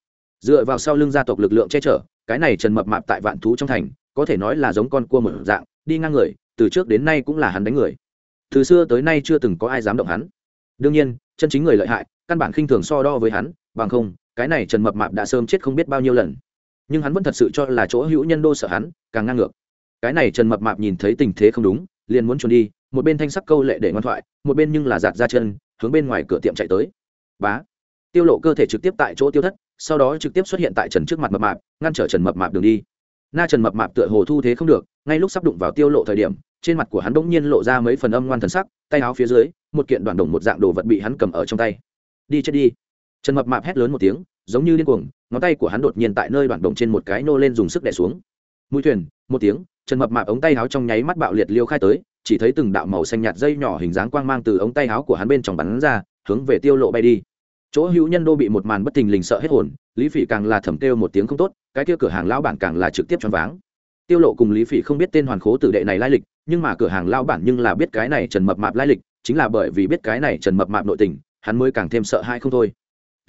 Dựa vào sau lưng gia tộc lực lượng che chở, cái này trần mập mạp tại vạn thú trong thành, có thể nói là giống con cua mở dạng, đi ngang người, từ trước đến nay cũng là hắn đánh người. Từ xưa tới nay chưa từng có ai dám động hắn. Đương nhiên, chân chính người lợi hại, căn bản khinh thường so đo với hắn, bằng không, cái này trần mập mạp đã sớm chết không biết bao nhiêu lần. Nhưng hắn vẫn thật sự cho là chỗ hữu nhân đô sợ hắn, càng ngang ngược. Cái này trần mập mạp nhìn thấy tình thế không đúng liền muốn trốn đi, một bên thanh sắc câu lệ để ngoan thoại, một bên nhưng là giạt ra chân, hướng bên ngoài cửa tiệm chạy tới. Bá. Tiêu lộ cơ thể trực tiếp tại chỗ tiêu thất, sau đó trực tiếp xuất hiện tại trần trước mặt mập mạp, ngăn trở trần mập mạp đường đi. Na trần mập mạp tựa hồ thu thế không được, ngay lúc sắp đụng vào tiêu lộ thời điểm, trên mặt của hắn bỗng nhiên lộ ra mấy phần âm ngoan thần sắc, tay áo phía dưới, một kiện đoạn đồng một dạng đồ vật bị hắn cầm ở trong tay. Đi chết đi. Trần mập mạp hét lớn một tiếng, giống như điên cuồng, ngón tay của hắn đột nhiên tại nơi đoạn đồng trên một cái nô lên dùng sức đè xuống. Mũi thuyền, một tiếng trần mập mạp ống tay áo trong nháy mắt bạo liệt liêu khai tới, chỉ thấy từng đạo màu xanh nhạt dây nhỏ hình dáng quang mang từ ống tay áo của hắn bên trong bắn ra, hướng về tiêu lộ bay đi. Chỗ hữu nhân đô bị một màn bất thình lình sợ hết hồn, lý phỉ càng là thầm kêu một tiếng không tốt, cái kia cửa hàng lão bản càng là trực tiếp choáng váng. Tiêu lộ cùng lý phỉ không biết tên hoàn khố tử đệ này lai lịch, nhưng mà cửa hàng lão bản nhưng là biết cái này trần mập mạp lai lịch, chính là bởi vì biết cái này trần mập mạp nội tình, hắn mới càng thêm sợ hãi không thôi.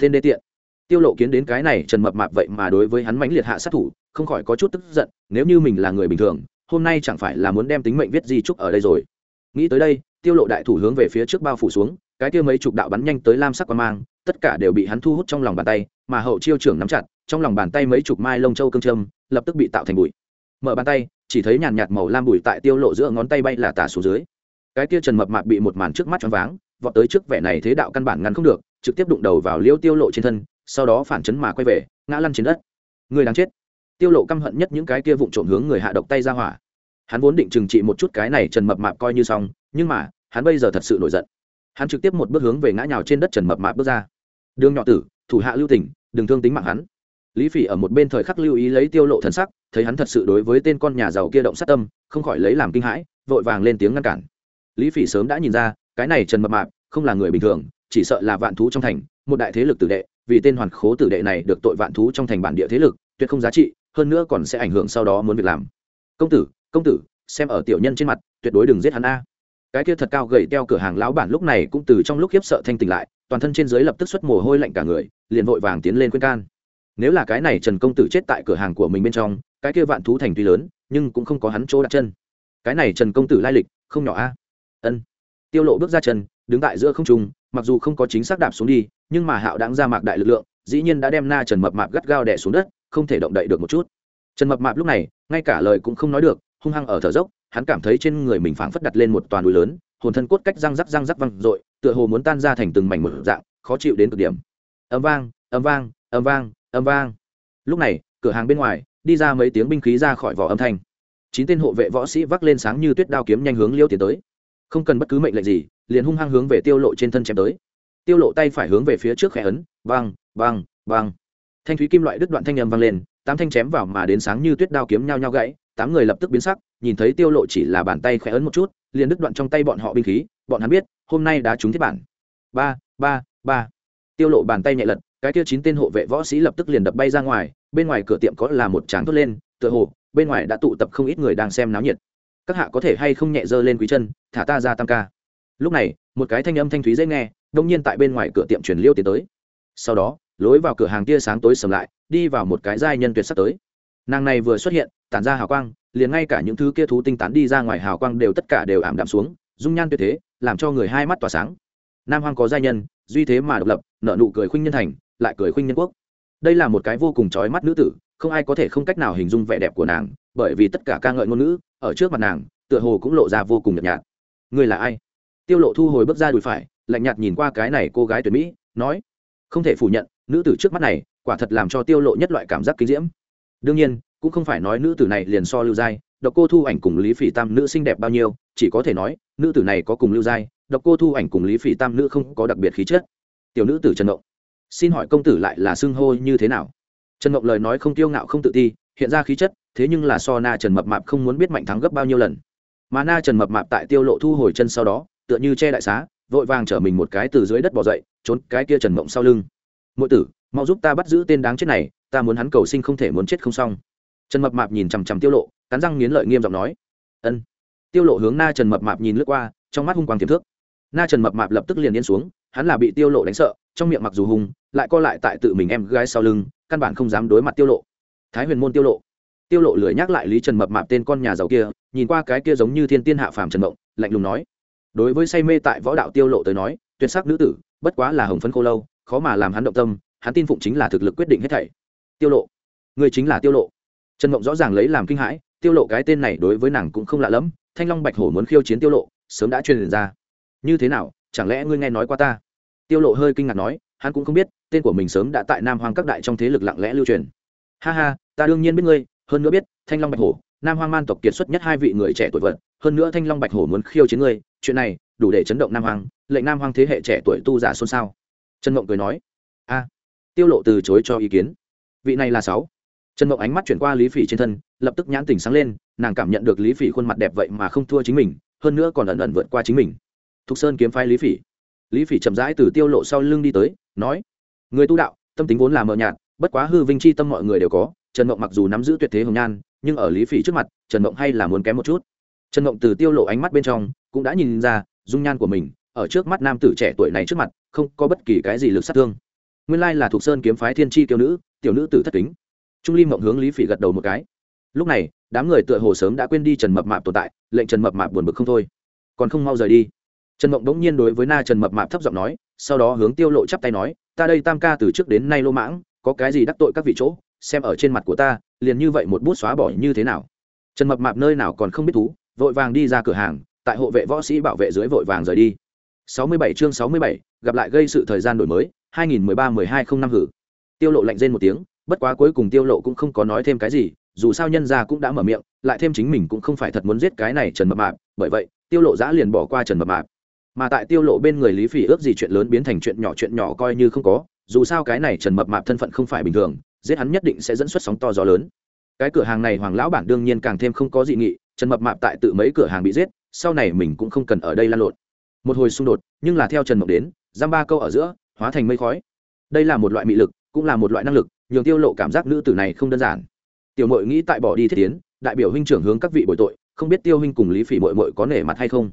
Tên đê tiện. Tiêu lộ kiến đến cái này trần mập mạp vậy mà đối với hắn mãnh liệt hạ sát thủ không khỏi có chút tức giận, nếu như mình là người bình thường, hôm nay chẳng phải là muốn đem tính mệnh viết di trúc ở đây rồi. Nghĩ tới đây, tiêu lộ đại thủ hướng về phía trước bao phủ xuống, cái kia mấy chục đạo bắn nhanh tới lam sắc quan mang, tất cả đều bị hắn thu hút trong lòng bàn tay, mà hậu chiêu trưởng nắm chặt, trong lòng bàn tay mấy chục mai lông châu cương châm, lập tức bị tạo thành bụi. Mở bàn tay, chỉ thấy nhàn nhạt màu lam bụi tại tiêu lộ giữa ngón tay bay là tả xuống dưới. Cái kia trần mập mạp bị một màn trước mắt choáng váng, vọt tới trước vẻ này thế đạo căn bản ngăn không được, trực tiếp đụng đầu vào liêu tiêu lộ trên thân, sau đó phản chấn mà quay về, ngã lăn trên đất. Người đáng chết tiêu lộ căm hận nhất những cái kia vụng trộm hướng người hạ độc tay ra hỏa. Hắn vốn định trừng trị một chút cái này trần mập mạp coi như xong, nhưng mà, hắn bây giờ thật sự nổi giận. Hắn trực tiếp một bước hướng về ngã nhào trên đất trần mập mạp bước ra. Đường nhỏ tử, thủ hạ lưu tình, đừng thương tính mạng hắn. Lý phỉ ở một bên thời khắc lưu ý lấy tiêu lộ thần sắc, thấy hắn thật sự đối với tên con nhà giàu kia động sát tâm, không khỏi lấy làm kinh hãi, vội vàng lên tiếng ngăn cản. Lý phỉ sớm đã nhìn ra, cái này trần mập mạp không là người bình thường, chỉ sợ là vạn thú trong thành, một đại thế lực tử đệ, vì tên hoàn khố tử đệ này được tội vạn thú trong thành bản địa thế lực, tuyệt không giá trị hơn nữa còn sẽ ảnh hưởng sau đó muốn việc làm. Công tử công tử, xem ở tiểu nhân trên mặt, tuyệt đối đừng giết hắn a. Cái kia thật cao gầy teo cửa hàng lão bản lúc này cũng từ trong lúc khiếp sợ thanh tỉnh lại, toàn thân trên dưới lập tức xuất mồ hôi lạnh cả người, liền vội vàng tiến lên khuyên can. Nếu là cái này trần công tử chết tại cửa hàng của mình bên trong, cái kia vạn thú thành tuy lớn, nhưng cũng không có hắn chỗ đặt chân. Cái này trần công tử lai lịch, không nhỏ a. Ân. Tiêu lộ bước ra chân, đứng tại giữa không trung, mặc dù không có chính xác đạp xuống đi, nhưng mà hạo đáng ra mạc đại lực lượng, dĩ nhiên đã đem na trần mập mạp gắt gao đè xuống đất không thể động đậy được một chút. Trần mập mạp lúc này, ngay cả lời cũng không nói được, hung hăng ở thở dốc, hắn cảm thấy trên người mình phảng phất đặt lên một toàn núi lớn, hồn thân cốt cách răng rắc răng rắc văng dội, tựa hồ muốn tan ra thành từng mảnh một dạng, khó chịu đến cực điểm. Âm vang âm vang âm vang âm vang. Lúc này, cửa hàng bên ngoài, đi ra mấy tiếng binh khí ra khỏi vỏ âm thanh. Chín tên hộ vệ võ sĩ vác lên sáng như tuyết đao kiếm nhanh hướng liêu tiến tới. Không cần bất cứ mệnh lệnh gì, liền hung hăng hướng về tiêu lộ trên thân chém tới. Tiêu lộ tay phải hướng về phía trước khẽ ấn, vang vang vang thanh thúy kim loại đứt đoạn thanh âm vang lên, tám thanh chém vào mà đến sáng như tuyết đao kiếm nhau nhau gãy, tám người lập tức biến sắc, nhìn thấy tiêu lộ chỉ là bàn tay khẽ ấn một chút, liền đứt đoạn trong tay bọn họ binh khí, bọn hắn biết, hôm nay đã trúng thiết bản. Ba ba ba. Tiêu lộ bàn tay nhẹ lật, cái kia chín tên hộ vệ võ sĩ lập tức liền đập bay ra ngoài, bên ngoài cửa tiệm có là một tràng thốt lên, tựa hồ, bên ngoài đã tụ tập không ít người đang xem náo nhiệt. Các hạ có thể hay không nhẹ dơ lên quý chân, thả ta ra tam ca. Lúc này, một cái thanh âm thanh thúy dễ nghe, đông nhiên tại bên ngoài cửa tiệm truyền liêu tiến tới. Sau đó lối vào cửa hàng tia sáng tối sầm lại, đi vào một cái giai nhân tuyệt sắc tới. Nàng này vừa xuất hiện, tản ra hào quang, liền ngay cả những thứ kia thú tinh tán đi ra ngoài hào quang đều tất cả đều ảm đạm xuống, dung nhan tuyệt thế, làm cho người hai mắt tỏa sáng. Nam hoang có giai nhân, duy thế mà độc lập nợ nụ cười khuynh nhân thành, lại cười khuynh nhân quốc. Đây là một cái vô cùng trói mắt nữ tử, không ai có thể không cách nào hình dung vẻ đẹp của nàng, bởi vì tất cả ca ngợi ngôn ngữ, ở trước mặt nàng, tựa hồ cũng lộ ra vô cùng nhợt nhạt. Người là ai? Tiêu lộ thu hồi bước ra đùi phải, lạnh nhạt nhìn qua cái này cô gái tuyệt mỹ, nói, không thể phủ nhận nữ tử trước mắt này quả thật làm cho tiêu lộ nhất loại cảm giác kinh diễm. Đương nhiên, cũng không phải nói nữ tử này liền so lưu giai, độc cô thu ảnh cùng lý phỉ tam nữ xinh đẹp bao nhiêu, chỉ có thể nói, nữ tử này có cùng lưu giai, độc cô thu ảnh cùng lý phỉ tam nữ không có đặc biệt khí chất. Tiểu nữ tử trần ngộng, xin hỏi công tử lại là xưng hô như thế nào? Trần ngộng lời nói không tiêu ngạo không tự ti, hiện ra khí chất, thế nhưng là so na trần mập mạp không muốn biết mạnh thắng gấp bao nhiêu lần. Mà na trần mập mạp tại tiêu lộ thu hồi chân sau đó, tựa như che đại xá, vội vàng trở mình một cái từ dưới đất bỏ dậy, trốn cái kia trần mộng sau lưng mỗi tử, mau giúp ta bắt giữ tên đáng chết này, ta muốn hắn cầu sinh không thể muốn chết không xong. Trần mập mạp nhìn chằm chằm tiêu lộ, cắn răng nghiến lợi nghiêm giọng nói, ân. Tiêu lộ hướng na trần mập mạp nhìn lướt qua, trong mắt hung quang tiềm thước. Na trần mập mạp lập tức liền điên xuống, hắn là bị tiêu lộ đánh sợ, trong miệng mặc dù hung, lại co lại tại tự mình em gái sau lưng, căn bản không dám đối mặt tiêu lộ. Thái huyền môn tiêu lộ. Tiêu lộ lười nhắc lại lý trần mập mạp tên con nhà giàu kia, nhìn qua cái kia giống như thiên tiên hạ phàm trần mộng, lạnh lùng nói, đối với say mê tại võ đạo tiêu lộ tới nói, tuyệt sắc nữ tử, bất quá là hồng phấn khô lâu khó mà làm hắn động tâm, hắn tin phụng chính là thực lực quyết định hết thảy. Tiêu lộ, người chính là tiêu lộ. Trần mộng rõ ràng lấy làm kinh hãi, tiêu lộ cái tên này đối với nàng cũng không lạ lẫm thanh long bạch hổ muốn khiêu chiến tiêu lộ, sớm đã truyền ra. Như thế nào, chẳng lẽ ngươi nghe nói qua ta? Tiêu lộ hơi kinh ngạc nói, hắn cũng không biết, tên của mình sớm đã tại nam hoang các đại trong thế lực lặng lẽ lưu truyền. Ha ha, ta đương nhiên biết ngươi, hơn nữa biết, thanh long bạch hổ, nam hoang man tộc kiệt xuất nhất hai vị người trẻ tuổi vật, hơn nữa thanh long bạch hổ muốn khiêu chiến ngươi, chuyện này đủ để chấn động nam hoang, lệnh nam hoang thế hệ trẻ tuổi tu giả xôn xao trần mộng cười nói, a, tiêu lộ từ chối cho ý kiến. Vị này là sáu. Trần mộng ánh mắt chuyển qua lý phỉ trên thân, lập tức nhãn tỉnh sáng lên, nàng cảm nhận được lý phỉ khuôn mặt đẹp vậy mà không thua chính mình, hơn nữa còn ẩn ẩn vượt qua chính mình. Thục sơn kiếm phái lý phỉ. Lý phỉ chậm rãi từ tiêu lộ sau lưng đi tới, nói, người tu đạo, tâm tính vốn là mờ nhạt, bất quá hư vinh chi tâm mọi người đều có. Trần mộng mặc dù nắm giữ tuyệt thế hồng nhan, nhưng ở lý phỉ trước mặt, trần mộng hay là muốn kém một chút. Trần mộng từ tiêu lộ ánh mắt bên trong, cũng đã nhìn ra, dung nhan của mình, ở trước mắt nam tử trẻ tuổi này trước mặt không có bất kỳ cái gì lực sát thương. Nguyên lai là thuộc sơn kiếm phái thiên chi kiêu nữ, tiểu nữ tử thất kính. Trung ly mộng hướng lý phỉ gật đầu một cái. Lúc này, đám người tựa hồ sớm đã quên đi trần mập mạp tồn tại, lệnh trần mập mạp buồn bực không thôi. Còn không mau rời đi. Trần mộng đống nhiên đối với na trần mập mạp thấp giọng nói, sau đó hướng tiêu lộ chắp tay nói, ta đây tam ca từ trước đến nay lô mãng, có cái gì đắc tội các vị chỗ, xem ở trên mặt của ta, liền như vậy một bút xóa bỏ như thế nào? Trần mập mạp nơi nào còn không biết thú, vội vàng đi ra cửa hàng, tại hộ vệ võ sĩ bảo vệ dưới vội vàng rời đi. 67 chương 67, gặp lại gây sự thời gian đổi mới 2013-12 không năm hử. Tiêu lộ lạnh rên một tiếng bất quá cuối cùng tiêu lộ cũng không có nói thêm cái gì dù sao nhân gia cũng đã mở miệng lại thêm chính mình cũng không phải thật muốn giết cái này trần mập mạp bởi vậy tiêu lộ dã liền bỏ qua trần mập mạp. Mà tại tiêu lộ bên người lý phỉ ước gì chuyện lớn biến thành chuyện nhỏ chuyện nhỏ coi như không có dù sao cái này trần mập mạp thân phận không phải bình thường giết hắn nhất định sẽ dẫn xuất sóng to gió lớn. Cái cửa hàng này hoàng lão bản đương nhiên càng thêm không có dị nghị trần mập mạp tại tự mấy cửa hàng bị giết sau này mình cũng không cần ở đây lan lộn một hồi xung đột, nhưng là theo trần mộng đến, giam ba câu ở giữa, hóa thành mây khói. Đây là một loại mị lực, cũng là một loại năng lực, nhường tiêu lộ cảm giác nữ tử này không đơn giản. Tiểu mội nghĩ tại bỏ đi thiết tiến, đại biểu huynh trưởng hướng các vị bội tội, không biết tiêu huynh cùng lý phỉ mội mội có nể mặt hay không.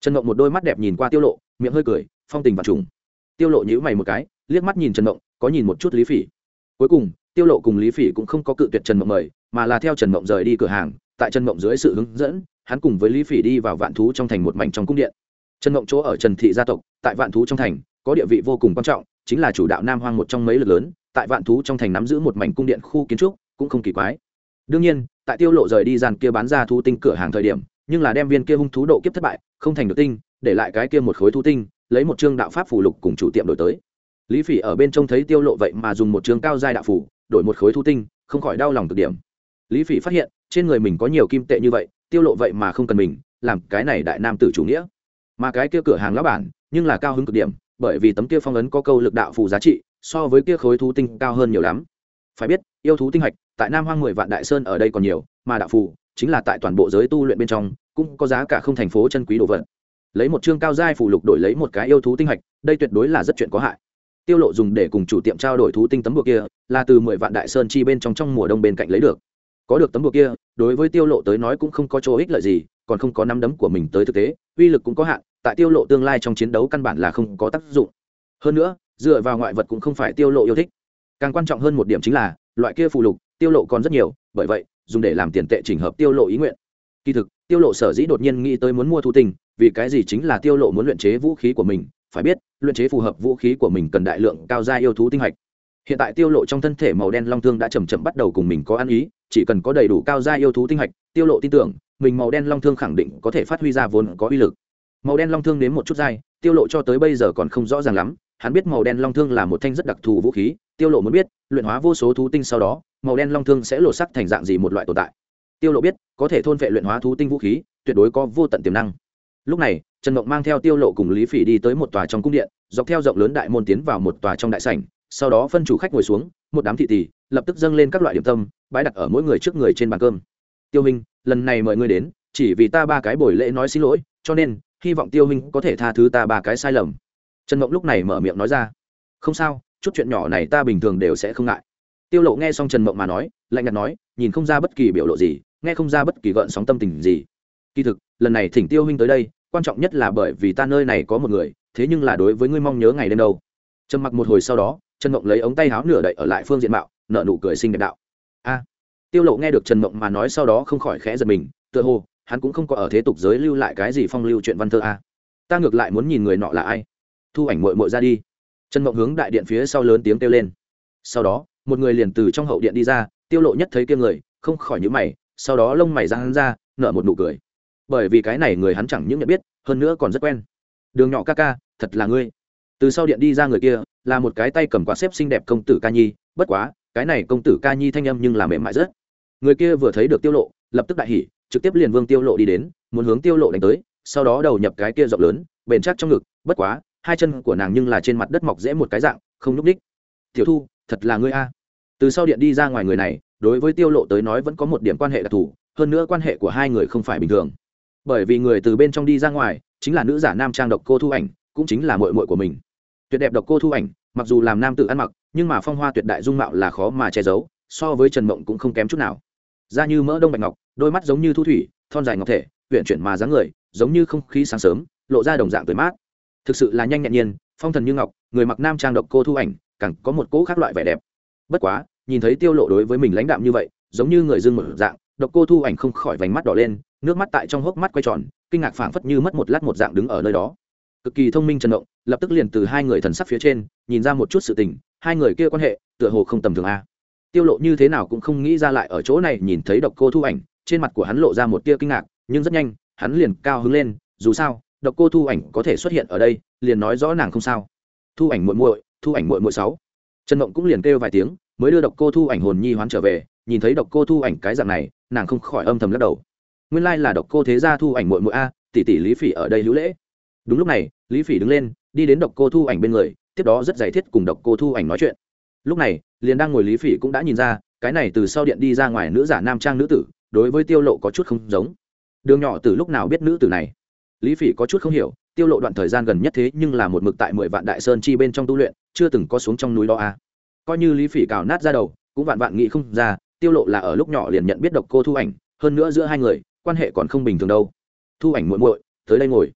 Trần mộng một đôi mắt đẹp nhìn qua tiêu lộ, miệng hơi cười, phong tình và trùng. Tiêu lộ nhíu mày một cái, liếc mắt nhìn trần mộng, có nhìn một chút lý phỉ. Cuối cùng, tiêu lộ cùng lý phỉ cũng không có cự tuyệt trần mộng mời, mà là theo trần mộng rời đi cửa hàng, tại trần mộng dưới sự hướng dẫn, hắn cùng với lý phỉ đi vào vạn thú trong thành một mảnh trong cung điện trần mộng chỗ ở trần thị gia tộc, tại vạn thú trong thành, có địa vị vô cùng quan trọng, chính là chủ đạo nam hoang một trong mấy lực lớn, tại vạn thú trong thành nắm giữ một mảnh cung điện khu kiến trúc, cũng không kỳ quái. Đương nhiên, tại tiêu lộ rời đi dàn kia bán ra thú tinh cửa hàng thời điểm, nhưng là đem viên kia hung thú độ kiếp thất bại, không thành được tinh, để lại cái kia một khối thú tinh, lấy một chương đạo pháp phù lục cùng chủ tiệm đổi tới. Lý phỉ ở bên trông thấy tiêu lộ vậy mà dùng một chương cao giai đạo phù, đổi một khối thú tinh, không khỏi đau lòng cực điểm. Lý phỉ phát hiện, trên người mình có nhiều kim tệ như vậy, tiêu lộ vậy mà không cần mình, làm cái này đại nam tử chủ nghĩa mà cái kia cửa hàng lão bản, nhưng là cao hứng cực điểm, bởi vì tấm kia phong ấn có câu lực đạo phù giá trị, so với kia khối thú tinh cao hơn nhiều lắm. Phải biết, yêu thú tinh hạch, tại nam hoang mười vạn đại sơn ở đây còn nhiều, mà đạo phù, chính là tại toàn bộ giới tu luyện bên trong, cũng có giá cả không thành phố chân quý đồ vật. Lấy một chương cao giai phù lục đổi lấy một cái yêu thú tinh hạch, đây tuyệt đối là rất chuyện có hại. Tiêu lộ dùng để cùng chủ tiệm trao đổi thú tinh tấm bùa kia, là từ mười vạn đại sơn chi bên trong trong mùa đông bên cạnh lấy được. Có được tấm bùa kia, đối với tiêu lộ tới nói cũng không có chỗ ích lợi gì còn không có nắm đấm của mình tới thực tế, uy lực cũng có hạn, tại tiêu lộ tương lai trong chiến đấu căn bản là không có tác dụng. Hơn nữa, dựa vào ngoại vật cũng không phải tiêu lộ yêu thích. Càng quan trọng hơn một điểm chính là, loại kia phụ lục, tiêu lộ còn rất nhiều, bởi vậy, dùng để làm tiền tệ chỉnh hợp tiêu lộ ý nguyện. Kỳ thực, tiêu lộ sở dĩ đột nhiên nghĩ tới muốn mua thu tinh vì cái gì chính là tiêu lộ muốn luyện chế vũ khí của mình, phải biết, luyện chế phù hợp vũ khí của mình cần đại lượng cao gia yêu thú tinh hạch. Hiện tại tiêu lộ trong thân thể màu đen long thương đã chậm chậm bắt đầu cùng mình có ăn ý, chỉ cần có đầy đủ cao gia yêu thú tinh hạch, tiêu lộ tin tưởng mình màu đen long thương khẳng định có thể phát huy ra vốn có uy lực. Màu đen long thương đến một chút dai, tiêu lộ cho tới bây giờ còn không rõ ràng lắm. Hắn biết màu đen long thương là một thanh rất đặc thù vũ khí, tiêu lộ muốn biết, luyện hóa vô số thú tinh sau đó, màu đen long thương sẽ lộ sắc thành dạng gì một loại tồn tại. Tiêu lộ biết, có thể thôn vệ luyện hóa thú tinh vũ khí, tuyệt đối có vô tận tiềm năng. Lúc này, trần mộng mang theo tiêu lộ cùng lý phỉ đi tới một tòa trong cung điện, dọc theo rộng lớn đại môn tiến vào một tòa trong đại sảnh, sau đó phân chủ khách ngồi xuống, một đám thị tỷ lập tức dâng lên các loại điểm tâm bãi đặt ở mỗi người trước người trên bàn cơm. Tiêu minh lần này mời ngươi đến, chỉ vì ta ba cái buổi lễ nói xin lỗi, cho nên, hy vọng tiêu huynh có thể tha thứ ta ba cái sai lầm. Trần mộng lúc này mở miệng nói ra. Không sao, chút chuyện nhỏ này ta bình thường đều sẽ không ngại. Tiêu lộ nghe xong trần mộng mà nói, lạnh nhạt nói, nhìn không ra bất kỳ biểu lộ gì, nghe không ra bất kỳ gợn sóng tâm tình gì. Kỳ thực, lần này thỉnh tiêu huynh tới đây, quan trọng nhất là bởi vì ta nơi này có một người, thế nhưng là đối với ngươi mong nhớ ngày đêm đâu. Trầm mặc một hồi sau đó, trần mộng lấy ống tay áo nửa đậy ở lại phương diện mạo nợ nụ cười xinh đẹp đạo. A tiêu lộ nghe được trần mộng mà nói sau đó không khỏi khẽ giật mình, tựa hồ, hắn cũng không có ở thế tục giới lưu lại cái gì phong lưu chuyện văn thơ a. Ta ngược lại muốn nhìn người nọ là ai. Thu ảnh muội muội ra đi. Trần mộng hướng đại điện phía sau lớn tiếng kêu lên. Sau đó, một người liền từ trong hậu điện đi ra, tiêu lộ nhất thấy kia người, không khỏi nhíu mày, sau đó lông mày ra hắn ra, nở một nụ cười. Bởi vì cái này người hắn chẳng những nhận biết, hơn nữa còn rất quen. Đường nhỏ ca ca, thật là ngươi. Từ sau điện đi ra người kia, là một cái tay cầm quạt xếp xinh đẹp công tử ca nhi, bất quá, cái này công tử ca nhi thanh âm nhưng làm mềm mại rất người kia vừa thấy được tiêu lộ, lập tức đại hỉ, trực tiếp liền vương tiêu lộ đi đến, muốn hướng tiêu lộ đánh tới, sau đó đầu nhập cái kia rộng lớn, bền chắc trong ngực, bất quá, hai chân của nàng nhưng là trên mặt đất mọc rễ một cái dạng, không núp đích tiểu thu, thật là ngươi a. Từ sau điện đi ra ngoài người này, đối với tiêu lộ tới nói vẫn có một điểm quan hệ đặc thù, hơn nữa quan hệ của hai người không phải bình thường. Bởi vì người từ bên trong đi ra ngoài, chính là nữ giả nam trang độc cô thu ảnh, cũng chính là muội muội của mình. Tuyệt đẹp độc cô thu ảnh, mặc dù làm nam tự ăn mặc, nhưng mà phong hoa tuyệt đại dung mạo là khó mà che giấu so với trần mộng cũng không kém chút nào. Da như mỡ đông bạch ngọc, đôi mắt giống như thu thủy, thon dài ngọc thể huyện chuyển mà dáng người, giống như không khí sáng sớm, lộ ra đồng dạng tới mát. Thực sự là nhanh nhẹn nhiên, phong thần như ngọc, người mặc nam trang độc cô thu ảnh, càng có một cỗ khác loại vẻ đẹp. Bất quá, nhìn thấy tiêu lộ đối với mình lãnh đạm như vậy, giống như người dương một dạng, độc cô thu ảnh không khỏi vành mắt đỏ lên, nước mắt tại trong hốc mắt quay tròn, kinh ngạc phảng phất như mất một lát một dạng đứng ở nơi đó. Cực kỳ thông minh trần động lập tức liền từ hai người thần sắc phía trên, nhìn ra một chút sự tình, hai người kia quan hệ, tựa hồ không tầm thường a tiêu lộ như thế nào cũng không nghĩ ra lại ở chỗ này nhìn thấy độc cô thu ảnh, trên mặt của hắn lộ ra một tia kinh ngạc, nhưng rất nhanh, hắn liền cao hứng lên, dù sao, độc cô thu ảnh có thể xuất hiện ở đây, liền nói rõ nàng không sao. Thu ảnh muội muội, thu ảnh muội muội sáu. Trần mộng cũng liền kêu vài tiếng, mới đưa độc cô thu ảnh hồn nhi hoán trở về, nhìn thấy độc cô thu ảnh cái dạng này, nàng không khỏi âm thầm lắc đầu. Nguyên lai là độc cô thế gia thu ảnh muội muội a, tỷ tỷ lý phỉ ở đây hữu lễ. Đúng lúc này, lý phỉ đứng lên, đi đến độc cô thu ảnh bên người, tiếp đó rất giải thiết cùng độc cô thu ảnh nói chuyện. Lúc này liền đang ngồi lý phỉ cũng đã nhìn ra, cái này từ sau điện đi ra ngoài nữ giả nam trang nữ tử, đối với tiêu lộ có chút không giống. Đường nhỏ từ lúc nào biết nữ tử này? Lý phỉ có chút không hiểu, tiêu lộ đoạn thời gian gần nhất thế nhưng là một mực tại mười vạn đại sơn chi bên trong tu luyện, chưa từng có xuống trong núi đó a coi như lý phỉ cào nát ra đầu, cũng vạn vạn nghĩ không ra, tiêu lộ là ở lúc nhỏ liền nhận biết độc cô thu ảnh, hơn nữa giữa hai người, quan hệ còn không bình thường đâu. Thu ảnh muội muội, tới đây ngồi.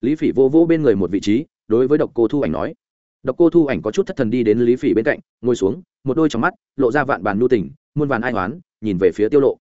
Lý phỉ vô vô bên người một vị trí, đối với độc cô thu ảnh nói độc cô thu ảnh có chút thất thần đi đến lý phỉ bên cạnh ngồi xuống một đôi trong mắt lộ ra vạn bàn nu tình, muôn vàn ai hoán nhìn về phía tiêu lộ.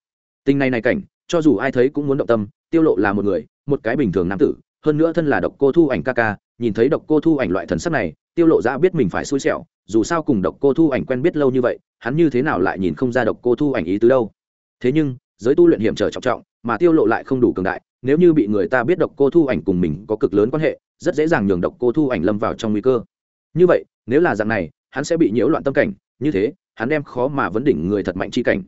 Tình này này cảnh cho dù ai thấy cũng muốn động tâm tiêu lộ là một người một cái bình thường nam tử hơn nữa thân là độc cô thu ảnh ca ca nhìn thấy độc cô thu ảnh loại thần sắc này tiêu lộ ra biết mình phải xui xẻo dù sao cùng độc cô thu ảnh quen biết lâu như vậy hắn như thế nào lại nhìn không ra độc cô thu ảnh ý tứ đâu. Thế nhưng giới tu luyện hiểm trở trọng trọng mà tiêu lộ lại không đủ cường đại nếu như bị người ta biết độc cô thu ảnh cùng mình có cực lớn quan hệ rất dễ dàng nhường độc cô thu ảnh lâm vào trong nguy cơ như vậy, nếu là dạng này, hắn sẽ bị nhiễu loạn tâm cảnh, như thế, hắn đem khó mà vấn đỉnh người thật mạnh chi cảnh.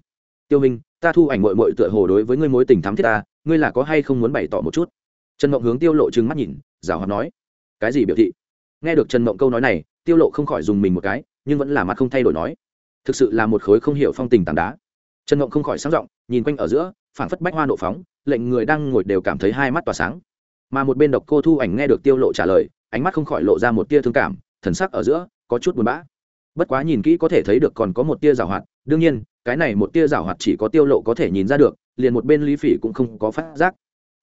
Tiêu minh, ta thu ảnh mội mội tựa hồ đối với ngươi mối tình thắm thiết ta, ngươi là có hay không muốn bày tỏ một chút? Trần mộng hướng tiêu lộ trừng mắt nhìn, rào hoạt nói. Cái gì biểu thị? Nghe được trần mộng câu nói này, tiêu lộ không khỏi dùng mình một cái, nhưng vẫn là mặt không thay đổi nói. Thực sự là một khối không hiểu phong tình tảng đá. Trần mộng không khỏi sáng giọng, nhìn quanh ở giữa, phảng phất bách hoa nộ phóng, lệnh người đang ngồi đều cảm thấy hai mắt tỏa sáng. Mà một bên độc cô thu ảnh nghe được tiêu lộ trả lời, ánh mắt không khỏi lộ ra một tia thương cảm thần sắc ở giữa, có chút buồn bã. Bất quá nhìn kỹ có thể thấy được còn có một tia giảo hoạt, đương nhiên, cái này một tia giảo hoạt chỉ có tiêu lộ có thể nhìn ra được, liền một bên lý phỉ cũng không có phát giác.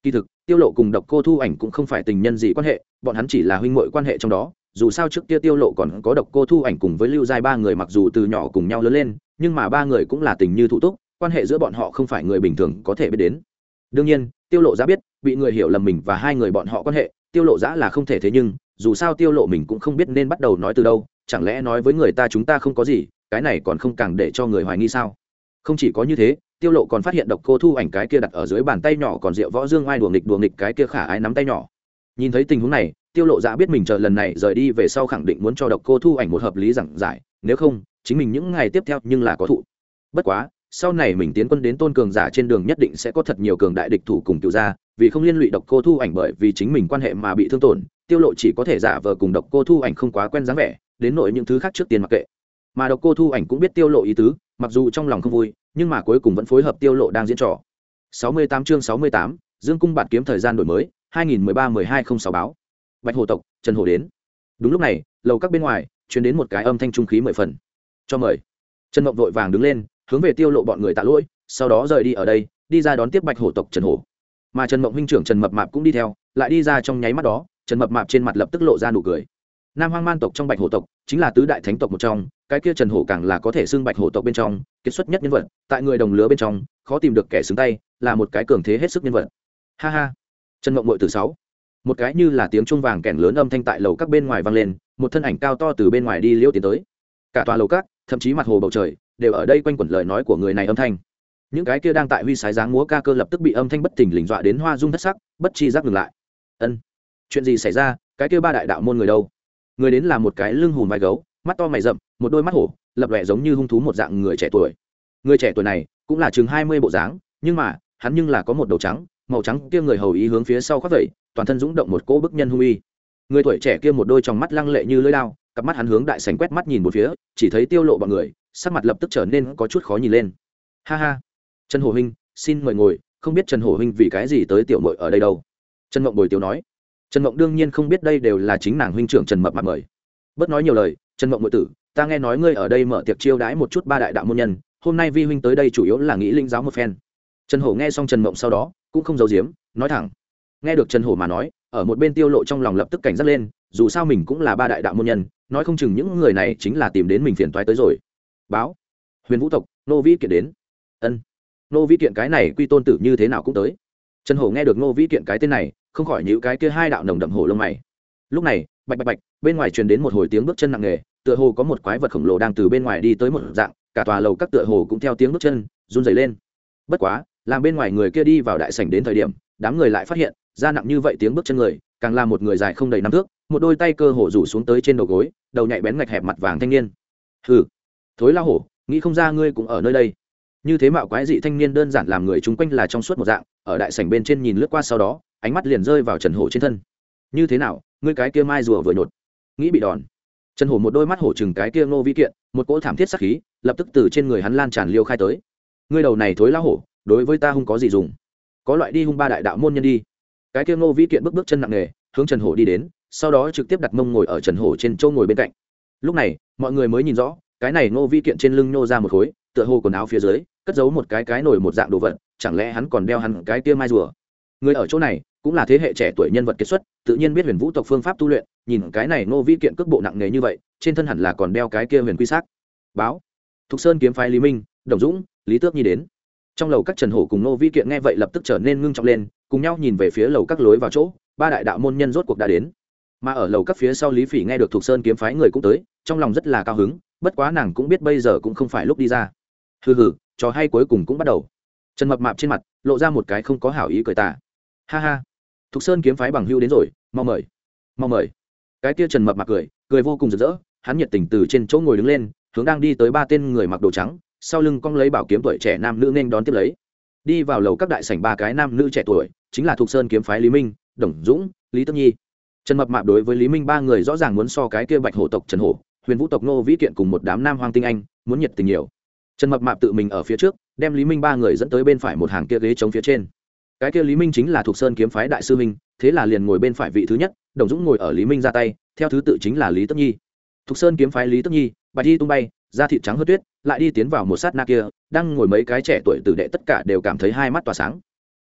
Kỳ thực, tiêu lộ cùng độc cô thu ảnh cũng không phải tình nhân gì quan hệ, bọn hắn chỉ là huynh muội quan hệ trong đó, dù sao trước kia tiêu lộ còn có độc cô thu ảnh cùng với lưu giai ba người mặc dù từ nhỏ cùng nhau lớn lên, nhưng mà ba người cũng là tình như thủ túc, quan hệ giữa bọn họ không phải người bình thường có thể biết đến. Đương nhiên, tiêu lộ giá biết, bị người hiểu lầm mình và hai người bọn họ quan hệ, tiêu lộ giá là không thể thế nhưng dù sao tiêu lộ mình cũng không biết nên bắt đầu nói từ đâu, chẳng lẽ nói với người ta chúng ta không có gì, cái này còn không càng để cho người hoài nghi sao? Không chỉ có như thế, tiêu lộ còn phát hiện độc cô thu ảnh cái kia đặt ở dưới bàn tay nhỏ còn rượu võ dương ai đùa nghịch đùa nghịch cái kia khả ái nắm tay nhỏ. Nhìn thấy tình huống này, tiêu lộ dạ biết mình chờ lần này rời đi về sau khẳng định muốn cho độc cô thu ảnh một hợp lý giảng giải, nếu không, chính mình những ngày tiếp theo nhưng là có thụ. Bất quá, sau này mình tiến quân đến tôn cường giả trên đường nhất định sẽ có thật nhiều cường đại địch thủ cùng tiểu gia, vì không liên lụy độc cô thu ảnh bởi vì chính mình quan hệ mà bị thương tổn tiêu lộ chỉ có thể giả vờ cùng độc cô thu ảnh không quá quen dáng vẻ đến nội những thứ khác trước tiên mặc kệ. Mà độc cô thu ảnh cũng biết tiêu lộ ý tứ mặc dù trong lòng không vui nhưng mà cuối cùng vẫn phối hợp tiêu lộ đang diễn trò. 68 chương 68, dương cung bạt kiếm thời gian đổi mới 2013-1206 báo. Bạch hồ tộc trần hồ đến. Đúng lúc này lầu các bên ngoài truyền đến một cái âm thanh trung khí mười phần. Cho mời. Trần mộng vội vàng đứng lên hướng về tiêu lộ bọn người tạ lỗi sau đó rời đi ở đây đi ra đón tiếp bạch hổ tộc trần hổ mà trần mộng huynh trưởng trần mập mạp cũng đi theo lại đi ra trong nháy mắt đó trần mập mạp trên mặt lập tức lộ ra nụ cười. Nam hoang man tộc trong bạch hổ tộc chính là tứ đại thánh tộc một trong, cái kia trần hổ càng là có thể xưng bạch hổ tộc bên trong, kiệt xuất nhất nhân vật, tại người đồng lứa bên trong, khó tìm được kẻ xứng tay, là một cái cường thế hết sức nhân vật. Ha ha. Trần mộng mội từ sáu. Một cái như là tiếng chuông vàng kèn lớn âm thanh tại lầu các bên ngoài vang lên, một thân ảnh cao to từ bên ngoài đi liễu tiến tới. Cả tòa lầu các, thậm chí mặt hồ bầu trời, đều ở đây quanh quẩn lời nói của người này âm thanh. Những cái kia đang tại huy sái dáng múa ca cơ lập tức bị âm thanh bất tỉnh lình dọa đến hoa dung thất sắc, bất chi giác ngừng lại. Ân chuyện gì xảy ra, cái kia ba đại đạo môn người đâu? Người đến là một cái lưng hùm vai gấu, mắt to mày rậm, một đôi mắt hổ, lập lòe giống như hung thú một dạng người trẻ tuổi. Người trẻ tuổi này cũng là chừng hai mươi bộ dáng, nhưng mà, hắn nhưng là có một đầu trắng, màu trắng kia người hầu ý hướng phía sau khoác vẩy, toàn thân rúng động một cỗ bức nhân hung uy. Người tuổi trẻ kia một đôi trong mắt lăng lệ như lưỡi lao cặp mắt hắn hướng đại sành quét mắt nhìn một phía, chỉ thấy tiêu lộ bọn người, sắc mặt lập tức trở nên có chút khó nhìn lên. Ha ha. Trần hổ huynh xin mời ngồi, không biết trần hổ huynh vì cái gì tới tiểu mội ở đây đâu. Trần mộng bồi tiểu nói trần mộng đương nhiên không biết đây đều là chính nàng huynh trưởng trần mập mặt mời. Bớt nói nhiều lời, trần mộng ngụy tử, ta nghe nói ngươi ở đây mở tiệc chiêu đãi một chút ba đại đạo môn nhân, hôm nay vi huynh tới đây chủ yếu là nghĩ linh giáo một phen. Trần hổ nghe xong trần mộng sau đó, cũng không giấu giếm, nói thẳng. Nghe được trần hổ mà nói, ở một bên tiêu lộ trong lòng lập tức cảnh giác lên, dù sao mình cũng là ba đại đạo môn nhân, nói không chừng những người này chính là tìm đến mình phiền toái tới rồi. Báo. Huyền vũ tộc, nô vĩ kiện đến. Ân. Nô vĩ kiện cái này quy tôn tử như thế nào cũng tới. Trần hổ nghe được nô vĩ kiện cái tên này không khỏi nhíu cái kia hai đạo nồng đậm hổ lông mày. Lúc này, bạch bạch bạch, bên ngoài truyền đến một hồi tiếng bước chân nặng nề, tựa hồ có một quái vật khổng lồ đang từ bên ngoài đi tới một dạng, cả tòa lầu các tựa hồ cũng theo tiếng bước chân, run rẩy lên. Bất quá, làm bên ngoài người kia đi vào đại sảnh đến thời điểm, đám người lại phát hiện, ra nặng như vậy tiếng bước chân người, càng là một người dài không đầy năm thước, một đôi tay cơ hồ rủ xuống tới trên đầu gối, đầu nhạy bén ngạch hẹp mặt vàng thanh niên. Hừ, thối la hổ, nghĩ không ra ngươi cũng ở nơi đây. Như thế mạo quái dị thanh niên đơn giản làm người chung quanh là trong suốt một dạng, ở đại sảnh bên trên nhìn lướt qua sau đó ánh mắt liền rơi vào trần hổ trên thân. Như thế nào, ngươi cái kia mai rùa vừa nhột? Nghĩ bị đòn. Trần hổ một đôi mắt hổ chừng cái kia ngô vi kiện, một cỗ thảm thiết sắc khí, lập tức từ trên người hắn lan tràn liêu khai tới. Ngươi đầu này thối lá hổ, đối với ta không có gì dùng? Có loại đi hung ba đại đạo môn nhân đi. Cái kia ngô vi kiện bước bước chân nặng nề, hướng trần hổ đi đến, sau đó trực tiếp đặt mông ngồi ở trần hổ trên châu ngồi bên cạnh. Lúc này, mọi người mới nhìn rõ, cái này ngô vi kiện trên lưng nhô ra một khối, tựa hồ quần áo phía dưới, cất giấu một cái cái nổi một dạng đồ vật, chẳng lẽ hắn còn đeo hắn cái kia mai rùa? Người ở chỗ này cũng là thế hệ trẻ tuổi nhân vật kết xuất, tự nhiên biết huyền vũ tộc phương pháp tu luyện, nhìn cái này ngô vi kiện cước bộ nặng nề như vậy, trên thân hẳn là còn đeo cái kia huyền quy xác. Báo. Thục sơn kiếm phái lý minh, đồng dũng, lý tước nhi đến. Trong lầu các trần hổ cùng ngô vi kiện nghe vậy lập tức trở nên ngưng trọng lên, cùng nhau nhìn về phía lầu các lối vào chỗ, ba đại đạo môn nhân rốt cuộc đã đến. Mà ở lầu các phía sau lý phỉ nghe được thục sơn kiếm phái người cũng tới, trong lòng rất là cao hứng, bất quá nàng cũng biết bây giờ cũng không phải lúc đi ra. Hừ hừ, trò hay cuối cùng cũng bắt đầu. Trần mập mạp trên mặt, lộ ra một cái không có hảo ý cười tả ha ha thục sơn kiếm phái bằng hưu đến rồi, mau mời mau mời. Cái kia trần mập Mặc cười cười vô cùng rực rỡ, hắn nhiệt tình từ trên chỗ ngồi đứng lên, hướng đang đi tới ba tên người mặc đồ trắng, sau lưng cong lấy bảo kiếm tuổi trẻ nam nữ nên đón tiếp lấy. Đi vào lầu các đại sảnh ba cái nam nữ trẻ tuổi, chính là thục sơn kiếm phái lý minh, đồng dũng, lý tất nhi. Trần mập mạp đối với lý minh ba người rõ ràng muốn so cái kia bạch hổ tộc trần hổ, huyền vũ tộc nô vĩ kiện cùng một đám nam hoang tinh anh, muốn nhiệt tình nhiều. Trần mập mạp tự mình ở phía trước, đem lý minh ba người dẫn tới bên phải một hàng kia ghế chống phía trên cái kia lý minh chính là thuộc sơn kiếm phái đại sư minh thế là liền ngồi bên phải vị thứ nhất, đồng dũng ngồi ở lý minh ra tay, theo thứ tự chính là lý tất nhi. Thuộc sơn kiếm phái lý tất nhi bạch đi tung bay, da thịt trắng hớt tuyết, lại đi tiến vào một sát na kia, đang ngồi mấy cái trẻ tuổi tử đệ tất cả đều cảm thấy hai mắt tỏa sáng.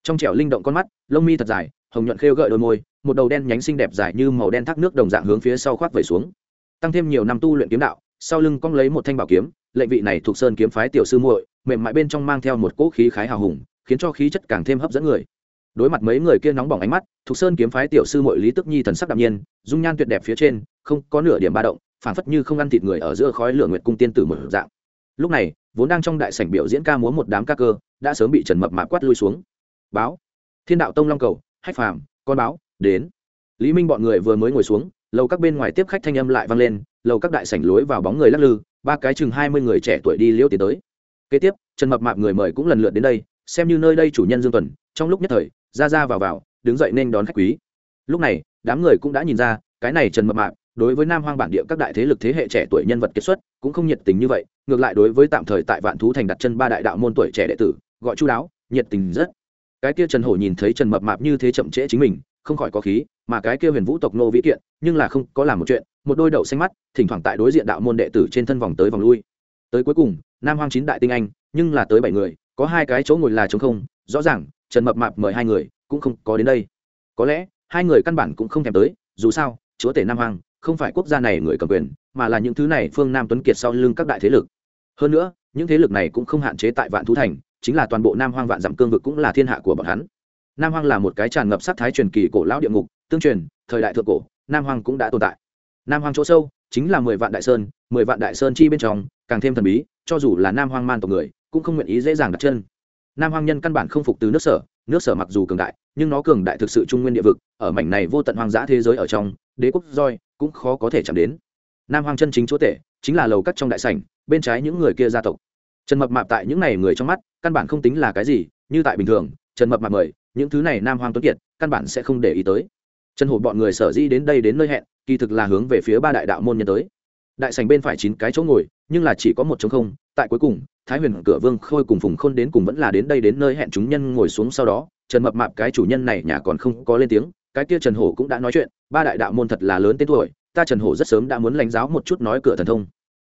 Trong trẻo linh động con mắt, lông mi thật dài, hồng nhuận khêu gợi đôi môi, một đầu đen nhánh xinh đẹp dài như màu đen thác nước đồng dạng hướng phía sau khoác vẩy xuống. Tăng thêm nhiều năm tu luyện kiếm đạo, sau lưng cong lấy một thanh bảo kiếm lệnh vị này thuộc sơn kiếm phái tiểu sư muội, mềm mại bên trong mang theo một cỗ khí khái hào hùng khiến cho khí chất càng thêm hấp dẫn người. Đối mặt mấy người kia nóng bỏng ánh mắt, Thục sơn kiếm phái tiểu sư muội lý tức nhi thần sắc đạm nhiên, dung nhan tuyệt đẹp phía trên, không có nửa điểm ba động phản phất như không ăn thịt người ở giữa khói lửa nguyệt cung tiên tử một dạng. Lúc này, vốn đang trong đại sảnh biểu diễn ca múa một đám ca cơ, đã sớm bị trần mập mạ quát lui xuống. Báo, thiên đạo tông long cầu, hách phàm, con báo, đến. Lý minh bọn người vừa mới ngồi xuống, lầu các bên ngoài tiếp khách thanh âm lại vang lên, lầu các đại sảnh lối vào bóng người lắc lư, ba cái chừng hai mươi người trẻ tuổi đi liễu tiến tới. Kế tiếp, trần mập mạp người mời cũng lần lượt đến đây xem như nơi đây chủ nhân dương tuần, trong lúc nhất thời, ra ra vào vào, đứng dậy nên đón khách quý. Lúc này, đám người cũng đã nhìn ra, cái này trần mập mạp, đối với nam hoang bản địa các đại thế lực thế hệ trẻ tuổi nhân vật kết xuất, cũng không nhiệt tình như vậy, ngược lại đối với tạm thời tại vạn thú thành đặt chân ba đại đạo môn tuổi trẻ đệ tử, gọi chú đáo, nhiệt tình rất. Cái kia trần hổ nhìn thấy trần mập mạp như thế chậm trễ chính mình, không khỏi có khí, mà cái kia huyền vũ tộc nô vĩ kiện, nhưng là không có làm một chuyện, một đôi đậu xanh mắt, thỉnh thoảng tại đối diện đạo môn đệ tử trên thân vòng tới vòng lui. Tới cuối cùng, nam hoang chín đại tinh anh, nhưng là tới bảy người có hai cái chỗ ngồi là trống không, rõ ràng, trần mập mạp mời hai người cũng không có đến đây. Có lẽ, hai người căn bản cũng không thèm tới, dù sao, chúa tể nam hoàng không phải quốc gia này người cầm quyền, mà là những thứ này phương nam tuấn kiệt sau lưng các đại thế lực. Hơn nữa, những thế lực này cũng không hạn chế tại vạn thú thành, chính là toàn bộ nam hoang vạn dặm cương vực cũng là thiên hạ của bọn hắn. Nam hoang là một cái tràn ngập sắc thái truyền kỳ cổ lão địa ngục, tương truyền, thời đại thượng cổ, nam hoang cũng đã tồn tại. Nam hoang chỗ sâu chính là mười vạn đại sơn, mười vạn đại sơn chi bên trong, càng thêm thần bí, cho dù là nam hoang man tộc người cũng không nguyện ý dễ dàng đặt chân. Nam hoang nhân căn bản không phục từ nước sở nước sở mặc dù cường đại, nhưng nó cường đại thực sự trung nguyên địa vực, ở mảnh này vô tận hoang dã thế giới ở trong, đế quốc roi cũng khó có thể chạm đến. Nam hoang chân chính chúa tể chính là lầu cắt trong đại sảnh, bên trái những người kia gia tộc. Trần mập mạp tại những này người trong mắt, căn bản không tính là cái gì, như tại bình thường, trần mập mạp mời, những thứ này nam hoang tuấn kiệt, căn bản sẽ không để ý tới. Trần hổ bọn người sở di đến đây đến nơi hẹn, kỳ thực là hướng về phía ba đại đạo môn nhân tới. Đại sành bên phải chín cái chỗ ngồi, nhưng là chỉ có một chống không, tại cuối cùng thái huyền cửa vương khôi cùng phùng khôn đến cùng vẫn là đến đây đến nơi hẹn chúng nhân ngồi xuống sau đó, trần mập mạp cái chủ nhân này nhà còn không có lên tiếng, cái kia trần hổ cũng đã nói chuyện, ba đại đạo môn thật là lớn tên tuổi, ta trần hổ rất sớm đã muốn lãnh giáo một chút nói cửa thần thông.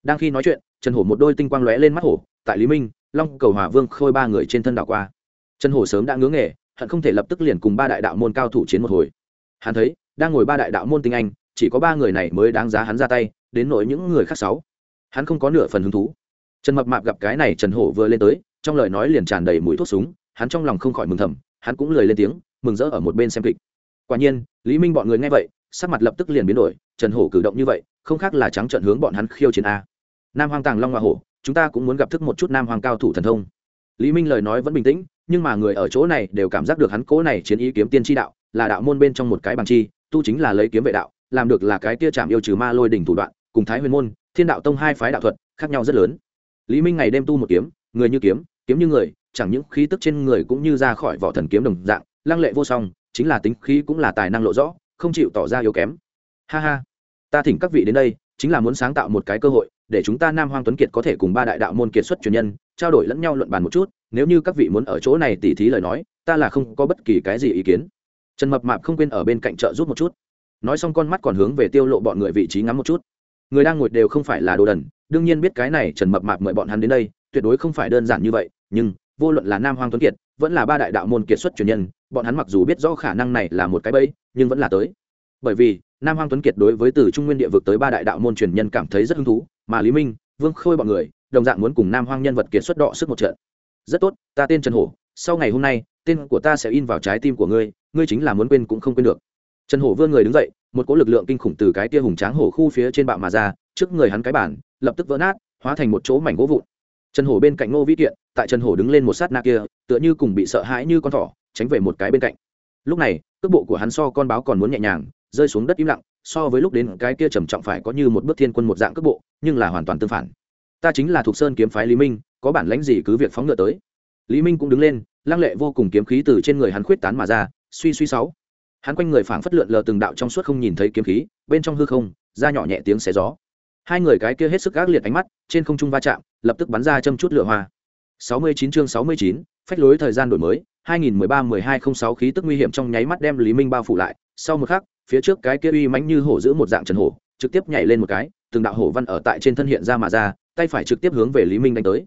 Đang khi nói chuyện, trần hổ một đôi tinh quang lóe lên mắt hổ, tại lý minh, long cầu hòa vương khôi ba người trên thân đảo qua. Trần hổ sớm đã ngưỡng nghề, hận không thể lập tức liền cùng ba đại đạo môn cao thủ chiến một hồi. Hắn thấy, đang ngồi ba đại đạo môn tinh anh, chỉ có ba người này mới đáng giá hắn ra tay, đến nỗi những người khác sáu. Hắn không có nửa phần hứng thú trần mập mạp gặp cái này trần hổ vừa lên tới, trong lời nói liền tràn đầy mũi thuốc súng, hắn trong lòng không khỏi mừng thầm, hắn cũng lời lên tiếng, mừng rỡ ở một bên xem kịch. Quả nhiên, lý minh bọn người nghe vậy, sắc mặt lập tức liền biến đổi, trần hổ cử động như vậy, không khác là trắng trận hướng bọn hắn khiêu chiến a. Nam hoàng tàng long hoa hổ, chúng ta cũng muốn gặp thức một chút nam hoàng cao thủ thần thông. Lý minh lời nói vẫn bình tĩnh, nhưng mà người ở chỗ này đều cảm giác được hắn cố này chiến ý kiếm tiên tri đạo, là đạo môn bên trong một cái bằng chi, tu chính là lấy kiếm vệ đạo, làm được là cái tia chạm yêu trừ ma lôi đỉnh thủ đoạn, cùng thái huyền môn, thiên đạo tông hai phái đạo thuật, khác nhau rất lớn lý minh ngày đêm tu một kiếm, người như kiếm kiếm như người, chẳng những khí tức trên người cũng như ra khỏi vỏ thần kiếm đồng dạng, lăng lệ vô song, chính là tính khí cũng là tài năng lộ rõ, không chịu tỏ ra yếu kém. Ha ha. Ta thỉnh các vị đến đây, chính là muốn sáng tạo một cái cơ hội, để chúng ta nam hoang tuấn kiệt có thể cùng ba đại đạo môn kiệt xuất truyền nhân, trao đổi lẫn nhau luận bàn một chút, nếu như các vị muốn ở chỗ này tỉ thí lời nói, ta là không có bất kỳ cái gì ý kiến. Trần mập mạp không quên ở bên cạnh trợ giúp một chút. Nói xong con mắt còn hướng về tiêu lộ bọn người vị trí ngắm một chút. Người đang ngồi đều không phải là đồ đần đương nhiên biết cái này trần mập mạp mời bọn hắn đến đây, tuyệt đối không phải đơn giản như vậy, nhưng vô luận là nam hoang tuấn kiệt, vẫn là ba đại đạo môn kiệt xuất truyền nhân, bọn hắn mặc dù biết rõ khả năng này là một cái bẫy, nhưng vẫn là tới. Bởi vì, nam hoang tuấn kiệt đối với từ trung nguyên địa vực tới ba đại đạo môn truyền nhân cảm thấy rất hứng thú, mà lý minh, vương khôi bọn người, đồng dạng muốn cùng nam hoang nhân vật kiệt xuất đọ sức một trận. Rất tốt, ta tên trần hổ, sau ngày hôm nay, tên của ta sẽ in vào trái tim của ngươi ngươi chính là muốn quên cũng không quên được. Trần hổ vươn người đứng dậy, một cỗ lực lượng kinh khủng từ cái tia hùng tráng hổ khu phía trên bạo mà ra, trước người hắn cái bản lập tức vỡ nát, hóa thành một chỗ mảnh gỗ vụn. Trần hổ bên cạnh ngô vĩ kiện, tại trần hổ đứng lên một sát na kia, tựa như cùng bị sợ hãi như con thỏ, tránh về một cái bên cạnh. Lúc này, cước bộ của hắn so con báo còn muốn nhẹ nhàng, rơi xuống đất im lặng, so với lúc đến cái kia trầm trọng phải có như một bước thiên quân một dạng cước bộ, nhưng là hoàn toàn tương phản. Ta chính là thuộc sơn kiếm phái lý minh, có bản lãnh gì cứ việc phóng ngựa tới. Lý minh cũng đứng lên, lăng lệ vô cùng kiếm khí từ trên người hắn khuyết tán mà ra, suy suy sáu. Hắn quanh người phảng phất lượn lờ từng đạo trong suốt không nhìn thấy kiếm khí, bên trong hư không ra nhỏ nhẹ tiếng xé gió hai người cái kia hết sức ác liệt ánh mắt trên không trung va chạm lập tức bắn ra châm chút lửa hoa. 69 chương 69, phách lối thời gian đổi mới 2013-1206 khí tức nguy hiểm trong nháy mắt đem lý minh bao phủ lại. Sau một khắc phía trước cái kia uy mãnh như hổ giữ một dạng trần hổ trực tiếp nhảy lên một cái từng đạo hổ văn ở tại trên thân hiện ra mà ra tay phải trực tiếp hướng về lý minh đánh tới.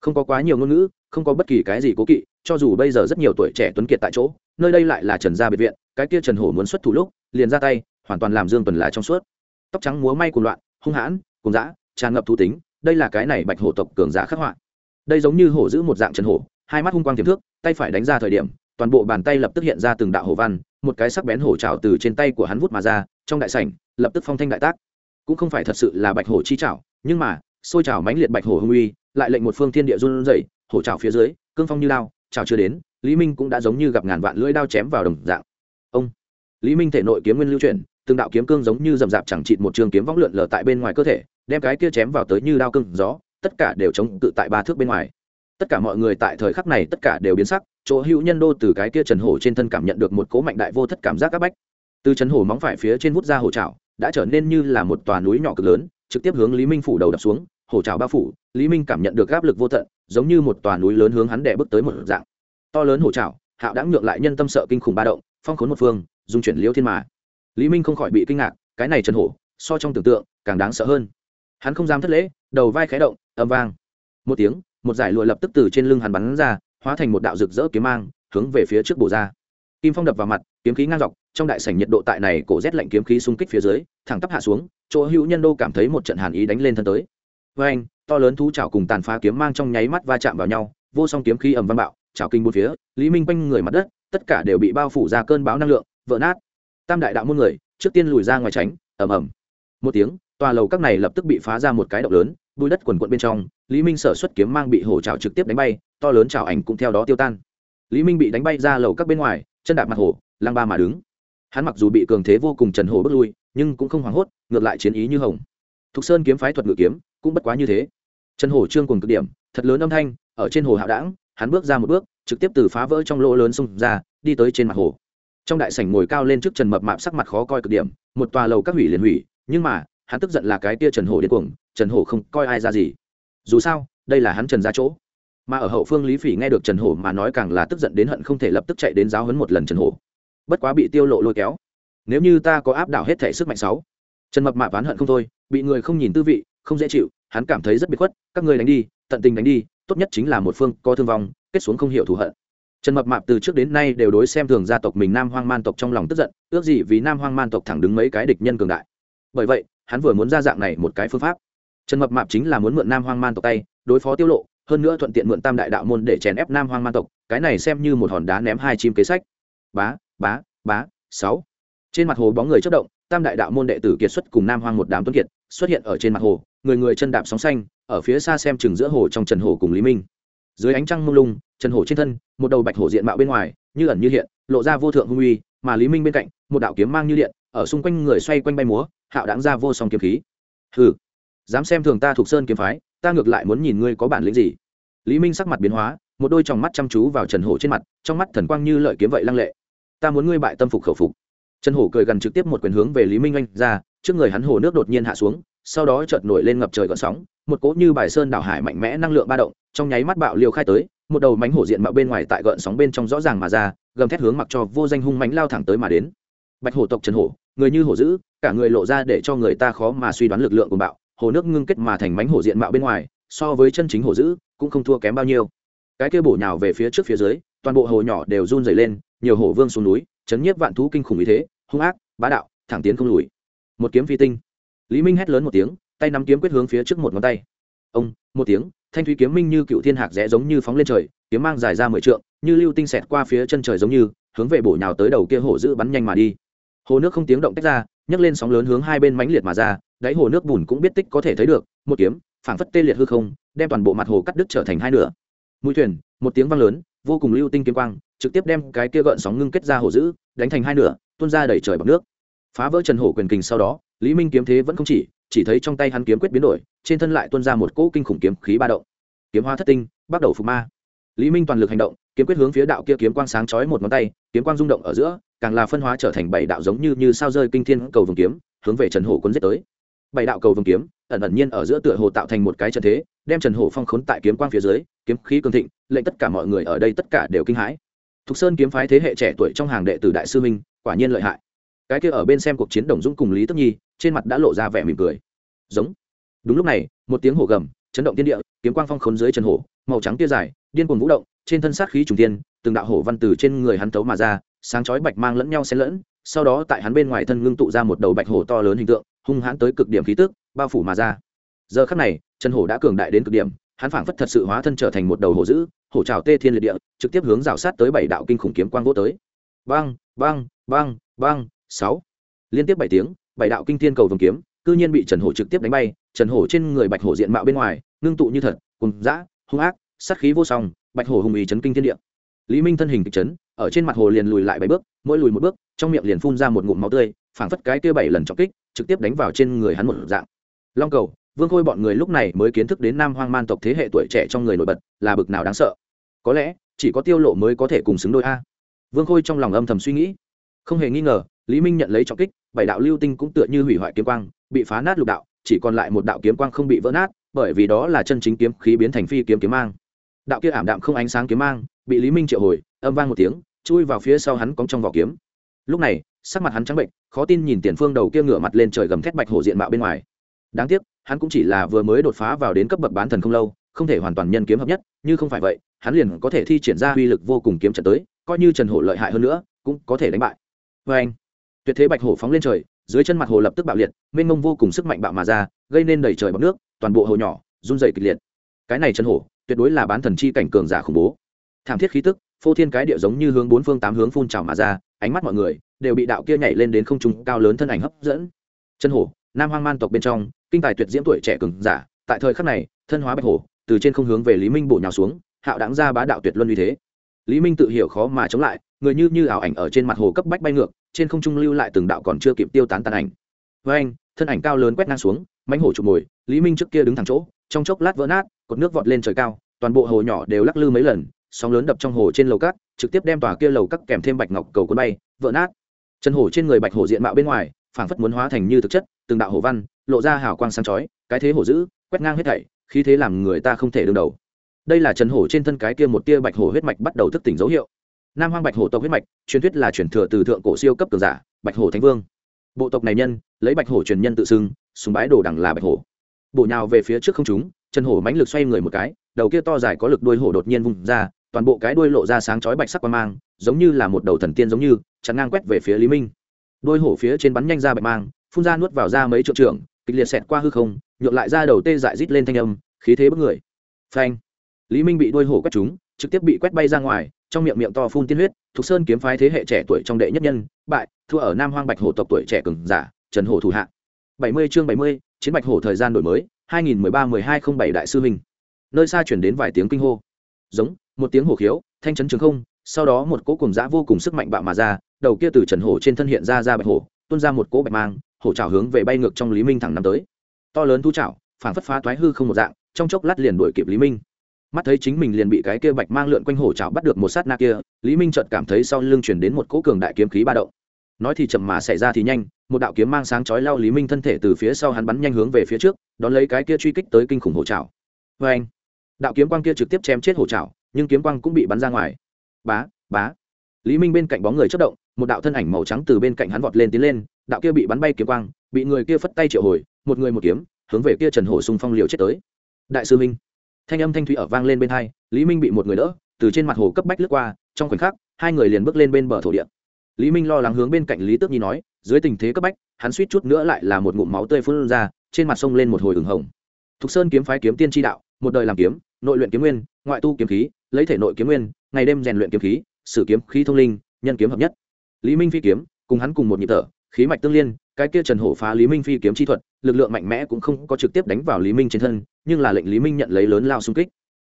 Không có quá nhiều ngôn ngữ không có bất kỳ cái gì cố kỵ cho dù bây giờ rất nhiều tuổi trẻ tuấn kiệt tại chỗ nơi đây lại là trần gia biệt viện cái kia trần hổ muốn xuất thủ lúc liền ra tay hoàn toàn làm dương tuần lại trong suốt. Tóc trắng múa may cùng loạn hung hãn cùng dã, tràn ngập thú tính, đây là cái này bạch hổ tộc cường giả khắc họa. Đây giống như hổ giữ một dạng trần hổ, hai mắt hung quang tiềm thước tay phải đánh ra thời điểm, toàn bộ bàn tay lập tức hiện ra từng đạo hổ văn, một cái sắc bén hổ trào từ trên tay của hắn vút mà ra, trong đại sảnh, lập tức phong thanh đại tác. Cũng không phải thật sự là bạch hổ chi trào nhưng mà, xôi trào mãnh liệt bạch hổ hung uy, lại lệnh một phương thiên địa run rẩy, hổ trào phía dưới, cương phong như lao trào chưa đến, lý minh cũng đã giống như gặp ngàn vạn lưỡi đao chém vào đồng dạng. Ông, lý minh thể nội kiếm nguyên lưu chuyển từng đạo kiếm cương giống như rậm rạp chẳng chịt một trường kiếm võng lượn lở tại bên ngoài cơ thể, đem cái kia chém vào tới như đao cương gió, tất cả đều chống tự tại ba thước bên ngoài. Tất cả mọi người tại thời khắc này tất cả đều biến sắc, chỗ hữu nhân đô từ cái kia trần hổ trên thân cảm nhận được một cố mạnh đại vô thất cảm giác áp bách. Từ trần hổ móng phải phía trên vút ra hổ trào đã trở nên như là một tòa núi nhỏ cực lớn, trực tiếp hướng lý minh phủ đầu đập xuống, hổ trào bao phủ, lý minh cảm nhận được áp lực vô tận, giống như một tòa núi lớn hướng hắn đè bước tới một dạng. To lớn hổ trào hạo đã nhượng lại nhân tâm sợ kinh khủng ba động, phong khốn một phương, dung chuyển liêu thiên mà lý minh không khỏi bị kinh ngạc, cái này trần hổ, so trong tưởng tượng, càng đáng sợ hơn. Hắn không dám thất lễ, đầu vai khé động, âm vang. Một tiếng, một giải lụa lập tức từ trên lưng hắn bắn ra, hóa thành một đạo rực rỡ kiếm mang, hướng về phía trước bổ ra. Kim phong đập vào mặt, kiếm khí ngang dọc, trong đại sảnh nhiệt độ tại này cổ rét lạnh kiếm khí xung kích phía dưới, thẳng tắp hạ xuống, chỗ hữu nhân đô cảm thấy một trận hàn ý đánh lên thân tới. Với anh, to lớn thú chảo cùng tàn phá kiếm mang trong nháy mắt va chạm vào nhau, vô song kiếm khí ầm vang bạo, chảo kinh bốn phía, lý minh quanh người mặt đất, tất cả đều bị bao phủ ra cơn bão năng lượng, vỡ nát tam đại đạo môn người, trước tiên lùi ra ngoài tránh, ầm ầm. Một tiếng, tòa lầu các này lập tức bị phá ra một cái động lớn bùi đất quần quận bên trong, lý minh sở xuất kiếm mang bị hổ trào trực tiếp đánh bay, to lớn trào ảnh cũng theo đó tiêu tan. Lý minh bị đánh bay ra lầu các bên ngoài, chân đạp mặt hổ, lang ba mà đứng. Hắn mặc dù bị cường thế vô cùng trần hổ bước lui, nhưng cũng không hoảng hốt, ngược lại chiến ý như hồng. Thục sơn kiếm phái thuật ngự kiếm, cũng bất quá như thế. Trần hổ trương cùng cực điểm, thật lớn âm thanh, ở trên hồ hạo đảng, hắn bước ra một bước, trực tiếp từ phá vỡ trong lỗ lớn xung ra, đi tới trên mặt hồ trong đại sảnh ngồi cao lên trước trần mập mạp sắc mặt khó coi cực điểm, một tòa lầu các hủy liền hủy, nhưng mà, hắn tức giận là cái tia trần hổ điên cuồng, trần hổ không coi ai ra gì. Dù sao, đây là hắn trần ra chỗ. Mà ở hậu phương lý phỉ nghe được trần hổ mà nói càng là tức giận đến hận không thể lập tức chạy đến giáo hấn một lần trần hổ. Bất quá bị tiêu lộ lôi kéo. Nếu như ta có áp đảo hết thể sức mạnh sáu, trần mập mạp oán hận không thôi, bị người không nhìn tư vị, không dễ chịu, hắn cảm thấy rất bị khuất, các người đánh đi, tận tình đánh đi, tốt nhất chính là một phương có thương vong, kết xuống không hiểu thù hận trần mập mạp từ trước đến nay đều đối xem thường gia tộc mình nam hoang man tộc trong lòng tức giận, ước gì vì nam hoang man tộc thẳng đứng mấy cái địch nhân cường đại. Bởi vậy, hắn vừa muốn ra dạng này một cái phương pháp. Trần mập mạp chính là muốn mượn nam hoang man tộc tay, đối phó tiêu lộ, hơn nữa thuận tiện mượn tam đại đạo môn để chèn ép nam hoang man tộc, cái này xem như một hòn đá ném hai chim kế sách. Bá bá bá, sáu. Trên mặt hồ bóng người chất động, tam đại đạo môn đệ tử kiệt xuất cùng nam hoang một đám tuấn kiệt, xuất hiện ở trên mặt hồ, người người chân đạp sóng xanh, ở phía xa xem chừng giữa hồ trong trần hồ cùng lý minh dưới ánh trăng mông lung, trần hổ trên thân, một đầu bạch hổ diện mạo bên ngoài, như ẩn như hiện, lộ ra vô thượng hung uy, mà lý minh bên cạnh, một đạo kiếm mang như điện, ở xung quanh người xoay quanh bay múa, hạo đáng ra vô song kiếm khí. Hừ, dám xem thường ta thuộc sơn kiếm phái, ta ngược lại muốn nhìn ngươi có bản lĩnh gì. Lý minh sắc mặt biến hóa, một đôi tròng mắt chăm chú vào trần hổ trên mặt, trong mắt thần quang như lợi kiếm vậy lăng lệ. Ta muốn ngươi bại tâm phục khẩu phục. Trần hổ cười gần trực tiếp một quyền hướng về lý minh oanh ra, trước người hắn hồ nước đột nhiên hạ xuống, sau đó chợt nổi lên ngập trời gợn sóng, một cỗ như bài sơn đảo hải mạnh mẽ năng lượng ba động trong nháy mắt bạo liều khai tới, một đầu mánh hổ diện mạo bên ngoài tại gợn sóng bên trong rõ ràng mà ra, gầm thét hướng mặc cho vô danh hung mánh lao thẳng tới mà đến. Bạch hổ tộc trần hổ, người như hổ dữ, cả người lộ ra để cho người ta khó mà suy đoán lực lượng của bạo hồ nước ngưng kết mà thành mánh hổ diện mạo bên ngoài, so với chân chính hổ dữ, cũng không thua kém bao nhiêu. Cái kia bổ nhào về phía trước phía dưới, toàn bộ hồ nhỏ đều run dày lên, nhiều hổ vương xuống núi, chấn nhiếp vạn thú kinh khủng như thế, hung ác, bá đạo, thẳng tiến không lùi. Một kiếm phi tinh. Lý minh hét lớn một tiếng, tay nắm kiếm quyết hướng phía trước một ngón tay. Ông, một tiếng thanh thúy kiếm minh như cựu thiên hạc rẽ giống như phóng lên trời, kiếm mang dài ra mười trượng, như lưu tinh xẹt qua phía chân trời giống như, hướng về bổ nhào tới đầu kia hổ dữ bắn nhanh mà đi. Hồ nước không tiếng động tách ra, nhấc lên sóng lớn hướng hai bên mãnh liệt mà ra, đáy hồ nước bùn cũng biết tích có thể thấy được, một kiếm, phảng phất tê liệt hư không, đem toàn bộ mặt hồ cắt đứt trở thành hai nửa. Mũi thuyền, một tiếng vang lớn, vô cùng lưu tinh kiếm quang, trực tiếp đem cái kia gợn sóng ngưng kết ra hồ dữ, đánh thành hai nửa, tuôn ra đẩy trời bằng nước. Phá vỡ trần hổ quyền kình sau đó, lý minh kiếm thế vẫn không chỉ chỉ thấy trong tay hắn kiếm quyết biến đổi, trên thân lại tuôn ra một cỗ kinh khủng kiếm khí ba động. Kiếm hoa thất tinh, bắt đầu phục ma. Lý minh toàn lực hành động, kiếm quyết hướng phía đạo kia kiếm quang sáng chói một ngón tay, kiếm quang rung động ở giữa, càng là phân hóa trở thành bảy đạo giống như như sao rơi kinh thiên cầu vồng kiếm, hướng về trần hổ quân giết tới. Bảy đạo cầu vồng kiếm, ẩn ẩn nhiên ở giữa tựa hồ tạo thành một cái trận thế, đem trần hổ phong khốn tại kiếm quang phía dưới, kiếm khí cường thịnh, lệnh tất cả mọi người ở đây tất cả đều kinh hãi. Thục sơn kiếm phái thế hệ trẻ tuổi trong hàng đệ tử đại sư minh, quả nhiên lợi hại cái kia ở bên xem cuộc chiến đồng dũng cùng lý tức nhi, trên mặt đã lộ ra vẻ mỉm cười. Giống. Đúng lúc này, một tiếng hổ gầm, chấn động tiên địa, kiếm quang phong khốn dưới chân hổ, màu trắng tia dài, điên cuồng vũ động, trên thân sát khí trùng tiên từng đạo hổ văn từ trên người hắn tấu mà ra, sáng chói bạch mang lẫn nhau xen lẫn, sau đó tại hắn bên ngoài thân ngưng tụ ra một đầu bạch hổ to lớn hình tượng, hung hãn tới cực điểm khí tức, bao phủ mà ra. Giờ khắc này chân hổ đã cường đại đến cực điểm, hắn phảng phất thật sự hóa thân trở thành một đầu hổ dữ, hổ trào tê thiên liệt địa, trực tiếp hướng rào sát tới bảy đạo kinh khủng kiếm quang vô tới. Băng băng băng băng sáu. Liên tiếp bảy tiếng, bảy đạo kinh thiên cầu vồng kiếm, cư nhiên bị trần hổ trực tiếp đánh bay, trần hổ trên người bạch hổ diện mạo bên ngoài, ngưng tụ như thật, cùng dã, hung ác, sát khí vô song, bạch hổ hùng ý chấn kinh thiên địa. Lý minh thân hình kịch chấn, ở trên mặt hồ liền lùi lại bảy bước, mỗi lùi một bước, trong miệng liền phun ra một ngụm máu tươi, phảng phất cái kia bảy lần trọng kích, trực tiếp đánh vào trên người hắn một dạng. Long cầu, vương khôi bọn người lúc này mới kiến thức đến nam hoang man tộc thế hệ tuổi trẻ trong người nổi bật, là bực nào đáng sợ. Có lẽ, chỉ có tiêu lộ mới có thể cùng xứng đôi a. Vương khôi trong lòng âm thầm suy nghĩ. Không hề nghi ngờ lý minh nhận lấy trọng kích, bảy đạo lưu tinh cũng tựa như hủy hoại kiếm quang, bị phá nát lục đạo, chỉ còn lại một đạo kiếm quang không bị vỡ nát, bởi vì đó là chân chính kiếm khí biến thành phi kiếm kiếm mang. Đạo kia ảm đạm không ánh sáng kiếm mang, bị lý minh triệu hồi, âm vang một tiếng, chui vào phía sau hắn cóng trong vỏ kiếm. Lúc này, sắc mặt hắn trắng bệnh, khó tin nhìn tiền phương đầu kia ngửa mặt lên trời gầm thét bạch hổ diện mạo bên ngoài. Đáng tiếc, hắn cũng chỉ là vừa mới đột phá vào đến cấp bậc bán thần không lâu, không thể hoàn toàn nhân kiếm hợp nhất, như không phải vậy, hắn liền có thể thi triển ra uy lực vô cùng kiếm trận tới, coi như trần hổ lợi hại hơn nữa, cũng có thể đánh bại. Vê anh tuyệt thế bạch hổ phóng lên trời, dưới chân mặt hồ lập tức bạo liệt, mênh mông vô cùng sức mạnh bạo mà ra, gây nên đầy trời bọc nước, toàn bộ hồ nhỏ run dày kịch liệt. Cái này chân hổ, tuyệt đối là bán thần chi cảnh cường giả khủng bố. Thảm thiết khí tức, phô thiên cái địa giống như hướng bốn phương tám hướng phun trào mà ra, ánh mắt mọi người đều bị đạo kia nhảy lên đến không trung cao lớn thân ảnh hấp dẫn. Chân hổ, nam hoang man tộc bên trong, kinh tài tuyệt diễm tuổi trẻ cường giả, tại thời khắc này, thân hóa bạch hổ, từ trên không hướng về lý minh bổ nhào xuống, hạo đáng ra bá đạo tuyệt luân như thế lý minh tự hiểu khó mà chống lại, người như như ảo ảnh ở trên mặt hồ cấp bách bay ngược, trên không trung lưu lại từng đạo còn chưa kịp tiêu tán tàn ảnh. Với anh, thân ảnh cao lớn quét ngang xuống mánh hổ chụp mồi, lý minh trước kia đứng thẳng chỗ, trong chốc lát vỡ nát, cột nước vọt lên trời cao, toàn bộ hồ nhỏ đều lắc lư mấy lần, sóng lớn đập trong hồ trên lầu cát, trực tiếp đem tòa kia lầu cắt kèm thêm bạch ngọc cầu cuốn bay, vỡ nát. Chân hổ trên người bạch hổ diện mạo bên ngoài, phảng phất muốn hóa thành như thực chất, từng đạo hổ văn, lộ ra hào quang sáng chói, cái thế hổ dữ, quét ngang hết thảy, khí thế làm người ta không thể đương đầu đây là trần hổ trên thân cái kia một tia bạch hổ huyết mạch bắt đầu thức tỉnh dấu hiệu. Nam hoang bạch hổ tộc huyết mạch, truyền thuyết là truyền thừa từ thượng cổ siêu cấp cường giả, bạch hổ thánh vương. Bộ tộc này nhân, lấy bạch hổ truyền nhân tự xưng súng bái đồ đằng là bạch hổ. Bổ nhào về phía trước không chúng chân hổ mãnh lực xoay người một cái, đầu kia to dài có lực đuôi hổ đột nhiên vùng ra, toàn bộ cái đuôi lộ ra sáng chói bạch sắc qua mang, giống như là một đầu thần tiên giống như, chắn ngang quét về phía lý minh. Đuôi hổ phía trên bắn nhanh ra bạch mang, phun ra nuốt vào ra mấy trượng trưởng, kịch liệt xẹt qua hư không nhượng lại ra đầu tê dại rít lên thanh âm, khí thế bức người. Phanh lý minh bị đuôi hổ quét trúng, trực tiếp bị quét bay ra ngoài, trong miệng miệng to phun tiên huyết, thục sơn kiếm phái thế hệ trẻ tuổi trong đệ nhất nhân, bại, thua ở nam hoang bạch hổ tộc tuổi trẻ cường giả, trần hổ thủ hạ. Bảy mươi chương bảy mươi, chiến bạch hổ thời gian đổi mới, hai nghìn mười ba mười hai không bảy đại sư minh. Nơi xa chuyển đến vài tiếng kinh hô. Giống, một tiếng hổ khiếu, thanh chấn trường không, sau đó một cỗ cùng giã vô cùng sức mạnh bạo mà ra, đầu kia từ trần hổ trên thân hiện ra ra bạch hổ, tuôn ra một cỗ bạch mang, hổ trào hướng về bay ngược trong lý minh thẳng năm tới. To lớn thu trào phảng phất phá toái hư không một dạng, trong chốc lát liền đuổi kịp lý minh mắt thấy chính mình liền bị cái kia bạch mang lượn quanh hổ trào bắt được một sát na kia, lý minh chợt cảm thấy sau lưng chuyển đến một cỗ cường đại kiếm khí ba động. Nói thì chậm mà xảy ra thì nhanh, một đạo kiếm mang sáng chói lao lý minh thân thể từ phía sau hắn bắn nhanh hướng về phía trước, đón lấy cái kia truy kích tới kinh khủng hổ trào vê anh đạo kiếm quang kia trực tiếp chém chết hổ trào nhưng kiếm quang cũng bị bắn ra ngoài. Bá bá! Lý minh bên cạnh bóng người chất động, một đạo thân ảnh màu trắng từ bên cạnh hắn vọt lên tiến lên, đạo kia bị bắn bay kiếm quang, bị người kia phất tay triệu hồi, một người một kiếm, hướng về kia trần hổ xung phong liều chết tới. Đại sư minh! Thanh âm thanh thủy ở vang lên bên hai, lý minh bị một người đỡ, từ trên mặt hồ cấp bách lướt qua, trong khoảnh khắc, hai người liền bước lên bên bờ thổ địa. Lý minh lo lắng hướng bên cạnh lý tước nhi nói, dưới tình thế cấp bách, hắn suýt chút nữa lại là một ngụm máu tươi phun ra, trên mặt sông lên một hồi ửng hồng. Thục sơn kiếm phái kiếm tiên tri đạo, một đời làm kiếm, nội luyện kiếm nguyên, ngoại tu kiếm khí, lấy thể nội kiếm nguyên, ngày đêm rèn luyện kiếm khí, sử kiếm khí thông linh, nhân kiếm hợp nhất. Lý minh phi kiếm, cùng hắn cùng một nhịp thở, khí mạch tương liên cái kia trần hổ phá lý minh phi kiếm chi thuật, lực lượng mạnh mẽ cũng không có trực tiếp đánh vào lý minh trên thân, nhưng là lệnh lý minh nhận lấy lớn lao xung kích.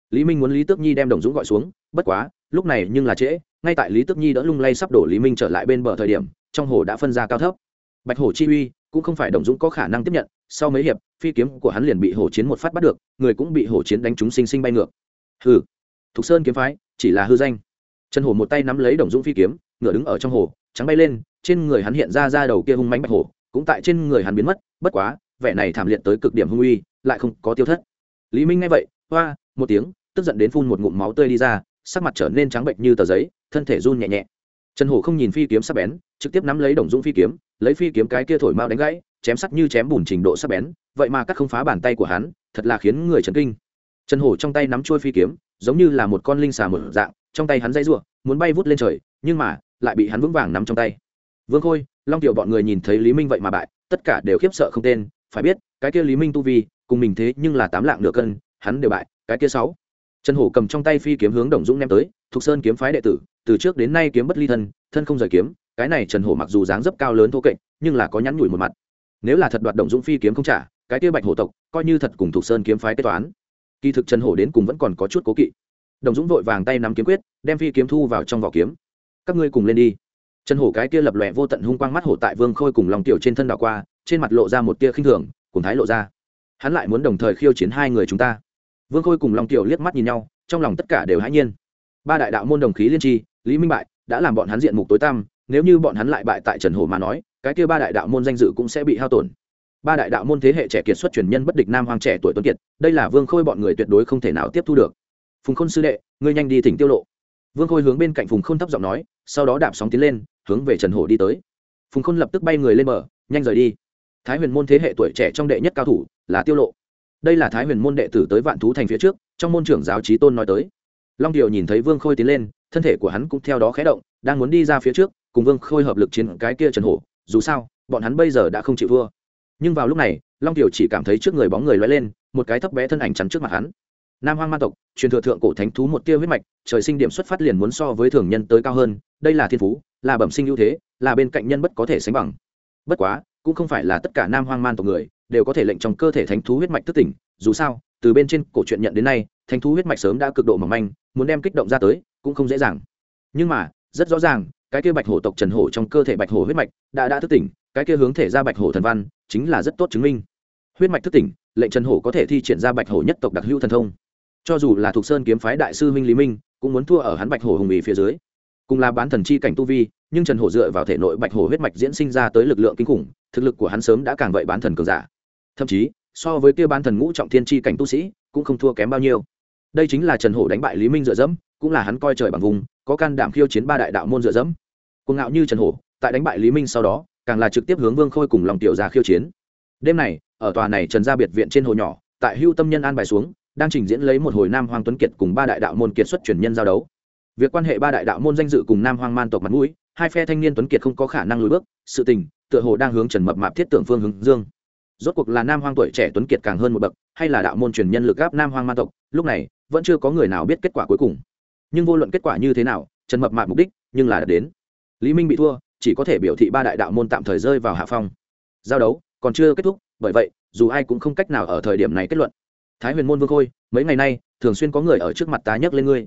Lý minh muốn lý tước nhi đem đồng dũng gọi xuống, bất quá, lúc này nhưng là trễ, ngay tại lý tước nhi đỡ lung lay sắp đổ lý minh trở lại bên bờ thời điểm, trong hồ đã phân ra cao thấp. Bạch hổ chi uy cũng không phải đồng dũng có khả năng tiếp nhận, sau mấy hiệp, phi kiếm của hắn liền bị hổ chiến một phát bắt được, người cũng bị hổ chiến đánh trúng sinh sinh bay ngược. Hừ, thục sơn kiếm phái, chỉ là hư danh. Trần hổ một tay nắm lấy đồng dũng phi kiếm, ngựa đứng ở trong hồ, trắng bay lên, trên người hắn hiện ra ra đầu kia hung mánh bạch hổ cũng tại trên người hắn biến mất, bất quá, vẻ này thảm liệt tới cực điểm hung uy, lại không có tiêu thất. Lý minh nghe vậy, hoa, một tiếng, tức giận đến phun một ngụm máu tươi đi ra, sắc mặt trở nên trắng bệnh như tờ giấy, thân thể run nhẹ nhẹ. Trần hổ không nhìn phi kiếm sắc bén, trực tiếp nắm lấy đồng dũng phi kiếm, lấy phi kiếm cái kia thổi mao đánh gãy, chém sắt như chém bùn trình độ sắc bén, vậy mà cắt không phá bàn tay của hắn, thật là khiến người chấn kinh. Trần hổ trong tay nắm trôi phi kiếm, giống như là một con linh xà mở dạng, trong tay hắn dây ruộng muốn bay vút lên trời, nhưng mà, lại bị hắn vững vàng nắm trong tay. Vương khôi long tiểu bọn người nhìn thấy lý minh vậy mà bại, tất cả đều khiếp sợ không tên. Phải biết, cái kia lý minh tu vi, cùng mình thế nhưng là tám lạng nửa cân, hắn đều bại, cái kia sáu. Trần hổ cầm trong tay phi kiếm hướng đồng dũng ném tới, thục sơn kiếm phái đệ tử, từ trước đến nay kiếm bất ly thân thân không rời kiếm, cái này trần hổ mặc dù dáng dấp cao lớn thô kệch, nhưng là có nhắn nhủi một mặt. Nếu là thật đoạt đồng dũng phi kiếm không trả, cái kia bạch hổ tộc, coi như thật cùng thục sơn kiếm phái kế toán. Kỳ thực trần hổ đến cùng vẫn còn có chút cố kỵ. Đồng dũng vội vàng tay nắm kiếm quyết, đem phi kiếm thu vào trong vỏ kiếm. Các ngươi cùng lên đi trần hổ cái kia lập lòe vô tận hung quang mắt hổ tại vương khôi cùng lòng tiểu trên thân đảo qua, trên mặt lộ ra một tia khinh thường, cùng thái lộ ra. Hắn lại muốn đồng thời khiêu chiến hai người chúng ta. Vương khôi cùng lòng tiểu liếc mắt nhìn nhau, trong lòng tất cả đều hãi nhiên. Ba đại đạo môn đồng khí liên tri, lý minh bại, đã làm bọn hắn diện mục tối tăm, nếu như bọn hắn lại bại tại trần hổ mà nói, cái kia ba đại đạo môn danh dự cũng sẽ bị hao tổn. Ba đại đạo môn thế hệ trẻ kiệt xuất truyền nhân bất địch nam hoàng trẻ tuổi tuấn kiệt, đây là vương khôi bọn người tuyệt đối không thể nào tiếp thu được. Phùng khôn sư đệ, ngươi nhanh đi thỉnh tiêu lộ. Vương khôi hướng bên cạnh phùng khôn thấp giọng nói, sau đó đạp sóng tiến lên hướng về trần hổ đi tới. Phùng khôn lập tức bay người lên bờ, nhanh rời đi. Thái huyền môn thế hệ tuổi trẻ trong đệ nhất cao thủ là tiêu lộ. Đây là thái huyền môn đệ tử tới vạn thú thành phía trước, trong môn trưởng giáo trí tôn nói tới. Long điều nhìn thấy vương khôi tiến lên, thân thể của hắn cũng theo đó khé động, đang muốn đi ra phía trước, cùng vương khôi hợp lực chiến cái kia trần hổ. Dù sao, bọn hắn bây giờ đã không chịu vua nhưng vào lúc này, long điều chỉ cảm thấy trước người bóng người loay lên, một cái thấp bé thân ảnh chắn trước mặt hắn nam hoang ma tộc, truyền thừa thượng cổ thánh thú một tia huyết mạch, trời sinh điểm xuất phát liền muốn so với thường nhân tới cao hơn, đây là thiên phú, là bẩm sinh ưu thế, là bên cạnh nhân bất có thể sánh bằng. Bất quá, cũng không phải là tất cả nam hoang man tộc người đều có thể lệnh trong cơ thể thánh thú huyết mạch thức tỉnh, dù sao, từ bên trên cổ truyện nhận đến nay, thánh thú huyết mạch sớm đã cực độ mỏng manh, muốn đem kích động ra tới cũng không dễ dàng. Nhưng mà, rất rõ ràng, cái kia bạch hổ tộc trần hổ trong cơ thể bạch hổ huyết mạch đã đã thức tỉnh, cái kia hướng thể ra bạch hổ thần văn chính là rất tốt chứng minh. Huyết mạch thức tỉnh, lệnh trần hổ có thể thi triển ra bạch hổ nhất tộc đặc hữu thần thông cho dù là thuộc sơn kiếm phái đại sư minh lý minh, cũng muốn thua ở hắn bạch hổ hùng ý phía dưới. Cùng là bán thần chi cảnh tu vi, nhưng trần hổ dựa vào thể nội bạch hổ huyết mạch diễn sinh ra tới lực lượng kinh khủng, thực lực của hắn sớm đã càng vậy bán thần cường giả. Thậm chí, so với kia bán thần ngũ trọng thiên chi cảnh tu sĩ, cũng không thua kém bao nhiêu. Đây chính là trần hổ đánh bại lý minh dựa dẫm, cũng là hắn coi trời bằng vùng, có can đảm khiêu chiến ba đại đạo môn dựa dẫm. Cuồng ngạo như trần hổ, tại đánh bại lý minh sau đó, càng là trực tiếp hướng vương khôi cùng lòng tiểu gia khiêu chiến. Đêm này, ở tòa này trần gia biệt viện trên hồ nhỏ, tại hưu tâm nhân an bài xuống đang trình diễn lấy một hồi nam hoàng tuấn kiệt cùng ba đại đạo môn kiệt xuất truyền nhân giao đấu. Việc quan hệ ba đại đạo môn danh dự cùng nam hoàng man tộc mặt mũi, hai phe thanh niên tuấn kiệt không có khả năng lùi bước, sự tình tựa hồ đang hướng trần mập mạp thiết tưởng phương hướng dương. Rốt cuộc là nam hoàng tuổi trẻ tuấn kiệt càng hơn một bậc, hay là đạo môn truyền nhân lực gáp nam hoàng man tộc, lúc này vẫn chưa có người nào biết kết quả cuối cùng. Nhưng vô luận kết quả như thế nào, trần mập mạp mục đích nhưng là đã đến. Lý minh bị thua, chỉ có thể biểu thị ba đại đạo môn tạm thời rơi vào hạ phong. Giao đấu còn chưa kết thúc, bởi vậy, dù ai cũng không cách nào ở thời điểm này kết luận thái huyền môn vương khôi, mấy ngày nay, thường xuyên có người ở trước mặt tá nhấc lên ngươi.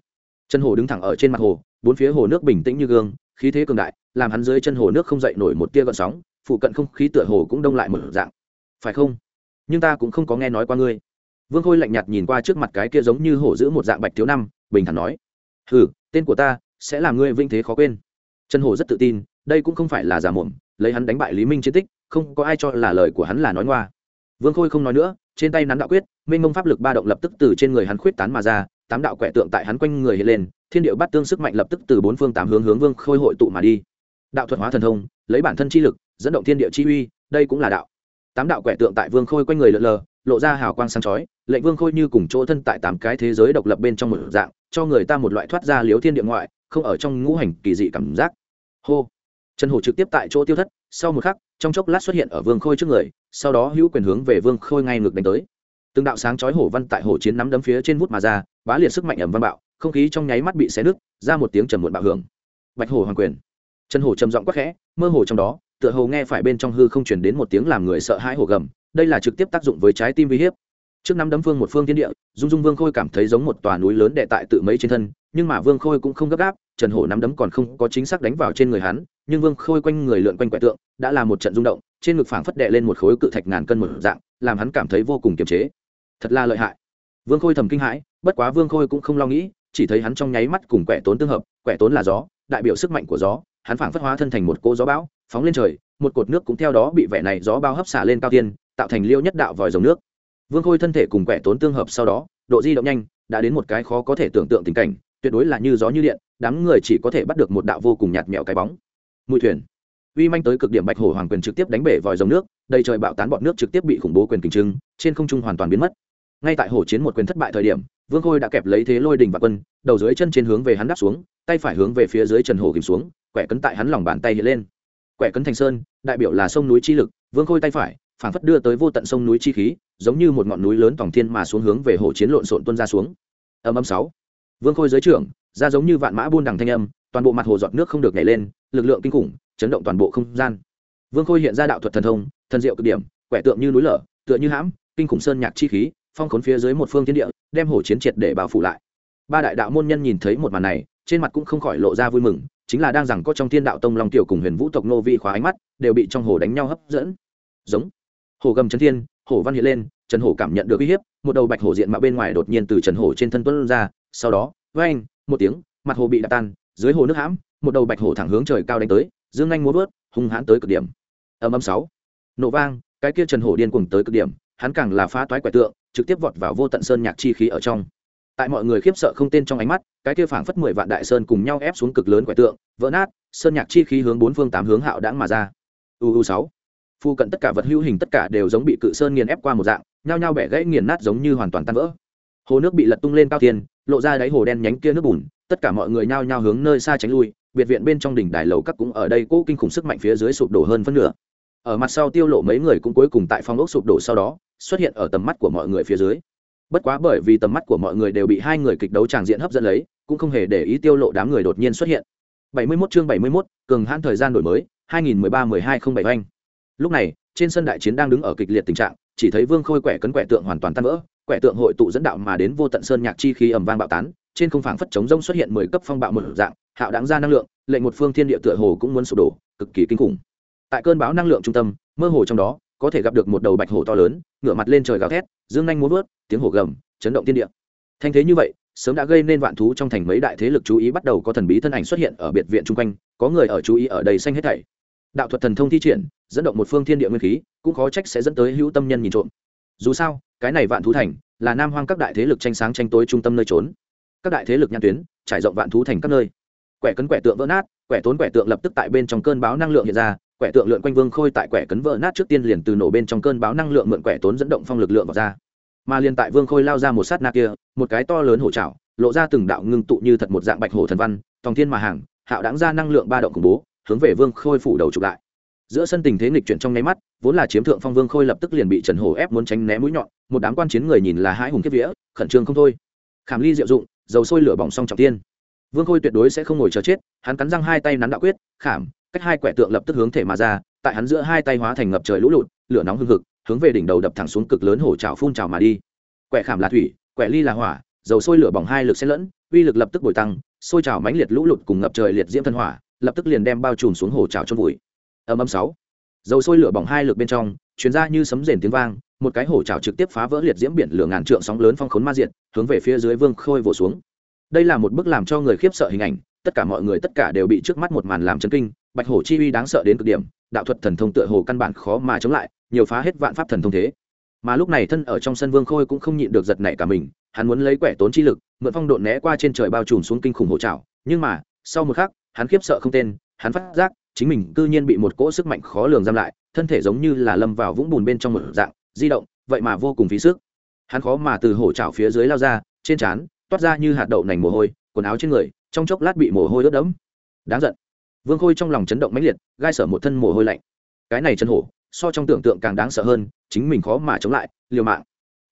Chân hồ đứng thẳng ở trên mặt hồ, bốn phía hồ nước bình tĩnh như gương, khí thế cường đại, làm hắn dưới chân hồ nước không dậy nổi một tia gợn sóng, phụ cận không khí tựa hồ cũng đông lại một dạng. Phải không? Nhưng ta cũng không có nghe nói qua ngươi. Vương khôi lạnh nhạt nhìn qua trước mặt cái kia giống như hổ giữ một dạng bạch thiếu năm, bình thản nói ừ tên của ta sẽ làm ngươi vinh thế khó quên. Chân Hồ rất tự tin, đây cũng không phải là giả mồm, lấy hắn đánh bại lý minh chiến tích, không có ai cho là lời của hắn là nói ngoa. Vương khôi không nói nữa trên tay nắn đạo quyết minh mông pháp lực ba động lập tức từ trên người hắn khuyết tán mà ra, tám đạo quẻ tượng tại hắn quanh người hiện lên, thiên điệu bắt tương sức mạnh lập tức từ bốn phương tám hướng hướng vương khôi hội tụ mà đi. Đạo thuật hóa thần thông, lấy bản thân chi lực, dẫn động thiên địa chi uy, đây cũng là đạo. Tám đạo quẻ tượng tại vương khôi quanh người lượn lờ, lộ ra hào quang sáng chói, lệnh vương khôi như cùng chỗ thân tại tám cái thế giới độc lập bên trong một dạng, cho người ta một loại thoát ra liếu thiên địa ngoại, không ở trong ngũ hành kỳ dị cảm giác. Hô. Trần hổ trực tiếp tại chỗ tiêu thất, sau một khắc, trong chốc lát xuất hiện ở vương khôi trước người sau đó hữu quyền hướng về vương khôi ngay ngược đánh tới. Từng đạo sáng chói hổ văn tại hổ chiến nắm đấm phía trên vút mà ra, bá liệt sức mạnh ẩm văn bạo, không khí trong nháy mắt bị xé nứt, ra một tiếng trầm muộn bạo hưởng. Bạch hổ hoàng quyền. Chân hổ trầm giọng quắc khẽ, mơ hồ trong đó, tựa hồ nghe phải bên trong hư không chuyển đến một tiếng làm người sợ hãi hổ gầm, đây là trực tiếp tác dụng với trái tim uy hiếp. Trước năm đấm phương một phương thiên địa dung dung vương khôi cảm thấy giống một tòa núi lớn đệ tại tự mấy trên thân, nhưng mà vương khôi cũng không gấp gáp trần hổ nắm đấm còn không có chính xác đánh vào trên người hắn nhưng vương khôi quanh người lượn quanh quẻ tượng, đã là một trận rung động, trên ngực phảng phất đệ lên một khối cự thạch ngàn cân một dạng, làm hắn cảm thấy vô cùng kiềm chế. Thật là lợi hại. Vương khôi thầm kinh hãi, bất quá vương khôi cũng không lo nghĩ, chỉ thấy hắn trong nháy mắt cùng quẻ tốn tương hợp, quẻ tốn là gió, đại biểu sức mạnh của gió, hắn phảng phất hóa thân thành một cỗ gió bão, phóng lên trời, một cột nước cũng theo đó bị vẻ này gió bao hấp xả lên cao tiên, tạo thành liêu nhất đạo vòi dòng nước. Vương khôi thân thể cùng quẻ tốn tương hợp sau đó, độ di động nhanh, đã đến một cái khó có thể tưởng tượng tình cảnh, tuyệt đối là như gió như điện, đám người chỉ có thể bắt được một đạo vô cùng nhạt mẹo cái bóng mùi thuyền. Uy manh tới cực điểm bạch hổ hoàng quyền trực tiếp đánh bể vòi dòng nước, đầy trời bạo tán bọn nước trực tiếp bị khủng bố quyền kình trưng trên không trung hoàn toàn biến mất. Ngay tại hổ chiến một quyền thất bại thời điểm, vương khôi đã kẹp lấy thế lôi đình và quân, đầu dưới chân trên hướng về hắn đáp xuống, tay phải hướng về phía dưới trần hổ kìm xuống, quẻ cấn tại hắn lòng bàn tay hiện lên. Quẻ cấn thành sơn, đại biểu là sông núi chi lực, vương khôi tay phải, phản phất đưa tới vô tận sông núi chi khí, giống như một ngọn núi lớn tổng thiên mà xuống hướng về hồ chiến lộn xộn tuân ra xuống. Âm âm sáu. Vương khôi giới trưởng, ra giống như vạn mã buôn đằng thanh âm toàn bộ mặt hồ giọt nước không được nhảy lên, lực lượng kinh khủng, chấn động toàn bộ không gian. Vương khôi hiện ra đạo thuật thần thông, thần diệu cực điểm, quẻ tượng như núi lở, tựa như hãm, kinh khủng sơn nhạc chi khí, phong khốn phía dưới một phương thiên địa, đem hồ chiến triệt để bao phủ lại. Ba đại đạo môn nhân nhìn thấy một màn này, trên mặt cũng không khỏi lộ ra vui mừng, chính là đang rằng có trong thiên đạo tông long tiểu cùng huyền vũ tộc nô vi khóa ánh mắt, đều bị trong hồ đánh nhau hấp dẫn. Giống. Hồ gầm trấn thiên, hồ văn hiện lên, trần hổ cảm nhận được uy hiếp, một đầu bạch hổ diện mạo bên ngoài đột nhiên từ trần hổ trên thân tuấn ra, sau đó với anh một tiếng, mặt hồ bị đạp tan dưới hồ nước hãm, một đầu bạch hổ thẳng hướng trời cao đánh tới, dương anh muốn vớt, hung hãn tới cực điểm. Âm âm sáu. Nổ vang, cái kia trần hổ điên cuồng tới cực điểm, hắn càng là phá toái quẻ tượng, trực tiếp vọt vào vô tận sơn nhạc chi khí ở trong. Tại mọi người khiếp sợ không tên trong ánh mắt, cái kia phảng phất mười vạn đại sơn cùng nhau ép xuống cực lớn quẻ tượng, vỡ nát, sơn nhạc chi khí hướng bốn phương tám hướng hạo đãng mà ra. Uu sáu. Phu cận tất cả vật hữu hình tất cả đều giống bị cự sơn nghiền ép qua một dạng, nhao nhao bẻ gãy nghiền nát giống như hoàn toàn tan vỡ. Hồ nước bị lật tung lên cao tiền lộ ra đáy hồ đen nhánh kia nước bùn tất cả mọi người nhao nhao hướng nơi xa tránh lui biệt viện bên trong đỉnh đài lầu các cũng ở đây cố kinh khủng sức mạnh phía dưới sụp đổ hơn phân nửa. Ở mặt sau tiêu lộ mấy người cũng cuối cùng tại phong ốc sụp đổ sau đó xuất hiện ở tầm mắt của mọi người phía dưới. Bất quá bởi vì tầm mắt của mọi người đều bị hai người kịch đấu tràng diện hấp dẫn lấy cũng không hề để ý tiêu lộ đám người đột nhiên xuất hiện. 71 chương 71, cường hãn thời gian đổi mới 2013-1207 anh lúc này trên sân đại chiến đang đứng ở kịch liệt tình trạng chỉ thấy vương khôi quẻ cấn quẻ tượng hoàn toàn tan vỡ quẻ tượng hội tụ dẫn đạo mà đến vô tận sơn nhạc chi khí ầm vang bạo tán, trên không phảng phất chống rông xuất hiện mười cấp phong bạo một dạng, hạo đáng ra năng lượng, lệnh một phương thiên địa tựa hồ cũng muốn sụp đổ, cực kỳ kinh khủng. Tại cơn bão năng lượng trung tâm, mơ hồ trong đó, có thể gặp được một đầu bạch hổ to lớn, ngửa mặt lên trời gào thét, dương nhanh muốn vớt, tiếng hổ gầm, chấn động thiên địa. Thanh thế như vậy, sớm đã gây nên vạn thú trong thành mấy đại thế lực chú ý bắt đầu có thần bí thân ảnh xuất hiện ở biệt viện chung quanh, có người ở chú ý ở đây xanh hết thảy. Đạo thuật thần thông thi triển, dẫn động một phương thiên địa nguyên khí, cũng khó trách sẽ dẫn tới hữu tâm nhân nhìn trộm. Dù sao cái này vạn thú thành là nam hoang các đại thế lực tranh sáng tranh tối trung tâm nơi trốn. Các đại thế lực nhãn tuyến trải rộng vạn thú thành các nơi. Quẻ cấn quẻ tượng vỡ nát, quẻ tốn quẻ tượng lập tức tại bên trong cơn báo năng lượng hiện ra, quẻ tượng lượn quanh vương khôi tại quẻ cấn vỡ nát trước tiên liền từ nổ bên trong cơn báo năng lượng mượn quẻ tốn dẫn động phong lực lượng vào ra. Mà liền tại vương khôi lao ra một sát na kia, một cái to lớn hổ trảo, lộ ra từng đạo ngưng tụ như thật một dạng bạch hổ thần văn, tòng thiên mà hàng, hạo đáng ra năng lượng ba động khủng bố, hướng về vương khôi phủ đầu chụp lại giữa sân tình thế nghịch chuyển trong nháy mắt, vốn là chiếm thượng phong vương khôi lập tức liền bị trần hổ ép muốn tránh né mũi nhọn, một đám quan chiến người nhìn là hai hùng kiếp vía, khẩn trương không thôi. Khảm ly diệu dụng, dầu sôi lửa bỏng xong trọng tiên. Vương khôi tuyệt đối sẽ không ngồi chờ chết, hắn cắn răng hai tay nắn đạo quyết, khảm. Cách hai quẻ tượng lập tức hướng thể mà ra, tại hắn giữa hai tay hóa thành ngập trời lũ lụt, lửa nóng hưng hực, hướng về đỉnh đầu đập thẳng xuống cực lớn hổ trào phun trào mà đi. Quẻ khảm là thủy, quẻ ly là hỏa, dầu sôi lửa bỏng hai lực xen lẫn, uy lực lập tức bồi tăng, sôi trào mãnh liệt lũ lụt cùng ngập trời liệt diễm thân hỏa, lập tức liền đem bao trùm xuống hổ trào trong vùi âm âm sáu. Dầu sôi lửa bỏng hai lực bên trong chuyến ra như sấm rền tiếng vang, một cái hổ trào trực tiếp phá vỡ liệt diễm biển lửa ngàn trượng sóng lớn phong khốn ma diện hướng về phía dưới vương khôi vỗ xuống. Đây là một bức làm cho người khiếp sợ hình ảnh, tất cả mọi người tất cả đều bị trước mắt một màn làm chấn kinh, bạch hổ chi uy đáng sợ đến cực điểm, đạo thuật thần thông tựa hồ căn bản khó mà chống lại, nhiều phá hết vạn pháp thần thông thế. Mà lúc này thân ở trong sân vương khôi cũng không nhịn được giật nảy cả mình, hắn muốn lấy quẻ tốn chi lực, mượn phong độn né qua trên trời bao trùm xuống kinh khủng hổ trào nhưng mà, sau một khắc, hắn khiếp sợ không tên, hắn phát giác chính mình cư nhiên bị một cỗ sức mạnh khó lường giam lại, thân thể giống như là lâm vào vũng bùn bên trong một dạng, di động, vậy mà vô cùng phí sức. Hắn khó mà từ hổ trào phía dưới lao ra, trên trán toát ra như hạt đậu nành mồ hôi, quần áo trên người trong chốc lát bị mồ hôi ướt đẫm. Đáng giận. Vương khôi trong lòng chấn động mãnh liệt, gai sở một thân mồ hôi lạnh. Cái này chân hổ, so trong tưởng tượng càng đáng sợ hơn, chính mình khó mà chống lại, liều mạng.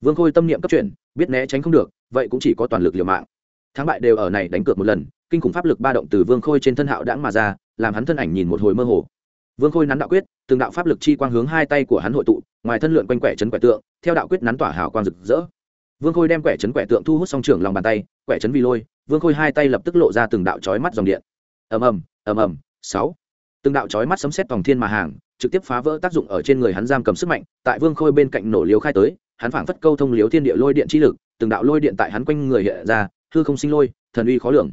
Vương khôi tâm niệm cấp chuyển, biết né tránh không được, vậy cũng chỉ có toàn lực liều mạng. Thắng bại đều ở này đánh cược một lần kinh khủng pháp lực ba động từ vương khôi trên thân hạo đãng mà ra, làm hắn thân ảnh nhìn một hồi mơ hồ. Vương khôi nắn đạo quyết, từng đạo pháp lực chi quang hướng hai tay của hắn hội tụ, ngoài thân lượn quanh quẻ chấn quẻ tượng, theo đạo quyết nắn tỏa hào quang rực rỡ. Vương khôi đem quẻ chấn quẻ tượng thu hút song trưởng lòng bàn tay, quẻ chấn vì lôi, vương khôi hai tay lập tức lộ ra từng đạo chói mắt dòng điện. Ầm ầm ầm ầm, sáu. Từng đạo chói mắt sấm sét vòng thiên mà hàng, trực tiếp phá vỡ tác dụng ở trên người hắn giam cầm sức mạnh, tại vương khôi bên cạnh nổ liếu khai tới, hắn phảng phất câu thông liếu thiên địa lôi điện chi lực, từng đạo lôi điện tại hắn quanh người hiện ra, hư không sinh lôi, thần uy khó lường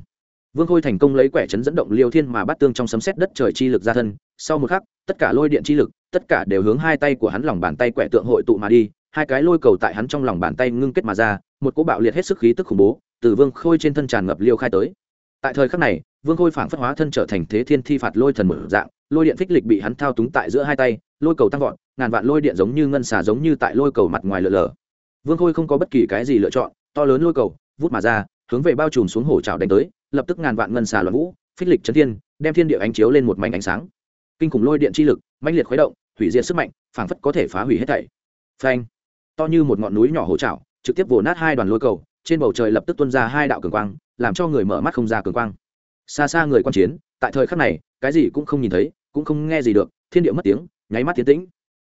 vương khôi thành công lấy quẻ chấn dẫn động liêu thiên mà bắt tương trong sấm sét đất trời chi lực ra thân. Sau một khắc, tất cả lôi điện chi lực, tất cả đều hướng hai tay của hắn lòng bàn tay quẻ tượng hội tụ mà đi. Hai cái lôi cầu tại hắn trong lòng bàn tay ngưng kết mà ra, một cỗ bạo liệt hết sức khí tức khủng bố từ vương khôi trên thân tràn ngập liêu khai tới. Tại thời khắc này, vương khôi phảng phất hóa thân trở thành thế thiên thi phạt lôi thần mở dạng, lôi điện phích lịch bị hắn thao túng tại giữa hai tay, lôi cầu tăng vọt, ngàn vạn lôi điện giống như ngân xà giống như tại lôi cầu mặt ngoài lở lở. Vương khôi không có bất kỳ cái gì lựa chọn, to lớn lôi cầu vút mà ra, hướng về bao trùm xuống hổ trào đánh tới lập tức ngàn vạn ngân xà loạn vũ, phích lịch chấn thiên, đem thiên địa ánh chiếu lên một mảnh ánh sáng. Kinh khủng lôi điện chi lực, mãnh liệt khuấy động, hủy diệt sức mạnh, phảng phất có thể phá hủy hết thảy. Phanh! To như một ngọn núi nhỏ hổ trảo trực tiếp vồ nát hai đoàn lôi cầu, trên bầu trời lập tức tuôn ra hai đạo cường quang, làm cho người mở mắt không ra cường quang. Xa xa người quan chiến, tại thời khắc này, cái gì cũng không nhìn thấy, cũng không nghe gì được, thiên địa mất tiếng, nháy mắt tiến tĩnh.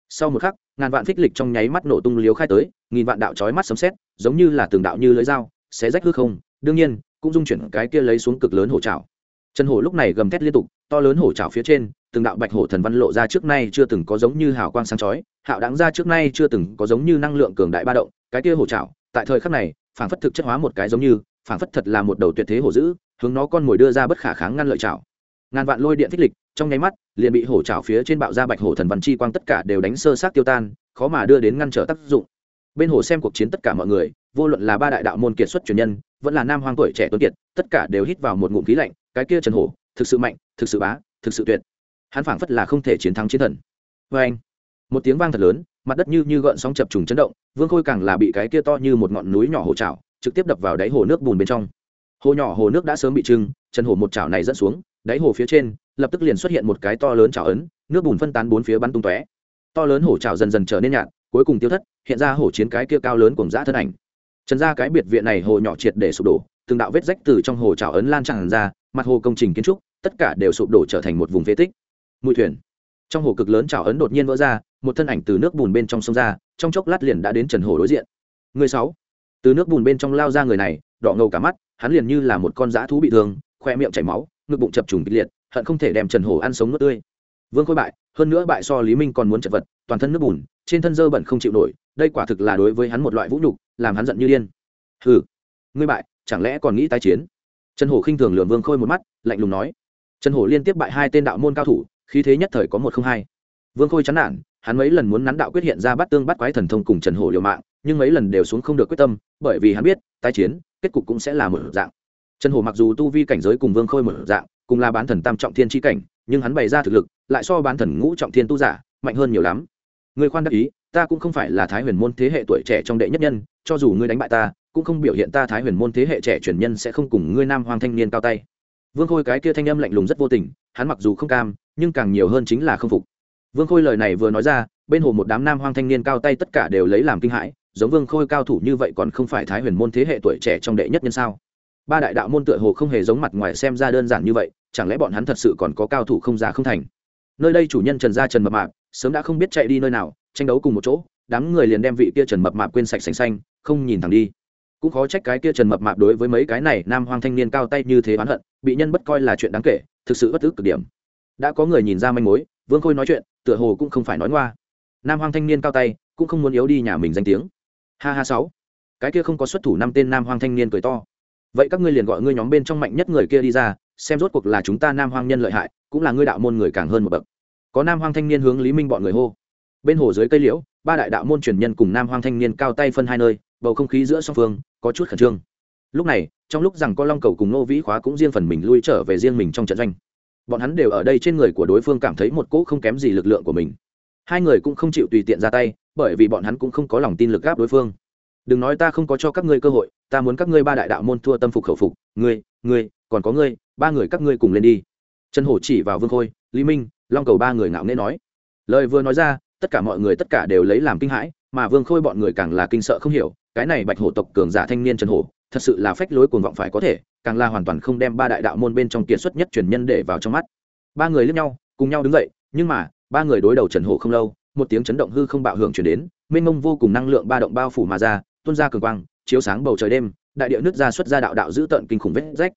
Sau một khắc, ngàn vạn phích lịch trong nháy mắt nổ tung liếu khai tới, nghìn vạn đạo chói mắt sấm sét, giống như là từng đạo như lưỡi dao, xé rách hư không. Đương nhiên cũng dung chuyển cái kia lấy xuống cực lớn hổ trào chân hổ lúc này gầm thét liên tục, to lớn hổ trào phía trên, từng đạo bạch hổ thần văn lộ ra trước nay chưa từng có giống như hào quang sáng chói, hạo đáng ra trước nay chưa từng có giống như năng lượng cường đại ba động, cái kia hổ trào tại thời khắc này, phảng phất thực chất hóa một cái giống như, phảng phất thật là một đầu tuyệt thế hổ dữ, hướng nó con mồi đưa ra bất khả kháng ngăn lợi trào ngàn vạn lôi điện thích lịch, trong nháy mắt, liền bị hổ trào phía trên bạo ra bạch hổ thần văn chi quang tất cả đều đánh sơ sát tiêu tan, khó mà đưa đến ngăn trở tác dụng. Bên hồ xem cuộc chiến tất cả mọi người vô luận là ba đại đạo môn kiệt xuất truyền nhân, vẫn là nam hoang tuổi trẻ tuấn kiệt, tất cả đều hít vào một ngụm khí lạnh, cái kia trần hổ, thực sự mạnh, thực sự bá, thực sự tuyệt. Hắn phảng phất là không thể chiến thắng chiến thần. Vê anh, một tiếng vang thật lớn, mặt đất như như gợn sóng chập trùng chấn động, vương khôi càng là bị cái kia to như một ngọn núi nhỏ hồ trào trực tiếp đập vào đáy hồ nước bùn bên trong. Hồ nhỏ hồ nước đã sớm bị trưng chân hồ một chảo này dẫn xuống, đáy hồ phía trên, lập tức liền xuất hiện một cái to lớn chảo ấn, nước bùn phân tán bốn phía bắn tung tóe. To lớn hổ chảo dần dần trở nên nhạt, cuối cùng tiêu thất, hiện ra hổ chiến cái kia cao lớn cùng dã thân ảnh trần ra cái biệt viện này hồ nhỏ triệt để sụp đổ, từng đạo vết rách từ trong hồ trào ấn lan tràn ra, mặt hồ công trình kiến trúc, tất cả đều sụp đổ trở thành một vùng phế tích. Mũi thuyền. Trong hồ cực lớn trào ấn đột nhiên vỡ ra, một thân ảnh từ nước bùn bên trong sông ra, trong chốc lát liền đã đến trần hồ đối diện. Người sáu. Từ nước bùn bên trong lao ra người này, đỏ ngầu cả mắt, hắn liền như là một con dã thú bị thương, khoe miệng chảy máu, ngực bụng chập trùng kịch liệt, hận không thể đem trần hồ ăn sống nước tươi. Vương khôi bại, hơn nữa bại so lý minh còn muốn chật vật, toàn thân nước bùn trên thân dơ bẩn không chịu nổi, đây quả thực là đối với hắn một loại vũ nhục, làm hắn giận như điên. Hừ, ngươi bại, chẳng lẽ còn nghĩ tái chiến? Trần hổ khinh thường lường vương khôi một mắt, lạnh lùng nói. Trần hổ liên tiếp bại hai tên đạo môn cao thủ, khí thế nhất thời có một không hai. Vương khôi chán nản, hắn mấy lần muốn nắn đạo quyết hiện ra bắt tương bắt quái thần thông cùng trần hổ liều mạng, nhưng mấy lần đều xuống không được quyết tâm, bởi vì hắn biết, tái chiến, kết cục cũng sẽ là một dạng. Trần hổ mặc dù tu vi cảnh giới cùng vương khôi một dạng, cùng là bán thần tam trọng thiên tri cảnh, nhưng hắn bày ra thực lực, lại so bán thần ngũ trọng thiên tu giả, mạnh hơn nhiều lắm người khoan đắc ý, ta cũng không phải là thái huyền môn thế hệ tuổi trẻ trong đệ nhất nhân, cho dù ngươi đánh bại ta, cũng không biểu hiện ta thái huyền môn thế hệ trẻ truyền nhân sẽ không cùng ngươi nam hoàng thanh niên cao tay. Vương khôi cái kia thanh âm lạnh lùng rất vô tình, hắn mặc dù không cam, nhưng càng nhiều hơn chính là không phục. Vương khôi lời này vừa nói ra, bên hồ một đám nam hoang thanh niên cao tay tất cả đều lấy làm kinh hãi, giống vương khôi cao thủ như vậy còn không phải thái huyền môn thế hệ tuổi trẻ trong đệ nhất nhân sao? Ba đại đạo môn tựa hồ không hề giống mặt ngoài xem ra đơn giản như vậy, chẳng lẽ bọn hắn thật sự còn có cao thủ không già không thành? Nơi đây chủ nhân trần gia trần mập mạp sớm đã không biết chạy đi nơi nào, tranh đấu cùng một chỗ, đám người liền đem vị kia trần mập mạp quên sạch sành xanh, không nhìn thẳng đi. Cũng khó trách cái kia trần mập mạp đối với mấy cái này nam hoang thanh niên cao tay như thế oán hận, bị nhân bất coi là chuyện đáng kể, thực sự bất tức cực điểm. Đã có người nhìn ra manh mối, vương khôi nói chuyện, tựa hồ cũng không phải nói ngoa. Nam hoang thanh niên cao tay, cũng không muốn yếu đi nhà mình danh tiếng. Ha ha sáu. Cái kia không có xuất thủ năm tên nam hoang thanh niên cười to. Vậy các ngươi liền gọi ngươi nhóm bên trong mạnh nhất người kia đi ra, xem rốt cuộc là chúng ta nam hoang nhân lợi hại, cũng là ngươi đạo môn người càng hơn một bậc có nam hoang thanh niên hướng lý minh bọn người hô. Bên hồ dưới cây liễu, ba đại đạo môn truyền nhân cùng nam hoang thanh niên cao tay phân hai nơi, bầu không khí giữa song phương có chút khẩn trương. Lúc này, trong lúc rằng có long cầu cùng nô vĩ khóa cũng riêng phần mình lui trở về riêng mình trong trận doanh. Bọn hắn đều ở đây trên người của đối phương cảm thấy một cỗ không kém gì lực lượng của mình. Hai người cũng không chịu tùy tiện ra tay, bởi vì bọn hắn cũng không có lòng tin lực gáp đối phương. Đừng nói ta không có cho các ngươi cơ hội, ta muốn các ngươi ba đại đạo môn thua tâm phục khẩu phục. Ngươi ngươi, còn có ngươi, ba người các ngươi cùng lên đi. Trần hổ chỉ vào vương khôi, lý minh long cầu ba người ngạo nghễ nói. Lời vừa nói ra, tất cả mọi người tất cả đều lấy làm kinh hãi, mà vương khôi bọn người càng là kinh sợ không hiểu, cái này bạch hổ tộc cường giả thanh niên trần hổ, thật sự là phách lối cuồng vọng phải có thể, càng là hoàn toàn không đem ba đại đạo môn bên trong kiệt xuất nhất truyền nhân để vào trong mắt. Ba người lướt nhau, cùng nhau đứng dậy, nhưng mà, ba người đối đầu trần hổ không lâu, một tiếng chấn động hư không bạo hưởng chuyển đến, mênh mông vô cùng năng lượng ba động bao phủ mà ra, tuôn ra cường quang, chiếu sáng bầu trời đêm, đại địa nước ra xuất ra đạo đạo giữ tận kinh khủng vết rách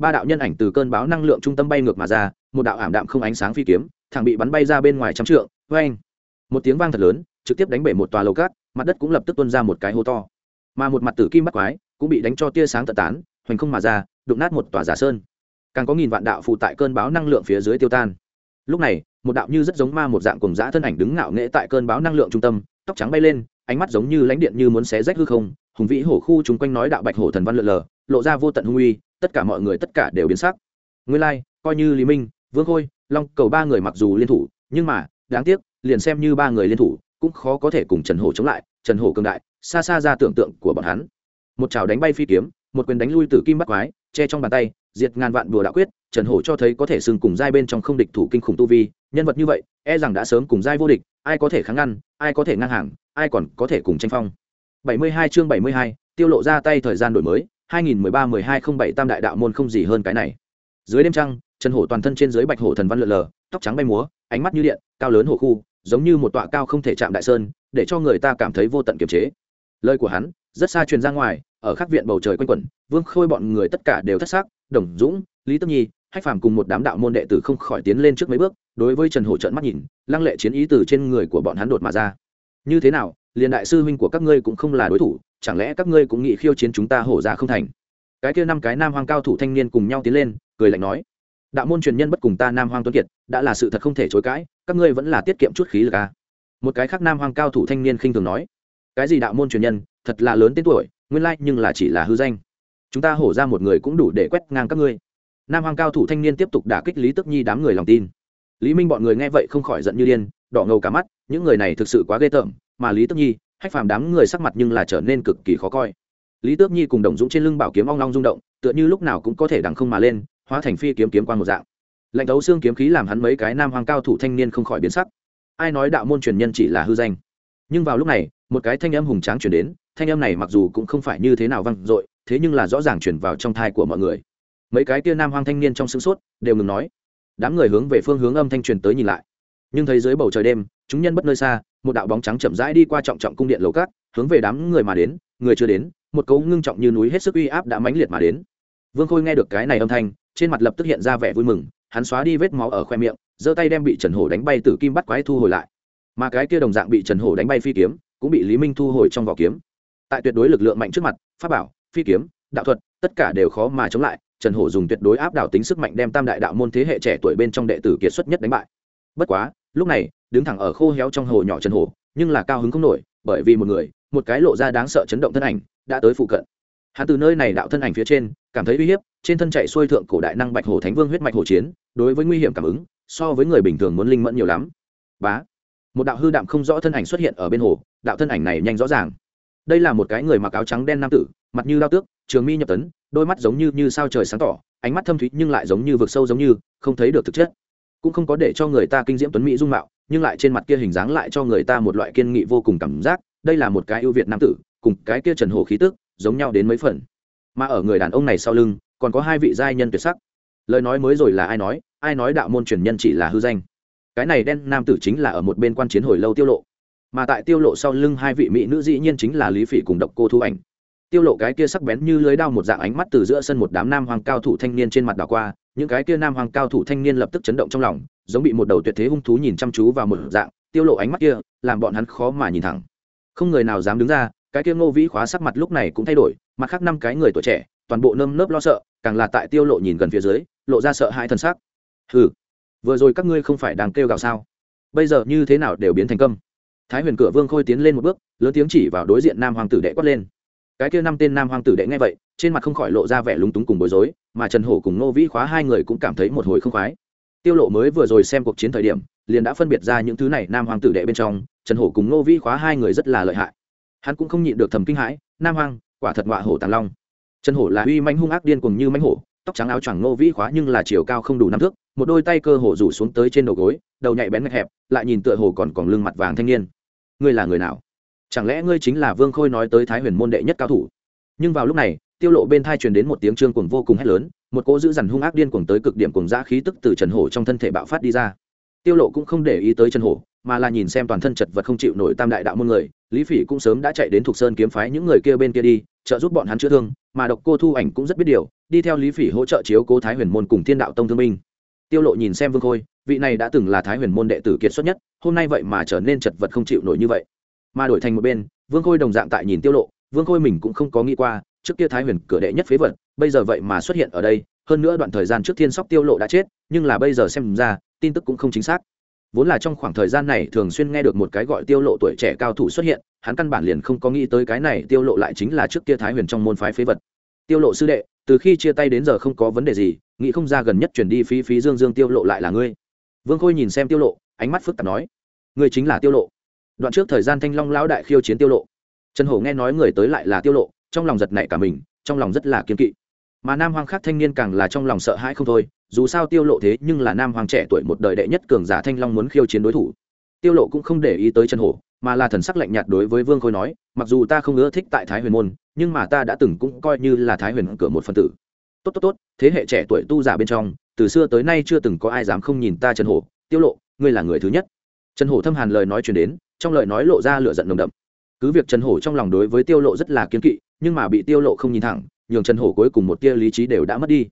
ba đạo nhân ảnh từ cơn báo năng lượng trung tâm bay ngược mà ra, một đạo ảm đạm không ánh sáng phi kiếm, thẳng bị bắn bay ra bên ngoài trăm trượng vê anh một tiếng vang thật lớn, trực tiếp đánh bể một tòa lầu cát, mặt đất cũng lập tức tuôn ra một cái hố to. Mà một mặt tử kim bắt quái cũng bị đánh cho tia sáng tận tán, hoành không mà ra, đụng nát một tòa giả sơn. Càng có nghìn vạn đạo phụ tại cơn báo năng lượng phía dưới tiêu tan. Lúc này, một đạo như rất giống ma một dạng cùng dã thân ảnh đứng ngạo nghễ tại cơn báo năng lượng trung tâm, tóc trắng bay lên, ánh mắt giống như lãnh điện như muốn xé rách hư không, hùng vĩ hổ khu chung quanh nói đạo bạch hổ thần văn lượn lờ, lộ ra vô tận hung uy tất cả mọi người tất cả đều biến sắc. Nguyên lai coi như lý minh vương khôi long cầu ba người mặc dù liên thủ nhưng mà đáng tiếc liền xem như ba người liên thủ cũng khó có thể cùng trần hổ chống lại trần hổ cường đại xa xa ra tưởng tượng của bọn hắn. Một chảo đánh bay phi kiếm một quyền đánh lui từ kim bắt quái che trong bàn tay diệt ngàn vạn bùa đạo quyết trần hổ cho thấy có thể sừng cùng giai bên trong không địch thủ kinh khủng tu vi nhân vật như vậy e rằng đã sớm cùng giai vô địch ai có thể kháng ngăn ai có thể ngang hàng ai còn có thể cùng tranh phong. 72 chương 72, tiêu lộ ra tay thời gian đổi mới 2013-1207 tam đại đạo môn không gì hơn cái này. Dưới đêm trăng, chân hổ toàn thân trên dưới bạch hổ thần văn lượn lờ, tóc trắng bay múa, ánh mắt như điện, cao lớn hổ khu, giống như một tọa cao không thể chạm đại sơn, để cho người ta cảm thấy vô tận kiềm chế. Lời của hắn, rất xa truyền ra ngoài, ở khắc viện bầu trời quanh quẩn, vương khôi bọn người tất cả đều thất xác đồng dũng, lý tức nhi, hách phàm cùng một đám đạo môn đệ tử không khỏi tiến lên trước mấy bước, đối với trần hổ trợn mắt nhìn, lăng lệ chiến ý từ trên người của bọn hắn đột mà ra. Như thế nào liền đại sư huynh của các ngươi cũng không là đối thủ chẳng lẽ các ngươi cũng nghĩ khiêu chiến chúng ta hổ ra không thành? Cái kia năm cái nam hoang cao thủ thanh niên cùng nhau tiến lên, cười lạnh nói, đạo môn truyền nhân bất cùng ta nam hoang tuấn kiệt, đã là sự thật không thể chối cãi, các ngươi vẫn là tiết kiệm chút khí lực à. một cái khác nam hoang cao thủ thanh niên khinh thường nói, cái gì đạo môn truyền nhân, thật là lớn tên tuổi, nguyên lai nhưng là chỉ là hư danh. Chúng ta hổ ra một người cũng đủ để quét ngang các ngươi. Nam hoang cao thủ thanh niên tiếp tục đả kích lý tức nhi đám người lòng tin. Lý minh bọn người nghe vậy không khỏi giận như điên, đỏ ngầu cả mắt, những người này thực sự quá ghê tởm, mà lý tức nhi hách phàm đám người sắc mặt nhưng là trở nên cực kỳ khó coi. Lý tước nhi cùng đồng dũng trên lưng bảo kiếm ong long rung động, tựa như lúc nào cũng có thể đằng không mà lên, hóa thành phi kiếm kiếm quan một dạng. Lạnh đấu xương kiếm khí làm hắn mấy cái nam hoàng cao thủ thanh niên không khỏi biến sắc. Ai nói đạo môn truyền nhân chỉ là hư danh? Nhưng vào lúc này, một cái thanh âm hùng tráng chuyển đến, thanh âm này mặc dù cũng không phải như thế nào vang dội, thế nhưng là rõ ràng chuyển vào trong thai của mọi người. Mấy cái tia nam hoang thanh niên trong sưng sốt, đều ngừng nói. Đám người hướng về phương hướng âm thanh truyền tới nhìn lại. Nhưng thấy dưới bầu trời đêm, chúng nhân bất nơi xa một đạo bóng trắng chậm rãi đi qua trọng trọng cung điện lầu cát hướng về đám người mà đến, người chưa đến, một cấu ngưng trọng như núi hết sức uy áp đã mãnh liệt mà đến. Vương khôi nghe được cái này âm thanh, trên mặt lập tức hiện ra vẻ vui mừng, hắn xóa đi vết máu ở khoe miệng, giơ tay đem bị trần hổ đánh bay từ kim bắt quái thu hồi lại. Mà cái kia đồng dạng bị trần hổ đánh bay phi kiếm, cũng bị lý minh thu hồi trong vỏ kiếm. Tại tuyệt đối lực lượng mạnh trước mặt, pháp bảo, phi kiếm, đạo thuật, tất cả đều khó mà chống lại, trần hổ dùng tuyệt đối áp đảo tính sức mạnh đem tam đại đạo môn thế hệ trẻ tuổi bên trong đệ tử kiệt xuất nhất đánh bại. Bất quá, lúc này đứng thẳng ở khô héo trong hồ nhỏ trần hồ, nhưng là cao hứng không nổi bởi vì một người một cái lộ ra đáng sợ chấn động thân ảnh đã tới phụ cận. Hắn từ nơi này đạo thân ảnh phía trên cảm thấy uy hiếp trên thân chạy xuôi thượng cổ đại năng bạch hồ thánh vương huyết mạch hồ chiến đối với nguy hiểm cảm ứng so với người bình thường muốn linh mẫn nhiều lắm. Bá! Một đạo hư đạm không rõ thân ảnh xuất hiện ở bên hồ đạo thân ảnh này nhanh rõ ràng. Đây là một cái người mặc áo trắng đen nam tử mặt như lao tước trường mi nhập tấn đôi mắt giống như như sao trời sáng tỏ ánh mắt thâm thúy nhưng lại giống như vực sâu giống như không thấy được thực chất. Cũng không có để cho người ta kinh diễm tuấn mỹ dung mạo nhưng lại trên mặt kia hình dáng lại cho người ta một loại kiên nghị vô cùng cảm giác, đây là một cái ưu việt nam tử, cùng cái kia trần hồ khí tức, giống nhau đến mấy phần. Mà ở người đàn ông này sau lưng, còn có hai vị giai nhân tuyệt sắc. Lời nói mới rồi là ai nói ai nói đạo môn truyền nhân chỉ là hư danh. Cái này đen nam tử chính là ở một bên quan chiến hồi lâu tiêu lộ. Mà tại tiêu lộ sau lưng hai vị mỹ nữ dĩ nhiên chính là lý phỉ cùng độc cô thu ảnh. Tiêu lộ cái kia sắc bén như lưới đao một dạng ánh mắt từ giữa sân một đám nam hoàng cao thủ thanh niên trên mặt đảo qua, những cái kia nam hoàng cao thủ thanh niên lập tức chấn động trong lòng giống bị một đầu tuyệt thế hung thú nhìn chăm chú vào một dạng, tiêu lộ ánh mắt kia, làm bọn hắn khó mà nhìn thẳng. Không người nào dám đứng ra, cái kia ngô vĩ khóa sắc mặt lúc này cũng thay đổi, mặt khác năm cái người tuổi trẻ, toàn bộ nơm nớp lo sợ, càng là tại tiêu lộ nhìn gần phía dưới, lộ ra sợ hãi thần sắc. Hừ, vừa rồi các ngươi không phải đang kêu gào sao? Bây giờ như thế nào đều biến thành câm. Thái huyền cửa vương khôi tiến lên một bước, lớn tiếng chỉ vào đối diện nam hoàng tử đệ quát lên. Cái kia năm tên nam hoàng tử đệ nghe vậy, trên mặt không khỏi lộ ra vẻ lúng túng cùng bối rối, mà trần hổ cùng nô vĩ khóa hai người cũng cảm thấy một hồi không khoái tiêu lộ mới vừa rồi xem cuộc chiến thời điểm, liền đã phân biệt ra những thứ này nam hoàng tử đệ bên trong, trần hổ cùng Ngô vĩ khóa hai người rất là lợi hại. Hắn cũng không nhịn được thầm kinh hãi, nam hoàng quả thật ngọa hổ tàng long. Trần hổ là uy manh hung ác điên cuồng như manh hổ, tóc trắng áo choàng Ngô vĩ khóa nhưng là chiều cao không đủ năm thước, một đôi tay cơ hổ rủ xuống tới trên đầu gối, đầu nhạy bén ngạch hẹp, lại nhìn tựa hồ còn còn lưng mặt vàng thanh niên. Ngươi là người nào? Chẳng lẽ ngươi chính là vương khôi nói tới thái huyền môn đệ nhất cao thủ? Nhưng vào lúc này tiêu lộ bên thai truyền đến một tiếng trương cuồng vô cùng hét lớn, một cỗ giữ dằn hung ác điên cuồng tới cực điểm cuồng dã khí tức từ trần hổ trong thân thể bạo phát đi ra. Tiêu lộ cũng không để ý tới trần hổ, mà là nhìn xem toàn thân chật vật không chịu nổi tam đại đạo môn người, lý phỉ cũng sớm đã chạy đến thuộc sơn kiếm phái những người kia bên kia đi, trợ giúp bọn hắn chữa thương, mà độc cô thu ảnh cũng rất biết điều, đi theo lý phỉ hỗ trợ chiếu cố thái huyền môn cùng thiên đạo tông thương minh tiêu lộ nhìn xem vương khôi, vị này đã từng là thái huyền môn đệ tử kiệt xuất nhất, hôm nay vậy mà trở nên chật vật không chịu nổi như vậy. Mà đổi thành một bên, vương khôi đồng dạng tại nhìn tiêu lộ, vương khôi mình cũng không có nghĩ qua trước kia thái huyền cửa đệ nhất phế vật, bây giờ vậy mà xuất hiện ở đây, hơn nữa đoạn thời gian trước thiên sóc tiêu lộ đã chết, nhưng là bây giờ xem ra, tin tức cũng không chính xác. Vốn là trong khoảng thời gian này thường xuyên nghe được một cái gọi tiêu lộ tuổi trẻ cao thủ xuất hiện, hắn căn bản liền không có nghĩ tới cái này tiêu lộ lại chính là trước kia thái huyền trong môn phái phế vật. Tiêu lộ sư đệ, từ khi chia tay đến giờ không có vấn đề gì, nghĩ không ra gần nhất chuyển đi phí phí dương dương tiêu lộ lại là ngươi. Vương khôi nhìn xem tiêu lộ, ánh mắt phức tạp nói, ngươi chính là tiêu lộ. Đoạn trước thời gian thanh long lão đại khiêu chiến tiêu lộ. Trần hổ nghe nói người tới lại là tiêu lộ trong lòng giật nảy cả mình, trong lòng rất là kiên kỵ. Mà nam hoàng khác thanh niên càng là trong lòng sợ hãi không thôi, dù sao tiêu lộ thế nhưng là nam hoàng trẻ tuổi một đời đệ nhất cường giả thanh long muốn khiêu chiến đối thủ. Tiêu lộ cũng không để ý tới trần hổ, mà là thần sắc lạnh nhạt đối với vương khôi nói, mặc dù ta không ưa thích tại thái huyền môn, nhưng mà ta đã từng cũng coi như là thái huyền cửa một phần tử. Tốt tốt tốt, thế hệ trẻ tuổi tu giả bên trong, từ xưa tới nay chưa từng có ai dám không nhìn ta trần hổ. Tiêu lộ, ngươi là người thứ nhất. Trần hổ thâm hàn lời nói truyền đến, trong lời nói lộ ra lửa giận nồng đậm. Cứ việc trần hổ trong lòng đối với tiêu lộ rất là kiên kỵ nhưng mà bị tiêu lộ không nhìn thẳng, nhường trần hổ cuối cùng một tia lý trí đều đã mất đi.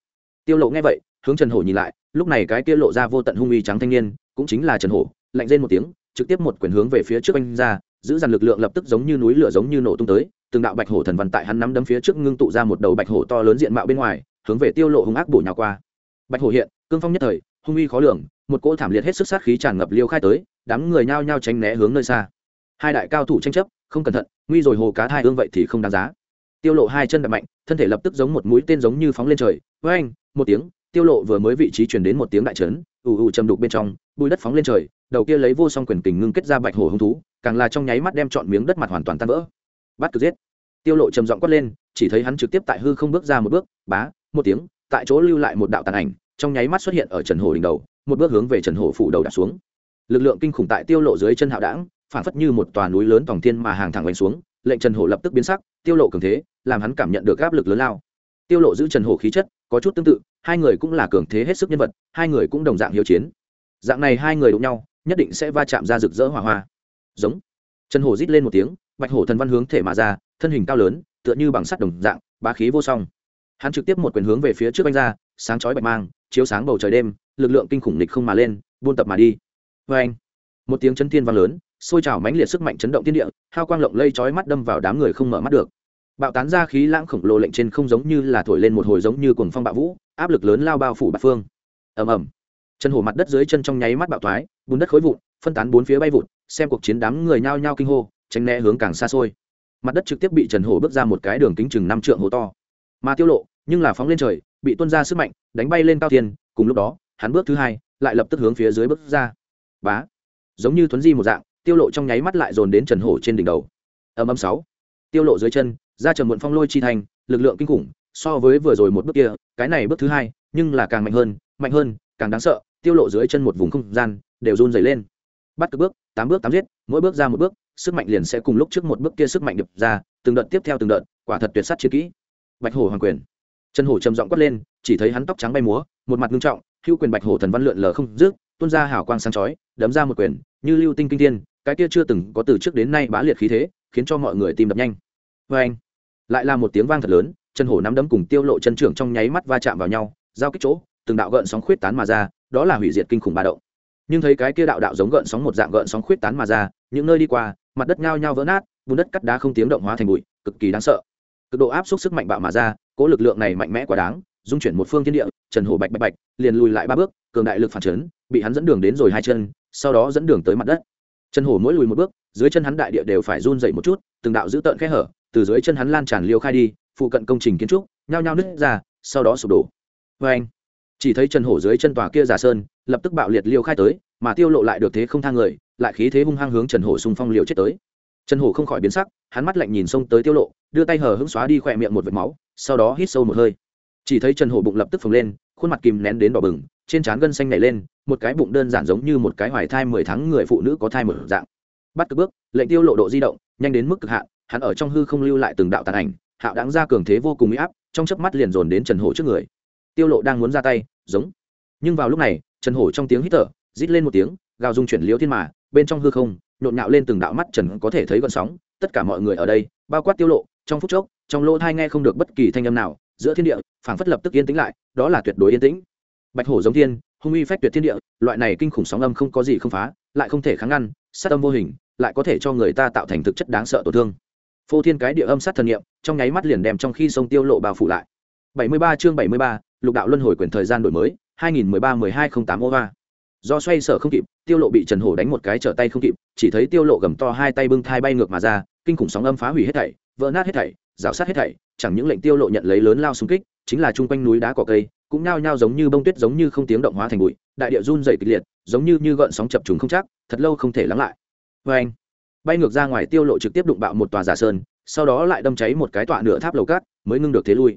Tiêu lộ nghe vậy, hướng trần hổ nhìn lại, lúc này cái kia lộ ra vô tận hung uy trắng thanh niên, cũng chính là trần hổ, lạnh rên một tiếng, trực tiếp một quyền hướng về phía trước anh ra, giữ dàn lực lượng lập tức giống như núi lửa giống như nổ tung tới, từng đạo bạch hổ thần văn tại hắn nắm đấm phía trước ngưng tụ ra một đầu bạch hổ to lớn diện mạo bên ngoài, hướng về tiêu lộ hung ác bổ nhào qua. Bạch hổ hiện, cương phong nhất thời, hung uy khó lường, một cỗ thảm liệt hết sức sát khí tràn ngập liêu khai tới, đám người nhao nhao tránh né hướng nơi xa. Hai đại cao thủ tranh chấp, không cẩn thận, nguy rồi hồ cá thai hương vậy thì không đáng giá tiêu lộ hai chân đập mạnh, thân thể lập tức giống một mũi tên giống như phóng lên trời. Với anh một tiếng, tiêu lộ vừa mới vị trí chuyển đến một tiếng đại chấn, ù ù chầm đục bên trong bùi đất phóng lên trời, đầu kia lấy vô song quyền kình ngưng kết ra bạch hổ hung thú, càng là trong nháy mắt đem chọn miếng đất mặt hoàn toàn tan vỡ. Bắt cực giết. Tiêu lộ trầm giọng quát lên, chỉ thấy hắn trực tiếp tại hư không bước ra một bước, bá, một tiếng, tại chỗ lưu lại một đạo tàn ảnh, trong nháy mắt xuất hiện ở trần hổ đỉnh đầu, một bước hướng về trần hổ phủ đầu đặt xuống. Lực lượng kinh khủng tại tiêu lộ dưới chân hạo đảng, phản phất như một tòa núi lớn tòng thiên mà hàng thẳng đánh xuống lệnh trần hổ lập tức biến sắc, tiêu lộ cường thế, làm hắn cảm nhận được áp lực lớn lao. Tiêu lộ giữ trần hổ khí chất, có chút tương tự, hai người cũng là cường thế hết sức nhân vật, hai người cũng đồng dạng hiếu chiến. Dạng này hai người đụng nhau, nhất định sẽ va chạm ra rực rỡ hỏa hoa. Giống. Trần hổ rít lên một tiếng, bạch hổ thần văn hướng thể mà ra, thân hình cao lớn, tựa như bằng sắt đồng dạng, bá khí vô song. Hắn trực tiếp một quyền hướng về phía trước anh ra, sáng chói bạch mang, chiếu sáng bầu trời đêm, lực lượng kinh khủng địch không mà lên, buôn tập mà đi. Vê anh một tiếng chân thiên vang lớn xôi trào mãnh liệt sức mạnh chấn động thiên địa, hao quang lộng lây chói mắt đâm vào đám người không mở mắt được. Bạo tán ra khí lãng khổng lồ lệnh trên không giống như là thổi lên một hồi giống như cuồng phong bạo vũ, áp lực lớn lao bao phủ bát phương. Ầm ầm. Chân hổ mặt đất dưới chân trong nháy mắt bạo thoái, bùn đất khối vụn, phân tán bốn phía bay vụn xem cuộc chiến đám người nhao nhao kinh hô, tránh né hướng càng xa xôi. Mặt đất trực tiếp bị trần hổ bước ra một cái đường kính chừng năm trượng hố to. Mà tiêu lộ, nhưng là phóng lên trời, bị tuôn ra sức mạnh, đánh bay lên cao thiên. cùng lúc đó, hắn bước thứ hai, lại lập tức hướng phía dưới bước ra. Bá. Giống như thuấn di một dạng tiêu lộ trong nháy mắt lại dồn đến trần hổ trên đỉnh đầu. Âm âm sáu. Tiêu lộ dưới chân, ra trần muộn phong lôi chi thành, lực lượng kinh khủng, so với vừa rồi một bước kia, cái này bước thứ hai, nhưng là càng mạnh hơn mạnh hơn, càng đáng sợ, tiêu lộ dưới chân một vùng không gian, đều run rẩy lên. Bắt cực bước, tám bước tám giết, mỗi bước ra một bước, sức mạnh liền sẽ cùng lúc trước một bước kia sức mạnh đập ra, từng đợt tiếp theo từng đợt, quả thật tuyệt sát chiến kỹ. Bạch hổ hoàng quyền. Trần hổ trầm giọng quát lên, chỉ thấy hắn tóc trắng bay múa, một mặt ngưng trọng, hữu quyền bạch hổ thần văn lượn lờ không dứt, tuôn ra hào quang sáng chói, đấm ra một quyền, như lưu tinh kinh thiên cái kia chưa từng có từ trước đến nay bá liệt khí thế, khiến cho mọi người tim đập nhanh. Vê anh, lại là một tiếng vang thật lớn, chân hổ nắm đấm cùng tiêu lộ chân trưởng trong nháy mắt va chạm vào nhau, giao kích chỗ, từng đạo gợn sóng khuyết tán mà ra, đó là hủy diệt kinh khủng ba động. Nhưng thấy cái kia đạo đạo giống gợn sóng một dạng gợn sóng khuyết tán mà ra, những nơi đi qua, mặt đất nhao nhao vỡ nát, bùn đất cắt đá không tiếng động hóa thành bụi, cực kỳ đáng sợ. Cực độ áp suất sức mạnh bạo mà ra, cố lực lượng này mạnh mẽ quá đáng, dung chuyển một phương thiên địa, trần hổ bạch bạch bạch, liền lùi lại ba bước, cường đại lực phản chấn, bị hắn dẫn đường đến rồi hai chân, sau đó dẫn đường tới mặt đất. Chân hổ mỗi lùi một bước, dưới chân hắn đại địa đều phải run dậy một chút, từng đạo giữ tợn khe hở, từ dưới chân hắn lan tràn liêu khai đi, phụ cận công trình kiến trúc, nhao nhao nứt ra, sau đó sụp đổ. Vê anh, chỉ thấy chân hổ dưới chân tòa kia giả sơn, lập tức bạo liệt liêu khai tới, mà tiêu lộ lại được thế không thang người, lại khí thế hung hăng hướng trần hổ xung phong liều chết tới. Trần hổ không khỏi biến sắc, hắn mắt lạnh nhìn xông tới tiêu lộ, đưa tay hờ hững xóa đi khỏe miệng một vệt máu, sau đó hít sâu một hơi. Chỉ thấy trần hổ bụng lập tức phồng lên khuôn mặt kìm nén đến đỏ bừng, trên trán gân xanh nảy lên, một cái bụng đơn giản giống như một cái hoài thai mười tháng người phụ nữ có thai một dạng. Bắt cực bước, lệnh tiêu lộ độ di động, nhanh đến mức cực hạn, hắn ở trong hư không lưu lại từng đạo tàn ảnh, hạo đáng ra cường thế vô cùng uy áp, trong chớp mắt liền dồn đến trần hổ trước người. Tiêu lộ đang muốn ra tay, giống. Nhưng vào lúc này, trần hổ trong tiếng hít thở, rít lên một tiếng, gào dung chuyển liếu thiên mà, bên trong hư không, nhộn nhạo lên từng đạo mắt trần có thể thấy gọn sóng, tất cả mọi người ở đây, bao quát tiêu lộ, trong phút chốc, trong lỗ thai nghe không được bất kỳ thanh âm nào, giữa thiên địa, phảng phất lập tức yên tĩnh lại đó là tuyệt đối yên tĩnh. Bạch hổ giống thiên hung uy phách tuyệt thiên địa loại này kinh khủng sóng âm không có gì không phá lại không thể kháng ngăn sát âm vô hình lại có thể cho người ta tạo thành thực chất đáng sợ tổn thương. Phô thiên cái địa âm sát thần niệm trong nháy mắt liền đem trong khi sông tiêu lộ bao phủ lại. 73 chương 73, lục đạo luân hồi quyền thời gian đổi mới 2013-1208 ova do xoay sở không kịp tiêu lộ bị trần hổ đánh một cái trở tay không kịp chỉ thấy tiêu lộ gầm to hai tay bưng thai bay ngược mà ra kinh khủng sóng âm phá hủy hết thảy vỡ nát hết thảy rào sát hết thảy chẳng những lệnh tiêu lộ nhận lấy lớn lao xung kích chính là chung quanh núi đá cỏ cây, cũng nhao nhao giống như bông tuyết giống như không tiếng động hóa thành bụi, đại địa run dày kịch liệt, giống như như gợn sóng chập trùng không chắc, thật lâu không thể lắng lại. Vê anh, bay ngược ra ngoài tiêu lộ trực tiếp đụng bạo một tòa giả sơn, sau đó lại đâm cháy một cái tọa nửa tháp lầu cát, mới ngưng được thế lui.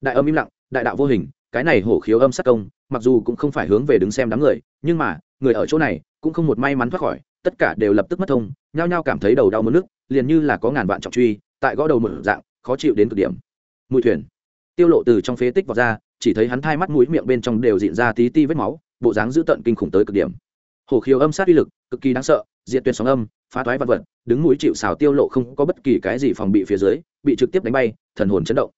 Đại âm im lặng, đại đạo vô hình, cái này hổ khiếu âm sát công, mặc dù cũng không phải hướng về đứng xem đám người, nhưng mà, người ở chỗ này, cũng không một may mắn thoát khỏi, tất cả đều lập tức mất thông, nhao nhao cảm thấy đầu đau mất nước, liền như là có ngàn vạn trọng truy, tại gõ đầu một dạng, khó chịu đến cực điểm. Mùi thuyền tiêu lộ từ trong phế tích vào ra, chỉ thấy hắn thai mắt mũi miệng bên trong đều diện ra tí ti vết máu, bộ dáng dữ tợn kinh khủng tới cực điểm. Hổ khiếu âm sát uy lực, cực kỳ đáng sợ diện tuyệt sóng âm, phá toái vật vật, đứng mũi chịu xào tiêu lộ không có bất kỳ cái gì phòng bị phía dưới, bị trực tiếp đánh bay, thần hồn chấn động.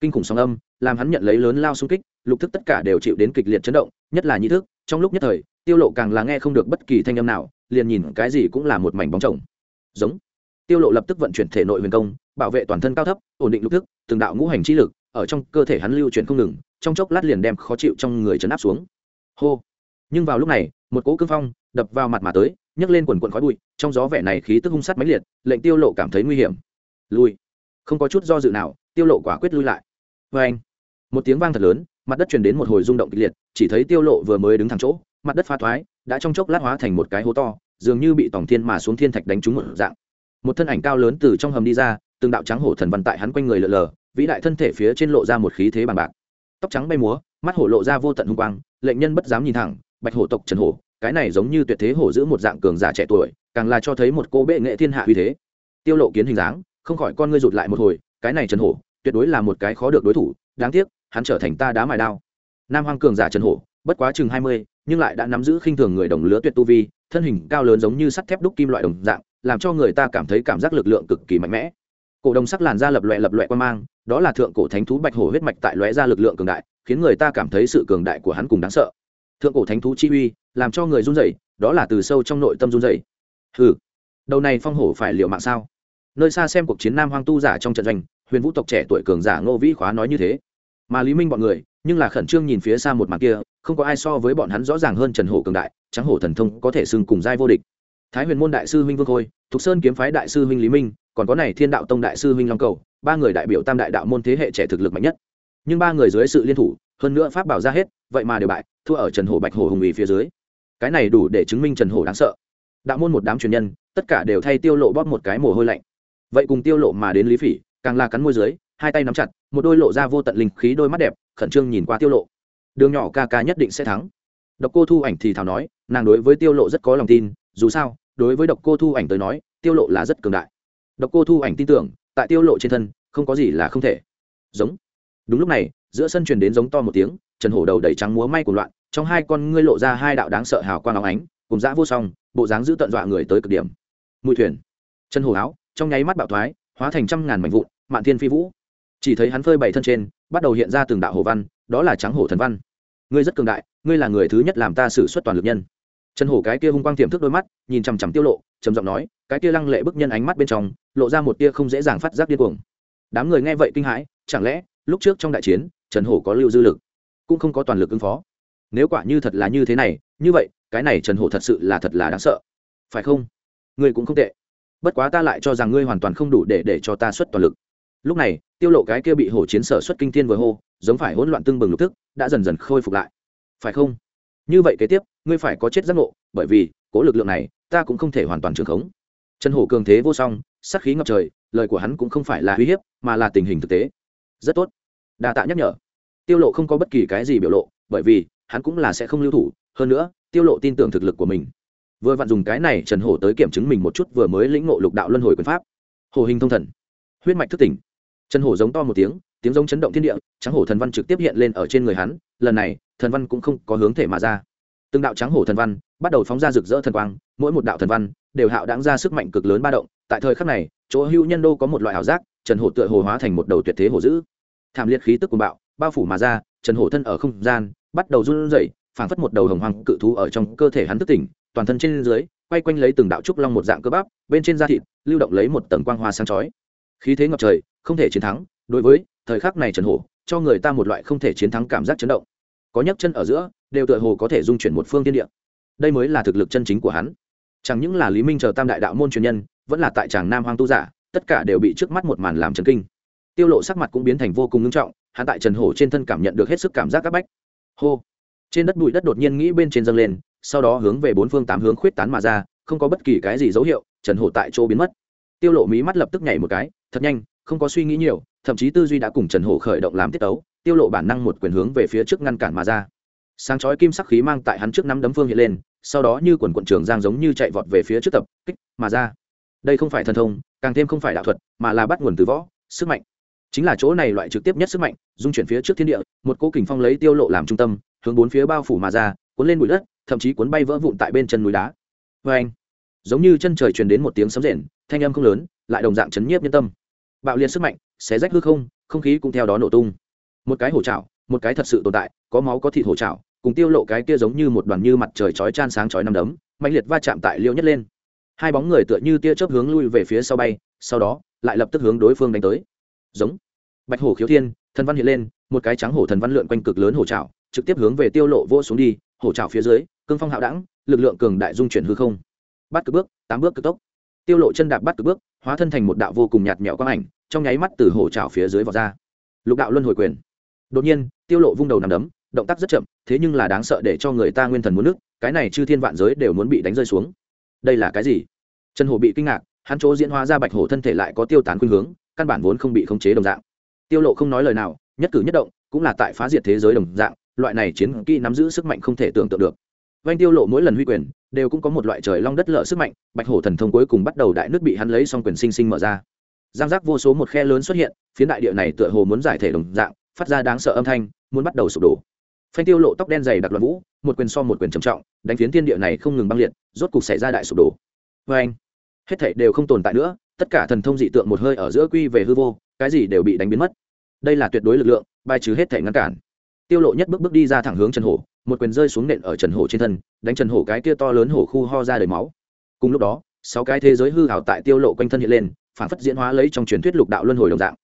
Kinh khủng sóng âm, làm hắn nhận lấy lớn lao xung kích, lục thức tất cả đều chịu đến kịch liệt chấn động, nhất là nhị thức, trong lúc nhất thời, tiêu lộ càng là nghe không được bất kỳ thanh âm nào, liền nhìn cái gì cũng là một mảnh bóng chồng. Giống. Tiêu lộ lập tức vận chuyển thể nội huyền công, bảo vệ toàn thân cao thấp, ổn định lục thức, từng đạo ngũ hành chi lực ở trong cơ thể hắn lưu chuyển không ngừng, trong chốc lát liền đem khó chịu trong người chấn áp xuống. Hô. Nhưng vào lúc này, một cỗ cương phong đập vào mặt mà tới, nhấc lên quần quần khói bụi, trong gió vẻ này khí tức hung sát mãnh liệt, lệnh tiêu lộ cảm thấy nguy hiểm. Lui. Không có chút do dự nào, tiêu lộ quả quyết lui lại. Với anh một tiếng vang thật lớn, mặt đất truyền đến một hồi rung động kịch liệt, chỉ thấy tiêu lộ vừa mới đứng thẳng chỗ, mặt đất pha thoái, đã trong chốc lát hóa thành một cái hố to, dường như bị tổng thiên mà xuống thiên thạch đánh trúng một dạng. Một thân ảnh cao lớn từ trong hầm đi ra, từng đạo trắng hổ thần văn tại hắn quanh người lờ lờ vĩ đại thân thể phía trên lộ ra một khí thế bằng bạc. Tóc trắng bay múa, mắt hổ lộ ra vô tận hung quang, lệnh nhân bất dám nhìn thẳng, bạch hổ tộc trần hổ, cái này giống như tuyệt thế hổ giữ một dạng cường giả trẻ tuổi, càng là cho thấy một cô bệ nghệ thiên hạ uy thế. Tiêu lộ kiến hình dáng, không khỏi con ngươi rụt lại một hồi, cái này trần hổ, tuyệt đối là một cái khó được đối thủ, đáng tiếc, hắn trở thành ta đá mài đao. Nam hoang cường giả trần hổ, bất quá chừng hai mươi, nhưng lại đã nắm giữ khinh thường người đồng lứa tuyệt tu vi, thân hình cao lớn giống như sắt thép đúc kim loại đồng dạng, làm cho người ta cảm thấy cảm giác lực lượng cực kỳ mạnh mẽ. Cổ đồng sắc làn da lập loẹ lập loẹ quan mang đó là thượng cổ thánh thú bạch hổ huyết mạch tại lóe ra lực lượng cường đại, khiến người ta cảm thấy sự cường đại của hắn cùng đáng sợ. Thượng cổ thánh thú chi uy, làm cho người run rẩy, đó là từ sâu trong nội tâm run rẩy. Hừ, đầu này phong hổ phải liệu mạng sao? Nơi xa xem cuộc chiến nam hoang tu giả trong trận doanh, huyền vũ tộc trẻ tuổi cường giả ngô vĩ khóa nói như thế. Mà lý minh bọn người, nhưng là khẩn trương nhìn phía xa một mặt kia, không có ai so với bọn hắn rõ ràng hơn trần hổ cường đại, trắng hổ thần thông có thể xưng cùng giai vô địch. Thái huyền môn đại sư huynh vương khôi, thục sơn kiếm phái đại sư huynh lý minh còn có này thiên đạo tông đại sư huynh long cầu, ba người đại biểu tam đại đạo môn thế hệ trẻ thực lực mạnh nhất. Nhưng ba người dưới sự liên thủ, hơn nữa pháp bảo ra hết, vậy mà đều bại, thua ở trần hổ bạch hổ hùng ủy phía dưới. Cái này đủ để chứng minh trần hổ đáng sợ. Đạo môn một đám truyền nhân, tất cả đều thay tiêu lộ bóp một cái mồ hôi lạnh. Vậy cùng tiêu lộ mà đến lý phỉ, càng là cắn môi dưới, hai tay nắm chặt, một đôi lộ ra vô tận linh khí đôi mắt đẹp, khẩn trương nhìn qua tiêu lộ. Đường nhỏ ca ca nhất định sẽ thắng. Độc cô thu ảnh thì thào nói, nàng đối với tiêu lộ rất có lòng tin, dù sao, đối với độc cô thu ảnh tới nói, tiêu lộ là rất cường đại độc cô thu ảnh tin tưởng, tại tiêu lộ trên thân, không có gì là không thể. Giống. Đúng lúc này, giữa sân truyền đến giống to một tiếng, trần hổ đầu đầy trắng múa may của loạn, trong hai con ngươi lộ ra hai đạo đáng sợ hào quang óng ánh, cùng dã vô song, bộ dáng giữ tận dọa người tới cực điểm. Mùi thuyền. Chân hổ áo, trong nháy mắt bạo thoái, hóa thành trăm ngàn mảnh vụn, mạn thiên phi vũ. Chỉ thấy hắn phơi bảy thân trên, bắt đầu hiện ra từng đạo hồ văn, đó là trắng hổ thần văn. Ngươi rất cường đại, ngươi là người thứ nhất làm ta xử suất toàn lực nhân trần hổ cái kia hung quang tiềm thức đôi mắt, nhìn chằm chằm tiêu lộ, trầm giọng nói, cái kia lăng lệ bức nhân ánh mắt bên trong, lộ ra một tia không dễ dàng phát giác điên cuồng. Đám người nghe vậy kinh hãi, chẳng lẽ, lúc trước trong đại chiến, trần hổ có lưu dư lực, cũng không có toàn lực ứng phó? Nếu quả như thật là như thế này, như vậy, cái này trần hổ thật sự là thật là đáng sợ. Phải không? Ngươi cũng không tệ. Bất quá ta lại cho rằng ngươi hoàn toàn không đủ để để cho ta xuất toàn lực. Lúc này, tiêu lộ cái kia bị hổ chiến sở xuất kinh thiên vừa hô, giống phải hỗn loạn tương bừng lục thức đã dần dần khôi phục lại. Phải không? Như vậy kế tiếp ngươi phải có chết giác ngộ, bởi vì, cố lực lượng này, ta cũng không thể hoàn toàn trường khống. Trần hổ cường thế vô song sắc khí ngập trời, lời của hắn cũng không phải là uy hiếp, mà là tình hình thực tế. Rất tốt. Đa tạ nhắc nhở. Tiêu lộ không có bất kỳ cái gì biểu lộ, bởi vì, hắn cũng là sẽ không lưu thủ, hơn nữa, tiêu lộ tin tưởng thực lực của mình. Vừa vặn dùng cái này, trần hổ tới kiểm chứng mình một chút vừa mới lĩnh ngộ lục đạo luân hồi quyền pháp. Hồ hình thông thần. Huyết mạch thức tỉnh. Trần hổ giống to một tiếng tiếng giống chấn động thiên địa, trắng hổ thần văn trực tiếp hiện lên ở trên người hắn, lần này, thần văn cũng không có hướng thể mà ra từng đạo trắng hổ thần văn bắt đầu phóng ra rực rỡ thần quang, mỗi một đạo thần văn đều hạo đáng ra sức mạnh cực lớn ba động. Tại thời khắc này, chỗ hưu nhân đô có một loại ảo giác, trần hổ tựa hồ hóa thành một đầu tuyệt thế hổ dữ. Thảm liệt khí tức của bạo, bao phủ mà ra, trần hổ thân ở không gian, bắt đầu run rẩy, phảng phất một đầu hồng hoàng cự thú ở trong cơ thể hắn thức tỉnh, toàn thân trên dưới, quay quanh lấy từng đạo trúc long một dạng cơ bắp, bên trên da thịt lưu động lấy một tầng quang hoa sáng chói. Khí thế ngập trời, không thể chiến thắng. Đối với thời khắc này trần hổ, cho người ta một loại không thể chiến thắng cảm giác chấn động. Có nhấc chân ở giữa đều tựa hồ có thể dung chuyển một phương tiên địa. Đây mới là thực lực chân chính của hắn. Chẳng những là lý minh chờ tam đại đạo môn truyền nhân, vẫn là tại tràng nam hoang tu giả, tất cả đều bị trước mắt một màn làm chấn kinh. Tiêu lộ sắc mặt cũng biến thành vô cùng nghiêm trọng, hắn tại trần hổ trên thân cảm nhận được hết sức cảm giác các bách. Hô! Trên đất bụi đất đột nhiên nghĩ bên trên dâng lên, sau đó hướng về bốn phương tám hướng khuyết tán mà ra, không có bất kỳ cái gì dấu hiệu, trần hổ tại chỗ biến mất. Tiêu lộ mí mắt lập tức nhảy một cái, thật nhanh, không có suy nghĩ nhiều, thậm chí tư duy đã cùng trần hổ khởi động làm tiết tấu, tiêu lộ bản năng một quyền hướng về phía trước ngăn cản mà ra sáng chói kim sắc khí mang tại hắn trước năm đấm phương hiện lên, sau đó như quần quận trường giang giống như chạy vọt về phía trước tập, kích mà ra. Đây không phải thần thông, càng thêm không phải đạo thuật, mà là bắt nguồn từ võ, sức mạnh. Chính là chỗ này loại trực tiếp nhất sức mạnh, dung chuyển phía trước thiên địa, một cỗ kình phong lấy tiêu lộ làm trung tâm, hướng bốn phía bao phủ mà ra, cuốn lên bụi đất, thậm chí cuốn bay vỡ vụn tại bên chân núi đá. Vê anh, giống như chân trời truyền đến một tiếng sấm rền, thanh âm không lớn, lại đồng dạng chấn nhiếp nhân tâm. Bạo liệt sức mạnh, xé rách hư không không khí cũng theo đó nổ tung. Một cái hổ trảo một cái thật sự tồn tại, có máu có thịt hổ trảo cùng tiêu lộ cái kia giống như một đoàn như mặt trời chói chan sáng chói năm đấm mạnh liệt va chạm tại liêu nhất lên. Hai bóng người tựa như tia chớp hướng lui về phía sau bay, sau đó, lại lập tức hướng đối phương đánh tới. Giống. Bạch hổ khiếu thiên, thần văn hiện lên, một cái trắng hổ thần văn lượn quanh cực lớn hổ trảo, trực tiếp hướng về tiêu lộ vô xuống đi, hổ trảo phía dưới, cương phong hạo đẳng, lực lượng cường đại dung chuyển hư không. Bắt cực bước, tám bước cực tốc. Tiêu lộ chân đạp bắt cực bước, hóa thân thành một đạo vô cùng nhạt nhẽo quang ảnh, trong nháy mắt từ hổ trảo phía dưới vào ra. Lục đạo luân hồi quyền. Đột nhiên, tiêu lộ vung đầu nằm đấm, động tác rất chậm thế nhưng là đáng sợ để cho người ta nguyên thần muốn nước, cái này chư thiên vạn giới đều muốn bị đánh rơi xuống. Đây là cái gì? Trần hổ bị kinh ngạc, hắn chỗ diễn hóa ra bạch hổ thân thể lại có tiêu tán khuynh hướng, căn bản vốn không bị khống chế đồng dạng. Tiêu lộ không nói lời nào, nhất cử nhất động, cũng là tại phá diệt thế giới đồng dạng, loại này chiến kỹ nắm giữ sức mạnh không thể tưởng tượng được. Vanh tiêu lộ mỗi lần huy quyền, đều cũng có một loại trời long đất lở sức mạnh, bạch hổ thần thông cuối cùng bắt đầu đại nước bị hắn lấy xong quyền sinh sinh mở ra. Giang giác vô số một khe lớn xuất hiện, phiến đại địa này tựa hồ muốn giải thể đồng dạng, phát ra đáng sợ âm thanh, muốn bắt đầu sụp đổ phanh tiêu lộ tóc đen dày đặc loạn vũ, một quyền so một quyền trầm trọng, đánh phiến thiên địa này không ngừng băng liệt, rốt cục xảy ra đại sụp đổ. Vê anh hết thảy đều không tồn tại nữa, tất cả thần thông dị tượng một hơi ở giữa quy về hư vô, cái gì đều bị đánh biến mất. Đây là tuyệt đối lực lượng, bài trừ hết thảy ngăn cản. Tiêu lộ nhất bước bước đi ra thẳng hướng trần hổ, một quyền rơi xuống nện ở trần hổ trên thân, đánh trần hổ cái kia to lớn hổ khu ho ra đầy máu. Cùng lúc đó, sáu cái thế giới hư hảo tại tiêu lộ quanh thân hiện lên, phản phất diễn hóa lấy trong truyền thuyết lục đạo luân hồi đồng dạng.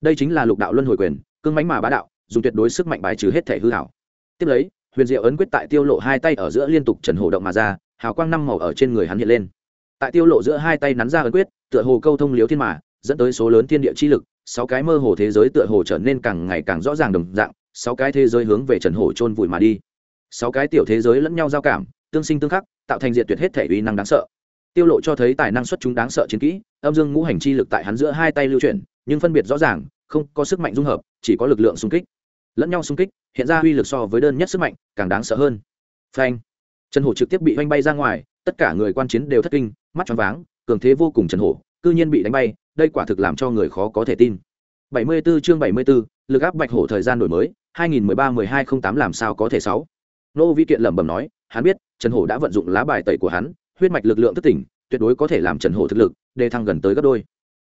Đây chính là lục đạo luân hồi quyền, cương mãnh mà bá đạo, dùng tuyệt đối sức mạnh bài trừ hết thể hư hảo tiếp lấy, huyền diệu ấn quyết tại tiêu lộ hai tay ở giữa liên tục trần hổ động mà ra, hào quang năm màu ở trên người hắn hiện lên. Tại tiêu lộ giữa hai tay nắn ra ấn quyết, tựa hồ câu thông liếu thiên mà, dẫn tới số lớn thiên địa chi lực, sáu cái mơ hồ thế giới tựa hồ trở nên càng ngày càng rõ ràng đồng dạng, sáu cái thế giới hướng về trần hổ chôn vùi mà đi. Sáu cái tiểu thế giới lẫn nhau giao cảm, tương sinh tương khắc, tạo thành diện tuyệt hết thể uy năng đáng sợ. Tiêu lộ cho thấy tài năng xuất chúng đáng sợ chiến kỹ, âm dương ngũ hành chi lực tại hắn giữa hai tay lưu chuyển, nhưng phân biệt rõ ràng, không có sức mạnh dung hợp, chỉ có lực lượng xung kích lẫn nhau xung kích hiện ra uy lực so với đơn nhất sức mạnh càng đáng sợ hơn. Phanh. Trần hổ trực tiếp bị oanh bay ra ngoài tất cả người quan chiến đều thất kinh mắt choáng váng cường thế vô cùng trần hổ cư nhiên bị đánh bay đây quả thực làm cho người khó có thể tin. 74 chương 74, lực áp bạch hổ thời gian đổi mới 2013-1208 làm sao có thể sáu? Nô vi kiện lẩm bẩm nói hắn biết trần hổ đã vận dụng lá bài tẩy của hắn huyết mạch lực lượng thức tỉnh tuyệt đối có thể làm trần hổ thực lực đề thăng gần tới gấp đôi.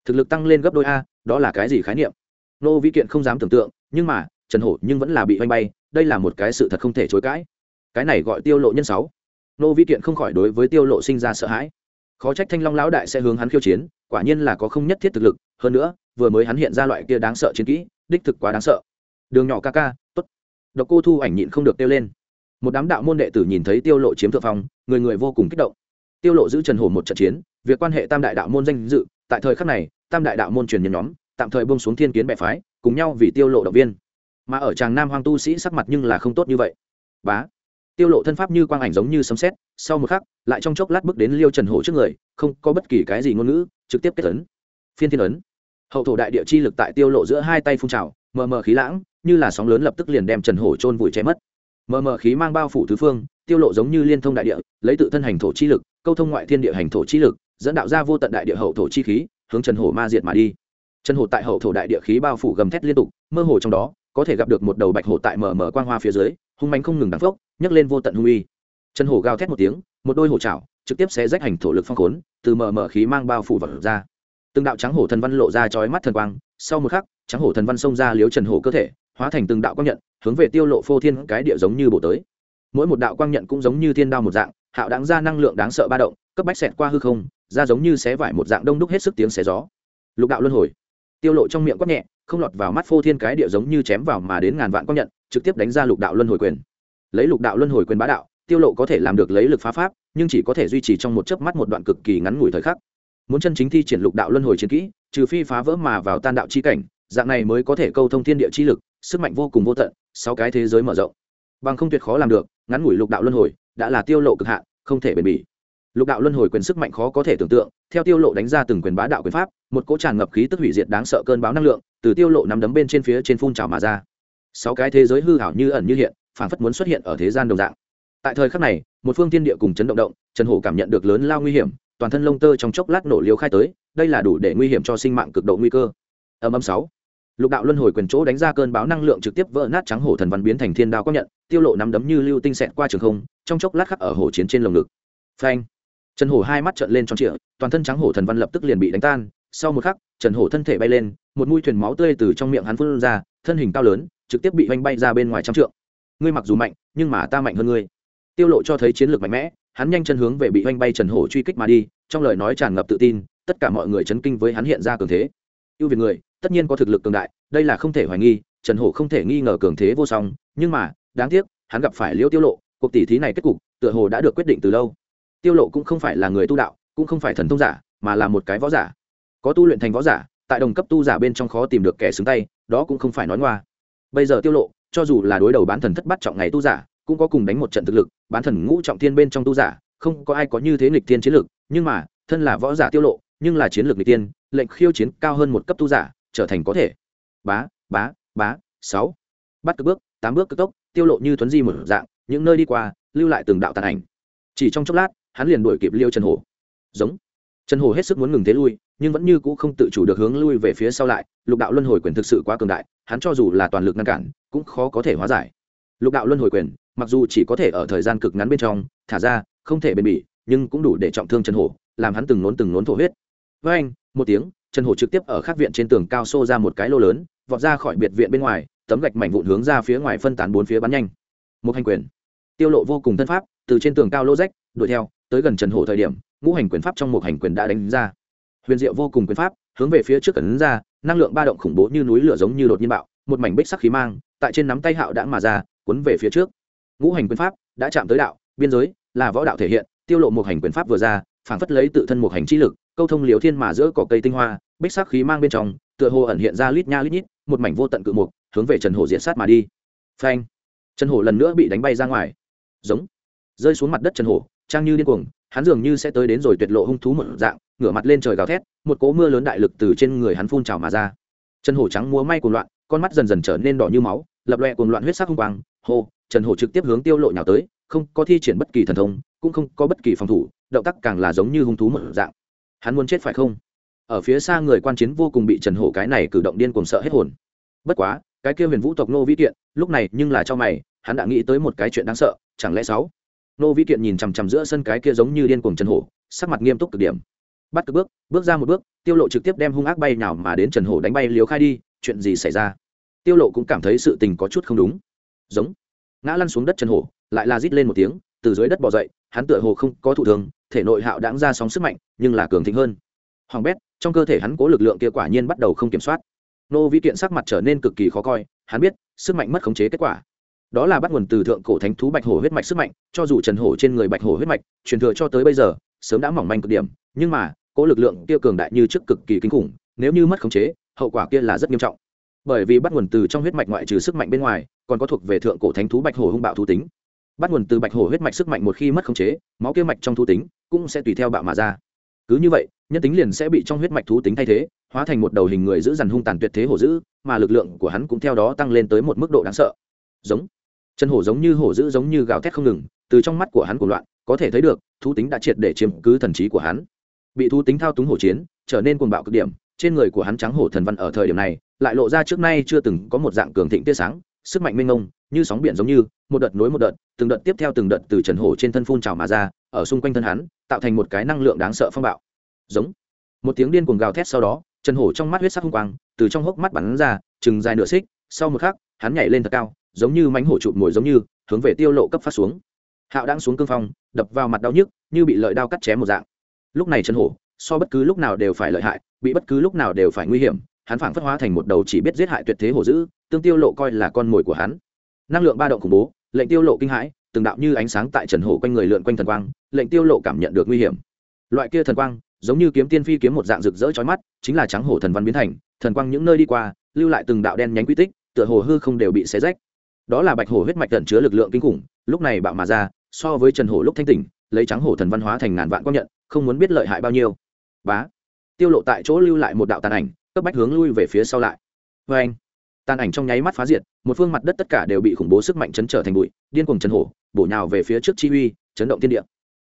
Thực lực tăng lên gấp đôi a đó là cái gì khái niệm? Nô vi kiện không dám tưởng tượng nhưng mà trần hổ nhưng vẫn là bị oanh bay, đây là một cái sự thật không thể chối cãi. Cái này gọi tiêu lộ nhân sáu. Nô vi kiện không khỏi đối với tiêu lộ sinh ra sợ hãi. Khó trách thanh long lão đại sẽ hướng hắn khiêu chiến, quả nhiên là có không nhất thiết thực lực, hơn nữa, vừa mới hắn hiện ra loại kia đáng sợ chiến kỹ, đích thực quá đáng sợ. Đường nhỏ ca ca, tốt. Độc cô thu ảnh nhịn không được tiêu lên. Một đám đạo môn đệ tử nhìn thấy tiêu lộ chiếm thượng phong, người người vô cùng kích động. Tiêu lộ giữ trần hổ một trận chiến, việc quan hệ tam đại đạo môn danh dự, tại thời khắc này, tam đại đạo môn truyền nhân nhóm, tạm thời buông xuống thiên kiến bệ phái, cùng nhau vì tiêu lộ động viên mà ở chàng nam hoang tu sĩ sắc mặt nhưng là không tốt như vậy. Bá. Tiêu lộ thân pháp như quang ảnh giống như sấm sét, sau một khắc, lại trong chốc lát bước đến liêu trần hổ trước người, không có bất kỳ cái gì ngôn ngữ, trực tiếp kết ấn. Phiên thiên ấn. Hậu thổ đại địa chi lực tại tiêu lộ giữa hai tay phun trào, mờ mờ khí lãng, như là sóng lớn lập tức liền đem trần hổ chôn vùi che mất. Mờ mờ khí mang bao phủ tứ phương, tiêu lộ giống như liên thông đại địa, lấy tự thân hành thổ chi lực, câu thông ngoại thiên địa hành thổ chi lực, dẫn đạo ra vô tận đại địa hậu thổ chi khí, hướng trần hổ ma diệt mà đi. Trần hổ tại hậu thổ đại địa khí bao phủ gầm thét liên tục, mơ hồ trong đó có thể gặp được một đầu bạch hổ tại mờ mờ quang hoa phía dưới, hung mạnh không ngừng đắng phốc, nhấc lên vô tận hung uy. Chân hổ gào thét một tiếng, một đôi hổ chảo trực tiếp sẽ rách hành thổ lực phong khốn, từ mờ mờ khí mang bao phủ vật ra. Từng đạo trắng hổ thần văn lộ ra chói mắt thần quang, sau một khắc, trắng hổ thần văn xông ra liếu trần hổ cơ thể, hóa thành từng đạo quang nhận, hướng về tiêu lộ phô thiên cái địa giống như bổ tới. Mỗi một đạo quang nhận cũng giống như thiên đao một dạng, hạo đáng ra năng lượng đáng sợ ba động, cấp bách xẹt qua hư không, ra giống như xé vải một dạng đông đúc hết sức tiếng xé gió. Lục đạo luân hồi tiêu lộ trong miệng quát nhẹ, không lọt vào mắt phô thiên cái địa giống như chém vào mà đến ngàn vạn quang nhận, trực tiếp đánh ra lục đạo luân hồi quyền. Lấy lục đạo luân hồi quyền bá đạo, tiêu lộ có thể làm được lấy lực phá pháp, nhưng chỉ có thể duy trì trong một chớp mắt một đoạn cực kỳ ngắn ngủi thời khắc. Muốn chân chính thi triển lục đạo luân hồi chiến kỹ, trừ phi phá vỡ mà vào tan đạo chi cảnh, dạng này mới có thể câu thông thiên địa chi lực, sức mạnh vô cùng vô tận, sáu cái thế giới mở rộng. Bằng không tuyệt khó làm được, ngắn ngủi lục đạo luân hồi, đã là tiêu lộ cực hạn, không thể bền bỉ. Lục đạo luân hồi quyền sức mạnh khó có thể tưởng tượng, theo tiêu lộ đánh ra từng quyền bá đạo quyền pháp một cỗ tràn ngập khí tức hủy diệt đáng sợ cơn bão năng lượng, từ tiêu lộ nắm đấm bên trên phía trên phun trào mà ra. Sáu cái thế giới hư ảo như ẩn như hiện phản phất muốn xuất hiện ở thế gian đồng dạng. Tại thời khắc này, một phương thiên địa cùng chấn động động, trần hổ cảm nhận được lớn lao nguy hiểm, toàn thân lông tơ trong chốc lát nổ liều khai tới, đây là đủ để nguy hiểm cho sinh mạng cực độ nguy cơ. Âm âm sáu. Lục đạo luân hồi quyền chỗ đánh ra cơn bão năng lượng trực tiếp vỡ nát trắng hổ thần văn biến thành thiên đao có nhận, tiêu lộ nắm đấm như lưu tinh xẹt qua trường không, trong chốc lát khắc ở hổ chiến trên lồng ngực. Phanh. Trần hổ hai mắt trợn lên trong trịa, toàn thân trắng hổ thần văn lập tức liền bị đánh tan sau một khắc, trần hổ thân thể bay lên, một mũi thuyền máu tươi từ trong miệng hắn phun ra, thân hình cao lớn, trực tiếp bị oanh bay ra bên ngoài trăm trượng. Ngươi mặc dù mạnh, nhưng mà ta mạnh hơn ngươi. Tiêu lộ cho thấy chiến lược mạnh mẽ, hắn nhanh chân hướng về bị oanh bay trần hổ truy kích mà đi, trong lời nói tràn ngập tự tin, tất cả mọi người chấn kinh với hắn hiện ra cường thế. Ưu việt người, tất nhiên có thực lực cường đại, đây là không thể hoài nghi, trần hổ không thể nghi ngờ cường thế vô song, nhưng mà, đáng tiếc, hắn gặp phải liễu tiêu lộ, cuộc tỷ thí này kết cục, tựa hồ đã được quyết định từ lâu. Tiêu lộ cũng không phải là người tu đạo, cũng không phải thần thông giả, mà là một cái võ giả có tu luyện thành võ giả, tại đồng cấp tu giả bên trong khó tìm được kẻ xứng tay, đó cũng không phải nói ngoa. Bây giờ tiêu lộ, cho dù là đối đầu bán thần thất bắt trọng ngày tu giả, cũng có cùng đánh một trận thực lực, bán thần ngũ trọng thiên bên trong tu giả, không có ai có như thế nghịch thiên chiến lực nhưng mà, thân là võ giả tiêu lộ, nhưng là chiến lược nghịch tiên lệnh khiêu chiến cao hơn một cấp tu giả, trở thành có thể. Bá bá bá, sáu. Bắt cực bước, tám bước cực tốc, tiêu lộ như tuấn di một dạng, những nơi đi qua, lưu lại từng đạo tàn ảnh. Chỉ trong chốc lát, hắn liền đuổi kịp liêu trần hổ. Giống. Trần hổ hết sức muốn ngừng thế lui nhưng vẫn như cũ không tự chủ được hướng lui về phía sau lại, lục đạo luân hồi quyền thực sự quá cường đại, hắn cho dù là toàn lực ngăn cản, cũng khó có thể hóa giải. Lục đạo luân hồi quyền, mặc dù chỉ có thể ở thời gian cực ngắn bên trong, thả ra, không thể bền bỉ, nhưng cũng đủ để trọng thương trần hổ, làm hắn từng nốn từng nốn thổ huyết. Với anh, một tiếng, trần hổ trực tiếp ở khắc viện trên tường cao xô ra một cái lô lớn, vọt ra khỏi biệt viện bên ngoài, tấm gạch mảnh vụn hướng ra phía ngoài phân tán bốn phía bắn nhanh. Một hành quyền. Tiêu lộ vô cùng thân pháp, từ trên tường cao lô rách, đuổi theo, tới gần trần hổ thời điểm, ngũ hành quyền pháp trong một hành quyền đã đánh ra huyền diệu vô cùng quyền pháp, hướng về phía trước cẩn ra, năng lượng ba động khủng bố như núi lửa giống như đột nhiên bạo, một mảnh bích sắc khí mang, tại trên nắm tay hạo đã mà ra, cuốn về phía trước. Ngũ hành quyền pháp đã chạm tới đạo, biên giới là võ đạo thể hiện, tiêu lộ một hành quyền pháp vừa ra, phảng phất lấy tự thân một hành chi lực, câu thông liều thiên mà giữa cỏ cây tinh hoa, bích sắc khí mang bên trong, tựa hồ ẩn hiện ra lít nha lít nhít, một mảnh vô tận cự mục, hướng về trần hổ diện sát mà đi. Phanh! Trần hổ lần nữa bị đánh bay ra ngoài. Giống! Rơi xuống mặt đất trần hổ, trang như điên cuồng hắn dường như sẽ tới đến rồi tuyệt lộ hung thú một dạng, ngửa mặt lên trời gào thét, một cỗ mưa lớn đại lực từ trên người hắn phun trào mà ra. Trần hổ trắng múa may cuồng loạn, con mắt dần dần trở nên đỏ như máu, lập loẹ cuồng loạn huyết sắc hung quang. Hô, trần hổ trực tiếp hướng tiêu lộ nhào tới, không có thi triển bất kỳ thần thông, cũng không có bất kỳ phòng thủ, động tác càng là giống như hung thú một dạng. Hắn muốn chết phải không? Ở phía xa người quan chiến vô cùng bị trần hổ cái này cử động điên cuồng sợ hết hồn. Bất quá, cái kia huyền vũ tộc nô vĩ kiện, lúc này nhưng là cho mày, hắn đã nghĩ tới một cái chuyện đáng sợ, chẳng lẽ sáu nô vĩ kiện nhìn chằm chằm giữa sân cái kia giống như điên cuồng trần hổ, sắc mặt nghiêm túc cực điểm. Bắt cực bước bước ra một bước, tiêu lộ trực tiếp đem hung ác bay nào mà đến trần hổ đánh bay liếu khai đi, chuyện gì xảy ra? Tiêu lộ cũng cảm thấy sự tình có chút không đúng. Giống. Ngã lăn xuống đất trần hổ, lại là rít lên một tiếng, từ dưới đất bò dậy, hắn tựa hồ không có thụ thường thể nội hạo đáng ra sóng sức mạnh, nhưng là cường thịnh hơn. Hoàng bét, trong cơ thể hắn cố lực lượng kia quả nhiên bắt đầu không kiểm soát. Nô vi kiện sắc mặt trở nên cực kỳ khó coi, hắn biết, sức mạnh mất khống chế kết quả đó là bắt nguồn từ thượng cổ thánh thú bạch hổ huyết mạch sức mạnh, cho dù trần hổ trên người bạch hổ huyết mạch, truyền thừa cho tới bây giờ, sớm đã mỏng manh cực điểm, nhưng mà cố lực lượng kia cường đại như trước cực kỳ kinh khủng, nếu như mất khống chế, hậu quả kia là rất nghiêm trọng. Bởi vì bắt nguồn từ trong huyết mạch ngoại trừ sức mạnh bên ngoài, còn có thuộc về thượng cổ thánh thú bạch hổ hung bạo thú tính. Bắt nguồn từ bạch hổ huyết mạch sức mạnh một khi mất khống chế, máu kia mạch trong thú tính cũng sẽ tùy theo bạo mà ra. Cứ như vậy, nhân tính liền sẽ bị trong huyết mạch thú tính thay thế, hóa thành một đầu hình người giữ dằn hung tàn tuyệt thế hổ dữ, mà lực lượng của hắn cũng theo đó tăng lên tới một mức độ đáng sợ. Giống chân hổ giống như hổ dữ giống như gào thét không ngừng, từ trong mắt của hắn của loạn, có thể thấy được, thú tính đã triệt để chiếm cứ thần trí của hắn. Bị thú tính thao túng hổ chiến, trở nên cuồng bạo cực điểm, trên người của hắn trắng hổ thần văn ở thời điểm này, lại lộ ra trước nay chưa từng có một dạng cường thịnh tia sáng, sức mạnh mênh mông, như sóng biển giống như, một đợt nối một đợt, từng đợt tiếp theo từng đợt từ trần hổ trên thân phun trào mà ra, ở xung quanh thân hắn, tạo thành một cái năng lượng đáng sợ phong bạo. Giống. Một tiếng điên cuồng gào thét sau đó, trần hổ trong mắt huyết sắc hung quang, từ trong hốc mắt bắn ra, chừng dài nửa xích, sau một khắc, hắn nhảy lên thật cao giống như mánh hổ chụp mồi giống như, hướng về tiêu lộ cấp phát xuống. Hạo đang xuống cương phong, đập vào mặt đau nhức, như bị lợi đao cắt chém một dạng. Lúc này trần hổ, so bất cứ lúc nào đều phải lợi hại, bị bất cứ lúc nào đều phải nguy hiểm, hắn phảng phất hóa thành một đầu chỉ biết giết hại tuyệt thế hổ dữ, tương tiêu lộ coi là con mồi của hắn. Năng lượng ba động khủng bố, lệnh tiêu lộ kinh hãi, từng đạo như ánh sáng tại trần hổ quanh người lượn quanh thần quang, lệnh tiêu lộ cảm nhận được nguy hiểm. Loại kia thần quang, giống như kiếm tiên phi kiếm một dạng rực rỡ chói mắt, chính là trắng hổ thần văn biến thành, thần quang những nơi đi qua, lưu lại từng đạo đen nhánh quy tích, tựa hồ hư không đều bị xé rách đó là bạch hổ huyết mạch tận chứa lực lượng kinh khủng, lúc này bạo mà ra, so với trần hổ lúc thanh tỉnh, lấy trắng hổ thần văn hóa thành ngàn vạn quang nhận, không muốn biết lợi hại bao nhiêu. Bá. Tiêu lộ tại chỗ lưu lại một đạo tàn ảnh, cấp bách hướng lui về phía sau lại. Vê anh tàn ảnh trong nháy mắt phá diệt, một phương mặt đất tất cả đều bị khủng bố sức mạnh chấn trở thành bụi, điên cuồng trần hổ, bổ nhào về phía trước chi uy, chấn động thiên địa.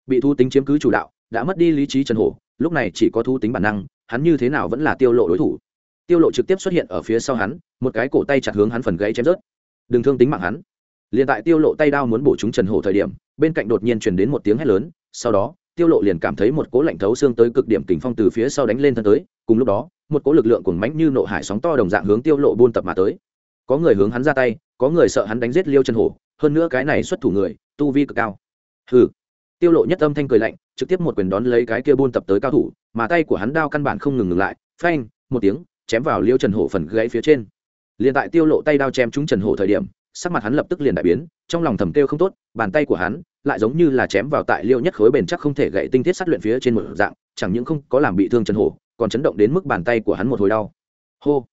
Bị thu tính chiếm cứ chủ đạo, đã mất đi lý trí trần hổ, lúc này chỉ có thu tính bản năng, hắn như thế nào vẫn là tiêu lộ đối thủ. Tiêu lộ trực tiếp xuất hiện ở phía sau hắn, một cái cổ tay chặt hướng hắn phần gãy chém rớt đừng thương tính mạng hắn. Liền tại tiêu lộ tay đao muốn bổ chúng trần hổ thời điểm, bên cạnh đột nhiên truyền đến một tiếng hét lớn, sau đó, tiêu lộ liền cảm thấy một cỗ lạnh thấu xương tới cực điểm kình phong từ phía sau đánh lên thân tới, cùng lúc đó, một cỗ lực lượng cuồng mãnh như nộ hải sóng to đồng dạng hướng tiêu lộ buôn tập mà tới. Có người hướng hắn ra tay, có người sợ hắn đánh giết liêu chân hổ, hơn nữa cái này xuất thủ người, tu vi cực cao. Hừ. Tiêu lộ nhất âm thanh cười lạnh, trực tiếp một quyền đón lấy cái kia buôn tập tới cao thủ, mà tay của hắn đao căn bản không ngừng ngừng lại, phanh, một tiếng, chém vào liêu trần hổ phần gãy phía trên liền tại tiêu lộ tay đao chém trúng trần hổ thời điểm, sắc mặt hắn lập tức liền đại biến, trong lòng thầm tiêu không tốt, bàn tay của hắn lại giống như là chém vào tại liêu nhất khối bền chắc không thể gậy tinh thiết sát luyện phía trên một dạng, chẳng những không có làm bị thương trần hổ, còn chấn động đến mức bàn tay của hắn một hồi đau. Hô!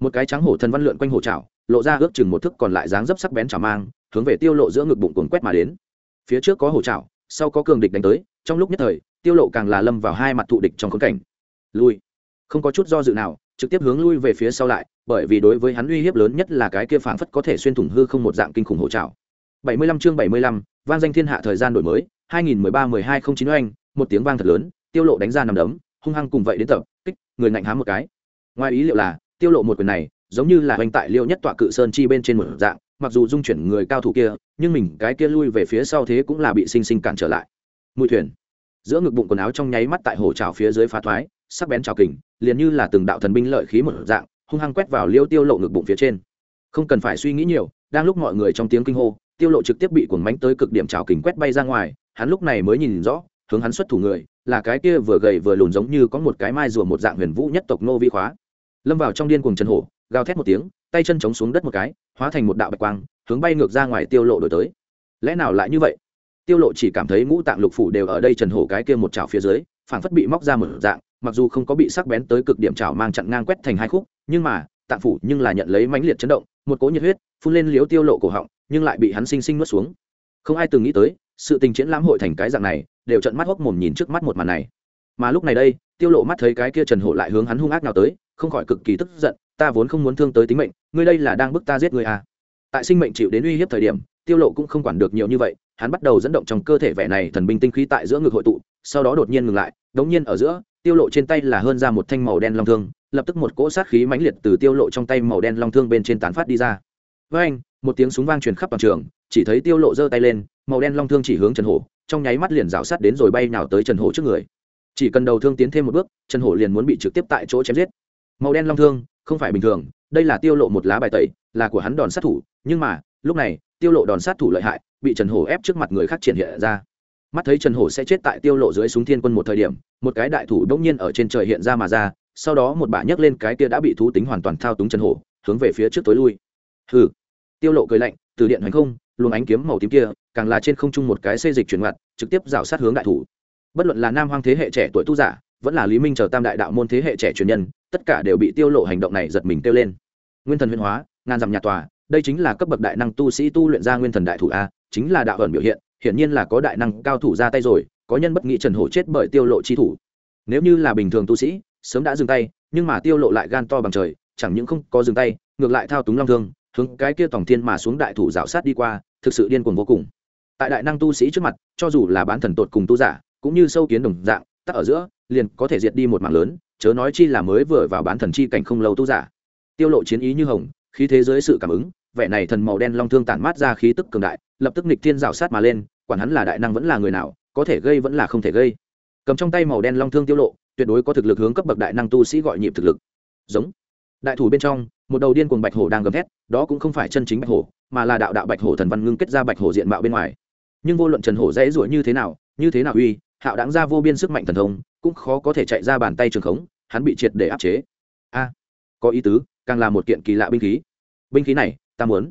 Một cái trắng hổ thân văn lượn quanh hổ chảo, lộ ra ước chừng một thức còn lại dáng dấp sắc bén chảo mang, hướng về tiêu lộ giữa ngực bụng cuồng quét mà đến. Phía trước có hổ chảo, sau có cường địch đánh tới, trong lúc nhất thời, tiêu lộ càng là lâm vào hai mặt thụ địch trong khốn cảnh. Lui! Không có chút do dự nào trực tiếp hướng lui về phía sau lại bởi vì đối với hắn uy hiếp lớn nhất là cái kia phảng phất có thể xuyên thủng hư không một dạng kinh khủng hổ trảo. 75 chương 75, vang danh thiên hạ thời gian đổi mới 2013-1209 anh một tiếng vang thật lớn tiêu lộ đánh ra nằm đấm hung hăng cùng vậy đến tập kích người ngạnh hám một cái. Ngoài ý liệu là tiêu lộ một quyền này giống như là hoành tại liêu nhất tọa cự sơn chi bên trên một dạng mặc dù dung chuyển người cao thủ kia nhưng mình cái kia lui về phía sau thế cũng là bị sinh sinh cản trở lại. Mũi thuyền. Giữa ngực bụng quần áo trong nháy mắt tại hổ trào phía dưới phá thoái sắc bén trào kình, liền như là từng đạo thần binh lợi khí một dạng, hung hăng quét vào liêu tiêu lộ ngực bụng phía trên. Không cần phải suy nghĩ nhiều, đang lúc mọi người trong tiếng kinh hô, tiêu lộ trực tiếp bị cuồng mánh tới cực điểm trào kình quét bay ra ngoài, hắn lúc này mới nhìn rõ, hướng hắn xuất thủ người, là cái kia vừa gầy vừa lùn giống như có một cái mai rùa một dạng huyền vũ nhất tộc nô vi khóa. Lâm vào trong điên cuồng chân hổ, gào thét một tiếng, tay chân chống xuống đất một cái, hóa thành một đạo bạch quang, hướng bay ngược ra ngoài tiêu lộ đổi tới. Lẽ nào lại như vậy? Tiêu lộ chỉ cảm thấy ngũ tạng lục phủ đều ở đây trần hổ cái kia một chảo phía dưới, phảng phất bị móc ra một dạng mặc dù không có bị sắc bén tới cực điểm chảo mang chặn ngang quét thành hai khúc, nhưng mà, tạng phủ nhưng là nhận lấy mãnh liệt chấn động, một cỗ nhiệt huyết phun lên liếu tiêu lộ cổ họng, nhưng lại bị hắn sinh sinh nuốt xuống. Không ai từng nghĩ tới, sự tình triển lãm hội thành cái dạng này, đều trận mắt hốc mồm nhìn trước mắt một màn này. Mà lúc này đây, tiêu lộ mắt thấy cái kia trần hổ lại hướng hắn hung ác nào tới, không khỏi cực kỳ tức giận, ta vốn không muốn thương tới tính mệnh, ngươi đây là đang bức ta giết ngươi à? Tại sinh mệnh chịu đến uy hiếp thời điểm, tiêu lộ cũng không quản được nhiều như vậy, hắn bắt đầu dẫn động trong cơ thể vẻ này thần binh tinh khí tại giữa ngực hội tụ, sau đó đột nhiên ngừng lại, đống nhiên ở giữa tiêu lộ trên tay là hơn ra một thanh màu đen long thương, lập tức một cỗ sát khí mãnh liệt từ tiêu lộ trong tay màu đen long thương bên trên tán phát đi ra. Với anh, một tiếng súng vang truyền khắp toàn trường, chỉ thấy tiêu lộ giơ tay lên, màu đen long thương chỉ hướng trần hổ, trong nháy mắt liền rào sát đến rồi bay nào tới trần hổ trước người. Chỉ cần đầu thương tiến thêm một bước, trần hổ liền muốn bị trực tiếp tại chỗ chém giết. Màu đen long thương, không phải bình thường, đây là tiêu lộ một lá bài tẩy, là của hắn đòn sát thủ, nhưng mà, lúc này, tiêu lộ đòn sát thủ lợi hại, bị trần hổ ép trước mặt người khác triển hiện ra mắt thấy trần hổ sẽ chết tại tiêu lộ dưới súng thiên quân một thời điểm, một cái đại thủ đông nhiên ở trên trời hiện ra mà ra, sau đó một bà nhấc lên cái kia đã bị thú tính hoàn toàn thao túng trần hổ, hướng về phía trước tối lui. Hừ. Tiêu lộ cười lạnh, từ điện hành không, luồng ánh kiếm màu tím kia, càng là trên không trung một cái xê dịch chuyển ngoặt, trực tiếp rào sát hướng đại thủ. Bất luận là nam hoang thế hệ trẻ tuổi tu giả, vẫn là lý minh chờ tam đại đạo môn thế hệ trẻ truyền nhân, tất cả đều bị tiêu lộ hành động này giật mình tiêu lên. Nguyên thần huyền hóa, ngàn dặm nhà tòa, đây chính là cấp bậc đại năng tu sĩ tu luyện ra nguyên thần đại thủ a, chính là đạo ẩn biểu hiện hiển nhiên là có đại năng cao thủ ra tay rồi, có nhân bất nghị trần hổ chết bởi tiêu lộ chi thủ. Nếu như là bình thường tu sĩ, sớm đã dừng tay, nhưng mà tiêu lộ lại gan to bằng trời, chẳng những không có dừng tay, ngược lại thao túng long thương, hướng cái kia tổng thiên mà xuống đại thủ rào sát đi qua, thực sự điên cuồng vô cùng. Tại đại năng tu sĩ trước mặt, cho dù là bán thần tột cùng tu giả, cũng như sâu kiến đồng dạng tắc ở giữa, liền có thể diệt đi một mạng lớn, chớ nói chi là mới vừa vào bán thần chi cảnh không lâu tu giả. Tiêu lộ chiến ý như hồng, khí thế giới sự cảm ứng vẻ này thần màu đen long thương tản mát ra khí tức cường đại, lập tức nịch thiên rào sát mà lên, quản hắn là đại năng vẫn là người nào, có thể gây vẫn là không thể gây. Cầm trong tay màu đen long thương tiêu lộ, tuyệt đối có thực lực hướng cấp bậc đại năng tu sĩ gọi nhịp thực lực. Giống. Đại thủ bên trong, một đầu điên cuồng bạch hổ đang gầm thét, đó cũng không phải chân chính bạch hổ, mà là đạo đạo bạch hổ thần văn ngưng kết ra bạch hổ diện mạo bên ngoài. Nhưng vô luận trần hổ dễ ruổi như thế nào, như thế nào uy, hạo đáng ra vô biên sức mạnh thần thông, cũng khó có thể chạy ra bàn tay trường khống, hắn bị triệt để áp chế. A, có ý tứ, càng là một kiện kỳ lạ binh khí. Binh khí này ta muốn.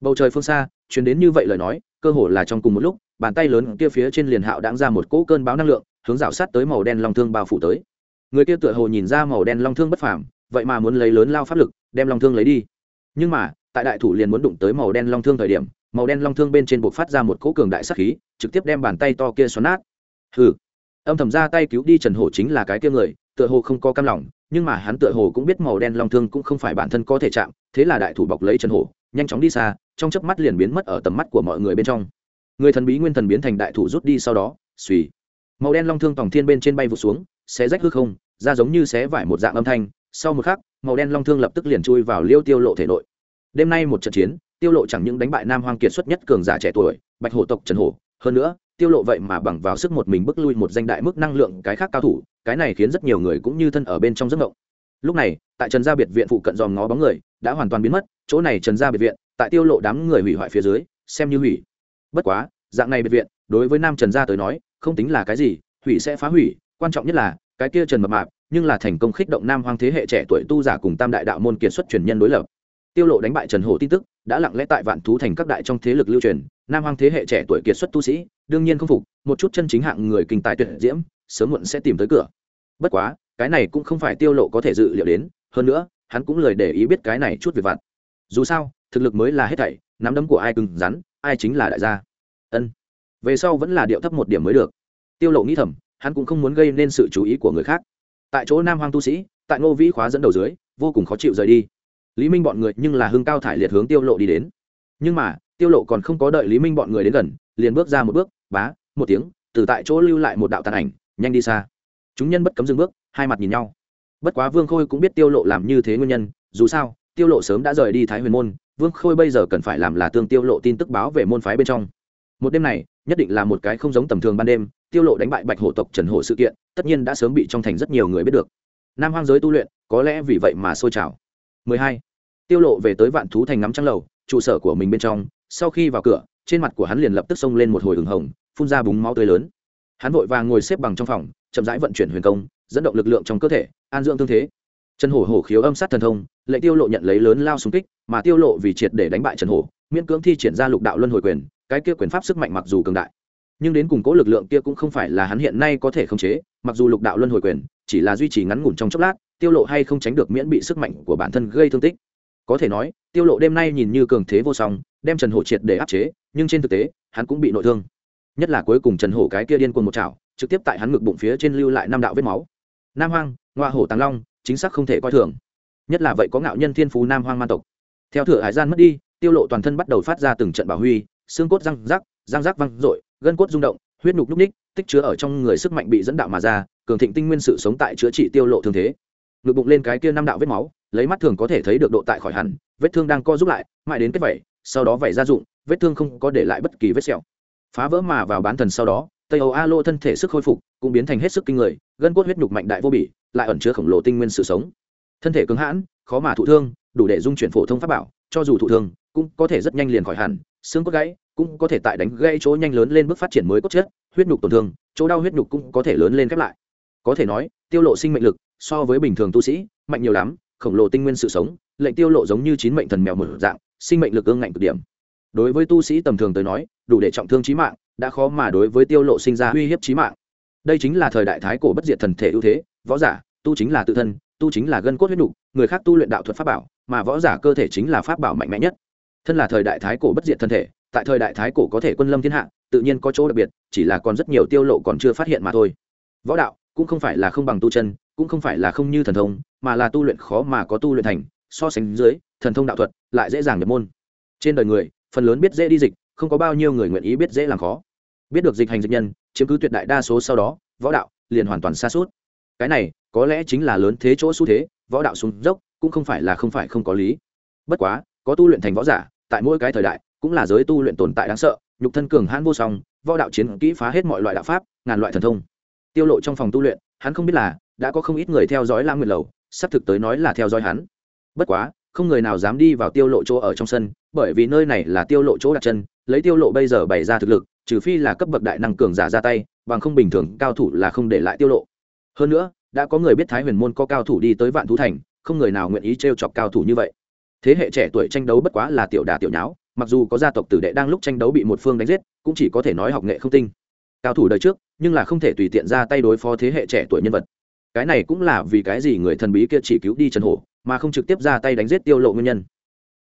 Bầu trời phương xa chuyển đến như vậy lời nói, cơ hồ là trong cùng một lúc, bàn tay lớn kia phía trên liền hạo đáng ra một cỗ cơn báo năng lượng, hướng rào sát tới màu đen long thương bao phủ tới. Người kia tựa hồ nhìn ra màu đen long thương bất phàm, vậy mà muốn lấy lớn lao pháp lực, đem long thương lấy đi. Nhưng mà, tại đại thủ liền muốn đụng tới màu đen long thương thời điểm, màu đen long thương bên trên buộc phát ra một cỗ cường đại sắc khí, trực tiếp đem bàn tay to kia xoắn nát. Hừ. Âm thầm ra tay cứu đi trần hổ chính là cái kia người, tựa hồ không có cam lòng, nhưng mà hắn tựa hồ cũng biết màu đen long thương cũng không phải bản thân có thể chạm, thế là đại thủ bọc lấy trần hổ nhanh chóng đi xa, trong chớp mắt liền biến mất ở tầm mắt của mọi người bên trong. Người thần bí nguyên thần biến thành đại thủ rút đi sau đó, suy. Màu đen long thương tòng thiên bên trên bay vụ xuống, xé rách hư không ra giống như xé vải một dạng âm thanh. Sau một khắc, màu đen long thương lập tức liền chui vào liêu tiêu lộ thể nội. Đêm nay một trận chiến, tiêu lộ chẳng những đánh bại nam hoang kiệt xuất nhất cường giả trẻ tuổi, bạch hổ tộc trần hổ, hơn nữa, tiêu lộ vậy mà bằng vào sức một mình bức lui một danh đại mức năng lượng cái khác cao thủ, cái này khiến rất nhiều người cũng như thân ở bên trong giấc mộng lúc này, tại trần gia biệt viện phụ cận dòm ngó bóng người, đã hoàn toàn biến mất, chỗ này trần gia biệt viện, tại tiêu lộ đám người hủy hoại phía dưới, xem như hủy. Bất quá, dạng này biệt viện, đối với nam trần gia tới nói, không tính là cái gì, hủy sẽ phá hủy, quan trọng nhất là, cái kia trần mập mạp, nhưng là thành công khích động nam hoang thế hệ trẻ tuổi tu giả cùng tam đại đạo môn kiệt xuất truyền nhân đối lập. Tiêu lộ đánh bại trần hổ tin tức, đã lặng lẽ tại vạn thú thành các đại trong thế lực lưu truyền, nam hoang thế hệ trẻ tuổi kiệt xuất tu sĩ, đương nhiên không phục, một chút chân chính hạng người kinh tài tuyệt diễm, sớm muộn sẽ tìm tới cửa. Bất quá cái này cũng không phải tiêu lộ có thể dự liệu đến, hơn nữa, hắn cũng lời để ý biết cái này chút việc vặt. Dù sao, thực lực mới là hết thảy, nắm đấm của ai cứng rắn, ai chính là đại gia. Ân. Về sau vẫn là điệu thấp một điểm mới được. Tiêu lộ nghĩ thầm, hắn cũng không muốn gây nên sự chú ý của người khác. Tại chỗ nam hoang tu sĩ, tại ngô vĩ khóa dẫn đầu dưới, vô cùng khó chịu rời đi. Lý minh bọn người nhưng là hưng cao thải liệt hướng tiêu lộ đi đến. Nhưng mà, tiêu lộ còn không có đợi lý minh bọn người đến gần, liền bước ra một bước, bá, một tiếng, từ tại chỗ lưu lại một đạo tàn ảnh, nhanh đi xa. Chúng nhân bất cấm dừng bước hai mặt nhìn nhau. Bất quá vương khôi cũng biết tiêu lộ làm như thế nguyên nhân, dù sao, tiêu lộ sớm đã rời đi thái huyền môn, vương khôi bây giờ cần phải làm là tương tiêu lộ tin tức báo về môn phái bên trong. Một đêm này, nhất định là một cái không giống tầm thường ban đêm, tiêu lộ đánh bại bạch hổ tộc trần hổ sự kiện, tất nhiên đã sớm bị trong thành rất nhiều người biết được. Nam hoang giới tu luyện, có lẽ vì vậy mà sôi trào. 12. tiêu lộ về tới vạn thú thành ngắm trăng lầu, trụ sở của mình bên trong, sau khi vào cửa, trên mặt của hắn liền lập tức xông lên một hồi hừng hồng, phun ra búng máu tươi lớn. Hắn vội vàng ngồi xếp bằng trong phòng, chậm rãi vận chuyển huyền công dẫn động lực lượng trong cơ thể, an dưỡng thương thế. Trần hổ hổ khiếu âm sát thần thông lệ tiêu lộ nhận lấy lớn lao xung kích, mà tiêu lộ vì triệt để đánh bại trần hổ, miễn cưỡng thi triển ra lục đạo luân hồi quyền, cái kia quyền pháp sức mạnh mặc dù cường đại, nhưng đến cùng cố lực lượng kia cũng không phải là hắn hiện nay có thể khống chế, mặc dù lục đạo luân hồi quyền chỉ là duy trì ngắn ngủn trong chốc lát, tiêu lộ hay không tránh được miễn bị sức mạnh của bản thân gây thương tích. Có thể nói, tiêu lộ đêm nay nhìn như cường thế vô song, đem trần hổ triệt để áp chế, nhưng trên thực tế, hắn cũng bị nội thương. Nhất là cuối cùng trần hổ cái kia điên cuồng một chảo, trực tiếp tại hắn ngực bụng phía trên lưu lại năm đạo vết máu nam hoang ngoa hổ tàng long, chính xác không thể coi thường. Nhất là vậy có ngạo nhân thiên phú nam hoang man tộc. Theo thửa hải gian mất đi, tiêu lộ toàn thân bắt đầu phát ra từng trận bảo huy, xương cốt răng rắc răng rắc văng rội, gân cốt rung động, huyết nhục núc ních, tích chứa ở trong người sức mạnh bị dẫn đạo mà ra, cường thịnh tinh nguyên sự sống tại chữa trị tiêu lộ thương thế. Ngực bụng lên cái kia năm đạo vết máu, lấy mắt thường có thể thấy được độ tại khỏi hẳn, vết thương đang co rút lại, mãi đến kết vẩy sau đó vẩy ra dụng vết thương không có để lại bất kỳ vết sẹo. Phá vỡ mà vào bán thần sau đó, tây âu a lô thân thể sức khôi phục, cũng biến thành hết sức kinh người gân cốt huyết nhục mạnh đại vô bỉ, lại ẩn chứa khổng lồ tinh nguyên sự sống. Thân thể cứng hãn, khó mà thụ thương, đủ để dung chuyển phổ thông pháp bảo, cho dù thụ thương, cũng có thể rất nhanh liền khỏi hẳn, xương cốt gãy cũng có thể tại đánh gãy chỗ nhanh lớn lên bước phát triển mới cốt chết huyết nhục tổn thương, chỗ đau huyết nhục cũng có thể lớn lên khép lại. Có thể nói, tiêu lộ sinh mệnh lực, so với bình thường tu sĩ, mạnh nhiều lắm, khổng lồ tinh nguyên sự sống, lệnh tiêu lộ giống như chín mệnh thần mèo một dạng, sinh mệnh lực ương ngạnh cực điểm. Đối với tu sĩ tầm thường tới nói, đủ để trọng thương chí mạng, đã khó mà đối với tiêu lộ sinh ra uy hiếp chí mạng đây chính là thời đại thái cổ bất diệt thần thể ưu thế, võ giả, tu chính là tự thân, tu chính là gân cốt huyết đủ người khác tu luyện đạo thuật pháp bảo, mà võ giả cơ thể chính là pháp bảo mạnh mẽ nhất. Thân là thời đại thái cổ bất diệt thân thể, tại thời đại thái cổ có thể quân lâm thiên hạ, tự nhiên có chỗ đặc biệt, chỉ là còn rất nhiều tiêu lộ còn chưa phát hiện mà thôi. Võ đạo cũng không phải là không bằng tu chân, cũng không phải là không như thần thông, mà là tu luyện khó mà có tu luyện thành, so sánh dưới, thần thông đạo thuật lại dễ dàng nhập môn. Trên đời người, phần lớn biết dễ đi dịch, không có bao nhiêu người nguyện ý biết dễ làm khó biết được dịch hành dịch nhân, chiếm cứ tuyệt đại đa số sau đó, võ đạo liền hoàn toàn xa suốt. Cái này, có lẽ chính là lớn thế chỗ xu thế, võ đạo xuống dốc cũng không phải là không phải không có lý. Bất quá, có tu luyện thành võ giả, tại mỗi cái thời đại cũng là giới tu luyện tồn tại đáng sợ, nhục thân cường hãn vô song, võ đạo chiến kỹ phá hết mọi loại đạo pháp, ngàn loại thần thông. Tiêu lộ trong phòng tu luyện, hắn không biết là đã có không ít người theo dõi lam nguyệt lầu sắp thực tới nói là theo dõi hắn. Bất quá, không người nào dám đi vào tiêu lộ chỗ ở trong sân bởi vì nơi này là tiêu lộ chỗ đặt chân, lấy tiêu lộ bây giờ bày ra thực lực, trừ phi là cấp bậc đại năng cường giả ra tay, bằng không bình thường cao thủ là không để lại tiêu lộ. Hơn nữa, đã có người biết thái huyền môn có cao thủ đi tới vạn thú thành, không người nào nguyện ý trêu chọc cao thủ như vậy. Thế hệ trẻ tuổi tranh đấu bất quá là tiểu đà tiểu nháo, mặc dù có gia tộc tử đệ đang lúc tranh đấu bị một phương đánh giết, cũng chỉ có thể nói học nghệ không tinh. Cao thủ đời trước, nhưng là không thể tùy tiện ra tay đối phó thế hệ trẻ tuổi nhân vật. Cái này cũng là vì cái gì người thần bí kia chỉ cứu đi trần hổ, mà không trực tiếp ra tay đánh giết tiêu lộ nguyên nhân.